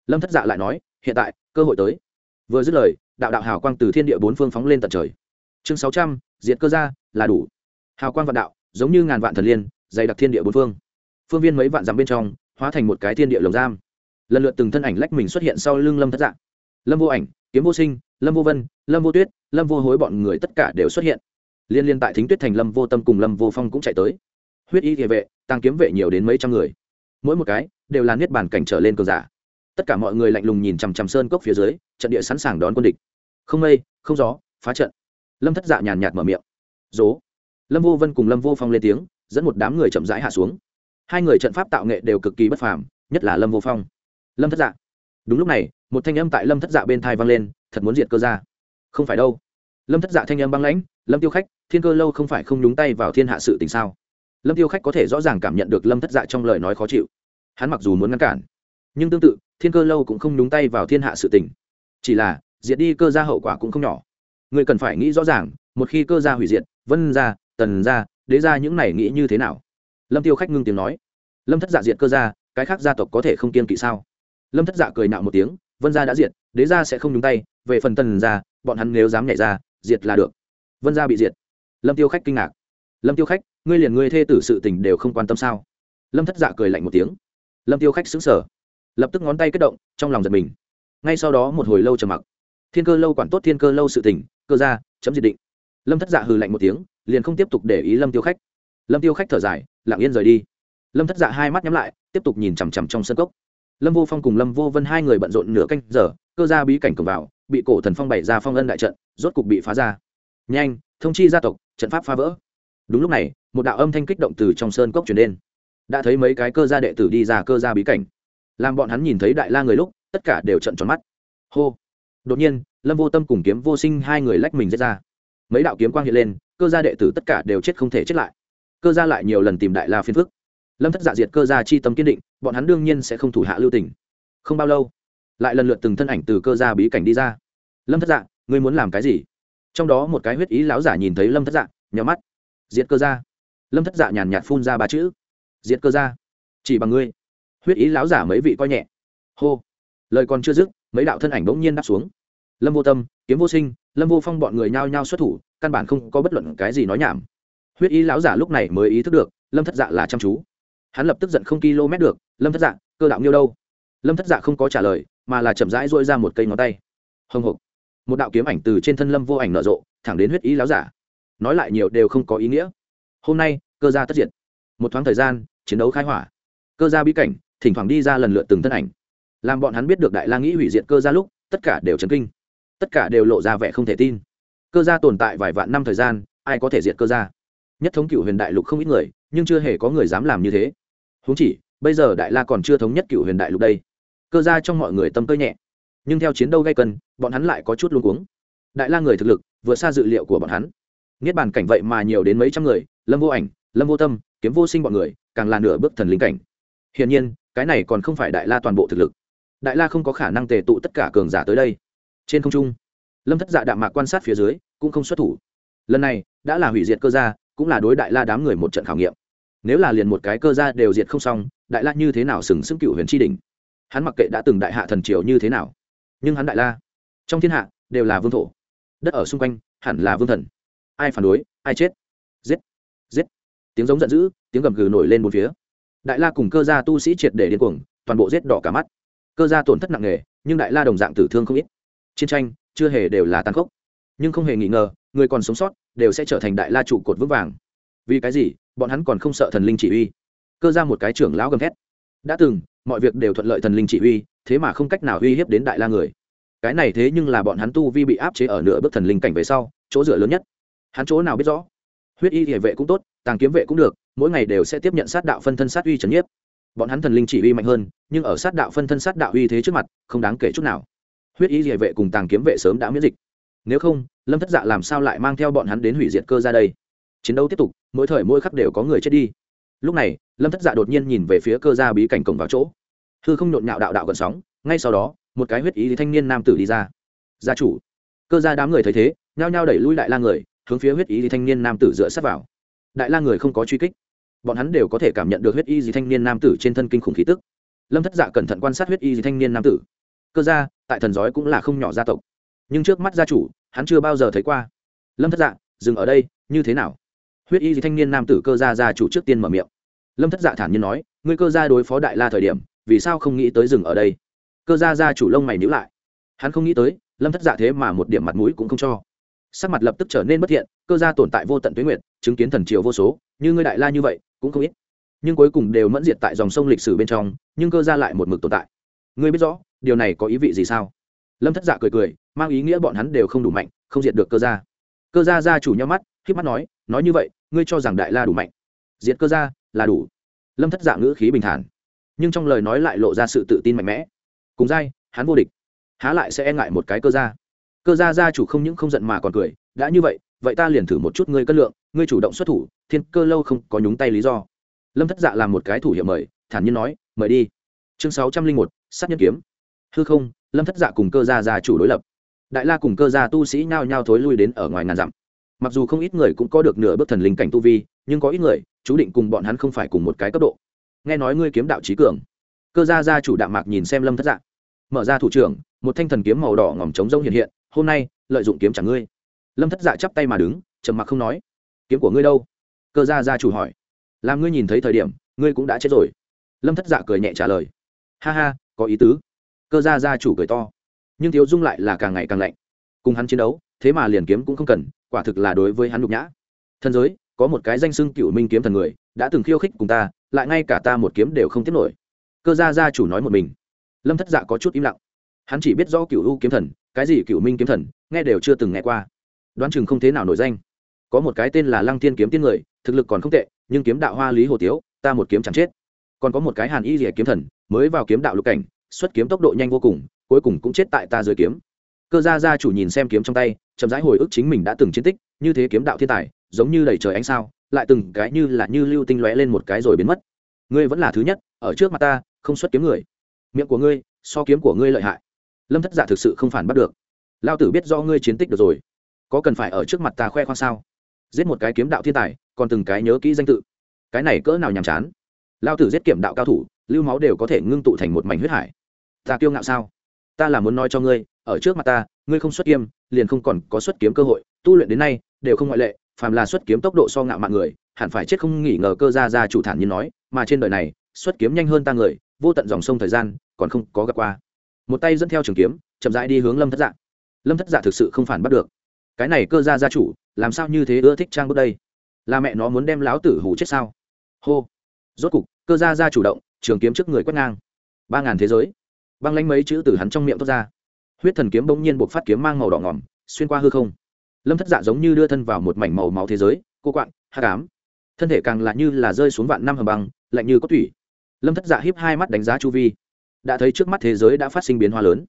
Speaker 1: Lâm thất dạ lại nói, hiện tại, cơ hội tới. Vừa dứt lời, đạo đạo hào quang từ thiên địa bốn phương phóng lên tận trời. Chương sáu trăm, diệt cơ gia là đủ. Hào quang vạn đạo, giống như ngàn vạn thần liên, dày đặc thiên địa bốn phương. Phương viên mấy vạn dặm bên trong, hóa thành một cái thiên địa lồng giam. Lần lượt từng thân ảnh lách mình xuất hiện sau lưng lâm thất dạng lâm vô ảnh, kiếm vô sinh, lâm vô vân, lâm vô tuyết, lâm vô hối bọn người tất cả đều xuất hiện. Liên liên tại thính tuyết thành lâm vô tâm cùng lâm vô phong cũng chạy tới. Huyết y địa vệ tăng kiếm vệ nhiều đến mấy trăm người. Mỗi một cái đều là niết bàn cảnh trở lên cờ giả. Tất cả mọi người lạnh lùng nhìn chằm chằm sơn cốc phía dưới, trận địa sẵn sàng đón quân địch. Không mây, không gió, phá trận. Lâm thất dạ nhàn nhạt mở miệng dố. Lâm vô vân cùng lâm vô phong lên tiếng, dẫn một đám người chậm rãi hạ xuống. Hai người trận pháp tạo nghệ đều cực kỳ bất phàm, nhất là lâm vô phong. Lâm thất dạ. Đúng lúc này, một thanh âm tại lâm thất dạ bên thai vang lên, thật muốn diệt cơ ra. Không phải đâu. Lâm thất dạ thanh âm băng lãnh, lâm tiêu khách, thiên cơ lâu không phải không nhúng tay vào thiên hạ sự tình sao? Lâm tiêu khách có thể rõ ràng cảm nhận được lâm thất dạ trong lời nói khó chịu. Hắn mặc dù muốn ngăn cản, nhưng tương tự, thiên cơ lâu cũng không nhúng tay vào thiên hạ sự tình. Chỉ là, diệt đi cơ gia hậu quả cũng không nhỏ. Người cần phải nghĩ rõ ràng một khi cơ gia hủy diệt vân gia tần gia đế gia những này nghĩ như thế nào? Lâm tiêu khách ngưng tiếng nói. Lâm thất dạ diệt cơ gia cái khác gia tộc có thể không kiên kỵ sao? Lâm thất dạ cười nạo một tiếng vân gia đã diệt đế gia sẽ không nhúng tay về phần tần gia bọn hắn nếu dám nhảy ra diệt là được. Vân gia bị diệt. Lâm tiêu khách kinh ngạc. Lâm tiêu khách ngươi liền ngươi thê tử sự tình đều không quan tâm sao? Lâm thất dạ cười lạnh một tiếng. Lâm tiêu khách xứng sở lập tức ngón tay kết động trong lòng giật mình. Ngay sau đó một hồi lâu trầm mặc. Thiên cơ lâu quản tốt thiên cơ lâu sự tình cơ gia, chấm diệt định lâm thất dạ hừ lạnh một tiếng, liền không tiếp tục để ý lâm tiêu khách. Lâm tiêu khách thở dài, lặng yên rời đi. Lâm thất dạ hai mắt nhắm lại, tiếp tục nhìn chằm chằm trong sân cốc. Lâm vô phong cùng lâm vô vân hai người bận rộn nửa canh giờ, cơ ra bí cảnh cổng vào, bị cổ thần phong bày ra phong ân đại trận, rốt cục bị phá ra. Nhanh, thông chi gia tộc, trận pháp phá vỡ. Đúng lúc này, một đạo âm thanh kích động từ trong sơn cốc chuyển đến. Đã thấy mấy cái cơ gia đệ tử đi ra cơ gia bí cảnh. Làm bọn hắn nhìn thấy đại la người lúc, tất cả đều trận tròn mắt. Hô. Đột nhiên, lâm vô tâm cùng kiếm vô sinh hai người lách mình giết ra mấy đạo kiếm quang hiện lên, cơ gia đệ tử tất cả đều chết không thể chết lại. Cơ gia lại nhiều lần tìm đại la phiên phức. Lâm thất dạ diệt cơ gia chi tâm kiên định, bọn hắn đương nhiên sẽ không thủ hạ lưu tình. Không bao lâu, lại lần lượt từng thân ảnh từ cơ gia bí cảnh đi ra. Lâm thất dạ ngươi muốn làm cái gì? Trong đó một cái huyết ý lão giả nhìn thấy lâm thất dạ nhỏ mắt. Diệt cơ gia. Lâm thất dạ nhàn nhạt phun ra ba chữ. Diệt cơ gia. Chỉ bằng ngươi. Huyết ý lão giả mấy vị coi nhẹ. Hô. Lời còn chưa dứt, mấy đạo thân ảnh bỗng nhiên đáp xuống. Lâm vô tâm, kiếm vô sinh lâm vô phong bọn người nhao nhao xuất thủ, căn bản không có bất luận cái gì nói nhảm. Huyết ý lão giả lúc này mới ý thức được, lâm thất dạ là chăm chú. Hắn lập tức giận không km được, lâm thất dạ cơ đạo nhiêu đâu? Lâm thất dạ không có trả lời, mà là chậm rãi dội ra một cây ngón tay. Hồng hộc. Một đạo kiếm ảnh từ trên thân lâm vô ảnh nở rộ, thẳng đến huyết ý láo giả. Nói lại nhiều đều không có ý nghĩa. Hôm nay, cơ gia tất diệt. Một thoáng thời gian, chiến đấu khai hỏa. Cơ gia bí cảnh, thỉnh thoảng đi ra lần lượt từng thân ảnh. Làm bọn hắn biết được đại la nghĩ hủy diệt cơ gia lúc, tất cả đều chấn kinh tất cả đều lộ ra vẻ không thể tin. Cơ gia tồn tại vài vạn năm thời gian, ai có thể diệt cơ gia? Nhất thống cựu huyền đại lục không ít người, nhưng chưa hề có người dám làm như thế. Huống chỉ, bây giờ đại la còn chưa thống nhất cựu huyền đại lục đây. Cơ gia trong mọi người tâm cơ nhẹ. Nhưng theo chiến đấu gây cân bọn hắn lại có chút luống cuống. Đại la người thực lực, vượt xa dự liệu của bọn hắn. Niết bàn cảnh vậy mà nhiều đến mấy trăm người, lâm vô ảnh, lâm vô tâm, kiếm vô sinh bọn người, càng là nửa bước thần linh cảnh. Hiển nhiên, cái này còn không phải đại la toàn bộ thực lực. Đại la không có khả năng tề tụ tất cả cường giả tới đây trên không trung, lâm thất dạ đạm mạc quan sát phía dưới, cũng không xuất thủ. Lần này, đã là hủy diệt cơ gia, cũng là đối đại la đám người một trận khảo nghiệm. Nếu là liền một cái cơ gia đều diệt không xong, đại la như thế nào sừng sững cựu huyền tri đình hắn mặc kệ đã từng đại hạ thần triều như thế nào, nhưng hắn đại la, trong thiên hạ, đều là vương thổ. Đất ở xung quanh, hẳn là vương thần. Ai phản đối, ai chết? Giết giết. Tiếng giống giận dữ, tiếng gầm gừ nổi lên một phía. Đại la cùng cơ gia tu sĩ triệt để điên cuồng, toàn bộ giết đỏ cả mắt. Cơ gia tổn thất nặng nề, nhưng đại la đồng dạng tử thương không ít chiến tranh chưa hề đều là tàn khốc. Nhưng không hề nghi ngờ, người còn sống sót đều sẽ trở thành đại la trụ cột vững vàng. Vì cái gì? Bọn hắn còn không sợ thần linh chỉ uy cơ ra một cái trưởng lão gầm thét. Đã từng, mọi việc đều thuận lợi thần linh chỉ uy thế mà không cách nào uy hiếp đến đại la người. Cái này thế nhưng là bọn hắn tu vi bị áp chế ở nửa bước thần linh cảnh về sau, chỗ dựa lớn nhất. Hắn chỗ nào biết rõ? Huyết y địa vệ cũng tốt, tàng kiếm vệ cũng được, mỗi ngày đều sẽ tiếp nhận sát đạo phân thân sát uy trần nhiếp. Bọn hắn thần linh chỉ uy mạnh hơn, nhưng ở sát đạo phân thân sát đạo uy thế trước mặt, không đáng kể chút nào huyết y địa vệ cùng tàng kiếm vệ sớm đã miễn dịch. Nếu không, lâm thất dạ làm sao lại mang theo bọn hắn đến hủy diệt cơ ra đây? Chiến đấu tiếp tục, mỗi thời mỗi khắc đều có người chết đi. Lúc này, lâm thất dạ đột nhiên nhìn về phía cơ gia bí cảnh cổng vào chỗ. Hư không nhộn nhạo đạo đạo gần sóng, ngay sau đó, một cái huyết ý thanh niên nam tử đi ra. Gia chủ. Cơ gia đám người thấy thế, nhao nhao đẩy lui đại la người, hướng phía huyết ý thanh niên nam tử dựa sát vào. Đại la người không có truy kích. Bọn hắn đều có thể cảm nhận được huyết y gì thanh niên nam tử trên thân kinh khủng khí tức. Lâm thất dạ cẩn thận quan sát huyết y gì thanh niên nam tử cơ gia, tại thần giói cũng là không nhỏ gia tộc. Nhưng trước mắt gia chủ, hắn chưa bao giờ thấy qua. Lâm thất dạ dừng ở đây, như thế nào? Huyết y gì thanh niên nam tử cơ gia gia chủ trước tiên mở miệng. Lâm thất dạ thản nhiên nói, ngươi cơ gia đối phó đại la thời điểm, vì sao không nghĩ tới dừng ở đây? Cơ gia gia chủ lông mày nhữ lại. Hắn không nghĩ tới, lâm thất dạ thế mà một điểm mặt mũi cũng không cho. Sắc mặt lập tức trở nên bất thiện, cơ gia tồn tại vô tận tuyến nguyện chứng kiến thần triều vô số, như ngươi đại la như vậy, cũng không ít. Nhưng cuối cùng đều mẫn diệt tại dòng sông lịch sử bên trong, nhưng cơ gia lại một mực tồn tại ngươi biết rõ, điều này có ý vị gì sao? Lâm thất dạ cười cười, mang ý nghĩa bọn hắn đều không đủ mạnh, không diệt được cơ gia. Cơ gia gia chủ nhau mắt k mắt nói nói như vậy, ngươi cho rằng đại la đủ mạnh. Diệt cơ gia, là đủ. Lâm thất dạ ngữ khí bình thản, nhưng trong lời nói lại lộ ra sự tự tin mạnh mẽ. Cùng dai, hắn vô địch. Há lại sẽ e ngại một cái cơ gia. Cơ gia gia chủ không những không giận mà còn cười, đã như vậy vậy ta liền thử một chút ngươi cân lượng, ngươi chủ động xuất thủ, thiên cơ lâu không có nhúng tay lý do. Lâm thất dạ làm một cái thủ hiệu mời, thản nhiên nói, mời đi. Chương sáu trăm linh một sát nhân kiếm. Hư không, lâm thất dạ cùng cơ gia gia chủ đối lập. Đại la cùng cơ gia tu sĩ nhao nhao thối lui đến ở ngoài ngàn dặm. Mặc dù không ít người cũng có được nửa bước thần linh cảnh tu vi, nhưng có ít người, chú định cùng bọn hắn không phải cùng một cái cấp độ. Nghe nói ngươi kiếm đạo trí cường. Cơ gia gia chủ đạm mạc nhìn xem lâm thất dạ. Mở ra thủ trưởng, một thanh thần kiếm màu đỏ ngỏm trống rông hiện hiện, hôm nay, lợi dụng kiếm trả ngươi. Lâm thất dạ chắp tay mà đứng, trầm mặc không nói. Kiếm của ngươi đâu? Cơ gia gia chủ hỏi. Làm ngươi nhìn thấy thời điểm, ngươi cũng đã chết rồi. Lâm thất dạ cười nhẹ trả lời. Ha ha có ý tứ. Cơ gia gia chủ cười to. Nhưng thiếu dung lại là càng ngày càng lạnh. Cùng hắn chiến đấu, thế mà liền kiếm cũng không cần, quả thực là đối với hắn nhục nhã. Thân giới, có một cái danh xưng cựu minh kiếm thần người, đã từng khiêu khích cùng ta, lại ngay cả ta một kiếm đều không tiếp nổi. Cơ gia gia chủ nói một mình. Lâm thất dạ có chút im lặng. Hắn chỉ biết rõ cựu u kiếm thần, cái gì cựu minh kiếm thần, nghe đều chưa từng nghe qua. Đoán chừng không thế nào nổi danh. Có một cái tên là lăng tiên kiếm tiên người, thực lực còn không tệ, nhưng kiếm đạo hoa lý hồ tiếu, ta một kiếm chẳng chết. Còn có một cái hàn y rỉa kiếm thần mới vào kiếm đạo lục cảnh, xuất kiếm tốc độ nhanh vô cùng, cuối cùng cũng chết tại ta dưới kiếm. Cơ gia gia chủ nhìn xem kiếm trong tay, chậm rãi hồi ức chính mình đã từng chiến tích, như thế kiếm đạo thiên tài, giống như đầy trời ánh sao, lại từng cái như là như lưu tinh lóe lên một cái rồi biến mất. Ngươi vẫn là thứ nhất, ở trước mặt ta, không xuất kiếm người. Miệng của ngươi, so kiếm của ngươi lợi hại. Lâm thất giả thực sự không phản bắt được. Lao tử biết do ngươi chiến tích được rồi. Có cần phải ở trước mặt ta khoe khoang sao? Giết một cái kiếm đạo thiên tài, còn từng cái nhớ kỹ danh tự. Cái này cỡ nào nhàm chán. Lao tử giết kiểm đạo cao thủ lưu máu đều có thể ngưng tụ thành một mảnh huyết hải. Ta kiêu ngạo sao? Ta là muốn nói cho ngươi, ở trước mặt ta, ngươi không xuất kiếm, liền không còn có xuất kiếm cơ hội. Tu luyện đến nay, đều không ngoại lệ, phàm là xuất kiếm tốc độ so ngạo mạng người, hẳn phải chết không nghỉ ngờ cơ ra ra chủ thản nhiên nói, mà trên đời này, xuất kiếm nhanh hơn ta người, vô tận dòng sông thời gian, còn không có gặp qua. Một tay dẫn theo trường kiếm, chậm rãi đi hướng lâm thất dạ. Lâm thất dạ thực sự không phản bắt được. Cái này cơ ra gia chủ, làm sao như thế ưa thích trang bước đây? Là mẹ nó muốn đem láo tử hủ chết sao? Hô. Rốt cục, cơ ra ra chủ động trường kiếm trước người quét ngang. Ba ngàn thế giới. Băng lanh mấy chữ từ hắn trong miệng thoát ra. Huyết thần kiếm bỗng nhiên buộc phát kiếm mang màu đỏ ngỏm, xuyên qua hư không. Lâm thất dạ giống như đưa thân vào một mảnh màu máu thế giới, cô quạng hát cám thân thể càng lạ như là rơi xuống vạn năm hầm băng, lạnh như có thủy. Lâm thất dạ hiếp hai mắt đánh giá chu vi. Đã thấy trước mắt thế giới đã phát sinh biến hóa lớn.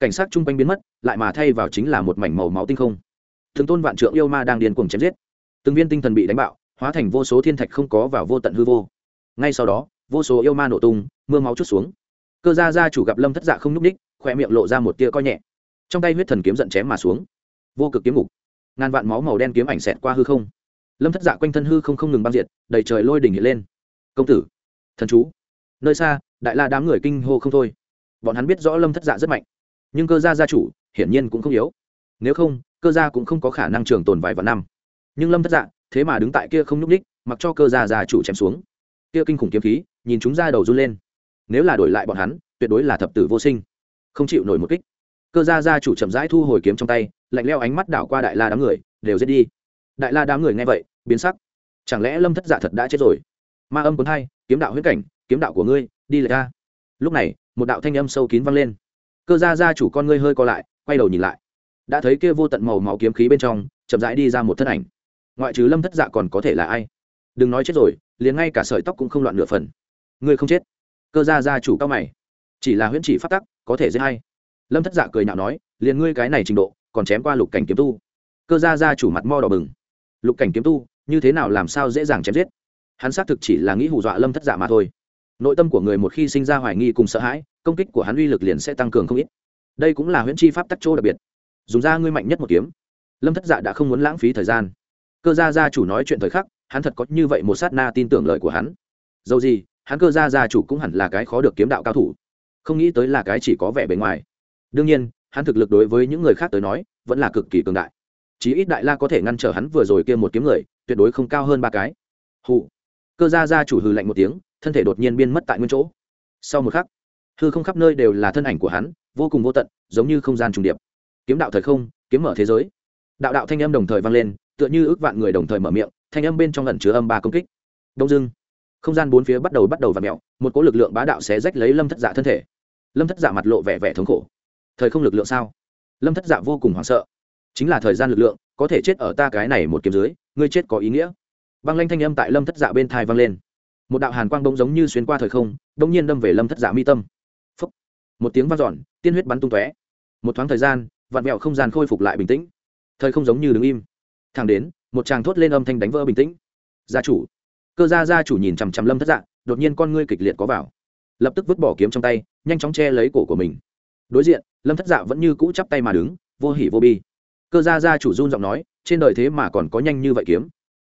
Speaker 1: Cảnh sát chung quanh biến mất, lại mà thay vào chính là một mảnh màu máu tinh không. Thường tôn vạn trượng yêu ma đang điên cuồng chém giết. Từng viên tinh thần bị đánh bạo, hóa thành vô số thiên thạch không có vào vô tận hư vô. Ngay sau đó vô số yêu ma nổ tung, mưa máu chút xuống. Cơ gia gia chủ gặp lâm thất dạ không nhúc ních khoe miệng lộ ra một tia coi nhẹ. Trong tay huyết thần kiếm giận chém mà xuống. Vô cực kiếm ngục. Ngàn vạn máu màu đen kiếm ảnh xẹt qua hư không. Lâm thất dạ quanh thân hư không không ngừng băng diệt, đầy trời lôi đỉnh hiện lên. Công tử, thần chú. Nơi xa, đại la đám người kinh hô không thôi. Bọn hắn biết rõ lâm thất dạ rất mạnh, nhưng cơ gia gia chủ hiển nhiên cũng không yếu. Nếu không, cơ gia cũng không có khả năng trường tồn vài vạn năm. Nhưng lâm thất dạ thế mà đứng tại kia không nhúc ních mặc cho cơ gia gia chủ chém xuống. Kia kinh khủng kiếm khí nhìn chúng ra đầu run lên. Nếu là đổi lại bọn hắn, tuyệt đối là thập tử vô sinh. Không chịu nổi một kích. Cơ gia gia chủ chậm rãi thu hồi kiếm trong tay, lạnh leo ánh mắt đảo qua đại la đám người, đều giết đi. Đại la đám người nghe vậy, biến sắc. Chẳng lẽ lâm thất dạ thật đã chết rồi? Ma âm cuốn hai, kiếm đạo huyết cảnh, kiếm đạo của ngươi, đi lại ra. Lúc này, một đạo thanh âm sâu kín vang lên. Cơ gia gia chủ con ngươi hơi co lại, quay đầu nhìn lại. Đã thấy kia vô tận màu máu kiếm khí bên trong, chậm rãi đi ra một thân ảnh. Ngoại trừ lâm thất dạ còn có thể là ai? Đừng nói chết rồi, liền ngay cả sợi tóc cũng không loạn nửa phần ngươi không chết. Cơ gia gia chủ cao mày. Chỉ là huyễn chỉ phát tắc, có thể dễ hay lâm thất dạ cười nhạo nói, liền ngươi cái này trình độ, còn chém qua lục cảnh kiếm tu. Cơ gia gia chủ mặt mo đỏ bừng. Lục cảnh kiếm tu, như thế nào làm sao dễ dàng chém giết? Hắn xác thực chỉ là nghĩ hù dọa lâm thất dạ mà thôi. Nội tâm của người một khi sinh ra hoài nghi cùng sợ hãi, công kích của hắn uy lực liền sẽ tăng cường không ít. Đây cũng là huyễn chi pháp tắc chỗ đặc biệt. Dùng ra ngươi mạnh nhất một kiếm. Lâm thất dạ đã không muốn lãng phí thời gian. Cơ gia gia chủ nói chuyện thời khắc, hắn thật có như vậy một sát na tin tưởng lời của hắn. Dầu gì hắn cơ gia gia chủ cũng hẳn là cái khó được kiếm đạo cao thủ, không nghĩ tới là cái chỉ có vẻ bề ngoài. Đương nhiên, hắn thực lực đối với những người khác tới nói, vẫn là cực kỳ cường đại. Chí ít đại la có thể ngăn trở hắn vừa rồi kia một kiếm người, tuyệt đối không cao hơn ba cái. Hụ cơ gia gia chủ hừ lạnh một tiếng, thân thể đột nhiên biên mất tại nguyên chỗ. Sau một khắc, hư không khắp nơi đều là thân ảnh của hắn, vô cùng vô tận, giống như không gian trùng điệp. Kiếm đạo thời không, kiếm mở thế giới. Đạo đạo thanh âm đồng thời vang lên, tựa như ước vạn người đồng thời mở miệng, thanh âm bên trong lần chứa âm ba công kích. Đông dưng không gian bốn phía bắt đầu bắt đầu và mẹo một cỗ lực lượng bá đạo xé rách lấy lâm thất dạ thân thể. Lâm thất dạ mặt lộ vẻ vẻ thống khổ. Thời không lực lượng sao? Lâm thất dạ vô cùng hoảng sợ. Chính là thời gian lực lượng, có thể chết ở ta cái này một kiếm dưới, ngươi chết có ý nghĩa. Băng lanh thanh âm tại lâm thất dạ bên thai vang lên. Một đạo hàn quang bông giống như xuyên qua thời không, bỗng nhiên đâm về lâm thất dạ mi tâm. Phúc. một tiếng vang giòn tiên huyết bắn tung tóe. Một thoáng thời gian vạn mẹo không gian khôi phục lại bình tĩnh. Thời không giống như đứng im. Thẳng đến, một chàng thốt lên âm thanh đánh vỡ bình tĩnh. Gia chủ cơ gia gia chủ nhìn chằm chằm lâm thất dạ đột nhiên con ngươi kịch liệt có vào. Lập tức vứt bỏ kiếm trong tay, nhanh chóng che lấy cổ của mình. Đối diện, lâm thất dạ vẫn như cũ chắp tay mà đứng, vô hỉ vô bi. Cơ gia gia chủ run giọng nói, trên đời thế mà còn có nhanh như vậy kiếm.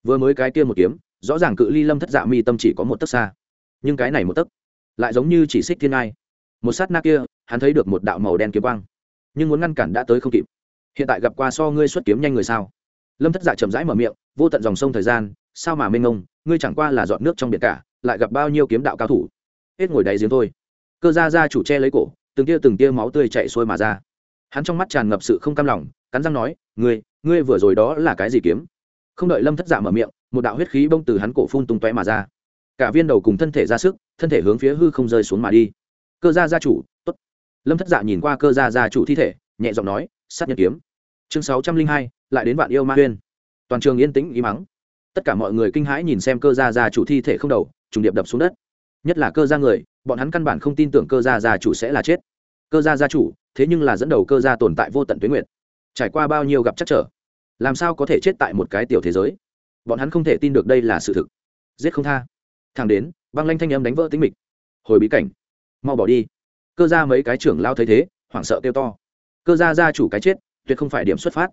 Speaker 1: Vừa mới cái kia một kiếm, rõ ràng cự ly lâm thất dạ mi tâm chỉ có một tấc xa. Nhưng cái này một tấc, lại giống như chỉ xích thiên ai một sát na kia, hắn thấy được một đạo màu đen kiếm quang. Nhưng muốn ngăn cản đã tới không kịp. Hiện tại gặp qua so ngươi xuất kiếm nhanh người sao? Lâm thất dạ chậm rãi mở miệng, vô tận dòng sông thời gian, sao mà mênh ngông ngươi chẳng qua là dọn nước trong biển cả, lại gặp bao nhiêu kiếm đạo cao thủ. Hết ngồi đáy giếng thôi. Cơ gia gia chủ che lấy cổ, từng tia từng tia máu tươi chạy xuôi mà ra. Hắn trong mắt tràn ngập sự không cam lòng, cắn răng nói, ngươi ngươi vừa rồi đó là cái gì kiếm? Không đợi lâm thất dạ mở miệng, một đạo huyết khí bông từ hắn cổ phun tung tóe mà ra. Cả viên đầu cùng thân thể ra sức, thân thể hướng phía hư không rơi xuống mà đi. Cơ gia gia chủ, tốt. Lâm thất dạ nhìn qua cơ gia gia chủ thi thể, nhẹ giọng nói, sát nhân kiếm. Chương sáu trăm linh hai, lại đến vạn yêu ma huyên. Toàn trường yên tĩnh ý mắng tất cả mọi người kinh hãi nhìn xem cơ gia gia chủ thi thể không đầu, trùng điệp đập xuống đất. Nhất là cơ gia người, bọn hắn căn bản không tin tưởng cơ gia gia chủ sẽ là chết. Cơ gia gia chủ, thế nhưng là dẫn đầu cơ gia tồn tại vô tận tuyến nguyện trải qua bao nhiêu gặp chắc trở, làm sao có thể chết tại một cái tiểu thế giới? Bọn hắn không thể tin được đây là sự thực. Giết không tha. Thằng đến, băng lanh thanh âm đánh vỡ tính mịch. Hồi bí cảnh. Mau bỏ đi. Cơ Gia mấy cái trưởng lao thấy thế, hoảng sợ kêu to. Cơ gia gia chủ cái chết, tuyệt không phải điểm xuất phát.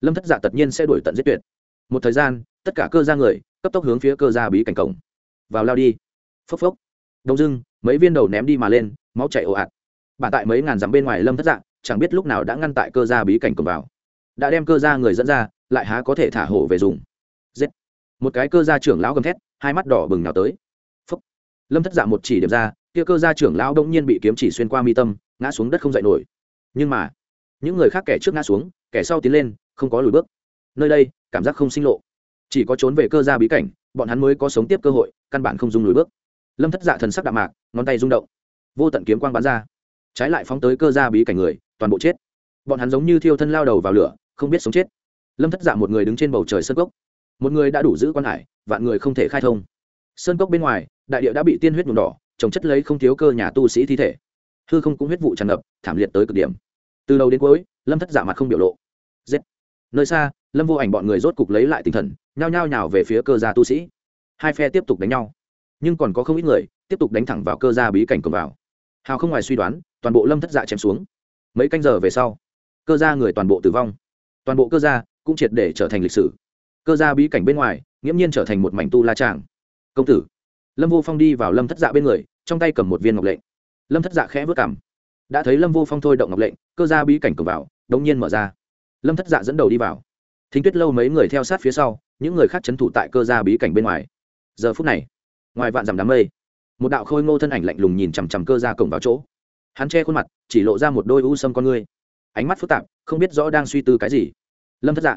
Speaker 1: Lâm thất dạ tất nhiên sẽ đuổi tận giết tuyệt một thời gian tất cả cơ gia người cấp tốc hướng phía cơ gia bí cảnh cổng. Vào lao đi. Phốc phốc. Đông dưng mấy viên đầu ném đi mà lên máu chảy ồ ạt. Bản tại mấy ngàn dặm bên ngoài lâm thất dạng, chẳng biết lúc nào đã ngăn tại cơ gia bí cảnh cổng vào. Đã đem cơ gia người dẫn ra lại há có thể thả hổ về dùng. Giết. Một cái cơ gia trưởng lão gầm thét hai mắt đỏ bừng nào tới. Phốc. Lâm thất dạng một chỉ điểm ra kia cơ gia trưởng lão đông nhiên bị kiếm chỉ xuyên qua mi tâm ngã xuống đất không dậy nổi. Nhưng mà những người khác kẻ trước ngã xuống kẻ sau tiến lên không có lùi bước nơi đây, cảm giác không sinh lộ. Chỉ có trốn về cơ gia bí cảnh, bọn hắn mới có sống tiếp cơ hội, căn bản không dùng lùi bước. Lâm thất dạ thần sắc đạm mạc, ngón tay rung động. Vô tận kiếm quang bắn ra. Trái lại phóng tới cơ gia bí cảnh người, toàn bộ chết. Bọn hắn giống như thiêu thân lao đầu vào lửa, không biết sống chết. Lâm thất dạ một người đứng trên bầu trời sơn cốc. Một người đã đủ giữ quan hải, vạn người không thể khai thông. Sơn cốc bên ngoài, đại địa đã bị tiên huyết nhuộm đỏ, trồng chất lấy không thiếu cơ nhà tu sĩ thi thể. Hư không cũng huyết vụ tràn ngập, thảm liệt tới cực điểm. Từ đầu đến cuối, lâm thất dạ mặt không biểu lộ. Giết! Nơi xa, lâm vô ảnh bọn người rốt cục lấy lại tinh thần, nhao nhao nhào về phía cơ gia tu sĩ. Hai phe tiếp tục đánh nhau. Nhưng còn có không ít người, tiếp tục đánh thẳng vào cơ gia bí cảnh cầm vào. Hào không ngoài suy đoán, toàn bộ lâm thất dạ chém xuống. Mấy canh giờ về sau, cơ gia người toàn bộ tử vong. Toàn bộ cơ gia cũng triệt để trở thành lịch sử. Cơ gia bí cảnh bên ngoài, nghiễm nhiên trở thành một mảnh tu la tràng. Công tử, lâm vô phong đi vào lâm thất dạ bên người, trong tay cầm một viên ngọc lệnh. Lâm thất dạ khẽ vớt cảm đã thấy lâm vô phong thôi động ngọc lệnh, cơ gia bí cảnh cầm vào, đống nhiên mở ra lâm thất dạ dẫn đầu đi vào thính tuyết lâu mấy người theo sát phía sau những người khác c h ấ n thủ tại cơ gia bí cảnh bên ngoài giờ phút này ngoài vạn dằm đám mây một đạo khôi ngô thân ảnh lạnh lùng nhìn chằm chằm cơ gia cổng vào chỗ hắn che khuôn mặt chỉ lộ ra một đôi u sâm con ngươi ánh mắt phức tạp không biết rõ đang suy tư cái gì lâm thất dạ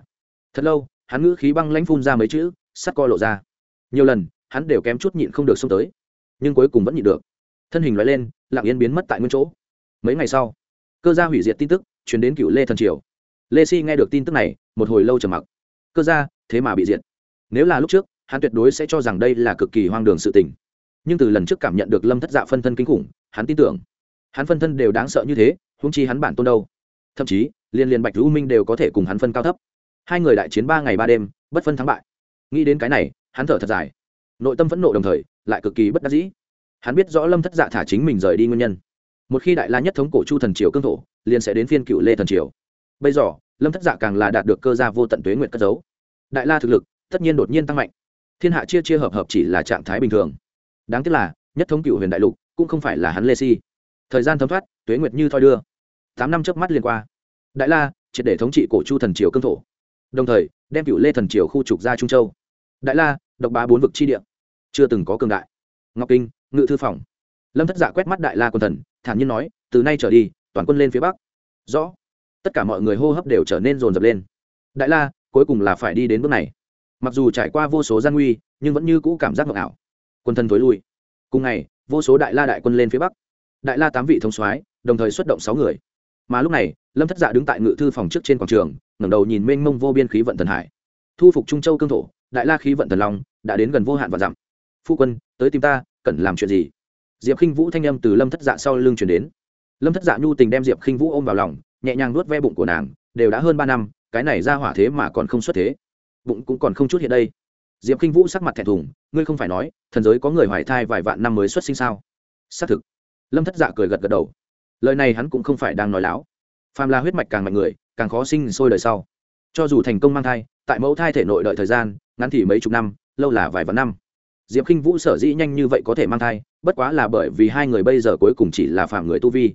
Speaker 1: thật lâu hắn ngữ khí băng lãnh phun ra mấy chữ sắt co lộ ra nhiều lần hắn đều kém chút nhịn không được xông tới nhưng cuối cùng vẫn nhịn được thân hình loại lên lặng yên biến mất tại nguyên chỗ mấy ngày sau cơ gia hủy diệt tin tức chuyển đến cựu lê thần triều lê si nghe được tin tức này một hồi lâu trầm mặc. Cơ ra, thế mà bị diệt. Nếu là lúc trước hắn tuyệt đối sẽ cho rằng đây là cực kỳ hoang đường sự tình. Nhưng từ lần trước cảm nhận được lâm thất dạ phân thân kinh khủng hắn tin tưởng. Hắn phân thân đều đáng sợ như thế húng chi hắn bản tôn đâu? Thậm chí liên liên bạch lưu minh đều có thể cùng hắn phân cao thấp. Hai người đại chiến ba ngày ba đêm bất phân thắng bại. Nghĩ đến cái này hắn thở thật dài. Nội tâm phẫn nộ đồng thời lại cực kỳ bất đắc dĩ. Hắn biết rõ lâm thất dạ thả chính mình rời đi nguyên nhân. Một khi đại la nhất thống cổ chu thần triều cương thổ liền sẽ đến phiên cựu lê thần triều bây giờ, lâm thất dạ càng là đạt được cơ gia vô tận tuế nguyện cất giấu. Đại la thực lực, tất nhiên đột nhiên tăng mạnh. Thiên hạ chia chia hợp hợp chỉ là trạng thái bình thường. Đáng tiếc là, nhất thống cựu huyền đại lục, cũng không phải là hắn lê si. Thời gian thấm thoát, tuế nguyệt như thoi đưa. Tám năm trước mắt liền qua. Đại la, triệt để thống trị cổ chu thần triều cương thổ. Đồng thời, đem cựu lê thần triều khu trục ra trung châu. Đại la, độc bá bốn vực chi địa. Chưa từng có cường đại. Ngọc kinh, ngự thư phòng. Lâm thất dạ quét mắt đại la quân thần, thản nhiên nói, từ nay trở đi, toàn quân lên phía bắc. Rõ tất cả mọi người hô hấp đều trở nên rồn rập lên. Đại la, cuối cùng là phải đi đến bước này. Mặc dù trải qua vô số gian nguy, nhưng vẫn như cũ cảm giác ngọc ảo. Quân thân thối lui. Cùng ngày, vô số đại la đại quân lên phía bắc. Đại la tám vị thống soái, đồng thời xuất động sáu người. Mà lúc này, lâm thất dạ đứng tại ngự thư phòng trước trên quảng trường, ngẩng đầu nhìn mênh mông vô biên khí vận thần hải. Thu phục trung châu cương thổ, đại la khí vận thần long đã đến gần vô hạn và dặm. Phu quân, tới tìm ta, cần làm chuyện gì? Diệp khinh vũ thanh â m từ lâm thất dạ sau lưng chuyển đến. Lâm thất dạ nhu tình đem diệp khinh vũ ôm vào lòng nhẹ nhàng nuốt ve bụng của nàng, đều đã hơn ba năm, cái này ra hỏa thế mà còn không xuất thế. Bụng cũng còn không chút hiện đây. Diệp k i n h vũ sắc mặt thẹn thùng, ngươi không phải nói, thần giới có người hoài thai vài vạn năm mới xuất sinh sao? Xác thực. Lâm thất dạ cười gật gật đầu. Lời này hắn cũng không phải đang nói láo. Phàm là huyết mạch càng mạnh người, càng khó sinh sôi đời sau. Cho dù thành công mang thai, tại mẫu thai thể nội đợi thời gian, ngắn thì mấy chục năm, lâu là vài vạn năm. Diệp k i n h vũ sở dĩ nhanh như vậy có thể mang thai, bất quá là bởi vì hai người bây giờ cuối cùng chỉ là phạm người tu vi.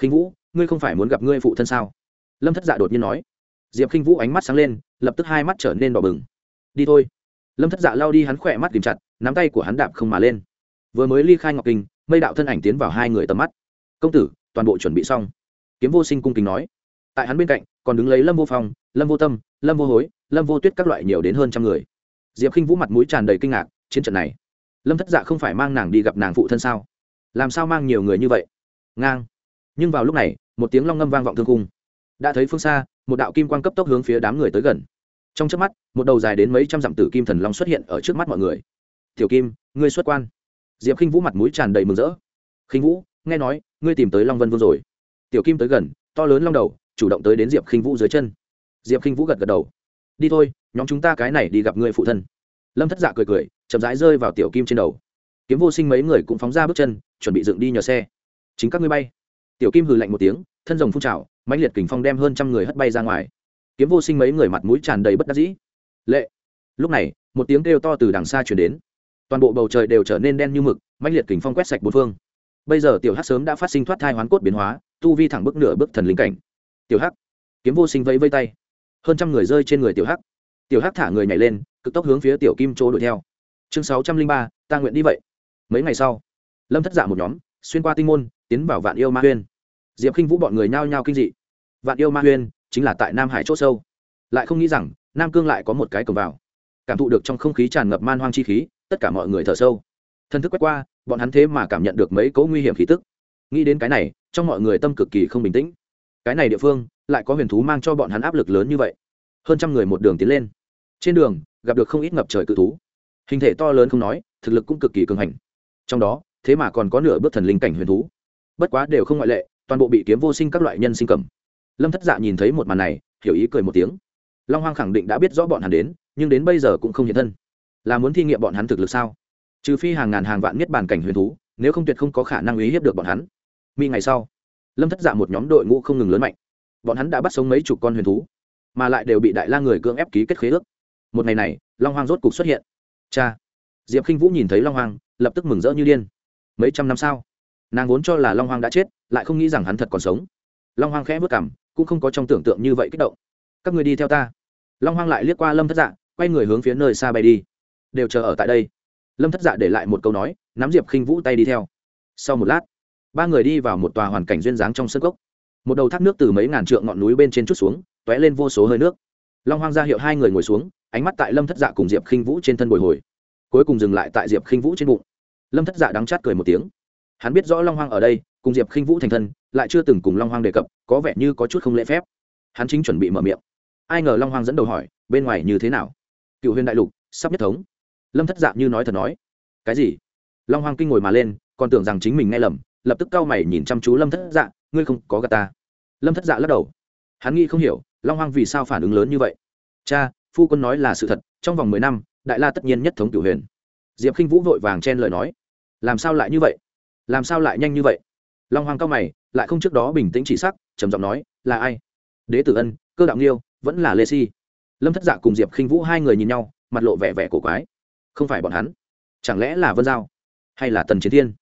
Speaker 1: K i n h vũ ngươi không phải muốn gặp ngươi phụ thân sao? Lâm thất dạ đột nhiên nói. Diệp k i n h vũ ánh mắt sáng lên, lập tức hai mắt trở nên đỏ bừng. Đi thôi. Lâm thất dạ lao đi hắn khỏe mắt kìm chặt, nắm tay của hắn đạp không mà lên. Vừa mới ly khai ngọc kinh, mây đạo thân ảnh tiến vào hai người tầm mắt. Công tử, toàn bộ chuẩn bị xong. Kiếm vô sinh cung kính nói. Tại hắn bên cạnh, còn đứng lấy lâm vô phong, lâm vô tâm, lâm vô hối, lâm vô tuyết các loại nhiều đến hơn trăm người. Diệp k i n h vũ mặt mũi tràn đầy kinh ngạc, chiến trận này, lâm thất dạ không phải mang nàng đi gặp nàng phụ thân sao? Làm sao mang nhiều người như vậy? Ngang nhưng vào lúc này, một tiếng long ngâm vang vọng thương cung đã thấy phương xa, một đạo kim quan cấp tốc hướng phía đám người tới gần. Trong trước mắt, một đầu dài đến mấy trăm dặm tử kim thần long xuất hiện ở trước mắt mọi người. Tiểu kim, ngươi xuất quan. Diệp k i n h vũ mặt mũi tràn đầy mừng rỡ. K i n h vũ, nghe nói, ngươi tìm tới long vân vương rồi. Tiểu kim tới gần, to lớn long đầu, chủ động tới đến diệp k i n h vũ dưới chân. Diệp k i n h vũ gật gật đầu. Đi thôi, nhóm chúng ta cái này đi gặp người phụ thân. Lâm thất dạ cười cười, chậm rãi rơi vào tiểu kim trên đầu. Kiếm vô sinh mấy người cũng phóng ra bước chân, chuẩn bị dựng đi nhờ xe. Chính các ngươi bay tiểu kim hừ lạnh một tiếng, thân rồng phun trào, mãnh liệt kình phong đem hơn trăm người hất bay ra ngoài. Kiếm vô sinh mấy người mặt mũi tràn đầy bất đắc dĩ. Lệ. Lúc này, một tiếng kêu to từ đằng xa chuyển đến. Toàn bộ bầu trời đều trở nên đen như mực, mãnh liệt kình phong quét sạch bốn phương. Bây giờ tiểu hắc sớm đã phát sinh thoát thai hoán cốt biến hóa, tu vi thẳng bước nửa bước thần linh cảnh. Tiểu hắc. Kiếm vô sinh vẫy vây tay. Hơn trăm người rơi trên người tiểu hắc. Tiểu hắc thả người nhảy lên, cực tốc hướng phía tiểu kim chỗ đuổi theo. Chương sáu trăm linh ba, ta nguyện đi vậy. Mấy ngày sau, lâm thất dạ một nhóm xuyên qua tinh môn, tiến vào vạn yêu ma huyên. Diệp k i n h vũ bọn người nhao nhao kinh dị. Vạn yêu ma huyên chính là tại nam hải c h ỗ sâu. Lại không nghĩ rằng, nam cương lại có một cái cổng vào. Cảm thụ được trong không khí tràn ngập man hoang chi khí, tất cả mọi người thở sâu. Thân thức quét qua, bọn hắn thế mà cảm nhận được mấy cỗ nguy hiểm khí tức. Nghĩ đến cái này, trong mọi người tâm cực kỳ không bình tĩnh. Cái này địa phương, lại có huyền thú mang cho bọn hắn áp lực lớn như vậy. Hơn trăm người một đường tiến lên. Trên đường, gặp được không ít ngập trời cự thú. Hình thể to lớn không nói, thực lực cũng cực kỳ cường hành. Trong đó thế mà còn có nửa bước thần linh cảnh huyền thú. Bất quá đều không ngoại lệ, toàn bộ bị kiếm vô sinh các loại nhân sinh cầm. Lâm thất dạ nhìn thấy một màn này, hiểu ý cười một tiếng. Long hoang khẳng định đã biết rõ bọn hắn đến, nhưng đến bây giờ cũng không hiện thân. Là muốn thi nghiệm bọn hắn thực lực sao? Trừ phi hàng ngàn hàng vạn niết bàn cảnh huyền thú, nếu không tuyệt không có khả năng uy hiếp được bọn hắn. Mi ngày sau, lâm thất dạ một nhóm đội ngũ không ngừng lớn mạnh. Bọn hắn đã bắt sống mấy chục con huyền thú, mà lại đều bị đại la người cưỡng ép ký kết khế ước. Một ngày này, long hoang rốt cục xuất hiện. Cha! Diệp k i n h vũ nhìn thấy long hoang, lập tức mừng rỡ như điên mấy trăm năm sau nàng vốn cho là long hoang đã chết, lại không nghĩ rằng hắn thật còn sống. Long hoang khẽ vất cảm cũng không có trong tưởng tượng như vậy kích động. Các người đi theo ta. Long hoang lại liếc qua lâm thất dạ quay người hướng phía nơi xa bay đi. Đều chờ ở tại đây. Lâm thất dạ để lại một câu nói, nắm diệp khinh vũ tay đi theo. Sau một lát, ba người đi vào một tòa hoàn cảnh duyên dáng trong sân cốc. Một đầu thác nước từ mấy ngàn trượng ngọn núi bên trên chút xuống t ó é lên vô số hơi nước. Long hoang ra hiệu hai người ngồi xuống, ánh mắt tại lâm thất dạ cùng diệp khinh vũ trên thân bồi hồi. Cuối cùng dừng lại tại diệp khinh vũ trên bụng lâm thất dạ đắng chát cười một tiếng hắn biết rõ long hoang ở đây cùng diệp khinh vũ thành thân lại chưa từng cùng long hoang đề cập có vẻ như có chút không lễ phép hắn chính chuẩn bị mở miệng ai ngờ long hoang dẫn đầu hỏi bên ngoài như thế nào cựu huyền đại lục sắp nhất thống lâm thất dạ như nói thật nói cái gì long hoang kinh ngồi mà lên còn tưởng rằng chính mình nghe lầm lập tức cau mày nhìn chăm chú lâm thất dạ ngươi không có gà ta lâm thất dạ lắc đầu hắn nghĩ không hiểu long hoang vì sao phản ứng lớn như vậy cha phu quân nói là sự thật trong vòng mười năm đại la tất nhiên nhất thống cửu huyền diệp k i n h vũ vội vàng chen lời nói làm sao lại như vậy? Làm sao lại nhanh như vậy? Long hoàng cao mày, lại không trước đó bình tĩnh chỉ sắc, trầm giọng nói, là ai? Đế tử ân, cơ đạo nghiêu, vẫn là lê si. Lâm thất dạ cùng diệp khinh vũ hai người nhìn nhau, mặt lộ vẻ vẻ cổ quái. Không phải bọn hắn. Chẳng lẽ là vân giao hay là tần chiến thiên?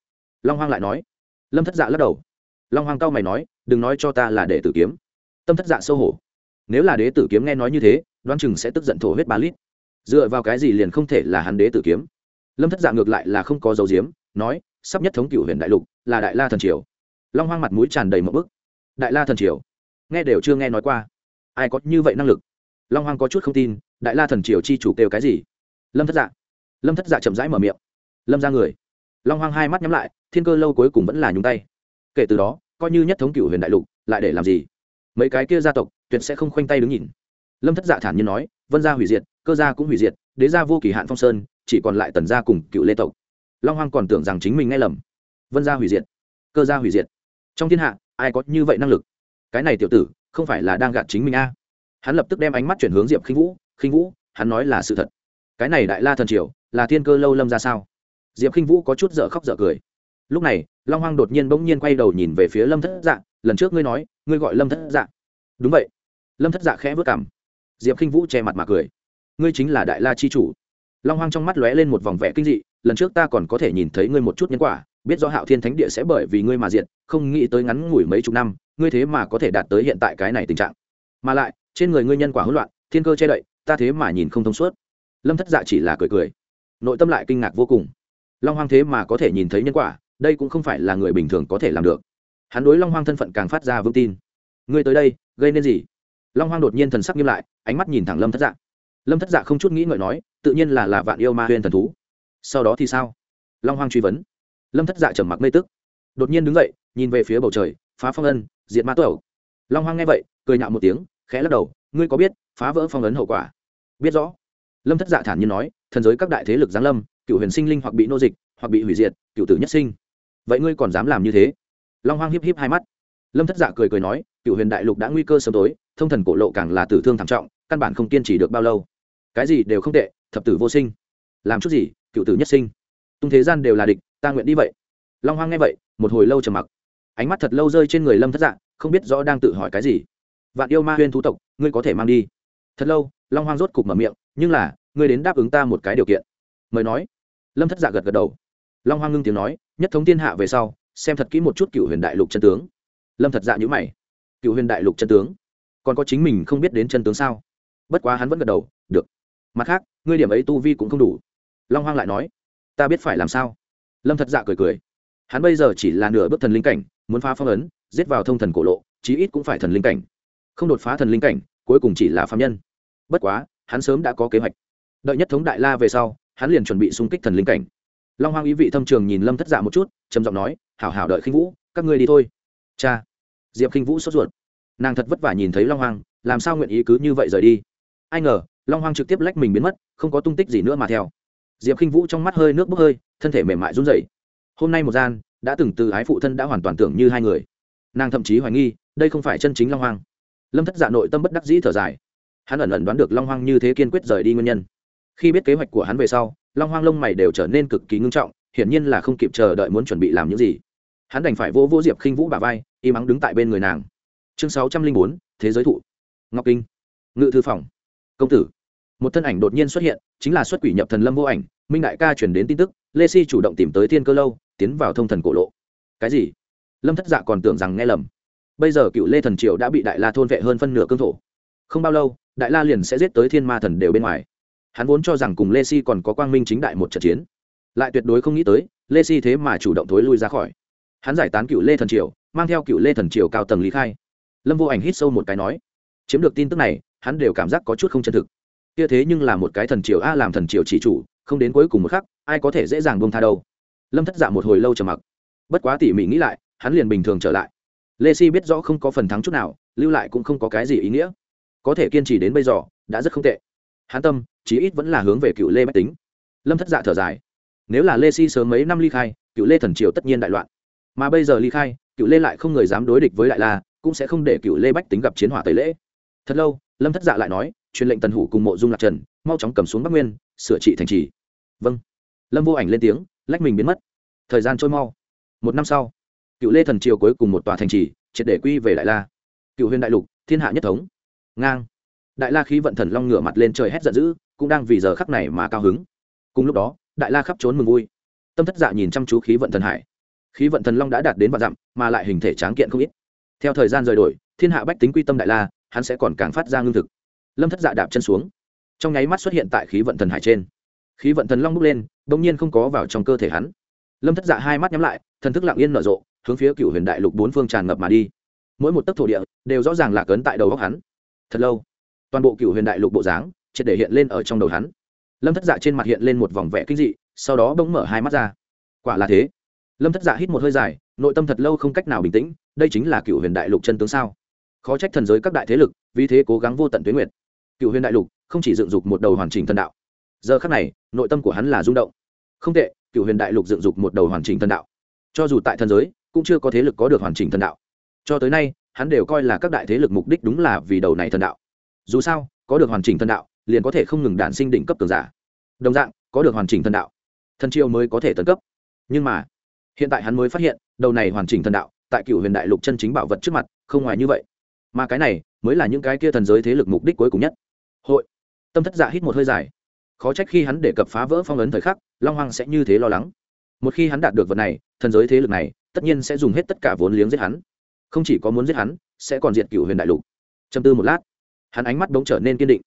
Speaker 1: Long hoàng lại nói. Lâm thất dạ lắc đầu. Long hoàng cao mày nói, đừng nói cho ta là đệ tử kiếm. Tâm thất dạ sâu hổ. Nếu là đế tử kiếm nghe nói như thế, đoán chừng sẽ tức giận thổ huyết ba lít. Dựa vào cái gì liền không thể là hắn đế tử kiếm? Lâm thất dạ ngược lại là không có dấu diếm nói, sắp nhất thống cựu huyền đại lục, là đại la thần triều. Long hoang mặt mũi tràn đầy một bức. Đại la thần triều? Nghe đều chưa nghe nói qua. Ai có như vậy năng lực? Long hoang có chút không tin, đại la thần triều chi chủ kêu cái gì? Lâm thất dạ. Lâm thất dạ chậm rãi mở miệng. Lâm ra người. Long hoang hai mắt nhắm lại, thiên cơ lâu cuối cùng vẫn là nhúng tay. Kể từ đó, coi như nhất thống cựu huyền đại lục, lại để làm gì? Mấy cái kia gia tộc, tuyệt sẽ không khoanh tay đứng nhìn. Lâm thất dạ thản nhiên nói, vân gia hủy diệt, cơ gia cũng hủy diệt, đế gia vô kỳ hạn phong sơn, chỉ còn lại tần gia cùng cựu lê tộc long hoang còn tưởng rằng chính mình nghe lầm. Vân gia hủy diệt. Cơ gia hủy diệt. Trong thiên hạ, ai có như vậy năng lực? Cái này tiểu tử, không phải là đang gạt chính mình a? Hắn lập tức đem ánh mắt chuyển hướng diệp khinh vũ. Khinh vũ, hắn nói là sự thật. Cái này đại la thần triều, là thiên cơ lâu lâm ra sao? Diệp khinh vũ có chút dở khóc dở cười. Lúc này, long hoang đột nhiên bỗng nhiên quay đầu nhìn về phía lâm thất dạ. Lần trước ngươi nói, ngươi gọi lâm thất dạ. Đúng vậy. Lâm thất dạ khẽ vớt cảm diệp khinh vũ che mặt mà cười. Ngươi chính là đại la chi chủ. Long hoang trong mắt lóe lên một vòng vẻ kinh dị lần trước ta còn có thể nhìn thấy ngươi một chút nhân quả, biết do hạo thiên thánh địa sẽ bởi vì ngươi mà diệt, không nghĩ tới ngắn ngủi mấy chục năm, ngươi thế mà có thể đạt tới hiện tại cái này tình trạng. Mà lại, trên người ngươi nhân quả hỗn loạn, thiên cơ che đậy, ta thế mà nhìn không thông suốt. Lâm thất dạ chỉ là cười cười. Nội tâm lại kinh ngạc vô cùng. Long hoang thế mà có thể nhìn thấy nhân quả, đây cũng không phải là người bình thường có thể làm được. Hắn đối long hoang thân phận càng phát ra vững tin. Ngươi tới đây, gây nên gì? Long hoang đột nhiên thần sắc nghiêm lại, ánh mắt nhìn thẳng lâm thất dạ. Lâm thất dạ không chút nghĩ ngợi nói, tự nhiên là là vạn yêu ma huyên thần thú sau đó thì sao? Long hoang truy vấn. Lâm thất dạ trầm mặc mê tức. Đột nhiên đứng dậy, nhìn về phía bầu trời, phá phong ân diệt ma tẩu. Long hoang nghe vậy, cười nhạo một tiếng, khẽ lắc đầu, ngươi có biết phá vỡ phong ấn hậu quả? Biết rõ. Lâm thất dạ thản nhiên nói, thần giới các đại thế lực giáng lâm, cựu huyền sinh linh hoặc bị nô dịch, hoặc bị hủy diệt, cựu tử nhất sinh. Vậy ngươi còn dám làm như thế? Long hoang hiếp hiếp hai mắt. Lâm thất dạ cười cười nói, cựu huyền đại lục đã nguy cơ sớm tối, thông thần cổ lộ càng là tử thương thảm trọng, căn bản không kiên trì được bao lâu. Cái gì đều không tệ, thập tử vô sinh. Làm chút gì cựu tử nhất sinh. Tung thế gian đều là địch, ta nguyện đi vậy. Long hoang nghe vậy, một hồi lâu trầm mặc. Ánh mắt thật lâu rơi trên người lâm thất dạ không biết rõ đang tự hỏi cái gì. Vạn yêu ma huyên thú tộc, ngươi có thể mang đi. Thật lâu, long hoang rốt cục mở miệng, nhưng là, ngươi đến đáp ứng ta một cái điều kiện. Mời nói. Lâm thất dạ gật gật đầu. Long hoang ngưng tiếng nói, nhất thống thiên hạ về sau, xem thật kỹ một chút cựu huyền đại lục chân tướng. Lâm thật dạ nhữ mày. Cựu huyền đại lục chân tướng? Còn có chính mình không biết đến chân tướng sao? Bất quá hắn vẫn gật đầu, được. Mặt khác, ngươi điểm ấy tu vi cũng không đủ long hoang lại nói, ta biết phải làm sao. Lâm thật dạ cười cười, hắn bây giờ chỉ là nửa bước thần linh cảnh, muốn phá phong ấn, giết vào thông thần cổ lộ, chí ít cũng phải thần linh cảnh. Không đột phá thần linh cảnh, cuối cùng chỉ là phạm nhân. Bất quá, hắn sớm đã có kế hoạch. Đợi nhất thống đại la về sau, hắn liền chuẩn bị xung kích thần linh cảnh. Long hoang ý vị thâm trường nhìn lâm thất dạ một chút, trầm giọng nói, hảo hảo đợi khinh vũ, các ngươi đi thôi. Cha. Diệp khinh vũ sốt ruột. Nàng thật vất vả nhìn thấy long hoang, làm sao nguyện ý cứ như vậy rời đi? Ai ngờ, long hoang trực tiếp lách mình biến mất, không có tung tích gì nữa mà theo diệp khinh vũ trong mắt hơi nước bốc hơi, thân thể mềm mại run rẩy. Hôm nay một gian, đã từng từ ái phụ thân đã hoàn toàn tưởng như hai người. Nàng thậm chí hoài nghi, đây không phải chân chính long hoang. Lâm thất dạ nội tâm bất đắc dĩ thở dài. Hắn ẩn ẩn đoán được long hoang như thế kiên quyết rời đi nguyên nhân. Khi biết kế hoạch của hắn về sau, long hoang lông mày đều trở nên cực kỳ ngưng trọng, hiển nhiên là không kịp chờ đợi muốn chuẩn bị làm những gì. Hắn đành phải vỗ vỗ diệp khinh vũ bà vai, im ắng đứng tại bên người nàng. Chương sáu trăm linh bốn, thế giới thụ. Ngọc kinh. Ngự thư phòng. Công tử một thân ảnh đột nhiên xuất hiện, chính là xuất quỷ nhập thần lâm vô ảnh. Minh đại ca chuyển đến tin tức, lê si chủ động tìm tới thiên cơ lâu, tiến vào thông thần cổ lộ. Cái gì? Lâm thất dạ còn tưởng rằng nghe lầm. Bây giờ cựu lê thần triều đã bị đại la thôn vệ hơn phân nửa cương thổ. Không bao lâu, đại la liền sẽ giết tới thiên ma thần đều bên ngoài. Hắn vốn cho rằng cùng lê si còn có quang minh chính đại một trận chiến. Lại tuyệt đối không nghĩ tới, lê si thế mà chủ động thối lui ra khỏi. Hắn giải tán cựu lê thần triều, mang theo cựu lê thần triều cao tầng lý khai. Lâm vô ảnh hít sâu một cái nói, chiếm được tin tức này, hắn đều cảm giác có chút không chân thực kia thế nhưng là một cái thần triều a làm thần triều chỉ chủ, không đến cuối cùng một khắc, ai có thể dễ dàng bông tha đâu. Lâm thất dạ một hồi lâu trầm mặc. Bất quá tỉ mỉ nghĩ lại, hắn liền bình thường trở lại. Lê si biết rõ không có phần thắng chút nào, lưu lại cũng không có cái gì ý nghĩa. Có thể kiên trì đến bây giờ, đã rất không tệ. Hắn tâm, chí ít vẫn là hướng về cựu lê bách tính. Lâm thất dạ thở dài. Nếu là lê si sớm mấy năm ly khai cựu lê thần triều tất nhiên đại loạn. Mà bây giờ ly khai cựu lê lại không người dám đối địch với đại la, cũng sẽ không để cựu lê bách tính gặp chiến hỏa tẩy lễ. Thật lâu, lâm thất dạ lại nói truyền lệnh tần hủ cùng mộ dung lạc trần, mau chóng cầm xuống bắc nguyên, sửa trị thành trì. Vâng. Lâm vô ảnh lên tiếng, lách mình biến mất. Thời gian trôi mau. Một năm sau, cựu lê thần triều cuối cùng một tòa thành trì, triệt để quy về đại la. Cựu huyền đại lục, thiên hạ nhất thống. Ngang. Đại la khí vận thần long ngửa mặt lên trời hét giận dữ, cũng đang vì giờ khắc này mà cao hứng. Cùng lúc đó, đại la khắp trốn mừng vui. Tâm thất dạ nhìn chăm chú khí vận thần hải. Khí vận thần long đã đạt đến vạn dặm, mà lại hình thể tráng kiện không ít. Theo thời gian rời đổi, thiên hạ bách tính quy tâm đại la, hắn sẽ còn càng phát ra ngưng thực lâm thất dạ đạp chân xuống. Trong nháy mắt xuất hiện tại khí vận thần hải trên. Khí vận thần long bốc lên đ ỗ n g nhiên không có vào trong cơ thể hắn. Lâm thất dạ hai mắt nhắm lại, thần thức lặng yên nở rộ, hướng phía cựu huyền đại lục bốn phương tràn ngập mà đi. Mỗi một tấc thổ địa đều rõ ràng lạc ấn tại đầu góc hắn. Thật lâu, toàn bộ cựu huyền đại lục bộ dáng triệt để hiện lên ở trong đầu hắn. Lâm thất dạ trên mặt hiện lên một vòng vẽ kinh dị, sau đó bỗng mở hai mắt ra. Quả là thế. Lâm thất dạ hít một hơi dài, nội tâm thật lâu không cách nào bình tĩnh, đây chính là cựu huyền đại lục chân tướng sao? Khó trách thần giới các đại thế lực, vì thế cố gắng vô tận tuyến nguyệt cựu huyền đại lục, không chỉ dựng dục một đầu hoàn chỉnh thần đạo. Giờ khắc này, nội tâm của hắn là rung động. Không tệ, cựu huyền đại lục dựng dục một đầu hoàn chỉnh thần đạo. Cho dù tại thần giới, cũng chưa có thế lực có được hoàn chỉnh thần đạo. Cho tới nay, hắn đều coi là các đại thế lực mục đích đúng là vì đầu này thần đạo. Dù sao, có được hoàn chỉnh thần đạo, liền có thể không ngừng đản sinh đỉnh cấp cường giả. Đồng dạng, có được hoàn chỉnh thần đạo, thần chiêu mới có thể tấn cấp. Nhưng mà, hiện tại hắn mới phát hiện, đầu này hoàn chỉnh thần đạo, tại cựu huyền đại lục chân chính bảo vật trước mặt, không ngoài như vậy. Mà cái này, mới là những cái kia thần giới thế lực mục đích cuối cùng nhất hội. Tâm thất dạ hít một hơi dài. Khó trách khi hắn để cập phá vỡ phong ấn thời khắc, long hoàng sẽ như thế lo lắng. Một khi hắn đạt được vật này, thần giới thế lực này tất nhiên sẽ dùng hết tất cả vốn liếng giết hắn. Không chỉ có muốn giết hắn, sẽ còn diệt cựu huyền đại lục. Châm tư một lát, hắn ánh mắt bỗng trở nên kiên định.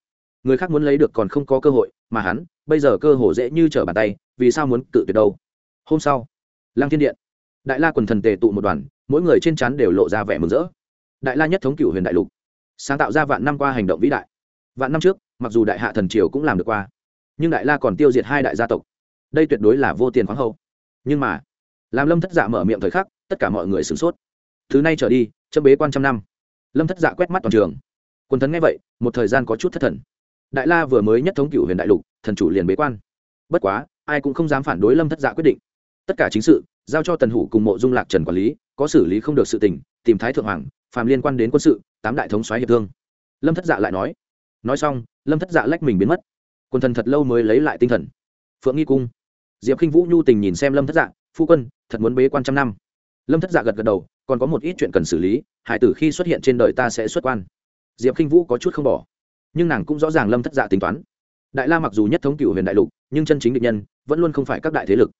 Speaker 1: Người khác muốn lấy được còn không có cơ hội, mà hắn, bây giờ cơ hồ dễ như trở bàn tay, vì sao muốn cự tuyệt đâu? Hôm sau lang thiên điện, đại la quần thần tề tụ một đoàn, mỗi người trên chắn đều lộ ra vẻ mừng rỡ. Đại la nhất thống cựu huyền đại lục, sáng tạo ra vạn năm qua hành động vĩ đại vạn năm trước, mặc dù đại hạ thần triều cũng làm được qua, nhưng đại la còn tiêu diệt hai đại gia tộc. Đây tuyệt đối là vô tiền khoáng hậu. Nhưng mà, làm lâm thất dạ mở miệng thời khắc, tất cả mọi người sửng sốt. Thứ nay trở đi, chấm bế quan trăm năm. Lâm thất dạ quét mắt toàn trường. Quân thần nghe vậy, một thời gian có chút thất thần. Đại la vừa mới nhất thống cựu huyền đại lục, thần chủ liền bế quan. Bất quá, ai cũng không dám phản đối lâm thất dạ quyết định. Tất cả chính sự, giao cho tần hủ cùng mộ dung lạc trần quản lý, có xử lý không được sự tình, tìm thái thượng hoàng, phàm liên quan đến quân sự, tám đại thống xoáy hiệp thương. Lâm thất dạ lại nói nói xong, lâm thất dạ lách mình biến mất. Quân thần thật lâu mới lấy lại tinh thần. Phượng nghi cung. Diệp k i n h vũ nhu tình nhìn xem lâm thất dạ phu quân, thật muốn bế quan trăm năm. Lâm thất dạ gật gật đầu, còn có một ít chuyện cần xử lý, hải tử khi xuất hiện trên đời ta sẽ xuất quan. Diệp k i n h vũ có chút không bỏ, nhưng nàng cũng rõ ràng lâm thất dạ tính toán. Đại la mặc dù nhất thống cựu huyền đại lục, nhưng chân chính định nhân vẫn luôn không phải các đại thế lực.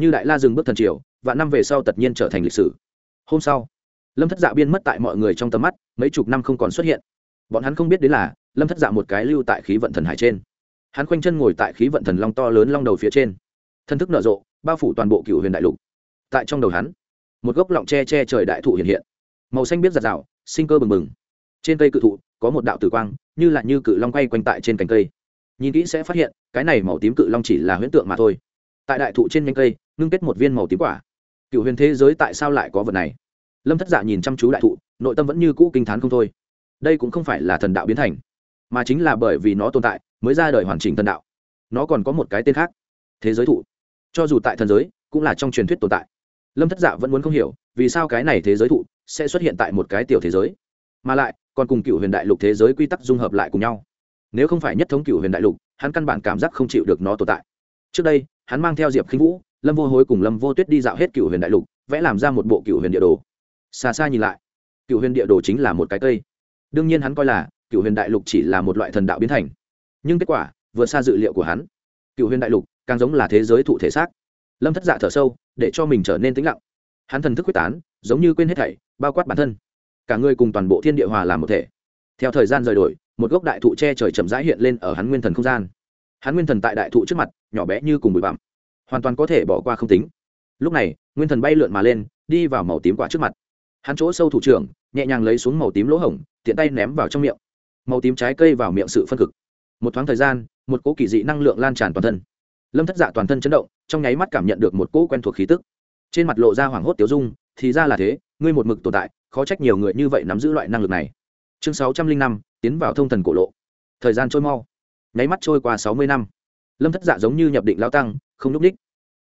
Speaker 1: Như đại la dừng bước thần triều và năm về sau tất nhiên trở thành lịch sử. Hôm sau, lâm thất dạ biên mất tại mọi người trong tầm mắt, mấy chục năm không còn xuất hiện. Bọn hắn không biết đến là lâm thất dạ một cái lưu tại khí vận thần hải trên. Hắn khoanh chân ngồi tại khí vận thần long to lớn long đầu phía trên. Thân thức nở rộ, bao phủ toàn bộ cựu huyền đại lục. Tại trong đầu hắn, một gốc lọng tre che trời đại thụ hiện hiện. Màu xanh biết giặt rào, sinh cơ bừng bừng. Trên cây cự thụ, có một đạo tử quang, như là như cự long quay quanh tại trên cành cây. Nhìn kỹ sẽ phát hiện, cái này màu tím cự long chỉ là huyễn tượng mà thôi. Tại đại thụ trên nhanh cây, ngưng kết một viên màu tím quả. Cựu huyền thế giới tại sao lại có vật này? Lâm thất dạ nhìn chăm chú đại thụ, nội tâm vẫn như cũ kinh t h á n không thôi. Đây cũng không phải là thần đạo biến thành mà chính là bởi vì nó tồn tại mới ra đời hoàn chỉnh thần đạo. Nó còn có một cái tên khác, thế giới thụ. Cho dù tại thần giới, cũng là trong truyền thuyết tồn tại. Lâm thất dạ vẫn muốn không hiểu, vì sao cái này thế giới thụ sẽ xuất hiện tại một cái tiểu thế giới, mà lại còn cùng cựu huyền đại lục thế giới quy tắc dung hợp lại cùng nhau. Nếu không phải nhất thống cựu huyền đại lục, hắn căn bản cảm giác không chịu được nó tồn tại. Trước đây, hắn mang theo diệp khinh vũ, lâm vô hối cùng lâm vô tuyết đi dạo hết cựu huyền đại lục, vẽ làm ra một bộ cựu huyền địa đồ. Xa xa nhìn lại, cựu huyền địa đồ chính là một cái cây đương nhiên hắn coi là, cựu huyền đại lục chỉ là một loại thần đạo biến thành. Nhưng kết quả, vượt xa dự liệu của hắn. Cựu huyền đại lục, càng giống là thế giới thụ thể xác. Lâm thất dạ thở sâu, để cho mình trở nên tĩnh lặng. Hắn thần thức quyết tán, giống như quên hết thảy, bao quát bản thân. Cả người cùng toàn bộ thiên địa hòa làm một thể. Theo thời gian rời đổi, một gốc đại thụ che trời chậm rãi hiện lên ở hắn nguyên thần không gian. Hắn nguyên thần tại đại thụ trước mặt, nhỏ bé như cùng bụi bặm. Hoàn toàn có thể bỏ qua không tính. Lúc này, nguyên thần bay lượn mà lên, đi vào màu tím quả trước mặt. Hắn chỗ sâu thủ trưởng, nhẹ nhàng lấy xuống màu tím lỗ hổng tiện tay ném vào trong miệng. Màu tím trái cây vào miệng sự phân cực. Một thoáng thời gian, một cỗ kỳ dị năng lượng lan tràn toàn thân. Lâm thất dạ toàn thân chấn động, trong nháy mắt cảm nhận được một cỗ quen thuộc khí tức. Trên mặt lộ ra hoảng hốt tiểu dung, thì ra là thế, ngươi một mực tồn tại, khó trách nhiều người như vậy nắm giữ loại năng lực này. Chương sáu trăm linh năm, tiến vào thông thần cổ lộ. Thời gian trôi mau. Nháy mắt trôi qua sáu mươi năm. Lâm thất dạ giống như nhập định lao tăng, không núp ních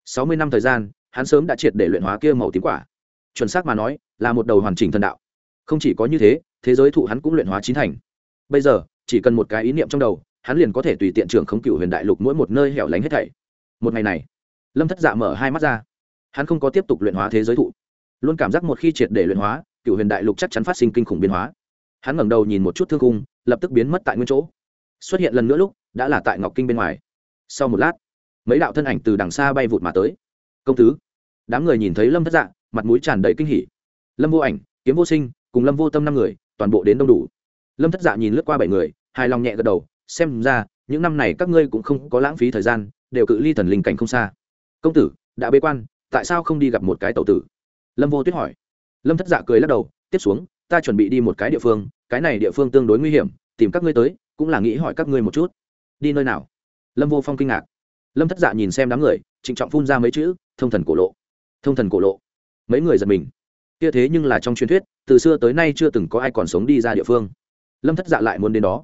Speaker 1: sáu mươi năm thời gian, hắn sớm đã triệt để luyện hóa kia màu tím quả. Chuẩn xác mà nói, là một đầu hoàn chỉnh thần đạo. Không chỉ có như thế thế giới thụ hắn cũng luyện hóa chín thành. Bây giờ, chỉ cần một cái ý niệm trong đầu, hắn liền có thể tùy tiện trưởng không cựu huyền đại lục mỗi một nơi hẻo lánh hết thảy. Một ngày này, lâm thất dạ mở hai mắt ra. Hắn không có tiếp tục luyện hóa thế giới thụ, luôn cảm giác một khi triệt để luyện hóa, cựu huyền đại lục chắc chắn phát sinh kinh khủng biến hóa. Hắn ngẩng đầu nhìn một chút thương cung lập tức biến mất tại nguyên chỗ. Xuất hiện lần nữa lúc, đã là tại ngọc kinh bên ngoài. Sau một lát, mấy đạo thân ảnh từ đằng xa bay vụt mà tới. Công tứ. Đám người nhìn thấy lâm thất dạ mặt mũi tràn đầy kinh hỉ. Lâm vô ảnh, kiếm vô sinh, cùng lâm vô tâm năm người toàn bộ đến đông đủ. Lâm thất dạ nhìn lướt qua bảy người, hài lòng nhẹ gật đầu, xem ra, những năm này các ngươi cũng không có lãng phí thời gian, đều cự ly thần linh cảnh không xa. Công tử, đã bế quan, tại sao không đi gặp một cái tẩu tử? Lâm vô tuyết hỏi. Lâm thất dạ cười lắc đầu, tiếp xuống, ta chuẩn bị đi một cái địa phương, cái này địa phương tương đối nguy hiểm, tìm các ngươi tới, cũng là nghĩ hỏi các ngươi một chút. Đi nơi nào? Lâm vô phong kinh ngạc. Lâm thất dạ nhìn xem đám người, trịnh trọng phun ra mấy chữ, thông thần cổ lộ. Thông thần cổ lộ. Mấy người giật mình kia thế nhưng là trong truyền thuyết, từ xưa tới nay chưa từng có ai còn sống đi ra địa phương. Lâm thất dạ lại muốn đến đó.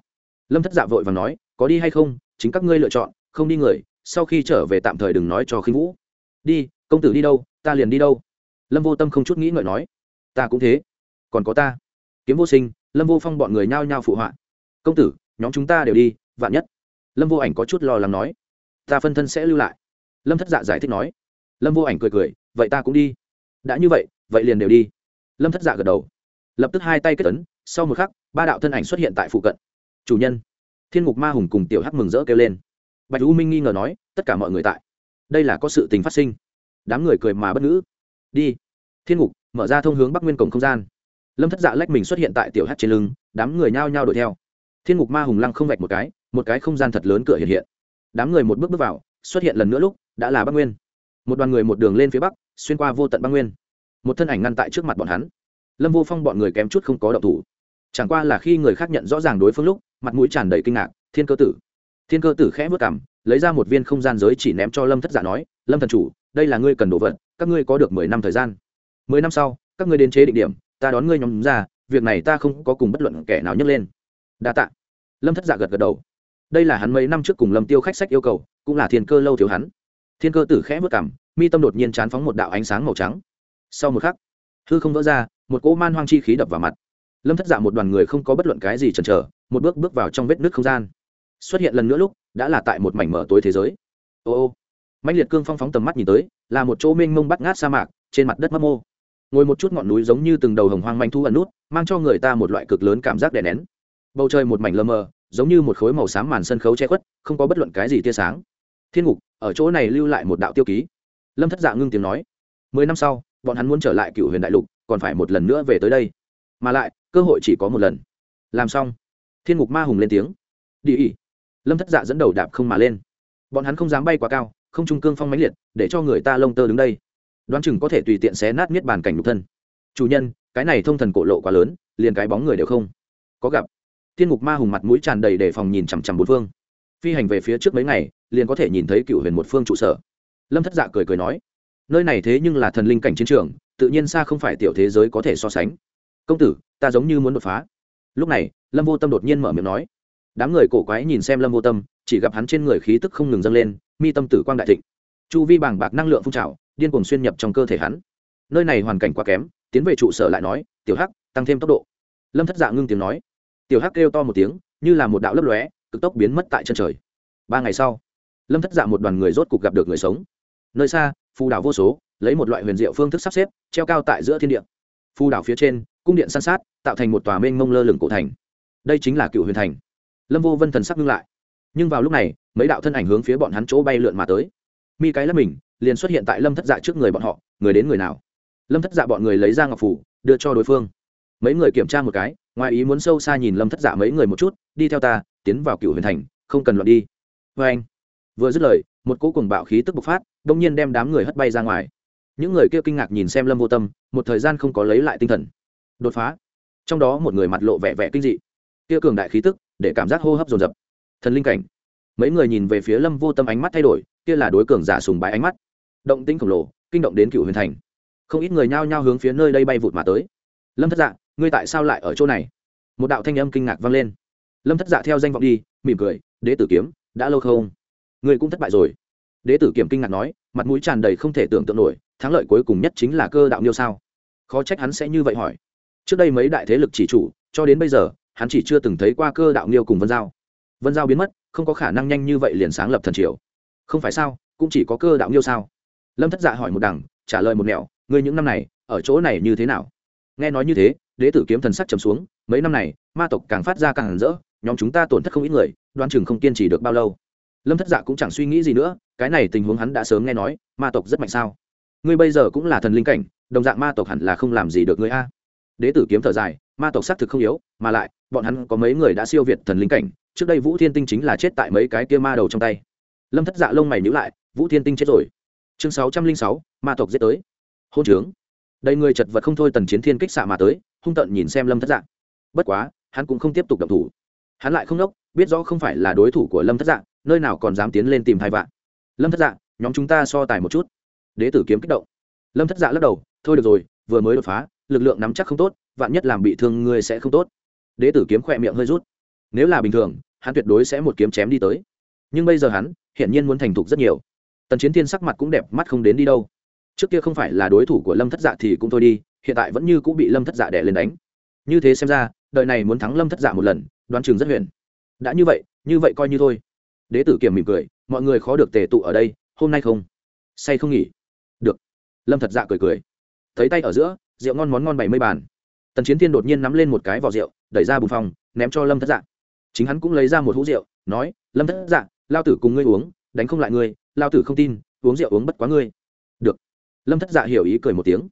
Speaker 1: Lâm thất dạ vội và nói, có đi hay không? Chính các ngươi lựa chọn, không đi người, sau khi trở về tạm thời đừng nói cho khinh vũ. Đi, công tử đi đâu, ta liền đi đâu. Lâm vô tâm không chút nghĩ ngợi nói, ta cũng thế. Còn có ta. Kiếm vô sinh, lâm vô phong bọn người nhao nhao phụ họa. Công tử, nhóm chúng ta đều đi, vạn nhất. Lâm vô ảnh có chút lo lắng nói, ta phân thân sẽ lưu lại. Lâm thất dạ giải thích nói, lâm vô ảnh cười cười, vậy ta cũng đi đã như vậy vậy liền đều đi. Lâm thất dạ gật đầu. Lập tức hai tay kết ấn, sau một khắc, ba đạo thân ảnh xuất hiện tại phụ cận. Chủ nhân. Thiên ngục ma hùng cùng tiểu hắc mừng rỡ kêu lên. Bạch u minh nghi ngờ nói, tất cả mọi người tại. Đây là có sự tình phát sinh. Đám người cười mà bất ngữ. Đi. Thiên ngục, mở ra thông hướng bắc nguyên cổng không gian. Lâm thất dạ lách mình xuất hiện tại tiểu hắc trên lưng, đám người nhao nhao đuổi theo. Thiên ngục ma hùng lăng không vạch một cái một cái không gian thật lớn cửa hiện hiện. Đám người một bước bước vào, xuất hiện lần nữa lúc, đã là bắc nguyên một đoàn người một đường lên phía bắc, xuyên qua vô tận bắc nguyên. Một thân ảnh ngăn tại trước mặt bọn hắn. Lâm vô phong bọn người kém chút không có động thủ. Chẳng qua là khi người khác nhận rõ ràng đối phương lúc, mặt mũi tràn đầy kinh ngạc, thiên cơ tử. Thiên cơ tử khẽ vất cảm lấy ra một viên không gian giới chỉ ném cho lâm thất giả nói, lâm thần chủ, đây là ngươi cần đồ vật, các ngươi có được mười năm thời gian. Mười năm sau, các ngươi đến chế định điểm, ta đón ngươi nhóm ra, việc này ta không có cùng bất luận kẻ nào nhấc lên. Đa tạ. Lâm thất giả gật gật đầu. Đây là hắn mấy năm trước cùng lâm tiêu khách sách yêu cầu, cũng là thiên cơ lâu thiếu hắn thiên cơ tử khẽ vất cảm mi tâm đột nhiên chán phóng một đạo ánh sáng màu trắng. Sau một khắc, hư không vỡ ra, một cỗ man hoang chi khí đập vào mặt. Lâm thất dạ một đoàn người không có bất luận cái gì chần chờ, một bước bước vào trong vết nước không gian. Xuất hiện lần nữa lúc, đã là tại một mảnh mở tối thế giới. Ô ô mạnh liệt cương phong phóng tầm mắt nhìn tới, là một chỗ mênh mông bắt ngát sa mạc, trên mặt đất mấp mô. Ngồi một chút ngọn núi giống như từng đầu hồng hoang manh thu ẩn nút, mang cho người ta một loại cực lớn cảm giác đè nén. Bầu trời một mảnh lơ mờ, giống như một khối màu xám màn sân khấu che khuất, không có bất luận cái gì tia sáng. Thiên ngục ở chỗ này lưu lại một đạo tiêu ký. Lâm thất dạ ngưng tiếng nói, mười năm sau, bọn hắn muốn trở lại cựu huyền đại lục, còn phải một lần nữa về tới đây. Mà lại, cơ hội chỉ có một lần. Làm xong, thiên ngục ma hùng lên tiếng, đi ỉ lâm thất dạ dẫn đầu đạp không mà lên. Bọn hắn không dám bay quá cao, không trung cương phong mãnh liệt, để cho người ta lông tơ đứng đây. Đoán chừng có thể tùy tiện xé nát miết bàn cảnh nhục thân. Chủ nhân, cái này thông thần cổ lộ quá lớn, liền cái bóng người đều không có gặp. Thiên ngục ma hùng mặt mũi tràn đầy để phòng nhìn chằm chằm bốn phương phi hành về phía trước mấy ngày, liền có thể nhìn thấy cựu huyền một phương trụ sở. Lâm thất dạ cười cười nói, nơi này thế nhưng là thần linh cảnh chiến trường, tự nhiên xa không phải tiểu thế giới có thể so sánh. Công tử, ta giống như muốn đột phá. Lúc này, lâm vô tâm đột nhiên mở miệng nói, đám người cổ quái nhìn xem lâm vô tâm, chỉ gặp hắn trên người khí tức không ngừng dâng lên, mi tâm tử quang đại thịnh. Chu vi bàng bạc năng lượng phun trào, điên cuồng xuyên nhập trong cơ thể hắn. Nơi này hoàn cảnh quá kém, tiến về trụ sở lại nói, tiểu hắc, tăng thêm tốc độ. Lâm thất dạ ngưng tiếng nói. Tiểu hắc kêu to một tiếng, như là một đạo lấp lóe cực tốc biến mất tại chân trời. Ba ngày sau, lâm thất dạ một đoàn người rốt cục gặp được người sống. Nơi xa, phù đảo vô số, lấy một loại huyền diệu phương thức sắp xếp, treo cao tại giữa thiên địa. Phù đảo phía trên, cung điện san sát, tạo thành một tòa mênh mông lơ lửng cổ thành. Đây chính là cựu huyền thành. Lâm vô vân thần sắc ngưng lại. Nhưng vào lúc này, mấy đạo thân ảnh hướng phía bọn hắn chỗ bay lượn mà tới. Mi cái lắp mình, liền xuất hiện tại lâm thất dạ trước người bọn họ, người đến người nào? Lâm thất dạ bọn người lấy ra ngọc phủ, đưa cho đối phương. Mấy người kiểm tra một cái, ngoài ý muốn sâu xa nhìn lâm thất dạ mấy người một chút, đi theo ta tiến vào cựu huyền thành, không cần loạn đi. Vê anh, vừa dứt lời, một cỗ cùng bạo khí tức bộc phát, đông nhiên đem đám người hất bay ra ngoài. Những người kia kinh ngạc nhìn xem lâm vô tâm, một thời gian không có lấy lại tinh thần. Đột phá. Trong đó một người mặt lộ vẻ vẻ kinh dị. Kia cường đại khí tức, để cảm giác hô hấp dồn dập. Thần linh cảnh. Mấy người nhìn về phía lâm vô tâm ánh mắt thay đổi, kia là đối cường giả sùng bái ánh mắt. Động tĩnh khổng lồ, kinh động đến cựu huyền thành. Không ít người nhao nhao hướng phía nơi đây bay vụt mà tới. Lâm thất dạ ngươi tại sao lại ở chỗ này? Một đạo thanh âm kinh ngạc vang lên lâm thất dạ theo danh vọng đi, mỉm cười, đế tử kiếm, đã lâu không? Người cũng thất bại rồi. Đế tử kiểm kinh ngạc nói, mặt mũi tràn đầy không thể tưởng tượng nổi, thắng lợi cuối cùng nhất chính là cơ đạo nhiêu sao? Khó trách hắn sẽ như vậy hỏi. Trước đây mấy đại thế lực chỉ chủ, cho đến bây giờ, hắn chỉ chưa từng thấy qua cơ đạo nhiêu cùng vân giao. Vân giao biến mất, không có khả năng nhanh như vậy liền sáng lập thần triều. Không phải sao, cũng chỉ có cơ đạo nhiêu sao? Lâm thất dạ hỏi một đằng, trả lời một mẹo ngươi những năm này, ở chỗ này như thế nào? Nghe nói như thế, đế tử kiếm thần sắc trầm xuống, mấy năm này, ma tộc càng phát ra càng rỡ nhóm chúng ta tổn thất không ít người, đoan chừng không kiên trì được bao lâu. Lâm thất dạ cũng chẳng suy nghĩ gì nữa, cái này tình huống hắn đã sớm nghe nói, ma tộc rất mạnh sao? Ngươi bây giờ cũng là thần linh cảnh, đồng dạng ma tộc hẳn là không làm gì được ngươi a. Đế tử kiếm thở dài, ma tộc xác thực không yếu, mà lại, bọn hắn có mấy người đã siêu việt thần linh cảnh, trước đây vũ thiên tinh chính là chết tại mấy cái kia ma đầu trong tay. Lâm thất dạ lông mày nhữ lại, vũ thiên tinh chết rồi. Chương sáu trăm linh sáu, ma tộc giết tới. Hôn trướng. Đầy người chật vật không thôi tần chiến thiên kích xạ mà tới, hung tận nhìn xem lâm thất dạ. Bất quá, hắn cũng không tiếp tục động thủ hắn lại không đốc, biết rõ không phải là đối thủ của lâm thất dạ nơi nào còn dám tiến lên tìm hai vạn. Lâm thất dạ nhóm chúng ta so tài một chút. Đế tử kiếm kích động. Lâm thất dạ lắc đầu, thôi được rồi, vừa mới đột phá, lực lượng nắm chắc không tốt, vạn nhất làm bị thương ngươi sẽ không tốt. Đế tử kiếm khỏe miệng hơi rút. Nếu là bình thường, hắn tuyệt đối sẽ một kiếm chém đi tới. Nhưng bây giờ hắn, hiển nhiên muốn thành thục rất nhiều. Tần chiến thiên sắc mặt cũng đẹp, mắt không đến đi đâu. Trước kia không phải là đối thủ của lâm thất dạ thì cũng thôi đi, hiện tại vẫn như cũng bị lâm thất dạ đẻ lên đánh như thế xem ra đợi này muốn thắng lâm thất giả một lần, đoán chừng rất huyền. Đã như vậy như vậy coi như thôi. Đế tử kiểm mỉm cười, mọi người khó được tề tụ ở đây, hôm nay không? Say không nghỉ. Được. Lâm thật dạ cười cười. Thấy tay ở giữa, rượu ngon món ngon bảy mươi bàn. Tần chiến thiên đột nhiên nắm lên một cái vỏ rượu, đẩy ra bùng phòng, ném cho lâm thất dạ. Chính hắn cũng lấy ra một hũ rượu, nói, lâm thất dạ lao tử cùng ngươi uống, đánh không lại ngươi, lao tử không tin, uống rượu uống bất quá ngươi. Được. Lâm thất dạ hiểu ý cười một tiếng.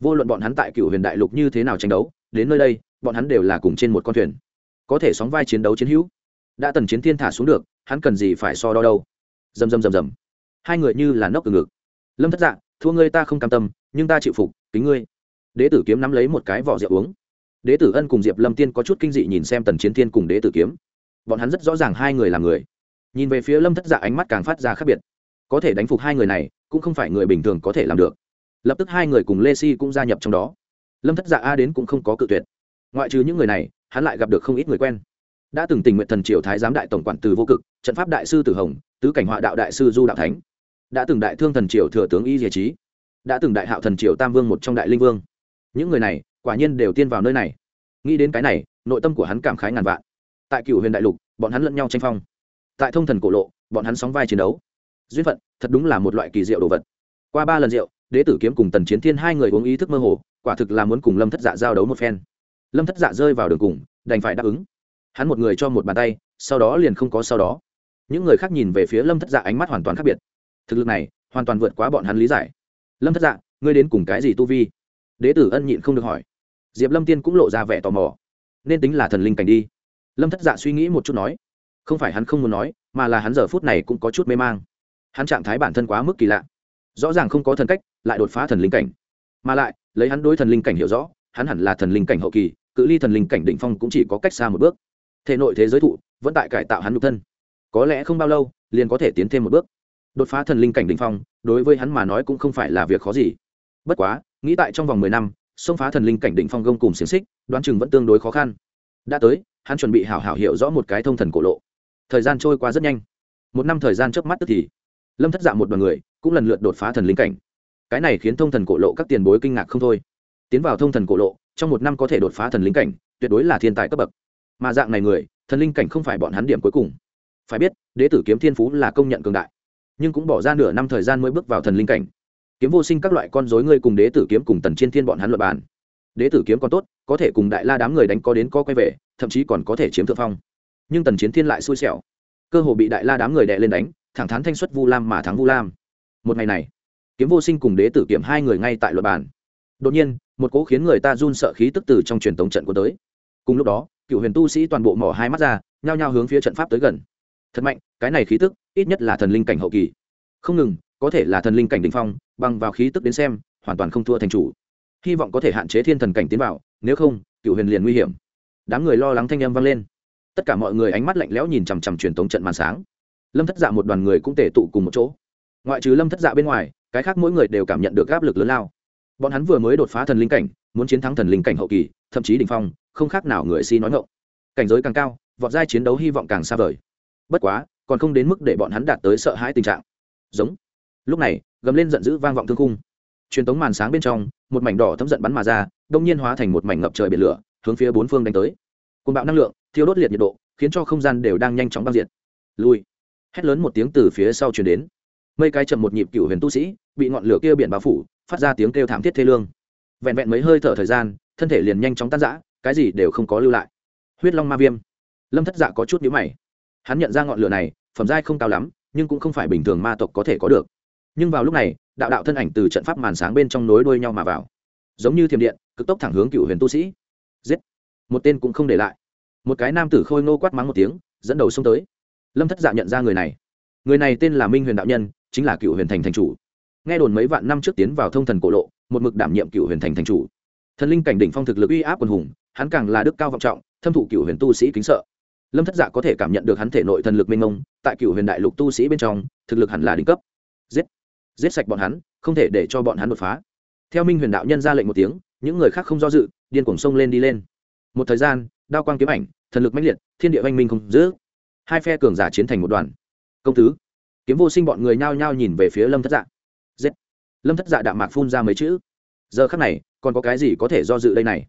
Speaker 1: Vô luận bọn hắn tại cựu huyền đại lục như thế nào tranh đấu đến nơi đây, bọn hắn đều là cùng trên một con thuyền. Có thể sóng vai chiến đấu chiến hữu. Đã tần chiến thiên thả xuống được, hắn cần gì phải so đo đâu? Dầm dầm dầm dầm hai người như là nóc từ ngực. Lâm thất dạ thua ngươi ta không cam tâm, nhưng ta chịu phục, kính ngươi. Đế tử kiếm nắm lấy một cái vỏ rượu uống. Đế tử ân cùng diệp lâm tiên có chút kinh dị nhìn xem tần chiến thiên cùng đế tử kiếm. Bọn hắn rất rõ ràng hai người là người. Nhìn về phía lâm thất dạ ánh mắt càng phát ra khác biệt. Có thể đánh phục hai người này, cũng không phải người bình thường có thể làm được. Lập tức hai người cùng lê si cũng gia nhập trong đó lâm thất dạ a đến cũng không có cự tuyệt ngoại trừ những người này hắn lại gặp được không ít người quen đã từng tình nguyện thần triều thái giám đại tổng quản từ vô cực trận pháp đại sư tử hồng tứ cảnh họa đạo đại sư du đạo thánh đã từng đại thương thần triều thừa tướng y diệ trí đã từng đại hạo thần triều tam vương một trong đại linh vương những người này quả nhiên đều tiên vào nơi này nghĩ đến cái này nội tâm của hắn cảm khái ngàn vạn tại cựu huyền đại lục bọn hắn lẫn nhau tranh phong tại thông thần cổ lộ bọn hắn sóng vai chiến đấu duyên phận thật đúng là một loại kỳ diệu đồ vật qua ba lần rượu đế tử kiếm cùng tần chiến thiên hai người uống ý thức mơ hồ quả thực là muốn cùng lâm thất dạ giao đấu một phen. Lâm thất dạ rơi vào đường cùng, đành phải đáp ứng. Hắn một người cho một bàn tay, sau đó liền không có sau đó. Những người khác nhìn về phía lâm thất dạ ánh mắt hoàn toàn khác biệt. Thực lực này, hoàn toàn vượt quá bọn hắn lý giải. Lâm thất dạ ngươi đến cùng cái gì tu vi? Đế tử ân nhịn không được hỏi. Diệp lâm tiên cũng lộ ra vẻ tò mò. Nên tính là thần linh cảnh đi. Lâm thất dạ suy nghĩ một chút nói. Không phải hắn không muốn nói, mà là hắn giờ phút này cũng có chút mê mang. Hắn trạng thái bản thân quá mức kỳ lạ. Rõ ràng không có thần cách, lại đột phá thần linh cảnh mà lại, lấy hắn đối thần linh cảnh hiểu rõ, hắn hẳn là thần linh cảnh hậu kỳ, cự ly thần linh cảnh đỉnh phong cũng chỉ có cách xa một bước. Thể nội thế giới thụ, vẫn tại cải tạo hắn nhục thân. Có lẽ không bao lâu, liền có thể tiến thêm một bước. Đột phá thần linh cảnh đỉnh phong, đối với hắn mà nói cũng không phải là việc khó gì. Bất quá, nghĩ tại trong vòng mười năm, xông phá thần linh cảnh đỉnh phong gông cùng xiềng xích, đoán chừng vẫn tương đối khó khăn. Đã tới, hắn chuẩn bị hảo hảo hiểu rõ một cái thông thần cổ lộ. Thời gian trôi qua rất nhanh. Một năm thời gian trước mắt tức thì, lâm thất dạ một đoàn người, cũng lần lượt đột phá thần linh cảnh cái này khiến thông thần cổ lộ các tiền bối kinh ngạc không thôi. Tiến vào thông thần cổ lộ, trong một năm có thể đột phá thần linh cảnh, tuyệt đối là thiên tài cấp bậc. Mà dạng này người, thần linh cảnh không phải bọn hắn điểm cuối cùng. Phải biết, đế tử kiếm thiên phú là công nhận cường đại, nhưng cũng bỏ ra nửa năm thời gian mới bước vào thần linh cảnh. Kiếm vô sinh các loại con dối ngươi cùng đế tử kiếm cùng tần chiên thiên bọn hắn luật bàn. Đế tử kiếm còn tốt, có thể cùng đại la đám người đánh có đến có quay về, thậm chí còn có thể chiếm thượng phong. Nhưng tần chiến thiên lại xui xẻo. Cơ hồ bị đại la đám người đè lên đánh, thẳng thắn thanh xuất vu lam mà thắng vu lam. Một ngày này kiếm vô sinh cùng đế tử kiểm hai người ngay tại luật bàn. Đột nhiên, một cỗ khiến người ta run sợ khí tức từ trong truyền tống trận của tới. Cùng lúc đó, cựu huyền tu sĩ toàn bộ mỏ hai mắt ra, nhao nhao hướng phía trận pháp tới gần. Thật mạnh, cái này khí tức, ít nhất là thần linh cảnh hậu kỳ. Không ngừng, có thể là thần linh cảnh đ ỉ n h phong, bằng vào khí tức đến xem, hoàn toàn không thua thành chủ. Hy vọng có thể hạn chế thiên thần cảnh tiến vào, nếu không, cựu huyền liền nguy hiểm. Đám người lo lắng thanh â m vang lên. Tất cả mọi người ánh mắt lạnh lẽo nhìn chằm chằm truyền tống trận màn sáng. Lâm thất dạ một đoàn người cũng tể tụ cùng một chỗ. Ngoại trừ lâm thất dạ bên ngoài cái khác mỗi người đều cảm nhận được áp lực lớn lao. Bọn hắn vừa mới đột phá thần linh cảnh, muốn chiến thắng thần linh cảnh hậu kỳ, thậm chí đ ỉ n h phong, không khác nào người si nói ngộ cảnh giới càng cao, vọt giai chiến đấu hy vọng càng xa vời. Bất quá, còn không đến mức để bọn hắn đạt tới sợ hãi tình trạng. Giống. Lúc này, gầm lên giận dữ vang vọng thương cung truyền tống màn sáng bên trong, một mảnh đỏ thấm giận bắn mà ra, đông nhiên hóa thành một mảnh ngập trời biển lửa, hướng phía bốn phương đánh tới. Côn bạo năng lượng, thiêu đốt liệt nhiệt độ, khiến cho không gian đều đang nhanh chóng băng diệt. Lui. Hét lớn một tiếng từ phía sau truyền đến mây cái chậm một nhịp cựu huyền tu sĩ, bị ngọn lửa kia biển bao phủ, phát ra tiếng kêu thảm thiết thê lương. Vẹn vẹn mấy hơi thở thời gian, thân thể liền nhanh chóng tan rã, cái gì đều không có lưu lại. Huyết long ma viêm. Lâm thất dạ có chút nhíu mày. Hắn nhận ra ngọn lửa này, phẩm giai không cao lắm, nhưng cũng không phải bình thường ma tộc có thể có được. Nhưng vào lúc này, đạo đạo thân ảnh từ trận pháp màn sáng bên trong nối đuôi nhau mà vào. Giống như thiềm điện, cực tốc thẳng hướng cựu huyền tu sĩ. Giết. Một tên cũng không để lại. Một cái nam tử khôi ngô quát mắng một tiếng, dẫn đầu xông tới. Lâm thất dạ nhận ra người này. Người này tên là minh huyền đạo nhân chính là cựu huyền thành thành chủ. Nghe đồn mấy vạn năm trước tiến vào thông thần cổ lộ, một mực đảm nhiệm cựu huyền thành thành chủ. Thần linh cảnh đỉnh phong thực lực uy áp quần hùng, hắn càng là đức cao vọng trọng, thâm thụ cựu huyền tu sĩ kính sợ. Lâm thất dạ có thể cảm nhận được hắn thể nội thần lực minh ông tại cựu huyền đại lục tu sĩ bên trong, thực lực hẳn là đỉnh cấp. Giết! Giết sạch bọn hắn, không thể để cho bọn hắn đột phá. Theo minh huyền đạo nhân ra lệnh một tiếng, những người khác không do dự, điên cuồng sông lên đi lên. Một thời gian, đao quang kiếm ảnh, thần lực mãnh liệt, thiên địa oanh minh không giữ hai phe cường giả chiến thành một đoàn. Công tứ! Kiếm vô sinh bọn người nhao nhao nhìn về phía lâm thất dạ. Giết! Lâm thất dạ đạm mạc phun ra mấy chữ. Giờ khắc này, còn có cái gì có thể do dự đây này?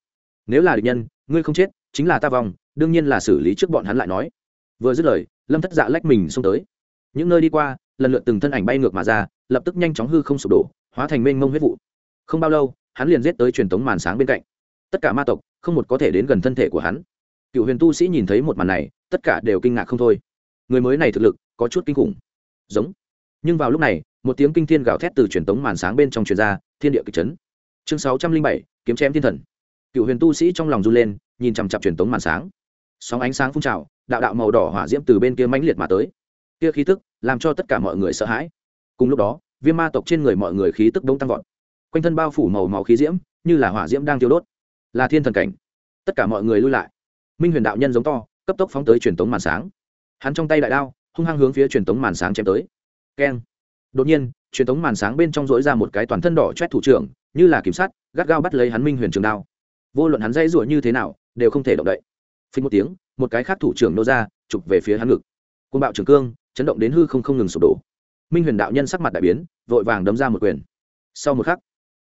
Speaker 1: Nếu là địch nhân, ngươi không chết, chính là ta vòng đương nhiên là xử lý trước bọn hắn lại nói. Vừa dứt lời, lâm thất dạ lách mình xông tới. Những nơi đi qua, lần lượt từng thân ảnh bay ngược mà ra, lập tức nhanh chóng hư không sụp đổ, hóa thành mênh mông huyết vụ. Không bao lâu, hắn liền giết tới truyền thống màn sáng bên cạnh. Tất cả ma tộc, không một có thể đến gần thân thể của hắn. Cựu huyền tu sĩ nhìn thấy một màn này, tất cả đều kinh ngạc không thôi. Người mới này thực lực, có chút kinh khủng giống. Nhưng vào lúc này, một tiếng kinh thiên gào thét từ truyền tống màn sáng bên trong truyền ra, thiên địa kịch chấn. Chương sáu trăm linh bảy, kiếm chém thiên thần. Cựu huyền tu sĩ trong lòng run lên, nhìn chằm chặp truyền tống màn sáng. Sóng ánh sáng phun trào, đạo đạo màu đỏ hỏa diễm từ bên kia mãnh liệt mà tới. Kia khí tức làm cho tất cả mọi người sợ hãi. Cùng lúc đó, viêm ma tộc trên người mọi người khí tức đông tăng vọt. Quanh thân bao phủ màu màu khí diễm, như là hỏa diễm đang tiêu đốt. Là thiên thần cảnh. Tất cả mọi người lui lại. Minh huyền đạo nhân giống to, cấp tốc phóng tới truyền tống màn sáng. Hắn trong tay đại đao hung hăng hướng phía truyền tống màn sáng chém tới. Keng. Đột nhiên, truyền tống màn sáng bên trong dỗi ra một cái toàn thân đỏ chét thủ trưởng, như là kiểm sát gắt gao bắt lấy hắn minh huyền trường đao. Vô luận hắn dãy rủa như thế nào, đều không thể động đậy. Phí một tiếng, một cái khác thủ trưởng nô ra, chụp về phía hắn ngực. Côn bạo trường cương, chấn động đến hư không không ngừng sụp đổ. Minh huyền đạo nhân sắc mặt đại biến, vội vàng đấm ra một quyền. Sau một khắc,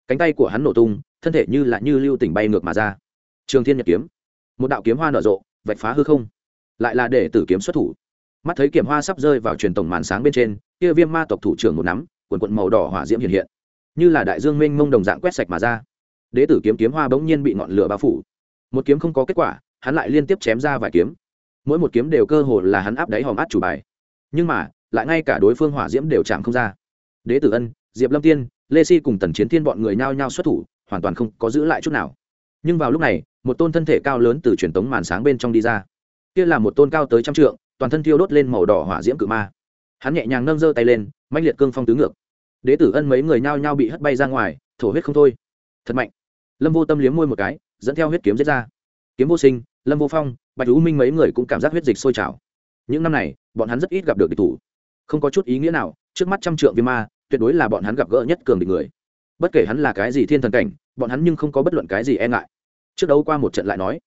Speaker 1: cánh tay của hắn nổ tung, thân thể như là như lưu tỉnh bay ngược mà ra. Trường thiên nhật kiếm. Một đạo kiếm hoa nở rộ, vạch phá hư không. Lại là để tử kiếm xuất thủ mắt thấy kiểm hoa sắp rơi vào truyền tổng màn sáng bên trên, kia viêm ma tộc thủ trưởng một nắm, quần quận màu đỏ hỏa diễm hiện hiện. Như là đại dương mênh mông đồng dạng quét sạch mà ra. Đế tử kiếm kiếm hoa bỗng nhiên bị ngọn lửa bao phủ. Một kiếm không có kết quả, hắn lại liên tiếp chém ra vài kiếm. Mỗi một kiếm đều cơ hồ là hắn áp đáy hòm át chủ bài. Nhưng mà, lại ngay cả đối phương hỏa diễm đều chạm không ra. Đế tử ân, diệp lâm tiên, lê si cùng tần chiến thiên bọn người nhao nhao xuất thủ, hoàn toàn không có giữ lại chút nào. Nhưng vào lúc này, một tôn thân thể cao lớn từ truyền tống màn sáng bên trong đi ra. Kia là một tôn cao tới trăm trượng toàn thân thiêu đốt lên màu đỏ hỏa diễm cự ma. Hắn nhẹ nhàng nâng giơ tay lên mạnh liệt cương phong tứ ngược. Đế tử ân mấy người nhao nhao bị hất bay ra ngoài, thổ huyết không thôi. Thật mạnh. Lâm vô tâm liếm môi một cái, dẫn theo huyết kiếm giết ra. Kiếm vô sinh, lâm vô phong, bạch hữu minh mấy người cũng cảm giác huyết dịch sôi trào. Những năm này, bọn hắn rất ít gặp được địch thủ. Không có chút ý nghĩa nào, trước mắt trăm trượng viêm ma, tuyệt đối là bọn hắn gặp gỡ nhất cường địch người. Bất kể hắn là cái gì thiên thần cảnh, bọn hắn nhưng không có bất luận cái gì e ngại. Trước đấu qua một trận lại nói,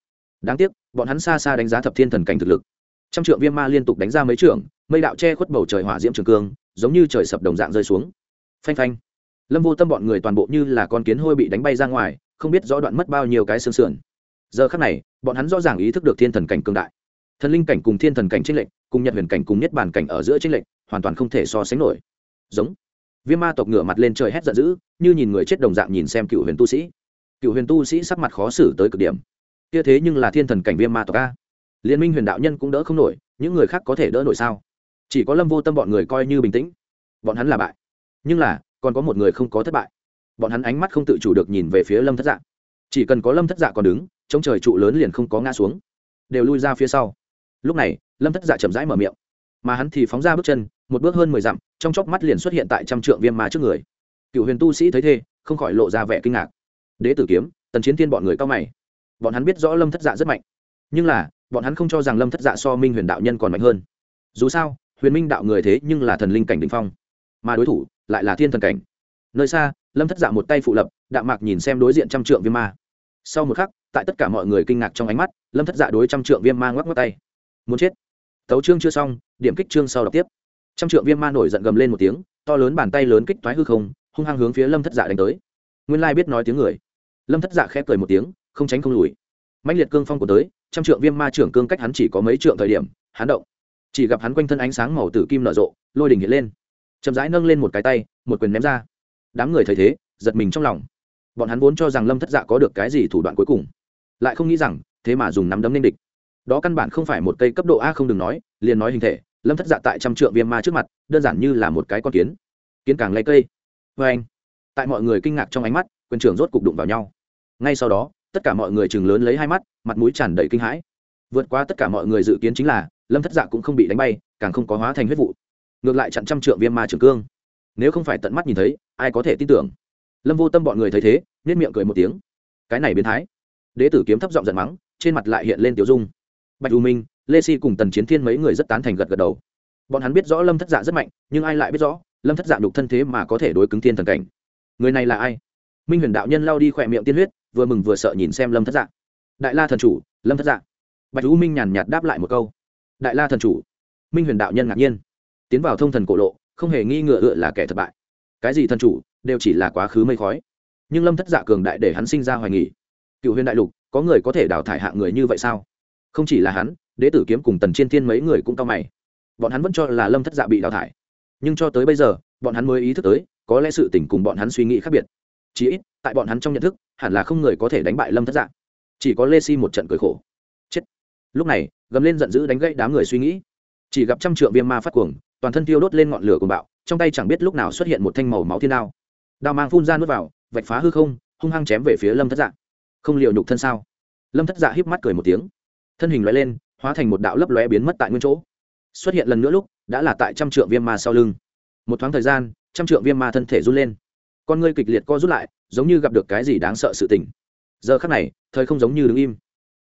Speaker 1: đáng tiếc, bọn hắn xa xa đánh giá thập thiên thần cảnh thực lực trăm trượng viêm ma liên tục đánh ra mấy trượng mây đạo che khuất bầu trời hỏa diễm trường cương, giống như trời sập đồng dạng rơi xuống. Phanh phanh. Lâm vô tâm bọn người toàn bộ như là con kiến hôi bị đánh bay ra ngoài, không biết rõ đoạn mất bao nhiêu cái xương sườn. Giờ khắc này, bọn hắn rõ ràng ý thức được thiên thần cảnh cương đại. Thần linh cảnh cùng thiên thần cảnh tranh lệch, cùng nhật huyền cảnh cùng nhất bản cảnh ở giữa tranh lệch, hoàn toàn không thể so sánh nổi. Giống. Viêm ma tộc ngửa mặt lên trời hét giận dữ, như nhìn người chết đồng dạng nhìn xem cựu huyền tu sĩ. Cựu huyền tu sĩ sắc mặt khó xử tới cực điểm. Kia thế nhưng là thiên thần cảnh viêm ma tộc a liên minh huyền đạo nhân cũng đỡ không nổi, những người khác có thể đỡ nổi sao? Chỉ có lâm vô tâm bọn người coi như bình tĩnh. Bọn hắn là bại. Nhưng là, còn có một người không có thất bại. Bọn hắn ánh mắt không tự chủ được nhìn về phía lâm thất dạ. Chỉ cần có lâm thất dạ còn đứng trong trời trụ lớn liền không có ngã xuống. Đều lui ra phía sau. Lúc này, lâm thất dạ chậm rãi mở miệng. Mà hắn thì phóng ra bước chân, một bước hơn mười dặm, trong chóc mắt liền xuất hiện tại trăm trượng viêm ma trước người. Cựu huyền tu sĩ thấy thế, không khỏi lộ ra vẻ kinh ngạc. Đế tử kiếm, tần chiến thiên bọn người cao mày. Bọn hắn biết rõ lâm thất dạ rất mạnh. Nhưng là bọn hắn không cho rằng lâm thất dạ so minh huyền đạo nhân còn mạnh hơn dù sao huyền minh đạo người thế nhưng là thần linh cảnh đình phong mà đối thủ lại là thiên thần cảnh nơi xa lâm thất dạ một tay phụ lập đạm mạc nhìn xem đối diện trăm trượng viêm ma sau một khắc tại tất cả mọi người kinh ngạc trong ánh mắt lâm thất dạ đối trăm trượng viêm ma ngoắc ngoắc tay muốn chết tấu chương chưa xong điểm kích chương sau đọc tiếp trăm trượng viêm ma nổi giận gầm lên một tiếng to lớn bàn tay lớn kích toái hư không hung hăng hướng phía lâm thất dạ đánh tới nguyên lai biết nói tiếng người lâm thất dạ khép cười một tiếng không tránh không lùi mạnh liệt cương phong của tới trăm trượng viêm ma trưởng cương cách hắn chỉ có mấy trượng thời điểm, hắn động. Chỉ gặp hắn quanh thân ánh sáng màu tử kim nở rộ, lôi đỉnh hiện lên. Chậm rãi nâng lên một cái tay, một quyền ném ra. Đám người thấy thế, giật mình trong lòng. Bọn hắn vốn cho rằng lâm thất dạ có được cái gì thủ đoạn cuối cùng, lại không nghĩ rằng, thế mà dùng nắm đấm nên địch. Đó căn bản không phải một cây cấp độ a không đừng nói, liền nói hình thể, lâm thất dạ tại trăm trượng viêm ma trước mặt, đơn giản như là một cái con kiến. Kiến càng lấy cây. Vê anh tại mọi người kinh ngạc trong ánh mắt, quyền trưởng rốt cục đụng vào nhau. Ngay sau đó tất cả mọi người chừng lớn lấy hai mắt, mặt mũi tràn đầy kinh hãi. Vượt qua tất cả mọi người dự kiến chính là, lâm thất dạ cũng không bị đánh bay, càng không có hóa thành huyết vụ. Ngược lại chặn trăm trượng viêm ma trường cương. Nếu không phải tận mắt nhìn thấy, ai có thể tin tưởng? Lâm vô tâm bọn người thấy thế nết miệng cười một tiếng. Cái này biến thái. Đế tử kiếm thấp giọng giận mắng, trên mặt lại hiện lên tiểu dung. Bạch u minh, lê si cùng tần chiến thiên mấy người rất tán thành gật gật đầu. Bọn hắn biết rõ lâm thất dạ rất mạnh, nhưng ai lại biết rõ, lâm thất dạ đục thân thế mà có thể đối cứng thiên thần cảnh. Người này là ai? Minh huyền đạo nhân lao đi khỏe miệng tiên huyết vừa mừng vừa sợ nhìn xem lâm thất dạ. Đại la thần chủ, lâm thất dạ. Bạch u minh nhàn nhạt đáp lại một câu. Đại la thần chủ, minh huyền đạo nhân ngạc nhiên. Tiến vào thông thần cổ lộ, không hề nghi ngờ ựa là kẻ thất bại. Cái gì thần chủ, đều chỉ là quá khứ mây khói. Nhưng lâm thất dạ cường đại để hắn sinh ra hoài nghỉ cựu huyền đại lục, có người có thể đào thải hạng người như vậy sao? Không chỉ là hắn, đế tử kiếm cùng tần chiên thiên mấy người cũng cao mày. Bọn hắn vẫn cho là lâm thất dạ bị đào thải. Nhưng cho tới bây giờ, bọn hắn mới ý thức tới, có lẽ sự tình cùng bọn hắn suy nghĩ khác biệt chỉ ít, tại bọn hắn trong nhận thức, hẳn là không người có thể đánh bại lâm thất dạ. Chỉ có lê si một trận cười khổ. Chết. Lúc này, gầm lên giận dữ đánh gãy đám người suy nghĩ. Chỉ gặp trăm trượng viêm ma phát cuồng, toàn thân tiêu đốt lên ngọn lửa cuồng bạo, trong tay chẳng biết lúc nào xuất hiện một thanh màu máu thiên đao. Đao mang phun ra nuốt vào, vạch phá hư không, hung hăng chém về phía lâm thất dạ. Không liệu nhục thân sao? Lâm thất dạ híp mắt cười một tiếng. Thân hình lóe lên, hóa thành một đạo lấp lóe biến mất tại nguyên chỗ. Xuất hiện lần nữa lúc, đã là tại trăm trượng viêm ma sau lưng. Một thoáng thời gian, trăm trượng viêm ma thân thể run lên con ngươi kịch liệt co rút lại, giống như gặp được cái gì đáng sợ sự tình. Giờ khắc này, thời không giống như đứng im.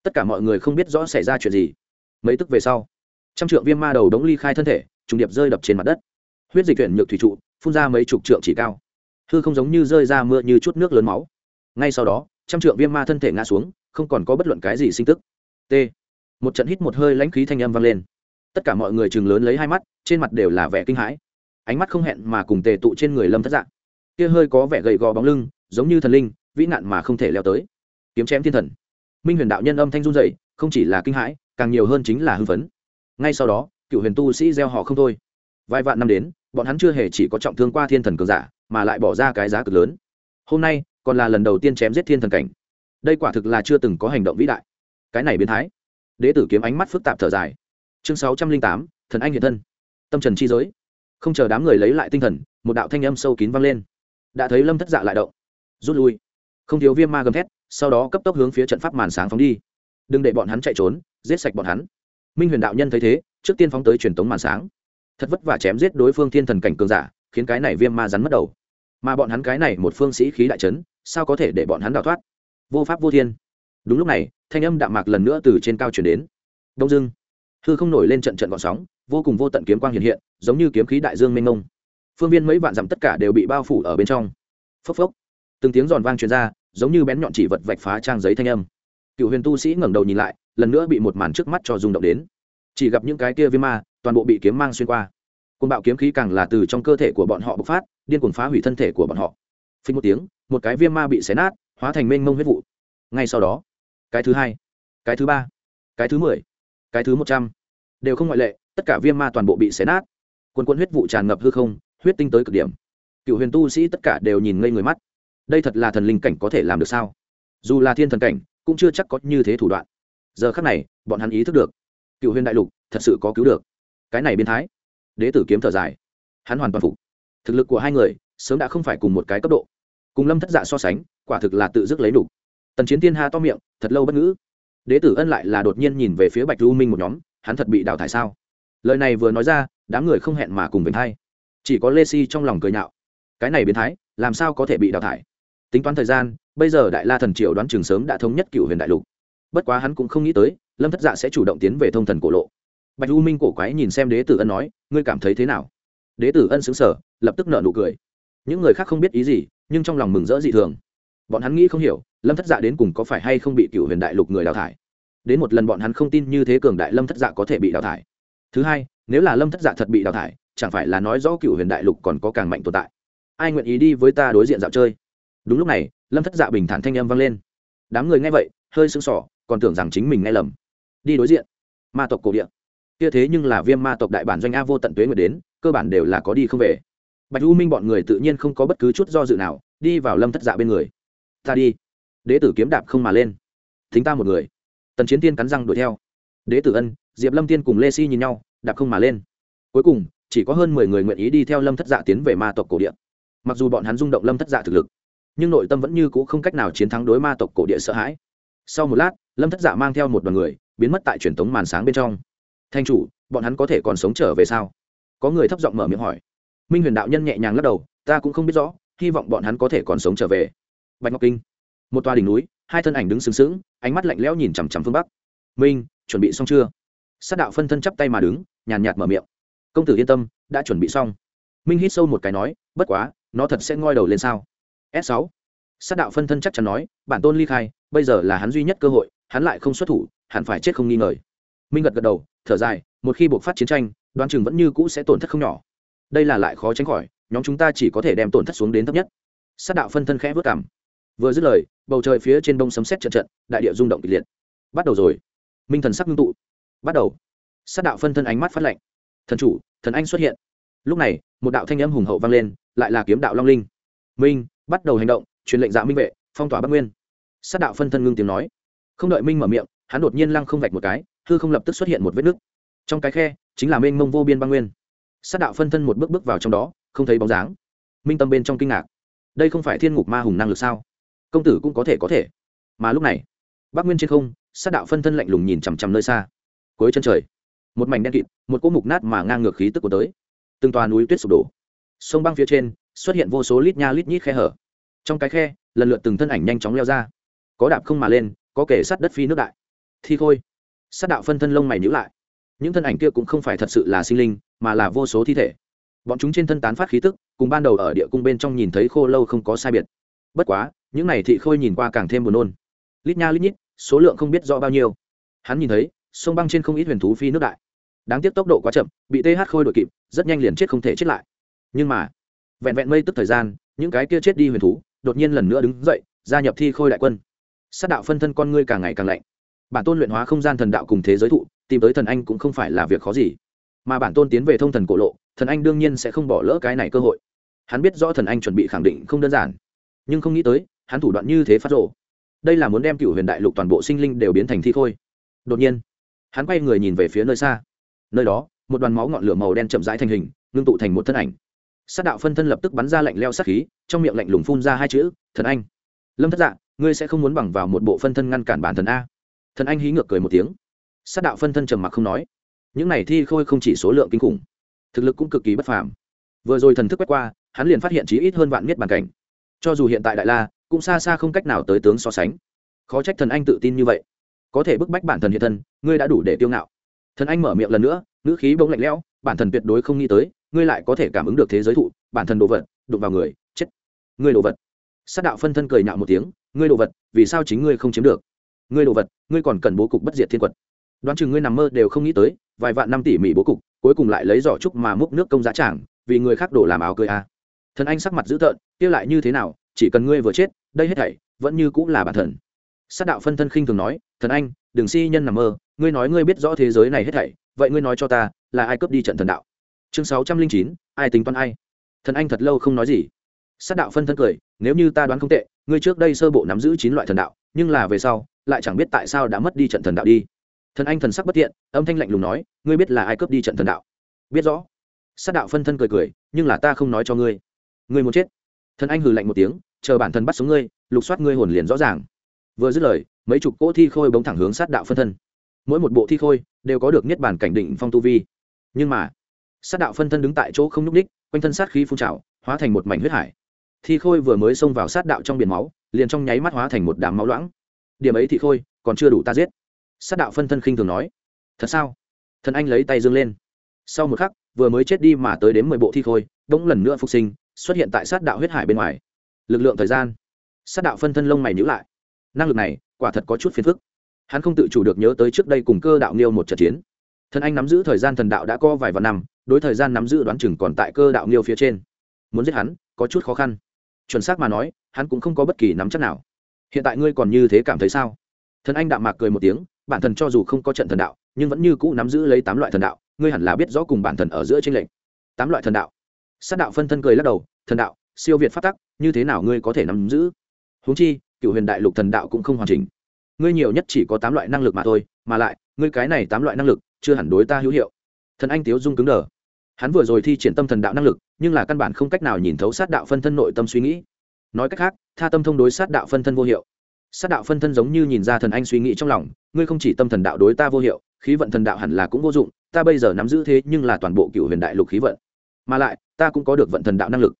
Speaker 1: Tất cả mọi người không biết rõ xảy ra chuyện gì. Mấy tức về sau, trăm trượng viêm ma đầu đống ly khai thân thể, trùng điệp rơi đập trên mặt đất. Huyết dịch chuyển nhược thủy trụ, phun ra mấy chục trượng chỉ cao. Hư không giống như rơi ra mưa như chút nước lớn máu. Ngay sau đó, trăm trượng viêm ma thân thể ngã xuống, không còn có bất luận cái gì sinh tức. T. Một trận hít một hơi lãnh khí thanh âm vang lên. Tất cả mọi người chừng lớn lấy hai mắt, trên mặt đều là vẻ kinh hãi. Ánh mắt không hẹn mà cùng tề tụ trên người lâm thất dạng kia hơi có vẻ gầy gò bóng lưng, giống như thần linh, vĩ nạn mà không thể leo tới. Kiếm chém thiên thần. Minh huyền đạo nhân âm thanh run dậy không chỉ là kinh hãi, càng nhiều hơn chính là hưng phấn. Ngay sau đó, cựu huyền tu sĩ gieo họ không thôi. Vài vạn năm đến, bọn hắn chưa hề chỉ có trọng thương qua thiên thần cường giả, mà lại bỏ ra cái giá cực lớn. Hôm nay, còn là lần đầu tiên chém giết thiên thần cảnh. Đây quả thực là chưa từng có hành động vĩ đại. Cái này biến thái. Đế tử kiếm ánh mắt phức tạp thở dài. Chương sáu trăm linh tám, thần anh hiện thân. Tâm trần chi giới. Không chờ đám người lấy lại tinh thần, một đạo thanh âm sâu kín vang lên đã thấy lâm thất dạ lại động rút lui không thiếu viêm ma gầm thét sau đó cấp tốc hướng phía trận pháp màn sáng phóng đi đừng để bọn hắn chạy trốn giết sạch bọn hắn minh huyền đạo nhân thấy thế trước tiên phóng tới truyền tống màn sáng thật vất vả chém giết đối phương thiên thần cảnh cường giả khiến cái này viêm ma rắn mất đầu mà bọn hắn cái này một phương sĩ khí đại trấn sao có thể để bọn hắn đào thoát vô pháp vô thiên đúng lúc này thanh âm đạm mạc lần nữa từ trên cao chuyển đến đông dưng hư không nổi lên trận trận gọn sóng vô cùng vô tận kiếm quang hiện hiện giống như kiếm khí đại dương mênh mông phương viên mấy vạn dặm tất cả đều bị bao phủ ở bên trong. Phốc phốc. Từng tiếng giòn vang truyền ra, giống như bén nhọn chỉ vật vạch phá trang giấy thanh âm. Cựu huyền tu sĩ ngẩng đầu nhìn lại, lần nữa bị một màn trước mắt cho rung động đến. Chỉ gặp những cái kia viêm ma, toàn bộ bị kiếm mang xuyên qua. Côn bạo kiếm khí càng là từ trong cơ thể của bọn họ bộc phát, điên cuồng phá hủy thân thể của bọn họ. Phình một tiếng, một cái viêm ma bị xé nát, hóa thành mênh mông huyết vụ. Ngay sau đó, cái thứ hai, cái thứ ba, cái thứ mười, cái thứ một trăm, đều không ngoại lệ, tất cả viêm ma toàn bộ bị xé nát. Quân quân huyết vụ tràn ngập hư không huyết tinh tới cực điểm. Cựu huyền tu sĩ tất cả đều nhìn ngây người mắt. Đây thật là thần linh cảnh có thể làm được sao? Dù là thiên thần cảnh, cũng chưa chắc có như thế thủ đoạn. Giờ khắc này, bọn hắn ý thức được. Cựu huyền đại lục thật sự có cứu được. Cái này biến thái. Đế tử kiếm thở dài. Hắn hoàn toàn phục. Thực lực của hai người sớm đã không phải cùng một cái cấp độ. Cùng lâm thất dạ so sánh, quả thực là tự dứt lấy đủ. Tần chiến thiên ha to miệng, thật lâu bất ngữ. Đế tử ân lại là đột nhiên nhìn về phía bạch lưu minh một nhóm, hắn thật bị đào thải sao? Lời này vừa nói ra, đám người không hẹn mà cùng bình thay chỉ có lê si trong lòng cười nhạo. Cái này biến thái, làm sao có thể bị đào thải? Tính toán thời gian, bây giờ đại la thần triều đoán trường sớm đã thống nhất cựu huyền đại lục. Bất quá hắn cũng không nghĩ tới, lâm thất dạ sẽ chủ động tiến về thông thần cổ lộ. Bạch u minh cổ quái nhìn xem đế tử ân nói, ngươi cảm thấy thế nào? Đế tử ân xứng sở lập tức nợ nụ cười. Những người khác không biết ý gì, nhưng trong lòng mừng rỡ dị thường. Bọn hắn nghĩ không hiểu, lâm thất dạ đến cùng có phải hay không bị cựu huyền đại lục người đào thải? Đến một lần bọn hắn không tin như thế cường đại lâm thất dạ có thể bị đào thải. Thứ hai, nếu là lâm thất dạ thật bị đào thải chẳng phải là nói rõ cựu huyền đại lục còn có càng mạnh tồn tại. Ai nguyện ý đi với ta đối diện dạo chơi? Đúng lúc này, lâm thất dạ bình thản thanh âm vang lên. Đám người nghe vậy, hơi sưng sỏ còn tưởng rằng chính mình nghe lầm. Đi đối diện. Ma tộc cổ địa. Kia thế nhưng là viêm ma tộc đại bản doanh a vô tận tuế người đến, cơ bản đều là có đi không về. Bạch u minh bọn người tự nhiên không có bất cứ chút do dự nào, đi vào lâm thất dạ bên người. Ta đi. Đế tử kiếm đạp không mà lên. Thính ta một người. Tần chiến tiên cắn răng đuổi theo. Đế tử ân. Diệp lâm tiên cùng lê si nhìn nhau, đạp không mà lên. Cuối cùng chỉ có hơn mười người nguyện ý đi theo lâm thất dạ tiến về ma tộc cổ địa. Mặc dù bọn hắn rung động lâm thất dạ thực lực, nhưng nội tâm vẫn như c ũ không cách nào chiến thắng đối ma tộc cổ địa sợ hãi. Sau một lát, lâm thất dạ mang theo một đoàn người, biến mất tại truyền thống màn sáng bên trong. Thanh chủ, bọn hắn có thể còn sống trở về sao? Có người thấp giọng mở miệng hỏi. Minh huyền đạo nhân nhẹ nhàng lắc đầu, ta cũng không biết rõ, hy vọng bọn hắn có thể còn sống trở về. Bạch ngọc kinh. Một tòa đỉnh núi, hai thân ảnh đứng sừng sững, ánh mắt lạnh lẽo nhìn chằm chằm phương bắc. Minh, chuẩn bị xong chưa? Sát đạo phân thân chắp tay mà đứng, nhàn nhạt mở miệng công tử yên tâm, đã chuẩn bị xong. Minh hít sâu một cái nói, bất quá, nó thật sẽ ngoi đầu lên sao? S sáu. Sát đạo phân thân chắc chắn nói, bản tôn ly khai, bây giờ là hắn duy nhất cơ hội, hắn lại không xuất thủ, hẳn phải chết không nghi ngờ. Minh gật gật đầu, thở dài, một khi buộc phát chiến tranh đoan chừng vẫn như cũ sẽ tổn thất không nhỏ. Đây là lại khó tránh khỏi, nhóm chúng ta chỉ có thể đem tổn thất xuống đến thấp nhất. Sát đạo phân thân khẽ vớt cảm. Vừa dứt lời, bầu trời phía trên đông sấm xét trận trận, đại địa rung động kịch liệt. Bắt đầu rồi. Minh thần sắc ngưng tụ. Bắt đầu. Sát đạo phân thân ánh mắt phát lạnh thần chủ, thần anh xuất hiện. Lúc này, một đạo thanh âm hùng hậu vang lên, lại là kiếm đạo long linh. Minh, bắt đầu hành động, truyền lệnh dạ minh vệ, phong tỏa bắc nguyên. Sát đạo phân thân ngưng tiếng nói. Không đợi minh mở miệng, hắn đột nhiên lăng không vạch một cái, hư không lập tức xuất hiện một vết nứt. Trong cái khe, chính là mênh mông vô biên băng nguyên. Sát đạo phân thân một bước bước vào trong đó, không thấy bóng dáng. Minh tâm bên trong kinh ngạc. Đây không phải thiên ngục ma hùng năng lực sao? Công tử cũng có thể có thể. Mà lúc này, bắc nguyên trên không, sát đạo phân thân lạnh lùng nhìn chằm chằm nơi xa. Cuối chân trời một mảnh đen kịt, một cỗ mục nát mà ngang ngược khí tức của tới. Từng tòa núi tuyết sụp đổ. Sông băng phía trên, xuất hiện vô số lít nha lít nhít khe hở. Trong cái khe, lần lượt từng thân ảnh nhanh chóng leo ra. Có đạp không mà lên, có kể sát đất phi nước đại. Thi khôi sát đạo phân thân lông mày nhữ lại. Những thân ảnh kia cũng không phải thật sự là sinh linh, mà là vô số thi thể. Bọn chúng trên thân tán phát khí tức, cùng ban đầu ở địa cung bên trong nhìn thấy khô lâu không có sai biệt. Bất quá, những này thị khôi nhìn qua càng thêm buồn nôn. Lít nha lít nhít, số lượng không biết rõ bao nhiêu. Hắn nhìn thấy sông băng trên không ít huyền thú phi nước đại. Đáng tiếc tốc độ quá chậm, bị th khôi đội kịp, rất nhanh liền chết không thể chết lại. Nhưng mà, vẹn vẹn mây tức thời gian, những cái kia chết đi huyền thú, đột nhiên lần nữa đứng dậy, gia nhập thi khôi đại quân. Sát đạo phân thân con ngươi càng ngày càng lạnh. Bản tôn luyện hóa không gian thần đạo cùng thế giới thụ, tìm tới thần anh cũng không phải là việc khó gì. Mà bản tôn tiến về thông thần cổ lộ, thần anh đương nhiên sẽ không bỏ lỡ cái này cơ hội. Hắn biết rõ thần anh chuẩn bị khẳng định không đơn giản. Nhưng không nghĩ tới, hắn thủ đoạn như thế phát rộ đây là muốn đem cựu huyền đại lục toàn bộ sinh linh đều biến thành thi khôi. Đột nhiên hắn quay người nhìn về phía nơi xa. Nơi đó, một đoàn máu ngọn lửa màu đen chậm rãi thành hình, ngưng tụ thành một thân ảnh. Sát đạo phân thân lập tức bắn ra lạnh leo sát khí, trong miệng lạnh lùng phun ra hai chữ, thần anh. Lâm thất dạ ngươi sẽ không muốn bằng vào một bộ phân thân ngăn cản bản thần a? Thần anh hí ngược cười một tiếng. Sát đạo phân thân trầm mặc không nói. Những này thi khôi không chỉ số lượng kinh khủng, thực lực cũng cực kỳ bất phàm. Vừa rồi thần thức quét qua, hắn liền phát hiện chí ít hơn vạn miết bàn cảnh. Cho dù hiện tại đại la, cũng xa xa không cách nào tới tướng so sánh. Khó trách thần anh tự tin như vậy có thể bức bách bản thần hiện thân, ngươi đã đủ để tiêu ngạo. Thần anh mở miệng lần nữa, ngữ khí bỗng lạnh lẽo, bản thần tuyệt đối không nghĩ tới, ngươi lại có thể cảm ứng được thế giới thụ, bản thân đồ vật, đụng vào người, chết. Ngươi đồ vật. Sát đạo phân thân cười nhạo một tiếng, ngươi đồ vật, vì sao chính ngươi không chiếm được? Ngươi đồ vật, ngươi còn cần bố cục bất diệt thiên quật. Đoán chừng ngươi nằm mơ đều không nghĩ tới, vài vạn năm tỷ mỹ bố cục, cuối cùng lại lấy giỏ trúc mà múc nước công giá trảng vì người khác đổ làm áo cười a. À. thần anh sắc mặt dữ tợn, kia lại như thế nào, chỉ cần ngươi vừa chết, đây hết thảy vẫn như cũng là bản thần sát đạo phân thân khinh thường nói, thần anh, đừng si nhân nằm mơ, ngươi nói ngươi biết rõ thế giới này hết thảy, vậy ngươi nói cho ta, là ai cướp đi trận thần đạo? Chương sáu trăm linh chín, ai tính toán ai? Thần anh thật lâu không nói gì. Sát đạo phân thân cười, nếu như ta đoán không tệ, ngươi trước đây sơ bộ nắm giữ chín loại thần đạo, nhưng là về sau, lại chẳng biết tại sao đã mất đi trận thần đạo đi. Thần anh thần sắc bất tiện âm thanh lạnh lùng nói, ngươi biết là ai cướp đi trận thần đạo? Biết rõ. Sát đạo phân thân cười cười, nhưng là ta không nói cho ngươi. Ngươi muốn chết. Thần anh hừ lạnh một tiếng, chờ bản thân bắt sống ngươi, lục soát ngươi hồn liền rõ ràng vừa dứt lời, mấy chục cỗ thi khôi bóng thẳng hướng sát đạo phân thân. Mỗi một bộ thi khôi đều có được niết bàn cảnh định phong tu vi. Nhưng mà, sát đạo phân thân đứng tại chỗ không nhúc ních quanh thân sát khí phun trào, hóa thành một mảnh huyết hải. Thi khôi vừa mới xông vào sát đạo trong biển máu, liền trong nháy mắt hóa thành một đám máu loãng. Điểm ấy thì khôi còn chưa đủ ta giết. Sát đạo phân thân khinh thường nói, thật sao? Thần anh lấy tay dương lên. Sau một khắc, vừa mới chết đi mà tới đến mười bộ thi khôi đống lần nữa phục sinh, xuất hiện tại sát đạo huyết hải bên ngoài. Lực lượng thời gian. Sát đạo phân thân lông mày nhữ lại năng lực này, quả thật có chút phiền phức. Hắn không tự chủ được nhớ tới trước đây cùng cơ đạo nghiêu một trận chiến. Thần anh nắm giữ thời gian thần đạo đã có vài vạn năm, đối thời gian nắm giữ đoán chừng còn tại cơ đạo nghiêu phía trên. Muốn giết hắn, có chút khó khăn. Chuẩn xác mà nói, hắn cũng không có bất kỳ nắm chắc nào. Hiện tại ngươi còn như thế cảm thấy sao? Thần anh đạm mạc cười một tiếng, bản thần cho dù không có trận thần đạo, nhưng vẫn như cũ nắm giữ lấy tám loại thần đạo, ngươi hẳn là biết rõ cùng bản thần ở giữa tranh lệch. Tám loại thần đạo. Sát đạo phân thân cười lắc đầu, thần đạo, siêu việt phát tắc, như thế nào ngươi có thể nắm giữ? Huống chi cựu huyền đại lục thần đạo cũng không hoàn chỉnh. Ngươi nhiều nhất chỉ có tám loại năng lực mà thôi, mà lại, ngươi cái này tám loại năng lực, chưa hẳn đối ta hữu hiệu. Thần anh tiếu dung cứng đờ. Hắn vừa rồi thi triển tâm thần đạo năng lực, nhưng là căn bản không cách nào nhìn thấu sát đạo phân thân nội tâm suy nghĩ. Nói cách khác, tha tâm thông đối sát đạo phân thân vô hiệu. Sát đạo phân thân giống như nhìn ra thần anh suy nghĩ trong lòng, ngươi không chỉ tâm thần đạo đối ta vô hiệu, khí vận thần đạo hẳn là cũng vô dụng, ta bây giờ nắm giữ thế nhưng là toàn bộ cựu huyền đại lục khí vận. Mà lại, ta cũng có được vận thần đạo năng lực.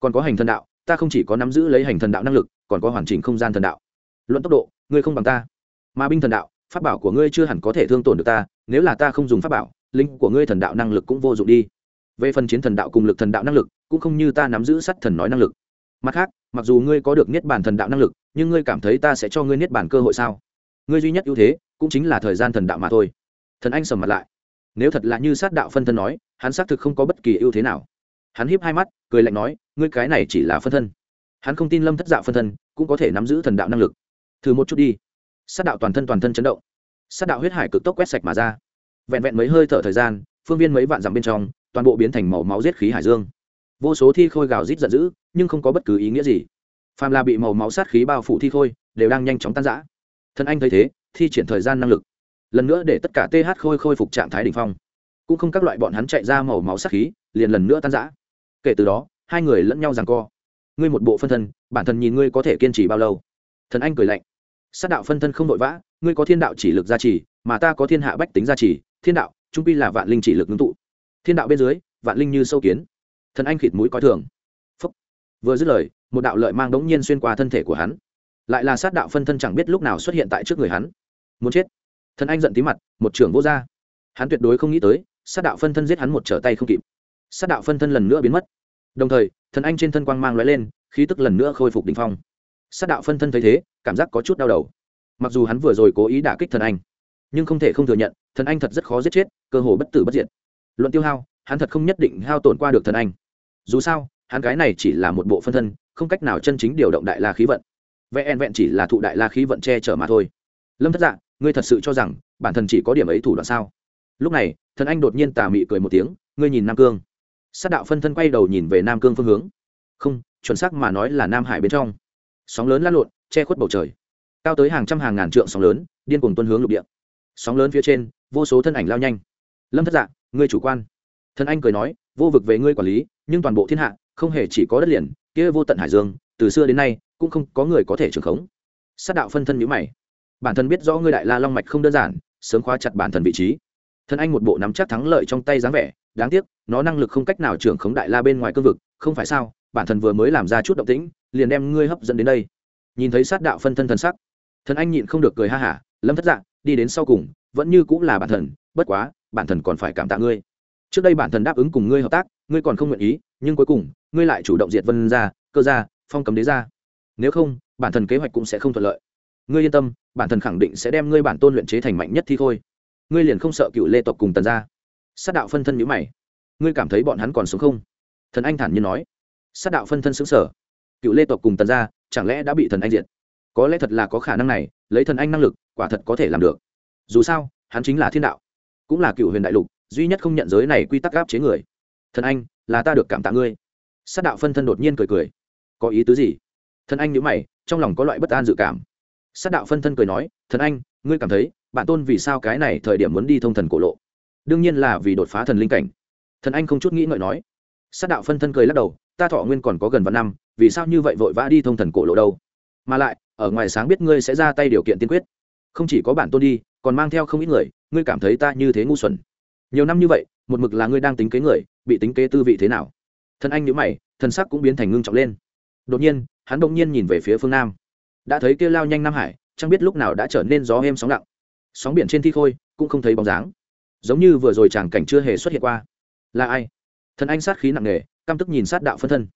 Speaker 1: Còn có hành thần đạo, ta không chỉ có nắm giữ lấy hành thần đạo năng lực còn có hoàn chỉnh không gian thần đạo. Luận tốc độ, ngươi không bằng ta. Mà binh thần đạo, pháp bảo của ngươi chưa hẳn có thể thương tổn được ta, nếu là ta không dùng pháp bảo linh của ngươi thần đạo năng lực cũng vô dụng đi. Về phần chiến thần đạo cùng lực thần đạo năng lực, cũng không như ta nắm giữ sắt thần nói năng lực. Mặt khác, mặc dù ngươi có được niết bản thần đạo năng lực, nhưng ngươi cảm thấy ta sẽ cho ngươi niết bản cơ hội sao? Ngươi duy nhất ưu thế, cũng chính là thời gian thần đạo mà thôi. Thần anh sầm mặt lại. Nếu thật là như sát đạo phân thân nói, hắn xác thực không có bất kỳ ưu thế nào. Hắn hiếp hai mắt, cười lạnh nói, ngươi cái này chỉ là phân thân hắn không tin lâm thất dạ phân thân cũng có thể nắm giữ thần đạo năng lực. Thử một chút đi. Sát đạo toàn thân toàn thân chấn động. Sát đạo huyết hải cực tốc quét sạch mà ra. Vẹn vẹn mấy hơi thở thời gian, phương viên mấy vạn dặm bên trong, toàn bộ biến thành màu máu giết khí hải dương. Vô số thi khôi gào rít giận dữ, nhưng không có bất cứ ý nghĩa gì. Phàm là bị màu máu sát khí bao phủ thi khôi, đều đang nhanh chóng tan rã. Thân anh thấy thế, thi triển thời gian năng lực. Lần nữa để tất cả th khôi khôi phục trạng thái đ ỉ n h phong. Cũng không các loại bọn hắn chạy ra màu máu sát khí, liền lần nữa tan rã. Kể từ đó, hai người lẫn nhau rằng co ngươi một bộ phân thân, bản thân nhìn ngươi có thể kiên trì bao lâu? Thần anh cười lạnh. Sát đạo phân thân không vội vã, ngươi có thiên đạo chỉ lực gia trì, mà ta có thiên hạ bách tính gia trì, thiên đạo, trung pi là vạn linh chỉ lực ngưng tụ. Thiên đạo bên dưới, vạn linh như sâu kiến. Thần anh khịt mũi coi thường. Phúc. vừa dứt lời, một đạo lợi mang đống nhiên xuyên qua thân thể của hắn. Lại là sát đạo phân thân chẳng biết lúc nào xuất hiện tại trước người hắn. Muốn chết. Thần anh giận tí mặt, một trưởng vô gia hắn tuyệt đối không nghĩ tới, sát đạo phân thân giết hắn một trở tay không kịp. Sát đạo phân thân lần nữa biến mất đồng thời, thần anh trên thân quang mang l ó e lên, khí tức lần nữa khôi phục đ ỉ n h phong. Sát đạo phân thân thấy thế, cảm giác có chút đau đầu. Mặc dù hắn vừa rồi cố ý đả kích thần anh, nhưng không thể không thừa nhận, thần anh thật rất khó giết chết, cơ hồ bất tử bất diệt. Luận tiêu hao, hắn thật không nhất định hao tổn qua được thần anh. Dù sao, hắn cái này chỉ là một bộ phân thân, không cách nào chân chính điều động đại la khí vận. Vẹn vẹn chỉ là thụ đại la khí vận che chở mà thôi. Lâm thất dạ ngươi thật sự cho rằng bản thân chỉ có điểm ấy thủ đoạn sao? Lúc này, thần anh đột nhiên tà mị cười một tiếng, ngươi nhìn nam cương sát đạo phân thân quay đầu nhìn về nam cương phương hướng. Không, chuẩn xác mà nói là nam hải bên trong. Sóng lớn lăn lộn, che khuất bầu trời. Cao tới hàng trăm hàng ngàn trượng sóng lớn, điên cuồng tuân hướng lục địa. Sóng lớn phía trên, vô số thân ảnh lao nhanh. Lâm thất dạ ngươi chủ quan. Thần anh cười nói, vô vực về ngươi quản lý, nhưng toàn bộ thiên hạ, không hề chỉ có đất liền, kia vô tận hải dương, từ xưa đến nay, cũng không có người có thể trường khống. Sát đạo phân thân nhữ mày. Bản thân biết rõ ngươi đại la long mạch không đơn giản, sớm khóa chặt bản thân vị trí. Thân anh một bộ nắm chắc thắng lợi trong tay dáng vẻ đáng tiếc, nó năng lực không cách nào trưởng khống đại la bên ngoài cương vực, không phải sao? Bản thân vừa mới làm ra chút động tĩnh, liền đem ngươi hấp dẫn đến đây. Nhìn thấy sát đạo phân thân thần sắc, thần anh nhịn không được cười ha hả, lâm thất dạng, đi đến sau cùng, vẫn như cũng là bản thần bất quá, bản thần còn phải cảm tạ ngươi. Trước đây bản thần đáp ứng cùng ngươi hợp tác, ngươi còn không nguyện ý, nhưng cuối cùng, ngươi lại chủ động diệt vân ra, cơ ra, phong cấm đế ra. Nếu không, bản thần kế hoạch cũng sẽ không thuận lợi. Ngươi yên tâm, bản thần khẳng định sẽ đem ngươi bản tôn luyện chế thành mạnh nhất thi thôi ngươi liền không sợ cựu lê tộc cùng tần gia sát đạo phân thân nhữ mày. Ngươi cảm thấy bọn hắn còn sống không? Thần anh thản nhiên nói. Sát đạo phân thân xứng sở cựu lê tộc cùng tần gia, chẳng lẽ đã bị thần anh diệt? Có lẽ thật là có khả năng này, lấy thần anh năng lực, quả thật có thể làm được. Dù sao, hắn chính là thiên đạo, cũng là cựu huyền đại lục, duy nhất không nhận giới này quy tắc gáp chế người. Thần anh, là ta được cảm tạ ngươi. Sát đạo phân thân đột nhiên cười cười. Có ý tứ gì? Thần anh nhữ mày, trong lòng có loại bất an dự cảm. Sát đạo phân thân cười nói, thần anh, ngươi cảm thấy, bản tôn vì sao cái này thời điểm muốn đi thông thần cổ lộ? Đương nhiên là vì đột phá thần linh cảnh. Thần anh không chút nghĩ ngợi nói. Sát đạo phân thân cười lắc đầu, ta thọ nguyên còn có gần vạn năm, vì sao như vậy vội vã đi thông thần cổ lộ đâu? Mà lại, ở ngoài sáng biết ngươi sẽ ra tay điều kiện tiên quyết. Không chỉ có bản tôn đi, còn mang theo không ít người, ngươi cảm thấy ta như thế ngu xuẩn. Nhiều năm như vậy, một mực là ngươi đang tính kế người, bị tính kế tư vị thế nào? Thần anh nhữ mày, thần sắc cũng biến thành ngưng trọng lên. Đột nhiên, hắn đ ỗ n g nhiên nhìn về phía phương nam. Đã thấy kia lao nhanh nam hải, chẳng biết lúc nào đã trở nên gió êm sóng lặng. Sóng biển trên thi khôi, cũng không thấy bóng dáng giống như vừa rồi chàng cảnh chưa hề xuất hiện qua. Là ai? Thần anh sát khí nặng nề, căm tức nhìn sát đạo phân thân.